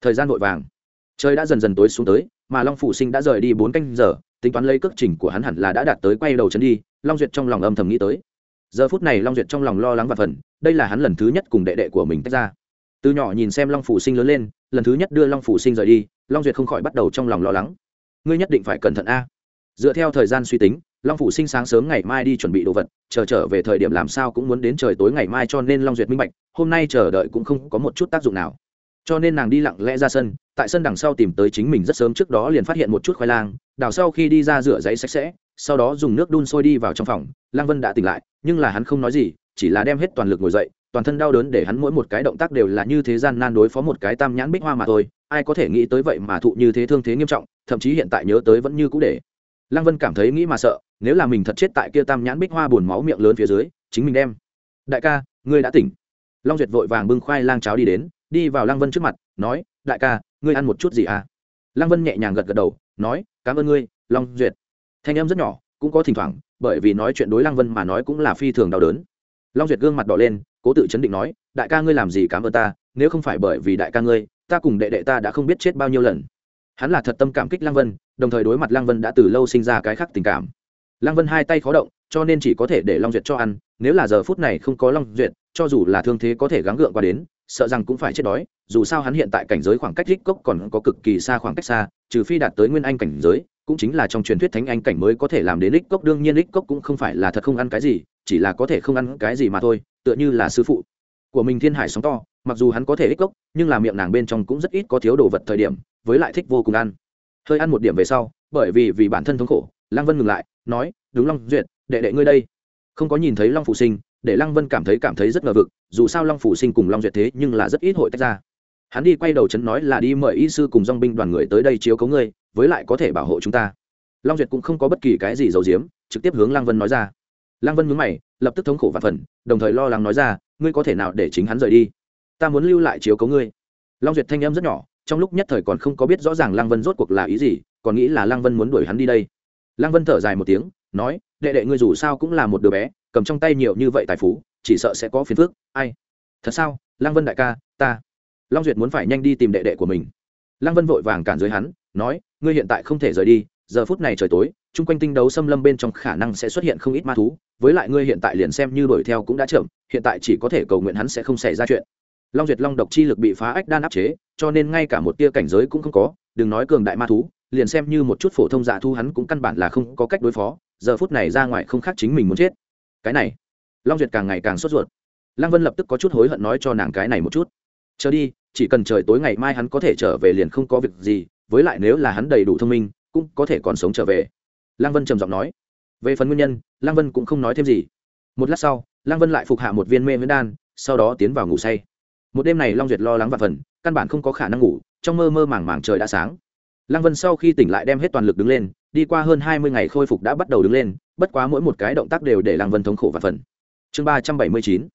Thời gian vội vàng, trời đã dần dần tối xuống tới, mà long phụ sinh đã rời đi bốn canh giờ, tính toán lấy cước trình của hắn hẳn là đã đạt tới quay đầu chân đi, long duyệt trong lòng âm thầm nghĩ tới. Giờ phút này long duyệt trong lòng lo lắng và phần đây là hắn lần thứ nhất cùng đệ đệ của mình tách ra. Từ nhỏ nhìn xem long Phụ sinh lớn lên lần thứ nhất đưa long phủ sinh rời đi, long duyệt không khỏi bắt đầu trong lòng lo lắng. Ngươi nhất định phải cẩn thận a. Dựa theo thời gian suy tính, long phủ sinh sáng sớm ngày mai đi chuẩn bị đồ vật, chờ trở về thời điểm làm sao cũng muốn đến trời tối ngày mai cho nên long duyệt minh bạch, hôm nay chờ đợi cũng không có một chút tác dụng nào. Cho nên nàng đi lặng lẽ ra sân, tại sân đằng sau tìm tới chính mình rất sớm trước đó liền phát hiện một chút khoai lang, đào sau khi đi ra rửa giấy sạch sẽ, sau đó dùng nước đun sôi đi vào trong phòng, lang vân đã tỉnh lại, nhưng là hắn không nói gì, chỉ là đem hết toàn lực ngồi dậy toàn thân đau đớn để hắn mỗi một cái động tác đều là như thế gian nan đối phó một cái tam nhãn bích hoa mà thôi. Ai có thể nghĩ tới vậy mà thụ như thế thương thế nghiêm trọng, thậm chí hiện tại nhớ tới vẫn như cũ để. Lăng vân cảm thấy nghĩ mà sợ, nếu là mình thật chết tại kia tam nhãn bích hoa buồn máu miệng lớn phía dưới, chính mình đem. Đại ca, ngươi đã tỉnh. Long duyệt vội vàng bưng khoai lang cháo đi đến, đi vào lăng vân trước mặt, nói, đại ca, ngươi ăn một chút gì à? Lăng vân nhẹ nhàng gật gật đầu, nói, cảm ơn ngươi, long duyệt. Thanh em rất nhỏ, cũng có thỉnh thoảng, bởi vì nói chuyện đối lăng vân mà nói cũng là phi thường đau đớn long duyệt gương mặt đỏ lên, cố tự chấn định nói, đại ca ngươi làm gì cảm ơn ta, nếu không phải bởi vì đại ca ngươi, ta cùng đệ đệ ta đã không biết chết bao nhiêu lần. Hắn là thật tâm cảm kích lăng vân, đồng thời đối mặt lăng vân đã từ lâu sinh ra cái khác tình cảm. Lăng vân hai tay khó động, cho nên chỉ có thể để long duyệt cho ăn, nếu là giờ phút này không có long duyệt, cho dù là thương thế có thể gắng gượng qua đến, sợ rằng cũng phải chết đói, dù sao hắn hiện tại cảnh giới khoảng cách rích cốc còn có cực kỳ xa khoảng cách xa, trừ phi đạt tới nguyên anh cảnh giới cũng chính là trong truyền thuyết thánh anh cảnh mới có thể làm đến đích cốc, đương nhiên đích cốc cũng không phải là thật không ăn cái gì, chỉ là có thể không ăn cái gì mà thôi, tựa như là sư phụ của mình thiên hải sóng to, mặc dù hắn có thể ích cốc, nhưng là miệng nàng bên trong cũng rất ít có thiếu đồ vật thời điểm, với lại thích vô cùng ăn. Hơi ăn một điểm về sau, bởi vì vì bản thân thống khổ, lăng vân ngừng lại, nói, đúng long duyệt, đệ đệ ngươi đây. Không có nhìn thấy long phụ sinh, để lăng vân cảm thấy cảm thấy rất ngờ vực, dù sao long phụ sinh cùng long duyệt thế nhưng là rất ít hội tách ra. Hắn đi quay đầu chấn nói là đi mời y sư cùng dong binh đoàn người tới đây chiếu cấu ngươi với lại có thể bảo hộ chúng ta. Long duyệt cũng không có bất kỳ cái gì giấu giếm, trực tiếp hướng lăng vân nói ra. Lăng vân nhướng mày, lập tức thống khổ và phần đồng thời lo lắng nói ra, ngươi có thể nào để chính hắn rời đi? Ta muốn lưu lại chiếu cấu ngươi. Long duyệt thanh em rất nhỏ, trong lúc nhất thời còn không có biết rõ ràng lăng vân rốt cuộc là ý gì, còn nghĩ là lăng vân muốn đuổi hắn đi đây. Lăng vân thở dài một tiếng, nói, đệ đệ ngươi dù sao cũng là một đứa bé, cầm trong tay nhiều như vậy tài phú, chỉ sợ sẽ có phiền phức. Ai? Thật sao? Lăng vân đại ca, ta. Long duyệt muốn phải nhanh đi tìm đệ đệ của mình lăng vân vội vàng cản dưới hắn, nói, ngươi hiện tại không thể rời đi, giờ phút này trời tối, chung quanh tinh đấu xâm lâm bên trong khả năng sẽ xuất hiện không ít ma thú, với lại ngươi hiện tại liền xem như đuổi theo cũng đã chậm, hiện tại chỉ có thể cầu nguyện hắn sẽ không xảy ra chuyện. Long duyệt long độc chi lực bị phá ách đan áp chế, cho nên ngay cả một tia cảnh giới cũng không có, đừng nói cường đại ma thú, liền xem như một chút phổ thông dạ thu hắn cũng căn bản là không có cách đối phó, giờ phút này ra ngoài không khác chính mình muốn chết. Cái này, long duyệt càng ngày càng sốt ruột. Lăng vân lập tức có chút hối hận nói cho nàng cái này một chút chờ đi, chỉ cần trời tối ngày mai hắn có thể trở về liền không có việc gì, với lại nếu là hắn đầy đủ thông minh, cũng có thể còn sống trở về. Lăng vân trầm giọng nói. Về phần nguyên nhân, lăng vân cũng không nói thêm gì. Một lát sau, lăng vân lại phục hạ một viên mê nguyễn đan, sau đó tiến vào ngủ say. Một đêm này long duyệt lo lắng và phần, căn bản không có khả năng ngủ, trong mơ mơ màng màng trời đã sáng. Lăng vân sau khi tỉnh lại đem hết toàn lực đứng lên, đi qua hơn hai mươi ngày khôi phục đã bắt đầu đứng lên, bất quá mỗi một cái động tác đều để lăng vân thống khổ và phần. Chương ba trăm bảy mươi chín,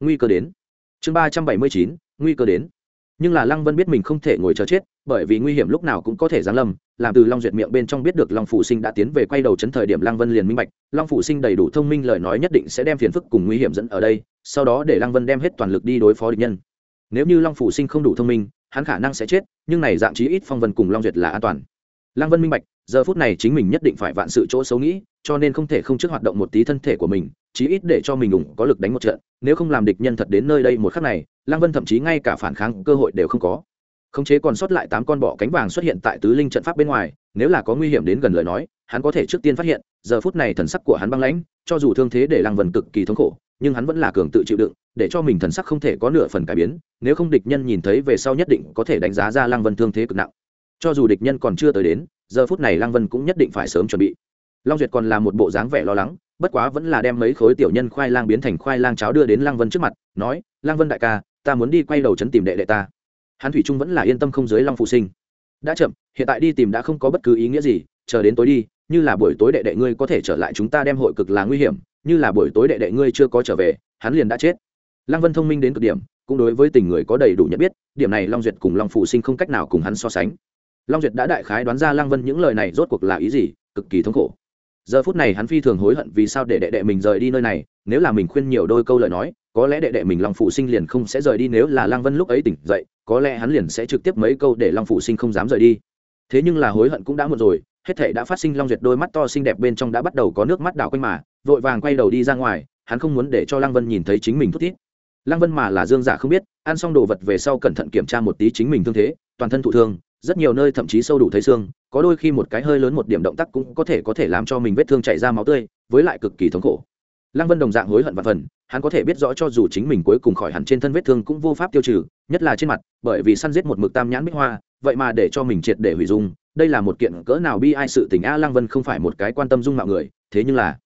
nguy cơ đến chương ba trăm bảy mươi chín, nguy cơ đến. Nhưng là lăng vân biết mình không thể ngồi chờ chết, bởi vì nguy hiểm lúc nào cũng có thể giáng lâm, làm từ long duyệt miệng bên trong biết được long phụ sinh đã tiến về quay đầu chấn thời điểm lăng vân liền minh bạch, long phụ sinh đầy đủ thông minh lời nói nhất định sẽ đem phiền phức cùng nguy hiểm dẫn ở đây, sau đó để lăng vân đem hết toàn lực đi đối phó địch nhân. Nếu như long phụ sinh không đủ thông minh, hắn khả năng sẽ chết, nhưng này dạng chí ít phong vân cùng long duyệt là an toàn. Lăng vân minh bạch giờ phút này chính mình nhất định phải vạn sự chỗ xấu nghĩ, cho nên không thể không trước hoạt động một tí thân thể của mình, chí ít để cho mình ủng có lực đánh một trận, nếu không làm địch nhân thật đến nơi đây một khắc này, lăng vân thậm chí ngay cả phản kháng cơ hội đều không có. Khống chế còn sót lại tám con bọ cánh vàng xuất hiện tại tứ linh trận pháp bên ngoài, nếu là có nguy hiểm đến gần lời nói, hắn có thể trước tiên phát hiện, giờ phút này thần sắc của hắn băng lãnh, cho dù thương thế để lăng vân cực kỳ thống khổ, nhưng hắn vẫn là cường tự chịu đựng, để cho mình thần sắc không thể có nửa phần cải biến, nếu không địch nhân nhìn thấy về sau nhất định có thể đánh giá ra lăng vân thương thế cực nặng cho dù địch nhân còn chưa tới đến, giờ phút này lăng vân cũng nhất định phải sớm chuẩn bị. Long duyệt còn là một bộ dáng vẻ lo lắng, bất quá vẫn là đem mấy khối tiểu nhân khoai lang biến thành khoai lang cháo đưa đến lăng vân trước mặt, nói, lăng vân đại ca, ta muốn đi quay đầu chấn tìm đệ đệ ta. Hắn thủy trung vẫn là yên tâm không dưới long phụ sinh. Đã chậm, hiện tại đi tìm đã không có bất cứ ý nghĩa gì, chờ đến tối đi, như là buổi tối đệ đệ ngươi có thể trở lại chúng ta đem hội cực là nguy hiểm, như là buổi tối đệ đệ ngươi chưa có trở về, hắn liền đã chết. Lăng vân thông minh đến cực điểm, cũng đối với tình người có đầy đủ nhận biết, điểm này long duyệt cùng long phụ sinh không cách nào cùng hắn so sánh long duyệt đã đại khái đoán ra lăng vân những lời này rốt cuộc là ý gì, cực kỳ thống khổ. Giờ phút này hắn phi thường hối hận vì sao để đệ đệ mình rời đi nơi này, nếu là mình khuyên nhiều đôi câu lời nói, có lẽ đệ đệ mình long phụ sinh liền không sẽ rời đi, nếu là lăng vân lúc ấy tỉnh dậy, có lẽ hắn liền sẽ trực tiếp mấy câu để long phụ sinh không dám rời đi. Thế nhưng là hối hận cũng đã muộn rồi, hết thể đã phát sinh, long duyệt đôi mắt to xinh đẹp bên trong đã bắt đầu có nước mắt đảo quanh mà, vội vàng quay đầu đi ra ngoài, hắn không muốn để cho lăng vân nhìn thấy chính mình thút thít. Lăng vân mà là dương giả không biết, ăn xong đồ vật về sau cẩn thận kiểm tra một tí chính mình thương thế, toàn thân thụ thương rất nhiều nơi thậm chí sâu đủ thấy xương, có đôi khi một cái hơi lớn một điểm động tác cũng có thể có thể làm cho mình vết thương chảy ra máu tươi, với lại cực kỳ thống khổ. Lăng vân đồng dạng hối hận và phần, hắn có thể biết rõ cho dù chính mình cuối cùng khỏi hẳn trên thân vết thương cũng vô pháp tiêu trừ, nhất là trên mặt, bởi vì săn giết một mực tam nhãn bích hoa, vậy mà để cho mình triệt để hủy dung, đây là một kiện cỡ nào bi ai sự tình a, lăng vân không phải một cái quan tâm dung mạo người, thế nhưng là,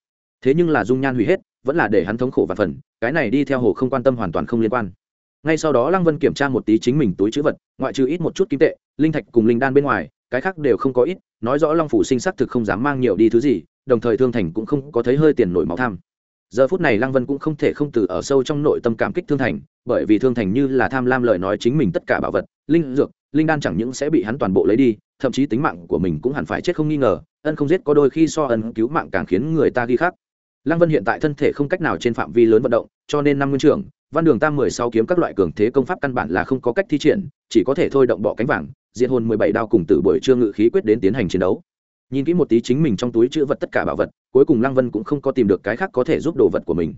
thế nhưng là dung nhan hủy hết, vẫn là để hắn thống khổ và phần, cái này đi theo hồ không quan tâm hoàn toàn không liên quan ngay sau đó lăng vân kiểm tra một tí chính mình túi chữ vật, ngoại trừ ít một chút kim tệ, linh thạch cùng linh đan bên ngoài, cái khác đều không có ít, nói rõ long phủ sinh sắc thực không dám mang nhiều đi thứ gì, đồng thời thương thành cũng không có thấy hơi tiền nổi máu tham giờ phút này lăng vân cũng không thể không từ ở sâu trong nội tâm cảm kích thương thành, bởi vì thương thành như là tham lam lời nói chính mình tất cả bảo vật, linh dược, linh đan chẳng những sẽ bị hắn toàn bộ lấy đi, thậm chí tính mạng của mình cũng hẳn phải chết không nghi ngờ, ân không giết có đôi khi so ân cứu mạng càng khiến người ta ghi khắc. lăng vân hiện tại thân thể không cách nào trên phạm vi lớn vận động, cho nên năm nguyên trưởng văn đường tam mười sáu kiếm các loại cường thế công pháp căn bản là không có cách thi triển, chỉ có thể thôi động bọ cánh vàng, diện hồn mười bảy đao cùng tử buổi trưa ngự khí quyết đến tiến hành chiến đấu. Nhìn kỹ một tí chính mình trong túi chữ vật tất cả bảo vật, cuối cùng lăng vân cũng không có tìm được cái khác có thể giúp đồ vật của mình.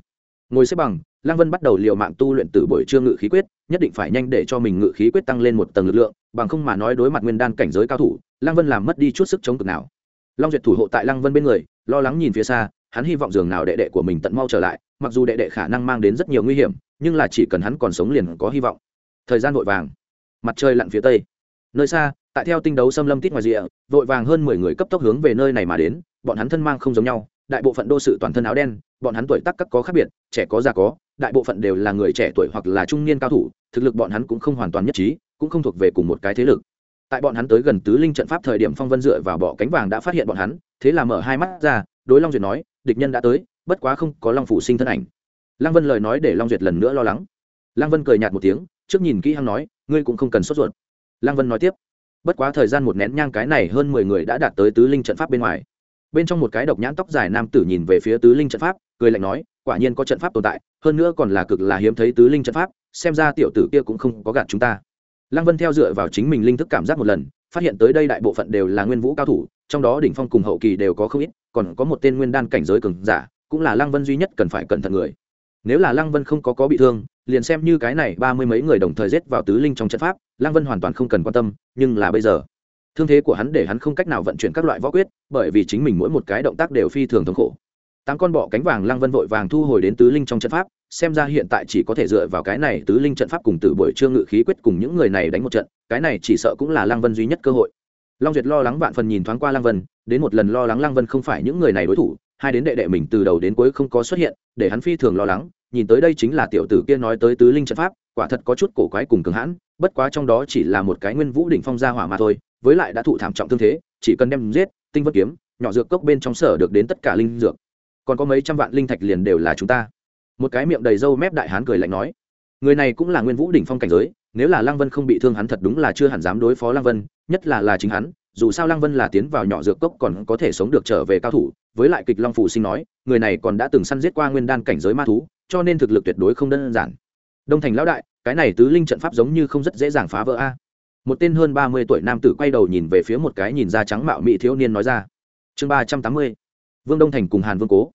Ngồi xếp bằng, lăng vân bắt đầu l i ề u mạng tu luyện từ buổi trưa ngự khí quyết, nhất định phải nhanh để cho mình ngự khí quyết tăng lên một tầng lực lượng, bằng không mà nói đối mặt nguyên đan cảnh giới cao thủ, lăng vân làm mất đi chút sức chống cực nào. Long duyệt thủ hộ tại lăng vân bên người, lo lắng nhìn phía xa, hắn hy vọng dường nào đệ đệ của mình tận mau trở lại, mặc dù đệ đệ khả năng mang đến rất nhiều nguy hiểm nhưng là chỉ cần hắn còn sống liền có hy vọng. Thời gian vội vàng. Mặt trời lặn phía tây. Nơi xa, tại theo tinh đấu xâm lâm tít ngoài rìa, vội vàng hơn mười người cấp tốc hướng về nơi này mà đến, bọn hắn thân mang không giống nhau, đại bộ phận đô sự toàn thân áo đen, bọn hắn tuổi tác các có khác biệt, trẻ có già có, đại bộ phận đều là người trẻ tuổi hoặc là trung niên cao thủ, thực lực bọn hắn cũng không hoàn toàn nhất trí, cũng không thuộc về cùng một cái thế lực. Tại bọn hắn tới gần tứ linh trận pháp thời điểm phong vân dựa vào bọ cánh vàng đã phát hiện bọn hắn, thế là mở hai mắt ra, đối long duyệt nói, địch nhân đã tới, bất quá không có long phủ sinh thân ảnh lăng vân lời nói để long duyệt lần nữa lo lắng. Lăng vân cười nhạt một tiếng, trước nhìn kỹ hăng nói, ngươi cũng không cần sốt ruột. Lăng vân nói tiếp, bất quá thời gian một nén nhang cái này hơn mười người đã đạt tới tứ linh trận pháp bên ngoài. Bên trong một cái độc nhãn tóc dài nam tử nhìn về phía tứ linh trận pháp, cười lạnh nói, quả nhiên có trận pháp tồn tại, hơn nữa còn là cực là hiếm thấy tứ linh trận pháp, xem ra tiểu tử kia cũng không có gạt chúng ta. Lăng vân theo dựa vào chính mình linh thức cảm giác một lần, phát hiện tới đây đại bộ phận đều là nguyên vũ cao thủ, trong đó đỉnh phong cùng hậu kỳ đều có không ít, còn có một tên nguyên đan cảnh giới cường giả, cũng là lăng vân duy nhất cần phải cẩn thận người nếu là lăng vân không có có bị thương, liền xem như cái này ba mươi mấy người đồng thời rết vào tứ linh trong trận pháp, lăng vân hoàn toàn không cần quan tâm, nhưng là bây giờ, thương thế của hắn để hắn không cách nào vận chuyển các loại võ quyết, bởi vì chính mình mỗi một cái động tác đều phi thường thống khổ. Tám con bọ cánh vàng lăng vân vội vàng thu hồi đến tứ linh trong trận pháp, xem ra hiện tại chỉ có thể dựa vào cái này tứ linh trận pháp cùng từ buổi trương ngự khí quyết cùng những người này đánh một trận, cái này chỉ sợ cũng là lăng vân duy nhất cơ hội. Long duyệt lo lắng vạn phần nhìn thoáng qua lăng vân, đến một lần lo lắng lăng vân không phải những người này đối thủ hai đến đệ đệ mình từ đầu đến cuối không có xuất hiện, để hắn phi thường lo lắng, nhìn tới đây chính là tiểu tử kia nói tới tứ linh trận pháp, quả thật có chút cổ quái cùng cường hãn, bất quá trong đó chỉ là một cái nguyên vũ đỉnh phong gia hỏa mà thôi, với lại đã thụ thảm trọng thương thế, chỉ cần đem giết, tinh vất kiếm, nhỏ dược cốc bên trong sở được đến tất cả linh dược. Còn có mấy trăm vạn linh thạch liền đều là chúng ta. Một cái miệng đầy râu mép đại hán cười lạnh nói, người này cũng là nguyên vũ đỉnh phong cảnh giới, nếu là lăng vân không bị thương hắn thật đúng là chưa hẳn dám đối phó lăng vân, nhất là là chính hắn, dù sao lăng vân là tiến vào nhỏ dược cốc còn có thể sống được trở về cao thủ với lại kịch long phủ sinh nói, người này còn đã từng săn giết qua nguyên đan cảnh giới ma thú, cho nên thực lực tuyệt đối không đơn giản. Đông thành lão đại, cái này tứ linh trận pháp giống như không rất dễ dàng phá vỡ a. Một tên hơn ba mươi tuổi nam tử quay đầu nhìn về phía một cái nhìn da trắng mạo mị thiếu niên nói ra. Chương ba trăm tám mươi, vương đông thành cùng hàn vương cố.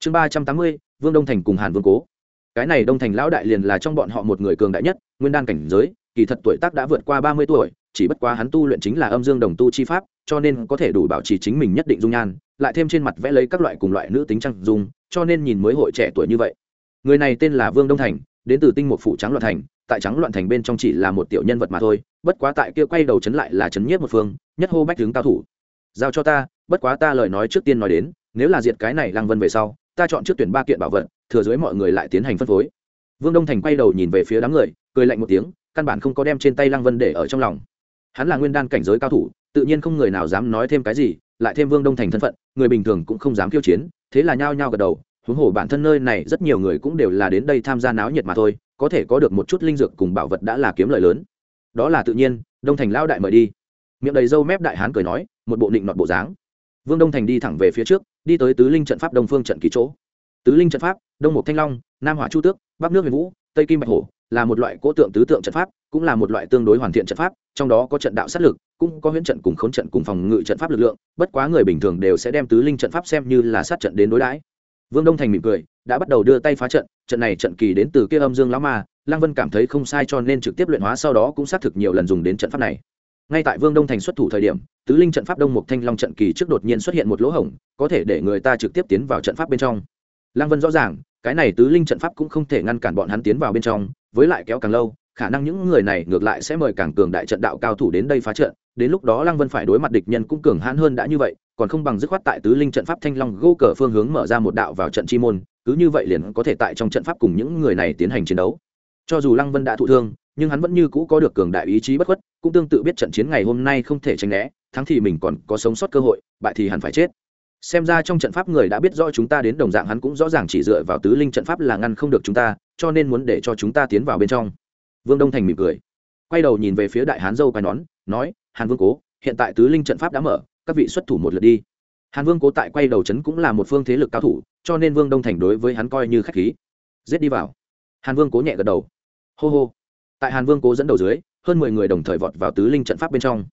Chương ba trăm tám mươi, vương đông thành cùng hàn vương cố. Cái này đông thành lão đại liền là trong bọn họ một người cường đại nhất, nguyên đan cảnh giới, kỳ thật tuổi tác đã vượt qua ba mươi tuổi, chỉ bất quá hắn tu luyện chính là âm dương đồng tu chi pháp cho nên có thể đủ bảo trì chính mình nhất định dung nhan, lại thêm trên mặt vẽ lấy các loại cùng loại nữ tính trang dung, cho nên nhìn mới hội trẻ tuổi như vậy. Người này tên là vương đông thành, đến từ tinh một phủ trắng loạn thành, tại trắng loạn thành bên trong chỉ là một tiểu nhân vật mà thôi, bất quá tại kia quay đầu chấn lại là chấn nhiếp một phương, nhất hô bách tướng cao thủ. Giao cho ta, bất quá ta lời nói trước tiên nói đến, nếu là diệt cái này lăng vân về sau, ta chọn trước tuyển ba kiện bảo vật, thừa dưới mọi người lại tiến hành phân phối. Vương đông thành quay đầu nhìn về phía đám người, cười lạnh một tiếng, căn bản không có đem trên tay lăng vân để ở trong lòng. Hắn là nguyên đan cảnh giới cao thủ tự nhiên không người nào dám nói thêm cái gì, lại thêm vương đông thành thân phận, người bình thường cũng không dám khiêu chiến, thế là nhao nhao gật đầu, huống hồ bản thân nơi này rất nhiều người cũng đều là đến đây tham gia náo nhiệt mà thôi, có thể có được một chút linh dược cùng bảo vật đã là kiếm lợi lớn. Đó là tự nhiên, đông thành lao đại mời đi. Miệng đầy râu mép đại hán cười nói, một bộ định nọt bộ dáng. Vương đông thành đi thẳng về phía trước, đi tới tứ linh trận pháp đông phương trận ký chỗ. Tứ linh trận pháp, đông mục thanh long, nam hỏa chu tước, bắc nước huyền vũ, tây kim bạch hổ là một loại cố tượng tứ tượng trận pháp, cũng là một loại tương đối hoàn thiện trận pháp, trong đó có trận đạo sát lực, cũng có huyễn trận cùng khốn trận cùng phòng ngự trận pháp lực lượng, bất quá người bình thường đều sẽ đem tứ linh trận pháp xem như là sát trận đến đối đãi. Vương đông thành mỉm cười, đã bắt đầu đưa tay phá trận trận này trận kỳ đến từ kia âm dương lão ma, lăng vân cảm thấy không sai cho nên trực tiếp luyện hóa sau đó cũng xác thực nhiều lần dùng đến trận pháp này. Ngay tại vương đông thành xuất thủ thời điểm, tứ linh trận pháp đông mục thanh long trận kỳ trước đột nhiên xuất hiện một lỗ hổng, có thể để người ta trực tiếp tiến vào trận pháp bên trong. Lăng vân rõ ràng, cái này tứ linh trận pháp cũng không thể ngăn cản bọn hắn tiến vào bên trong với lại kéo càng lâu, khả năng những người này ngược lại sẽ mời càng cường đại trận đạo cao thủ đến đây phá trận. Đến lúc đó lăng vân phải đối mặt địch nhân cũng cường hãn hơn đã như vậy, còn không bằng dứt khoát tại tứ linh trận pháp thanh long gô cờ phương hướng mở ra một đạo vào trận chi môn, cứ như vậy liền có thể tại trong trận pháp cùng những người này tiến hành chiến đấu. Cho dù lăng vân đã thụ thương, nhưng hắn vẫn như cũ có được cường đại ý chí bất khuất, cũng tương tự biết trận chiến ngày hôm nay không thể tránh né, thắng thì mình còn có sống sót cơ hội, bại thì hẳn phải chết xem ra trong trận pháp người đã biết rõ chúng ta đến đồng dạng hắn cũng rõ ràng chỉ dựa vào tứ linh trận pháp là ngăn không được chúng ta, cho nên muốn để cho chúng ta tiến vào bên trong. Vương đông thành mỉm cười, quay đầu nhìn về phía đại hán dâu quai nón, nói, hàn vương cố, hiện tại tứ linh trận pháp đã mở, các vị xuất thủ một lượt đi. Hàn vương cố tại quay đầu trấn cũng là một phương thế lực cao thủ, cho nên vương đông thành đối với hắn coi như khách khí. Giết đi vào. Hàn vương cố nhẹ gật đầu. Hô hô. Tại hàn vương cố dẫn đầu dưới, hơn mười người đồng thời vọt vào tứ linh trận pháp bên trong.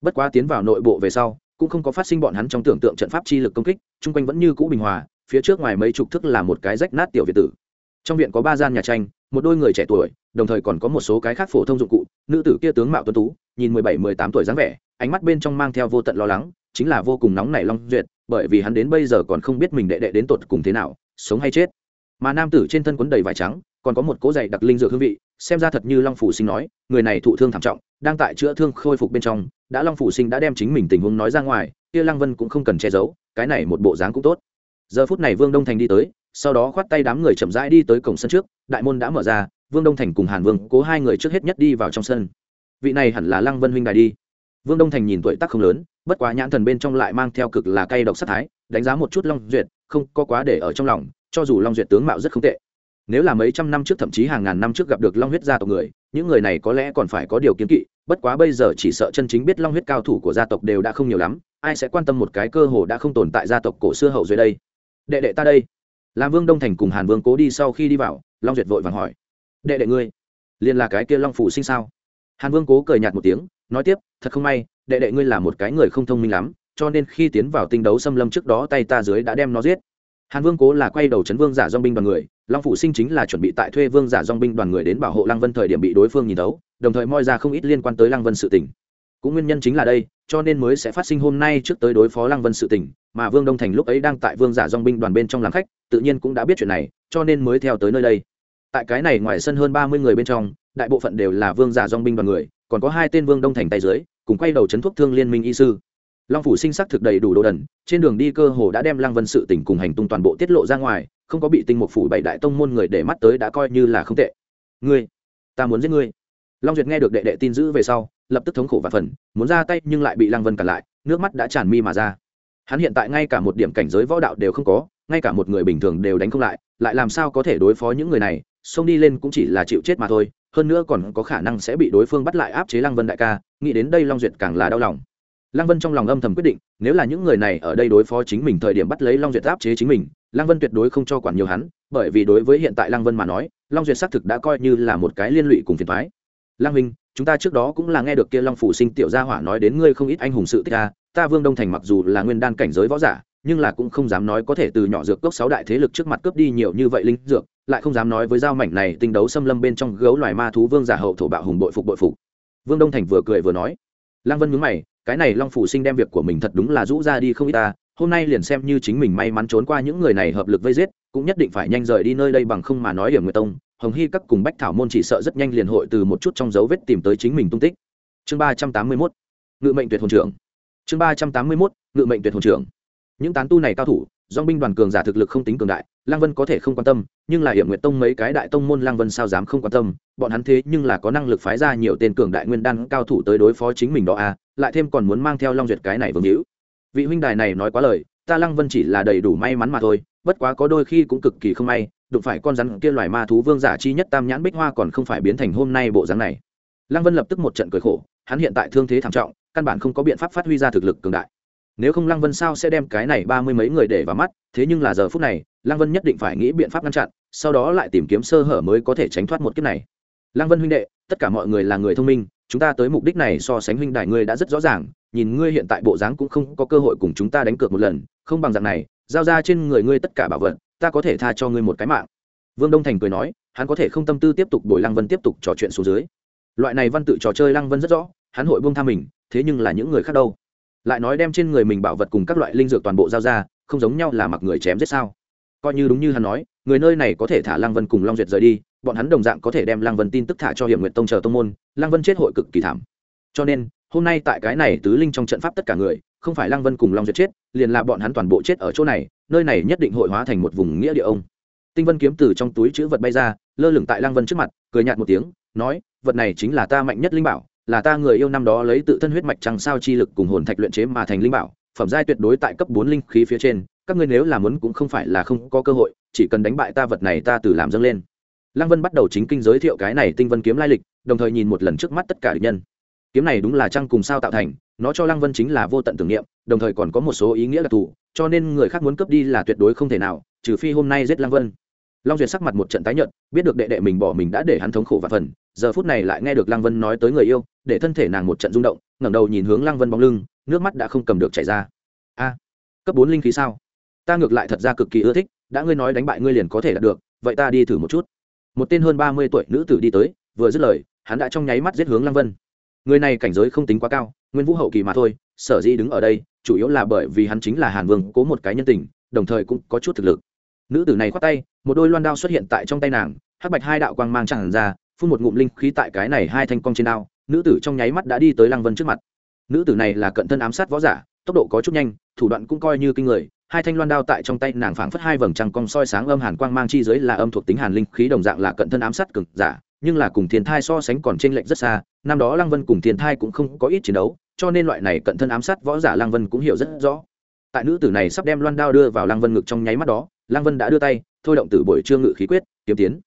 Bất quá tiến vào nội bộ về sau cũng không có phát sinh bọn hắn trong tưởng tượng trận pháp chi lực công kích, chung quanh vẫn như cũ bình hòa, phía trước ngoài mấy chục thức là một cái rách nát tiểu việt tử. Trong viện có ba gian nhà tranh, một đôi người trẻ tuổi, đồng thời còn có một số cái khác phổ thông dụng cụ, nữ tử kia tướng mạo tuấn tú, nhìn mười bảy, mười tám tuổi dáng vẻ, ánh mắt bên trong mang theo vô tận lo lắng, chính là vô cùng nóng nảy long duyệt, bởi vì hắn đến bây giờ còn không biết mình đệ đệ đến tột cùng thế nào, sống hay chết. Mà nam tử trên thân quấn đầy vải trắng còn có một cỗ dày đặc linh dược hương vị, xem ra thật như long phủ sinh nói, người này thụ thương thảm trọng, đang tại chữa thương khôi phục bên trong, đã long phủ sinh đã đem chính mình tình huống nói ra ngoài, kia lăng vân cũng không cần che giấu, cái này một bộ dáng cũng tốt. Giờ phút này vương đông thành đi tới, sau đó khoát tay đám người chậm rãi đi tới cổng sân trước, đại môn đã mở ra, vương đông thành cùng hàn vương, cố hai người trước hết nhất đi vào trong sân. Vị này hẳn là lăng vân huynh đài đi. Vương đông thành nhìn tuổi tác không lớn, bất quá nhãn thần bên trong lại mang theo cực là cay độc sắc thái, đánh giá một chút long duyệt, không có quá để ở trong lòng, cho dù long duyệt tướng mạo rất không tệ nếu là mấy trăm năm trước, thậm chí hàng ngàn năm trước gặp được long huyết gia tộc người, những người này có lẽ còn phải có điều kiến kỵ, bất quá bây giờ chỉ sợ chân chính biết long huyết cao thủ của gia tộc đều đã không nhiều lắm, ai sẽ quan tâm một cái cơ hồ đã không tồn tại gia tộc cổ xưa hậu dưới đây? Đệ đệ ta đây. Làm vương đông thành cùng hàn vương cố đi sau khi đi vào, long duyệt vội vàng hỏi. Đệ đệ ngươi, liền là cái kia long phủ sinh sao? Hàn vương cố cười nhạt một tiếng, nói tiếp, thật không may, đệ đệ ngươi là một cái người không thông minh lắm, cho nên khi tiến vào tinh đấu xâm lâm trước đó tay ta dưới đã đem nó giết hàn vương cố là quay đầu chấn vương giả dong binh đoàn người, long phủ sinh chính là chuẩn bị tại thuê vương giả dong binh đoàn người đến bảo hộ lăng vân thời điểm bị đối phương nhìn đấu đồng thời moi ra không ít liên quan tới lăng vân sự tỉnh cũng nguyên nhân chính là đây, cho nên mới sẽ phát sinh hôm nay trước tới đối phó lăng vân sự tỉnh mà vương đông thành lúc ấy đang tại vương giả dong binh đoàn bên trong làm khách, tự nhiên cũng đã biết chuyện này, cho nên mới theo tới nơi đây. Tại cái này ngoài sân hơn ba mươi người bên trong, đại bộ phận đều là vương giả dong binh đoàn người, còn có hai tên vương đông thành tay dưới, cùng quay đầu chấn thuốc thương liên minh y sư long phủ sinh sắc thực đầy đủ đồ đần, trên đường đi cơ hồ đã đem lăng vân sự tình cùng hành tung toàn bộ tiết lộ ra ngoài, không có bị tinh mục phủ bảy đại tông môn người để mắt tới đã coi như là không tệ. Ngươi, ta muốn giết ngươi. Long duyệt nghe được đệ đệ tin giữ về sau, lập tức thống khổ và phần, muốn ra tay nhưng lại bị lăng vân cản lại, nước mắt đã tràn mi mà ra. Hắn hiện tại ngay cả một điểm cảnh giới võ đạo đều không có, ngay cả một người bình thường đều đánh không lại lại làm sao có thể đối phó những người này, xông đi lên cũng chỉ là chịu chết mà thôi, hơn nữa còn có khả năng sẽ bị đối phương bắt lại áp chế lăng vân đại ca, nghĩ đến đây long duyệt càng là đau lòng lăng vân trong lòng âm thầm quyết định, nếu là những người này ở đây đối phó chính mình thời điểm bắt lấy long duyệt áp chế chính mình, lăng vân tuyệt đối không cho quản nhiều hắn, bởi vì đối với hiện tại lăng vân mà nói, long duyệt xác thực đã coi như là một cái liên lụy cùng phiền thoái lăng minh chúng ta trước đó cũng là nghe được kia long phủ sinh tiểu gia hỏa nói đến ngươi không ít anh hùng sự tích a ta vương đông thành mặc dù là nguyên đan cảnh giới võ giả, nhưng là cũng không dám nói có thể từ nhỏ dược cốc sáu đại thế lực trước mặt cướp đi nhiều như vậy linh dược, lại không dám nói với giao mảnh này tinh đấu xâm lâm bên trong gấu loài ma thú vương giả hậu thổ bạo hùng bội phục bội phục. Vương đông thành vừa cười vừa nói. Lăng vân nhướng mày cái này long phủ sinh đem việc của mình thật đúng là rũ ra đi không ít ta, hôm nay liền xem như chính mình may mắn trốn qua những người này hợp lực vây giết, cũng nhất định phải nhanh rời đi nơi đây bằng không mà nói hiểm người tông. Hồng hy các cùng bách thảo môn chỉ sợ rất nhanh liền hội từ một chút trong dấu vết tìm tới chính mình tung tích. Chương ba trăm tám mươi mốt, ngự mệnh tuyệt hồn trưởng. Chương ba trăm tám mươi mốt, ngự mệnh tuyệt hồn trưởng. Những tán tu này cao thủ do binh đoàn cường giả thực lực không tính cường đại lang vân có thể không quan tâm, nhưng là hiểm Nguyện tông mấy cái đại tông môn lang vân sao dám không quan tâm, bọn hắn thế nhưng là có năng lực phái ra nhiều tên cường đại nguyên đan cao thủ tới đối phó chính mình đó à lại thêm còn muốn mang theo long duyệt cái này vương hữu. Vị huynh đài này nói quá lời, ta lăng vân chỉ là đầy đủ may mắn mà thôi, bất quá có đôi khi cũng cực kỳ không may, đụng phải con rắn kia loài ma thú vương giả chi nhất tam nhãn bích hoa còn không phải biến thành hôm nay bộ dáng này. Lăng vân lập tức một trận cười khổ, hắn hiện tại thương thế thảm trọng, căn bản không có biện pháp phát huy ra thực lực cường đại nếu không lăng vân sao sẽ đem cái này ba mươi mấy người để vào mắt, thế nhưng là giờ phút này, lăng vân nhất định phải nghĩ biện pháp ngăn chặn, sau đó lại tìm kiếm sơ hở mới có thể tránh thoát một kiếp này. Lăng vân huynh đệ, tất cả mọi người là người thông minh, chúng ta tới mục đích này so sánh huynh đại ngươi đã rất rõ ràng, nhìn ngươi hiện tại bộ dáng cũng không có cơ hội cùng chúng ta đánh cược một lần, không bằng dạng này, giao ra trên người ngươi tất cả bảo vật, ta có thể tha cho ngươi một cái mạng. Vương đông thành cười nói, hắn có thể không tâm tư tiếp tục đổi lăng vân tiếp tục trò chuyện xuống dưới. Loại này văn tự trò chơi lăng vân rất rõ, hắn hội buông tha mình, thế nhưng là những người khác đâu? Lại nói đem trên người mình bảo vật cùng các loại linh dược toàn bộ giao ra, không giống nhau là mặc người chém giết sao? Coi như đúng như hắn nói, người nơi này có thể thả lăng vân cùng long duyệt rời đi, bọn hắn đồng dạng có thể đem lăng vân tin tức thả cho hiểm nguyện tông chờ tông môn, lăng vân chết hội cực kỳ thảm. Cho nên, hôm nay tại cái này tứ linh trong trận pháp tất cả người, không phải lăng vân cùng long duyệt chết, liền là bọn hắn toàn bộ chết ở chỗ này, nơi này nhất định hội hóa thành một vùng nghĩa địa ông. Tinh vân kiếm từ trong túi chữ vật bay ra, lơ lửng tại lăng vân trước mặt, cười nhạt một tiếng, nói, vật này chính là ta mạnh nhất linh bảo là ta người yêu năm đó lấy tự thân huyết mạch trăng sao chi lực cùng hồn thạch luyện chế mà thành linh bảo, phẩm giai tuyệt đối tại cấp bốn linh khí phía trên, các ngươi nếu làm muốn cũng không phải là không có cơ hội, chỉ cần đánh bại ta vật này ta từ làm dâng lên. Lăng vân bắt đầu chính kinh giới thiệu cái này tinh vân kiếm lai lịch, đồng thời nhìn một lần trước mắt tất cả địch nhân. Kiếm này đúng là trăng cùng sao tạo thành, nó cho lăng vân chính là vô tận tưởng niệm, đồng thời còn có một số ý nghĩa đặc thù, cho nên người khác muốn cướp đi là tuyệt đối không thể nào, trừ phi hôm nay giết lăng vân. Long duyệt sắc mặt một trận tái nhợt, biết được đệ đệ mình bỏ mình đã để hắn thống khổ và phần giờ phút này lại nghe được lăng vân nói tới người yêu, để thân thể nàng một trận rung động, ngẩng đầu nhìn hướng lăng vân bóng lưng, nước mắt đã không cầm được chảy ra. A, cấp bốn linh khí sao? Ta ngược lại thật ra cực kỳ ưa thích, đã ngươi nói đánh bại ngươi liền có thể đạt được, vậy ta đi thử một chút. Một tên hơn ba mươi tuổi nữ tử đi tới, vừa dứt lời, hắn đã trong nháy mắt giết hướng lăng vân. Người này cảnh giới không tính quá cao, nguyên vũ hậu kỳ mà thôi, sở dĩ đứng ở đây, chủ yếu là bởi vì hắn chính là hàn vương, cố một cái nhân tình, đồng thời cũng có chút thực lực. Nữ tử này khoát tay, một đôi loan đao xuất hiện tại trong tay nàng, hắc bạch hai đạo quang mang tràn ra phun một ngụm linh khí tại cái này hai thanh cong trên đao, nữ tử trong nháy mắt đã đi tới lăng vân trước mặt. Nữ tử này là cận thân ám sát võ giả, tốc độ có chút nhanh, thủ đoạn cũng coi như kinh người, hai thanh loan đao tại trong tay nàng phảng phất hai vầng trăng cong soi sáng âm hàn quang mang chi dưới là âm thuộc tính hàn linh khí đồng dạng là cận thân ám sát cực giả, nhưng là cùng thiên thai so sánh còn trên lệnh rất xa, năm đó lăng vân cùng thiên thai cũng không có ít chiến đấu, cho nên loại này cận thân ám sát võ giả lăng vân cũng hiểu rất rõ. Tại nữ tử này sắp đem loan đao đưa vào lăng vân ngực trong nháy mắt đó, lăng vân đã đưa tay, thôi động tử buổi trương ngự khí quyết, kiếm tiến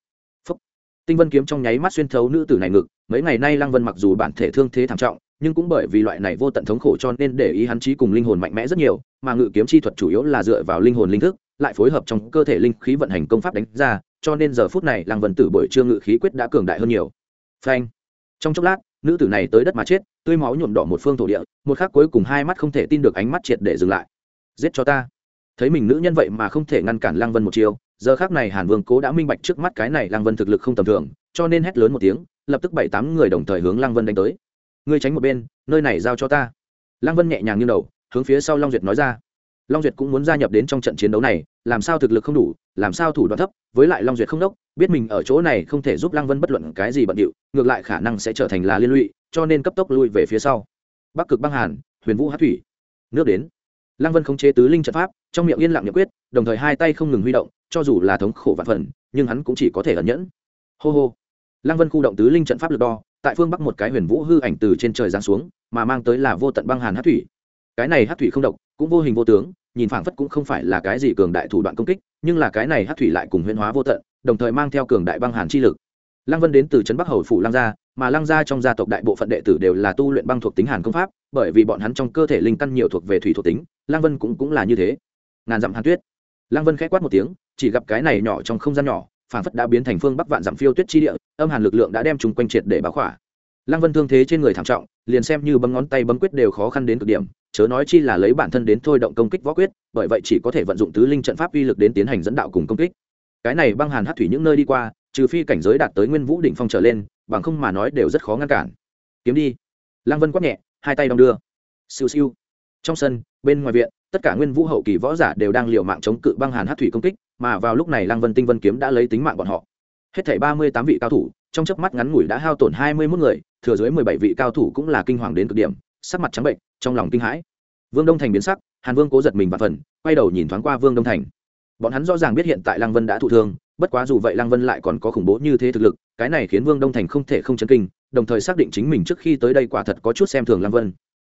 tinh vân kiếm trong nháy mắt xuyên thấu nữ tử này ngực, mấy ngày nay lăng vân mặc dù bản thể thương thế thảm trọng, nhưng cũng bởi vì loại này vô tận thống khổ cho nên để ý hắn trí cùng linh hồn mạnh mẽ rất nhiều, mà ngự kiếm chi thuật chủ yếu là dựa vào linh hồn linh thức, lại phối hợp trong cơ thể linh khí vận hành công pháp đánh ra, cho nên giờ phút này lăng vân tử buổi trương ngự khí quyết đã cường đại hơn nhiều. Phanh. Trong chốc lát, nữ tử này tới đất mà chết, tươi máu nhuộm đỏ một phương thổ địa, một khắc cuối cùng hai mắt không thể tin được ánh mắt triệt để dừng lại. Giết cho ta. Thấy mình nữ nhân vậy mà không thể ngăn cản lăng vân một chiều giờ khác này hàn vương cố đã minh bạch trước mắt cái này lăng vân thực lực không tầm thường, cho nên hét lớn một tiếng, lập tức bảy tám người đồng thời hướng lăng vân đánh tới. Ngươi tránh một bên, nơi này giao cho ta. Lăng vân nhẹ nhàng như đầu, hướng phía sau long duyệt nói ra. Long duyệt cũng muốn gia nhập đến trong trận chiến đấu này, làm sao thực lực không đủ, làm sao thủ đoạn thấp, với lại long duyệt không đốc, biết mình ở chỗ này không thể giúp lăng vân bất luận cái gì bận điệu, ngược lại khả năng sẽ trở thành là liên lụy, cho nên cấp tốc lui về phía sau. Bắc cực băng hàn, huyền vũ hát thủy. Nước đến. Lăng vân không chế tứ linh trận pháp, trong miệng yên lặng nhậm quyết, đồng thời hai tay không ngừng huy động cho dù là thống khổ vạn phần, nhưng hắn cũng chỉ có thể ẩn nhẫn. Hô hô. Lăng vân khu động tứ linh trận pháp lực đo, tại phương bắc một cái huyền vũ hư ảnh từ trên trời giáng xuống, mà mang tới là vô tận băng hàn hát thủy. Cái này hát thủy không độc, cũng vô hình vô tướng, nhìn phảng phất cũng không phải là cái gì cường đại thủ đoạn công kích, nhưng là cái này hát thủy lại cùng huyền hóa vô tận, đồng thời mang theo cường đại băng hàn chi lực. Lăng vân đến từ trấn bắc hầu phủ lăng gia, mà lăng gia trong gia tộc đại bộ phận đệ tử đều là tu luyện băng thuộc tính hàn công pháp, bởi vì bọn hắn trong cơ thể linh căn nhiều thuộc về thủy thuộc tính, lăng vân cũng cũng là như thế. Ngàn dặm hàn tuyết lăng vân k h ẽ quát một tiếng, chỉ gặp cái này nhỏ trong không gian nhỏ phản phất đã biến thành phương bắc vạn dặm phiêu tuyết chi địa, âm hàn lực lượng đã đem chúng quanh triệt để báo khỏa. Lăng vân thương thế trên người thảm trọng, liền xem như bấm ngón tay bấm quyết đều khó khăn đến cực điểm, chớ nói chi là lấy bản thân đến thôi động công kích võ quyết, bởi vậy chỉ có thể vận dụng tứ linh trận pháp uy lực đến tiến hành dẫn đạo cùng công kích. Cái này băng hàn hát thủy những nơi đi qua, trừ phi cảnh giới đạt tới nguyên vũ đỉnh phong trở lên, bằng không mà nói đều rất khó ngăn cản. Kiếm đi. Lăng vân quát nhẹ, hai tay đong đưa. Siêu siêu. Trong sân, bên ngoài viện tất cả nguyên vũ hậu kỳ võ giả đều đang liều mạng chống cự băng hàn hát thủy công kích, mà vào lúc này lăng vân tinh vân kiếm đã lấy tính mạng bọn họ. Hết thảy ba mươi tám vị cao thủ, trong chớp mắt ngắn ngủi đã hao tổn hai mươi mốt người, thừa dưới mười bảy vị cao thủ cũng là kinh hoàng đến cực điểm, sắc mặt trắng bệnh, trong lòng kinh hãi. Vương đông thành biến sắc, hàn vương cố giật mình và phần, quay đầu nhìn thoáng qua vương đông thành. Bọn hắn rõ ràng biết hiện tại lăng vân đã thụ thương, bất quá dù vậy lăng vân lại còn có khủng bố như thế thực lực, cái này khiến vương đông thành không thể không chấn kinh, đồng thời xác định chính mình trước khi tới đây quả thật có chút xem thường lăng vân.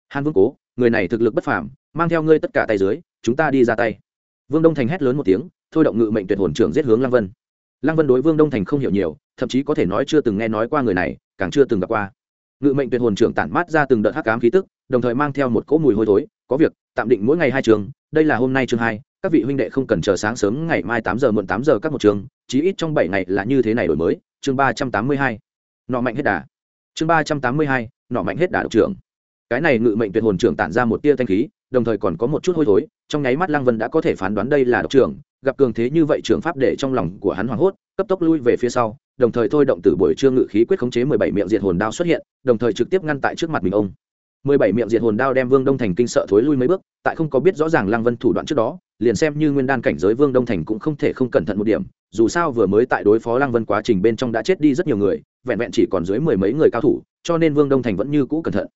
Hàn vương cố người này thực lực bất phàm, mang theo ngươi tất cả tay dưới, chúng ta đi ra tay. Vương đông thành hét lớn một tiếng, thôi động ngự mệnh tuyệt hồn trưởng giết hướng lăng vân. Lăng vân đối vương đông thành không hiểu nhiều, thậm chí có thể nói chưa từng nghe nói qua người này, càng chưa từng gặp qua. Ngự mệnh tuyệt hồn trưởng tản mát ra từng đợt hắc ám khí tức, đồng thời mang theo một cỗ mùi hôi thối, có việc, tạm định mỗi ngày hai trường, đây là hôm nay chương hai, các vị huynh đệ không cần chờ sáng sớm, ngày mai tám giờ muộn tám giờ các một trường, chí ít trong bảy ngày là như thế này đổi mới. Chương ba trăm tám mươi hai. Nọ mạnh hết đà. Chương ba trăm tám mươi hai, nọ mạnh hết đà độc trưởng cái này ngự mệnh tuyệt hồn trưởng tản ra một tia thanh khí, đồng thời còn có một chút hôi thối, trong nháy mắt lăng vân đã có thể phán đoán đây là độc trưởng. Gặp cường thế như vậy trưởng pháp để trong lòng của hắn hoảng hốt, cấp tốc lui về phía sau, đồng thời thôi động từ buổi trưa ngự khí quyết khống chế mười bảy miệng diệt hồn đao xuất hiện, đồng thời trực tiếp ngăn tại trước mặt mình ông. mười bảy miệng diệt hồn đao đem vương đông thành kinh sợ thối lui mấy bước, tại không có biết rõ ràng lăng vân thủ đoạn trước đó, liền xem như nguyên đan cảnh giới vương đông thành cũng không thể không cẩn thận một điểm, dù sao vừa mới tại đối phó lăng vân quá trình bên trong đã chết đi rất nhiều người, vẹn vẹn chỉ còn dưới mười mấy người cao thủ, cho nên vương đông thành vẫn như cũ cẩn thận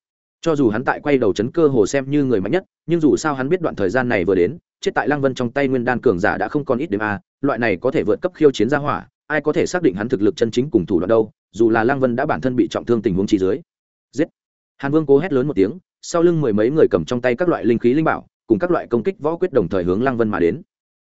cho dù hắn tại quay đầu chấn cơ hồ xem như người mạnh nhất, nhưng dù sao hắn biết đoạn thời gian này vừa đến, chết tại lăng vân trong tay nguyên đan cường giả đã không còn ít điểm a, loại này có thể vượt cấp khiêu chiến ra hỏa, ai có thể xác định hắn thực lực chân chính cùng thủ đoạn đâu, dù là lăng vân đã bản thân bị trọng thương tình huống trí dưới. Giết! Hàn vương cố hét lớn một tiếng, sau lưng mười mấy người cầm trong tay các loại linh khí linh bảo, cùng các loại công kích võ quyết đồng thời hướng lăng vân mà đến.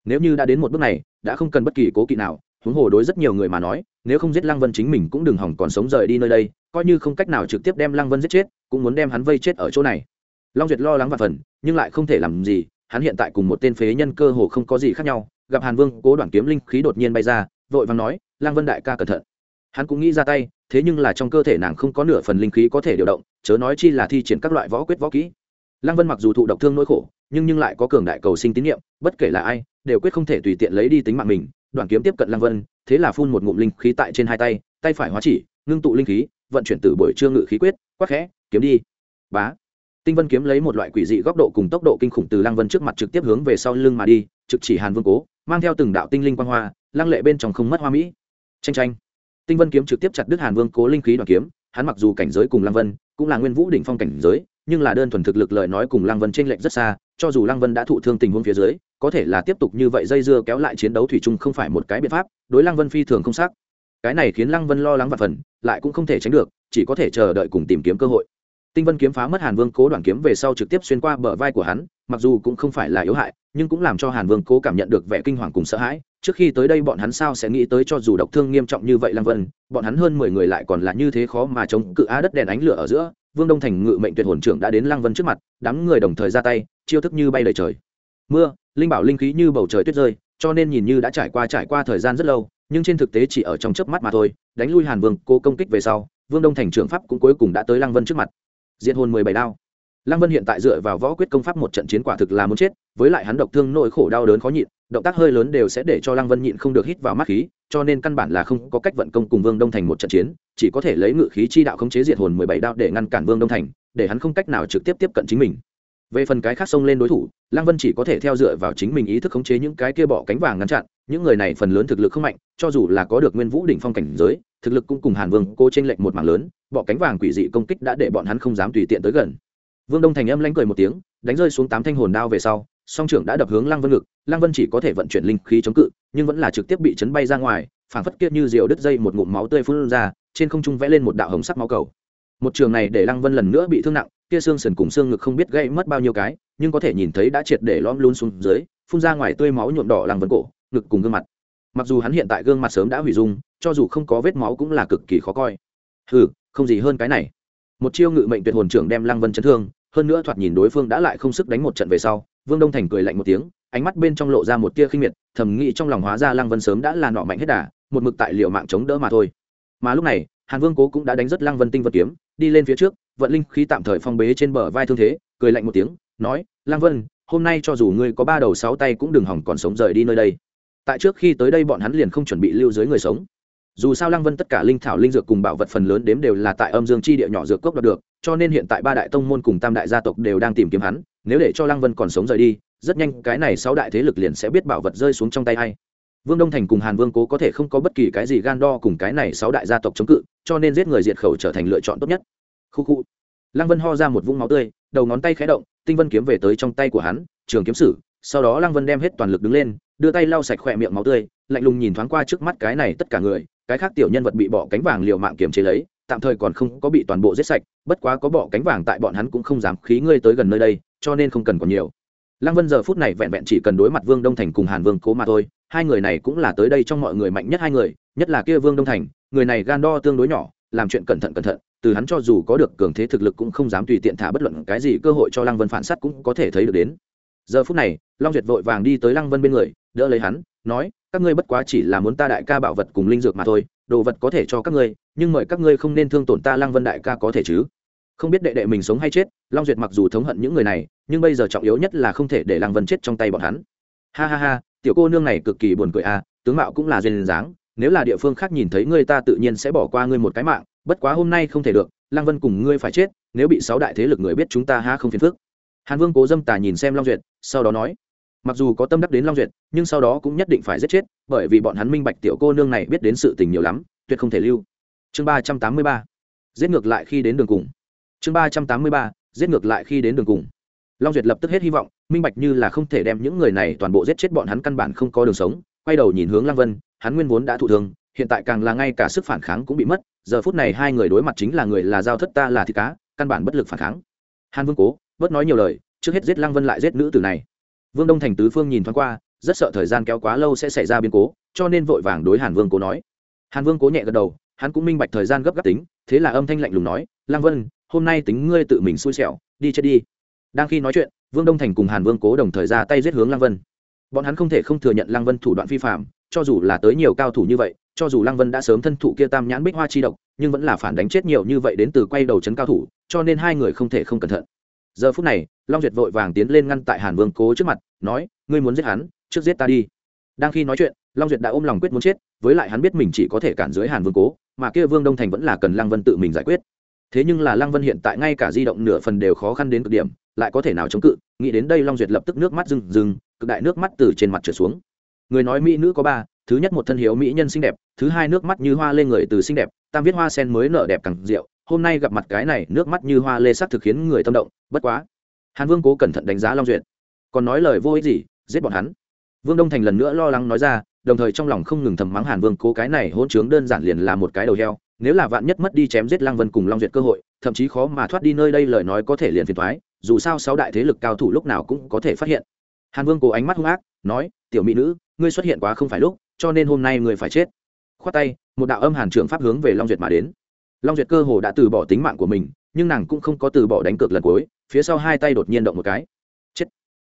Nếu như đã đến một bước này, đã không cần bất kỳ cố kỵ nào huống hồ đối rất nhiều người mà nói, nếu không giết lăng vân chính mình cũng đừng hỏng còn sống rời đi nơi đây, coi như không cách nào trực tiếp đem lăng vân giết chết, cũng muốn đem hắn vây chết ở chỗ này. Long duyệt lo lắng và phần, nhưng lại không thể làm gì, hắn hiện tại cùng một tên phế nhân cơ hồ không có gì khác nhau, gặp hàn vương cố đoàn kiếm linh khí đột nhiên bay ra, vội vàng nói, lăng vân đại ca cẩn thận. Hắn cũng nghĩ ra tay, thế nhưng là trong cơ thể nàng không có nửa phần linh khí có thể điều động, chớ nói chi là thi triển các loại võ quyết võ kỹ. Lăng vân mặc dù thụ độc thương nỗi khổ, nhưng nhưng lại có cường đại cầu sinh tín nhiệm bất kể là ai, đều quyết không thể tùy tiện lấy đi tính mạng mình đoàn kiếm tiếp cận lăng vân, thế là phun một ngụm linh khí tại trên hai tay tay phải hóa chỉ, ngưng tụ linh khí, vận chuyển từ buổi trưa ngự khí quyết, quắc khẽ, kiếm đi. Bá. Tinh vân kiếm lấy một loại quỷ dị góc độ cùng tốc độ kinh khủng từ lăng vân trước mặt trực tiếp hướng về sau lưng mà đi, trực chỉ hàn vương cố, mang theo từng đạo tinh linh quan hoa, lăng lệ bên trong không mất hoa mỹ. Tranh tranh tinh vân kiếm trực tiếp chặt đứt hàn vương cố linh khí đoàn kiếm, hắn mặc dù cảnh giới cùng lăng vân, cũng là nguyên vũ đỉnh phong cảnh giới, nhưng là đơn thuần thực lực lời nói cùng lăng vân t r ê n lệch rất xa, cho dù lăng vân đã thụ thương tình huống phía dưới có thể là tiếp tục như vậy dây dưa kéo lại chiến đấu thủy chung không phải một cái biện pháp, đối lăng vân phi thường không xác. Cái này khiến lăng vân lo lắng và phần, lại cũng không thể tránh được, chỉ có thể chờ đợi cùng tìm kiếm cơ hội. Tinh vân kiếm phá mất hàn vương cố đoàn kiếm về sau trực tiếp xuyên qua bờ vai của hắn, mặc dù cũng không phải là yếu hại, nhưng cũng làm cho hàn vương cố cảm nhận được vẻ kinh hoàng cùng sợ hãi. Trước khi tới đây bọn hắn sao sẽ nghĩ tới cho dù độc thương nghiêm trọng như vậy lăng vân, bọn hắn hơn mười người lại còn là như thế khó mà chống cự á đất đèn ánh lửa ở giữa. Vương đông thành ngự mệnh tuyệt hồn trưởng đã đến lăng vân trước mặt, đám người đồng thời ra tay, chiêu thức như bay lời trời mưa, linh bảo linh khí như bầu trời tuyết rơi, cho nên nhìn như đã trải qua trải qua thời gian rất lâu, nhưng trên thực tế chỉ ở trong chớp mắt mà thôi, đánh lui hàn vương cô công kích về sau, vương đông thành trưởng pháp cũng cuối cùng đã tới lăng vân trước mặt. Diện hồn mười bảy đao. Lăng vân hiện tại dựa vào võ quyết công pháp một trận chiến quả thực là muốn chết, với lại hắn độc thương nỗi khổ đau đớn khó nhịn, động tác hơi lớn đều sẽ để cho lăng vân nhịn không được hít vào mắt khí, cho nên căn bản là không có cách vận công cùng vương đông thành một trận chiến, chỉ có thể lấy ngự khí chi đạo khống chế diệt hồn mười bảy đao để ngăn cản vương đông thành, để hắn không cách nào trực tiếp tiếp cận chính mình về phần cái khác xông lên đối thủ, lăng vân chỉ có thể theo dựa vào chính mình ý thức khống chế những cái kia bỏ cánh vàng ngăn chặn, những người này phần lớn thực lực không mạnh, cho dù là có được nguyên vũ đỉnh phong cảnh giới, thực lực cũng cùng hàn vương cô trên lệnh một mảng lớn bỏ cánh vàng quỷ dị công kích đã để bọn hắn không dám tùy tiện tới gần. Vương đông thành âm lanh cười một tiếng, đánh rơi xuống tám thanh hồn đao về sau, song trưởng đã đập hướng lăng vân ngực, lăng vân chỉ có thể vận chuyển linh khí chống cự, nhưng vẫn là trực tiếp bị chấn bay ra ngoài, phảng phất kia như diều đứt dây một ngụm máu tươi phun ra, trên không trung vẽ lên một đạo hồng sắc máu cầu một trường này để lăng vân lần nữa bị thương nặng, kia xương sườn cùng xương ngực không biết gây mất bao nhiêu cái, nhưng có thể nhìn thấy đã triệt để lõm luôn xuống dưới, phun ra ngoài tươi máu nhuộm đỏ lăng vân cổ, ngực cùng gương mặt. Mặc dù hắn hiện tại gương mặt sớm đã hủy dung, cho dù không có vết máu cũng là cực kỳ khó coi. Hừ, không gì hơn cái này. Một chiêu ngự mệnh tuyệt hồn trưởng đem lăng vân chấn thương, hơn nữa thoạt nhìn đối phương đã lại không sức đánh một trận về sau, vương đông thành cười lạnh một tiếng, ánh mắt bên trong lộ ra một tia khinh miệt, thầm nghĩ trong lòng hóa ra lăng vân sớm đã là nọ mạnh hết đà, một mực tại liệu mạng chống đỡ mà thôi. Mà lúc này hàn vương cố cũng đã đánh rất lăng vân tinh vật kiếm, đi lên phía trước, vận linh khí tạm thời phong bế trên bờ vai thương thế, cười lạnh một tiếng, nói, lăng vân, hôm nay cho dù ngươi có ba đầu sáu tay cũng đừng hỏng còn sống rời đi nơi đây. Tại trước khi tới đây bọn hắn liền không chuẩn bị lưu dưới người sống. Dù sao lăng vân tất cả linh thảo linh dược cùng bảo vật phần lớn đếm đều là tại âm dương chi địa nhỏ dược cốc đạt được, cho nên hiện tại ba đại tông môn cùng tam đại gia tộc đều đang tìm kiếm hắn, nếu để cho lăng vân còn sống rời đi, rất nhanh cái này sáu đại thế lực liền sẽ biết bảo vật rơi xuống trong tay hay vương đông thành cùng hàn vương cố có thể không có bất kỳ cái gì gan đo cùng cái này sáu đại gia tộc chống cự, cho nên giết người diệt khẩu trở thành lựa chọn tốt nhất. Khu khu. Lăng vân ho ra một vũng máu tươi, đầu ngón tay khé động, tinh vân kiếm về tới trong tay của hắn, trường kiếm sử, sau đó lăng vân đem hết toàn lực đứng lên, đưa tay lau sạch khỏe miệng máu tươi, lạnh lùng nhìn thoáng qua trước mắt cái này tất cả người, cái khác tiểu nhân vật bị bỏ cánh vàng liều mạng kiềm chế lấy, tạm thời còn không có bị toàn bộ giết sạch, bất quá có bỏ cánh vàng tại bọn hắn cũng không dám khí ngươi tới gần nơi đây, cho nên không cần còn nhiều. Lăng vân giờ phút này vẹn vẹn chỉ cần đối mặt vương đông thành cùng hàn vương cố mà thôi hai người này cũng là tới đây trong mọi người mạnh nhất hai người, nhất là kia vương đông thành, người này gan đo tương đối nhỏ, làm chuyện cẩn thận cẩn thận, từ hắn cho dù có được cường thế thực lực cũng không dám tùy tiện thả bất luận cái gì cơ hội cho lăng vân phản s á t cũng có thể thấy được đến. Giờ phút này, long duyệt vội vàng đi tới lăng vân bên người, đỡ lấy hắn, nói, các ngươi bất quá chỉ là muốn ta đại ca bảo vật cùng linh dược mà thôi, đồ vật có thể cho các ngươi, nhưng mời các ngươi không nên thương tổn ta lăng vân đại ca có thể chứ? Không biết đệ đệ mình sống hay chết, long duyệt mặc dù thống hận những người này, nhưng bây giờ trọng yếu nhất là không thể để lăng vân chết trong tay bọn hắn. Ha ha ha tiểu cô nương này cực kỳ buồn cười à tướng mạo cũng là duyên dáng, nếu là địa phương khác nhìn thấy ngươi ta tự nhiên sẽ bỏ qua ngươi một cái mạng, bất quá hôm nay không thể được, lăng vân cùng ngươi phải chết, nếu bị sáu đại thế lực người biết chúng ta ha không phiền phức. Hàn vương cố dâm tà nhìn xem long duyệt, sau đó nói, mặc dù có tâm đắc đến long duyệt, nhưng sau đó cũng nhất định phải giết chết, bởi vì bọn hắn minh bạch tiểu cô nương này biết đến sự tình nhiều lắm, tuyệt không thể lưu. Chương ba trăm tám mươi ba, giết ngược lại khi đến đường cùng. Chương ba trăm tám mươi ba, giết ngược lại khi đến đường cùng long duyệt lập tức hết hy vọng, minh bạch như là không thể đem những người này toàn bộ giết chết bọn hắn căn bản không có đường sống, quay đầu nhìn hướng lăng vân, hắn nguyên vốn đã thụ thương, hiện tại càng là ngay cả sức phản kháng cũng bị mất, giờ phút này hai người đối mặt chính là người là giao thất ta là thịt cá, căn bản bất lực phản kháng. Hàn vương cố, bớt nói nhiều lời, trước hết giết lăng vân lại giết nữ tử này. Vương đông thành tứ phương nhìn thoáng qua, rất sợ thời gian kéo quá lâu sẽ xảy ra biến cố, cho nên vội vàng đối hàn vương cố nói. Hàn vương cố nhẹ gật đầu, hắn cũng minh bạch thời gian gấp gáp tính, thế là âm thanh lạnh lùng nói, lăng vân, hôm nay tính ngươi tự mình xui xẻo, đi chết đi đang khi nói chuyện, vương đông thành cùng hàn vương cố đồng thời ra tay giết hướng lăng vân. Bọn hắn không thể không thừa nhận lăng vân thủ đoạn vi phạm, cho dù là tới nhiều cao thủ như vậy, cho dù lăng vân đã sớm thân thụ kia tam nhãn bích hoa chi độc, nhưng vẫn là phản đánh chết nhiều như vậy đến từ quay đầu chấn cao thủ, cho nên hai người không thể không cẩn thận. Giờ phút này, long duyệt vội vàng tiến lên ngăn tại hàn vương cố trước mặt, nói, ngươi muốn giết hắn, trước giết ta đi. Đang khi nói chuyện, long duyệt đã ôm lòng quyết muốn chết, với lại hắn biết mình chỉ có thể cản dưới hàn vương cố, mà kia vương đông thành vẫn là cần lăng vân tự mình giải quyết thế nhưng là lăng vân hiện tại ngay cả di động nửa phần đều khó khăn đến cực điểm, lại có thể nào chống cự, nghĩ đến đây long duyệt lập tức nước mắt rừng rừng cực đại nước mắt từ trên mặt trở xuống. Người nói mỹ nữ có ba, thứ nhất một thân hiếu mỹ nhân xinh đẹp, thứ hai nước mắt như hoa lê người từ xinh đẹp, tam viết hoa sen mới nở đẹp càng rượu, hôm nay gặp mặt cái này nước mắt như hoa lê sắc thực khiến người tâm động, bất quá. Hàn vương cố cẩn thận đánh giá long duyệt. Còn nói lời vô ích gì, giết bọn hắn. Vương đông thành lần nữa lo lắng nói ra, đồng thời trong lòng không ngừng thầm mắng hàn vương cố cái này hôn chướng đơn giản liền là một cái đầu heo nếu là vạn nhất mất đi chém giết lăng vân cùng long duyệt cơ hội, thậm chí khó mà thoát đi nơi đây lời nói có thể liền phiền thoái dù sao sáu đại thế lực cao thủ lúc nào cũng có thể phát hiện. Hàn vương cố ánh mắt hung ác, nói, tiểu mỹ nữ, ngươi xuất hiện quá không phải lúc, cho nên hôm nay ngươi phải chết. Khoát tay, một đạo âm hàn trưởng pháp hướng về long duyệt mà đến. Long duyệt cơ hồ đã từ bỏ tính mạng của mình, nhưng nàng cũng không có từ bỏ đánh cược lần cuối, phía sau hai tay đột nhiên động một cái. Chết.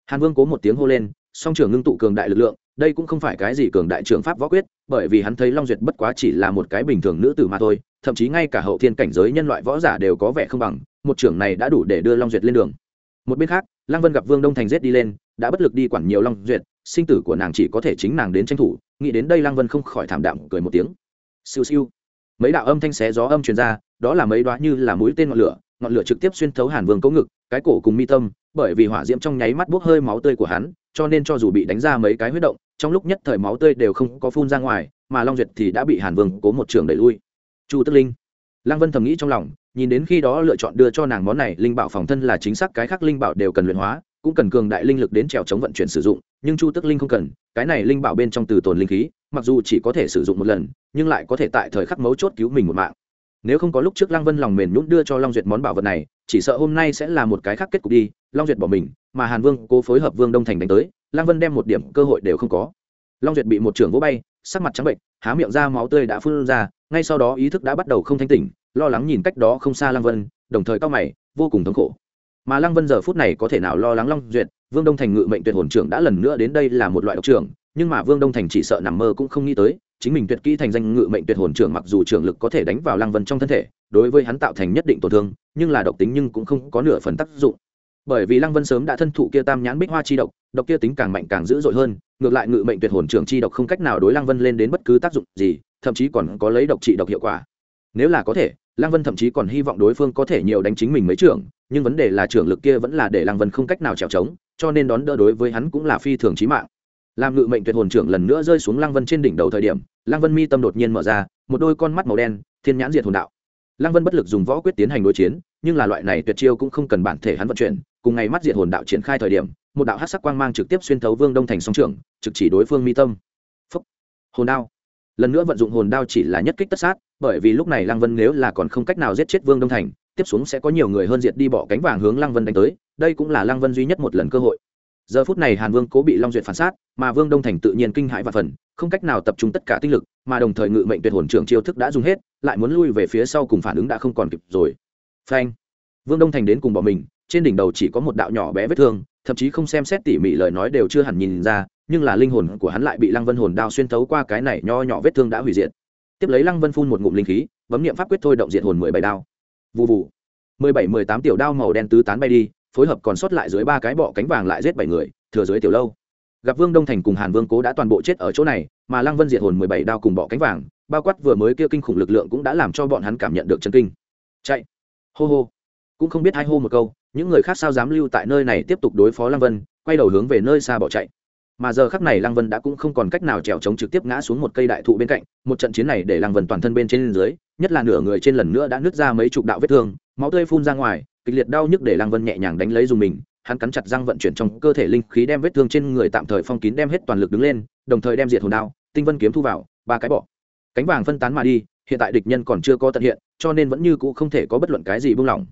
Hàn vương cố một tiếng hô lên, song trưởng ngưng tụ cường đại lực lượng đây cũng không phải cái gì cường đại trưởng pháp võ quyết, bởi vì hắn thấy long duyệt bất quá chỉ là một cái bình thường nữ tử mà thôi, thậm chí ngay cả hậu thiên cảnh giới nhân loại võ giả đều có vẻ không bằng, một trưởng này đã đủ để đưa long duyệt lên đường. Một bên khác, lăng vân gặp vương đông thành rết đi lên, đã bất lực đi quản nhiều long duyệt, sinh tử của nàng chỉ có thể chính nàng đến tranh thủ, nghĩ đến đây lăng vân không khỏi thảm đạm cười một tiếng. Siêu siêu. Mấy đạo âm thanh xé gió âm truyền ra, đó là mấy đoá như là mũi tên ngọn lửa ngọn lửa trực tiếp xuyên thấu hàn vương cấu ngực, cái cổ cùng mi tâm, bởi vì hỏa diễm trong nháy mắt bốc hơi máu tươi của hắn, cho nên cho dù bị đánh ra mấy cái huyết động trong lúc nhất thời máu tươi đều không có phun ra ngoài, mà long duyệt thì đã bị hàn vương cố một trường đẩy lui. Chu tức linh. Lăng vân thầm nghĩ trong lòng, nhìn đến khi đó lựa chọn đưa cho nàng món này, linh bảo phòng thân là chính xác cái khác linh bảo đều cần luyện hóa, cũng cần cường đại linh lực đến trèo chống vận chuyển sử dụng, nhưng chu tức linh không cần, cái này linh bảo bên trong từ tồn linh khí, mặc dù chỉ có thể sử dụng một lần, nhưng lại có thể tại thời khắc mấu chốt cứu mình một mạng. Nếu không có lúc trước lăng vân lòng mềm nhún đưa cho long duyệt món bảo vật này, chỉ sợ hôm nay sẽ là một cái khác kết cục đi, long duyệt bỏ mình, mà hàn vương cố phối hợp vương đông thành đánh tới lăng vân đem một điểm cơ hội đều không có. Long duyệt bị một trưởng vỗ bay, sắc mặt trắng bệnh, há miệng ra máu tươi đã phun ra, ngay sau đó ý thức đã bắt đầu không thanh tỉnh, lo lắng nhìn cách đó không xa lăng vân, đồng thời cao mày, vô cùng thống khổ. Mà lăng vân giờ phút này có thể nào lo lắng long duyệt, vương đông thành ngự mệnh tuyệt hồn trưởng đã lần nữa đến đây là một loại độc trưởng, nhưng mà vương đông thành chỉ sợ nằm mơ cũng không nghĩ tới, chính mình tuyệt kỹ thành danh ngự mệnh tuyệt hồn trưởng mặc dù trưởng lực có thể đánh vào lăng vân trong thân thể, đối với hắn tạo thành nhất định tổn thương, nhưng là độc tính nhưng cũng không có nửa phần tác dụng bởi vì lăng vân sớm đã thân thụ kia tam nhãn bích hoa chi độc độc kia tính càng mạnh càng dữ dội hơn, ngược lại ngự mệnh tuyệt hồn trưởng chi độc không cách nào đối lăng vân lên đến bất cứ tác dụng gì, thậm chí còn có lấy độc trị độc hiệu quả. Nếu là có thể, lăng vân thậm chí còn hy vọng đối phương có thể nhiều đánh chính mình mấy trưởng, nhưng vấn đề là trưởng lực kia vẫn là để lăng vân không cách nào trèo trống, cho nên đón đỡ đối với hắn cũng là phi thường trí mạng. Làm ngự mệnh tuyệt hồn trưởng lần nữa rơi xuống lăng vân trên đỉnh đầu thời điểm, lăng vân mi tâm đột nhiên mở ra, một đôi con mắt màu đen, thiên nhãn diệt hồn đạo. Lăng vân bất lực dùng võ quyết tiến hành đối chiến, nhưng là loại này tuyệt chiêu cũng không cần bản thể hắn vận chuyển cùng ngày mắt diệt hồn đạo triển khai thời điểm, một đạo hát sắc quang mang trực tiếp xuyên thấu vương đông thành song trưởng, trực chỉ đối phương mi tâm. Phúc. hồn đao. Lần nữa vận dụng hồn đao chỉ là nhất kích tất sát, bởi vì lúc này lăng vân nếu là còn không cách nào giết chết vương đông thành, tiếp xuống sẽ có nhiều người hơn diệt đi bỏ cánh vàng hướng lăng vân đánh tới, đây cũng là lăng vân duy nhất một lần cơ hội. Giờ phút này hàn vương cố bị long duyệt phản sát, mà vương đông thành tự nhiên kinh hãi và phần không cách nào tập trung tất cả tinh lực, mà đồng thời ngự mệnh tuyệt hồn trưởng chiêu thức đã dùng hết, lại muốn lui về phía sau cùng phản ứng đã không còn kịp rồi. Phanh. Vương đông thành đến cùng bỏ mình trên đỉnh đầu chỉ có một đạo nhỏ bé vết thương, thậm chí không xem xét tỉ mỉ lời nói đều chưa hẳn nhìn ra, nhưng là linh hồn của hắn lại bị lăng vân hồn đao xuyên thấu qua cái này nho nhỏ vết thương đã hủy diệt. Tiếp lấy lăng vân phun một ngụm linh khí, bấm nghiệm pháp quyết thôi động diệt hồn mười bảy đao. Vụ vụ mười bảy, mười tám tiểu đao màu đen tứ tán bay đi, phối hợp còn sót lại dưới ba cái bọ cánh vàng lại giết bảy người, thừa dưới tiểu lâu. Gặp vương đông thành cùng hàn vương cố đã toàn bộ chết ở chỗ này, mà lăng vân diệt hồn mười bảy đao cùng bọ cánh vàng, bao quát vừa mới kia kinh khủng lực lượng cũng đã làm cho bọn hắn cảm nhận được chân kinh. Chạy. Hô hô cũng không biết hai hô một câu, những người khác sao dám lưu tại nơi này tiếp tục đối phó lăng vân, quay đầu hướng về nơi xa bỏ chạy. Mà giờ khắc này lăng vân đã cũng không còn cách nào trèo trống trực tiếp ngã xuống một cây đại thụ bên cạnh, một trận chiến này để lăng vân toàn thân bên trên dưới, nhất là nửa người trên lần nữa đã nứt ra mấy chục đạo vết thương, máu tươi phun ra ngoài, kịch liệt đau nhức để lăng vân nhẹ nhàng đánh lấy dùng mình, hắn cắn chặt răng vận chuyển trong cơ thể linh khí đem vết thương trên người tạm thời phong kín đem hết toàn lực đứng lên, đồng thời đem diệt hồn đao, tinh vân kiếm thu vào, ba cái bỏ. Cánh vàng phân tán mà đi, hiện tại địch nhân còn chưa có tận hiện, cho nên vẫn như cũ không thể có bất luận cái gì buông lỏng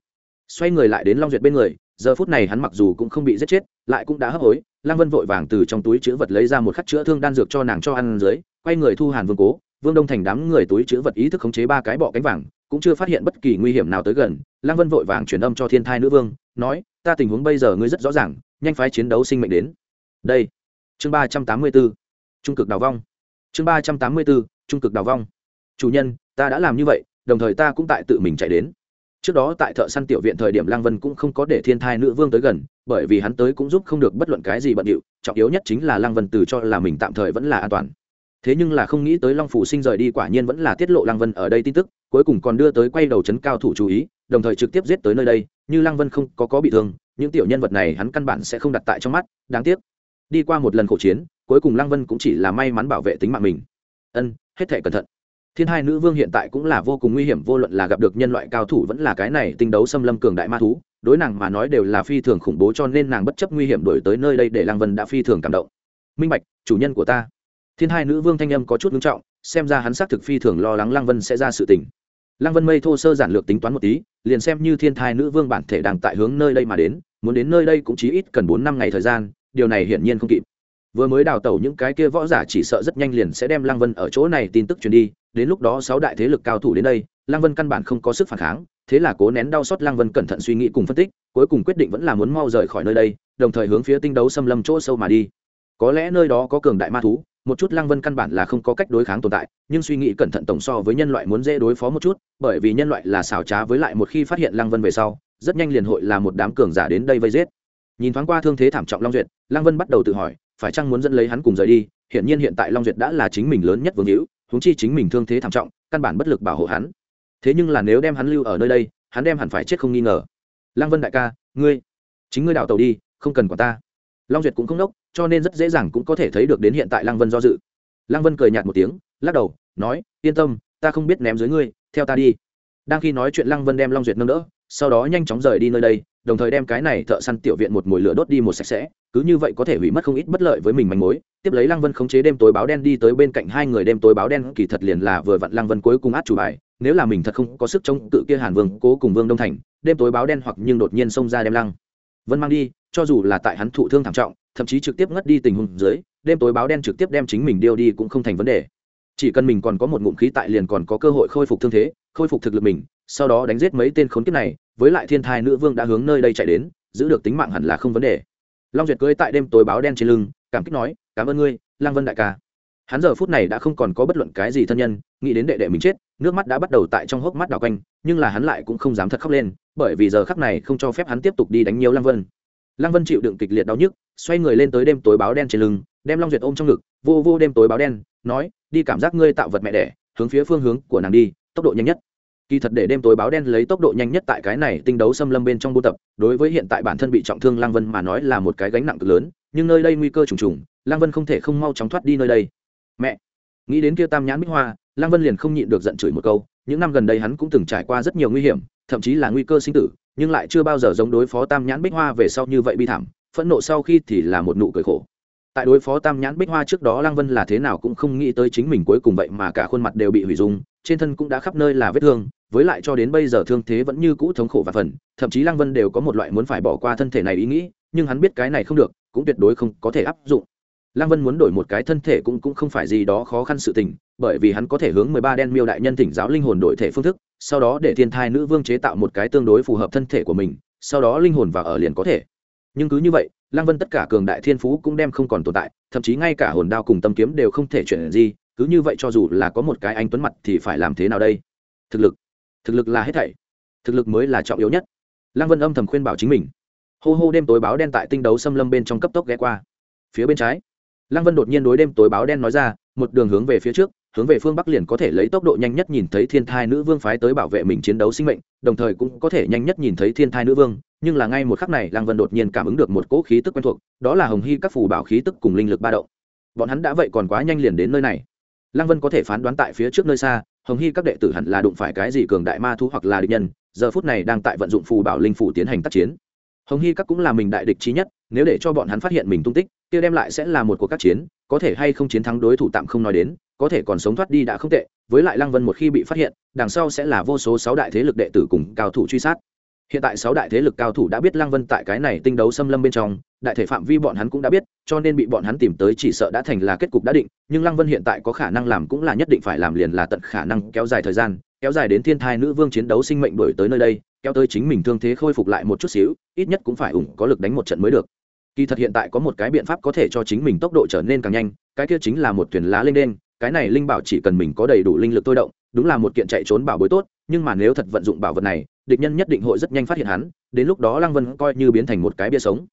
xoay người lại đến long duyệt bên người, giờ phút này hắn mặc dù cũng không bị giết chết, lại cũng đã hấp hối lăng vân vội vàng từ trong túi chữ vật lấy ra một khắc chữa thương đan dược cho nàng cho ăn dưới, quay người thu hàn vương cố, vương đông thành đám người túi chữ vật ý thức khống chế ba cái bọ cánh vàng, cũng chưa phát hiện bất kỳ nguy hiểm nào tới gần lăng vân vội vàng truyền âm cho thiên thai nữ vương, nói, ta tình huống bây giờ ngươi rất rõ ràng, nhanh phái chiến đấu sinh mệnh đến. Đây, chương ba trăm tám mươi b ố trung cực đào vong. Chương ba trăm tám mươi b ố trung cực đào vong. Chủ nhân, ta đã làm như vậy, đồng thời ta cũng tại tự mình chạy đến trước đó tại thợ săn tiểu viện thời điểm lăng vân cũng không có để thiên thai nữ vương tới gần, bởi vì hắn tới cũng giúp không được bất luận cái gì bận điệu, trọng yếu nhất chính là lăng vân từ cho là mình tạm thời vẫn là an toàn. Thế nhưng là không nghĩ tới long phủ sinh rời đi quả nhiên vẫn là tiết lộ lăng vân ở đây tin tức, cuối cùng còn đưa tới quay đầu chấn cao thủ chú ý, đồng thời trực tiếp giết tới nơi đây, như lăng vân không có có bị thương, những tiểu nhân vật này hắn căn bản sẽ không đặt tại trong mắt, đáng tiếc. Đi qua một lần khổ chiến, cuối cùng lăng vân cũng chỉ là may mắn bảo vệ tính mạng mình. Ân, hết thể cẩn thận thiên hai nữ vương hiện tại cũng là vô cùng nguy hiểm, vô luận là gặp được nhân loại cao thủ vẫn là cái này tinh đấu xâm lâm cường đại ma thú, đối nàng mà nói đều là phi thường khủng bố cho nên nàng bất chấp nguy hiểm đổi tới nơi đây để lăng vân đã phi thường cảm động. Minh bạch, chủ nhân của ta. Thiên hai nữ vương thanh âm có chút nghiêm trọng, xem ra hắn xác thực phi thường lo lắng lăng vân sẽ ra sự tình. Lăng vân mây thô sơ giản lược tính toán một tí, liền xem như thiên thai nữ vương bản thể đang tại hướng nơi đây mà đến, muốn đến nơi đây cũng chỉ ít cần bốn năm ngày thời gian, điều này hiển nhiên không kịp vừa mới đào tẩu những cái kia võ giả chỉ sợ rất nhanh liền sẽ đem lăng vân ở chỗ này tin tức truyền đi, đến lúc đó sáu đại thế lực cao thủ đến đây, lăng vân căn bản không có sức phản kháng, thế là cố nén đau xót lăng vân cẩn thận suy nghĩ cùng phân tích, cuối cùng quyết định vẫn là muốn mau rời khỏi nơi đây, đồng thời hướng phía tinh đấu xâm lâm chỗ sâu mà đi. Có lẽ nơi đó có cường đại ma thú, một chút lăng vân căn bản là không có cách đối kháng tồn tại, nhưng suy nghĩ cẩn thận tổng so với nhân loại muốn dễ đối phó một chút, bởi vì nhân loại là xảo trá với lại một khi phát hiện lăng vân về sau, rất nhanh liền hội là một đám cường giả đến đây vây giết. Nhìn thoáng qua thương thế thảm trọng long duyệt, lăng vân bắt đầu tự hỏi phải chăng muốn dẫn lấy hắn cùng rời đi? Hiện nhiên hiện tại long duyệt đã là chính mình lớn nhất vương hữu, huống chi chính mình thương thế thảm trọng, căn bản bất lực bảo hộ hắn. Thế nhưng là nếu đem hắn lưu ở nơi đây, hắn đem hẳn phải chết không nghi ngờ. Lăng vân đại ca, ngươi, chính ngươi đào tàu đi, không cần quả ta. Long duyệt cũng không đốc cho nên rất dễ dàng cũng có thể thấy được đến hiện tại lăng vân do dự. Lăng vân cười nhạt một tiếng, lắc đầu, nói, yên tâm, ta không biết ném dưới ngươi, theo ta đi. Đang khi nói chuyện lăng vân đem long duyệt nâng đỡ, sau đó nhanh chóng rời đi nơi đây đồng thời đem cái này thợ săn tiểu viện một mồi lửa đốt đi một sạch sẽ, cứ như vậy có thể hủy mất không ít bất lợi với mình manh mối. Tiếp lấy lăng vân khống chế đêm tối báo đen đi tới bên cạnh hai người đêm tối báo đen, kỳ thật liền là vừa vặn lăng vân cuối cùng át chủ bài, nếu là mình thật không có sức chống cự kia hàn vương, cố cùng vương đông thành, đêm tối báo đen hoặc nhưng đột nhiên xông ra đem lăng vân mang đi, cho dù là tại hắn thụ thương thảm trọng, thậm chí trực tiếp ngất đi tình huống dưới, đêm tối báo đen trực tiếp đem chính mình điêu đi cũng không thành vấn đề chỉ cần mình còn có một ngụm khí tại liền còn có cơ hội khôi phục thương thế, khôi phục thực lực mình, sau đó đánh giết mấy tên khốn kiếp này, với lại thiên thai nữ vương đã hướng nơi đây chạy đến, giữ được tính mạng hẳn là không vấn đề. Long duyệt cưới tại đêm tối báo đen trên lưng, cảm kích nói, cảm ơn ngươi lang vân đại ca. Hắn giờ phút này đã không còn có bất luận cái gì thân nhân, nghĩ đến đệ đệ mình chết, nước mắt đã bắt đầu tại trong hốc mắt đào quanh, nhưng là hắn lại cũng không dám thật khóc lên, bởi vì giờ khắc này không cho phép hắn tiếp tục đi đánh nhiều lang vân. Lang vân chịu đựng kịch liệt đau nhức, xoay người lên tới đêm tối báo đen trên lưng, đem long duyệt ôm trong ngực, vô vô đêm tối báo đen, nói đi cảm giác ngươi tạo vật mẹ đẻ, hướng phía phương hướng của nàng đi, tốc độ nhanh nhất. Kỳ thật để đêm tối báo đen lấy tốc độ nhanh nhất tại cái này tinh đấu xâm lâm bên trong buôn tập, đối với hiện tại bản thân bị trọng thương lang vân mà nói là một cái gánh nặng cực lớn, nhưng nơi đây nguy cơ trùng trùng lang vân không thể không mau chóng thoát đi nơi đây. Mẹ! Nghĩ đến kia tam nhãn bích hoa lang vân liền không nhịn được giận chửi một câu, những năm gần đây hắn cũng từng trải qua rất nhiều nguy hiểm, thậm chí là nguy cơ sinh tử, nhưng lại chưa bao giờ giống đối phó tam nhãn bích hoa về sau như vậy bi thảm, phẫn nộ sau khi thì là một nụ cười khổ tại đối phó tam nhãn bích hoa trước đó, lăng vân là thế nào cũng không nghĩ tới chính mình cuối cùng vậy mà cả khuôn mặt đều bị hủy dung, trên thân cũng đã khắp nơi là vết thương, với lại cho đến bây giờ thương thế vẫn như cũ thống khổ và phần, thậm chí lăng vân đều có một loại muốn phải bỏ qua thân thể này ý nghĩ, nhưng hắn biết cái này không được, cũng tuyệt đối không có thể áp dụng. Lăng vân muốn đổi một cái thân thể cũng cũng không phải gì đó khó khăn sự tình, bởi vì hắn có thể hướng mười ba đen miêu đại nhân thỉnh giáo linh hồn đổi thể phương thức, sau đó để thiên thai nữ vương chế tạo một cái tương đối phù hợp thân thể của mình, sau đó linh hồn vào ở liền có thể. Nhưng cứ như vậy lăng vân tất cả cường đại thiên phú cũng đem không còn tồn tại, thậm chí ngay cả hồn đao cùng tâm kiếm đều không thể chuyển gì cứ như vậy cho dù là có một cái anh tuấn mặt thì phải làm thế nào đây? Thực lực thực lực là hết thảy, thực lực mới là trọng yếu nhất. Lăng vân âm thầm khuyên bảo chính mình. Hô hô đêm tối báo đen tại tinh đấu xâm lâm bên trong cấp tốc ghé qua. Phía bên trái, lăng vân đột nhiên đối đêm tối báo đen nói ra, một đường hướng về phía trước, hướng về phương bắc liền có thể lấy tốc độ nhanh nhất nhìn thấy thiên thai nữ vương phái tới bảo vệ mình chiến đấu sinh mệnh, đồng thời cũng có thể nhanh nhất nhìn thấy thiên thai nữ vương nhưng là ngay một khắc này lăng vân đột nhiên cảm ứng được một cỗ khí tức quen thuộc, đó là hồng hy các phù bảo khí tức cùng linh lực ba động. Bọn hắn đã vậy còn quá nhanh liền đến nơi này. Lăng vân có thể phán đoán tại phía trước nơi xa, hồng hy các đệ tử hẳn là đụng phải cái gì cường đại ma thú hoặc là địch nhân, giờ phút này đang tại vận dụng phù bảo linh phủ tiến hành tác chiến. Hồng hy các cũng là mình đại địch trí nhất, nếu để cho bọn hắn phát hiện mình tung tích, kia đem lại sẽ là một cuộc các chiến, có thể hay không chiến thắng đối thủ tạm không nói đến, có thể còn sống thoát đi đã không tệ, với lại lăng vân một khi bị phát hiện, đằng sau sẽ là vô số sáu đại thế lực đệ tử cùng cao thủ truy sát hiện tại sáu đại thế lực cao thủ đã biết lăng vân tại cái này tinh đấu xâm lâm bên trong, đại thể phạm vi bọn hắn cũng đã biết, cho nên bị bọn hắn tìm tới chỉ sợ đã thành là kết cục đã định, nhưng lăng vân hiện tại có khả năng làm cũng là nhất định phải làm liền là tận khả năng kéo dài thời gian, kéo dài đến thiên thai nữ vương chiến đấu sinh mệnh đổi tới nơi đây, kéo tới chính mình thương thế khôi phục lại một chút xíu, ít nhất cũng phải ủng có lực đánh một trận mới được. Kỳ thật hiện tại có một cái biện pháp có thể cho chính mình tốc độ trở nên càng nhanh, cái kia chính là một thuyền lá lên đen, cái này linh bảo chỉ cần mình có đầy đủ linh lực tôi động, đúng là một kiện chạy trốn bảo bối tốt, nhưng mà nếu thật vận dụng bảo vật này địch nhân nhất định hội rất nhanh phát hiện hắn, đến lúc đó lăng vân coi như biến thành một cái bia sống.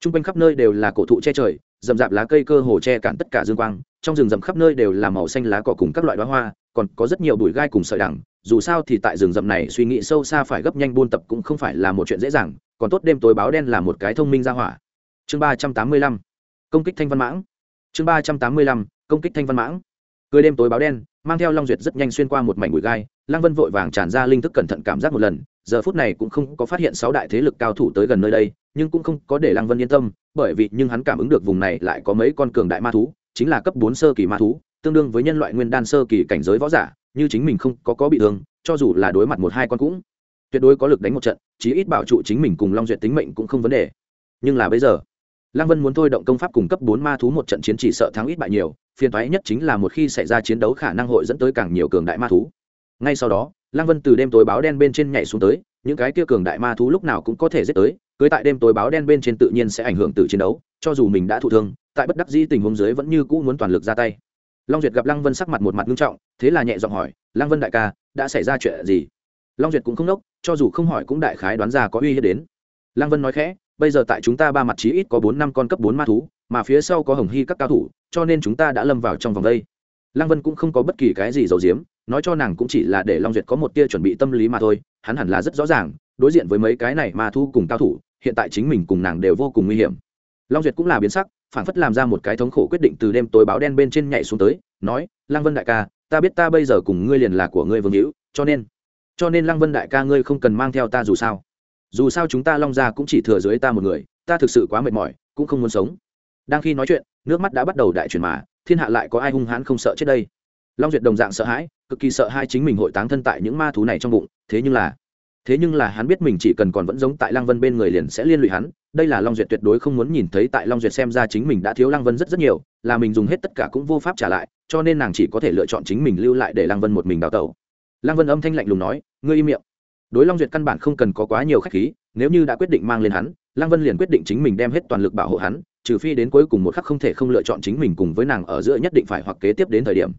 T r u n g quanh khắp nơi đều là cổ thụ che trời, rậm rạp lá cây cơ hồ che cản tất cả dương quang, trong rừng rậm khắp nơi đều là màu xanh lá cỏ cùng các loại đoá hoa, còn có rất nhiều bụi gai cùng sợi đằng, dù sao thì tại rừng rậm này suy nghĩ sâu xa phải gấp nhanh buôn tập cũng không phải là một chuyện dễ dàng, còn tốt đêm tối báo đen là một cái thông minh ra hỏa. Chương ba trăm tám mươi lăm, công kích thanh văn mãng. Chương ba trăm tám mươi lăm, công kích thanh văn mãng. Cười đêm tối báo đen, mang theo long duyệt rất nhanh xuyên qua một mảnh bụi gai, lăng vân vội vàng tràn ra linh thức cẩn thận cảm giác một lần giờ phút này cũng không có phát hiện sáu đại thế lực cao thủ tới gần nơi đây, nhưng cũng không có để lăng vân yên tâm, bởi vì nhưng hắn cảm ứng được vùng này lại có mấy con cường đại ma thú, chính là cấp bốn sơ kỳ ma thú, tương đương với nhân loại nguyên đan sơ kỳ cảnh giới võ giả, như chính mình không có có bị thương, cho dù là đối mặt một hai con cũng tuyệt đối có lực đánh một trận, chí ít bảo trụ chính mình cùng long duyệt tính mệnh cũng không vấn đề. Nhưng là bây giờ, lăng vân muốn thôi động công pháp cùng cấp bốn ma thú một trận chiến chỉ sợ thắng ít bại nhiều, phiền thoái nhất chính là một khi xảy ra chiến đấu khả năng hội dẫn tới càng nhiều cường đại ma thú. Ngay sau đó lăng vân từ đêm tối báo đen bên trên nhảy xuống tới, những cái kia cường đại ma thú lúc nào cũng có thể giết tới, cưới tại đêm tối báo đen bên trên tự nhiên sẽ ảnh hưởng từ chiến đấu, cho dù mình đã thụ thương, tại bất đắc dĩ tình huống dưới vẫn như cũ muốn toàn lực ra tay. Long duyệt gặp lăng vân sắc mặt một mặt nghiêm trọng, thế là nhẹ giọng hỏi, lăng vân đại ca, đã xảy ra chuyện gì? Long duyệt cũng không nốc, cho dù không hỏi cũng đại khái đoán ra có uy hiếp đến. Lăng vân nói khẽ, bây giờ tại chúng ta ba mặt chí ít có bốn năm con cấp bốn ma thú, mà phía sau có hồng hy các cao thủ, cho nên chúng ta đã lâm vào trong vòng đây. Lăng vân cũng không có bất kỳ cái gì giấu giếm nói cho nàng cũng chỉ là để long duyệt có một tia chuẩn bị tâm lý mà thôi, hắn hẳn là rất rõ ràng, đối diện với mấy cái này mà thu cùng cao thủ, hiện tại chính mình cùng nàng đều vô cùng nguy hiểm. Long duyệt cũng là biến sắc phản phất làm ra một cái thống khổ quyết định từ đêm tối báo đen bên trên nhảy xuống tới, nói, lăng vân đại ca, ta biết ta bây giờ cùng ngươi liền là của ngươi vương hữu, cho nên cho nên lăng vân đại ca ngươi không cần mang theo ta dù sao. Dù sao chúng ta long ra cũng chỉ thừa dưới ta một người, ta thực sự quá mệt mỏi, cũng không muốn sống. Đang khi nói chuyện, nước mắt đã bắt đầu đại chuyển mà, thiên hạ lại có ai hung hãn không sợ chết đây? Long duyệt đồng dạng sợ hãi, cực kỳ sợ hai chính mình hội táng thân tại những ma thú này trong bụng, thế nhưng là, thế nhưng là hắn biết mình chỉ cần còn vẫn giống tại lăng vân bên người liền sẽ liên lụy hắn, đây là long duyệt tuyệt đối không muốn nhìn thấy tại long duyệt xem ra chính mình đã thiếu lăng vân rất rất nhiều, là mình dùng hết tất cả cũng vô pháp trả lại, cho nên nàng chỉ có thể lựa chọn chính mình lưu lại để lăng vân một mình đào tẩu. Lăng vân âm thanh lạnh lùng nói, ngươi im miệng. Đối long duyệt căn bản không cần có quá nhiều khách khí, nếu như đã quyết định mang lên hắn, lăng vân liền quyết định chính mình đem hết toàn lực bảo hộ hắn, trừ phi đến cuối cùng một khắc không thể không lựa chọn chính mình cùng với nàng ở giữa nhất định phải hoặc kế tiếp đến thời điểm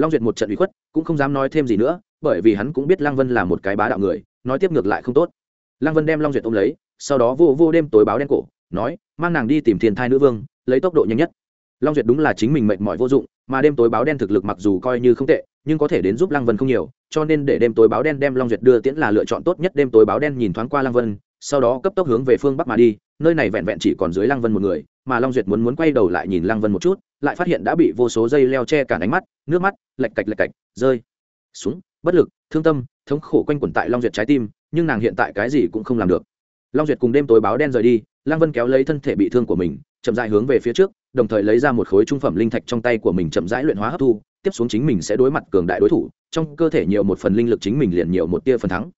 long duyệt một trận bị khuất, cũng không dám nói thêm gì nữa, bởi vì hắn cũng biết lăng vân là một cái bá đạo người, nói tiếp ngược lại không tốt. Lăng vân đem long duyệt ôm lấy, sau đó vô vô đêm tối báo đen cổ, nói, mang nàng đi tìm thiền thai nữ vương, lấy tốc độ nhanh nhất. Long duyệt đúng là chính mình mệnh mọi vô dụng, mà đêm tối báo đen thực lực mặc dù coi như không tệ, nhưng có thể đến giúp lăng vân không nhiều, cho nên để đêm tối báo đen đem long duyệt đưa tiễn là lựa chọn tốt nhất. Đêm tối báo đen nhìn thoáng qua lăng vân, sau đó cấp tốc hướng về phương bắc mà đi, nơi này vẹn vẹn chỉ còn dưới lăng vân một người mà long duyệt muốn muốn quay đầu lại nhìn lăng vân một chút, lại phát hiện đã bị vô số dây leo che cản ánh mắt, nước mắt lạch cạch lạch cạch, rơi xuống. Bất lực, thương tâm, thống khổ quanh quẩn tại long duyệt trái tim, nhưng nàng hiện tại cái gì cũng không làm được. Long duyệt cùng đêm tối báo đen rời đi, lăng vân kéo lấy thân thể bị thương của mình, chậm rãi hướng về phía trước, đồng thời lấy ra một khối trung phẩm linh thạch trong tay của mình chậm rãi luyện hóa hấp thu, tiếp xuống chính mình sẽ đối mặt cường đại đối thủ, trong cơ thể nhiều một phần linh lực chính mình liền nhiều một tia phần thắng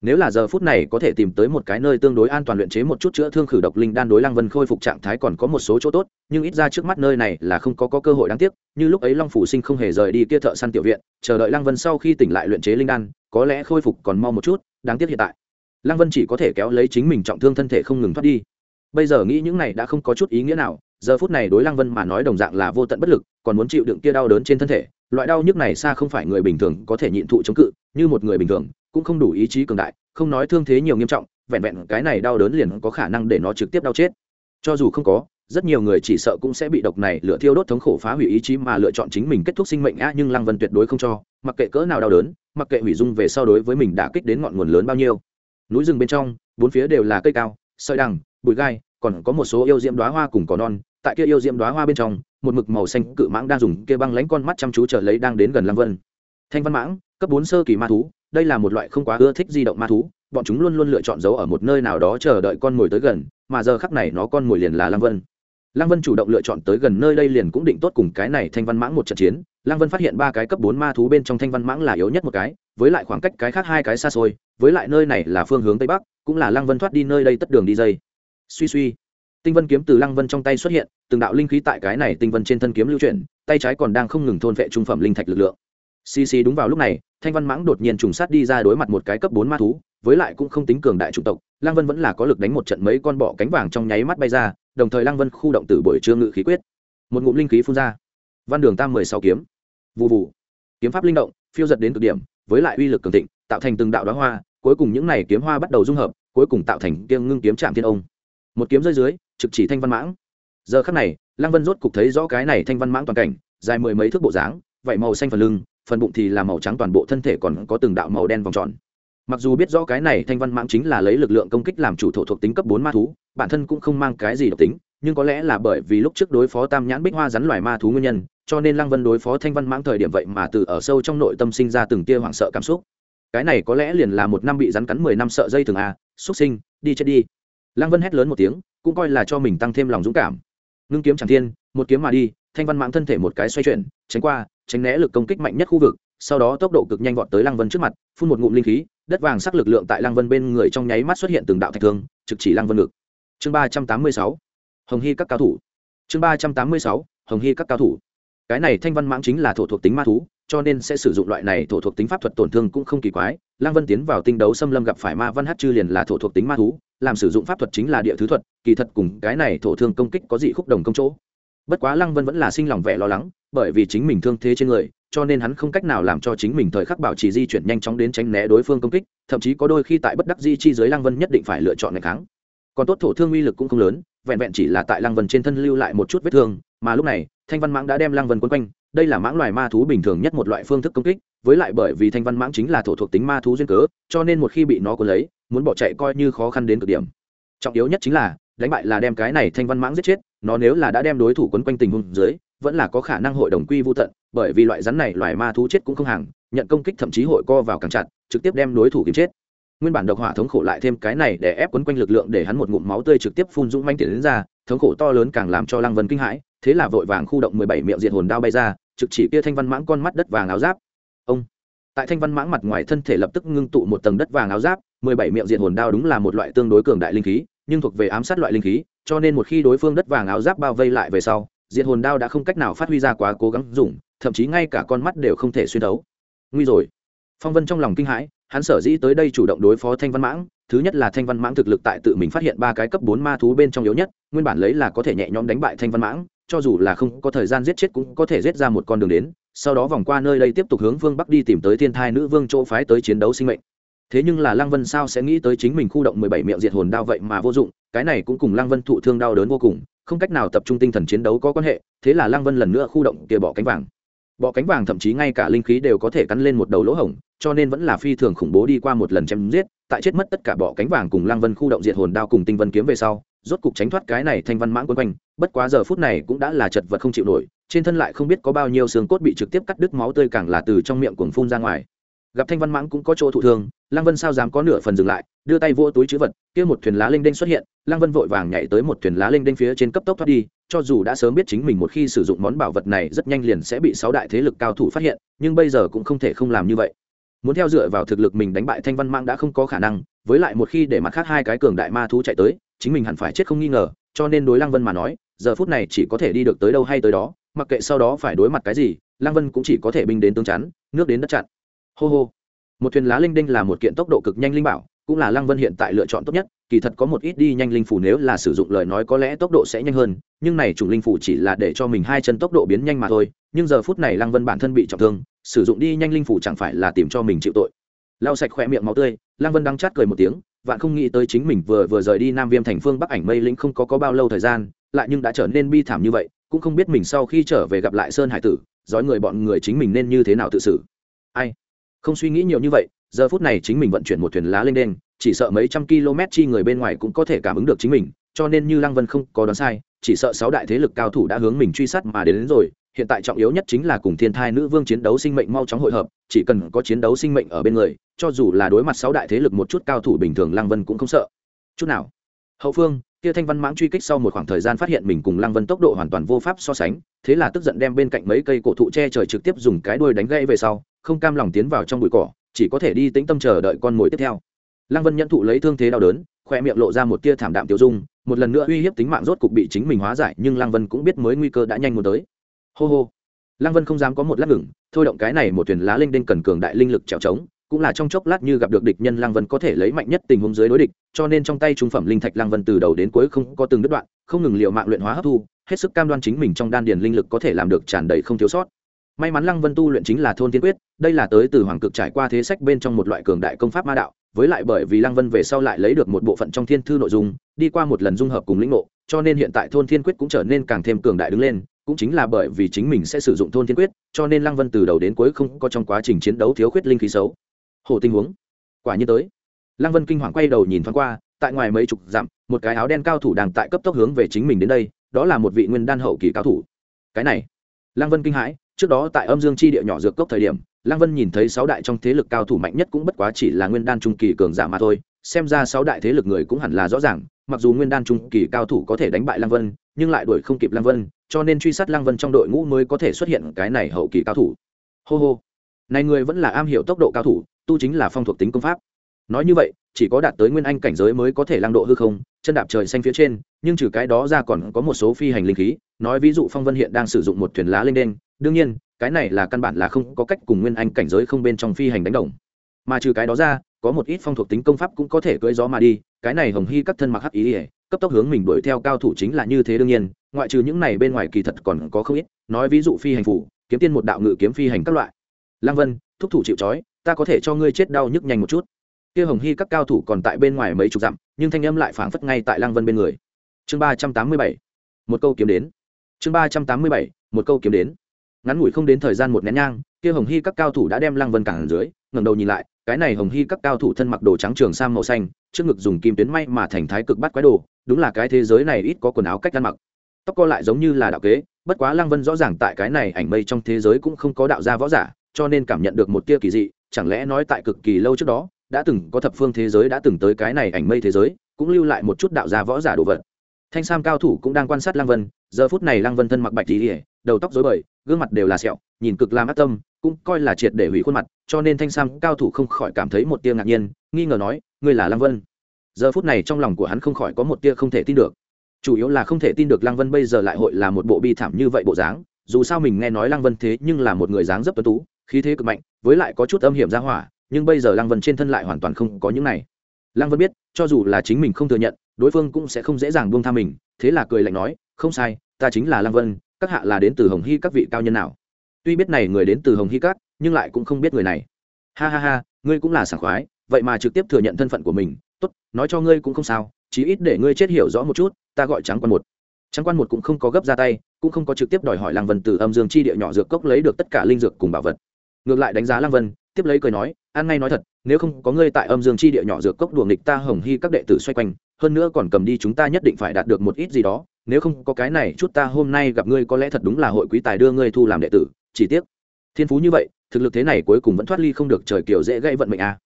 nếu là giờ phút này có thể tìm tới một cái nơi tương đối an toàn luyện chế một chút chữa thương khử độc linh đan đối lăng vân khôi phục trạng thái còn có một số chỗ tốt nhưng ít ra trước mắt nơi này là không có, có cơ hội đáng tiếc như lúc ấy long phủ sinh không hề rời đi kia thợ săn tiểu viện chờ đợi lăng vân sau khi tỉnh lại luyện chế linh đan có lẽ khôi phục còn mau một chút đáng tiếc hiện tại. Lăng vân chỉ có thể kéo lấy chính mình trọng thương thân thể không ngừng thoát đi. Bây giờ nghĩ những này đã không có chút ý nghĩa nào giờ phút này đối lăng vân mà nói đồng dạng là vô tận bất lực còn muốn chịu đựng kia đau đớn trên thân thể loại đau nhức này xa không phải người bình thường có thể nhịn thụ chống cự như một người bình thường cũng không đủ ý chí cường đại, không nói thương thế nhiều nghiêm trọng, vẹn vẹn cái này đau đớn liền có khả năng để nó trực tiếp đau chết. Cho dù không có, rất nhiều người chỉ sợ cũng sẽ bị độc này lửa thiêu đốt thống khổ phá hủy ý chí mà lựa chọn chính mình kết thúc sinh mệnh á, nhưng lăng vân tuyệt đối không cho, mặc kệ cỡ nào đau đớn, mặc kệ hủy dung về sau đối với mình đã kích đến ngọn nguồn lớn bao nhiêu. Núi rừng bên trong, bốn phía đều là cây cao, sợi đằng, bụi gai, còn có một số yêu diễm đoá hoa cùng cỏ non. Tại kia yêu diễm đoá hoa bên trong, một mực màu xanh cự mãng đang dùng kia băng lánh con mắt chăm chú chờ lấy đang đến gần lăng vân. Thanh văn mãng, cấp bốn sơ kỳ ma thú đây là một loại không quá ưa thích di động ma thú, bọn chúng luôn luôn lựa chọn giấu ở một nơi nào đó chờ đợi con mồi tới gần, mà giờ khắc này nó con mồi liền là lăng vân. Lăng vân chủ động lựa chọn tới gần nơi đây liền cũng định tốt cùng cái này thanh văn mãng một trận chiến. Lăng vân phát hiện ba cái cấp bốn ma thú bên trong thanh văn mãng là yếu nhất một cái, với lại khoảng cách cái khác hai cái xa xôi, với lại nơi này là phương hướng tây bắc, cũng là lăng vân thoát đi nơi đây tất đường đi dây. Suy suy, tinh vân kiếm từ lăng vân trong tay xuất hiện, từng đạo linh khí tại cái này tinh vân trên thân kiếm lưu chuyển, tay trái còn đang không ngừng thôn vệ trung phẩm linh thạch lực lượng. Xì xì đúng vào lúc này thanh văn mãng đột nhiên trùng sát đi ra đối mặt một cái cấp bốn ma thú, với lại cũng không tính cường đại chủng tộc, lăng vân vẫn là có lực đánh một trận mấy con bọ cánh vàng trong nháy mắt bay ra, đồng thời lăng vân khu động từ buổi trưa ngự khí quyết. Một ngụm linh khí phun ra. Văn đường tam mười sáu kiếm. Vụ vụ kiếm pháp linh động, phiêu giật đến cực điểm, với lại uy lực cường thịnh, tạo thành từng đạo đoá hoa, cuối cùng những này kiếm hoa bắt đầu dung hợp, cuối cùng tạo thành kiêng ngưng kiếm trạm thiên ông. Một kiếm rơi dưới, trực chỉ thanh văn mãng. Giờ khắc này, lăng vân rốt cục thấy rõ cái này thanh văn mãng toàn cảnh, dài mười mấy thước bộ dáng vậy màu xanh phần lưng phần bụng thì là màu trắng, toàn bộ thân thể còn có từng đạo màu đen vòng tròn. Mặc dù biết rõ cái này thanh văn mãng chính là lấy lực lượng công kích làm chủ thổ thuộc tính cấp bốn ma thú, bản thân cũng không mang cái gì độc tính, nhưng có lẽ là bởi vì lúc trước đối phó tam nhãn bích hoa rắn loài ma thú nguyên nhân, cho nên lăng vân đối phó thanh văn mãng thời điểm vậy mà từ ở sâu trong nội tâm sinh ra từng tia hoảng sợ cảm xúc. Cái này có lẽ liền là một năm bị rắn cắn mười năm sợ dây thường a xúc sinh, đi chết đi. Lăng vân hét lớn một tiếng, cũng coi là cho mình tăng thêm lòng dũng cảm. Ngưng kiếm chẳng thiên, một kiếm mà đi, thanh văn mãng thân thể một cái xoay chuyển, tránh qua tránh né lực công kích mạnh nhất khu vực, sau đó tốc độ cực nhanh vọt tới lăng vân trước mặt, phun một ngụm linh khí, đất vàng sắc lực lượng tại lăng vân bên người trong nháy mắt xuất hiện từng đạo thạch thương, trực chỉ lăng vân ngực. Chương ba trăm tám mươi sáu, hồng hy các cao thủ. Chương ba trăm tám mươi sáu, hồng hy các cao thủ. Cái này thanh văn mãng chính là thổ thuộc tính ma thú, cho nên sẽ sử dụng loại này thổ thuộc tính pháp thuật tổn thương cũng không kỳ quái. Lăng vân tiến vào tinh đấu xâm lâm gặp phải ma văn hát chư liền là thổ thuộc tính ma thú, làm sử dụng pháp thuật chính là địa thứ thuật, kỳ thật cùng cái này thổ thương công kích có dị khúc đồng công chỗ bất quá lăng vân vẫn là sinh lòng vẻ lo lắng, bởi vì chính mình thương thế trên người, cho nên hắn không cách nào làm cho chính mình thời khắc bảo trì di chuyển nhanh chóng đến tránh né đối phương công kích, thậm chí có đôi khi tại bất đắc di chi dưới lăng vân nhất định phải lựa chọn ngày kháng. Còn tốt thổ thương uy lực cũng không lớn, vẹn vẹn chỉ là tại lăng vân trên thân lưu lại một chút vết thương, mà lúc này, thanh văn mãng đã đem lăng vân quấn quanh, đây là mãng loài ma thú bình thường nhất một loại phương thức công kích, với lại bởi vì thanh văn mãng chính là thổ thuộc tính ma thú duyên cớ, cho nên một khi bị nó cuốn lấy, muốn bỏ chạy coi như khó khăn đến cực điểm. Trọng yếu nhất chính là, đánh bại là đem cái này thanh văn mãng giết chết nó nếu là đã đem đối thủ quấn quanh tình huống dưới, vẫn là có khả năng hội đồng quy vô tận, bởi vì loại rắn này loài ma thú chết cũng không hàng, nhận công kích thậm chí hội co vào càng chặt, trực tiếp đem đối thủ kiếm chết. Nguyên bản độc hỏa thống khổ lại thêm cái này để ép quấn quanh lực lượng để hắn một ngụm máu tươi trực tiếp phun dũng manh tiền đến ra, thống khổ to lớn càng làm cho lăng vân kinh hãi, thế là vội vàng khu động mười bảy miệng diện hồn đao bay ra, trực chỉ kia thanh văn mãng con mắt đất vàng áo giáp. Ông! Tại thanh văn mãng mặt ngoài thân thể lập tức ngưng tụ một tầng đất vàng áo giáp, mười bảy miệng diện hồn đao đúng là một loại tương đối cường đại linh khí nhưng thuộc về ám sát loại linh khí, cho nên một khi đối phương đất vàng áo giáp bao vây lại về sau, diệt hồn đao đã không cách nào phát huy ra quá cố gắng dùng, thậm chí ngay cả con mắt đều không thể xuyên thấu. Nguy rồi. Phong vân trong lòng kinh hãi, hắn sở dĩ tới đây chủ động đối phó thanh văn mãng, thứ nhất là thanh văn mãng thực lực tại tự mình phát hiện ba cái cấp bốn ma thú bên trong yếu nhất, nguyên bản lấy là có thể nhẹ nhõm đánh bại thanh văn mãng, cho dù là không có thời gian giết chết cũng có thể giết ra một con đường đến, sau đó vòng qua nơi đây tiếp tục hướng phương bắc đi tìm tới thiên thai nữ vương chỗ phái tới chiến đấu sinh mệnh thế nhưng là lăng vân sao sẽ nghĩ tới chính mình khu động mười bảy miệng diệt hồn đao vậy mà vô dụng, cái này cũng cùng lăng vân thụ thương đau đớn vô cùng, không cách nào tập trung tinh thần chiến đấu có quan hệ, thế là lăng vân lần nữa khu động kia bỏ cánh vàng. Bỏ cánh vàng thậm chí ngay cả linh khí đều có thể cắn lên một đầu lỗ hổng, cho nên vẫn là phi thường khủng bố đi qua một lần chém giết, tại chết mất tất cả bỏ cánh vàng cùng lăng vân khu động diệt hồn đao cùng tinh vân kiếm về sau, rốt cục tránh thoát cái này thanh văn mãng quấn quanh, bất quá giờ phút này cũng đã là chật vật không chịu nổi, trên thân lại không biết có bao nhiêu xương cốt bị trực tiếp cắt đứt máu tươi càng là từ trong miệng cuồng phun ra ngoài gặp thanh văn mãng cũng có chỗ thụ thương, lăng vân sao dám có nửa phần dừng lại, đưa tay vô túi chữ vật, kia một thuyền lá linh đinh xuất hiện, lăng vân vội vàng nhảy tới một thuyền lá linh đinh phía trên cấp tốc thoát đi, cho dù đã sớm biết chính mình một khi sử dụng món bảo vật này rất nhanh liền sẽ bị sáu đại thế lực cao thủ phát hiện, nhưng bây giờ cũng không thể không làm như vậy. Muốn theo dựa vào thực lực mình đánh bại thanh văn mãng đã không có khả năng, với lại một khi để mặt khác hai cái cường đại ma thú chạy tới, chính mình hẳn phải chết không nghi ngờ, cho nên đối lăng vân mà nói, giờ phút này chỉ có thể đi được tới đâu hay tới đó, mặc kệ sau đó phải đối mặt cái gì, lăng vân cũng chỉ có thể binh đến tương chắn, nước đến đất chặn hô hô. Một thuyền lá linh đinh là một kiện tốc độ cực nhanh linh bảo, cũng là lăng vân hiện tại lựa chọn tốt nhất, kỳ thật có một ít đi nhanh linh phủ nếu là sử dụng lời nói có lẽ tốc độ sẽ nhanh hơn, nhưng này chủng linh phủ chỉ là để cho mình hai chân tốc độ biến nhanh mà thôi, nhưng giờ phút này lăng vân bản thân bị trọng thương, sử dụng đi nhanh linh phủ chẳng phải là tìm cho mình chịu tội. Lau sạch khỏe miệng máu tươi, lăng vân đang chát cười một tiếng, vạn không nghĩ tới chính mình vừa vừa rời đi nam viêm thành phương bắc ảnh mây lĩnh không có có bao lâu thời gian, lại nhưng đã trở nên bi thảm như vậy, cũng không biết mình sau khi trở về gặp lại sơn hải tử, dõi người bọn người chính mình nên như thế nào tự xử. Ai? Không suy nghĩ nhiều như vậy giờ phút này chính mình vận chuyển một thuyền lá lên đen chỉ sợ mấy trăm km chi người bên ngoài cũng có thể cảm ứng được chính mình cho nên như lăng vân không có đoán sai chỉ sợ sáu đại thế lực cao thủ đã hướng mình truy sát mà đến, đến rồi. Hiện tại trọng yếu nhất chính là cùng thiên thai nữ vương chiến đấu sinh mệnh mau chóng hội hợp chỉ cần có chiến đấu sinh mệnh ở bên người cho dù là đối mặt sáu đại thế lực một chút cao thủ bình thường lăng vân cũng không sợ. Chút nào. Hậu phương kia thanh văn mãng truy kích sau một khoảng thời gian phát hiện mình cùng lăng vân tốc độ hoàn toàn vô pháp so sánh, thế là tức giận đem bên cạnh mấy cây cổ thụ che trời trực tiếp dùng cái đuôi đánh gãy về sau, không cam lòng tiến vào trong bụi cỏ, chỉ có thể đi tĩnh tâm chờ đợi con mồi tiếp theo. Lăng vân nhận thụ lấy thương thế đau đớn, khoe miệng lộ ra một tia thảm đạm tiêu dung, một lần nữa uy hiếp tính mạng rốt cục bị chính mình hóa giải, nhưng lăng vân cũng biết mới nguy cơ đã nhanh muốn tới. Hô hô. Lăng vân không dám có một lát ngừng, thôi động cái này một thuyền lá linh đinh cần cường đại linh lực trèo trống cũng là trong chốc lát như gặp được địch nhân lăng vân có thể lấy mạnh nhất tình huống dưới đối địch, cho nên trong tay trung phẩm linh thạch lăng vân từ đầu đến cuối không có từng đứt đoạn, không ngừng liệu mạng luyện hóa hấp thu, hết sức cam đoan chính mình trong đan điền linh lực có thể làm được tràn đầy không thiếu sót. May mắn lăng vân tu luyện chính là thôn tiên quyết, đây là tới từ hoàng cực trải qua thế sách bên trong một loại cường đại công pháp ma đạo, với lại bởi vì lăng vân về sau lại lấy được một bộ phận trong thiên thư nội dung, đi qua một lần dung hợp cùng lĩnh ngộ, cho nên hiện tại thôn thiên quyết cũng trở nên càng thêm cường đại đứng lên, cũng chính là bởi vì chính mình sẽ sử dụng thôn thiên quyết, cho nên lăng vân từ đầu đến cuối không có trong quá trình chiến đấu thiếu khuyết linh khí xấu hồ tình huống. Quả nhiên tới. Lăng vân kinh hoàng quay đầu nhìn thoáng qua, tại ngoài mấy chục dặm, một cái áo đen cao thủ đang tại cấp tốc hướng về chính mình đến đây, đó là một vị nguyên đan hậu kỳ cao thủ. Cái này. Lăng vân kinh hãi, trước đó tại âm dương chi địa nhỏ dược cốc thời điểm, lăng vân nhìn thấy sáu đại trong thế lực cao thủ mạnh nhất cũng bất quá chỉ là nguyên đan trung kỳ cường giả mà thôi, xem ra sáu đại thế lực người cũng hẳn là rõ ràng, mặc dù nguyên đan trung kỳ cao thủ có thể đánh bại lăng vân, nhưng lại đuổi không kịp lăng vân, cho nên truy sát lăng vân trong đội ngũ mới có thể xuất hiện cái này hậu kỳ cao thủ. Hô hô. Này người vẫn là am hiểu tốc độ cao thủ tu chính là phong thuộc tính công pháp. Nói như vậy, chỉ có đạt tới nguyên anh cảnh giới mới có thể lăng độ hư không, chân đạp trời xanh phía trên, nhưng trừ cái đó ra còn có một số phi hành linh khí, nói ví dụ phong vân hiện đang sử dụng một thuyền lá lên đen, đương nhiên, cái này là căn bản là không có cách cùng nguyên anh cảnh giới không bên trong phi hành đánh đồng. Mà trừ cái đó ra, có một ít phong thuộc tính công pháp cũng có thể cưỡi gió mà đi, cái này hồng hy các thân mặc hắc ý ỉa cấp tốc hướng mình đuổi theo cao thủ chính là như thế đương nhiên, ngoại trừ những này bên ngoài kỳ thật còn có không ít, nói ví dụ phi hành phủ, kiếm tiên một đạo ngự kiếm phi hành các loại. Lang vân, thúc thủ chịu trói ta có thể cho ngươi chết đau nhức nhanh một chút. Kia hồng hy các cao thủ còn tại bên ngoài mấy chục dặm, nhưng thanh âm lại phảng phất ngay tại lăng vân bên người. Chương ba trăm tám mươi bảy, một câu kiếm đến. Chương ba trăm tám mươi bảy, một câu kiếm đến. Ngắn ngủi không đến thời gian một nén nhang, kia hồng hy các cao thủ đã đem lăng vân cản dưới, ngẩng đầu nhìn lại, cái này hồng hy các cao thủ thân mặc đồ trắng trường sam màu xanh, trước ngực dùng kim tuyến may mà thành thái cực bắt quái đồ, đúng là cái thế giới này ít có quần áo cách ăn mặc. Tóc co lại giống như là đạo kế, bất quá lăng vân rõ ràng tại cái này ảnh mây trong thế giới cũng không có đạo gia võ giả, cho nên cảm nhận được một tia kỳ dị chẳng lẽ nói tại cực kỳ lâu trước đó, đã từng có thập phương thế giới đã từng tới cái này ảnh mây thế giới, cũng lưu lại một chút đạo gia võ giả đồ vật. Thanh sam cao thủ cũng đang quan sát lăng vân, giờ phút này lăng vân thân mặc bạch tỉ ỉa đầu tóc dối bời, gương mặt đều là sẹo, nhìn cực làm ác tâm, cũng coi là triệt để hủy khuôn mặt, cho nên thanh sam cao thủ không khỏi cảm thấy một tia ngạc nhiên, nghi ngờ nói, ngươi là lăng vân? Giờ phút này trong lòng của hắn không khỏi có một tia không thể tin được. Chủ yếu là không thể tin được lăng vân bây giờ lại hội là một bộ bi thảm như vậy bộ dáng, dù sao mình nghe nói lăng vân thế nhưng là một người dáng dấp tuấn tú khí thế cực mạnh, với lại có chút âm hiểm ra hỏa, nhưng bây giờ lăng vân trên thân lại hoàn toàn không có những này. Lăng vân biết, cho dù là chính mình không thừa nhận, đối phương cũng sẽ không dễ dàng buông tha mình, thế là cười lạnh nói, không sai, ta chính là lăng vân, các hạ là đến từ hồng hy các vị cao nhân nào? Tuy biết này người đến từ hồng hy các, nhưng lại cũng không biết người này. Ha ha ha, ngươi cũng là sảng khoái, vậy mà trực tiếp thừa nhận thân phận của mình. Tốt, nói cho ngươi cũng không sao, chí ít để ngươi chết hiểu rõ một chút, ta gọi trắng quan một. Trắng quan một cũng không có gấp ra tay, cũng không có trực tiếp đòi hỏi lăng vân từ âm dương chi địa nhỏ dược cốc lấy được tất cả linh dược cùng bảo vật ngược lại đánh giá lăng vân, tiếp lấy cười nói, ăn ngay nói thật, nếu không có ngươi tại âm dương chi địa nhỏ dược cốc đùa nghịch ta hồng hy các đệ tử xoay quanh, hơn nữa còn cầm đi chúng ta nhất định phải đạt được một ít gì đó, nếu không có cái này chút ta hôm nay gặp ngươi có lẽ thật đúng là hội quý tài đưa ngươi thu làm đệ tử, chỉ tiếc thiên phú như vậy, thực lực thế này cuối cùng vẫn thoát ly không được trời kiểu dễ gây vận mệnh à.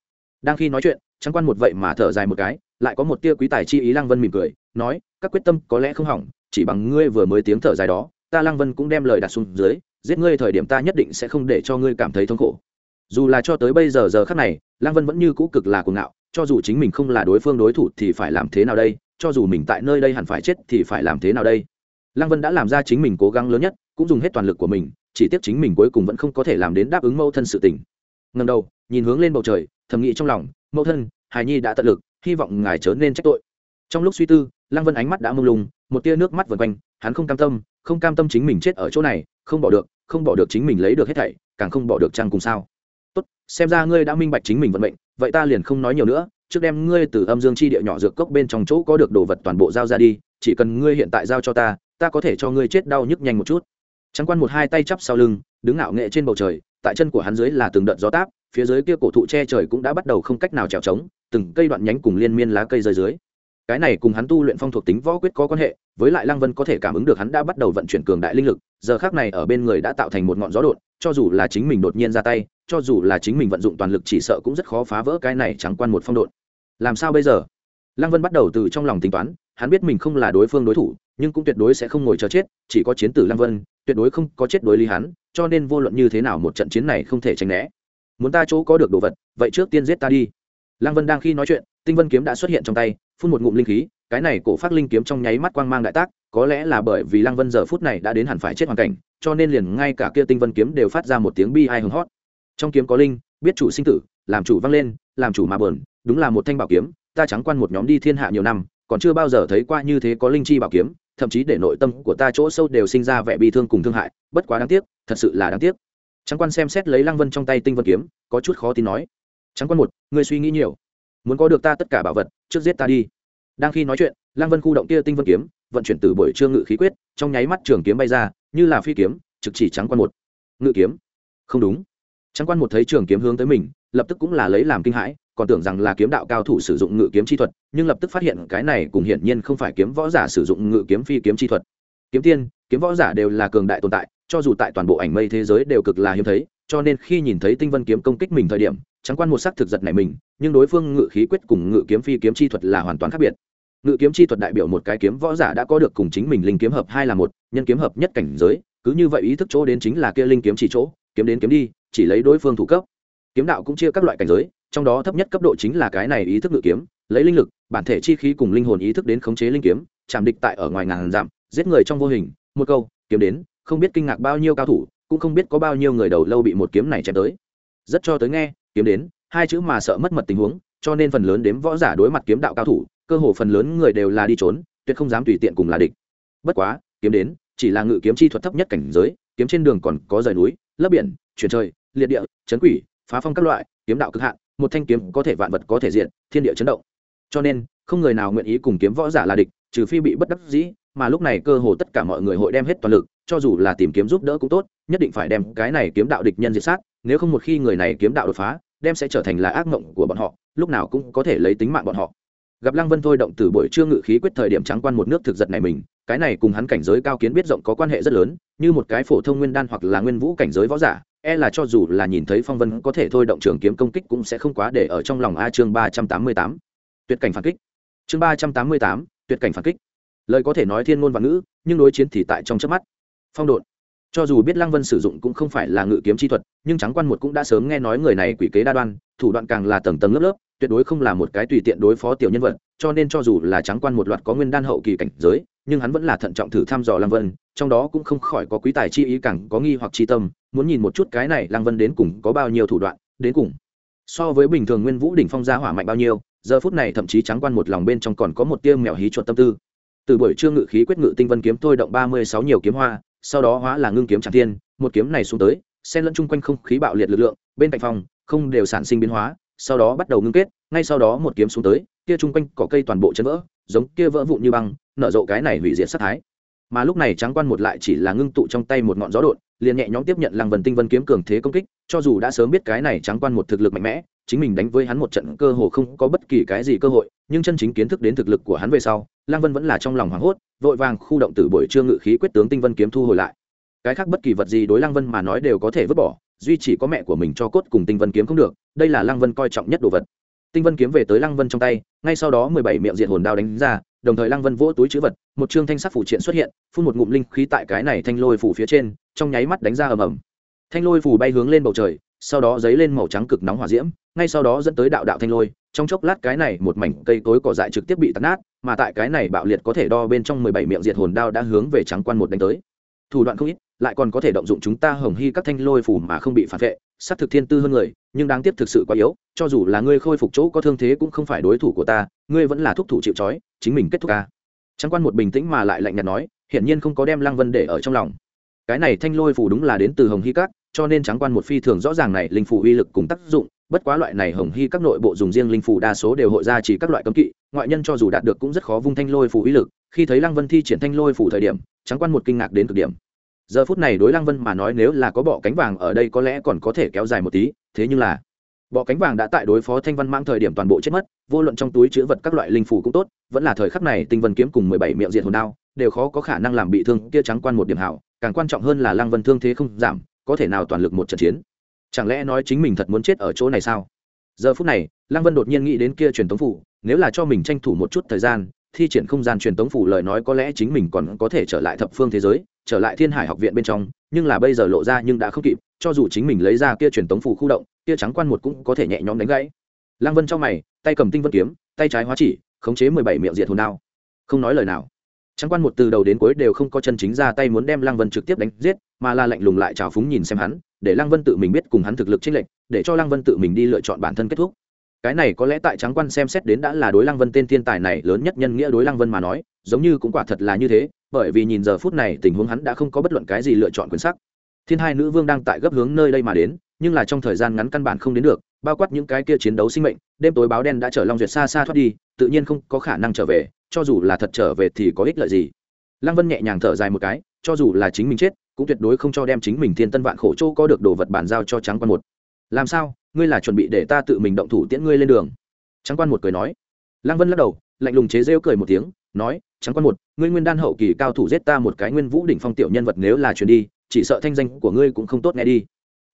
đang khi nói chuyện, trắng quan một vậy mà thở dài một cái, lại có một tia quý tài chi ý lăng vân mỉm cười, nói, các quyết tâm có lẽ không hỏng, chỉ bằng ngươi vừa mới tiếng thở dài đó, ta lăng vân cũng đem lời đặt xuống dưới giết ngươi thời điểm ta nhất định sẽ không để cho ngươi cảm thấy thống khổ. Dù là cho tới bây giờ giờ khắc này, lăng vân vẫn như cũ cực là cuồng ngạo, cho dù chính mình không là đối phương đối thủ thì phải làm thế nào đây? Cho dù mình tại nơi đây hẳn phải chết thì phải làm thế nào đây? Lăng vân đã làm ra chính mình cố gắng lớn nhất, cũng dùng hết toàn lực của mình, chỉ tiếc chính mình cuối cùng vẫn không có thể làm đến đáp ứng mẫu thân sự tình. Ngầm đầu, nhìn hướng lên bầu trời, thầm nghĩ trong lòng, mẫu thân hài nhi đã tận lực, hy vọng ngài chớ nên trách tội. Trong lúc suy tư, lăng vân ánh mắt đã mông lung, một tia nước mắt vần quanh, hắn không cam tâm, không cam tâm chính mình chết ở chỗ này, không bỏ được không bỏ được chính mình lấy được hết thảy, càng không bỏ được trang cùng sao. Tốt, xem ra ngươi đã minh bạch chính mình vận mệnh, vậy ta liền không nói nhiều nữa, trước đem ngươi từ âm dương chi địa nhỏ dược cốc bên trong chỗ có được đồ vật toàn bộ giao ra đi, chỉ cần ngươi hiện tại giao cho ta ta có thể cho ngươi chết đau nhức nhanh một chút. Trắng quan một hai tay chắp sau lưng, đứng ngạo nghệ trên bầu trời, tại chân của hắn dưới là từng đợt gió táp, phía dưới kia cổ thụ che trời cũng đã bắt đầu không cách nào trèo trống, từng cây đoạn nhánh cùng liên miên lá cây rơi dưới cái này cùng hắn tu luyện phong thuộc tính võ quyết có quan hệ, với lại lăng vân có thể cảm ứng được hắn đã bắt đầu vận chuyển cường đại linh lực, giờ khác này ở bên người đã tạo thành một ngọn gió đột, cho dù là chính mình đột nhiên ra tay, cho dù là chính mình vận dụng toàn lực chỉ sợ cũng rất khó phá vỡ cái này trắng quan một phong độn làm sao bây giờ? Lăng vân bắt đầu từ trong lòng tính toán, hắn biết mình không là đối phương đối thủ, nhưng cũng tuyệt đối sẽ không ngồi chờ chết, chỉ có chiến tử lăng vân, tuyệt đối không có chết đối lý hắn, cho nên vô luận như thế nào một trận chiến này không thể tránh né. Muốn ta chỗ có được đồ vật, vậy trước tiên giết ta đi. Lăng vân đang khi nói chuyện, tinh vân kiếm đã xuất hiện trong tay phun một ngụm linh khí, cái này cổ phát linh kiếm trong nháy mắt quang mang đại tác, có lẽ là bởi vì lăng vân giờ phút này đã đến hẳn phải chết hoàn cảnh, cho nên liền ngay cả kia tinh vân kiếm đều phát ra một tiếng bi ai hứng hót trong kiếm có linh, biết chủ sinh tử, làm chủ văng lên, làm chủ mà bờn, đúng là một thanh bảo kiếm, ta trắng quan một nhóm đi thiên hạ nhiều năm, còn chưa bao giờ thấy qua như thế có linh chi bảo kiếm, thậm chí để nội tâm của ta chỗ sâu đều sinh ra vẻ bi thương cùng thương hại, bất quá đáng tiếc, thật sự là đáng tiếc. Trắng quan xem xét lấy lăng vân trong tay tinh vân kiếm, có chút khó tin nói. Trắng quan một, ngươi suy nghĩ nhiều muốn có được ta tất cả bảo vật, trước giết ta đi. Đang khi nói chuyện, lăng vân khu động kia tinh vân kiếm, vận chuyển từ buổi trương ngự khí quyết, trong nháy mắt trường kiếm bay ra, như là phi kiếm, trực chỉ trắng quan một. Ngự kiếm? Không đúng. Trắng quan một thấy trường kiếm hướng tới mình, lập tức cũng là lấy làm kinh hãi, còn tưởng rằng là kiếm đạo cao thủ sử dụng ngự kiếm chi thuật, nhưng lập tức phát hiện cái này cùng hiển nhiên không phải kiếm võ giả sử dụng ngự kiếm phi kiếm chi thuật. Kiếm tiên, kiếm võ giả đều là cường đại tồn tại, cho dù tại toàn bộ ảnh mây thế giới đều cực là hiếm thấy, cho nên khi nhìn thấy tinh vân kiếm công kích mình thời điểm trắng quan một sắc thực giật này mình, nhưng đối phương ngự khí quyết cùng ngự kiếm phi kiếm chi thuật là hoàn toàn khác biệt. Ngự kiếm chi thuật đại biểu một cái kiếm võ giả đã có được cùng chính mình linh kiếm hợp hai là một, nhân kiếm hợp nhất cảnh giới, cứ như vậy ý thức chỗ đến chính là kia linh kiếm chỉ chỗ, kiếm đến kiếm đi, chỉ lấy đối phương thủ cấp. Kiếm đạo cũng chia các loại cảnh giới, trong đó thấp nhất cấp độ chính là cái này ý thức ngự kiếm, lấy linh lực, bản thể chi khí cùng linh hồn ý thức đến khống chế linh kiếm, chạm địch tại ở ngoài ngàn giảm giết người trong vô hình, một câu, kiếm đến, không biết kinh ngạc bao nhiêu cao thủ, cũng không biết có bao nhiêu người đầu lâu bị một kiếm này chém tới. Rất cho tới nghe kiếm đến, hai chữ mà sợ mất mật tình huống, cho nên phần lớn đếm võ giả đối mặt kiếm đạo cao thủ, cơ hồ phần lớn người đều là đi trốn, tuyệt không dám tùy tiện cùng là địch. Bất quá, kiếm đến, chỉ là ngự kiếm chi thuật thấp nhất cảnh giới, kiếm trên đường còn có rời núi, lấp biển, chuyển trời, liệt địa, chấn quỷ, phá phong các loại, kiếm đạo cực hạn, một thanh kiếm có thể vạn vật có thể diện, thiên địa chấn động. Cho nên, không người nào nguyện ý cùng kiếm võ giả là địch, trừ phi bị bất đắc dĩ, mà lúc này cơ hồ tất cả mọi người hội đem hết toàn lực, cho dù là tìm kiếm giúp đỡ cũng tốt, nhất định phải đem cái này kiếm đạo địch nhân diệt sát, nếu không một khi người này kiếm đạo đột phá đem sẽ trở thành là ác mộng của bọn họ, lúc nào cũng có thể lấy tính mạng bọn họ. Gặp lăng vân thôi động từ buổi trưa ngự khí quyết thời điểm trắng quan một nước thực giật này mình, cái này cùng hắn cảnh giới cao kiến biết rộng có quan hệ rất lớn, như một cái phổ thông nguyên đan hoặc là nguyên vũ cảnh giới võ giả e là cho dù là nhìn thấy phong vân có thể thôi động trường kiếm công kích cũng sẽ không quá để ở trong lòng a chương ba trăm tám mươi tám. Tuyệt cảnh phản kích. Chương ba trăm tám mươi tám, tuyệt cảnh phản kích. Lời có thể nói thiên ngôn và ngữ, nhưng đối chiến thì tại trong chớp mắt. Phong độn cho dù biết lăng vân sử dụng cũng không phải là ngự kiếm chi thuật, nhưng trắng quan một cũng đã sớm nghe nói người này quỷ kế đa đoan, thủ đoạn càng là tầng tầng lớp lớp, tuyệt đối không là một cái tùy tiện đối phó tiểu nhân vật, cho nên cho dù là trắng quan một loạt có nguyên đan hậu kỳ cảnh giới, nhưng hắn vẫn là thận trọng thử thăm dò lăng vân, trong đó cũng không khỏi có quý tài chi ý càng có nghi hoặc chi tâm, muốn nhìn một chút cái này lăng vân đến cùng có bao nhiêu thủ đoạn, đến cùng so với bình thường nguyên vũ đỉnh phong gia hỏa mạnh bao nhiêu, giờ phút này thậm chí trắng quan một lòng bên trong còn có một tiêu mèo hí chuột tâm tư. Từ buổi trưa ngự khí quyết ngự tinh vân kiếm thôi động ba mươi sáu nhiều kiếm hoa sau đó hóa là ngưng kiếm tràng thiên, một kiếm này xuống tới, xen lẫn chung quanh không khí bạo liệt lực lượng, bên cạnh phòng, không đều sản sinh biến hóa, sau đó bắt đầu ngưng kết, ngay sau đó một kiếm xuống tới, kia chung quanh cỏ cây toàn bộ chân vỡ, giống kia vỡ vụn như băng, nở rộ cái này hủy diệt sát thái. Mà lúc này trắng quan một lại chỉ là ngưng tụ trong tay một ngọn gió đột, liền nhẹ nhõm tiếp nhận lăng vần tinh vân kiếm cường thế công kích, cho dù đã sớm biết cái này trắng quan một thực lực mạnh mẽ, chính mình đánh với hắn một trận cơ hồ không có bất kỳ cái gì cơ hội, nhưng chân chính kiến thức đến thực lực của hắn về sau lăng vân vẫn là trong lòng hoảng hốt, vội vàng khu động tử buổi trương ngự khí quyết tướng tinh vân kiếm thu hồi lại. Cái khác bất kỳ vật gì đối lăng vân mà nói đều có thể vứt bỏ, duy chỉ có mẹ của mình cho cốt cùng tinh vân kiếm không được, đây là lăng vân coi trọng nhất đồ vật. Tinh vân kiếm về tới lăng vân trong tay, ngay sau đó mười bảy miệng diện hồn đao đánh ra, đồng thời lăng vân vỗ túi chữ vật, một chương thanh sắc phủ triện xuất hiện, phun một ngụm linh khí tại cái này thanh lôi phủ phía trên, trong nháy mắt đánh ra ầm ầm. Thanh lôi phủ bay hướng lên bầu trời, sau đó dấy lên màu trắng cực nóng hỏa diễm, ngay sau đó dẫn tới đạo đạo thanh lôi trong chốc lát cái này một mảnh cây cối cỏ dại trực tiếp bị tắt nát, mà tại cái này bạo liệt có thể đo bên trong mười bảy miệng diệt hồn đao đã hướng về trắng quan một đánh tới. Thủ đoạn không ít, lại còn có thể động dụng chúng ta hồng hy các thanh lôi phủ mà không bị phản vệ, sát thực thiên tư hơn người, nhưng đáng tiếc thực sự quá yếu, cho dù là ngươi khôi phục chỗ có thương thế cũng không phải đối thủ của ta, ngươi vẫn là thúc thủ chịu trói, chính mình kết thúc ca. Trắng quan một bình tĩnh mà lại lạnh nhạt nói, hiển nhiên không có đem lăng vân để ở trong lòng. Cái này thanh lôi phủ đúng là đến từ hồng hy các, cho nên trắng quan một phi thường rõ ràng này linh phủ uy lực cùng tác dụng bất quá loại này hồng hy các nội bộ dùng riêng linh phủ đa số đều hội ra chỉ các loại cấm kỵ, ngoại nhân cho dù đạt được cũng rất khó vung thanh lôi phủ ý lực. Khi thấy lăng vân thi triển thanh lôi phủ thời điểm, trắng quan một kinh ngạc đến cực điểm. Giờ phút này đối lăng vân mà nói nếu là có bọ cánh vàng ở đây có lẽ còn có thể kéo dài một tí, thế nhưng là bọ cánh vàng đã tại đối phó thanh văn mang thời điểm toàn bộ chết mất, vô luận trong túi chứa vật các loại linh phủ cũng tốt, vẫn là thời khắc này tinh vân kiếm cùng mười bảy miệng diện hồn đao, đều khó có khả năng làm bị thương kia trắng quan một điểm hảo, càng quan trọng hơn là lăng vân thương thế không giảm, có thể nào toàn lực một trận chiến chẳng lẽ nói chính mình thật muốn chết ở chỗ này sao? Giờ phút này, lăng vân đột nhiên nghĩ đến kia truyền tống phủ, nếu là cho mình tranh thủ một chút thời gian, thi triển không gian truyền tống phủ lời nói có lẽ chính mình còn có thể trở lại thập phương thế giới, trở lại thiên hải học viện bên trong, nhưng là bây giờ lộ ra nhưng đã không kịp, cho dù chính mình lấy ra kia truyền tống phủ khu động, kia trắng quan một cũng có thể nhẹ nhõm đánh gãy. Lăng vân trong mày, tay cầm tinh vân kiếm, tay trái hóa chỉ, khống chế mười bảy miệng diệt hồn đao. Không nói lời nào. Trắng quan một từ đầu đến cuối đều không có chân chính ra tay muốn đem lăng vân trực tiếp đánh giết, mà là lạnh lùng lại trào phúng nhìn xem hắn để lăng vân tự mình biết cùng hắn thực lực chênh lệch, để cho lăng vân tự mình đi lựa chọn bản thân kết thúc. Cái này có lẽ tại trắng quan xem xét đến đã là đối lăng vân tên thiên tài này lớn nhất nhân nghĩa đối lăng vân mà nói, giống như cũng quả thật là như thế, bởi vì nhìn giờ phút này tình huống hắn đã không có bất luận cái gì lựa chọn quyền sắc. Thiên hai nữ vương đang tại gấp hướng nơi đây mà đến, nhưng là trong thời gian ngắn căn bản không đến được, bao quát những cái kia chiến đấu sinh mệnh, đêm tối báo đen đã chở long duyệt xa xa thoát đi, tự nhiên không có khả năng trở về, cho dù là thật trở về thì có ích lợi gì. Lăng vân nhẹ nhàng thở dài một cái, cho dù là chính mình chết cũng tuyệt đối không cho đem chính mình thiên tân vạn khổ châu có được đồ vật bàn giao cho trắng quan một. Làm sao? Ngươi là chuẩn bị để ta tự mình động thủ tiễn ngươi lên đường? Trắng quan một cười nói. Lăng vân lắc đầu, lạnh lùng chế rêu cười một tiếng, nói trắng quan một, ngươi nguyên đan hậu kỳ cao thủ giết ta một cái nguyên vũ đỉnh phong tiểu nhân vật nếu là truyền đi, chỉ sợ thanh danh của ngươi cũng không tốt nghe đi.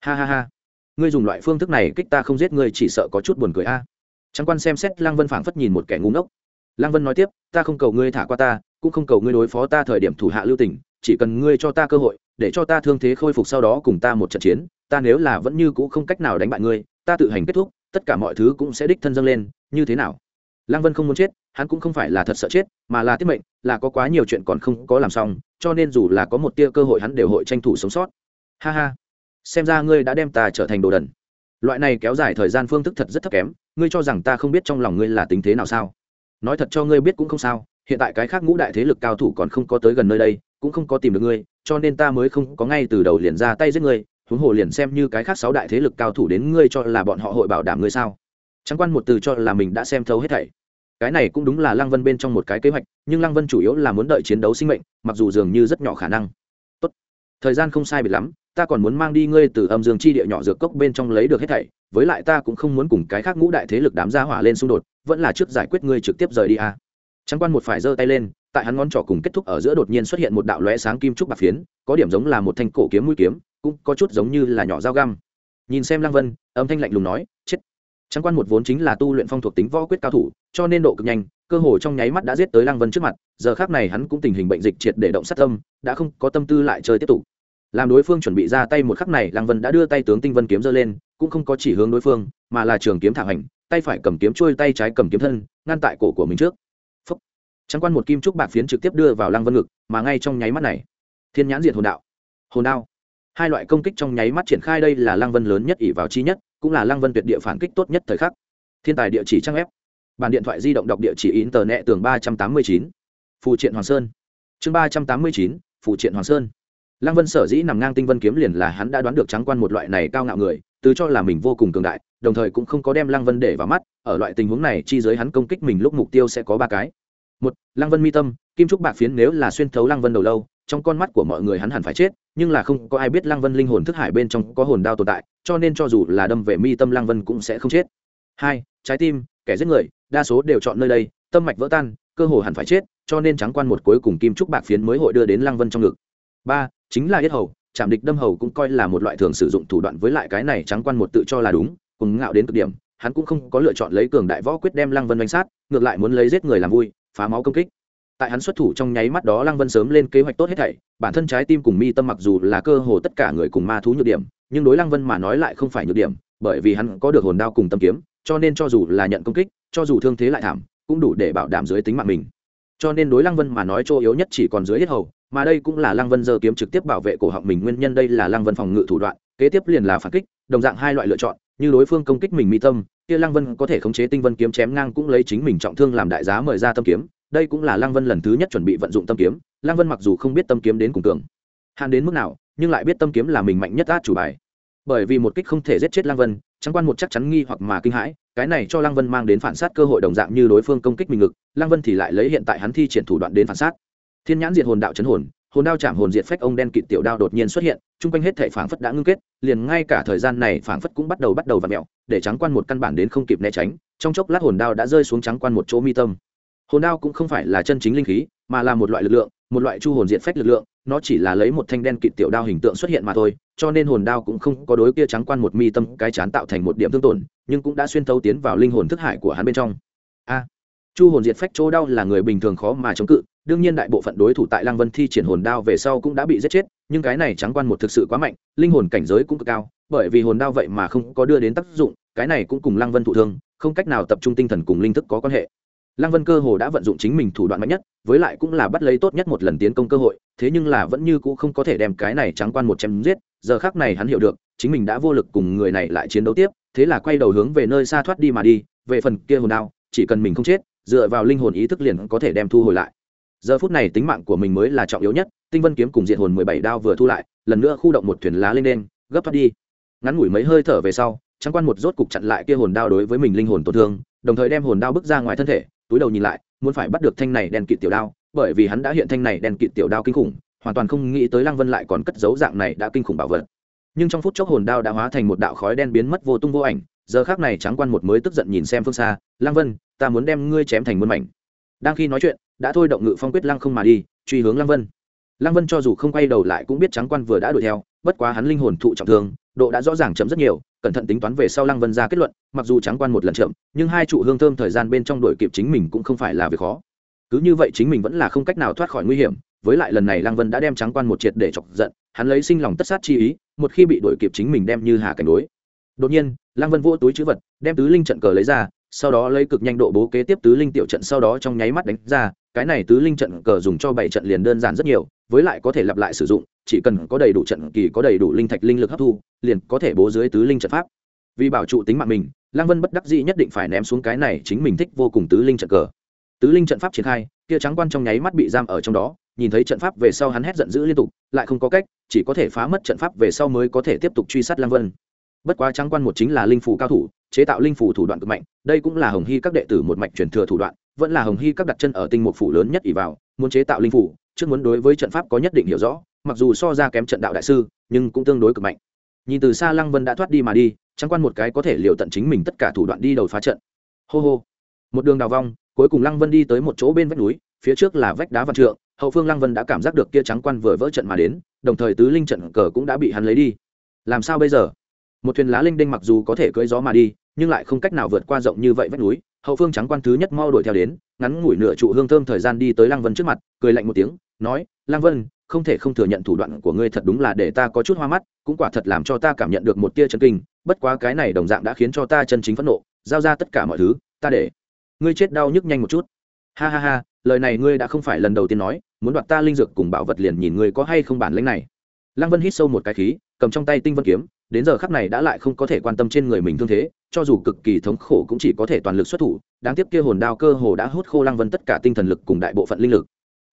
Ha ha ha. Ngươi dùng loại phương thức này kích ta không giết ngươi chỉ sợ có chút buồn cười a. À. trắng quan xem xét lăng vân phảng phất nhìn một kẻ ngu ngốc. Lăng vân nói tiếp, ta không cầu ngươi thả qua ta, cũng không cầu ngươi đối phó ta thời điểm thủ hạ lưu tình, chỉ cần ngươi cho ta cơ hội để cho ta thương thế khôi phục sau đó cùng ta một trận chiến, ta nếu là vẫn như cũ không cách nào đánh bại ngươi, ta tự hành kết thúc, tất cả mọi thứ cũng sẽ đích thân dâng lên, như thế nào? Lăng vân không muốn chết, hắn cũng không phải là thật sợ chết, mà là tiết mệnh, là có quá nhiều chuyện còn không có làm xong, cho nên dù là có một tia cơ hội hắn đều hội tranh thủ sống sót. Ha ha. Xem ra ngươi đã đem ta trở thành đồ đần. Loại này kéo dài thời gian phương thức thật rất thấp kém, ngươi cho rằng ta không biết trong lòng ngươi là tính thế nào sao? Nói thật cho ngươi biết cũng không sao, hiện tại cái khác ngũ đại thế lực cao thủ còn không có tới gần nơi đây, cũng không có tìm được ngươi cho nên ta mới không có ngay từ đầu liền ra tay giết ngươi, huống hồ liền xem như cái khác sáu đại thế lực cao thủ đến ngươi cho là bọn họ hội bảo đảm ngươi sao trắng quan một từ cho là mình đã xem thấu hết thảy cái này cũng đúng là lăng vân bên trong một cái kế hoạch, nhưng lăng vân chủ yếu là muốn đợi chiến đấu sinh mệnh, mặc dù dường như rất nhỏ khả năng Tốt. thời gian không sai biệt lắm, ta còn muốn mang đi ngươi từ âm dương chi địa nhỏ dược cốc bên trong lấy được hết thảy, với lại ta cũng không muốn cùng cái khác ngũ đại thế lực đám gia hỏa lên xung đột, vẫn là trước giải quyết ngươi trực tiếp rời đi à. trắng quan một phải giơ tay lên tại hắn ngón trỏ cùng kết thúc ở giữa đột nhiên xuất hiện một đạo lóe sáng kim trúc bạc phiến, có điểm giống là một thanh cổ kiếm mũi kiếm, cũng có chút giống như là nhỏ dao găm. Nhìn xem lăng vân, âm thanh lạnh lùng nói, chết! Trang quan một vốn chính là tu luyện phong thuộc tính võ quyết cao thủ, cho nên độ cực nhanh, cơ hồ trong nháy mắt đã giết tới lăng vân trước mặt, giờ khác này hắn cũng tình hình bệnh dịch triệt để động sát tâm, đã không có tâm tư lại chơi tiếp tục. Làm đối phương chuẩn bị ra tay một khắc này, lăng vân đã đưa tay tướng tinh vân kiếm giơ lên, cũng không có chỉ hướng đối phương, mà là trường kiếm thẳng hành tay phải cầm kiếm trôi tay trái cầm kiếm thân, ngăn tại cổ của mình trước trắng quan một kim trúc bạc phiến trực tiếp đưa vào lăng vân ngực, mà ngay trong nháy mắt này, thiên nhãn Diệt hồn đạo. Hồn đao. Hai loại công kích trong nháy mắt triển khai đây là lăng vân lớn nhất ỷ vào chi nhất, cũng là lăng vân tuyệt địa phản kích tốt nhất thời khắc. Thiên tài địa chỉ trang ép bản điện thoại di động đọc địa chỉ in tờ nẹ tường ba trăm tám mươi chín, phù triện hoàng sơn. Chương ba trăm tám mươi chín, phù triện hoàng sơn. Lăng vân sở dĩ nằm ngang tinh vân kiếm liền là hắn đã đoán được trắng quan một loại này cao ngạo người, từ cho là mình vô cùng cường đại, đồng thời cũng không có đem lăng vân để vào mắt, ở loại tình huống này chi giới hắn công kích mình lúc mục tiêu sẽ có ba cái một, lăng vân mi tâm, kim trúc bạc phiến nếu là xuyên thấu lăng vân đầu lâu, trong con mắt của mọi người hắn hẳn phải chết, nhưng là không có ai biết lăng vân linh hồn thức hải bên trong có hồn đao tồn tại, cho nên cho dù là đâm về mi tâm lăng vân cũng sẽ không chết. Hai, trái tim, kẻ giết người, đa số đều chọn nơi đây, tâm mạch vỡ tan, cơ hồ hẳn phải chết, cho nên trắng quan một cuối cùng kim trúc bạc phiến mới hội đưa đến lăng vân trong ngực. Ba, chính là yết hầu, chạm địch đâm hầu cũng coi là một loại thường sử dụng thủ đoạn với lại cái này trắng quan một tự cho là đúng cùng ngạo đến cực điểm, hắn cũng không có lựa chọn lấy cường đại võ quyết đem lăng vân đánh sát, ngược lại muốn lấy giết người làm vui phá máu công kích. Tại hắn xuất thủ trong nháy mắt đó, lăng vân sớm lên kế hoạch tốt hết thảy, bản thân trái tim cùng mi tâm mặc dù là cơ hồ tất cả người cùng ma thú nhược điểm, nhưng đối lăng vân mà nói lại không phải nhược điểm, bởi vì hắn có được hồn đao cùng tâm kiếm, cho nên cho dù là nhận công kích, cho dù thương thế lại thảm, cũng đủ để bảo đảm dưới tính mạng mình. Cho nên đối lăng vân mà nói chỗ yếu nhất chỉ còn dưới hết hầu, mà đây cũng là lăng vân giờ kiếm trực tiếp bảo vệ cổ họng mình, nguyên nhân đây là lăng vân phòng ngự thủ đoạn, kế tiếp liền là phản kích, đồng dạng hai loại lựa chọn, như đối phương công kích mình mi tâm kia lăng vân có thể khống chế tinh vân kiếm chém ngang cũng lấy chính mình trọng thương làm đại giá mời ra tâm kiếm, đây cũng là lăng vân lần thứ nhất chuẩn bị vận dụng tâm kiếm, lăng vân mặc dù không biết tâm kiếm đến cùng cường, hạn đến mức nào, nhưng lại biết tâm kiếm là mình mạnh nhất át chủ bài. Bởi vì một kích không thể giết chết lăng vân trắng quan một chắc chắn nghi hoặc mà kinh hãi, cái này cho lăng vân mang đến phản sát cơ hội đồng dạng như đối phương công kích mình ngực, lăng vân thì lại lấy hiện tại hắn thi triển thủ đoạn đến phản sát. Thiên nhãn diệt hồn đạo chấn hồn hồn đao chạm hồn diệt phách ông đen kịt tiểu đao đột nhiên xuất hiện, chung quanh hết thể phảng phất đã ngưng kết, liền ngay cả thời gian này phảng phất cũng bắt đầu bắt đầu v ặ mẹo để trắng quan một căn bản đến không kịp né tránh, trong chốc lát hồn đao đã rơi xuống trắng quan một chỗ mi tâm. Hồn đao cũng không phải là chân chính linh khí, mà là một loại lực lượng, một loại chu hồn diệt phách lực lượng, nó chỉ là lấy một thanh đen kịt tiểu đao hình tượng xuất hiện mà thôi, cho nên hồn đao cũng không có đối kia trắng quan một mi tâm cái chán tạo thành một điểm thương tổn, nhưng cũng đã xuyên thấu tiến vào linh hồn thức hải của hắn bên trong. A! Chu hồn diệt phách chỗ đau là người bình thường khó mà chống cự, đương nhiên đại bộ phận đối thủ tại lăng vân thi triển hồn đao về sau cũng đã bị giết chết, nhưng cái này trắng quan một thực sự quá mạnh, linh hồn cảnh giới cũng cực cao, bởi vì hồn đao vậy mà không có đưa đến tác dụng, cái này cũng cùng lăng vân thụ thương, không cách nào tập trung tinh thần cùng linh thức có quan hệ. Lăng vân cơ hồ đã vận dụng chính mình thủ đoạn mạnh nhất, với lại cũng là bắt lấy tốt nhất một lần tiến công cơ hội, thế nhưng là vẫn như cũ không có thể đem cái này trắng quan một chém giết, giờ khác này hắn hiểu được, chính mình đã vô lực cùng người này lại chiến đấu tiếp, thế là quay đầu hướng về nơi xa thoát đi mà đi, về phần kia hồn đao, chỉ cần mình không chết dựa vào linh hồn ý thức liền có thể đem thu hồi lại. Giờ phút này tính mạng của mình mới là trọng yếu nhất, tinh vân kiếm cùng diện hồn mười bảy đao vừa thu lại, lần nữa khu động một thuyền lá lên đen, gấp thoát đi. Ngắn ngủi mấy hơi thở về sau trắng quan một rốt cục chặn lại kia hồn đao đối với mình linh hồn tổn thương, đồng thời đem hồn đao bước ra ngoài thân thể, túi đầu nhìn lại, muốn phải bắt được thanh này đèn kịt tiểu đao, bởi vì hắn đã hiện thanh này đèn kịt tiểu đao kinh khủng, hoàn toàn không nghĩ tới lăng vân lại còn cất dấu dạng này đã kinh khủng bảo vật. Nhưng trong phút chốc hồn đao đã hóa thành một đạo khói đen biến mất vô tung vô ảnh giờ khác này trắng quan một mới tức giận nhìn xem phương xa, lăng vân, ta muốn đem ngươi chém thành muôn mảnh. Đang khi nói chuyện, đã thôi động ngự phong quyết lăng không mà đi, truy hướng lăng vân. Lăng vân cho dù không quay đầu lại cũng biết trắng quan vừa đã đuổi theo, bất quá hắn linh hồn thụ trọng thương, độ đã rõ ràng chấm rất nhiều, cẩn thận tính toán về sau lăng vân ra kết luận, mặc dù trắng quan một lần chậm, nhưng hai trụ hương thơm thời gian bên trong đuổi kịp chính mình cũng không phải là việc khó. Cứ như vậy chính mình vẫn là không cách nào thoát khỏi nguy hiểm, với lại lần này lăng vân đã đem trắng quan một triệt để chọc giận, hắn lấy sinh lòng tất sát chi ý, một khi bị đuổi kịp chính mình đem như hà cảnh đối đột nhiên, lăng vân vỗ túi chữ vật, đem tứ linh trận cờ lấy ra, sau đó lấy cực nhanh độ bố kế tiếp tứ linh tiểu trận sau đó trong nháy mắt đánh ra. Cái này tứ linh trận cờ dùng cho bảy trận liền đơn giản rất nhiều, với lại có thể lặp lại sử dụng, chỉ cần có đầy đủ trận kỳ, có đầy đủ linh thạch linh lực hấp thu, liền có thể bố dưới tứ linh trận pháp. Vì bảo trụ tính mạng mình, lăng vân bất đắc dĩ nhất định phải ném xuống cái này chính mình thích vô cùng tứ linh trận cờ. Tứ linh trận pháp triển khai kia trắng quan trong nháy mắt bị giam ở trong đó, nhìn thấy trận pháp về sau hắn hét giận dữ liên tục, lại không có cách, chỉ có thể phá mất trận pháp về sau mới có thể tiếp tục truy sát lăng vân bất quá trắng quan một chính là linh phủ cao thủ, chế tạo linh phủ thủ đoạn cực mạnh, đây cũng là hồng hy các đệ tử một mạch truyền thừa thủ đoạn, vẫn là hồng hy các đặt chân ở tinh mục phủ lớn nhất ỷ vào, muốn chế tạo linh phủ trước muốn đối với trận pháp có nhất định hiểu rõ, mặc dù so ra kém trận đạo đại sư, nhưng cũng tương đối cực mạnh. Nhìn từ xa lăng vân đã thoát đi mà đi, trắng quan một cái có thể liều tận chính mình tất cả thủ đoạn đi đầu phá trận. Hô hô. Một đường đào vong, cuối cùng lăng vân đi tới một chỗ bên vách núi, phía trước là vách đá văn trượng, hậu phương lăng vân đã cảm giác được kia trắng quan vừa vỡ trận mà đến, đồng thời tứ linh trận cờ cũng đã bị hắn lấy đi. Làm sao bây giờ? Một thuyền lá linh đinh mặc dù có thể cưỡi gió mà đi, nhưng lại không cách nào vượt qua rộng như vậy vách núi. Hậu phương trắng quan thứ nhất mau đuổi theo đến, ngắn ngủi nửa trụ hương thơm thời gian đi tới lăng vân trước mặt, cười lạnh một tiếng, nói, lăng vân, không thể không thừa nhận thủ đoạn của ngươi thật đúng là để ta có chút hoa mắt, cũng quả thật làm cho ta cảm nhận được một tia chân kinh, bất quá cái này đồng dạng đã khiến cho ta chân chính phẫn nộ, giao ra tất cả mọi thứ, ta để ngươi chết đau nhức nhanh một chút. Ha ha ha, lời này ngươi đã không phải lần đầu tiên nói, muốn đoạt ta linh dược cùng bảo vật liền nhìn ngươi có hay không bản lĩnh này. Lăng vân hít sâu một cái khí, cầm trong tay tinh vân kiếm đến giờ khắc này đã lại không có thể quan tâm trên người mình thương thế, cho dù cực kỳ thống khổ cũng chỉ có thể toàn lực xuất thủ, đáng tiếc kia hồn đao cơ hồ đã hút khô lăng vân tất cả tinh thần lực cùng đại bộ phận linh lực.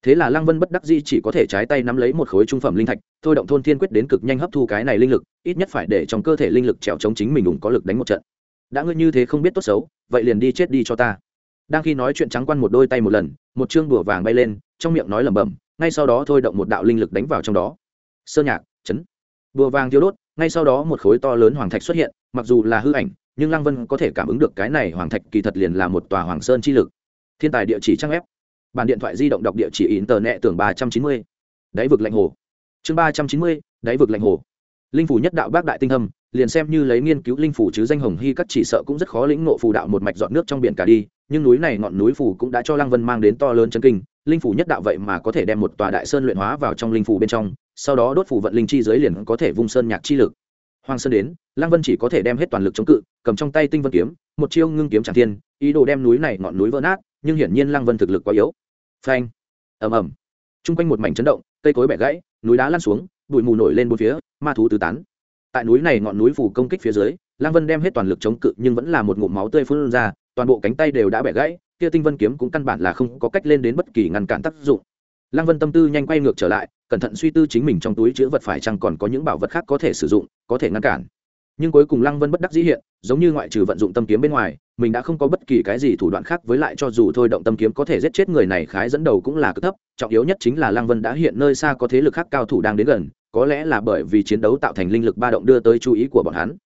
Thế là lăng vân bất đắc dĩ chỉ có thể trái tay nắm lấy một khối trung phẩm linh thạch, thôi động thôn thiên quyết đến cực nhanh hấp thu cái này linh lực, ít nhất phải để trong cơ thể linh lực trèo chống chính mình đủng có lực đánh một trận. Đã ngươi như thế không biết tốt xấu, vậy liền đi chết đi cho ta. Đang khi nói chuyện trắng quan một đôi tay một lần, một chương đùa vàng bay lên, trong miệng nói lẩm bẩm, ngay sau đó thôi động một đạo linh lực đánh vào trong đó. Sơ nhạc, chấn bùa vàng thiếu đốt, ngay sau đó một khối to lớn hoàng thạch xuất hiện, mặc dù là hư ảnh, nhưng lăng vân có thể cảm ứng được cái này hoàng thạch kỳ thật liền là một tòa hoàng sơn chi lực. Thiên tài địa chỉ trang ép bản điện thoại di động đọc địa chỉ in tờ nẹ tưởng ba trăm chín mươi. Đáy vực lạnh hồ. Chương ba trăm chín mươi, đáy vực lạnh hồ. Linh phủ nhất đạo bác đại tinh thâm liền xem như lấy nghiên cứu linh phủ chứ danh hồng hy các chỉ sợ cũng rất khó lĩnh ngộ phù đạo một mạch dọn nước trong biển cả đi, nhưng núi này ngọn núi phủ cũng đã cho lăng vân mang đến to lớn chân kinh, linh phủ nhất đạo vậy mà có thể đem một tòa đại sơn luyện hóa vào trong linh phủ bên trong sau đó đốt phủ vận linh chi dưới liền có thể vung sơn nhạc chi lực. Hoàng sơn đến, lăng vân chỉ có thể đem hết toàn lực chống cự, cầm trong tay tinh vân kiếm, một chiêu ngưng kiếm tràng thiên, ý đồ đem núi này ngọn núi vỡ nát, nhưng hiển nhiên lăng vân thực lực quá yếu. Phanh! Ầm ầm. Chung quanh một mảnh chấn động, cây cối bẻ gãy, núi đá lăn xuống, bụi mù nổi lên bốn phía, ma thú tứ tán. Tại núi này ngọn núi phủ công kích phía dưới, lăng vân đem hết toàn lực chống cự nhưng vẫn là một ngụm máu tươi phun ra, toàn bộ cánh tay đều đã bẻ gãy, kia tinh vân kiếm cũng căn bản là không có cách lên đến bất kỳ ngăn cản tác dụng. Lăng vân tâm tư nhanh quay ngược trở lại cẩn thận suy tư chính mình trong túi chữ vật phải chăng còn có những bảo vật khác có thể sử dụng, có thể ngăn cản. Nhưng cuối cùng lăng vân bất đắc dĩ hiện, giống như ngoại trừ vận dụng tâm kiếm bên ngoài, mình đã không có bất kỳ cái gì thủ đoạn khác với lại cho dù thôi động tâm kiếm có thể giết chết người này khái dẫn đầu cũng là cực thấp, trọng yếu nhất chính là lăng vân đã hiện nơi xa có thế lực khác cao thủ đang đến gần, có lẽ là bởi vì chiến đấu tạo thành linh lực ba động đưa tới chú ý của bọn hắn.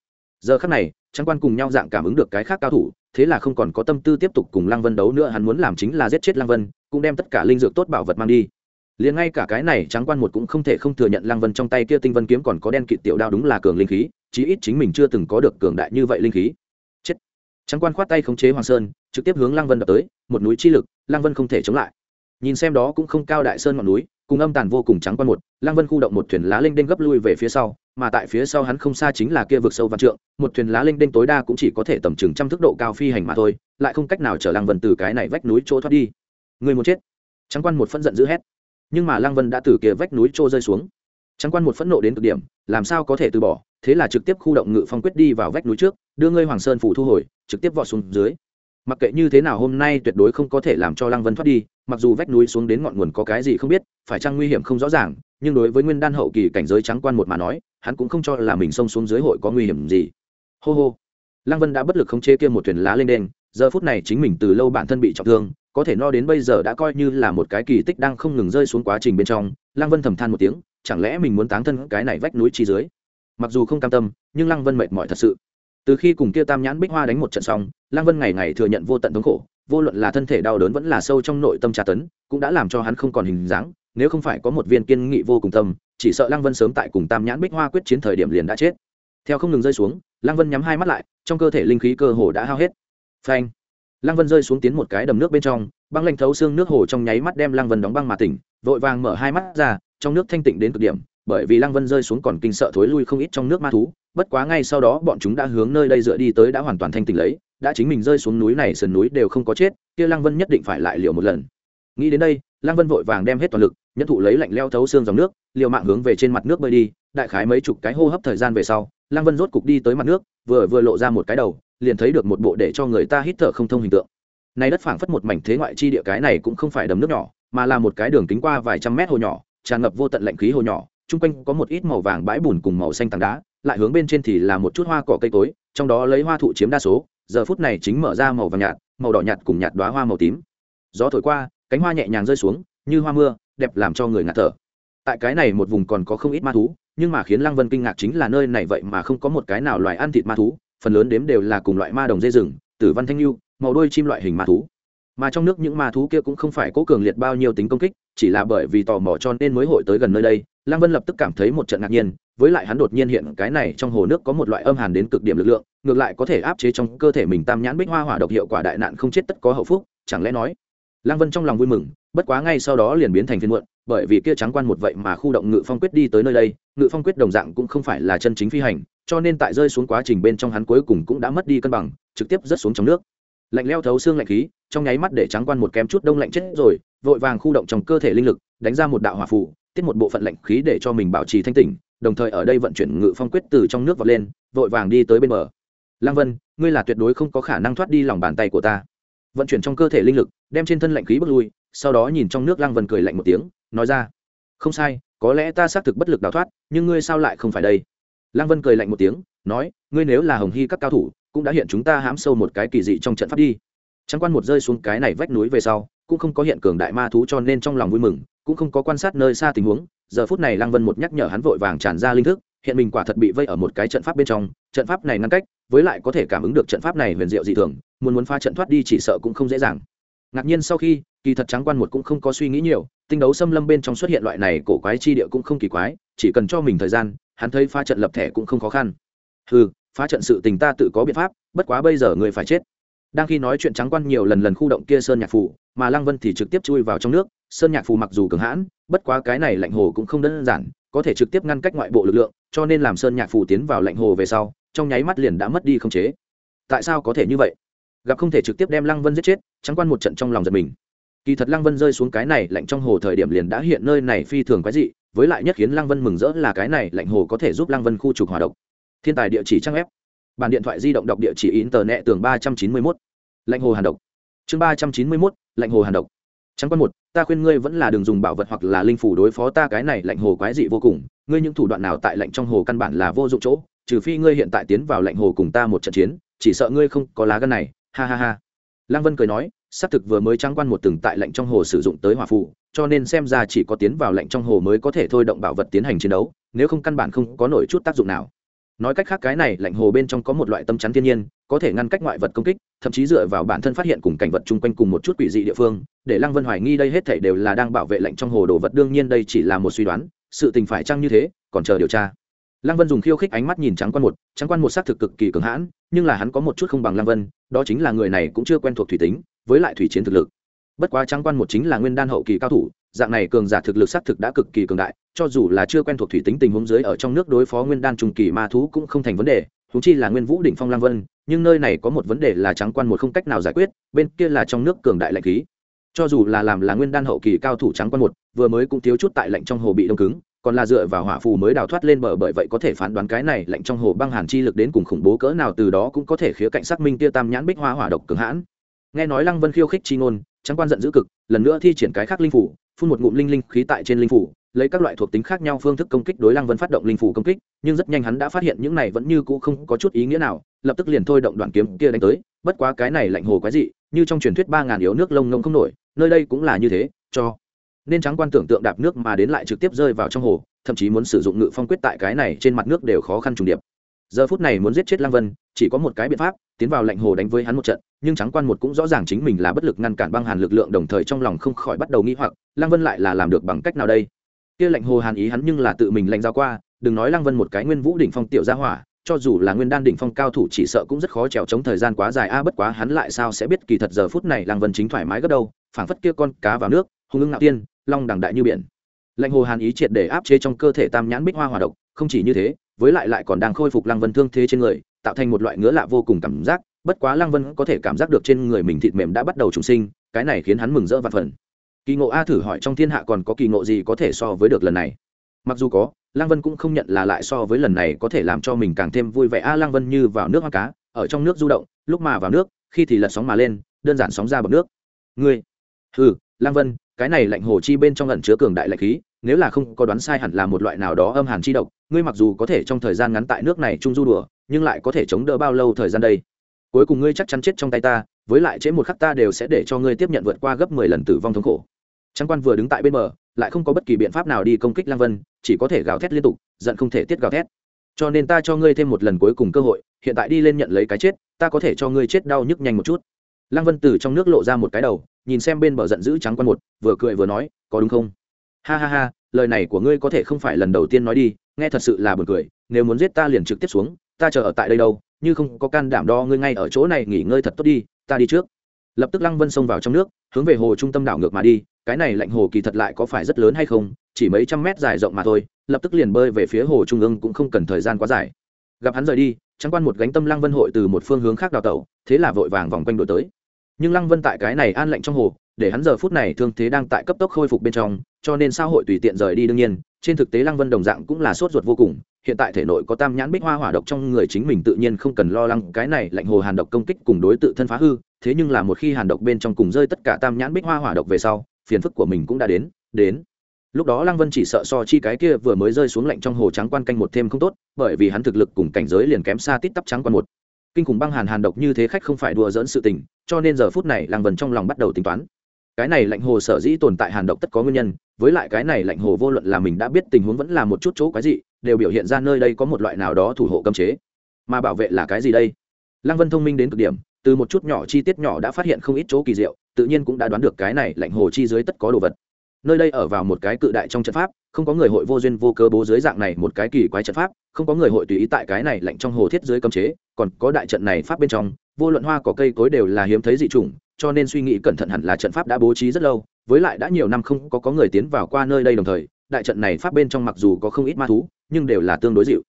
Giờ khác này trang quan cùng nhau dạng cảm ứng được cái khác cao thủ, thế là không còn có tâm tư tiếp tục cùng lăng vân đấu nữa, hắn muốn làm chính là giết chết lăng vân, cũng đem tất cả linh dược tốt bảo vật mang đi liền ngay cả cái này trắng quan một cũng không thể không thừa nhận lăng vân trong tay kia tinh vân kiếm còn có đen kịt tiểu đao đúng là cường linh khí, chí ít chính mình chưa từng có được cường đại như vậy linh khí. Chết. Trắng quan khoát tay khống chế hoàng sơn, trực tiếp hướng lăng vân đập tới, một núi chi lực, lăng vân không thể chống lại. Nhìn xem đó cũng không cao đại sơn ngọn núi, cùng âm tàn vô cùng trắng quan một, lăng vân khu động một thuyền lá linh đinh gấp lui về phía sau, mà tại phía sau hắn không xa chính là kia vực sâu văn trượng, một thuyền lá linh đinh tối đa cũng chỉ có thể tầm chừng trăm thước độ cao phi hành mà thôi, lại không cách nào chở lăng vân từ cái này vách núi chỗ thoát đi. Người muốn chết. Trắng quan một phân giận dữ hét nhưng mà lăng vân đã từ kia vách núi trô rơi xuống. Trắng quan một phẫn nộ đến cực điểm, làm sao có thể từ bỏ, thế là trực tiếp khu động ngự phong quyết đi vào vách núi trước, đưa ngươi hoàng sơn phủ thu hồi, trực tiếp vọt xuống dưới. Mặc kệ như thế nào hôm nay tuyệt đối không có thể làm cho lăng vân thoát đi, mặc dù vách núi xuống đến ngọn nguồn có cái gì không biết, phải chăng nguy hiểm không rõ ràng, nhưng đối với nguyên đan hậu kỳ cảnh giới trắng quan một mà nói, hắn cũng không cho là mình xông xuống dưới hội có nguy hiểm gì. Hô hô. Lăng vân đã bất lực khống chế kia một thuyền lá lên đen giờ phút này chính mình từ lâu bản thân bị trọng thương có thể no đến bây giờ đã coi như là một cái kỳ tích đang không ngừng rơi xuống quá trình bên trong, lăng vân thầm than một tiếng, chẳng lẽ mình muốn táng thân cái này vách núi chi dưới? Mặc dù không cam tâm, nhưng lăng vân mệt mỏi thật sự. Từ khi cùng kia tam nhãn bích hoa đánh một trận xong, lăng vân ngày ngày thừa nhận vô tận thống khổ, vô luận là thân thể đau đớn vẫn là sâu trong nội tâm tra tấn, cũng đã làm cho hắn không còn hình dáng, nếu không phải có một viên kiên nghị vô cùng tâm, chỉ sợ lăng vân sớm tại cùng tam nhãn bích hoa quyết chiến thời điểm liền đã chết. Theo không ngừng rơi xuống, lăng vân nhắm hai mắt lại, trong cơ thể linh khí cơ hồ đã hao hết. Phanh! Lăng vân rơi xuống tiến một cái đầm nước bên trong, băng lanh thấu xương nước hồ trong nháy mắt đem lăng vân đóng băng mà tỉnh, vội vàng mở hai mắt ra, trong nước thanh tịnh đến cực điểm, bởi vì lăng vân rơi xuống còn kinh sợ thối lui không ít trong nước ma thú, bất quá ngay sau đó bọn chúng đã hướng nơi đây dựa đi tới đã hoàn toàn thanh tịnh lấy, đã chính mình rơi xuống núi này sườn núi đều không có chết, kia lăng vân nhất định phải lại liều một lần. Nghĩ đến đây, lăng vân vội vàng đem hết toàn lực, nhất thụ lấy lạnh leo thấu xương dòng nước, liều mạng hướng về trên mặt nước bơi đi, đại khái mấy chục cái hô hấp thời gian về sau, lăng vân rốt cục đi tới mặt nước, vừa vừa lộ ra một cái đầu liền thấy được một bộ để cho người ta hít thở không thông hình tượng. Này đất phảng phất một mảnh thế ngoại chi địa cái này cũng không phải đầm nước nhỏ, mà là một cái đường kính qua vài trăm mét hồ nhỏ, tràn ngập vô tận lạnh khí hồ nhỏ, chung quanh có một ít màu vàng bãi bùn cùng màu xanh tảng đá, lại hướng bên trên thì là một chút hoa cỏ cây cối, trong đó lấy hoa thụ chiếm đa số, giờ phút này chính mở ra màu vàng nhạt, màu đỏ nhạt cùng nhạt đoá hoa màu tím. Gió thổi qua, cánh hoa nhẹ nhàng rơi xuống, như hoa mưa, đẹp làm cho người ngạt thở. Tại cái này một vùng còn có không ít ma thú, nhưng mà khiến lăng vân kinh ngạc chính là nơi này vậy mà không có một cái nào loài ăn thịt ma thú phần lớn đếm đều là cùng loại ma đồng dây rừng, tử văn thanh lưu, màu đôi chim loại hình ma thú. Mà trong nước những ma thú kia cũng không phải cố cường liệt bao nhiêu tính công kích, chỉ là bởi vì tò mò cho nên mới hội tới gần nơi đây. Lăng vân lập tức cảm thấy một trận ngạc nhiên, với lại hắn đột nhiên hiện cái này trong hồ nước có một loại âm hàn đến cực điểm lực lượng, ngược lại có thể áp chế trong cơ thể mình tam nhãn bích hoa hỏa độc hiệu quả đại nạn không chết tất có hậu phúc, chẳng lẽ nói? Lăng vân trong lòng vui mừng, bất quá ngay sau đó liền biến thành phiên muộn bởi vì kia trắng quan một vậy mà khu động ngự phong quyết đi tới nơi đây, ngự phong quyết đồng dạng cũng không phải là chân chính phi hành, cho nên tại rơi xuống quá trình bên trong hắn cuối cùng cũng đã mất đi cân bằng, trực tiếp rớt xuống trong nước. Lạnh leo thấu xương lạnh khí, trong nháy mắt để trắng quan một kém chút đông lạnh chết rồi, vội vàng khu động trong cơ thể linh lực, đánh ra một đạo hỏa phù, tiết một bộ phận lạnh khí để cho mình bảo trì thanh tỉnh, đồng thời ở đây vận chuyển ngự phong quyết từ trong nước vọt lên, vội vàng đi tới bên bờ. Lăng vân, ngươi là tuyệt đối không có khả năng thoát đi lòng bàn tay của ta. Vận chuyển trong cơ thể linh lực, đem trên thân lạnh khí bước lui, sau đó nhìn trong nước lăng vân cười lạnh một tiếng nói ra. Không sai, có lẽ ta xác thực bất lực đào thoát, nhưng ngươi sao lại không phải đây? Lăng vân cười lạnh một tiếng, nói, ngươi nếu là hồng hy các cao thủ, cũng đã hiện chúng ta hãm sâu một cái kỳ dị trong trận pháp đi. Trắng quan một rơi xuống cái này vách núi về sau, cũng không có hiện cường đại ma thú cho nên trong lòng vui mừng, cũng không có quan sát nơi xa tình huống. Giờ phút này lăng vân một nhắc nhở hắn vội vàng tràn ra linh thức, hiện mình quả thật bị vây ở một cái trận pháp bên trong. Trận pháp này ngăn cách, với lại có thể cảm ứng được trận pháp này huyền diệu dị thường, muốn muốn pha trận thoát đi chỉ sợ cũng không dễ dàng ngạc nhiên sau khi, kỳ thật trắng quan một cũng không có suy nghĩ nhiều, tinh đấu xâm lâm bên trong xuất hiện loại này cổ quái chi địa cũng không kỳ quái, chỉ cần cho mình thời gian, hắn thấy phá trận lập thẻ cũng không khó khăn. Ừ phá trận sự tình ta tự có biện pháp, bất quá bây giờ người phải chết. Đang khi nói chuyện trắng quan nhiều lần lần khu động kia sơn nhạc phù, mà lăng vân thì trực tiếp chui vào trong nước, sơn nhạc phù mặc dù cường hãn, bất quá cái này lạnh hồ cũng không đơn giản, có thể trực tiếp ngăn cách ngoại bộ lực lượng, cho nên làm sơn nhạc phù tiến vào lạnh hồ về sau, trong nháy mắt liền đã mất đi không chế. Tại sao có thể như vậy? Gặp không thể trực tiếp đem lăng vân giết chết, trắng quan một trận trong lòng giật mình. Kỳ thật lăng vân rơi xuống cái này lạnh trong hồ thời điểm liền đã hiện nơi này phi thường quái dị, với lại nhất khiến lăng vân mừng rỡ là cái này lạnh hồ có thể giúp lăng vân khu trục hòa độc. Thiên tài địa chỉ trang ép bản điện thoại di động đọc địa chỉ in tờ nẹ tường ba trăm chín mươi mốt. Lạnh hồ hàn độc. Chương ba trăm chín mươi mốt, lạnh hồ hàn độc. Trắng quan một, ta khuyên ngươi vẫn là đường dùng bảo vật hoặc là linh phủ đối phó ta cái này lạnh hồ quái dị vô cùng. Ngươi những thủ đoạn nào tại lạnh trong hồ căn bản là vô dụng chỗ, trừ phi ngươi hiện tại tiến vào lạnh hồ cùng ta một trận chiến, chỉ sợ ngươi không có lá gân này ha ha ha. Lăng vân cười nói, xác thực vừa mới trắng quan một từng tại lệnh trong hồ sử dụng tới hỏa phụ cho nên xem ra chỉ có tiến vào lệnh trong hồ mới có thể thôi động bảo vật tiến hành chiến đấu, nếu không căn bản không có nổi chút tác dụng nào. Nói cách khác cái này, lạnh hồ bên trong có một loại tâm chắn thiên nhiên, có thể ngăn cách ngoại vật công kích, thậm chí dựa vào bản thân phát hiện cùng cảnh vật chung quanh cùng một chút quỷ dị địa phương, để lăng vân hoài nghi đây hết thể đều là đang bảo vệ lạnh trong hồ đồ vật, đương nhiên đây chỉ là một suy đoán, sự tình phải chăng như thế, còn chờ điều tra lăng vân dùng khiêu khích ánh mắt nhìn trắng quan một trắng quan một xác thực cực kỳ cường hãn, nhưng là hắn có một chút không bằng lăng vân, đó chính là người này cũng chưa quen thuộc thủy tính, với lại thủy chiến thực lực. Bất quá trắng quan một chính là nguyên đan hậu kỳ cao thủ, dạng này cường giả thực lực xác thực đã cực kỳ cường đại, cho dù là chưa quen thuộc thủy tính tình huống dưới ở trong nước đối phó nguyên đan trung kỳ ma thú cũng không thành vấn đề húng chi là nguyên vũ đỉnh phong lang vân, nhưng nơi này có một vấn đề là trắng quan một không cách nào giải quyết, bên kia là trong nước cường đại lạnh khí. Cho dù là làm là nguyên đan hậu kỳ cao thủ trắng quan một, vừa mới cũng thiếu chút tại lạnh trong hồ bị đông cứng còn là dựa vào hỏa phù mới đào thoát lên bờ bởi vậy có thể phán đoán cái này lạnh trong hồ băng hàn chi lực đến cùng khủng bố cỡ nào từ đó cũng có thể khía cạnh xác minh tia tam nhãn bích hoa hỏa độc cường hãn. Nghe nói lăng vân khiêu khích chi ngôn trắng quan giận dữ cực, lần nữa thi triển cái khác linh phủ, phun một ngụm linh linh khí tại trên linh phủ, lấy các loại thuộc tính khác nhau phương thức công kích đối lăng vân phát động linh phủ công kích, nhưng rất nhanh hắn đã phát hiện những này vẫn như cũ không có chút ý nghĩa nào, lập tức liền thôi động đoạn kiếm kia đánh tới, bất quá cái này lạnh hồ quái dị, như trong truyền thuyết ba ngàn yếu nước lông ngông không nổi, nơi đây cũng là như thế, cho nên trắng quan tưởng tượng đạp nước mà đến lại trực tiếp rơi vào trong hồ, thậm chí muốn sử dụng ngự phong quyết tại cái này trên mặt nước đều khó khăn trùng điệp. Giờ phút này muốn giết chết lăng vân, chỉ có một cái biện pháp, tiến vào lạnh hồ đánh với hắn một trận, nhưng trắng quan một cũng rõ ràng chính mình là bất lực ngăn cản băng hàn lực lượng đồng thời trong lòng không khỏi bắt đầu nghĩ hoặc, lăng vân lại là làm được bằng cách nào đây? Kia lạnh hồ hàn ý hắn nhưng là tự mình lạnh giao qua, đừng nói lăng vân một cái nguyên vũ đỉnh phong tiểu gia hỏa, cho dù là nguyên đan đỉnh phong cao thủ chỉ sợ cũng rất khó trèo chống thời gian quá dài, a, bất quá hắn lại sao sẽ biết kỳ thật giờ phút này lăng vân chính thoải mái gấp đâu, phảng phất kia con cá vào nước Hùng ưng ngạo tiên, long đằng đại như biển. Lạnh hồ hàn ý triệt để áp chế trong cơ thể tam nhãn bích hoa hòa độc, không chỉ như thế, với lại lại còn đang khôi phục lăng vân thương thế trên người, tạo thành một loại ngứa lạ vô cùng cảm giác, bất quá lăng vân có thể cảm giác được trên người mình thịt mềm đã bắt đầu trùng sinh, cái này khiến hắn mừng rỡ vạn phần. Kỳ ngộ a thử hỏi trong thiên hạ còn có kỳ ngộ gì có thể so với được lần này? Mặc dù có, lăng vân cũng không nhận là lại so với lần này có thể làm cho mình càng thêm vui vẻ. A lăng vân như vào nước hoa cá, ở trong nước du động, lúc mà vào nước, khi thì lật sóng mà lên, đơn giản sóng ra bọc nước. Ngươi ừ lăng vân cái này lạnh hồ chi bên trong ẩn chứa cường đại lạnh khí, nếu là không có đoán sai hẳn là một loại nào đó âm hàn chi độc, ngươi mặc dù có thể trong thời gian ngắn tại nước này trung du đùa, nhưng lại có thể chống đỡ bao lâu thời gian đây? Cuối cùng ngươi chắc chắn chết trong tay ta, với lại chế một khắc ta đều sẽ để cho ngươi tiếp nhận vượt qua gấp mười lần tử vong thống khổ. Trang quan vừa đứng tại bên bờ, lại không có bất kỳ biện pháp nào đi công kích lang vân, chỉ có thể gào thét liên tục, giận không thể tiết gào thét. Cho nên ta cho ngươi thêm một lần cuối cùng cơ hội, hiện tại đi lên nhận lấy cái chết, ta có thể cho ngươi chết đau nhức nhanh một chút. Lăng vân từ trong nước lộ ra một cái đầu nhìn xem bên bờ giận dữ trắng quan một, vừa cười vừa nói, có đúng không? Ha ha ha, lời này của ngươi có thể không phải lần đầu tiên nói đi, nghe thật sự là buồn cười, nếu muốn giết ta liền trực tiếp xuống, ta chờ ở tại đây đâu, như không có can đảm đo ngươi ngay ở chỗ này nghỉ ngơi thật tốt đi, ta đi trước. Lập tức lăng vân xông vào trong nước, hướng về hồ trung tâm đảo ngược mà đi, cái này lạnh hồ kỳ thật lại có phải rất lớn hay không, chỉ mấy trăm mét dài rộng mà thôi, lập tức liền bơi về phía hồ trung ương cũng không cần thời gian quá dài. Gặp hắn rời đi, trắng quan một gánh tâm lăng vân hội từ một phương hướng khác đào tẩu, thế là vội vàng vòng quanh đổi tới nhưng lăng vân tại cái này an lạnh trong hồ, để hắn giờ phút này thương thế đang tại cấp tốc khôi phục bên trong, cho nên xã hội tùy tiện rời đi đương nhiên, trên thực tế lăng vân đồng dạng cũng là sốt ruột vô cùng, hiện tại thể nội có tam nhãn bích hoa hỏa độc trong người chính mình tự nhiên không cần lo lắng, cái này lạnh hồ hàn độc công kích cùng đối tự thân phá hư, thế nhưng là một khi hàn độc bên trong cùng rơi tất cả tam nhãn bích hoa hỏa độc về sau, phiền phức của mình cũng đã đến đến. Lúc đó lăng vân chỉ sợ so chi cái kia vừa mới rơi xuống lạnh trong hồ trắng quan canh một thêm không tốt, bởi vì hắn thực lực cùng cảnh giới liền kém xa tít tắp trắng quan một kinh khủng băng hàn hàn độc như thế khách không phải đùa dỡn sự tình cho nên giờ phút này lăng vần trong lòng bắt đầu tính toán. Cái này lạnh hồ sở dĩ tồn tại hàn độc tất có nguyên nhân với lại cái này lạnh hồ vô luận là mình đã biết tình huống vẫn là một chút chỗ quái gì, đều biểu hiện ra nơi đây có một loại nào đó thủ hộ cấm chế. Mà bảo vệ là cái gì đây? Lăng vân thông minh đến cực điểm từ một chút nhỏ chi tiết nhỏ đã phát hiện không ít chỗ kỳ diệu tự nhiên cũng đã đoán được cái này lạnh hồ chi dưới tất có đồ vật. Nơi đây ở vào một cái cự đại trong trận pháp không có người hội vô duyên vô cơ bố dưới dạng này một cái kỳ quái trận pháp không có người hội tùy ý tại cái này lạnh trong hồ thiết dưới cấm chế còn có đại trận này pháp bên trong, vô luận hoa có cây cối đều là hiếm thấy dị chủng, cho nên suy nghĩ cẩn thận hẳn là trận pháp đã bố trí rất lâu, với lại đã nhiều năm không có có người tiến vào qua nơi đây đồng thời, đại trận này pháp bên trong mặc dù có không ít ma thú, nhưng đều là tương đối dịu.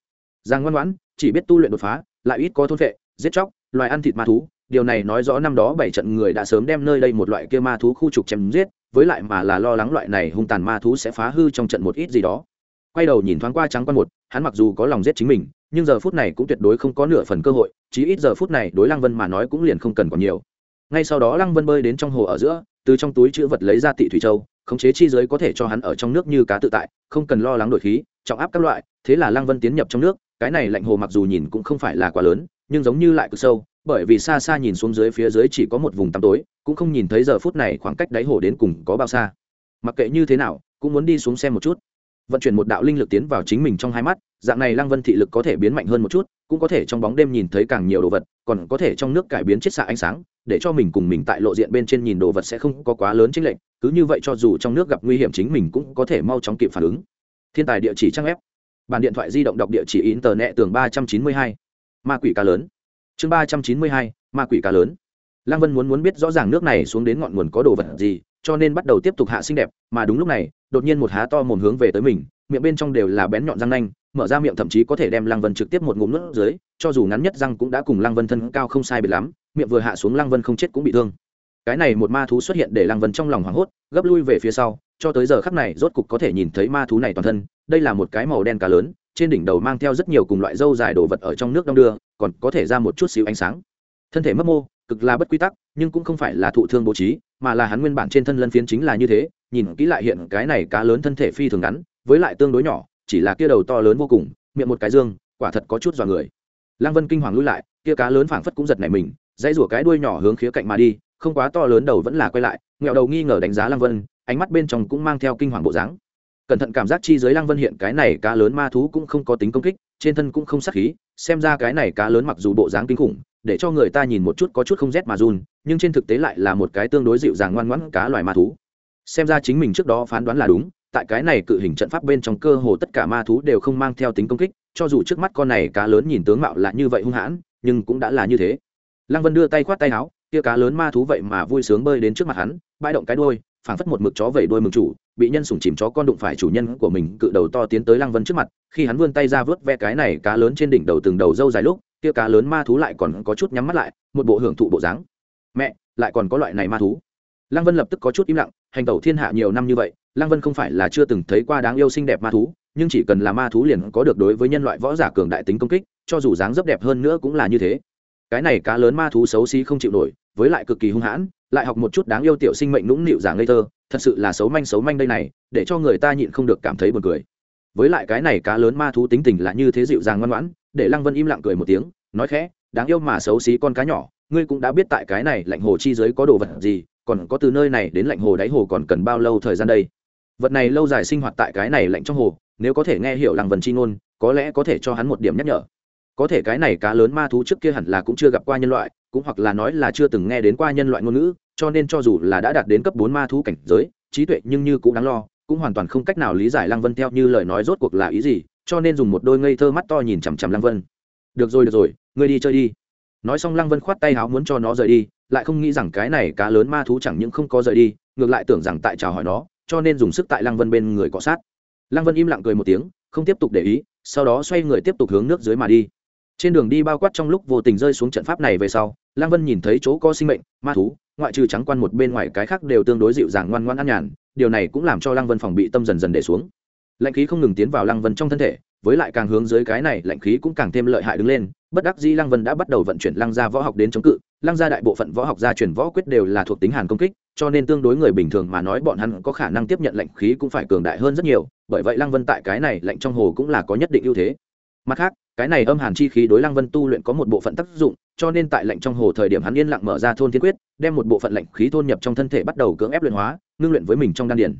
Giang ngoan ngoãn, chỉ biết tu luyện đột phá, lại ít có thôn vệ giết chóc, loài ăn thịt ma thú, điều này nói rõ năm đó bảy trận người đã sớm đem nơi đây một loại kia ma thú khu trục chém giết, với lại mà là lo lắng loại này hung tàn ma thú sẽ phá hư trong trận một ít gì đó. Quay đầu nhìn thoáng qua trắng quan một, hắn mặc dù có lòng giết chính mình nhưng giờ phút này cũng tuyệt đối không có nửa phần cơ hội, chí ít giờ phút này đối lăng vân mà nói cũng liền không cần còn nhiều. Ngay sau đó lăng vân bơi đến trong hồ ở giữa, từ trong túi chữ vật lấy ra tị thủy châu, khống chế chi giới có thể cho hắn ở trong nước như cá tự tại, không cần lo lắng đổi khí, trọng áp các loại, thế là lăng vân tiến nhập trong nước, cái này lạnh hồ mặc dù nhìn cũng không phải là quá lớn, nhưng giống như lại cực sâu, bởi vì xa xa nhìn xuống dưới phía dưới chỉ có một vùng tăm tối, cũng không nhìn thấy giờ phút này khoảng cách đáy hồ đến cùng có bao xa. Mặc kệ như thế nào, cũng muốn đi xuống xem một chút. Vận chuyển một đạo linh lực tiến vào chính mình trong hai mắt dạng này lăng vân thị lực có thể biến mạnh hơn một chút cũng có thể trong bóng đêm nhìn thấy càng nhiều đồ vật còn có thể trong nước cải biến chiết xạ ánh sáng để cho mình cùng mình tại lộ diện bên trên nhìn đồ vật sẽ không có quá lớn chênh lệch cứ như vậy cho dù trong nước gặp nguy hiểm chính mình cũng có thể mau chóng kịp phản ứng. Thiên tài địa chỉ trang web, bản điện thoại di động đọc địa chỉ in tờ nẹ tường ba trăm chín mươi hai. Ma quỷ cá lớn. Chương ba trăm chín mươi hai ma quỷ cá lớn. Lăng vân muốn muốn biết rõ ràng nước này xuống đến ngọn nguồn có đồ vật gì cho nên bắt đầu tiếp tục hạ xinh đẹp mà đúng lúc này đột nhiên một há to mồm hướng về tới mình miệng bên trong đều là bén nhọn răng nanh, mở ra miệng thậm chí có thể đem lăng vân trực tiếp một ngụm nước dưới, cho dù ngắn nhất răng cũng đã cùng lăng vân thân cao không sai biệt lắm, miệng vừa hạ xuống lăng vân không chết cũng bị thương. Cái này một ma thú xuất hiện để lăng vân trong lòng hoảng hốt, gấp lui về phía sau, cho tới giờ khắc này rốt cục có thể nhìn thấy ma thú này toàn thân, đây là một cái màu đen cá lớn, trên đỉnh đầu mang theo rất nhiều cùng loại dâu dài đồ vật ở trong nước đong đưa, còn có thể ra một chút xíu ánh sáng. Thân thể mất mô, cực là bất quy tắc, nhưng cũng không phải là thụ thương bố trí, mà là hắn nguyên bản trên thân lân phiến chính là như thế, nhìn kỹ lại hiện cái này cá lớn thân thể phi thường ngắn với lại tương đối nhỏ, chỉ là kia đầu to lớn vô cùng, miệng một cái dương, quả thật có chút dọa người. Lăng vân kinh hoàng lui lại, kia cá lớn phảng phất cũng giật nảy mình, dãy rủa cái đuôi nhỏ hướng khía cạnh mà đi, không quá to lớn đầu vẫn là quay lại, nghẹo đầu nghi ngờ đánh giá lăng vân, ánh mắt bên trong cũng mang theo kinh hoàng bộ dáng. Cẩn thận cảm giác chi dưới lăng vân hiện cái này cá lớn ma thú cũng không có tính công kích, trên thân cũng không sắc khí, xem ra cái này cá lớn mặc dù bộ dáng kinh khủng, để cho người ta nhìn một chút có chút không rét mà run, nhưng trên thực tế lại là một cái tương đối dịu dàng ngoan ngoãn cá loài ma thú. Xem ra chính mình trước đó phán đoán là đúng tại cái này cự hình trận pháp bên trong cơ hồ tất cả ma thú đều không mang theo tính công kích, cho dù trước mắt con này cá lớn nhìn tướng mạo là như vậy hung hãn, nhưng cũng đã là như thế. Lăng vân đưa tay khoát tay áo, kia cá lớn ma thú vậy mà vui sướng bơi đến trước mặt hắn, bãi động cái đôi phảng phất một mực chó vẩy đôi mừng chủ, bị nhân sủng chìm chó con đụng phải chủ nhân của mình, cự đầu to tiến tới lăng vân trước mặt, khi hắn vươn tay ra vớt ve cái này cá lớn trên đỉnh đầu từng đầu dâu dài lúc, kia cá lớn ma thú lại còn có chút nhắm mắt lại, một bộ hưởng thụ bộ dáng. Mẹ, lại còn có loại này ma thú. Lăng vân lập tức có chút im lặng, hành tẩu thiên hạ nhiều năm như vậy lăng vân không phải là chưa từng thấy qua đáng yêu xinh đẹp ma thú, nhưng chỉ cần là ma thú liền có được đối với nhân loại võ giả cường đại tính công kích, cho dù dáng dấp đẹp hơn nữa cũng là như thế. Cái này cá lớn ma thú xấu xí không chịu nổi, với lại cực kỳ hung hãn, lại học một chút đáng yêu tiểu sinh mệnh nũng nịu giả ngây thơ, thật sự là xấu manh xấu manh đây này, để cho người ta nhịn không được cảm thấy buồn cười. Với lại cái này cá lớn ma thú tính tình là như thế dịu dàng ngoan ngoãn, để lăng vân im lặng cười một tiếng, nói khẽ, đáng yêu mà xấu xí con cá nhỏ, ngươi cũng đã biết tại cái này lạnh hồ chi giới có đồ vật gì, còn có từ nơi này đến lạnh hồ đáy hồ còn cần bao lâu thời gian đây? Vật này lâu dài sinh hoạt tại cái này lạnh trong hồ, nếu có thể nghe hiểu lăng h chi ngôn, có lẽ có thể cho hắn một điểm nhắc nhở. Có thể cái này cá lớn ma thú trước kia hẳn là cũng chưa gặp qua nhân loại, cũng hoặc là nói là chưa từng nghe đến qua nhân loại ngôn ngữ, cho nên cho dù là đã đạt đến cấp bốn ma thú cảnh giới, trí tuệ nhưng như cũng đáng lo, cũng hoàn toàn không cách nào lý giải lăng vân theo như lời nói rốt cuộc là ý gì, cho nên dùng một đôi ngây thơ mắt to nhìn chằm chằm lăng vân. Được rồi được rồi, ngươi đi chơi đi. Nói xong lăng vân khoát tay háo muốn cho nó rời đi, lại không nghĩ rằng cái này cá lớn ma thú chẳng những không có rời đi, ngược lại tưởng rằng tại chào hỏi nó cho nên dùng sức tại lăng vân bên người cọ sát. Lăng vân im lặng cười một tiếng, không tiếp tục để ý, sau đó xoay người tiếp tục hướng nước dưới mà đi. Trên đường đi bao quát trong lúc vô tình rơi xuống trận pháp này về sau, lăng vân nhìn thấy chỗ có sinh mệnh, ma thú, ngoại trừ trắng quan một bên ngoài cái khác đều tương đối dịu dàng ngoan ngoan ăn nhàn, điều này cũng làm cho lăng vân phòng bị tâm dần dần để xuống. Lạnh khí không ngừng tiến vào lăng vân trong thân thể, với lại càng hướng dưới cái này, lạnh khí cũng càng thêm lợi hại đứng lên, bất đắc dĩ lăng vân đã bắt đầu vận chuyển lăng gia võ học đến chống cự, lăng gia đại bộ phận võ học gia truyền võ quyết đều là thuộc tính hàn công kích cho nên tương đối người bình thường mà nói bọn hắn có khả năng tiếp nhận lạnh khí cũng phải cường đại hơn rất nhiều, bởi vậy lăng vân tại cái này lạnh trong hồ cũng là có nhất định ưu thế. Mặt khác, cái này âm hàn chi khí đối lăng vân tu luyện có một bộ phận tác dụng, cho nên tại lạnh trong hồ thời điểm hắn yên lặng mở ra thôn thiên quyết, đem một bộ phận lạnh khí thôn nhập trong thân thể bắt đầu cưỡng ép luyện hóa, ngưng luyện với mình trong đan điển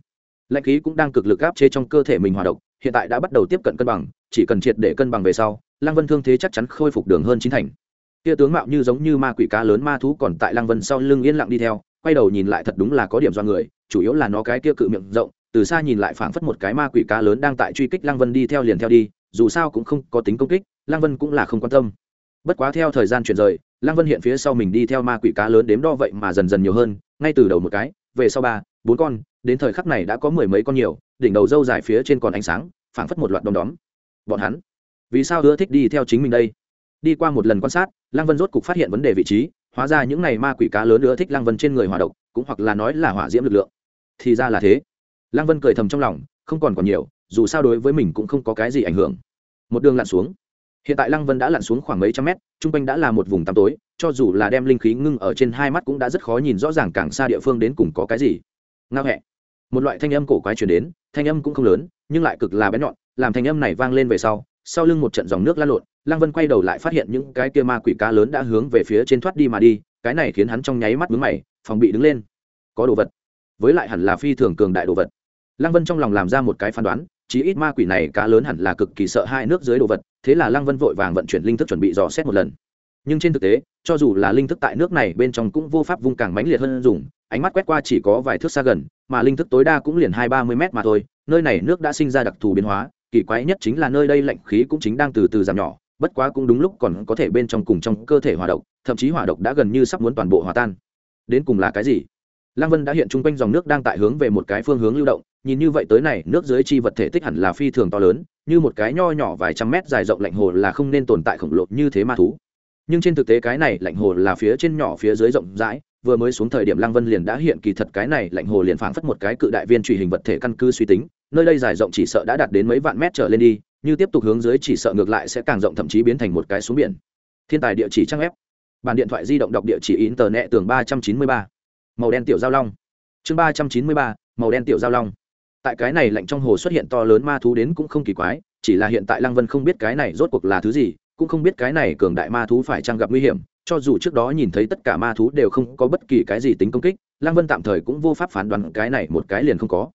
lạnh khí cũng đang cực lực áp chế trong cơ thể mình hòa độc, hiện tại đã bắt đầu tiếp cận cân bằng, chỉ cần triệt để cân bằng về sau, lăng vân thương thế chắc chắn khôi phục đường hơn chín thành. Kia tướng mạo như giống như ma quỷ cá lớn ma thú còn tại lăng vân sau lưng yên lặng đi theo quay đầu nhìn lại thật đúng là có điểm do người, chủ yếu là nó cái kia cự miệng rộng, từ xa nhìn lại phảng phất một cái ma quỷ cá lớn đang tại truy kích lăng vân đi theo liền theo đi, dù sao cũng không có tính công kích, lăng vân cũng là không quan tâm. Bất quá theo thời gian chuyển rời, lăng vân hiện phía sau mình đi theo ma quỷ cá lớn đếm đo vậy mà dần dần nhiều hơn, ngay từ đầu một cái, về sau ba, bốn con, đến thời khắc này đã có mười mấy con nhiều, đỉnh đầu dâu dài phía trên còn ánh sáng, phảng phất một loạt đom đóm. Bọn hắn, vì sao ưa thích đi theo chính mình đây? Đi qua một lần quan sát, lăng vân rốt cục phát hiện vấn đề vị trí hóa ra những này ma quỷ cá lớn nữa thích lăng vân trên người hỏa độc, cũng hoặc là nói là hỏa diễm lực lượng. Thì ra là thế. Lăng vân cười thầm trong lòng, không còn còn nhiều, dù sao đối với mình cũng không có cái gì ảnh hưởng. Một đường lặn xuống. Hiện tại lăng vân đã lặn xuống khoảng mấy trăm mét t r u n g quanh đã là một vùng tăm tối, cho dù là đem linh khí ngưng ở trên hai mắt cũng đã rất khó nhìn rõ ràng càng xa địa phương đến cùng có cái gì. Ngao hẹ. Một loại thanh âm cổ quái chuyển đến, thanh âm cũng không lớn, nhưng lại cực là bén nhọn, làm thanh âm này vang lên về sau sau lưng một trận dòng nước lan lộn, lăng vân quay đầu lại phát hiện những cái kia ma quỷ cá lớn đã hướng về phía trên thoát đi mà đi, cái này khiến hắn trong nháy mắt mướn mày, phòng bị đứng lên. Có đồ vật. Với lại hẳn là phi thường cường đại đồ vật. Lăng vân trong lòng làm ra một cái phán đoán, chí ít ma quỷ này cá lớn hẳn là cực kỳ sợ hai nước dưới đồ vật, thế là lăng vân vội vàng vận chuyển linh thức chuẩn bị dò xét một lần. Nhưng trên thực tế, cho dù là linh thức tại nước này bên trong cũng vô pháp vung càng mãnh liệt hơn dùng, ánh mắt quét qua chỉ có vài thước xa gần, mà linh thức tối đa cũng liền hai ba mươi m mà thôi, nơi này nước đã sinh ra đặc thù biến hóa kỳ quái nhất chính là nơi đây lạnh khí cũng chính đang từ từ giảm nhỏ, bất quá cũng đúng lúc còn có thể bên trong cùng trong cơ thể hỏa độc, thậm chí hỏa độc đã gần như sắp muốn toàn bộ hòa tan. Đến cùng là cái gì? Lăng vân đã hiện chung quanh dòng nước đang tại hướng về một cái phương hướng lưu động, nhìn như vậy tới này, nước dưới chi vật thể tích hẳn là phi thường to lớn, như một cái nho nhỏ vài trăm mét dài rộng lạnh hồ là không nên tồn tại khổng lồ như thế ma thú. Nhưng trên thực tế cái này lạnh hồ là phía trên nhỏ phía dưới rộng rãi vừa mới xuống thời điểm lăng vân liền đã hiện kỳ thật cái này, lạnh hồ liền phảng phất một cái cự đại viên truy hình vật thể căn cứ suy tính, nơi đây dài rộng chỉ sợ đã đạt đến mấy vạn mét trở lên đi, như tiếp tục hướng dưới chỉ sợ ngược lại sẽ càng rộng thậm chí biến thành một cái xuống biển. Thiên tài địa chỉ trang ép bàn điện thoại di động đọc địa chỉ in tờ nẹ tường ba trăm chín mươi ba. Màu đen tiểu giao long. Chương ba trăm chín mươi ba, màu đen tiểu giao long. Tại cái này lạnh trong hồ xuất hiện to lớn ma thú đến cũng không kỳ quái, chỉ là hiện tại lăng vân không biết cái này rốt cuộc là thứ gì, cũng không biết cái này cường đại ma thú phải trang gặp nguy hiểm cho dù trước đó nhìn thấy tất cả ma thú đều không có bất kỳ cái gì tính công kích, lăng vân tạm thời cũng vô pháp phán đoán cái này một cái liền không có.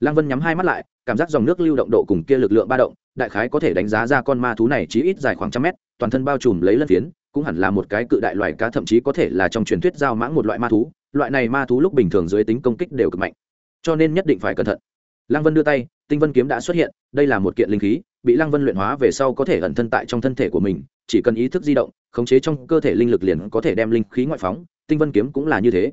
Lăng vân nhắm hai mắt lại, cảm giác dòng nước lưu động độ cùng kia lực lượng ba động, đại khái có thể đánh giá ra con ma thú này chỉ ít dài khoảng trăm mét, toàn thân bao trùm lấy lân phiến, cũng hẳn là một cái cự đại loài cá, thậm chí có thể là trong truyền thuyết giao mãng một loại ma thú, loại này ma thú lúc bình thường dưới tính công kích đều cực mạnh. Cho nên nhất định phải cẩn thận. Lăng vân đưa tay, tinh vân kiếm đã xuất hiện, đây là một kiện linh khí, bị lăng vân luyện hóa về sau có thể ẩn thân tại trong thân thể của mình chỉ cần ý thức di động, khống chế trong cơ thể linh lực liền có thể đem linh khí ngoại phóng, tinh vân kiếm cũng là như thế.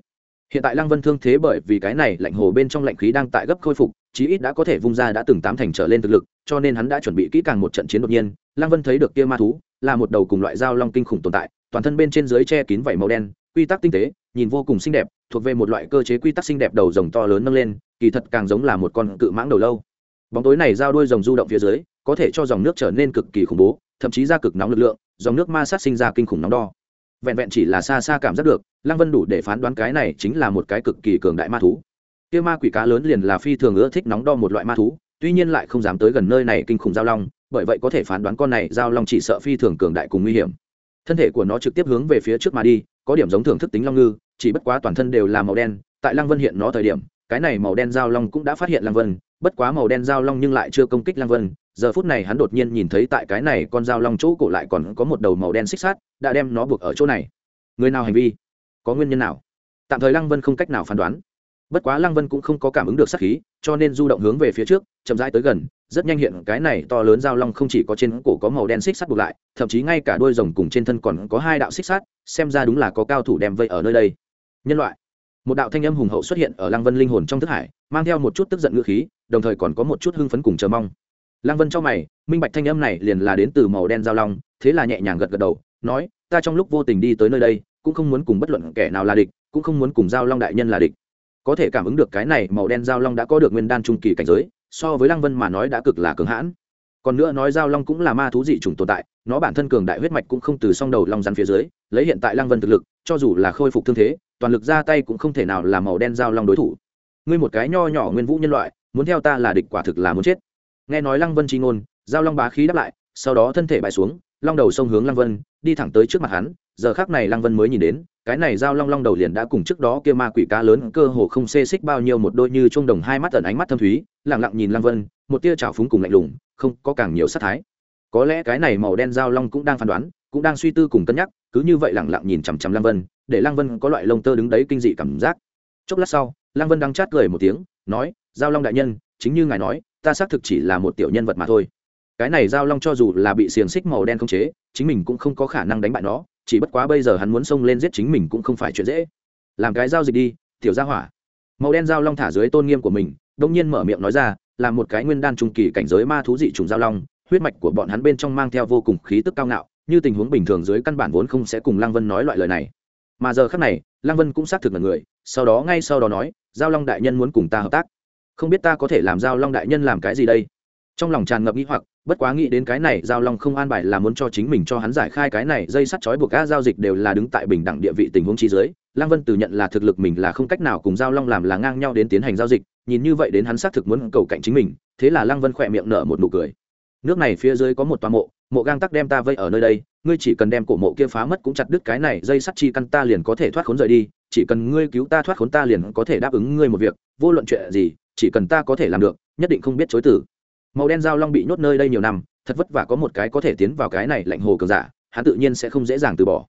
Hiện tại lăng vân thương thế bởi vì cái này lạnh hồ bên trong lạnh khí đang tại gấp khôi phục, chí ít đã có thể vung ra đã từng tám thành trở lên thực lực, cho nên hắn đã chuẩn bị kỹ càng một trận chiến đột nhiên. Lăng vân thấy được kia ma thú, là một đầu cùng loại dao long kinh khủng tồn tại, toàn thân bên trên dưới che kín vảy màu đen, quy tắc tinh tế, nhìn vô cùng xinh đẹp, thuộc về một loại cơ chế quy tắc xinh đẹp đầu rồng to lớn nâng lên, kỳ thật càng giống là một con cự mãng đầu lâu. Bóng tối này giao đuôi rồng du động phía dưới, có thể cho dòng nước trở nên cực kỳ khủng bố thậm chí ra cực nóng lực lượng, dòng nước ma sát sinh ra kinh khủng nóng đo. Vẹn vẹn chỉ là xa xa cảm giác được, lăng vân đủ để phán đoán cái này chính là một cái cực kỳ cường đại ma thú. Kia ma quỷ cá lớn liền là phi thường ưa thích nóng đo một loại ma thú, tuy nhiên lại không dám tới gần nơi này kinh khủng giao long, bởi vậy có thể phán đoán con này giao long chỉ sợ phi thường cường đại cùng nguy hiểm. Thân thể của nó trực tiếp hướng về phía trước mà đi, có điểm giống thưởng thức tính long ngư, chỉ bất quá toàn thân đều là màu đen, tại lăng vân hiện nó thời điểm, cái này màu đen giao long cũng đã phát hiện lăng vân bất quá màu đen giao long nhưng lại chưa công kích lang vân, giờ phút này hắn đột nhiên nhìn thấy tại cái này con dao long chỗ cổ lại còn có một đầu màu đen xích sát đã đem nó buộc ở chỗ này. Người nào hành vi? Có nguyên nhân nào? Tạm thời lăng vân không cách nào phán đoán. Bất quá lăng vân cũng không có cảm ứng được sát khí, cho nên du động hướng về phía trước, chậm rãi tới gần, rất nhanh hiện cái này to lớn dao long không chỉ có trên cổ có màu đen xích sắt buộc lại, thậm chí ngay cả đuôi rồng cùng trên thân còn có hai đạo xích sắt, xem ra đúng là có cao thủ đem vây ở nơi đây. Nhân loại một đạo thanh âm hùng hậu xuất hiện ở lăng vân linh hồn trong thức hải, mang theo một chút tức giận ngữ khí, đồng thời còn có một chút hưng phấn cùng chờ mong. Lăng vân trong mày, minh bạch thanh âm này liền là đến từ màu đen giao long, thế là nhẹ nhàng gật gật đầu, nói, ta trong lúc vô tình đi tới nơi đây, cũng không muốn cùng bất luận kẻ nào là địch, cũng không muốn cùng giao long đại nhân là địch. Có thể cảm ứng được cái này màu đen giao long đã có được nguyên đan trung kỳ cảnh giới, so với lăng vân mà nói đã cực là cường hãn. Còn nữa nói giao long cũng là ma thú dị chủng tồn tại, nó bản thân cường đại huyết mạch cũng không từ song đầu long rắn phía dưới, lấy hiện tại lăng vân thực lực, cho dù là khôi phục thương thế toàn lực ra tay cũng không thể nào là màu đen giao long đối thủ. Ngươi một cái nho nhỏ nguyên vũ nhân loại, muốn theo ta là địch quả thực là muốn chết. Nghe nói lăng vân chi ngôn, giao long bá khí đáp lại, sau đó thân thể bại xuống, long đầu sông hướng lăng vân, đi thẳng tới trước mặt hắn, giờ khác này lăng vân mới nhìn đến, cái này giao long long đầu liền đã cùng trước đó kia ma quỷ cá lớn cơ hồ không xê xích bao nhiêu một đôi như trung đồng hai mắt ẩn ánh mắt thâm thúy lẳng lặng nhìn lăng vân, một tia trào phúng cùng lạnh lùng, không có càng nhiều sát thái. Có lẽ cái này màu đen giao long cũng đang phán đoán, cũng đang suy tư cùng cân nhắc, cứ như vậy lẳng lặng nhìn chằm chằm lăng vân để lăng vân có loại lông tơ đứng đấy kinh dị cảm giác. Chốc lát sau, lăng vân đang chát cười một tiếng, nói, giao long đại nhân, chính như ngài nói, ta xác thực chỉ là một tiểu nhân vật mà thôi. Cái này giao long cho dù là bị xiềng xích màu đen không chế, chính mình cũng không có khả năng đánh bại nó, chỉ bất quá bây giờ hắn muốn xông lên giết chính mình cũng không phải chuyện dễ. Làm cái giao dịch đi, tiểu gia hỏa. Màu đen giao long thả dưới tôn nghiêm của mình, đông nhiên mở miệng nói ra, là một cái nguyên đan trung kỳ cảnh giới ma thú dị trùng giao long, huyết mạch của bọn hắn bên trong mang theo vô cùng khí tức cao ngạo, như tình huống bình thường dưới căn bản vốn không sẽ cùng lăng vân nói loại lời này mà giờ khác này, lăng vân cũng xác thực là người, sau đó ngay sau đó nói, giao long đại nhân muốn cùng ta hợp tác. Không biết ta có thể làm giao long đại nhân làm cái gì đây? Trong lòng tràn ngập nghĩ hoặc, bất quá nghĩ đến cái này, giao long không an bài là muốn cho chính mình cho hắn giải khai cái này, dây sắt chói buộc các giao dịch đều là đứng tại bình đẳng địa vị tình huống trí giới lăng vân từ nhận là thực lực mình là không cách nào cùng giao long làm là ngang nhau đến tiến hành giao dịch, nhìn như vậy đến hắn xác thực muốn cầu cạnh chính mình, thế là lăng vân khỏe miệng nở một nụ cười nước này phía dưới có một tòa mộ mộ gang tắc đem ta vây ở nơi đây, ngươi chỉ cần đem cổ mộ kia phá mất cũng chặt đứt cái này dây sắt chi căn ta liền có thể thoát khốn rời đi, chỉ cần ngươi cứu ta thoát khốn ta liền có thể đáp ứng ngươi một việc, vô luận chuyện gì, chỉ cần ta có thể làm được, nhất định không biết chối tử màu đen dao long bị nhốt nơi đây nhiều năm, thật vất vả có một cái có thể tiến vào cái này lạnh hồ cường giả, hắn tự nhiên sẽ không dễ dàng từ bỏ.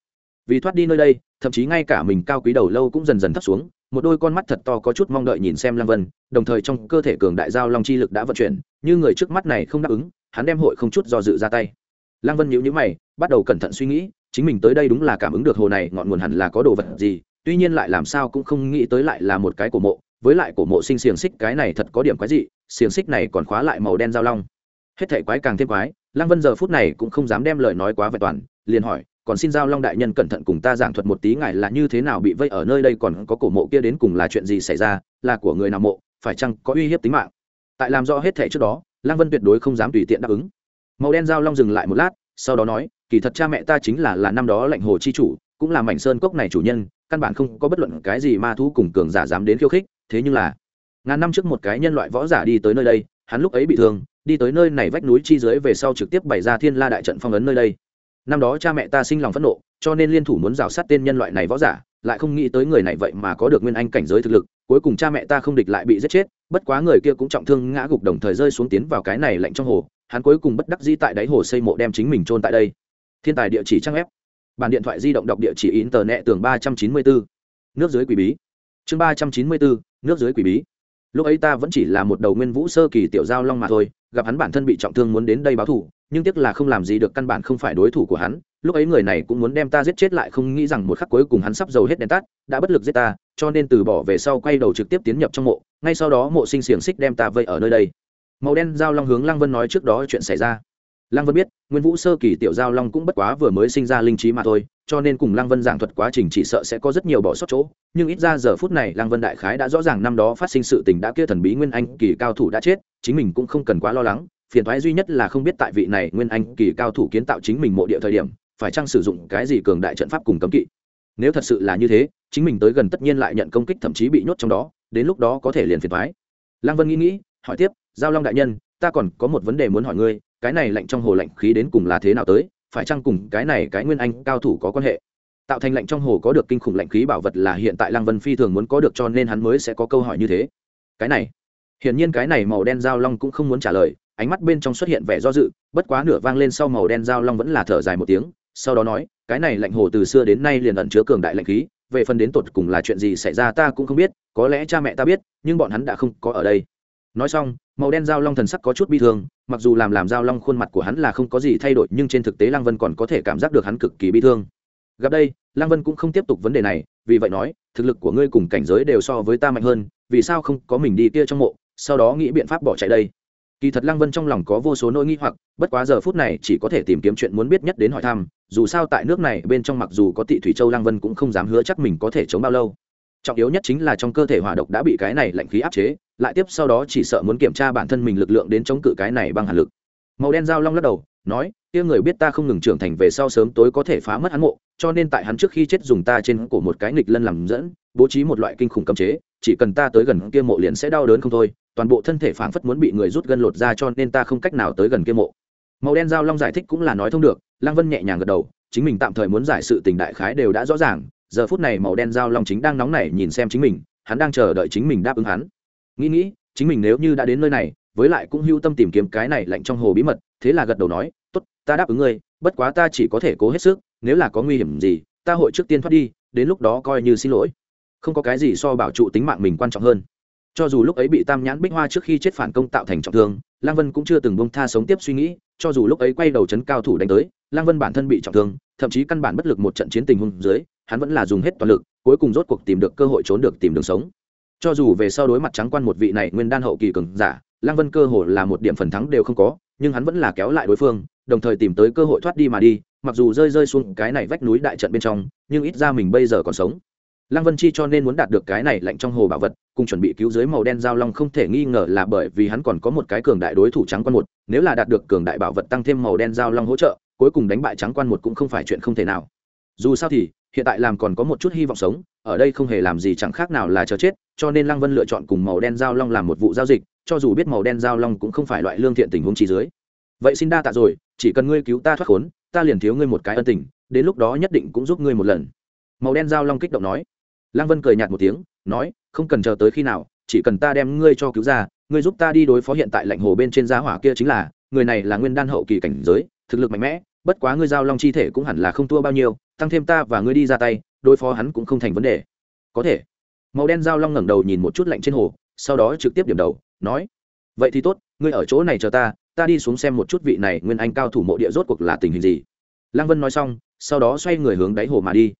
Vì thoát đi nơi đây, thậm chí ngay cả mình cao quý đầu lâu cũng dần dần thấp xuống, một đôi con mắt thật to có chút mong đợi nhìn xem lăng vân, đồng thời trong cơ thể cường đại giao long chi lực đã vận chuyển, như người trước mắt này không đáp ứng hắn đem hội không chút do dự ra tay. Lăng vân nhíu nhíu mày, bắt đầu cẩn thận suy nghĩ, chính mình tới đây đúng là cảm ứng được hồ này, ngọn nguồn hẳn là có đồ vật gì, tuy nhiên lại làm sao cũng không nghĩ tới lại là một cái cổ mộ, với lại cổ mộ sinh xiềng xích cái này thật có điểm quái dị, xiềng xích này còn khóa lại màu đen giao long. Hết thể quái càng thêm quái, lăng vân giờ phút này cũng không dám đem lời nói quá vẹn toàn, liền hỏi, còn xin giao long đại nhân cẩn thận cùng ta giảng thuật một tí ngài là như thế nào bị vây ở nơi đây còn có cổ mộ kia đến cùng là chuyện gì xảy ra, là của người nào mộ, phải chăng có uy hiếp tính mạng? Tại làm rõ hết thể trước đó lăng vân tuyệt đối không dám tùy tiện đáp ứng. Màu đen giao long dừng lại một lát, sau đó nói, kỳ thật cha mẹ ta chính là là năm đó lệnh hồ chi chủ, cũng là mảnh sơn cốc này chủ nhân, căn bản không có bất luận cái gì ma thú cùng cường giả dám đến khiêu khích, thế nhưng là, ngàn năm trước một cái nhân loại võ giả đi tới nơi đây, hắn lúc ấy bị thương, đi tới nơi này vách núi chi dưới về sau trực tiếp bày ra thiên la đại trận phong ấn nơi đây. Năm đó cha mẹ ta sinh lòng phẫn nộ, cho nên liên thủ muốn rào sát tên nhân loại này võ giả, lại không nghĩ tới người này vậy mà có được nguyên anh cảnh giới thực lực cuối cùng cha mẹ ta không địch lại bị giết chết, bất quá người kia cũng trọng thương ngã gục đồng thời rơi xuống tiến vào cái này lạnh trong hồ, hắn cuối cùng bất đắc dĩ tại đáy hồ xây mộ đem chính mình trôn tại đây. Thiên tài địa chỉ trang ép bản điện thoại di động đọc địa chỉ in tờ nẹ tường ba trăm chín mươi bốn nước dưới quỷ bí. Chương ba trăm chín mươi bốn nước dưới quỷ bí. Lúc ấy ta vẫn chỉ là một đầu nguyên vũ sơ kỳ tiểu giao long mà thôi, gặp hắn bản thân bị trọng thương muốn đến đây báo thù, nhưng tiếc là không làm gì được căn bản không phải đối thủ của hắn lúc ấy người này cũng muốn đem ta giết chết lại không nghĩ rằng một khắc cuối cùng hắn sắp dầu hết đèn tắt, đã bất lực giết ta, cho nên từ bỏ về sau quay đầu trực tiếp tiến nhập trong mộ, ngay sau đó mộ sinh xiềng xích đem ta vây ở nơi đây. Màu đen giao long hướng lăng vân nói trước đó chuyện xảy ra. Lăng vân biết, nguyên vũ sơ kỳ tiểu giao long cũng bất quá vừa mới sinh ra linh trí mà thôi, cho nên cùng lăng vân giảng thuật quá trình chỉ sợ sẽ có rất nhiều bỏ sót chỗ. Nhưng ít ra giờ phút này lăng vân đại khái đã rõ ràng năm đó phát sinh sự tình đã kia thần bí nguyên anh kỳ cao thủ đã chết, chính mình cũng không cần quá lo lắng. Phiền thoái duy nhất là không biết tại vị này nguyên anh kỳ cao thủ kiến tạo chính mình mộ địa thời điểm phải chăng sử dụng cái gì cường đại trận pháp cùng cấm kỵ? Nếu thật sự là như thế, chính mình tới gần tất nhiên lại nhận công kích thậm chí bị nhốt trong đó, đến lúc đó có thể liền phiền thoái lăng vân nghĩ nghĩ, hỏi tiếp, giao long đại nhân, ta còn có một vấn đề muốn hỏi ngươi, cái này lạnh trong hồ lạnh khí đến cùng là thế nào tới, phải chăng cùng cái này cái nguyên anh cao thủ có quan hệ? Tạo thành lạnh trong hồ có được kinh khủng lạnh khí bảo vật là hiện tại lăng vân phi thường muốn có được cho nên hắn mới sẽ có câu hỏi như thế. Cái này, hiển nhiên cái này màu đen giao long cũng không muốn trả lời, ánh mắt bên trong xuất hiện vẻ do dự, bất quá nửa vang lên sau màu đen giao long vẫn là thở dài một tiếng sau đó nói, cái này lạnh hồ từ xưa đến nay liền ẩn chứa cường đại lạnh khí, về phần đến tột cùng là chuyện gì xảy ra ta cũng không biết, có lẽ cha mẹ ta biết, nhưng bọn hắn đã không có ở đây. Nói xong, màu đen giao long thần sắc có chút bi thương, mặc dù làm làm giao long khuôn mặt của hắn là không có gì thay đổi, nhưng trên thực tế lăng vân còn có thể cảm giác được hắn cực kỳ bi thương. Gặp đây, lăng vân cũng không tiếp tục vấn đề này, vì vậy nói, thực lực của ngươi cùng cảnh giới đều so với ta mạnh hơn, vì sao không có mình đi kia trong mộ, sau đó nghĩ biện pháp bỏ chạy đây? Kỳ thật lăng vân trong lòng có vô số nỗi nghi hoặc, bất quá giờ phút này chỉ có thể tìm kiếm chuyện muốn biết nhất đến hỏi thăm dù sao tại nước này bên trong mặc dù có tị thủy châu lăng vân cũng không dám hứa chắc mình có thể chống bao lâu. Trọng yếu nhất chính là trong cơ thể hỏa độc đã bị cái này lạnh khí áp chế, lại tiếp sau đó chỉ sợ muốn kiểm tra bản thân mình lực lượng đến chống cự cái này bằng hàn lực. Màu đen dao long lắc đầu, nói, kia người biết ta không ngừng trưởng thành về sau sớm tối có thể phá mất hắn mộ, cho nên tại hắn trước khi chết dùng ta trên cổ một cái nghịch lân làm dẫn, bố trí một loại kinh khủng cấm chế, chỉ cần ta tới gần kia mộ liền sẽ đau đớn không thôi, toàn bộ thân thể phảng phất muốn bị người rút gân lột ra cho nên ta không cách nào tới gần kia mộ. Màu đen dao long giải thích cũng là nói thông được lăng vân nhẹ nhàng gật đầu, chính mình tạm thời muốn giải sự tình đại khái đều đã rõ ràng, giờ phút này màu đen dao long chính đang nóng nảy nhìn xem chính mình, hắn đang chờ đợi chính mình đáp ứng hắn. Nghĩ nghĩ, chính mình nếu như đã đến nơi này, với lại cũng hưu tâm tìm kiếm cái này lạnh trong hồ bí mật, thế là gật đầu nói, tốt, ta đáp ứng ngươi, bất quá ta chỉ có thể cố hết sức, nếu là có nguy hiểm gì, ta hội trước tiên thoát đi, đến lúc đó coi như xin lỗi. Không có cái gì so bảo trụ tính mạng mình quan trọng hơn. Cho dù lúc ấy bị tam nhãn bích hoa trước khi chết phản công tạo thành trọng thương lang vân cũng chưa từng bông tha sống tiếp suy nghĩ, cho dù lúc ấy quay đầu chấn cao thủ đánh tới lang vân bản thân bị trọng thương, thậm chí căn bản bất lực một trận chiến tình huống dưới, hắn vẫn là dùng hết toàn lực, cuối cùng rốt cuộc tìm được cơ hội trốn được tìm đường sống. Cho dù về sau đối mặt trắng quan một vị này nguyên đan hậu kỳ cường giả lang vân cơ hội là một điểm phần thắng đều không có, nhưng hắn vẫn là kéo lại đối phương, đồng thời tìm tới cơ hội thoát đi mà đi, mặc dù rơi rơi xuống cái này vách núi đại trận bên trong, nhưng ít ra mình bây giờ còn sống. Lăng vân chi cho nên muốn đạt được cái này lạnh trong hồ bảo vật, cùng chuẩn bị cứu dưới màu đen giao long không thể nghi ngờ là bởi vì hắn còn có một cái cường đại đối thủ trắng quan một, nếu là đạt được cường đại bảo vật tăng thêm màu đen giao long hỗ trợ cuối cùng đánh bại trắng quan một cũng không phải chuyện không thể nào. Dù sao thì, hiện tại làm còn có một chút hy vọng sống, ở đây không hề làm gì chẳng khác nào là chờ chết, cho nên lăng vân lựa chọn cùng màu đen giao long làm một vụ giao dịch, cho dù biết màu đen giao long cũng không phải loại lương thiện tình huống chi dưới. Vậy xin đa tạ rồi, chỉ cần ngươi cứu ta thoát khốn, ta liền thiếu ngươi một cái ân tình, đến lúc đó nhất định cũng giúp ngươi một lần. Màu đen giao long kích động nói. Lăng vân cười nhạt một tiếng, nói, không cần chờ tới khi nào, chỉ cần ta đem ngươi cho cứu ra, ngươi giúp ta đi đối phó hiện tại lạnh hồ bên trên giá hỏa kia chính là, người này là nguyên đan hậu kỳ cảnh giới, thực lực mạnh mẽ bất quá ngươi giao long chi thể cũng hẳn là không thua bao nhiêu, tăng thêm ta và ngươi đi ra tay, đối phó hắn cũng không thành vấn đề. Có thể. Màu đen giao long ngẩng đầu nhìn một chút lạnh trên hồ, sau đó trực tiếp điểm đầu, nói, vậy thì tốt, ngươi ở chỗ này chờ ta ta đi xuống xem một chút vị này nguyên anh cao thủ mộ địa rốt cuộc là tình hình gì. Lăng vân nói xong, sau đó xoay người hướng đáy hồ mà đi.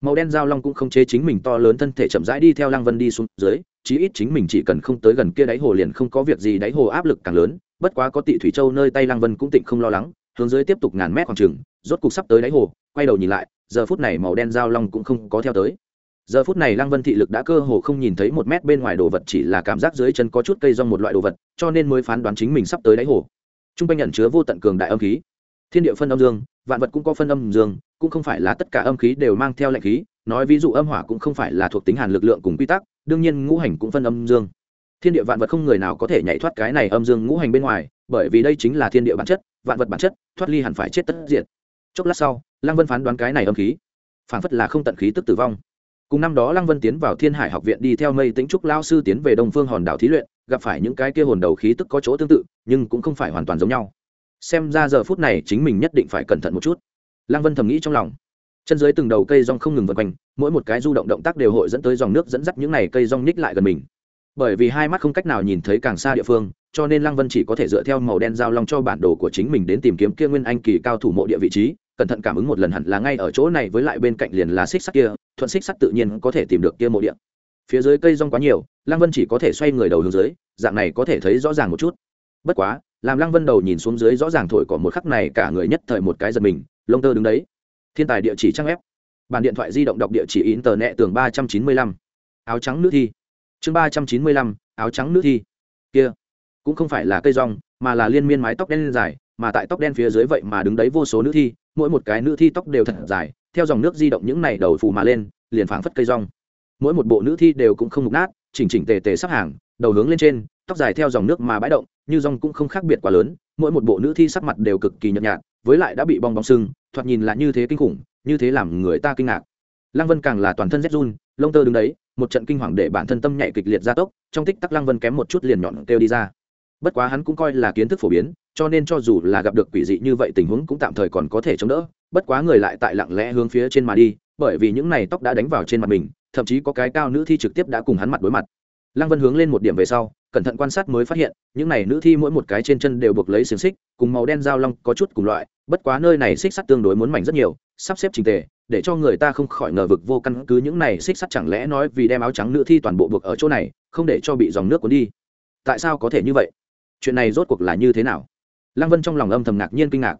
Màu đen giao long cũng không chế chính mình to lớn thân thể chậm rãi đi theo lăng vân đi xuống dưới, chí ít chính mình chỉ cần không tới gần kia đáy hồ liền không có việc gì, đáy hồ áp lực càng lớn, bất quá có tị thủy châu nơi tay lăng vân cũng tịnh không lo lắng hướng dưới tiếp tục ngàn mét khoảng trừng rốt cục sắp tới đáy hồ, quay đầu nhìn lại, giờ phút này màu đen giao long cũng không có theo tới. Giờ phút này lăng vân thị lực đã cơ hồ không nhìn thấy một mét bên ngoài đồ vật, chỉ là cảm giác dưới chân có chút cây rong một loại đồ vật, cho nên mới phán đoán chính mình sắp tới đáy hồ. T r u n g quanh nhận chứa vô tận cường đại âm khí. Thiên địa phân âm dương, vạn vật cũng có phân âm dương, cũng không phải là tất cả âm khí đều mang theo lệnh khí, nói ví dụ âm hỏa cũng không phải là thuộc tính hàn lực lượng cùng quy tắc, đương nhiên ngũ hành cũng phân âm dương. Thiên địa vạn vật không người nào có thể nhảy thoát cái này âm dương ngũ hành bên ngoài, bởi vì đây chính là thiên địa bản chất vạn vật bản chất, thoát ly hẳn phải chết tất diệt. Chốc lát sau, lăng vân phán đoán cái này âm khí. Phản phất là không tận khí tức tử vong. Cùng năm đó lăng vân tiến vào thiên hải học viện đi theo mây tính trúc lao sư tiến về đông phương hòn đảo thí luyện, gặp phải những cái kia hồn đầu khí tức có chỗ tương tự, nhưng cũng không phải hoàn toàn giống nhau. Xem ra giờ phút này chính mình nhất định phải cẩn thận một chút. Lăng vân thầm nghĩ trong lòng. Chân dưới từng đầu cây rong không ngừng vượt quanh, mỗi một cái du động động tác đều hội dẫn tới dòng nước dẫn dắt những này cây rong ních lại gần mình bởi vì hai mắt không cách nào nhìn thấy càng xa địa phương, cho nên lăng vân chỉ có thể dựa theo màu đen giao long cho bản đồ của chính mình đến tìm kiếm kia nguyên anh kỳ cao thủ mộ địa vị trí, cẩn thận cảm ứng một lần hẳn là ngay ở chỗ này với lại bên cạnh liền là xích sắt kia, thuận xích sắt tự nhiên có thể tìm được kia mộ địa. Phía dưới cây rong quá nhiều, lăng vân chỉ có thể xoay người đầu hướng dưới, dạng này có thể thấy rõ ràng một chút. Bất quá, làm lăng vân đầu nhìn xuống dưới rõ ràng thổi có một khắc này cả người nhất thời một cái giật mình, lông tơ đứng đấy. Thiên tài địa chỉ trang ép bàn điện thoại di động đọc địa chỉ in tờ nẹ tường ba trăm chín mươi lăm. Áo trắng nữ thi chương ba trăm chín mươi lăm, áo trắng nữ thi. Kia, cũng không phải là cây rong, mà là liên miên mái tóc đen dài, mà tại tóc đen phía dưới vậy mà đứng đấy vô số nữ thi, mỗi một cái nữ thi tóc đều thật dài, theo dòng nước di động những này đầu phù mà lên, liền phảng phất cây rong. Mỗi một bộ nữ thi đều cũng không mục nát, chỉnh chỉnh tề tề sắp hàng, đầu hướng lên trên, tóc dài theo dòng nước mà bãi động, như rong cũng không khác biệt quá lớn, mỗi một bộ nữ thi sắc mặt đều cực kỳ nhợt nhạt, với lại đã bị bong bóng sưng, thoạt nhìn là như thế kinh khủng, như thế làm người ta kinh ngạc. Lăng vân càng là toàn thân rét run, lông tơ đứng đấy một trận kinh hoàng để bản thân tâm nhạy kịch liệt gia tốc, trong tích tắc lăng vân kém một chút liền nhọn kêu đi ra. Bất quá hắn cũng coi là kiến thức phổ biến, cho nên cho dù là gặp được quỷ dị như vậy tình huống cũng tạm thời còn có thể chống đỡ, bất quá người lại tại lặng lẽ hướng phía trên mà đi, bởi vì những này tóc đã đánh vào trên mặt mình, thậm chí có cái cao nữ thi trực tiếp đã cùng hắn mặt đối mặt. Lăng vân hướng lên một điểm về sau, cẩn thận quan sát mới phát hiện, những này nữ thi mỗi một cái trên chân đều buộc lấy xiềng xích, cùng màu đen dao long có chút cùng loại, bất quá nơi này xích sắt tương đối muốn mảnh rất nhiều, sắp xếp trình tề để cho người ta không khỏi ngờ vực vô căn cứ những này xích sắt chẳng lẽ nói vì đem áo trắng nữ thi toàn bộ buộc ở chỗ này, không để cho bị dòng nước cuốn đi? Tại sao có thể như vậy? Chuyện này rốt cuộc là như thế nào? Lăng vân trong lòng âm thầm ngạc nhiên kinh ngạc.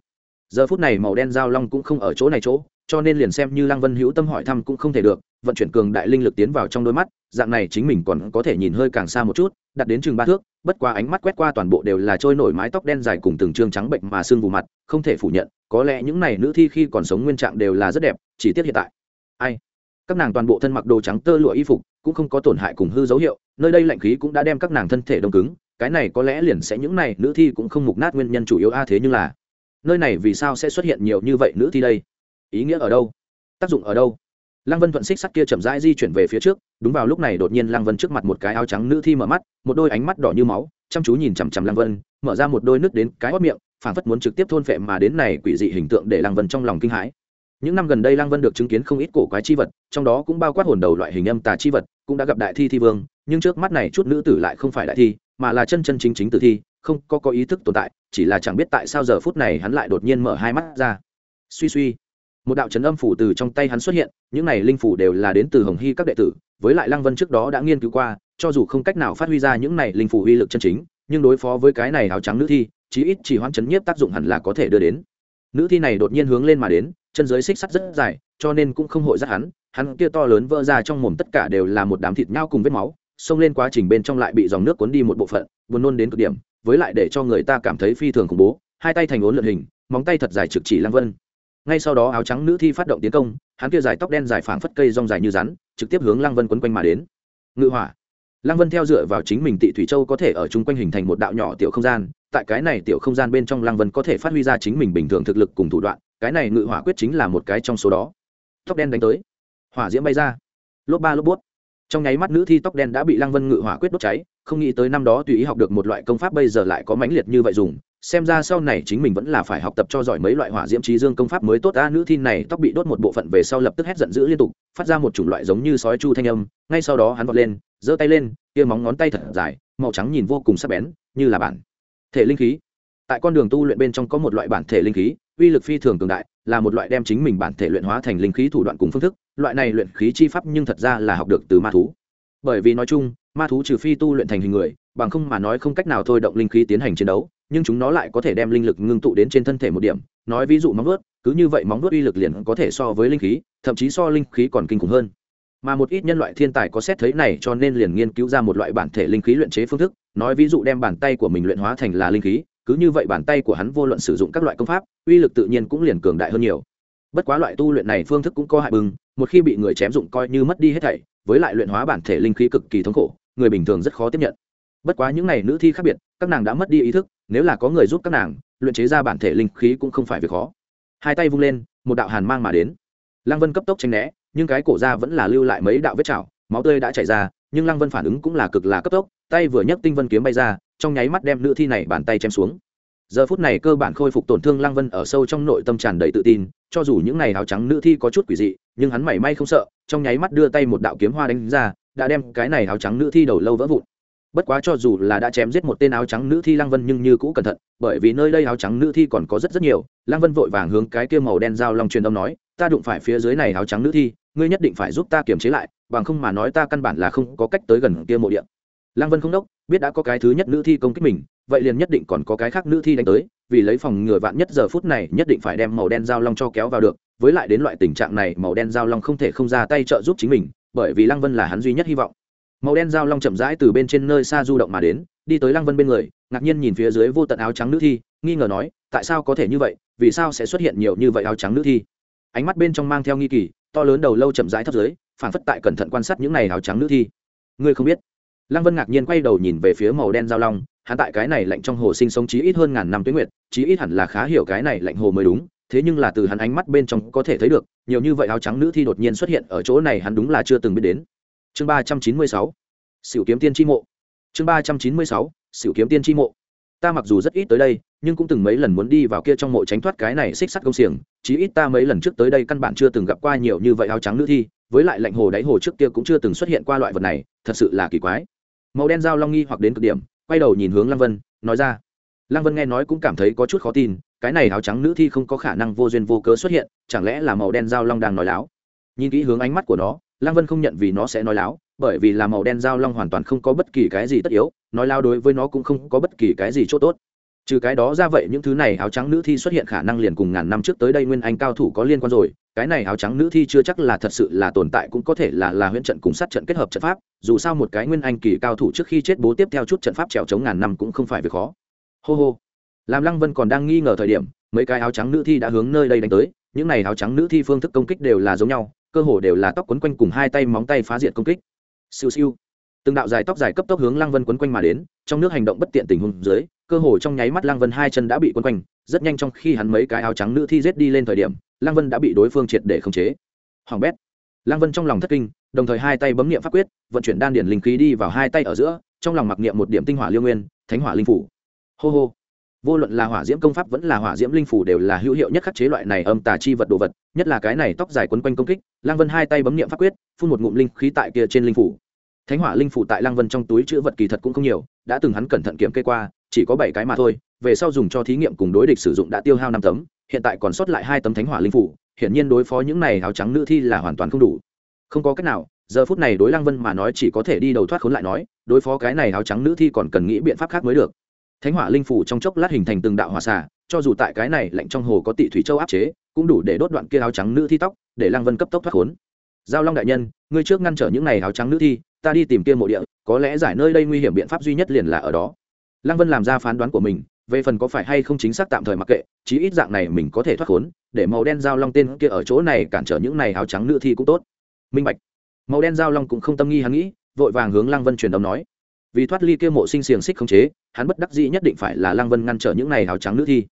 Giờ phút này màu đen giao long cũng không ở chỗ này chỗ cho nên liền xem như lăng vân hữu tâm hỏi thăm cũng không thể được, vận chuyển cường đại linh lực tiến vào trong đôi mắt, dạng này chính mình còn có thể nhìn hơi càng xa một chút, đặt đến chừng ba thước, bất qua ánh mắt quét qua toàn bộ đều là trôi nổi mái tóc đen dài cùng từng trương trắng bệnh mà sưng vù mặt, không thể phủ nhận, có lẽ những này nữ thi khi còn sống nguyên trạng đều là rất đẹp, chỉ tiếc hiện tại. Ai? Các nàng toàn bộ thân mặc đồ trắng tơ lụa y phục, cũng không có tổn hại cùng hư dấu hiệu, nơi đây lạnh khí cũng đã đem các nàng thân thể đông cứng, cái này có lẽ liền sẽ những này nữ thi cũng không mục nát nguyên nhân chủ yếu a, thế nhưng là, nơi này vì sao sẽ xuất hiện nhiều như vậy nữ thi đây? Ý nghĩa ở đâu? Tác dụng ở đâu? Lăng vân thuận xích sắt kia chậm rãi di chuyển về phía trước, đúng vào lúc này đột nhiên lăng vân trước mặt một cái áo trắng nữ thi mở mắt, một đôi ánh mắt đỏ như máu, chăm chú nhìn chằm chằm lăng vân, mở ra một đôi nước đến cái hót miệng, phảng phất muốn trực tiếp thôn phệ mà đến này quỷ dị hình tượng để lăng vân trong lòng kinh hãi. Những năm gần đây lăng vân được chứng kiến không ít cổ quái chi vật, trong đó cũng bao quát hồn đầu loại hình âm tà chi vật, cũng đã gặp đại thi thi vương, nhưng trước mắt này chút nữ tử lại không phải đại thi, mà là chân chân chính chính tử thi, không có có ý thức tồn tại, chỉ là chẳng biết tại sao giờ phút này hắn lại đột nhiên mở hai mắt ra. Suy suy một đạo chấn âm phủ từ trong tay hắn xuất hiện, những này linh phủ đều là đến từ hồng hy các đệ tử, với lại lăng vân trước đó đã nghiên cứu qua, cho dù không cách nào phát huy ra những này linh phủ uy lực chân chính, nhưng đối phó với cái này áo trắng nữ thi, chí ít chỉ hoãn chấn nhiếp tác dụng hẳn là có thể đưa đến. Nữ thi này đột nhiên hướng lên mà đến, chân dưới xích sắt rất dài, cho nên cũng không hội dắt hắn hắn kia to lớn vỡ ra trong mồm tất cả đều là một đám thịt nhau cùng vết máu, xông lên quá trình bên trong lại bị dòng nước cuốn đi một bộ phận, buồn nôn đến cực điểm, với lại để cho người ta cảm thấy phi thường khủng bố, hai tay thành ốn lượn hình, móng tay thật dài trực chỉ lăng vân ngay sau đó áo trắng nữ thi phát động tiến công, hắn kia dài tóc đen dài phảng phất cây rong dài như rắn, trực tiếp hướng lăng vân quấn quanh mà đến. Ngự hỏa. Lăng vân theo dựa vào chính mình tị thủy châu có thể ở chung quanh hình thành một đạo nhỏ tiểu không gian, tại cái này tiểu không gian bên trong lăng vân có thể phát huy ra chính mình bình thường thực lực cùng thủ đoạn, cái này ngự hỏa quyết chính là một cái trong số đó. Tóc đen đánh tới. Hỏa diễm bay ra. Lốp ba lốp bút trong nháy mắt nữ thi tóc đen đã bị lăng vân ngự hỏa quyết đốt cháy, không nghĩ tới năm đó tùy ý học được một loại công pháp bây giờ lại có mãnh liệt như vậy dùng xem ra sau này chính mình vẫn là phải học tập cho giỏi mấy loại hỏa diễm trí dương công pháp mới tốt. A, nữ thi này tóc bị đốt một bộ phận về sau lập tức hét giận dữ liên tục, phát ra một chủng loại giống như sói chu thanh âm. Ngay sau đó hắn vọt lên, giơ tay lên, kia móng ngón tay thật dài, màu trắng nhìn vô cùng sắc bén, như là bản thể linh khí. Tại con đường tu luyện bên trong có một loại bản thể linh khí, uy lực phi thường cường đại, là một loại đem chính mình bản thể luyện hóa thành linh khí thủ đoạn cùng phương thức. Loại này luyện khí chi pháp nhưng thật ra là học được từ ma thú. Bởi vì nói chung, ma thú trừ phi tu luyện thành hình người, bằng không mà nói không cách nào thôi động linh khí tiến hành chiến đấu nhưng chúng nó lại có thể đem linh lực ngưng tụ đến trên thân thể một điểm. Nói ví dụ móng vuốt, cứ như vậy móng vuốt uy lực liền có thể so với linh khí, thậm chí so linh khí còn kinh khủng hơn. Mà một ít nhân loại thiên tài có xét thấy này cho nên liền nghiên cứu ra một loại bản thể linh khí luyện chế phương thức, nói ví dụ đem bàn tay của mình luyện hóa thành là linh khí, cứ như vậy bàn tay của hắn vô luận sử dụng các loại công pháp, uy lực tự nhiên cũng liền cường đại hơn nhiều. Bất quá loại tu luyện này phương thức cũng có hại bừng, một khi bị người chém dụng coi như mất đi hết thảy, với lại luyện hóa bản thể linh khí cực kỳ thống khổ, người bình thường rất khó tiếp nhận. Bất quá những n à y nữ thi khác biệt, các nàng đã mất đi ý thức nếu là có người giúp các nàng, luyện chế ra bản thể linh khí cũng không phải việc khó. Hai tay vung lên, một đạo hàn mang mà đến. Lăng vân cấp tốc tranh né, nhưng cái cổ ra vẫn là lưu lại mấy đạo vết chảo, máu tươi đã chảy ra, nhưng lăng vân phản ứng cũng là cực là cấp tốc, tay vừa nhấc tinh vân kiếm bay ra, trong nháy mắt đem nữ thi này bàn tay chém xuống. Giờ phút này cơ bản khôi phục tổn thương lăng vân ở sâu trong nội tâm tràn đầy tự tin, cho dù những ngày áo trắng nữ thi có chút quỷ dị, nhưng hắn mảy may không sợ, trong nháy mắt đưa tay một đạo kiếm hoa đánh ra, đã đem cái này áo trắng nữ thi đầu lâu vỡ vụn bất quá cho dù là đã chém giết một tên áo trắng nữ thi lăng vân nhưng như cũ cẩn thận, bởi vì nơi đây áo trắng nữ thi còn có rất rất nhiều, lăng vân vội vàng hướng cái kia màu đen dao long truyền âm nói, ta đụng phải phía dưới này áo trắng nữ thi, ngươi nhất định phải giúp ta kiềm chế lại, bằng không mà nói ta căn bản là không có cách tới gần kia mộ điện lăng vân không đốc, biết đã có cái thứ nhất nữ thi công kích mình, vậy liền nhất định còn có cái khác nữ thi đánh tới, vì lấy phòng ngừa vạn nhất giờ phút này nhất định phải đem màu đen dao long cho kéo vào được, với lại đến loại tình trạng này màu đen dao long không thể không ra tay trợ giúp chính mình, bởi vì lăng vân là hắn duy nhất hy vọng màu đen dao long chậm rãi từ bên trên nơi xa du động mà đến, đi tới lăng vân bên người, ngạc nhiên nhìn phía dưới vô tận áo trắng nữ thi, nghi ngờ nói, tại sao có thể như vậy, vì sao sẽ xuất hiện nhiều như vậy áo trắng nữ thi? Ánh mắt bên trong mang theo nghi kỳ to lớn đầu lâu chậm rãi thấp dưới phản phất tại cẩn thận quan sát những này áo trắng nữ thi. Ngươi không biết. Lăng vân ngạc nhiên quay đầu nhìn về phía màu đen dao long, hắn tại cái này lạnh trong hồ sinh sống chí ít hơn ngàn năm tuyến nguyệt, chí ít hẳn là khá hiểu cái này lạnh hồ mới đúng, thế nhưng là từ hắn ánh mắt bên trong có thể thấy được, nhiều như vậy áo trắng nữ thi đột nhiên xuất hiện ở chỗ này hắn đúng là chưa từng biết đến chương ba trăm chín mươi sáu xỉu kiếm tiên tri mộ. Chương ba trăm chín mươi sáu xỉu kiếm tiên tri mộ. Ta mặc dù rất ít tới đây, nhưng cũng từng mấy lần muốn đi vào kia trong mộ tránh thoát cái này xích sắt công xiềng, chí ít ta mấy lần trước tới đây căn bản chưa từng gặp qua nhiều như vậy áo trắng nữ thi, với lại lạnh hồ đáy hồ trước kia cũng chưa từng xuất hiện qua loại vật này, thật sự là kỳ quái. Màu đen dao long nghi hoặc đến cực điểm, quay đầu nhìn hướng lăng vân, nói ra. Lăng vân nghe nói cũng cảm thấy có chút khó tin, cái này áo trắng nữ thi không có khả năng vô duyên vô cớ xuất hiện, chẳng lẽ là màu đen dao long đang nói láo? Nhìn kỹ hướng ánh mắt của nó lăng vân không nhận vì nó sẽ nói láo, bởi vì là màu đen dao long hoàn toàn không có bất kỳ cái gì tất yếu, nói lao đối với nó cũng không có bất kỳ cái gì c h ỗ t ố t trừ cái đó ra vậy những thứ này áo trắng nữ thi xuất hiện khả năng liền cùng ngàn năm trước tới đây nguyên anh cao thủ có liên quan rồi, cái này áo trắng nữ thi chưa chắc là thật sự là tồn tại cũng có thể là là huyễn trận cùng sát trận kết hợp trận pháp, dù sao một cái nguyên anh kỳ cao thủ trước khi chết bố tiếp theo chút trận pháp trèo chống ngàn năm cũng không phải việc khó. Hô hô. Làm lăng vân còn đang nghi ngờ thời điểm, mấy cái áo trắng nữ thi đã hướng nơi đây đánh tới những này áo trắng nữ thi phương thức công kích đều là giống nhau, cơ hồ đều là tóc quấn quanh cùng hai tay móng tay phá diệt công kích. Siêu siêu. Từng đạo dài tóc dài cấp tốc hướng lăng vân quấn quanh mà đến, trong nước hành động bất tiện tình huống dưới, cơ hồ trong nháy mắt lăng vân hai chân đã bị quấn quanh, rất nhanh trong khi hắn mấy cái áo trắng nữ thi rết đi lên thời điểm, lăng vân đã bị đối phương triệt để khống chế. Hoàng bét. Lăng vân trong lòng thất kinh, đồng thời hai tay bấm niệm pháp quyết, vận chuyển đan điển linh khí đi vào hai tay ở giữa, trong lòng mặc niệm một điểm tinh hỏa liêu nguyên, thánh hỏa linh phủ. Hô hô vô luận là hỏa diễm công pháp vẫn là hỏa diễm linh phủ đều là hữu hiệu nhất khắc chế loại này âm tà chi vật đồ vật, nhất là cái này tóc dài quấn quanh công kích Lang vân hai tay bấm niệm pháp quyết, phun một ngụm linh khí tại kia trên linh phủ. Thánh hỏa linh phủ tại Lang vân trong túi chữ vật kỳ thật cũng không nhiều, đã từng hắn cẩn thận kiểm kê qua, chỉ có bảy cái mà thôi, về sau dùng cho thí nghiệm cùng đối địch sử dụng đã tiêu hao năm tấm, hiện tại còn sót lại hai tấm thánh hỏa linh phủ, hiển nhiên đối phó những này áo trắng nữ thi là hoàn toàn không đủ. Không có cách nào, giờ phút này đối Lang vân mà nói chỉ có thể đi đầu thoát khốn lại nói, đối phó cái này áo trắng nữ thi còn cần nghĩ biện pháp khác mới được thánh hỏa linh phủ trong chốc lát hình thành từng đạo hỏa xả cho dù tại cái này lạnh trong hồ có tị thủy châu áp chế, cũng đủ để đốt đoạn kia áo trắng nữ thi tóc, để lăng vân cấp tốc thoát khốn. Giao long đại nhân, ngươi trước ngăn trở những này áo trắng nữ thi, ta đi tìm kia mộ địa, có lẽ giải nơi đây nguy hiểm biện pháp duy nhất liền là ở đó. Lăng vân làm ra phán đoán của mình, về phần có phải hay không chính xác tạm thời mặc kệ, chí ít dạng này mình có thể thoát khốn, để màu đen giao long tên kia ở chỗ này cản trở những này áo trắng nữ thi cũng tốt. Minh bạch. Màu đen giao long cũng không tâm nghi hắn nghĩ, vội vàng hướng lăng vân truyền âm nói vì thoát ly kia mộ sinh xiềng xích không chế, hắn bất đắc dĩ nhất định phải là lăng vân ngăn trở những này áo trắng nữ thi.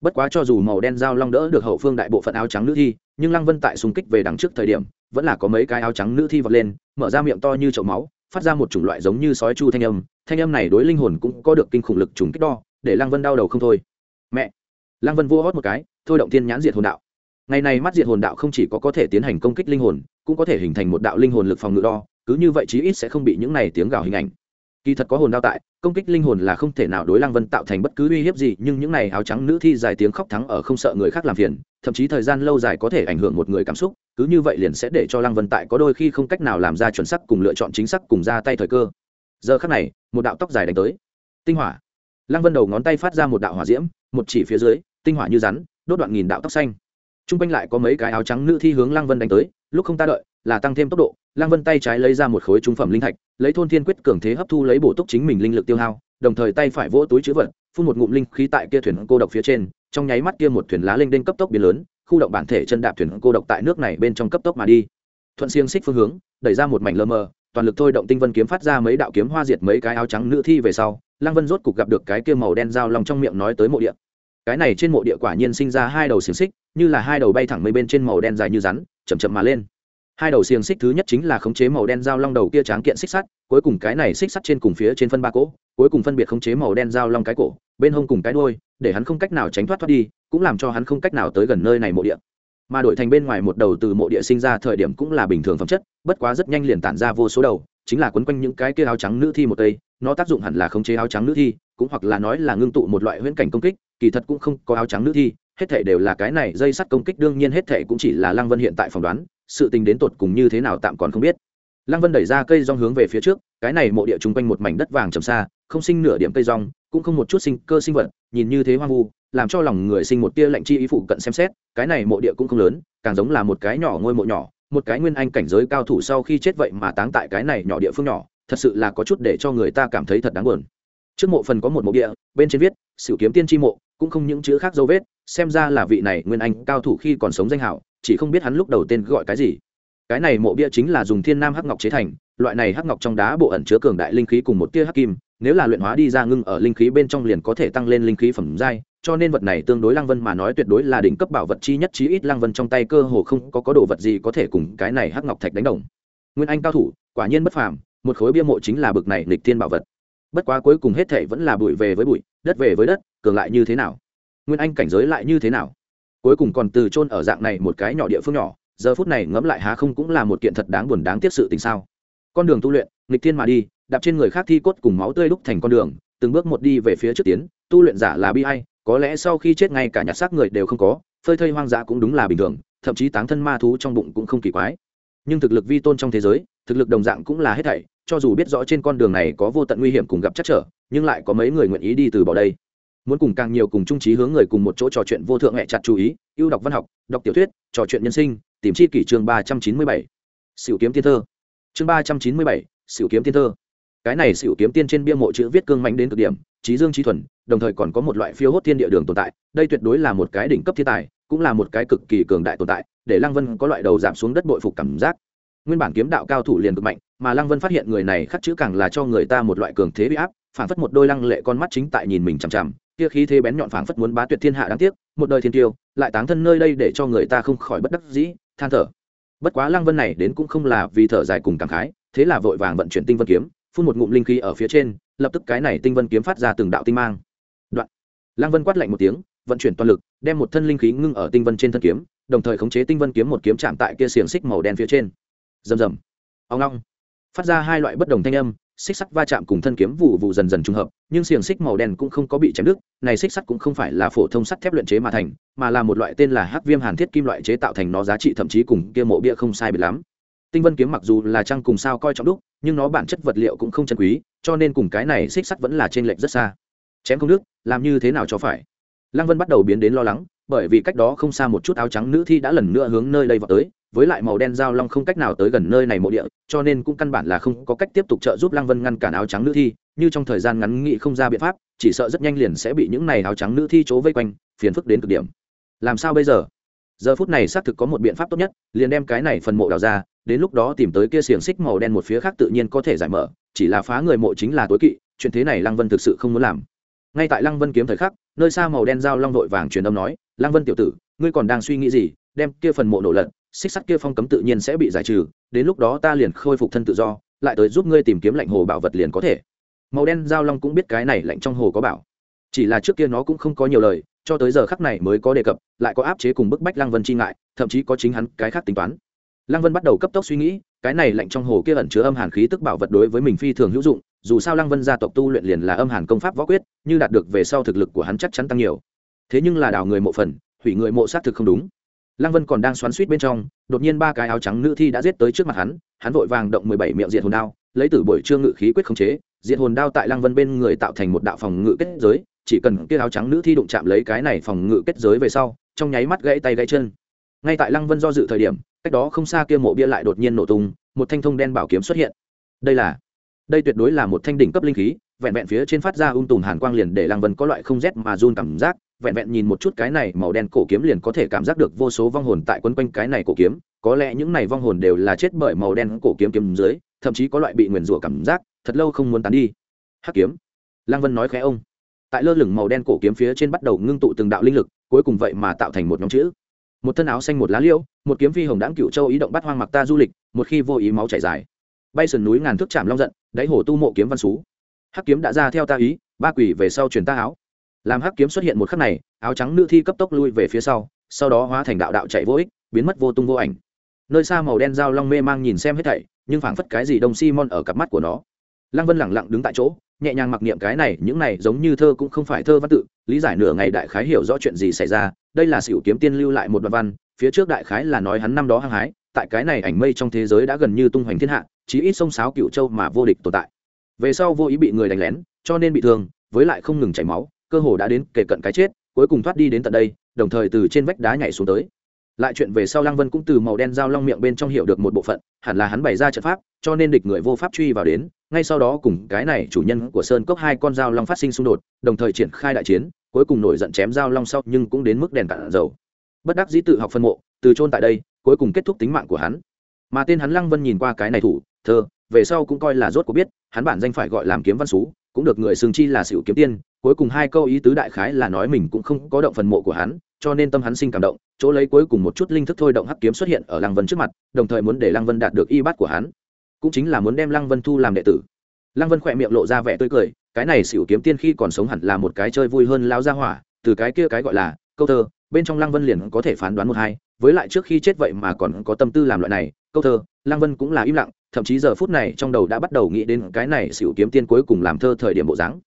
Bất quá cho dù màu đen dao long đỡ được hậu phương đại bộ phận áo trắng nữ thi, nhưng lăng vân tại xung kích về đằng trước thời điểm, vẫn là có mấy cái áo trắng nữ thi vọt lên, mở ra miệng to như chậu máu, phát ra một chủng loại giống như sói chu thanh âm. Thanh âm này đối linh hồn cũng có được kinh khủng lực trùng kích đo, để lăng vân đau đầu không thôi. Mẹ! Lăng vân vua hót một cái, thôi động thiên nhãn diệt hồn đạo. Ngày này mắt diệt hồn đạo không chỉ có có thể tiến hành công kích linh hồn, cũng có thể hình thành một đạo linh hồn lực phòng ngự đo, cứ như vậy chí ít sẽ không bị những này tiếng gào hình ảnh kỳ thật có hồn đao tại, công kích linh hồn là không thể nào đối lăng vân tạo thành bất cứ uy hiếp gì, nhưng những này áo trắng nữ thi dài tiếng khóc thắng ở không sợ người khác làm phiền, thậm chí thời gian lâu dài có thể ảnh hưởng một người cảm xúc, cứ như vậy liền sẽ để cho lăng vân tại có đôi khi không cách nào làm ra chuẩn sắc cùng lựa chọn chính xác cùng ra tay thời cơ. Giờ khắc này, một đạo tóc dài đánh tới. Tinh hỏa. Lăng vân đầu ngón tay phát ra một đạo hỏa diễm, một chỉ phía dưới, tinh hỏa như rắn, đốt đoạn nghìn đạo tóc xanh. T r u n g quanh lại có mấy cái áo trắng nữ thi hướng lăng vân đánh tới, lúc không ta đợi là tăng thêm tốc độ, lăng vân tay trái lấy ra một khối trung phẩm linh thạch, lấy thôn thiên quyết cường thế hấp thu lấy bổ túc chính mình linh lực tiêu hao, đồng thời tay phải vỗ túi chữ vật, phun một ngụm linh khí tại kia thuyền cô độc phía trên, trong nháy mắt kia một thuyền lá linh đinh cấp tốc biến lớn, khu động bản thể chân đạp thuyền cô độc tại nước này bên trong cấp tốc mà đi. Thuận xiềng xích phương hướng, đẩy ra một mảnh lơ mờ, toàn lực thôi động tinh vân kiếm phát ra mấy đạo kiếm hoa diệt mấy cái áo trắng nữ thi về sau, lăng vân rốt cục gặp được cái kia màu đen dao lòng trong miệng nói tới mộ địa. Cái này trên mộ địa quả nhiên sinh ra hai đầu xiềng xích, như là hai đầu bay thẳng mây bên trên màu đen dài như rắn, chậm chậm mà lên hai đầu xiềng xích thứ nhất chính là khống chế màu đen dao long đầu kia tráng kiện xích sắt, cuối cùng cái này xích sắt trên cùng phía trên phân ba cỗ, cuối cùng phân biệt khống chế màu đen dao long cái cổ, bên hông cùng cái đuôi, để hắn không cách nào tránh thoát thoát đi, cũng làm cho hắn không cách nào tới gần nơi này mộ địa. Mà đổi thành bên ngoài một đầu từ mộ địa sinh ra thời điểm cũng là bình thường phẩm chất, bất quá rất nhanh liền tản ra vô số đầu, chính là quấn quanh những cái kia áo trắng nữ thi một tây, nó tác dụng hẳn là khống chế áo trắng nữ thi, cũng hoặc là nói là ngưng tụ một loại huyễn cảnh công kích, kỳ thật cũng không có áo trắng nữ thi, hết thể đều là cái này dây sắt công kích, đương nhiên hết thể cũng chỉ là lăng vân hiện tại phỏng đoán sự tình đến tột cùng như thế nào tạm còn không biết. Lăng vân đẩy ra cây rong hướng về phía trước, cái này mộ địa chung quanh một mảnh đất vàng trầm xa, không sinh nửa điểm cây rong, cũng không một chút sinh cơ sinh vật, nhìn như thế hoang vu, làm cho lòng người sinh một tia lạnh chi ý phụ cận xem xét, cái này mộ địa cũng không lớn, càng giống là một cái nhỏ ngôi mộ nhỏ, một cái nguyên anh cảnh giới cao thủ sau khi chết vậy mà táng tại cái này nhỏ địa phương nhỏ, thật sự là có chút để cho người ta cảm thấy thật đáng buồn. Trước mộ phần có một mộ địa, bên trên viết sử kiếm tiên tri mộ cũng không những chữ khác dấu vết, xem ra là vị này nguyên anh cao thủ khi còn sống danh hảo chỉ không biết hắn lúc đầu tên gọi cái gì. Cái này mộ bia chính là dùng thiên nam hắc ngọc chế thành, loại này hắc ngọc trong đá bộ ẩn chứa cường đại linh khí cùng một tia hắc kim, nếu là luyện hóa đi ra ngưng ở linh khí bên trong liền có thể tăng lên linh khí phẩm giai, cho nên vật này tương đối lăng vân mà nói tuyệt đối là đỉnh cấp bảo vật chi nhất chí ít lăng vân trong tay cơ hồ không có có đồ vật gì có thể cùng cái này hắc ngọc thạch đánh đồng. Nguyên anh cao thủ, quả nhiên bất phàm, một khối bia mộ chính là bực này lịch thiên bảo vật. Bất quá cuối cùng hết thể vẫn là bụi về với bụi, đất về với đất, cường lại như thế nào? Nguyên anh cảnh giới lại như thế nào? Cuối cùng còn từ chôn ở dạng này một cái nhỏ địa phương nhỏ, giờ phút này ngẫm lại há không cũng là một kiện thật đáng buồn đáng tiếc sự tình sao. Con đường tu luyện, nghịch thiên mà đi, đạp trên người khác thi cốt cùng máu tươi đúc thành con đường, từng bước một đi về phía trước tiến, tu luyện giả là bi ai, có lẽ sau khi chết ngay cả nhặt xác người đều không có, phơi thây hoang dã cũng đúng là bình thường, thậm chí táng thân ma thú trong bụng cũng không kỳ quái. Nhưng thực lực vi tôn trong thế giới, thực lực đồng dạng cũng là hết thảy, cho dù biết rõ trên con đường này có vô tận nguy hiểm cùng gặp chắc trở, nhưng lại có mấy người nguyện ý đi từ bỏ đây muốn cùng càng nhiều cùng trung trí hướng người cùng một chỗ trò chuyện vô thượng hẹ chặt chú ý, ưu đọc văn học, đọc tiểu thuyết, trò chuyện nhân sinh, tìm chi kỷ chương ba trăm chín mươi bảy. Sửu kiếm tiên thơ. Chương ba trăm chín mươi bảy, sửu kiếm tiên thơ. Cái này sửu kiếm tiên trên bia mộ chữ viết cương mạnh đến cực điểm, trí dương trí thuần, đồng thời còn có một loại phiêu hốt thiên địa đường tồn tại, đây tuyệt đối là một cái đỉnh cấp thiên tài, cũng là một cái cực kỳ cường đại tồn tại, để lăng vân có loại đầu giảm xuống đất bội phục cảm giác. Nguyên bản kiếm đạo cao thủ liền cực mạnh, mà lăng vân phát hiện người này khắc chữ càng là cho người ta một loại cường thế bị áp phảng phất một đôi lăng lệ con mắt chính tại nhìn mình chằm chằm, kia khí thế bén nhọn phảng phất muốn bá tuyệt thiên hạ đáng tiếc, một đời thiên tiêu, lại táng thân nơi đây để cho người ta không khỏi bất đắc dĩ, than thở. Bất quá lăng vân này đến cũng không là vì thở dài cùng cảm khái, thế là vội vàng vận chuyển tinh vân kiếm, phun một ngụm linh khí ở phía trên, lập tức cái này tinh vân kiếm phát ra từng đạo tinh mang. Đoạn. Lăng vân quát lạnh một tiếng, vận chuyển toàn lực, đem một thân linh khí ngưng ở tinh vân trên thân kiếm, đồng thời khống chế tinh vân kiếm một kiếm chạm tại kia xiềng xích màu đen phía trên. Rầm rầm. Ông long phát ra hai loại bất đồng thanh âm xích sắt va chạm cùng thân kiếm vụ vụ dần dần trùng hợp, nhưng xiềng xích màu đen cũng không có bị chém đứt, này xích sắt cũng không phải là phổ thông sắt thép luyện chế mà thành, mà là một loại tên là hắc viêm hàn thiết kim loại chế tạo thành nó giá trị thậm chí cùng kia mộ bia không sai biệt lắm. Tinh vân kiếm mặc dù là trăng cùng sao coi trọng đúc, nhưng nó bản chất vật liệu cũng không chân quý, cho nên cùng cái này xích sắt vẫn là trên lệnh rất xa. Chém không đức làm như thế nào cho phải? Lăng vân bắt đầu biến đến lo lắng, bởi vì cách đó không xa một chút áo trắng nữ thi đã lần nữa hướng nơi đây vào tới với lại màu đen dao long không cách nào tới gần nơi này mộ địa, cho nên cũng căn bản là không có cách tiếp tục trợ giúp lăng vân ngăn cản áo trắng nữ thi, như trong thời gian ngắn nghị không ra biện pháp, chỉ sợ rất nhanh liền sẽ bị những này áo trắng nữ thi chỗ vây quanh, phiền phức đến cực điểm. Làm sao bây giờ? Giờ phút này xác thực có một biện pháp tốt nhất, liền đem cái này phần mộ đào ra, đến lúc đó tìm tới kia xiềng xích màu đen một phía khác tự nhiên có thể giải mở, chỉ là phá người mộ chính là tối kỵ, chuyện thế này lăng vân thực sự không muốn làm. Ngay tại lăng vân kiếm thời khắc, nơi xa màu đen dao long vội vàng truyền âm nói, lăng vân tiểu tử, ngươi còn đang suy nghĩ gì, đem kia phần mộ nổ lật xích sắt kia phong cấm tự nhiên sẽ bị giải trừ, đến lúc đó ta liền khôi phục thân tự do, lại tới giúp ngươi tìm kiếm lạnh hồ bảo vật liền có thể. Màu đen giao long cũng biết cái này lạnh trong hồ có bảo. Chỉ là trước kia nó cũng không có nhiều lời, cho tới giờ khắc này mới có đề cập, lại có áp chế cùng bức bách lăng vân chi ngại, thậm chí có chính hắn cái khác tính toán. Lăng vân bắt đầu cấp tốc suy nghĩ, cái này lạnh trong hồ kia ẩn chứa âm hàn khí tức bảo vật đối với mình phi thường hữu dụng, dù sao lăng vân gia tộc tu luyện liền là âm hàn công pháp võ quyết, như đạt được về sau thực lực của hắn chắc chắn tăng nhiều. Thế nhưng là đào người mộ phần, hủy người mộ xác thực không đúng lăng vân còn đang xoắn suýt bên trong, đột nhiên ba cái áo trắng nữ thi đã giết tới trước mặt hắn hắn vội vàng động mười bảy miệng diện hồn đao, lấy từ buổi trương ngự khí quyết khống chế diện hồn đao tại lăng vân bên người tạo thành một đạo phòng ngự kết giới, chỉ cần kia áo trắng nữ thi đụng chạm lấy cái này phòng ngự kết giới về sau, trong nháy mắt gãy tay gãy chân. Ngay tại lăng vân do dự thời điểm, cách đó không xa kia mộ bia lại đột nhiên nổ tung, một thanh thông đen bảo kiếm xuất hiện. Đây là, đây tuyệt đối là một thanh đỉnh cấp linh khí, vẹn vẹn phía trên phát ra ung tùm hàn quang liền để lăng vân có loại không rét mà run cảm giác vẹn vẹn nhìn một chút cái này màu đen cổ kiếm liền có thể cảm giác được vô số vong hồn tại quấn quanh cái này cổ kiếm. Có lẽ những này vong hồn đều là chết bởi màu đen cổ kiếm kiếm dưới, thậm chí có loại bị nguyền rủa cảm giác, thật lâu không muốn tán đi. Hắc kiếm. Lăng vân nói khẽ ông. Tại lơ lửng màu đen cổ kiếm phía trên bắt đầu ngưng tụ từng đạo linh lực, cuối cùng vậy mà tạo thành một nhóm chữ. Một thân áo xanh một lá liễu, một kiếm phi hồng đáng cựu châu ý động bắt hoang mặc ta du lịch, một khi vô ý máu chảy dài. Bay sườn núi ngàn thước chạm long giận, đáy hồ tu mộ kiếm văn xú. Hắc kiếm đã ra theo ta ý, ba quỷ về sau truyền ta áo làm hắc kiếm xuất hiện một khắc này, áo trắng nữ thi cấp tốc lui về phía sau sau đó hóa thành đạo đạo chạy vô ích, biến mất vô tung vô ảnh. Nơi xa màu đen dao long mê mang nhìn xem hết thảy, nhưng phảng phất cái gì đông simon ở cặp mắt của nó. Lăng vân lẳng lặng đứng tại chỗ, nhẹ nhàng mặc niệm cái này, những này giống như thơ cũng không phải thơ văn tự, lý giải nửa ngày đại khái hiểu rõ chuyện gì xảy ra, đây là xỉu kiếm tiên lưu lại một đoạn văn, phía trước đại khái là nói hắn năm đó hăng hái, tại cái này ảnh mây trong thế giới đã gần như tung hoành thiên hạ, chí ít sông sáo cựu châu mà vô địch tồn tại. Về sau vô ý bị người đánh lén, cho nên bị thương, với lại không ngừng chảy máu cơ hồ đã đến kề cận cái chết, cuối cùng thoát đi đến tận đây, đồng thời từ trên vách đá nhảy xuống tới. Lại chuyện về sau lăng vân cũng từ màu đen dao long miệng bên trong hiểu được một bộ phận, hẳn là hắn bày ra trận pháp, cho nên địch người vô pháp truy vào đến, ngay sau đó cùng cái này chủ nhân của sơn cốc hai con dao long phát sinh xung đột, đồng thời triển khai đại chiến, cuối cùng nổi giận chém dao long sau nhưng cũng đến mức đèn cạn dầu. Bất đắc dĩ tự học phân mộ, từ chôn tại đây, cuối cùng kết thúc tính mạng của hắn. Mà tên hắn lăng vân nhìn qua cái này thủ, thơ, về sau cũng coi là rốt của biết, hắn bản danh phải gọi làm kiếm văn xú, cũng được người xương chi là xỉu kiếm tiên cuối cùng hai câu ý tứ đại khái là nói mình cũng không có động phần mộ của hắn, cho nên tâm hắn sinh cảm động, chỗ lấy cuối cùng một chút linh thức thôi động hắc kiếm xuất hiện ở lăng vân trước mặt, đồng thời muốn để lăng vân đạt được y bát của hắn. Cũng chính là muốn đem lăng vân thu làm đệ tử. Lăng vân khỏe miệng lộ ra vẻ tươi cười, cái này xỉu kiếm tiên khi còn sống hẳn là một cái chơi vui hơn lao ra hỏa, từ cái kia cái gọi là câu thơ, bên trong lăng vân liền có thể phán đoán một hai, với lại trước khi chết vậy mà còn có tâm tư làm loại này, câu thơ, lăng vân cũng là im lặng, thậm chí giờ phút này trong đầu đã bắt đầu nghĩ đến cái này xỉu kiếm tiên cuối cùng làm thơ thời điểm bộ dáng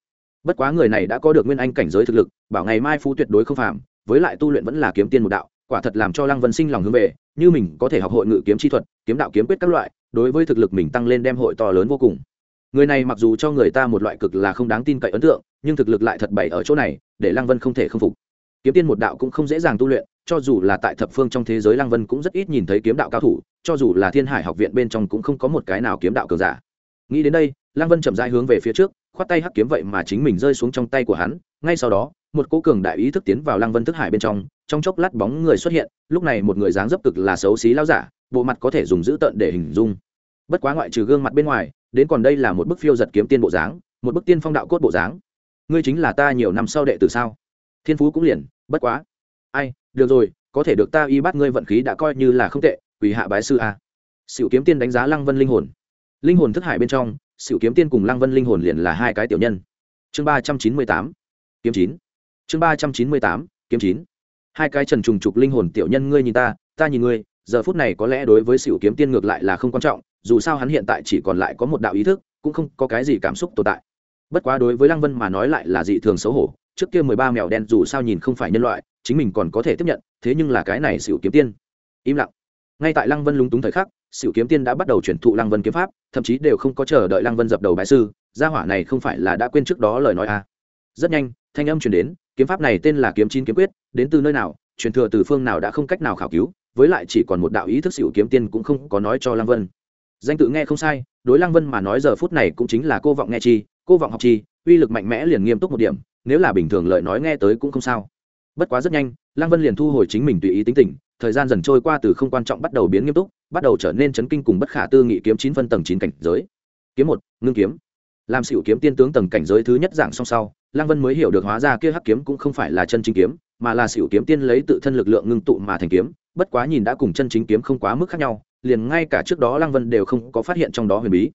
bất quá người này đã có được nguyên anh cảnh giới thực lực, bảo ngày mai phú tuyệt đối không phạm với lại tu luyện vẫn là kiếm tiên một đạo, quả thật làm cho lăng vân sinh lòng hướng về, như mình có thể học hội ngự kiếm chi thuật, kiếm đạo kiếm quyết các loại, đối với thực lực mình tăng lên đem hội to lớn vô cùng. Người này mặc dù cho người ta một loại cực là không đáng tin cậy ấn tượng, nhưng thực lực lại thật bày ở chỗ này, để lăng vân không thể khâm phục. Kiếm tiên một đạo cũng không dễ dàng tu luyện, cho dù là tại thập phương trong thế giới lăng vân cũng rất ít nhìn thấy kiếm đạo cao thủ, cho dù là thiên hải học viện bên trong cũng không có một cái nào kiếm đạo cường giả. Nghĩ đến đây, lăng vân chậm dãi hướng về phía trước khoát tay hắc kiếm vậy mà chính mình rơi xuống trong tay của hắn, ngay sau đó, một cô cường đại ý thức tiến vào lăng vân thức hải bên trong trong chốc lát bóng người xuất hiện, lúc này một người dáng dấp cực là xấu xí lao giả, bộ mặt có thể dùng dữ tợn để hình dung. Bất quá ngoại trừ gương mặt bên ngoài, đến còn đây là một bức phiêu giật kiếm tiên bộ dáng, một bức tiên phong đạo cốt bộ dáng. Ngươi chính là ta nhiều năm sau đệ tử sao? Thiên phú cũng liền, bất quá. Ai, được rồi, có thể được ta y bắt ngươi vận khí đã coi như là không tệ, quỳ hạ bái sư a. Sự kiếm tiên đánh giá lăng vân linh hồn. Linh hồn thức hải bên trong Sửu kiếm tiên cùng lăng vân linh hồn liền là hai cái tiểu nhân. Chương ba trăm chín mươi tám, kiếm chín. Chương ba trăm chín mươi tám, kiếm chín. Hai cái trần trùng trục linh hồn tiểu nhân ngươi nhìn ta ta nhìn ngươi, giờ phút này có lẽ đối với Sửu kiếm tiên ngược lại là không quan trọng, dù sao hắn hiện tại chỉ còn lại có một đạo ý thức, cũng không có cái gì cảm xúc tồn tại. Bất quá đối với lăng vân mà nói lại là dị thường xấu hổ, trước kia mười ba mèo đen dù sao nhìn không phải nhân loại, chính mình còn có thể tiếp nhận, thế nhưng là cái này Sửu kiếm tiên. Im lặng. Ngay tại lăng vân lúng túng thời khắc Sửu kiếm tiên đã bắt đầu chuyển thụ lăng vân kiếm pháp, thậm chí đều không có chờ đợi lăng vân dập đầu bái sư, gia hỏa này không phải là đã quên trước đó lời nói à. rất nhanh, thanh âm truyền đến, kiếm pháp này tên là kiếm chín kiếm quyết, đến từ nơi nào, truyền thừa từ phương nào đã không cách nào khảo cứu, với lại chỉ còn một đạo ý thức Sửu kiếm tiên cũng không có nói cho lăng vân danh tự nghe không sai, đối lăng vân mà nói giờ phút này cũng chính là cô vọng nghe chi, cô vọng học chi, uy lực mạnh mẽ liền nghiêm túc một điểm, nếu là bình thường lời nói nghe tới cũng không sao bất quá rất nhanh, lăng vân liền thu hồi chính mình tùy ý tính tình, thời gian dần trôi qua từ không quan trọng bắt đầu biến nghiêm túc bắt đầu trở nên chấn kinh cùng bất khả tư nghị kiếm chín phân tầng chín cảnh giới. Kiếm một, ngưng kiếm. Làm xỉu kiếm tiên tướng tầng cảnh giới thứ nhất dạng song sau, lăng vân mới hiểu được hóa ra kia hắc kiếm cũng không phải là chân chính kiếm, mà là xỉu kiếm tiên lấy tự thân lực lượng ngưng tụ mà thành kiếm. Bất quá nhìn đã cùng chân chính kiếm không quá mức khác nhau, liền ngay cả trước đó lăng vân đều không có phát hiện trong đó huyền bí.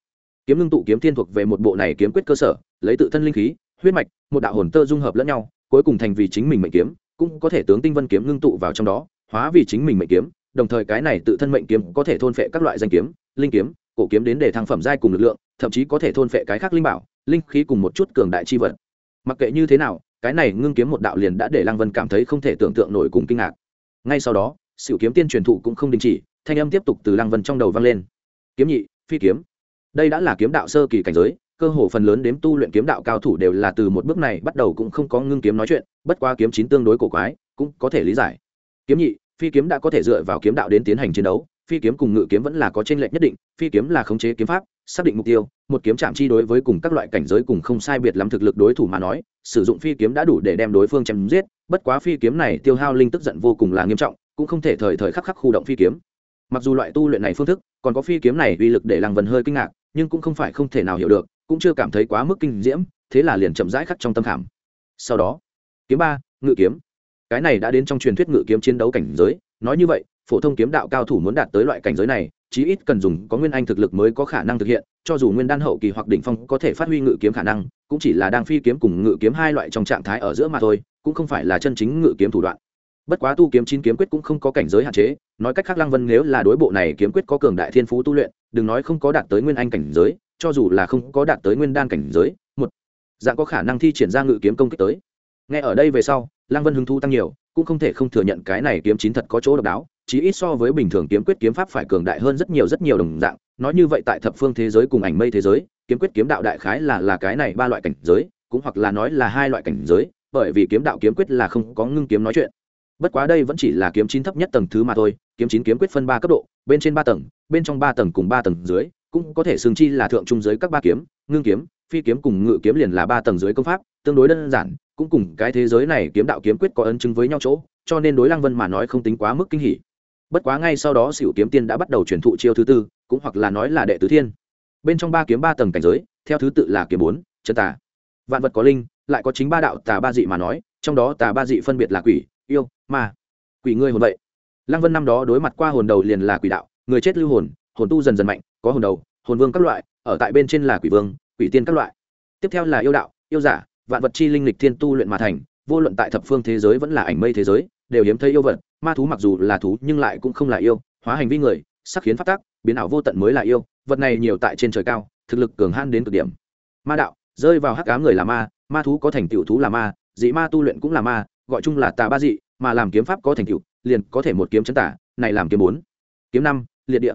Kiếm ngưng tụ kiếm tiên thuộc về một bộ này kiếm quyết cơ sở, lấy tự thân linh khí, huyết mạch, một đạo hồn tơ dung hợp lẫn nhau, cuối cùng thành vì chính mình mệnh kiếm, cũng có thể tướng tinh vân kiếm ngưng tụ vào trong đó, hóa vì chính mình mệnh kiếm đồng thời cái này tự thân mệnh kiếm có thể thôn phệ các loại danh kiếm, linh kiếm, cổ kiếm đến để thăng phẩm giai cùng lực lượng, thậm chí có thể thôn phệ cái khác linh bảo, linh khí cùng một chút cường đại chi vật. Mặc kệ như thế nào, cái này ngưng kiếm một đạo liền đã để lăng vân cảm thấy không thể tưởng tượng nổi cùng kinh ngạc. Ngay sau đó sự kiếm tiên truyền thụ cũng không đình chỉ, thanh âm tiếp tục từ lăng vân trong đầu vang lên. Kiếm nhị, phi kiếm. Đây đã là kiếm đạo sơ kỳ cảnh giới, cơ hồ phần lớn đếm tu luyện kiếm đạo cao thủ đều là từ một bước này bắt đầu cũng không có ngưng kiếm nói chuyện, bất quá kiếm chín tương đối cổ quái, cũng có thể lý giải. Kiếm nhị phi kiếm đã có thể dựa vào kiếm đạo đến tiến hành chiến đấu, phi kiếm cùng ngự kiếm vẫn là có t r ê n lệch nhất định, phi kiếm là khống chế kiếm pháp, xác định mục tiêu, một kiếm chạm chi đối với cùng các loại cảnh giới cùng không sai biệt lắm thực lực đối thủ mà nói, sử dụng phi kiếm đã đủ để đem đối phương chém giết, bất quá phi kiếm này tiêu hao linh tức giận vô cùng là nghiêm trọng, cũng không thể thời thời khắc khắc khu động phi kiếm. Mặc dù loại tu luyện này phương thức, còn có phi kiếm này uy lực để làng vần hơi kinh ngạc, nhưng cũng không phải không thể nào hiểu được, cũng chưa cảm thấy quá mức kinh diễm, thế là liền chậm rãi khắc trong tâm khảm. Sau đó, kiếm ba, ngự kiếm cái này đã đến trong truyền thuyết ngự kiếm chiến đấu cảnh giới, nói như vậy, phổ thông kiếm đạo cao thủ muốn đạt tới loại cảnh giới này, chí ít cần dùng có nguyên anh thực lực mới có khả năng thực hiện, cho dù nguyên đan hậu kỳ hoặc đỉnh phong có thể phát huy ngự kiếm khả năng, cũng chỉ là đang phi kiếm cùng ngự kiếm hai loại trong trạng thái ở giữa mà thôi, cũng không phải là chân chính ngự kiếm thủ đoạn. Bất quá tu kiếm chín kiếm quyết cũng không có cảnh giới hạn chế, nói cách khác lăng vân nếu là đối bộ này kiếm quyết có cường đại thiên phú tu luyện, đừng nói không có đạt tới nguyên anh cảnh giới, cho dù là không có đạt tới nguyên đan cảnh giới, một dạng có khả năng thi triển ra ngự kiếm công kích tới. Nghe ở đây về sau lăng vân hứng thú tăng nhiều, cũng không thể không thừa nhận cái này kiếm chín thật có chỗ độc đáo, chí ít so với bình thường kiếm quyết kiếm pháp phải cường đại hơn rất nhiều rất nhiều đồng dạng. Nói như vậy tại thập phương thế giới cùng ảnh mây thế giới, kiếm quyết kiếm đạo đại khái là là cái này ba loại cảnh giới, cũng hoặc là nói là hai loại cảnh giới, bởi vì kiếm đạo kiếm quyết là không có ngưng kiếm nói chuyện. Bất quá đây vẫn chỉ là kiếm chín thấp nhất tầng thứ mà thôi, kiếm chín kiếm quyết phân ba cấp độ, bên trên ba tầng, bên trong ba tầng cùng ba tầng dưới, cũng có thể xương chi là thượng trung giới các ba kiếm, ngưng kiếm, phi kiếm cùng ngự kiếm liền là ba tầng dưới công pháp tương đối đơn giản, cũng cùng cái thế giới này kiếm đạo kiếm quyết có ấn chứng với nhau chỗ, cho nên đối lăng vân mà nói không tính quá mức kinh hỉ. Bất quá ngay sau đó xỉu kiếm tiên đã bắt đầu truyền thụ chiêu thứ tư, cũng hoặc là nói là đệ tứ thiên. Bên trong ba kiếm ba tầng cảnh giới, theo thứ tự là kiếm bốn, chân tà. Vạn vật có linh, lại có chính ba đạo tà ba dị mà nói, trong đó tà ba dị phân biệt là quỷ, yêu, ma. Quỷ ngươi hồn vậy. Lăng vân năm đó đối mặt qua hồn đầu liền là quỷ đạo, người chết lưu hồn hồn tu dần dần mạnh, có hồn đầu, hồn vương các loại, ở tại bên trên là quỷ vương, quỷ tiên các loại. Tiếp theo là yêu đạo, yêu giả vạn vật chi linh lịch thiên tu luyện mà thành, vô luận tại thập phương thế giới vẫn là ảnh mây thế giới, đều hiếm thấy yêu vật, ma thú mặc dù là thú nhưng lại cũng không là yêu, hóa hành vi người, sắc khiến phát tác biến ảo vô tận mới là yêu, vật này nhiều tại trên trời cao, thực lực cường han đến cực điểm. Ma đạo, rơi vào hắc ám người là ma ma thú có thành tựu thú là ma, dị ma tu luyện cũng là ma, gọi chung là tà ba dị, mà làm kiếm pháp có thành tựu, liền có thể một kiếm chấn tả, này làm kiếm bốn, kiếm năm, liệt địa.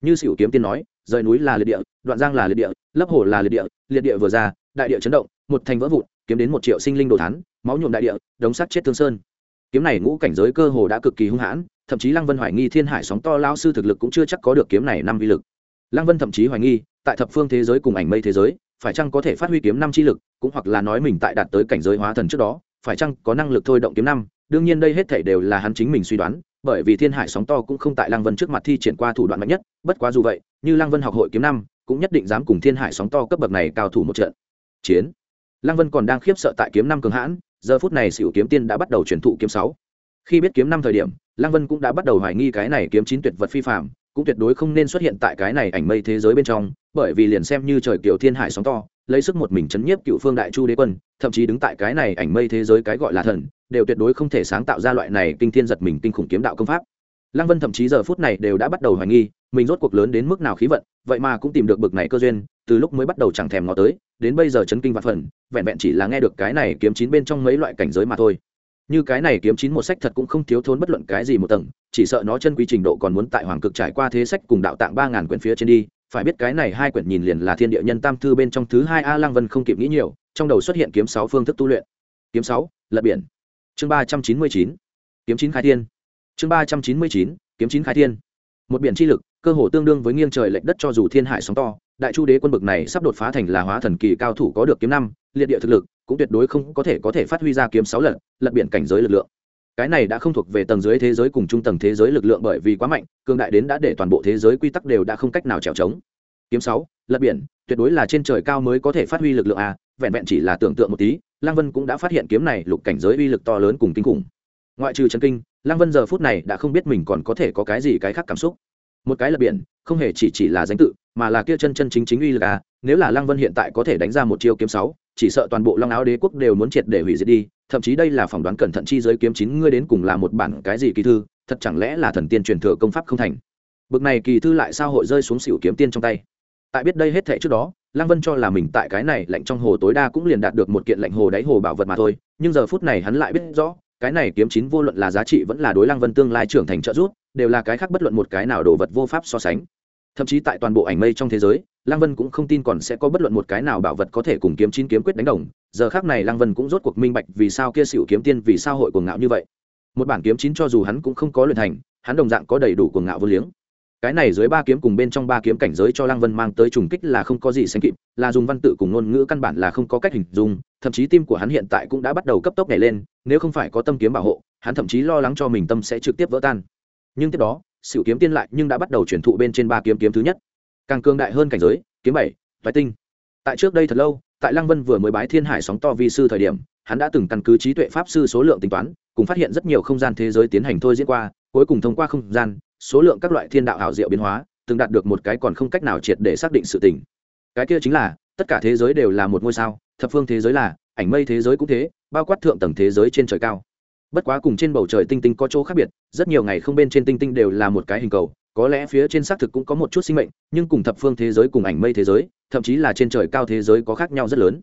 Như sửu kiếm tiên nói, rời núi là liệt địa, đoạn giang là liệt địa, lấp hồ là liệt địa liệt địa vừa ra, đại địa chấn động một thành vỡ vụn, kiếm đến một triệu sinh linh đồ thán, máu nhuộm đại địa, đống sắt chết thương sơn. Kiếm này ngũ cảnh giới cơ hồ đã cực kỳ hung hãn, thậm chí lăng vân hoài nghi thiên hải sóng to lao sư thực lực cũng chưa chắc có được kiếm này năm vi lực. Lăng vân thậm chí hoài nghi, tại thập phương thế giới cùng ảnh mây thế giới, phải chăng có thể phát huy kiếm năm chi lực, cũng hoặc là nói mình tại đạt tới cảnh giới hóa thần trước đó, phải chăng có năng lực thôi động kiếm năm? Đương nhiên đây hết thảy đều là hắn chính mình suy đoán, bởi vì thiên hải sóng to cũng không tại lăng vân trước mặt thi triển qua thủ đoạn mạnh nhất, bất quá dù vậy, như lăng vân học hội kiếm năm, cũng nhất định dám cùng thiên hải sóng to cấp bậc này cao thủ một trận. Chiến lăng vân còn đang khiếp sợ tại kiếm năm cường hãn, giờ phút này xỉu kiếm tiên đã bắt đầu truyền thụ kiếm sáu. Khi biết kiếm năm thời điểm, lăng vân cũng đã bắt đầu hoài nghi cái này kiếm chín tuyệt vật phi phạm cũng tuyệt đối không nên xuất hiện tại cái này ảnh mây thế giới bên trong, bởi vì liền xem như trời kiều thiên hải sóng to, lấy sức một mình chấn nhiếp cựu phương đại chu đế quân, thậm chí đứng tại cái này ảnh mây thế giới cái gọi là thần, đều tuyệt đối không thể sáng tạo ra loại này kinh thiên giật mình kinh khủng kiếm đạo công pháp. Lăng vân thậm chí giờ phút này đều đã bắt đầu hoài nghi, mình rốt cuộc lớn đến mức nào khí vận, vậy mà cũng tìm được bực này cơ duyên, từ lúc mới bắt đầu chẳng thèm ngó tới đến bây giờ chấn kinh vạn phần, vẹn vẹn chỉ là nghe được cái này kiếm chín bên trong mấy loại cảnh giới mà thôi. Như cái này kiếm chín một sách thật cũng không thiếu thốn bất luận cái gì một tầng, chỉ sợ nó chân quý trình độ còn muốn tại hoàng cực trải qua thế sách cùng đạo tạng ba ngàn quyển phía trên đi, phải biết cái này hai quyển nhìn liền là thiên địa nhân tam thư bên trong thứ hai a lang vân không kịp nghĩ nhiều, trong đầu xuất hiện kiếm sáu phương thức tu luyện. Kiếm sáu, lật biển. Chương ba trăm chín mươi chín, kiếm chín khai thiên. Chương ba trăm chín mươi chín, kiếm chín khai thiên. Một biển chi lực, cơ hồ tương đương với nghiêng trời lệch đất cho dù thiên hải sóng to đại chu đế quân bực này sắp đột phá thành là hóa thần kỳ cao thủ có được kiếm năm, liệt địa thực lực, cũng tuyệt đối không có thể có thể phát huy ra kiếm sáu lần, lật biển cảnh giới lực lượng. Cái này đã không thuộc về tầng dưới thế giới cùng trung tầng thế giới lực lượng bởi vì quá mạnh cương đại đến đã để toàn bộ thế giới quy tắc đều đã không cách nào trèo trống. Kiếm sáu, lật biển, tuyệt đối là trên trời cao mới có thể phát huy lực lượng a vẹn vẹn chỉ là tưởng tượng một tí Lang vân cũng đã phát hiện kiếm này lục cảnh giới uy lực to lớn cùng kinh khủng. Ngoại trừ chân kinh Lang vân giờ phút này đã không biết mình còn có thể có cái gì cái khác cảm xúc một cái lật biển, không hề chỉ chỉ là danh tự, mà là kia chân chân chính chính uy lực à. Nếu là lăng vân hiện tại có thể đánh ra một chiêu kiếm sáu, chỉ sợ toàn bộ long áo đế quốc đều muốn triệt để hủy diệt đi. Thậm chí đây là phỏng đoán cẩn thận chi giới kiếm chín ngươi đến cùng là một bản cái gì kỳ thư, thật chẳng lẽ là thần tiên truyền thừa công pháp không thành. Bực này kỳ thư lại sao hội rơi xuống xỉu kiếm tiên trong tay? Tại biết đây hết thệ trước đó, lăng vân cho là mình tại cái này lạnh trong hồ tối đa cũng liền đạt được một kiện lạnh hồ đáy hồ bảo vật mà thôi, nhưng giờ phút này hắn lại biết rõ, cái này kiếm chín vô luận là giá trị vẫn là đối lăng vân tương lai trưởng thành trợ giúp đều là cái khác bất luận một cái nào đồ vật vô pháp so sánh. Thậm chí tại toàn bộ ảnh mây trong thế giới, lăng vân cũng không tin còn sẽ có bất luận một cái nào bảo vật có thể cùng kiếm chín kiếm quyết đánh đồng. Giờ khác này lăng vân cũng rốt cuộc minh bạch vì sao kia xỉu kiếm tiên vì sao hội cuồng ngạo như vậy. Một bản kiếm chín cho dù hắn cũng không có luyện thành, hắn đồng dạng có đầy đủ cuồng ngạo vô liếng. Cái này dưới ba kiếm cùng bên trong ba kiếm cảnh giới cho lăng vân mang tới trùng kích là không có gì sánh kịp, là dùng văn tự cùng ngôn ngữ căn bản là không có cách hình dung, thậm chí tim của hắn hiện tại cũng đã bắt đầu cấp tốc nhảy lên, nếu không phải có tâm kiếm bảo hộ, hắn thậm chí lo lắng cho mình tâm sẽ trực tiếp vỡ tan nhưng tiếp đó sự kiếm tiên lại nhưng đã bắt đầu chuyển thụ bên trên ba kiếm kiếm thứ nhất. Càng cường đại hơn cảnh giới, kiếm bảy, toái tinh. Tại trước đây thật lâu, tại lăng vân vừa mới bái thiên hải sóng to vi sư thời điểm, hắn đã từng căn cứ trí tuệ pháp sư số lượng tính toán, cùng phát hiện rất nhiều không gian thế giới tiến hành thôi diễn qua, cuối cùng thông qua không gian, số lượng các loại thiên đạo hảo diệu biến hóa, từng đạt được một cái còn không cách nào triệt để xác định sự tình. Cái kia chính là, tất cả thế giới đều là một ngôi sao, thập phương thế giới là, ảnh mây thế giới cũng thế, bao quát thượng tầng thế giới trên trời cao bất quá cùng trên bầu trời tinh tinh có chỗ khác biệt, rất nhiều ngày không bên trên tinh tinh đều là một cái hình cầu, có lẽ phía trên xác thực cũng có một chút sinh mệnh, nhưng cùng thập phương thế giới cùng ảnh mây thế giới, thậm chí là trên trời cao thế giới có khác nhau rất lớn.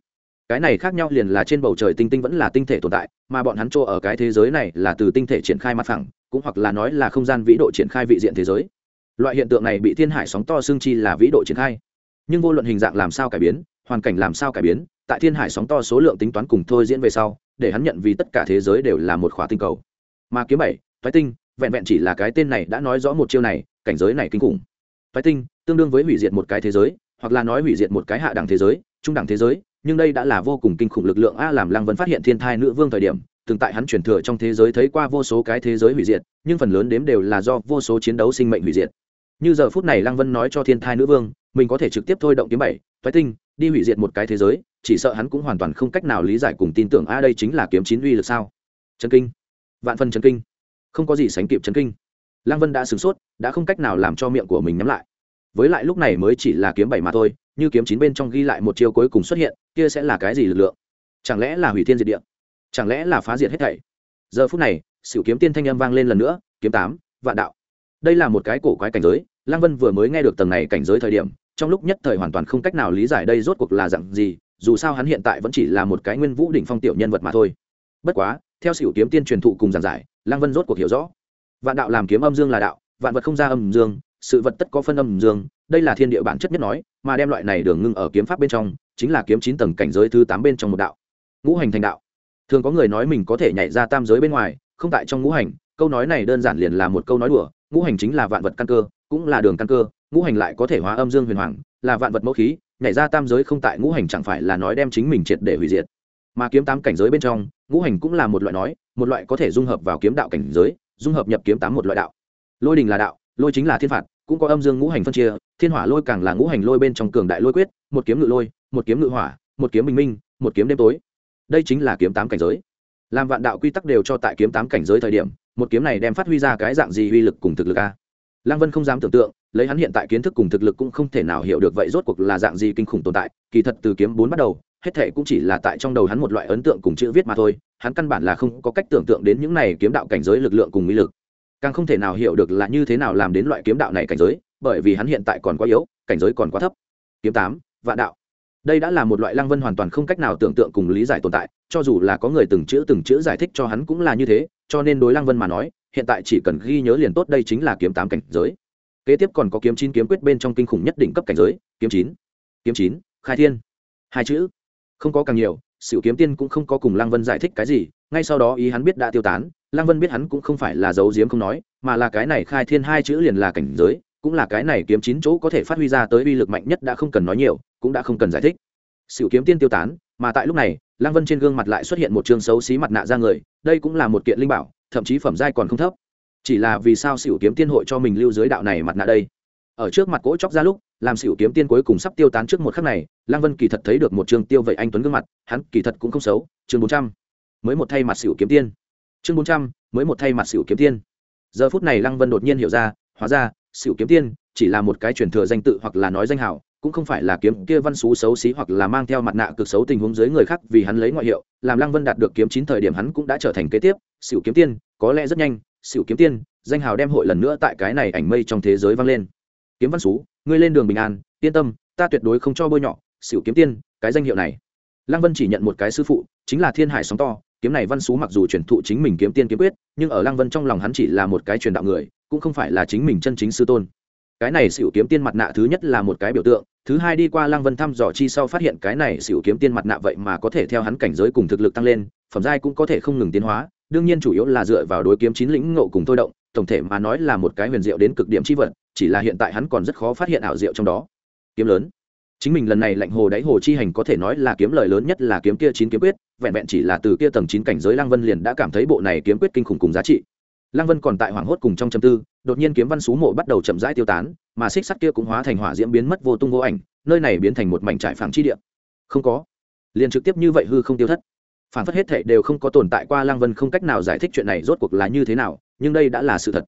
Cái này khác nhau liền là trên bầu trời tinh tinh vẫn là tinh thể tồn tại, mà bọn hắn chỗ ở cái thế giới này là từ tinh thể triển khai mặt phẳng, cũng hoặc là nói là không gian vĩ độ triển khai vị diện thế giới. Loại hiện tượng này bị thiên hải sóng to xương chi là vĩ độ triển khai. Nhưng vô luận hình dạng làm sao cải biến, hoàn cảnh làm sao cải biến, tại thiên hải sóng to số lượng tính toán cùng thôi diễn về sau để hắn nhận vì tất cả thế giới đều là một khóa tinh cầu. Mà kiếm bảy thoái tinh, vẹn vẹn chỉ là cái tên này đã nói rõ một chiêu này, cảnh giới này kinh khủng. Thoái tinh, tương đương với hủy diệt một cái thế giới, hoặc là nói hủy diệt một cái hạ đẳng thế giới, trung đẳng thế giới, nhưng đây đã là vô cùng kinh khủng lực lượng a làm lăng vân phát hiện thiên thai nữ vương thời điểm, từng tại hắn truyền thừa trong thế giới thấy qua vô số cái thế giới hủy diệt, nhưng phần lớn đếm đều là do vô số chiến đấu sinh mệnh hủy diệt. Như giờ phút này lăng vân nói cho thiên thai nữ vương, mình có thể trực tiếp thôi động kiếm bảy thoái tinh, đi hủy diệt một cái thế giới chỉ sợ hắn cũng hoàn toàn không cách nào lý giải cùng tin tưởng, a, đây chính là kiếm chín uy lực sao? Chân kinh. Vạn phần chân kinh. Không có gì sánh kịp chân kinh. Lăng vân đã sửng sốt, đã không cách nào làm cho miệng của mình nhắm lại. Với lại lúc này mới chỉ là kiếm bảy mà thôi, như kiếm chín bên trong ghi lại một chiêu cuối cùng xuất hiện, kia sẽ là cái gì lực lượng? Chẳng lẽ là hủy thiên diệt địa? Chẳng lẽ là phá diệt hết thảy? Giờ phút này sự kiếm tiên thanh âm vang lên lần nữa, kiếm tám, vạn đạo. Đây là một cái cổ quái cảnh giới, lăng vân vừa mới nghe được tầng này cảnh giới thời điểm, trong lúc nhất thời hoàn toàn không cách nào lý giải đây rốt cuộc là dạng gì dù sao hắn hiện tại vẫn chỉ là một cái nguyên vũ đỉnh phong tiểu nhân vật mà thôi. Bất quá, theo sửu kiếm tiên truyền thụ cùng giảng giải, lăng vân rốt cuộc hiểu rõ. Vạn đạo làm kiếm âm dương là đạo, vạn vật không ra âm dương, sự vật tất có phân âm dương, đây là thiên địa bản chất nhất nói, mà đem loại này đường ngưng ở kiếm pháp bên trong, chính là kiếm chín tầng cảnh giới thứ tám bên trong một đạo. Ngũ hành thành đạo. Thường có người nói mình có thể nhảy ra tam giới bên ngoài, không tại trong ngũ hành, câu nói này đơn giản liền là một câu nói đùa, ngũ hành chính là vạn vật căn cơ, cũng là đường căn cơ, ngũ hành lại có thể hóa âm dương huyền hoàng, là vạn vật mẫu khí nhảy ra tam giới không tại ngũ hành chẳng phải là nói đem chính mình triệt để hủy diệt. Mà kiếm tám cảnh giới bên trong, ngũ hành cũng là một loại nói, một loại có thể dung hợp vào kiếm đạo cảnh giới, dung hợp nhập kiếm tám một loại đạo. Lôi đình là đạo, lôi chính là thiên phạt, cũng có âm dương ngũ hành phân chia, thiên hỏa lôi càng là ngũ hành lôi bên trong cường đại lôi quyết, một kiếm ngự lôi, một kiếm ngự hỏa, một kiếm bình minh, một kiếm đêm tối. Đây chính là kiếm tám cảnh giới. Làm vạn đạo quy tắc đều cho tại kiếm tám cảnh giới thời điểm, một kiếm này đem phát huy ra cái dạng gì uy lực cùng thực lực a? Lăng vân không dám tưởng tượng lấy hắn hiện tại kiến thức cùng thực lực cũng không thể nào hiểu được vậy rốt cuộc là dạng gì kinh khủng tồn tại, kỳ thật từ kiếm bốn bắt đầu, hết thể cũng chỉ là tại trong đầu hắn một loại ấn tượng cùng chữ viết mà thôi, hắn căn bản là không có cách tưởng tượng đến những này kiếm đạo cảnh giới lực lượng cùng mỹ lực. Càng không thể nào hiểu được là như thế nào làm đến loại kiếm đạo này cảnh giới, bởi vì hắn hiện tại còn quá yếu, cảnh giới còn quá thấp. Kiếm tám, vạn đạo. Đây đã là một loại lăng vân hoàn toàn không cách nào tưởng tượng cùng lý giải tồn tại, cho dù là có người từng chữ từng chữ giải thích cho hắn cũng là như thế, cho nên đối lăng vân mà nói, hiện tại chỉ cần ghi nhớ liền tốt, đây chính là kiếm tám cảnh giới kế tiếp còn có kiếm chín kiếm quyết bên trong kinh khủng nhất đỉnh cấp cảnh giới, kiếm chín. Kiếm chín, khai thiên. Hai chữ. Không có càng nhiều sự kiếm tiên cũng không có cùng lăng vân giải thích cái gì, ngay sau đó ý hắn biết đã tiêu tán, lăng vân biết hắn cũng không phải là giấu giếm không nói, mà là cái này khai thiên hai chữ liền là cảnh giới, cũng là cái này kiếm chín chỗ có thể phát huy ra tới uy lực mạnh nhất đã không cần nói nhiều, cũng đã không cần giải thích. Sự kiếm tiên tiêu tán, mà tại lúc này, lăng vân trên gương mặt lại xuất hiện một chương xấu xí mặt nạ ra người, đây cũng là một kiện linh bảo, thậm chí phẩm giai còn không thấp chỉ là vì sao xỉu kiếm tiên hội cho mình lưu dưới đạo này mặt nạ đây? Ở trước mặt cỗ chóc ra lúc, làm xỉu kiếm tiên cuối cùng sắp tiêu tán trước một khắc này, lăng vân kỳ thật thấy được một trường tiêu vậy anh tuấn gương mặt, hắn kỳ thật cũng không xấu. Chương bốn trăm, mới một thay mặt xỉu kiếm tiên. Chương bốn trăm, mới một thay mặt xỉu kiếm tiên. Giờ phút này lăng vân đột nhiên hiểu ra, hóa ra xỉu kiếm tiên chỉ là một cái truyền thừa danh tự hoặc là nói danh hảo cũng không phải là kiếm kia văn xú xấu xí hoặc là mang theo mặt nạ cực xấu tình huống dưới người khác vì hắn lấy ngoại hiệu, làm lăng vân đạt được kiếm chín thời điểm hắn cũng đã trở thành kế tiếp. Xỉu kiếm tiên, có lẽ rất nhanh xỉu kiếm tiên, danh hào đem hội lần nữa tại cái này ảnh mây trong thế giới vang lên. Kiếm văn xú, ngươi lên đường bình an, yên tâm, ta tuyệt đối không cho bôi nhọ. Xỉu kiếm tiên, cái danh hiệu này. Lăng vân chỉ nhận một cái sư phụ, chính là thiên hải sóng to. Kiếm này văn xú mặc dù truyền thụ chính mình kiếm tiên kiếm quyết, nhưng ở lăng vân trong lòng hắn chỉ là một cái truyền đạo người, cũng không phải là chính mình chân chính sư tôn. Cái này xỉu kiếm tiên mặt nạ thứ nhất là một cái biểu tượng, thứ hai đi qua lăng vân thăm dò chi sau phát hiện cái này xỉu kiếm tiên mặt nạ vậy mà có thể theo hắn cảnh giới cùng thực lực tăng lên, phẩm giai cũng có thể không ngừng tiến hóa đương nhiên chủ yếu là dựa vào đối kiếm chín lĩnh ngộ cùng thôi động, tổng thể mà nói là một cái huyền diệu đến cực điểm chi vật, chỉ là hiện tại hắn còn rất khó phát hiện ảo diệu trong đó. Kiếm lớn. Chính mình lần này lạnh hồ đáy hồ chi hành có thể nói là kiếm lời lớn nhất là kiếm kia chín kiếm quyết, vẹn vẹn chỉ là từ kia tầng chín cảnh giới lăng vân liền đã cảm thấy bộ này kiếm quyết kinh khủng cùng giá trị. Lăng vân còn tại hoảng hốt cùng trong châm tư, đột nhiên kiếm văn xú mộ bắt đầu chậm rãi tiêu tán, mà xích sắt kia cũng hóa thành hỏa diễm biến mất vô tung vô ảnh, nơi này biến thành một mảnh trải phẳng chi địa. Không có. Liền trực tiếp như vậy hư không tiêu thất phản phất hết thệ đều không có tồn tại qua lăng vân không cách nào giải thích chuyện này rốt cuộc là như thế nào, nhưng đây đã là sự thật.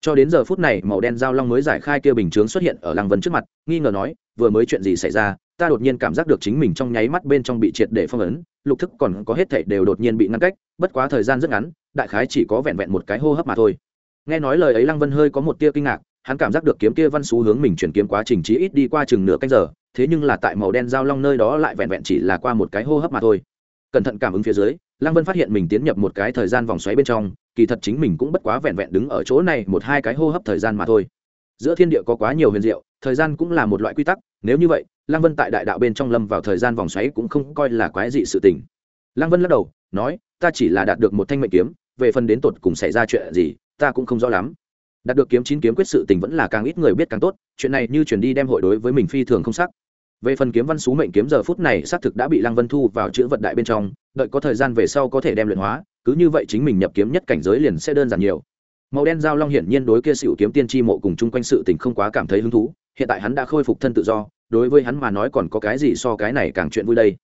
Cho đến giờ phút này, màu đen giao long mới giải khai kia bình chướng xuất hiện ở lăng vân trước mặt, nghi ngờ nói, vừa mới chuyện gì xảy ra? Ta đột nhiên cảm giác được chính mình trong nháy mắt bên trong bị triệt để phong ấn, lục thức còn có hết thảy đều đột nhiên bị ngăn cách, bất quá thời gian rất ngắn, đại khái chỉ có vẹn vẹn một cái hô hấp mà thôi. Nghe nói lời ấy, lăng vân hơi có một tia kinh ngạc, hắn cảm giác được kiếm kia văn xu hướng mình chuyển kiếm quá trình chí ít đi qua chừng nửa canh giờ, thế nhưng là tại màu đen giao long nơi đó lại vẹn vẹn chỉ là qua một cái hô hấp mà thôi cẩn thận cảm ứng phía dưới, lăng vân phát hiện mình tiến nhập một cái thời gian vòng xoáy bên trong, kỳ thật chính mình cũng bất quá vẹn vẹn đứng ở chỗ này một hai cái hô hấp thời gian mà thôi. Giữa thiên địa có quá nhiều huyền diệu, thời gian cũng là một loại quy tắc, nếu như vậy, lăng vân tại đại đạo bên trong lâm vào thời gian vòng xoáy cũng không coi là quái dị sự tình. Lăng vân lắc đầu, nói, ta chỉ là đạt được một thanh mệnh kiếm, về phần đến tột cùng xảy ra chuyện gì, ta cũng không rõ lắm. Đạt được kiếm chín kiếm quyết sự tình vẫn là càng ít người biết càng tốt, chuyện này như chuyển đi đem hội đối với mình phi thường không sắc về phần kiếm văn xú mệnh kiếm giờ phút này, xác thực đã bị lăng vân thu vào chữ vật đại bên trong, đợi có thời gian về sau có thể đem luyện hóa, cứ như vậy chính mình nhập kiếm nhất cảnh giới liền sẽ đơn giản nhiều. Màu đen giao long hiển nhiên đối kia xỉu kiếm tiên tri mộ cùng chung quanh sự tình không quá cảm thấy hứng thú, hiện tại hắn đã khôi phục thân tự do, đối với hắn mà nói còn có cái gì so cái này càng chuyện vui đây.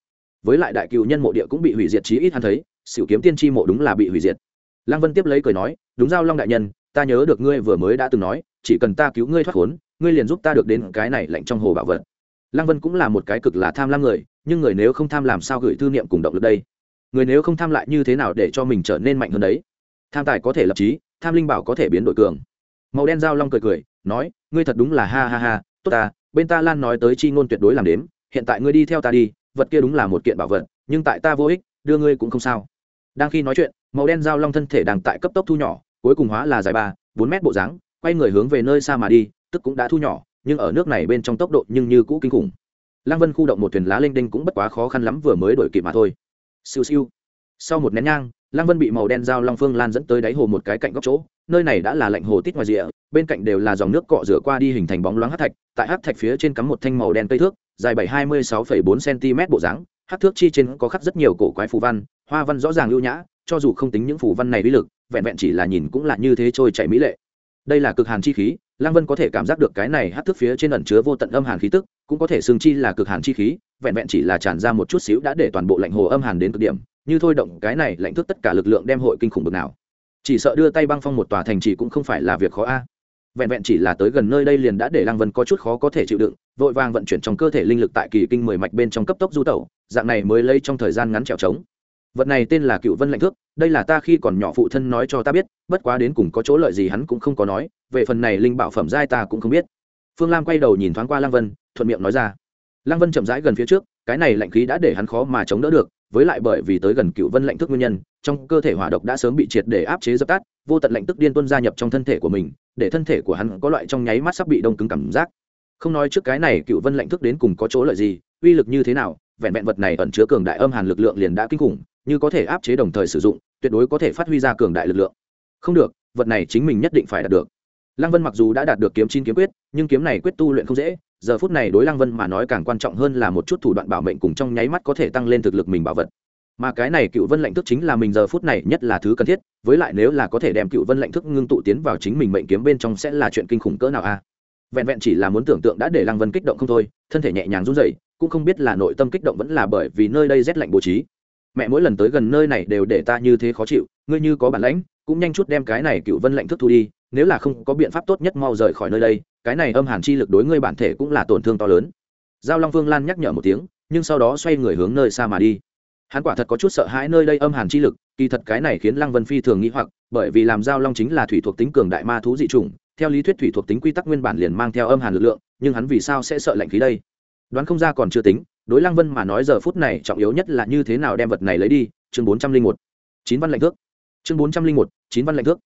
Với lại đại cựu nhân mộ địa cũng bị hủy diệt chí ít hắn thấy, xỉu kiếm tiên tri mộ đúng là bị hủy diệt. Lăng vân tiếp lấy cười nói, đúng giao long đại nhân, ta nhớ được ngươi vừa mới đã từng nói, chỉ cần ta cứu ngươi thoát khốn, ngươi liền giúp ta được đến cái này lạnh trong hồ bảo vật lăng vân cũng là một cái cực là tham lam người, nhưng người nếu không tham làm sao gửi thư niệm cùng động lực đây? Người nếu không tham lại như thế nào để cho mình trở nên mạnh hơn đấy? Tham tài có thể lập trí tham linh bảo có thể biến đổi cường. Màu đen giao long cười cười, nói, ngươi thật đúng là ha ha ha, tốt ta, bên ta lan nói tới chi ngôn tuyệt đối làm đếm, hiện tại ngươi đi theo ta đi, vật kia đúng là một kiện bảo vật, nhưng tại ta vô ích, đưa ngươi cũng không sao. Đang khi nói chuyện, màu đen giao long thân thể đang tại cấp tốc thu nhỏ, cuối cùng hóa là dài ba, bốn mét bộ dáng, quay người hướng về nơi xa mà đi, tức cũng đã thu nhỏ nhưng ở nước này bên trong tốc độ nhưng như cũ kinh khủng. Lăng vân khu động một thuyền lá lênh đênh cũng bất quá khó khăn lắm vừa mới đổi kịp mà thôi. Siêu siêu. Sau một nén nhang, lăng vân bị màu đen dao long phương lan dẫn tới đáy hồ một cái cạnh góc chỗ, nơi này đã là lạnh hồ tít ngoài rìa, bên cạnh đều là dòng nước cọ rửa qua đi hình thành bóng loáng hát thạch, tại hát thạch phía trên cắm một thanh màu đen cây thước, dài bảy hai mươi sáu bốn cm bộ dáng hát thước chi trên có khắc rất nhiều cổ quái phù văn, hoa văn rõ ràng lưu nhã, cho dù không tính những phù văn này uy lực, vẹn vẹn chỉ là nhìn cũng là như thế trôi chảy mỹ lệ. Đây là cực hàn chi khí lăng vân có thể cảm giác được cái này hắc thước phía trên ẩn chứa vô tận âm hàn khí tức, cũng có thể xương chi là cực hàn chi khí, vẹn vẹn chỉ là tràn ra một chút xíu đã để toàn bộ lạnh hồ âm hàn đến cực điểm, như thôi động cái này lạnh thước tất cả lực lượng đem hội kinh khủng bực nào. Chỉ sợ đưa tay băng phong một tòa thành trì cũng không phải là việc khó a. Vẹn vẹn chỉ là tới gần nơi đây liền đã để lăng vân có chút khó có thể chịu đựng, vội vàng vận chuyển trong cơ thể linh lực tại kỳ kinh mười mạch bên trong cấp tốc du tẩu, dạng này mới lấy trong thời gian ngắn trèo trống vật này tên là cựu vân lạnh thước, đây là ta khi còn nhỏ phụ thân nói cho ta biết, bất quá đến cùng có chỗ lợi gì hắn cũng không có nói, về phần này linh bảo phẩm giai ta cũng không biết. Phương lam quay đầu nhìn thoáng qua lăng vân, thuận miệng nói ra. Lăng vân chậm rãi gần phía trước, cái này lạnh khí đã để hắn khó mà chống đỡ được, với lại bởi vì tới gần cựu vân lạnh thức nguyên nhân, trong cơ thể hỏa độc đã sớm bị triệt để áp chế dập tắt, vô tận lạnh tức điên tuân gia nhập trong thân thể của mình, để thân thể của hắn có loại trong nháy mắt sắp bị đông cứng cảm giác. Không nói trước cái này cựu vân lạnh thức đến cùng có chỗ lợi gì, uy lực như thế nào, vẹn vẹn vật này ẩn chứa cường đại âm hàn lực lượng liền đã kinh khủng như có thể áp chế đồng thời sử dụng, tuyệt đối có thể phát huy ra cường đại lực lượng. Không được, vật này chính mình nhất định phải đạt được. Lăng vân mặc dù đã đạt được kiếm chín kiếm quyết, nhưng kiếm này quyết tu luyện không dễ, giờ phút này đối lăng vân mà nói càng quan trọng hơn là một chút thủ đoạn bảo mệnh cùng trong nháy mắt có thể tăng lên thực lực mình bảo vật. Mà cái này cựu vân lệnh thức chính là mình giờ phút này nhất là thứ cần thiết, với lại nếu là có thể đem cựu vân lệnh thức ngưng tụ tiến vào chính mình mệnh kiếm bên trong sẽ là chuyện kinh khủng cỡ nào a? Vẹn vẹn chỉ là muốn tưởng tượng đã để lăng vân kích động không thôi, thân thể nhẹ nhàng run rẩy, cũng không biết là nội tâm kích động vẫn là bởi vì nơi đây rét lạnh bố trí mẹ mỗi lần tới gần nơi này đều để ta như thế khó chịu, ngươi như có bản lãnh, cũng nhanh chút đem cái này cựu vân lệnh thức thu đi, nếu là không có biện pháp tốt nhất mau rời khỏi nơi đây, cái này âm hàn chi lực đối ngươi bản thể cũng là tổn thương to lớn. Giao long vương lan nhắc nhở một tiếng, nhưng sau đó xoay người hướng nơi xa mà đi. Hắn quả thật có chút sợ hãi nơi đây âm hàn chi lực, kỳ thật cái này khiến lăng vân phi thường nghĩ hoặc, bởi vì làm giao long chính là thủy thuộc tính cường đại ma thú dị chủng, theo lý thuyết thủy thuộc tính quy tắc nguyên bản liền mang theo âm hàn lực lượng, nhưng hắn vì sao sẽ sợ lạnh khí đây? Đoán không ra còn chưa tính đối lăng vân mà nói giờ phút này trọng yếu nhất là như thế nào đem vật này lấy đi, chương bốn trăm linh một, chín văn lạnh thước. Chương bốn trăm linh một, chín văn lạnh thước.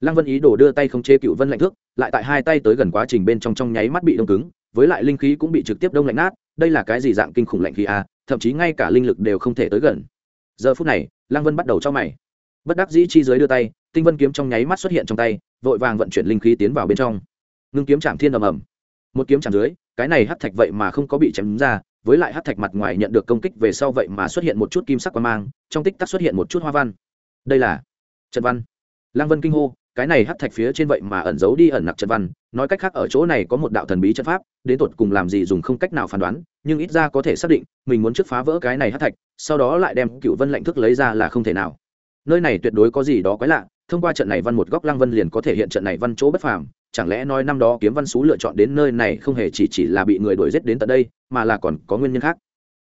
Lăng vân ý đồ đưa tay không chế cựu vân lạnh thước, lại tại hai tay tới gần quá trình bên trong trong nháy mắt bị đông cứng, với lại linh khí cũng bị trực tiếp đông lạnh nát, đây là cái gì dạng kinh khủng lạnh khí a thậm chí ngay cả linh lực đều không thể tới gần. Giờ phút này, lăng vân bắt đầu cho mày. Bất đắc dĩ chi giới đưa tay, tinh vân kiếm trong nháy mắt xuất hiện trong tay, vội vàng vận chuyển linh khí tiến vào bên trong. Ngưng kiếm chạm thiên ầm ầm. Một kiếm chạm dưới, cái này hắc thạch vậy mà không có bị chém ra với lại hát thạch mặt ngoài nhận được công kích về sau vậy mà xuất hiện một chút kim sắc qua mang, trong tích tắc xuất hiện một chút hoa văn. Đây là trận văn. Lăng vân kinh hô, cái này hát thạch phía trên vậy mà ẩn giấu đi ẩn nặc trận văn, nói cách khác ở chỗ này có một đạo thần bí trận pháp, đến tột cùng làm gì dùng không cách nào phán đoán, nhưng ít ra có thể xác định, mình muốn trước phá vỡ cái này hát thạch, sau đó lại đem cựu vân lệnh thức lấy ra là không thể nào. Nơi này tuyệt đối có gì đó quái lạ, thông qua trận này văn một góc lăng vân liền có thể hiện trận này văn chỗ bất phàm chẳng lẽ nói năm đó kiếm văn xú lựa chọn đến nơi này không hề chỉ chỉ là bị người đuổi giết đến tận đây, mà là còn có nguyên nhân khác?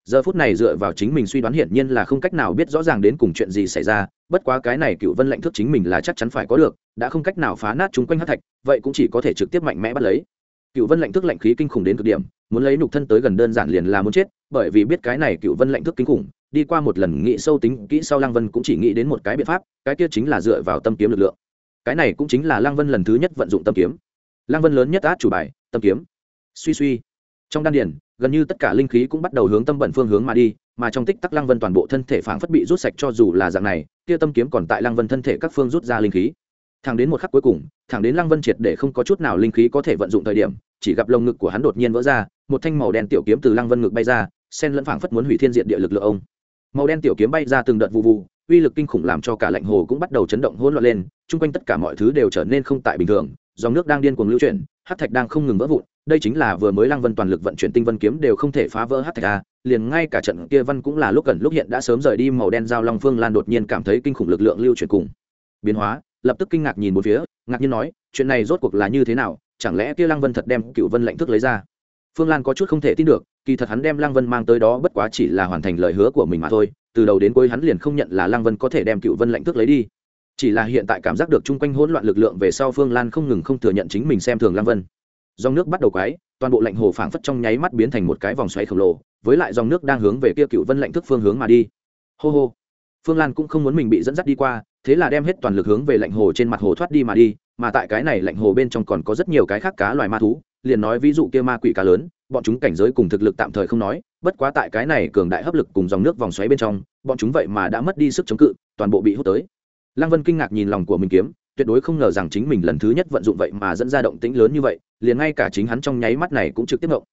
Giờ phút này dựa vào chính mình suy đoán hiển nhiên là không cách nào biết rõ ràng đến cùng chuyện gì xảy ra, bất quá cái này cựu vân lệnh thức chính mình là chắc chắn phải có được, đã không cách nào phá nát chúng quanh hát thạch, vậy cũng chỉ có thể trực tiếp mạnh mẽ bắt lấy. Cựu vân lệnh thức lệnh khí kinh khủng đến cực điểm, muốn lấy nục thân tới gần đơn giản liền là muốn chết, bởi vì biết cái này cựu vân lệnh thức kinh khủng, đi qua một lần nghĩ sâu tính, kỹ sau lăng vân cũng chỉ nghĩ đến một cái biện pháp, cái kia chính là dựa vào tâm kiếm lực lượng cái này cũng chính là lăng vân lần thứ nhất vận dụng tâm kiếm. Lăng vân lớn nhất át chủ bài, tâm kiếm. Suy suy. Trong đan điển gần như tất cả linh khí cũng bắt đầu hướng tâm bẩn phương hướng mà đi, mà trong tích tắc lăng vân toàn bộ thân thể phảng phất bị rút sạch cho dù là dạng này, kia tâm kiếm còn tại lăng vân thân thể các phương rút ra linh khí. Thẳng đến một khắc cuối cùng, thẳng đến lăng vân triệt để không có chút nào linh khí có thể vận dụng thời điểm, chỉ gặp lồng ngực của hắn đột nhiên vỡ ra, một thanh màu đen tiểu kiếm từ lăng vân ngực bay ra sen lẫn phảng phất muốn hủy thiên diện địa lực lượng ông. Màu đen tiểu kiếm bay ra từng đợt vụ vụ uy lực kinh khủng làm cho cả lạnh hồ cũng bắt đầu chấn động hỗn loạn lên, chung quanh tất cả mọi thứ đều trở nên không tại bình thường, dòng nước đang điên cuồng lưu chuyển, hát thạch đang không ngừng vỡ vụn, đây chính là vừa mới lăng vân toàn lực vận chuyển tinh vân kiếm đều không thể phá vỡ hát thạch a, liền ngay cả trận kia văn cũng là lúc gần lúc hiện đã sớm rời đi màu đen giao long phương lan đột nhiên cảm thấy kinh khủng lực lượng lưu chuyển cùng biến hóa, lập tức kinh ngạc nhìn một phía, ngạc nhiên nói, chuyện này rốt cuộc là như thế nào, chẳng lẽ kia lăng vân thật đem cựu vân lệnh thức lấy ra? Phương lan có chút không thể tin được, kỳ thật hắn đem lăng vân mang tới đó bất quá chỉ là hoàn thành lời hứa của mình mà thôi từ đầu đến cuối hắn liền không nhận là lăng vân có thể đem cựu vân lệnh thức lấy đi. Chỉ là hiện tại cảm giác được chung quanh hỗn loạn lực lượng về sau phương lan không ngừng không thừa nhận chính mình xem thường lăng vân. Dòng nước bắt đầu quái, toàn bộ lạnh hồ phảng phất trong nháy mắt biến thành một cái vòng xoáy khổng lồ, với lại dòng nước đang hướng về kia cựu vân lạnh thức phương hướng mà đi. Hô hô. Phương lan cũng không muốn mình bị dẫn dắt đi qua, thế là đem hết toàn lực hướng về lạnh hồ trên mặt hồ thoát đi mà đi, mà tại cái này lạnh hồ bên trong còn có rất nhiều cái khác cá loài ma thú, liền nói ví dụ kia ma quỷ cá lớn bọn chúng cảnh giới cùng thực lực tạm thời không nói bất quá tại cái này cường đại hấp lực cùng dòng nước vòng xoáy bên trong bọn chúng vậy mà đã mất đi sức chống cự toàn bộ bị hút tới. Lăng vân kinh ngạc nhìn lòng của mình kiếm tuyệt đối không ngờ rằng chính mình lần thứ nhất vận dụng vậy mà dẫn ra động tĩnh lớn như vậy liền ngay cả chính hắn trong nháy mắt này cũng trực tiếp động.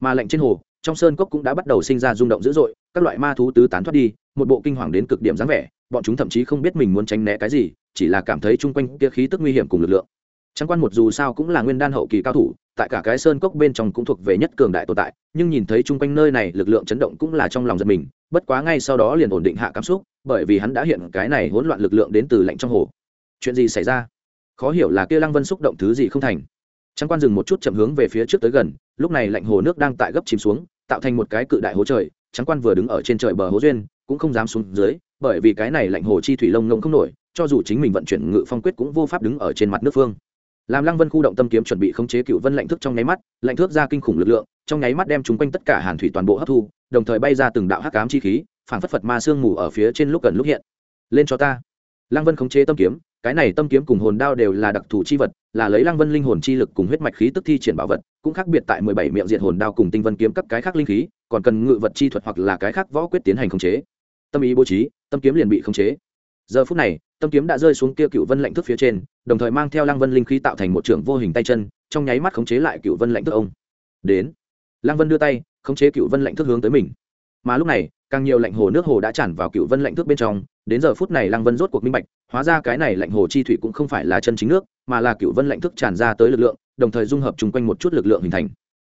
Mà lạnh trên hồ trong sơn cốc cũng đã bắt đầu sinh ra rung động dữ dội các loại ma thú tứ tán thoát đi một bộ kinh hoàng đến cực điểm dáng vẻ bọn chúng thậm chí không biết mình muốn tránh né cái gì chỉ là cảm thấy chung quanh kia khí tức nguy hiểm cùng lực lượng. Trang quan một dù sao cũng là nguyên đan hậu kỳ cao thủ, tại cả cái sơn cốc bên trong cũng thuộc về nhất cường đại tồn tại, nhưng nhìn thấy chung quanh nơi này lực lượng chấn động cũng là trong lòng giật mình, bất quá ngay sau đó liền ổn định hạ cảm xúc, bởi vì hắn đã hiện cái này hỗn loạn lực lượng đến từ lạnh trong hồ. Chuyện gì xảy ra? Khó hiểu là kia Lăng Vân xúc động thứ gì không thành. Trang quan dừng một chút chậm hướng về phía trước tới gần, lúc này lạnh hồ nước đang tại gấp chìm xuống, tạo thành một cái cự đại hố trời, Trang quan vừa đứng ở trên trời bờ hố duyên, cũng không dám xuống dưới, bởi vì cái này lạnh hồ chi thủy lông ngông không nổi, cho dù chính mình vận chuyển ngự phong quyết cũng vô pháp đứng ở trên mặt nước phương làm lăng vân khu động tâm kiếm chuẩn bị khống chế cựu vân lạnh thức trong nháy mắt, lạnh thước ra kinh khủng lực lượng, trong nháy mắt đem chúng quanh tất cả hàn thủy toàn bộ hấp thu, đồng thời bay ra từng đạo hắc cám chi khí, phảng phất phật ma sương mù ở phía trên lúc gần lúc hiện. Lên cho ta. Lăng vân khống chế tâm kiếm, cái này tâm kiếm cùng hồn đao đều là đặc thù chi vật, là lấy lăng vân linh hồn chi lực cùng huyết mạch khí tức thi triển bảo vật, cũng khác biệt tại mười bảy miệng diện hồn đao cùng tinh vân kiếm cấp cái khác linh khí, còn cần ngự vật chi thuật hoặc là cái khác võ quyết tiến hành khống chế. Tâm ý bố trí, tâm kiếm liền bị khống chế giờ phút này, tâm kiếm đã rơi xuống kia cựu vân lạnh thức phía trên, đồng thời mang theo lăng vân linh khí tạo thành một trưởng vô hình tay chân, trong nháy mắt khống chế lại cựu vân lạnh thức ông. Đến. Lăng vân đưa tay, khống chế cựu vân lạnh thức hướng tới mình. Mà lúc này, càng nhiều lạnh hồ nước hồ đã tràn vào cựu vân lạnh thức bên trong, đến giờ phút này lăng vân rốt cuộc minh bạch, hóa ra cái này lạnh hồ chi thủy cũng không phải là chân chính nước, mà là cựu vân lạnh thức tràn ra tới lực lượng, đồng thời dung hợp chung quanh một chút lực lượng hình thành.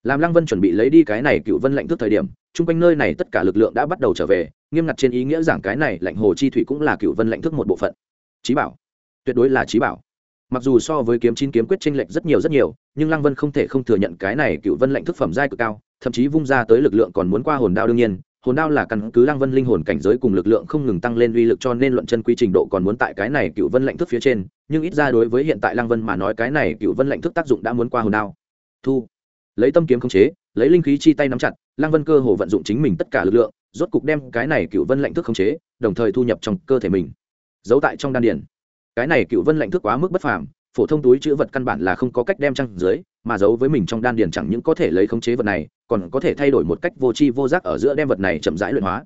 Làm lăng vân chuẩn bị lấy đi cái này cựu vân lạnh thức thời điểm, chung quanh nơi này tất cả lực lượng đã bắt đầu trở về nghiêm ngặt trên ý nghĩa giảng cái này lạnh hồ chi thủy cũng là cựu vân lạnh thức một bộ phận. Trí bảo. Tuyệt đối là trí bảo. Mặc dù so với kiếm chín kiếm quyết tranh lệch rất nhiều rất nhiều, nhưng lăng vân không thể không thừa nhận cái này cựu vân lệnh thức phẩm giai cực cao, thậm chí vung ra tới lực lượng còn muốn qua hồn đao đương nhiên, hồn đao là căn cứ lăng vân linh hồn cảnh giới cùng lực lượng không ngừng tăng lên uy lực cho nên luận chân quy trình độ còn muốn tại cái này cựu vân lệnh thức phía trên, nhưng ít ra đối với hiện tại lăng vân mà nói cái này cựu vân lệnh thức tác dụng đã muốn qua hồn đao. Thu. Lấy tâm kiếm khống chế, lấy linh khí chi tay nắm chặt, lăng vân cơ hồ vận dụng chính mình tất cả lực lượng rốt cục đem cái này cựu vân lệnh thức khống chế, đồng thời thu nhập trong cơ thể mình. Giấu tại trong đan điển cái này cựu vân lệnh thức quá mức bất phàm, phổ thông túi chữ vật căn bản là không có cách đem trăng dưới, mà giấu với mình trong đan điền chẳng những có thể lấy khống chế vật này, còn có thể thay đổi một cách vô tri vô giác ở giữa đem vật này chậm rãi luyện hóa.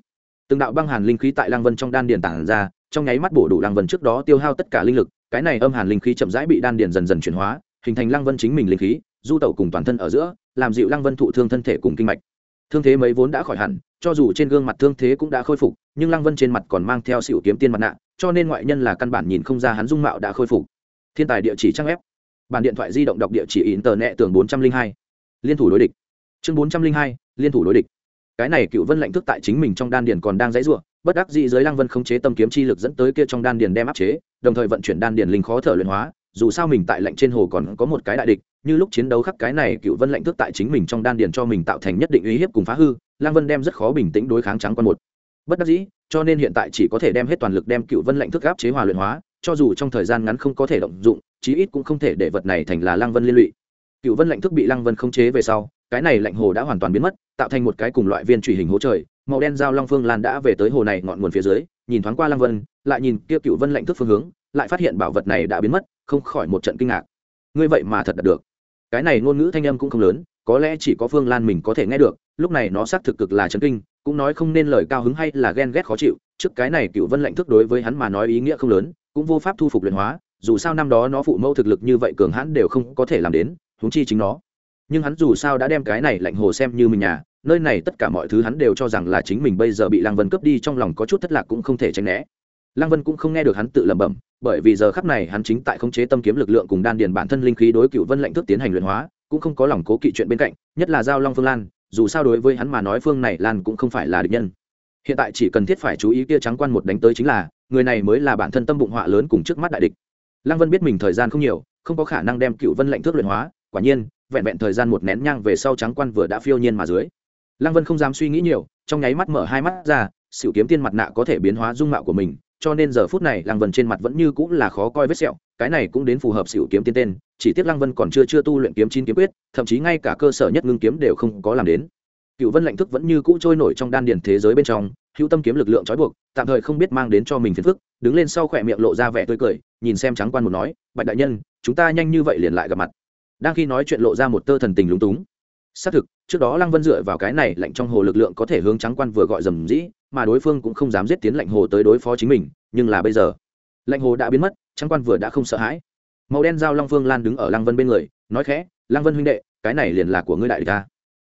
Từng đạo băng hàn linh khí tại lang vân trong đan điền tản ra, trong nháy mắt bổ đủ lang vân trước đó tiêu hao tất cả linh lực, cái này âm hàn linh khí chậm rãi bị đan điền dần dần chuyển hóa, hình thành lang vân chính mình linh khí, du tẩu cùng toàn thân ở giữa, làm dịu lang vân thụ thương thân thể cùng kinh mạch. Thương thế mấy vốn đã khỏi hẳn cho dù trên gương mặt thương thế cũng đã khôi phục, nhưng lăng vân trên mặt còn mang theo xỉu kiếm tiên mặt nạ, cho nên ngoại nhân là căn bản nhìn không ra hắn dung mạo đã khôi phục. Thiên tài địa chỉ trang ép bản điện thoại di động đọc địa chỉ in tờ nẹ tường bốn trăm linh hai. Liên thủ đối địch. Chương bốn trăm linh hai, liên thủ đối địch. Cái này cựu vân lạnh thức tại chính mình trong đan điền còn đang dãy ruộng bất đắc dĩ giới lăng vân không chế tâm kiếm chi lực dẫn tới kia trong đan điền đem áp chế, đồng thời vận chuyển đan điền linh khó thở luyện hóa, dù sao mình tại lạnh trên hồ còn có một cái đại địch, như lúc chiến đấu khắc cái này cựu vân lạnh thức tại chính mình trong đan điền cho mình tạo thành nhất định uy hiếp cùng phá hư lăng vân đem rất khó bình tĩnh đối kháng trắng quan một. Bất đắc dĩ, cho nên hiện tại chỉ có thể đem hết toàn lực đem cựu vân Lệnh thức áp chế hòa luyện hóa, cho dù trong thời gian ngắn không có thể động dụng, chí ít cũng không thể để vật này thành là lăng vân liên lụy. Cựu vân Lệnh thức bị lăng vân khống chế về sau, cái này lạnh hồ đã hoàn toàn biến mất, tạo thành một cái cùng loại viên truy hình hố trời, màu đen giao long phương lan đã về tới hồ này ngọn nguồn phía dưới, nhìn thoáng qua lăng vân, lại nhìn kia cựu vân Lệnh thức phương hướng, lại phát hiện bảo vật này đã biến mất, không khỏi một trận kinh ngạc. Ngươi vậy mà thật đạt được. Cái này ngôn ngữ thanh âm cũng không lớn, có lẽ chỉ có phương lan mình có thể nghe được lúc này nó xác thực cực là chấn kinh, cũng nói không nên lời cao hứng hay là ghen ghét khó chịu, trước cái này cựu vân lạnh thức đối với hắn mà nói ý nghĩa không lớn, cũng vô pháp thu phục luyện hóa, dù sao năm đó nó phụ mẫu thực lực như vậy cường hãn đều không có thể làm đến, huống chi chính nó. Nhưng hắn dù sao đã đem cái này lạnh hồ xem như mình nhà, nơi này tất cả mọi thứ hắn đều cho rằng là chính mình bây giờ bị lăng vân cướp đi trong lòng có chút thất lạc cũng không thể tránh né. Lăng vân cũng không nghe được hắn tự lẩm bẩm, bởi vì giờ khắc này hắn chính tại khống chế tâm kiếm lực lượng cùng đan điền bản thân linh khí đối cựu vân lạnh thức tiến hành luyện hóa, cũng không có lòng cố kỵ chuyện bên cạnh, nhất là giao long phương lan dù sao đối với hắn mà nói phương này lan cũng không phải là địch nhân. Hiện tại chỉ cần thiết phải chú ý kia trắng quan một đánh tới chính là, người này mới là bản thân tâm bụng họa lớn cùng trước mắt đại địch. Lăng vân biết mình thời gian không nhiều, không có khả năng đem cựu vân lệnh thước luyện hóa, quả nhiên, vẹn vẹn thời gian một nén nhang về sau trắng quan vừa đã phiêu nhiên mà dưới. Lăng vân không dám suy nghĩ nhiều, trong nháy mắt mở hai mắt ra sự kiếm tiên mặt nạ có thể biến hóa dung mạo của mình, cho nên giờ phút này lăng vân trên mặt vẫn như cũng là khó coi vết sẹo cái này cũng đến phù hợp xỉu kiếm tiên tên, chỉ tiếc lăng vân còn chưa chưa tu luyện kiếm chín kiếm quyết, thậm chí ngay cả cơ sở nhất ngưng kiếm đều không có làm đến. Cựu vân lạnh thức vẫn như cũ trôi nổi trong đan điền thế giới bên trong, hữu tâm kiếm lực lượng trói buộc, tạm thời không biết mang đến cho mình phiền phức, đứng lên sau khỏe miệng lộ ra vẻ tươi cười, nhìn xem trắng quan một nói, bạch đại nhân, chúng ta nhanh như vậy liền lại gặp mặt. Đang khi nói chuyện lộ ra một tơ thần tình lúng túng. Xác thực, trước đó lăng vân dựa vào cái này lạnh trong hồ lực lượng có thể hướng trắng quan vừa gọi dầm dĩ, mà đối phương cũng không dám giết tiến lạnh hồ tới đối phó chính mình, nhưng là bây giờ, lạnh hồ đã biến mất trang quan vừa đã không sợ hãi. Màu đen giao long phương lan đứng ở lăng vân bên người, nói khẽ, lăng vân huynh đệ, cái này liền là của ngươi đại ca.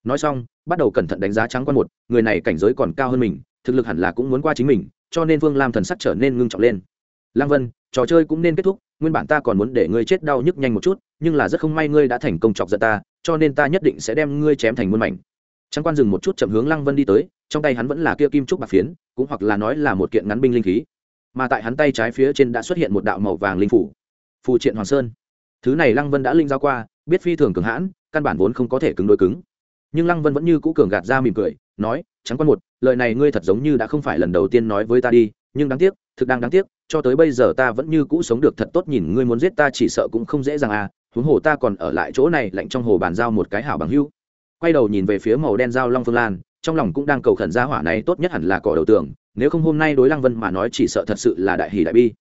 Nói xong, bắt đầu cẩn thận đánh giá trắng quan một, người này cảnh giới còn cao hơn mình, thực lực hẳn là cũng muốn qua chính mình, cho nên vương lam thần sắc trở nên ngưng trọng lên. Lăng vân, trò chơi cũng nên kết thúc, nguyên bản ta còn muốn để ngươi chết đau nhức nhanh một chút, nhưng là rất không may ngươi đã thành công chọc giận ta, cho nên ta nhất định sẽ đem ngươi chém thành muôn mảnh. Trắng quan dừng một chút chậm hướng lăng vân đi tới, trong tay hắn vẫn là kia kim trúc bạc phiến, cũng hoặc là nói là một kiện ngắn binh linh khí mà tại hắn tay trái phía trên đã xuất hiện một đạo màu vàng linh phủ. Phù triện hoàng sơn. Thứ này lăng vân đã linh giao qua, biết phi thường cường hãn, căn bản vốn không có thể cứng đối cứng. Nhưng lăng vân vẫn như cũ cường gạt ra mỉm cười, nói, trắng quan một, lời này ngươi thật giống như đã không phải lần đầu tiên nói với ta đi, nhưng đáng tiếc, thực đang đáng tiếc, cho tới bây giờ ta vẫn như cũ sống được thật tốt nhìn ngươi muốn giết ta chỉ sợ cũng không dễ dàng à huống hồ ta còn ở lại chỗ này lạnh trong hồ bàn giao một cái hảo bằng hưu quay đầu nhìn về phía màu đen dao long phương lan, trong lòng cũng đang cầu khẩn gia hỏa này tốt nhất hẳn là cỏ đầu tường nếu không hôm nay đối lăng vân mà nói chỉ sợ thật sự là đại hỷ đại bi.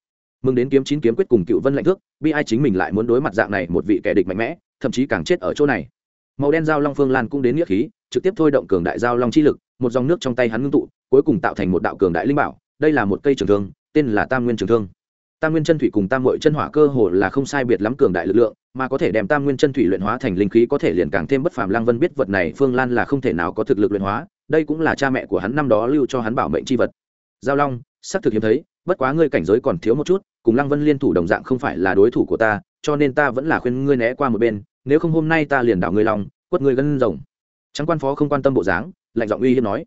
Mừng đến kiếm chín kiếm quyết cùng cựu vân lạnh thước, bi ai chính mình lại muốn đối mặt dạng này một vị kẻ địch mạnh mẽ, thậm chí càng chết ở chỗ này. Màu đen dao long phương lan cũng đến nghĩa khí, trực tiếp thôi động cường đại dao long chi lực, một dòng nước trong tay hắn ngưng tụ, cuối cùng tạo thành một đạo cường đại linh bảo, đây là một cây trường thương, tên là tam nguyên trường thương. Tam nguyên chân thủy cùng tam mội chân hỏa cơ hồ là không sai biệt lắm cường đại lực lượng, mà có thể đem tam nguyên chân thủy luyện hóa thành linh khí có thể liền càng thêm bất phàm. Lang vân biết vật này, phương lan là không thể nào có thực lực luyện hóa, đây cũng là cha mẹ của hắn năm đó lưu cho hắn bảo mệnh c h i vật giao long, xác thực hiếm thấy, bất quá ngươi cảnh giới còn thiếu một chút, cùng lăng vân liên thủ đồng dạng không phải là đối thủ của ta, cho nên ta vẫn là khuyên ngươi né qua một bên, nếu không hôm nay ta liền đảo ngươi lòng quất ngươi gân rồng. Trắng quan phó không quan tâm bộ dáng, lạnh giọng uy hiếp nói.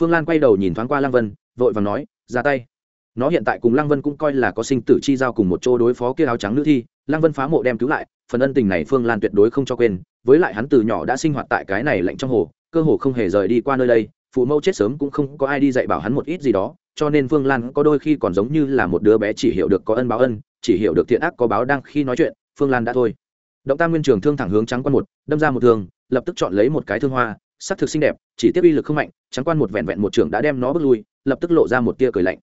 Phương lan quay đầu nhìn thoáng qua lăng vân, vội và nói, ra tay. Nó hiện tại cùng lăng vân cũng coi là có sinh tử chi giao cùng một chỗ đối phó kia áo trắng nữ thi, lăng vân phá mộ đem cứu lại, phần ân tình này phương lan tuyệt đối không cho quên, với lại hắn từ nhỏ đã sinh hoạt tại cái này lạnh trong hồ, cơ hồ không hề rời đi qua nơi đây, phụ mẫu chết sớm cũng không có ai đi dạy bảo hắn một ít gì đó cho nên Vương lan có đôi khi còn giống như là một đứa bé chỉ hiểu được có ân báo ân, chỉ hiểu được thiện ác có báo đang khi nói chuyện, phương lan đã thôi. Động tam nguyên trường thương thẳng hướng trắng quan một, đâm ra một thương, lập tức chọn lấy một cái thương hoa, sắc thực xinh đẹp, chỉ tiếp uy lực không mạnh, trắng quan một vẹn vẹn một trường đã đem nó bước lui, lập tức lộ ra một tia cười lạnh.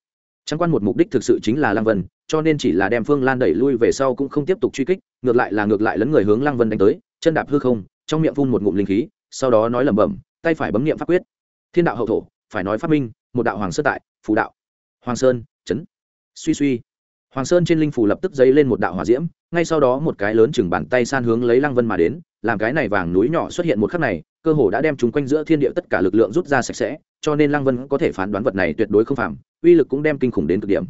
Trắng quan một mục đích thực sự chính là lăng vân, cho nên chỉ là đem phương lan đẩy lui về sau cũng không tiếp tục truy kích, ngược lại là ngược lại lấn người hướng lăng vân đánh tới, chân đạp hư không, trong miệng phun một ngụm linh khí, sau đó nói lẩm bẩm, tay phải bấm niệm pháp quyết. Thiên đạo hậu thổ, phải nói phát minh một đạo hoàng sơn tại, phù đạo. Hoàng sơn, chấn. Suy suy. Hoàng sơn trên linh phủ lập tức dấy lên một đạo hỏa diễm, ngay sau đó một cái lớn chừng bàn tay san hướng lấy lăng vân mà đến, làm cái này vàng núi nhỏ xuất hiện một khắc này, cơ hồ đã đem chúng quanh giữa thiên địa tất cả lực lượng rút ra sạch sẽ, cho nên lăng vân có thể phán đoán vật này tuyệt đối không phạm, uy lực cũng đem kinh khủng đến cực điểm.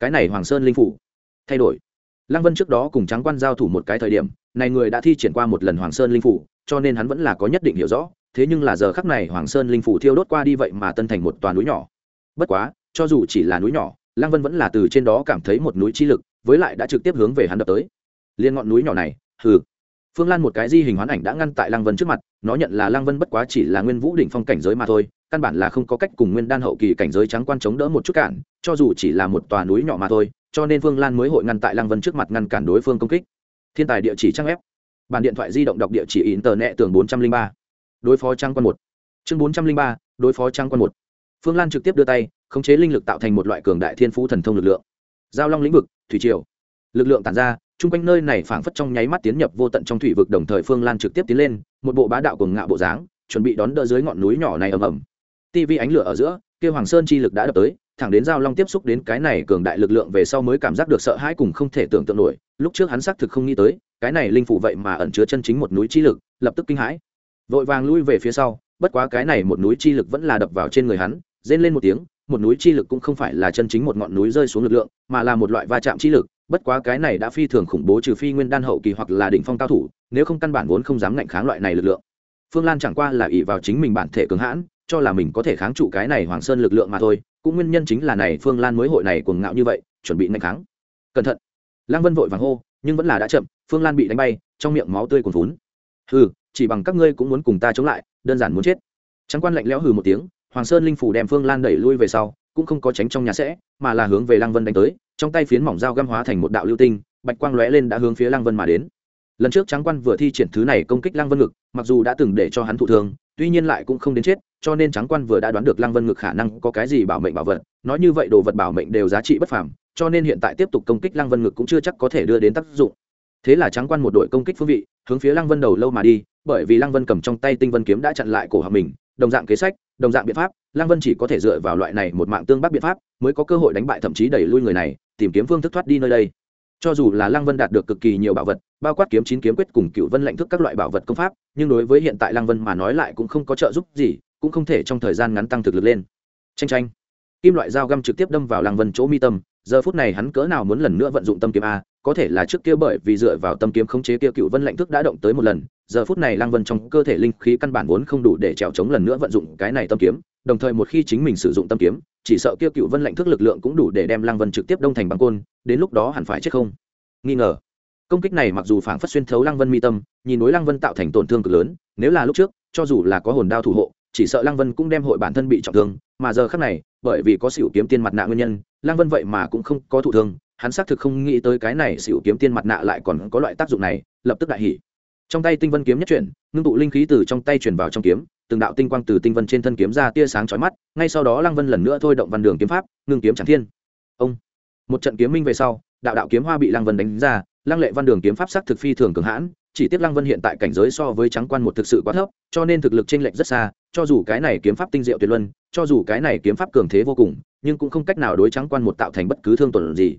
Cái này hoàng sơn linh phủ thay đổi. Lăng vân trước đó cùng trắng quan giao thủ một cái thời điểm, này người đã thi triển qua một lần hoàng sơn linh phủ cho nên hắn vẫn là có nhất định hiểu rõ thế nhưng là giờ khắc này hoàng sơn linh phủ thiêu đốt qua đi vậy mà tân thành một toàn núi nhỏ. Bất quá, cho dù chỉ là núi nhỏ, lăng vân vẫn là từ trên đó cảm thấy một núi chi lực, với lại đã trực tiếp hướng về hắn đập tới. Liên ngọn núi nhỏ này, hừ. Phương lan một cái di hình hoán ảnh đã ngăn tại lăng vân trước mặt, nó nhận là lăng vân bất quá chỉ là nguyên vũ đỉnh phong cảnh giới mà thôi, căn bản là không có cách cùng nguyên đan hậu kỳ cảnh giới trắng quan chống đỡ một chút cản, cho dù chỉ là một tòa núi nhỏ mà thôi, cho nên phương lan mới hội ngăn tại lăng vân trước mặt ngăn cản đối phương công kích. Thiên tài địa chỉ trang ép bản điện thoại di động đọc địa chỉ in tờ nẹ tường bốn trăm linh ba đối phó trang quan một. Chương bốn trăm linh ba, đối phó trang quan một. Phương lan trực tiếp đưa tay, khống chế linh lực tạo thành một loại cường đại thiên phú thần thông lực lượng. Giao long lĩnh vực, thủy triều. Lực lượng tản ra, chung quanh nơi này phảng phất trong nháy mắt tiến nhập vô tận trong thủy vực đồng thời phương lan trực tiếp tiến lên, một bộ bá đạo cùng ngạo bộ dáng, chuẩn bị đón đỡ dưới ngọn núi nhỏ này ầm ầm. Tivi ánh lửa ở giữa, kia hoàng sơn chi lực đã đập tới, thẳng đến giao long tiếp xúc đến cái này cường đại lực lượng về sau mới cảm giác được sợ hãi cùng không thể tưởng tượng nổi. Lúc trước hắn xác thực không nghĩ tới, cái này linh phủ vậy mà ẩn chứa chân chính một núi chi lực, lập tức kinh hãi vội vàng lui về phía sau, bất quá cái này một núi chi lực vẫn là đập vào trên người hắn, rên lên một tiếng, một núi chi lực cũng không phải là chân chính một ngọn núi rơi xuống lực lượng, mà là một loại va chạm chi lực, bất quá cái này đã phi thường khủng bố trừ phi nguyên đan hậu kỳ hoặc là đỉnh phong cao thủ, nếu không căn bản vốn không dám ngạnh kháng loại này lực lượng. Phương lan chẳng qua là ỷ vào chính mình bản thể cường hãn, cho là mình có thể kháng trụ cái này hoàng sơn lực lượng mà thôi, cũng nguyên nhân chính là này phương lan mới hội này cuồng ngạo như vậy, chuẩn bị ngạnh kháng. Cẩn thận. Lăng vân vội vàng hô, nhưng vẫn là đã chậm, phương lan bị đánh bay, trong miệng máu tươi cuồn vún hừ chỉ bằng các ngươi cũng muốn cùng ta chống lại, đơn giản muốn chết. Trắng quan lạnh lẽo hừ một tiếng, hoàng sơn linh phủ đem phương lan đẩy lui về sau, cũng không có tránh trong nhà sẽ, mà là hướng về lăng vân đánh tới, trong tay phiến mỏng dao găm hóa thành một đạo lưu tinh, bạch quang lóe lên đã hướng phía lăng vân mà đến. Lần trước trắng quan vừa thi triển thứ này công kích lăng vân ngực, mặc dù đã từng để cho hắn thụ thương, tuy nhiên lại cũng không đến chết, cho nên trắng quan vừa đã đoán được lăng vân ngực khả năng có cái gì bảo mệnh bảo vật, nói như vậy đồ vật bảo mệnh đều giá trị bất phàm, cho nên hiện tại tiếp tục công kích lăng vân ngực cũng chưa chắc có thể đưa đến tác dụng thế là trắng quan một đội công kích phương vị, hướng phía lăng vân đầu lâu mà đi, bởi vì lăng vân cầm trong tay tinh vân kiếm đã chặn lại cổ họng mình, đồng dạng kế sách, đồng dạng biện pháp, lăng vân chỉ có thể dựa vào loại này một mạng tương bắc biện pháp mới có cơ hội đánh bại thậm chí đẩy lui người này, tìm kiếm phương thức thoát đi nơi đây. Cho dù là lăng vân đạt được cực kỳ nhiều bảo vật, bao quát kiếm chín kiếm quyết cùng cựu vân lệnh thức các loại bảo vật công pháp, nhưng đối với hiện tại lăng vân mà nói lại cũng không có trợ giúp gì, cũng không thể trong thời gian ngắn tăng thực lực lên. Tranh tranh kim loại dao găm trực tiếp đâm vào lăng vân chỗ mi tâm, giờ phút này hắn cỡ nào muốn lần nữa vận dụng tâm kiếm a có thể là trước kia bởi vì dựa vào tâm kiếm khống chế kia cựu vân lệnh thức đã động tới một lần, giờ phút này lăng vân trong cơ thể linh khí căn bản vốn không đủ để trèo chống lần nữa vận dụng cái này tâm kiếm, đồng thời một khi chính mình sử dụng tâm kiếm, chỉ sợ kia cựu vân lệnh thức lực lượng cũng đủ để đem lăng vân trực tiếp đông thành băng côn, đến lúc đó hẳn phải chết không? Nghi ngờ. Công kích này mặc dù phảng phất xuyên thấu lăng vân mi tâm, nhìn núi lăng vân tạo thành tổn thương cực lớn, nếu là lúc trước, cho dù là có hồn đao thủ hộ, chỉ sợ lăng vân cũng đem hội bản thân bị trọng thương, mà giờ khác này, bởi vì có xỉu kiếm tiên mặt nạ nguyên nhân, lăng vân vậy mà cũng không có thụ thương hắn xác thực không nghĩ tới cái này xỉu kiếm tiên mặt nạ lại còn có loại tác dụng này, lập tức đại hỉ. Trong tay tinh vân kiếm nhất chuyển, ngưng tụ linh khí từ trong tay chuyển vào trong kiếm, từng đạo tinh quang từ tinh vân trên thân kiếm ra tia sáng chói mắt, ngay sau đó lăng vân lần nữa thôi động văn đường kiếm pháp, ngưng kiếm tràng thiên. Ông. Một trận kiếm minh về sau, đạo đạo kiếm hoa bị lăng vân đánh ra, lăng lệ văn đường kiếm pháp sắc thực phi thường cường hãn, chỉ tiếc lăng vân hiện tại cảnh giới so với trắng quan một thực sự quá thấp, cho nên thực lực chênh lệch rất xa, cho dù cái này kiếm pháp tinh diệu tuyệt luân, cho dù cái này kiếm pháp cường thế vô cùng, nhưng cũng không cách nào đối trắng quan một tạo thành bất cứ thương tổn gì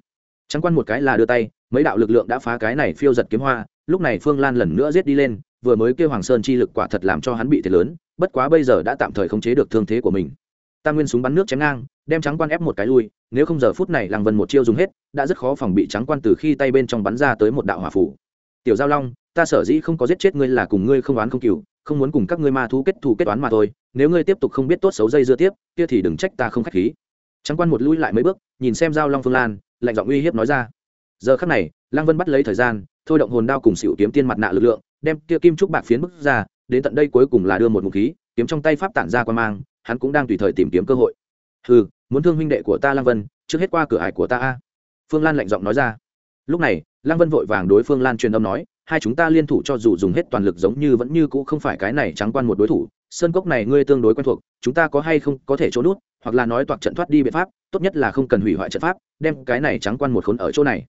trắng quan một cái là đưa tay, mấy đạo lực lượng đã phá cái này phiêu giật kiếm hoa, lúc này phương lan lần nữa giết đi lên, vừa mới kêu hoàng sơn chi lực quả thật làm cho hắn bị thiệt lớn, bất quá bây giờ đã tạm thời khống chế được thương thế của mình. Tam nguyên súng bắn nước chém ngang, đem trắng quan ép một cái lui, nếu không giờ phút này lăng vân một chiêu dùng hết, đã rất khó phòng bị trắng quan từ khi tay bên trong bắn ra tới một đạo hỏa phủ tiểu giao long, ta sở dĩ không có giết chết ngươi là cùng ngươi không oán không cừu, không muốn cùng các ngươi ma thú kết thù kết toán mà thôi, nếu ngươi tiếp tục không biết tốt xấu dây dưa tiếp, kia thì đừng trách ta không khách khí. Trắng quan một lui lại mấy bước, nhìn xem giao long phương lan lạnh giọng uy hiếp nói ra. Giờ khắc này, lăng vân bắt lấy thời gian, thôi động hồn đao cùng xỉu kiếm tiên mặt nạ lực lượng, đem kia kim trúc bạc phiến bức ra, đến tận đây cuối cùng là đưa một mục khí, kiếm trong tay pháp tản ra qua mang, hắn cũng đang tùy thời tìm kiếm cơ hội. Hừ, muốn thương huynh đệ của ta lăng vân, trước hết qua cửa ải của ta a. Phương lan lạnh giọng nói ra. Lúc này, lăng vân vội vàng đối phương lan truyền âm nói, hai chúng ta liên thủ cho dù dùng hết toàn lực giống như vẫn như cũ không phải cái này trắng quan một đối thủ sơn cốc này ngươi tương đối quen thuộc, chúng ta có hay không có thể chỗ nút, hoặc là nói toạc trận thoát đi biện pháp, tốt nhất là không cần hủy hoại trận pháp, đem cái này trắng quan một khốn ở chỗ này.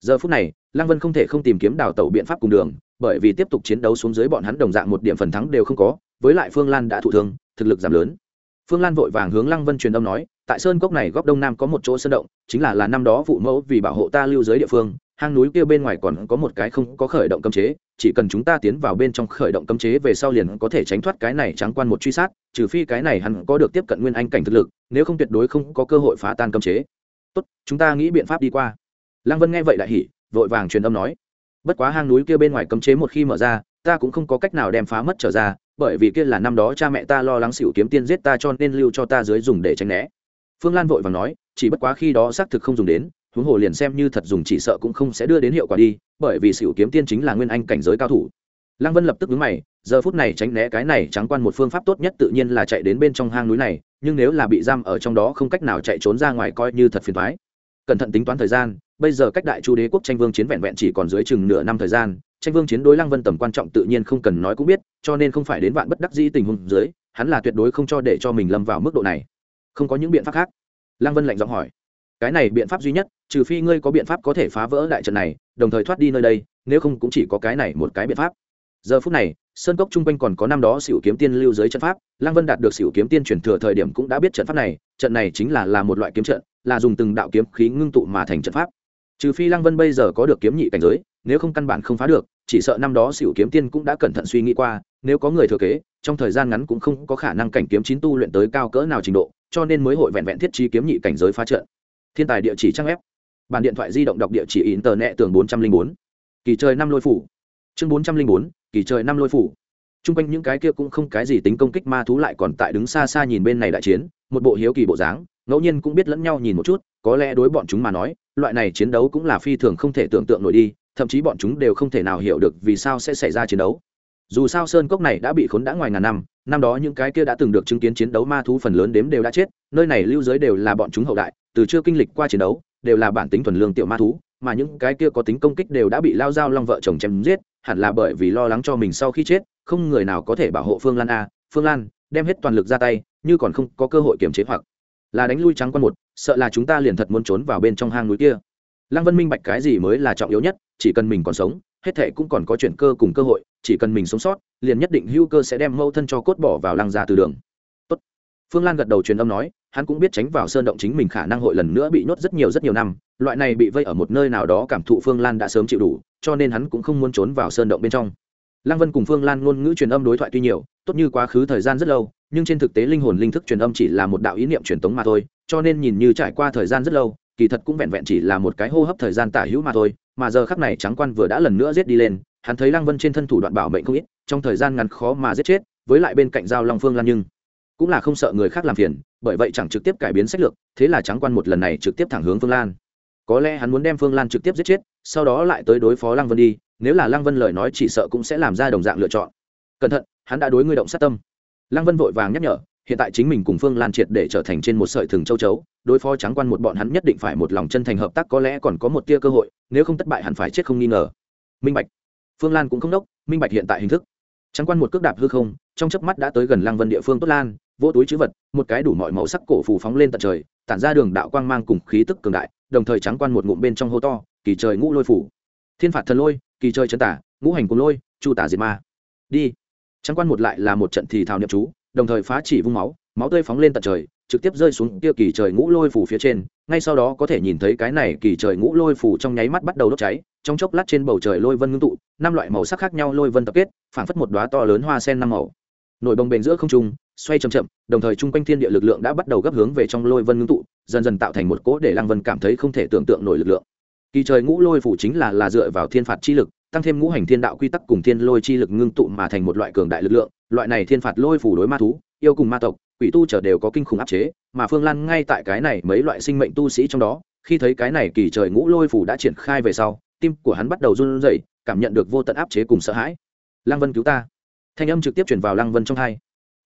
Giờ phút này, lăng vân không thể không tìm kiếm đào tẩu biện pháp cùng đường, bởi vì tiếp tục chiến đấu xuống dưới bọn hắn đồng dạng một điểm phần thắng đều không có, với lại phương lan đã thụ thương, thực lực giảm lớn. Phương lan vội vàng hướng lăng vân truyền âm nói, tại sơn cốc này góc đông nam có một chỗ sơn động, chính là là năm đó phụ mẫu vì bảo hộ ta lưu giới địa phương hang núi kia bên ngoài còn có một cái không có khởi động cấm chế, chỉ cần chúng ta tiến vào bên trong khởi động cấm chế về sau liền có thể tránh thoát cái này trắng quan một truy sát, trừ phi cái này hắn có được tiếp cận nguyên anh cảnh thực lực, nếu không tuyệt đối không có cơ hội phá tan cấm chế. Tốt, chúng ta nghĩ biện pháp đi qua. Lăng vân nghe vậy đại hỉ, vội vàng truyền âm nói. Bất quá hang núi kia bên ngoài cấm chế một khi mở ra, ta cũng không có cách nào đem phá mất trở ra, bởi vì kia là năm đó cha mẹ ta lo lắng xỉu kiếm tiên giết ta cho nên lưu cho ta dưới dùng để tránh né. Phương lan vội vàng nói, chỉ bất quá khi đó xác thực không dùng đến huống hồ liền xem như thật dùng chỉ sợ cũng không sẽ đưa đến hiệu quả đi, bởi vì xỉu kiếm tiên chính là nguyên anh cảnh giới cao thủ. Lăng vân lập tức đứng mày, giờ phút này tránh né cái này trắng quan một phương pháp tốt nhất tự nhiên là chạy đến bên trong hang núi này, nhưng nếu là bị giam ở trong đó không cách nào chạy trốn ra ngoài coi như thật phiền thoái cẩn thận tính toán thời gian, bây giờ cách đại chu đế quốc tranh vương chiến vẹn vẹn chỉ còn dưới chừng nửa năm thời gian, tranh vương chiến đối lăng vân tầm quan trọng tự nhiên không cần nói cũng biết, cho nên không phải đến vạn bất đắc dĩ tình huống dưới, hắn là tuyệt đối không cho để cho mình lâm vào mức độ này. Không có những biện pháp khác. Lăng vân lạnh giọng hỏi cái này biện pháp duy nhất, trừ phi ngươi có biện pháp có thể phá vỡ đại trận này, đồng thời thoát đi nơi đây, nếu không cũng chỉ có cái này một cái biện pháp. Giờ phút này, sơn cốc chung quanh còn có năm đó xỉu kiếm tiên lưu dưới trận pháp, lăng vân đạt được xỉu kiếm tiên chuyển thừa thời điểm cũng đã biết trận pháp này, trận này chính là là một loại kiếm trận, là dùng từng đạo kiếm khí ngưng tụ mà thành trận pháp. Trừ phi lăng vân bây giờ có được kiếm nhị cảnh giới, nếu không căn bản không phá được, chỉ sợ năm đó xỉu kiếm tiên cũng đã cẩn thận suy nghĩ qua, nếu có người thừa kế, trong thời gian ngắn cũng không có khả năng cảnh kiếm chín tu luyện tới cao cỡ nào trình độ, cho nên mới hội vẹn vẹn thiết trí kiếm nhị cảnh giới phá trận thiên tài địa chỉ trang web, bàn điện thoại di động đọc địa chỉ in tờ nẹ tường bốn trăm linh bốn. Kỳ trời năm lôi phủ. Chương bốn trăm linh bốn kỳ trời năm lôi phủ. T r u n g quanh những cái kia cũng không cái gì tính công kích ma thú lại còn tại đứng xa xa nhìn bên này đại chiến một bộ hiếu kỳ bộ dáng ngẫu nhiên cũng biết lẫn nhau nhìn một chút có lẽ đối bọn chúng mà nói loại này chiến đấu cũng là phi thường không thể tưởng tượng nổi đi thậm chí bọn chúng đều không thể nào hiểu được vì sao sẽ xảy ra chiến đấu. Dù sao sơn cốc này đã bị khốn đã ngoài ngàn năm năm đó những cái kia đã từng được chứng kiến chiến đấu ma thú phần lớn đếm đều đã chết nơi này lưu giới đều là bọn chúng hậu đại từ chưa kinh lịch qua chiến đấu, đều là bản tính thuần lương tiểu ma thú, mà những cái kia có tính công kích đều đã bị lao dao long vợ chồng chém giết, hẳn là bởi vì lo lắng cho mình sau khi chết, không người nào có thể bảo hộ phương lan a. Phương lan, đem hết toàn lực ra tay, như còn không có cơ hội kiềm chế hoặc là đánh lui trắng quan một, sợ là chúng ta liền thật muốn trốn vào bên trong hang núi kia. Lăng vân minh bạch cái gì mới là trọng yếu nhất, chỉ cần mình còn sống, hết thệ cũng còn có chuyện cơ cùng cơ hội, chỉ cần mình sống sót, liền nhất định hữu cơ sẽ đem mâu thân cho cốt bỏ vào lăng ra từ đường. Tốt. phương lan gật đầu truyền âm nói hắn cũng biết tránh vào sơn động chính mình khả năng hội lần nữa bị nhốt rất nhiều rất nhiều năm, loại này bị vây ở một nơi nào đó cảm thụ phương lan đã sớm chịu đủ, cho nên hắn cũng không muốn trốn vào sơn động bên trong. Lăng vân cùng phương lan ngôn ngữ truyền âm đối thoại tuy nhiều, tốt như quá khứ thời gian rất lâu, nhưng trên thực tế linh hồn linh thức truyền âm chỉ là một đạo ý niệm truyền tống mà thôi, cho nên nhìn như trải qua thời gian rất lâu, kỳ thật cũng vẹn vẹn chỉ là một cái hô hấp thời gian tả hữu mà thôi, mà giờ khắc này trắng quan vừa đã lần nữa giết đi lên, hắn thấy lăng vân trên thân thủ đoạn bảo mệnh không ít, trong thời gian ngắn khó mà giết chết, với lại bên cạnh giao long phương lan nhưng cũng là không sợ người khác làm phiền, bởi vậy chẳng trực tiếp cải biến sách lược, thế là trắng quan một lần này trực tiếp thẳng hướng phương lan. Có lẽ hắn muốn đem phương lan trực tiếp giết chết, sau đó lại tới đối phó lăng vân đi, nếu là lăng vân lời nói chỉ sợ cũng sẽ làm ra đồng dạng lựa chọn. Cẩn thận, hắn đã đối ngươi động sát tâm. Lăng vân vội vàng nhắc nhở, hiện tại chính mình cùng phương lan triệt để trở thành trên một sợi thừng châu chấu, đối phó trắng quan một bọn hắn nhất định phải một lòng chân thành hợp tác, có lẽ còn có một tia cơ hội, nếu không thất bại hẳn phải chết không nghi ngờ. Minh bạch. Phương lan cũng không đốc, minh bạch hiện tại hình thức. Trắng quan một cước đạp hư không, trong chớp mắt đã tới gần lăng vân địa phương tốt lan vỗ túi chữ vật, một cái đủ mọi màu sắc cổ phù phóng lên tận trời, tản ra đường đạo quang mang cùng khí tức cường đại, đồng thời trắng quan một ngụm bên trong hô to, kỳ trời ngũ lôi phủ. Thiên phạt thần lôi, kỳ trời chân tả, ngũ hành cùng lôi, chu tả diệt ma. Đi. Trắng quan một lại là một trận thì thào niệm chú, đồng thời phá chỉ vung máu máu tươi phóng lên tận trời, trực tiếp rơi xuống kia kỳ trời ngũ lôi phủ phía trên, ngay sau đó có thể nhìn thấy cái này kỳ trời ngũ lôi phủ trong nháy mắt bắt đầu đốt cháy, trong chốc lát trên bầu trời lôi vân ngưng tụ, năm loại màu sắc khác nhau lôi vân tập kết, phảng phất một đóa to lớn hoa sen năm màu. Nổi bồng bềnh giữa không trung xoay chậm chậm, đồng thời trung quanh thiên địa lực lượng đã bắt đầu gấp hướng về trong lôi vân ngưng tụ, dần dần tạo thành một cỗ để lăng vân cảm thấy không thể tưởng tượng nổi lực lượng. Kỳ trời ngũ lôi phủ chính là là dựa vào thiên phạt chi lực, tăng thêm ngũ hành thiên đạo quy tắc cùng thiên lôi chi lực ngưng tụ mà thành một loại cường đại lực lượng, loại này thiên phạt lôi phủ đối ma thú, yêu cùng ma tộc, quỷ tu trở đều có kinh khủng áp chế, mà phương lan ngay tại cái này mấy loại sinh mệnh tu sĩ trong đó, khi thấy cái này kỳ trời ngũ lôi phủ đã triển khai về sau, tim của hắn bắt đầu run rẩy, cảm nhận được vô tận áp chế cùng sợ hãi. Lăng vân cứu ta. Thanh âm trực tiếp truyền vào lăng vân trong tai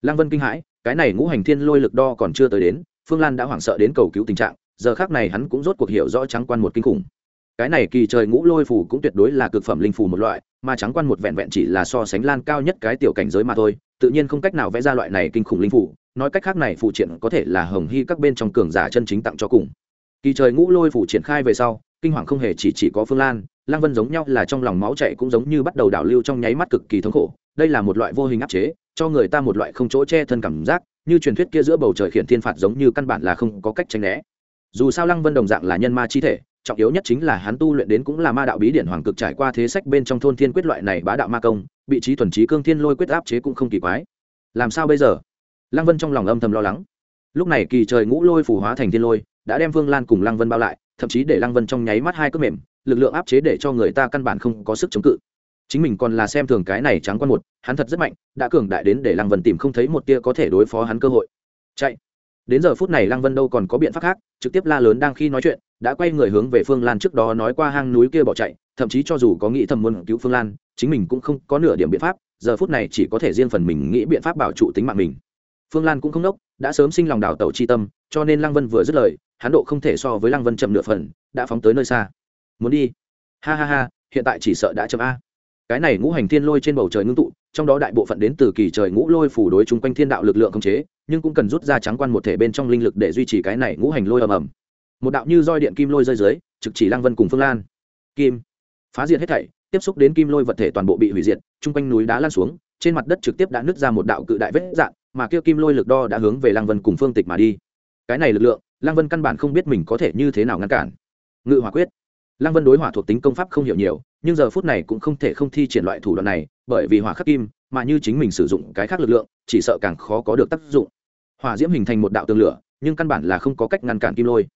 lăng vân kinh hãi, cái này ngũ hành thiên lôi lực đo còn chưa tới đến, phương lan đã hoảng sợ đến cầu cứu tình trạng, giờ khác này hắn cũng rốt cuộc hiểu rõ trắng quan một kinh khủng. Cái này kỳ trời ngũ lôi phủ cũng tuyệt đối là cực phẩm linh phủ một loại, mà trắng quan một vẹn vẹn chỉ là so sánh lan cao nhất cái tiểu cảnh giới mà thôi, tự nhiên không cách nào vẽ ra loại này kinh khủng linh phủ nói cách khác này phụ triển có thể là hồng hy các bên trong cường giả chân chính tặng cho cùng. Kỳ trời ngũ lôi phủ triển khai về sau, kinh hoàng không hề chỉ chỉ có phương lan lang vân giống nhau là trong lòng máu chạy cũng giống như bắt đầu đảo lưu trong nháy mắt cực kỳ thống khổ, đây là một loại vô hình áp chế cho người ta một loại không chỗ che thân cảm giác, như truyền thuyết kia giữa bầu trời khiển thiên phạt giống như căn bản là không có cách tránh né. Dù sao lăng vân đồng dạng là nhân ma chi thể, trọng yếu nhất chính là hắn tu luyện đến cũng là ma đạo bí điển hoàng cực trải qua thế sách bên trong thôn thiên quyết loại này bá đạo ma công, vị trí thuần trí cương thiên lôi quyết áp chế cũng không kỳ quái. Làm sao bây giờ? Lăng vân trong lòng âm thầm lo lắng. Lúc này kỳ trời ngũ lôi phủ hóa thành thiên lôi, đã đem vương lan cùng lăng vân bao lại, thậm chí để lăng vân trong nháy mắt hai cước mềm, lực lượng áp chế để cho người ta căn bản không có sức chống cự chính mình còn là xem thường cái này trắng quan một, hắn thật rất mạnh, đã cường đại đến để lăng vân tìm không thấy một tia có thể đối phó hắn cơ hội. Chạy. Đến giờ phút này lăng vân đâu còn có biện pháp khác, trực tiếp la lớn đang khi nói chuyện, đã quay người hướng về phương lan trước đó nói qua hang núi kia bỏ chạy, thậm chí cho dù có nghĩ thầm muốn cứu phương lan, chính mình cũng không có nửa điểm biện pháp, giờ phút này chỉ có thể riêng phần mình nghĩ biện pháp bảo trụ tính mạng mình. Phương lan cũng không đốc, đã sớm sinh lòng đào tẩu chi tâm, cho nên lăng vân vừa dứt lời, hắn độ không thể so với lăng vân chậm nửa phần, đã phóng tới nơi xa. Muốn đi. Ha ha ha, hiện tại chỉ sợ đã chậm a cái này ngũ hành thiên lôi trên bầu trời ngưng tụ, trong đó đại bộ phận đến từ kỳ trời ngũ lôi phủ đối chung quanh thiên đạo lực lượng khống chế, nhưng cũng cần rút ra trắng quan một thể bên trong linh lực để duy trì cái này ngũ hành lôi ầm ầm. Một đạo như roi điện kim lôi rơi dưới, trực chỉ lăng vân cùng phương lan. Kim. Phá diệt hết thảy, tiếp xúc đến kim lôi vật thể toàn bộ bị hủy diệt, chung quanh núi đá lan xuống, trên mặt đất trực tiếp đã nứt ra một đạo cự đại vết dạng, mà kia kim lôi lực đo đã hướng về lăng vân cùng phương tịch mà đi. Cái này lực lượng, lăng vân căn bản không biết mình có thể như thế nào ngăn cản. Ngự hỏa quyết lăng vân đối hỏa thuộc tính công pháp không hiểu nhiều, nhưng giờ phút này cũng không thể không thi triển loại thủ đoạn này, bởi vì hỏa khắc kim, mà như chính mình sử dụng cái khác lực lượng, chỉ sợ càng khó có được tác dụng. Hỏa diễm hình thành một đạo tường lửa, nhưng căn bản là không có cách ngăn cản kim lôi.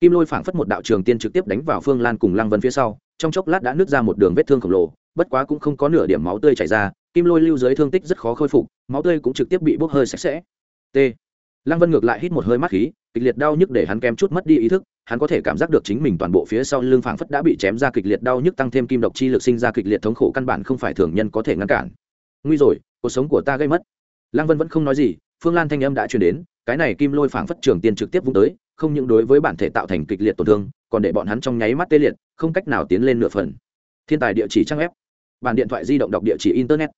Kim lôi phảng phất một đạo trường tiên trực tiếp đánh vào phương lan cùng lăng vân phía sau, trong chốc lát đã nứt ra một đường vết thương khổng lồ, bất quá cũng không có nửa điểm máu tươi chảy ra, kim lôi lưu dưới thương tích rất khó khôi phục, máu tươi cũng trực tiếp bị bốc hơi sạch sẽ. T. Lăng vân ngược lại hít một hơi mát khí, kịch liệt đau nhức để hắn kém chút mất đi ý thức hắn có thể cảm giác được chính mình toàn bộ phía sau lưng phảng phất đã bị chém ra kịch liệt đau nhức tăng thêm kim độc chi lực sinh ra kịch liệt thống khổ căn bản không phải thường nhân có thể ngăn cản. Nguy rồi, cuộc sống của ta gây mất. Lăng vân vẫn không nói gì, phương lan thanh âm đã truyền đến, cái này kim lôi phảng phất trường tiên trực tiếp vung tới, không những đối với bản thể tạo thành kịch liệt tổn thương, còn để bọn hắn trong nháy mắt tê liệt, không cách nào tiến lên nửa phần. Thiên tài địa chỉ trang web, bản điện thoại di động đọc địa chỉ internet.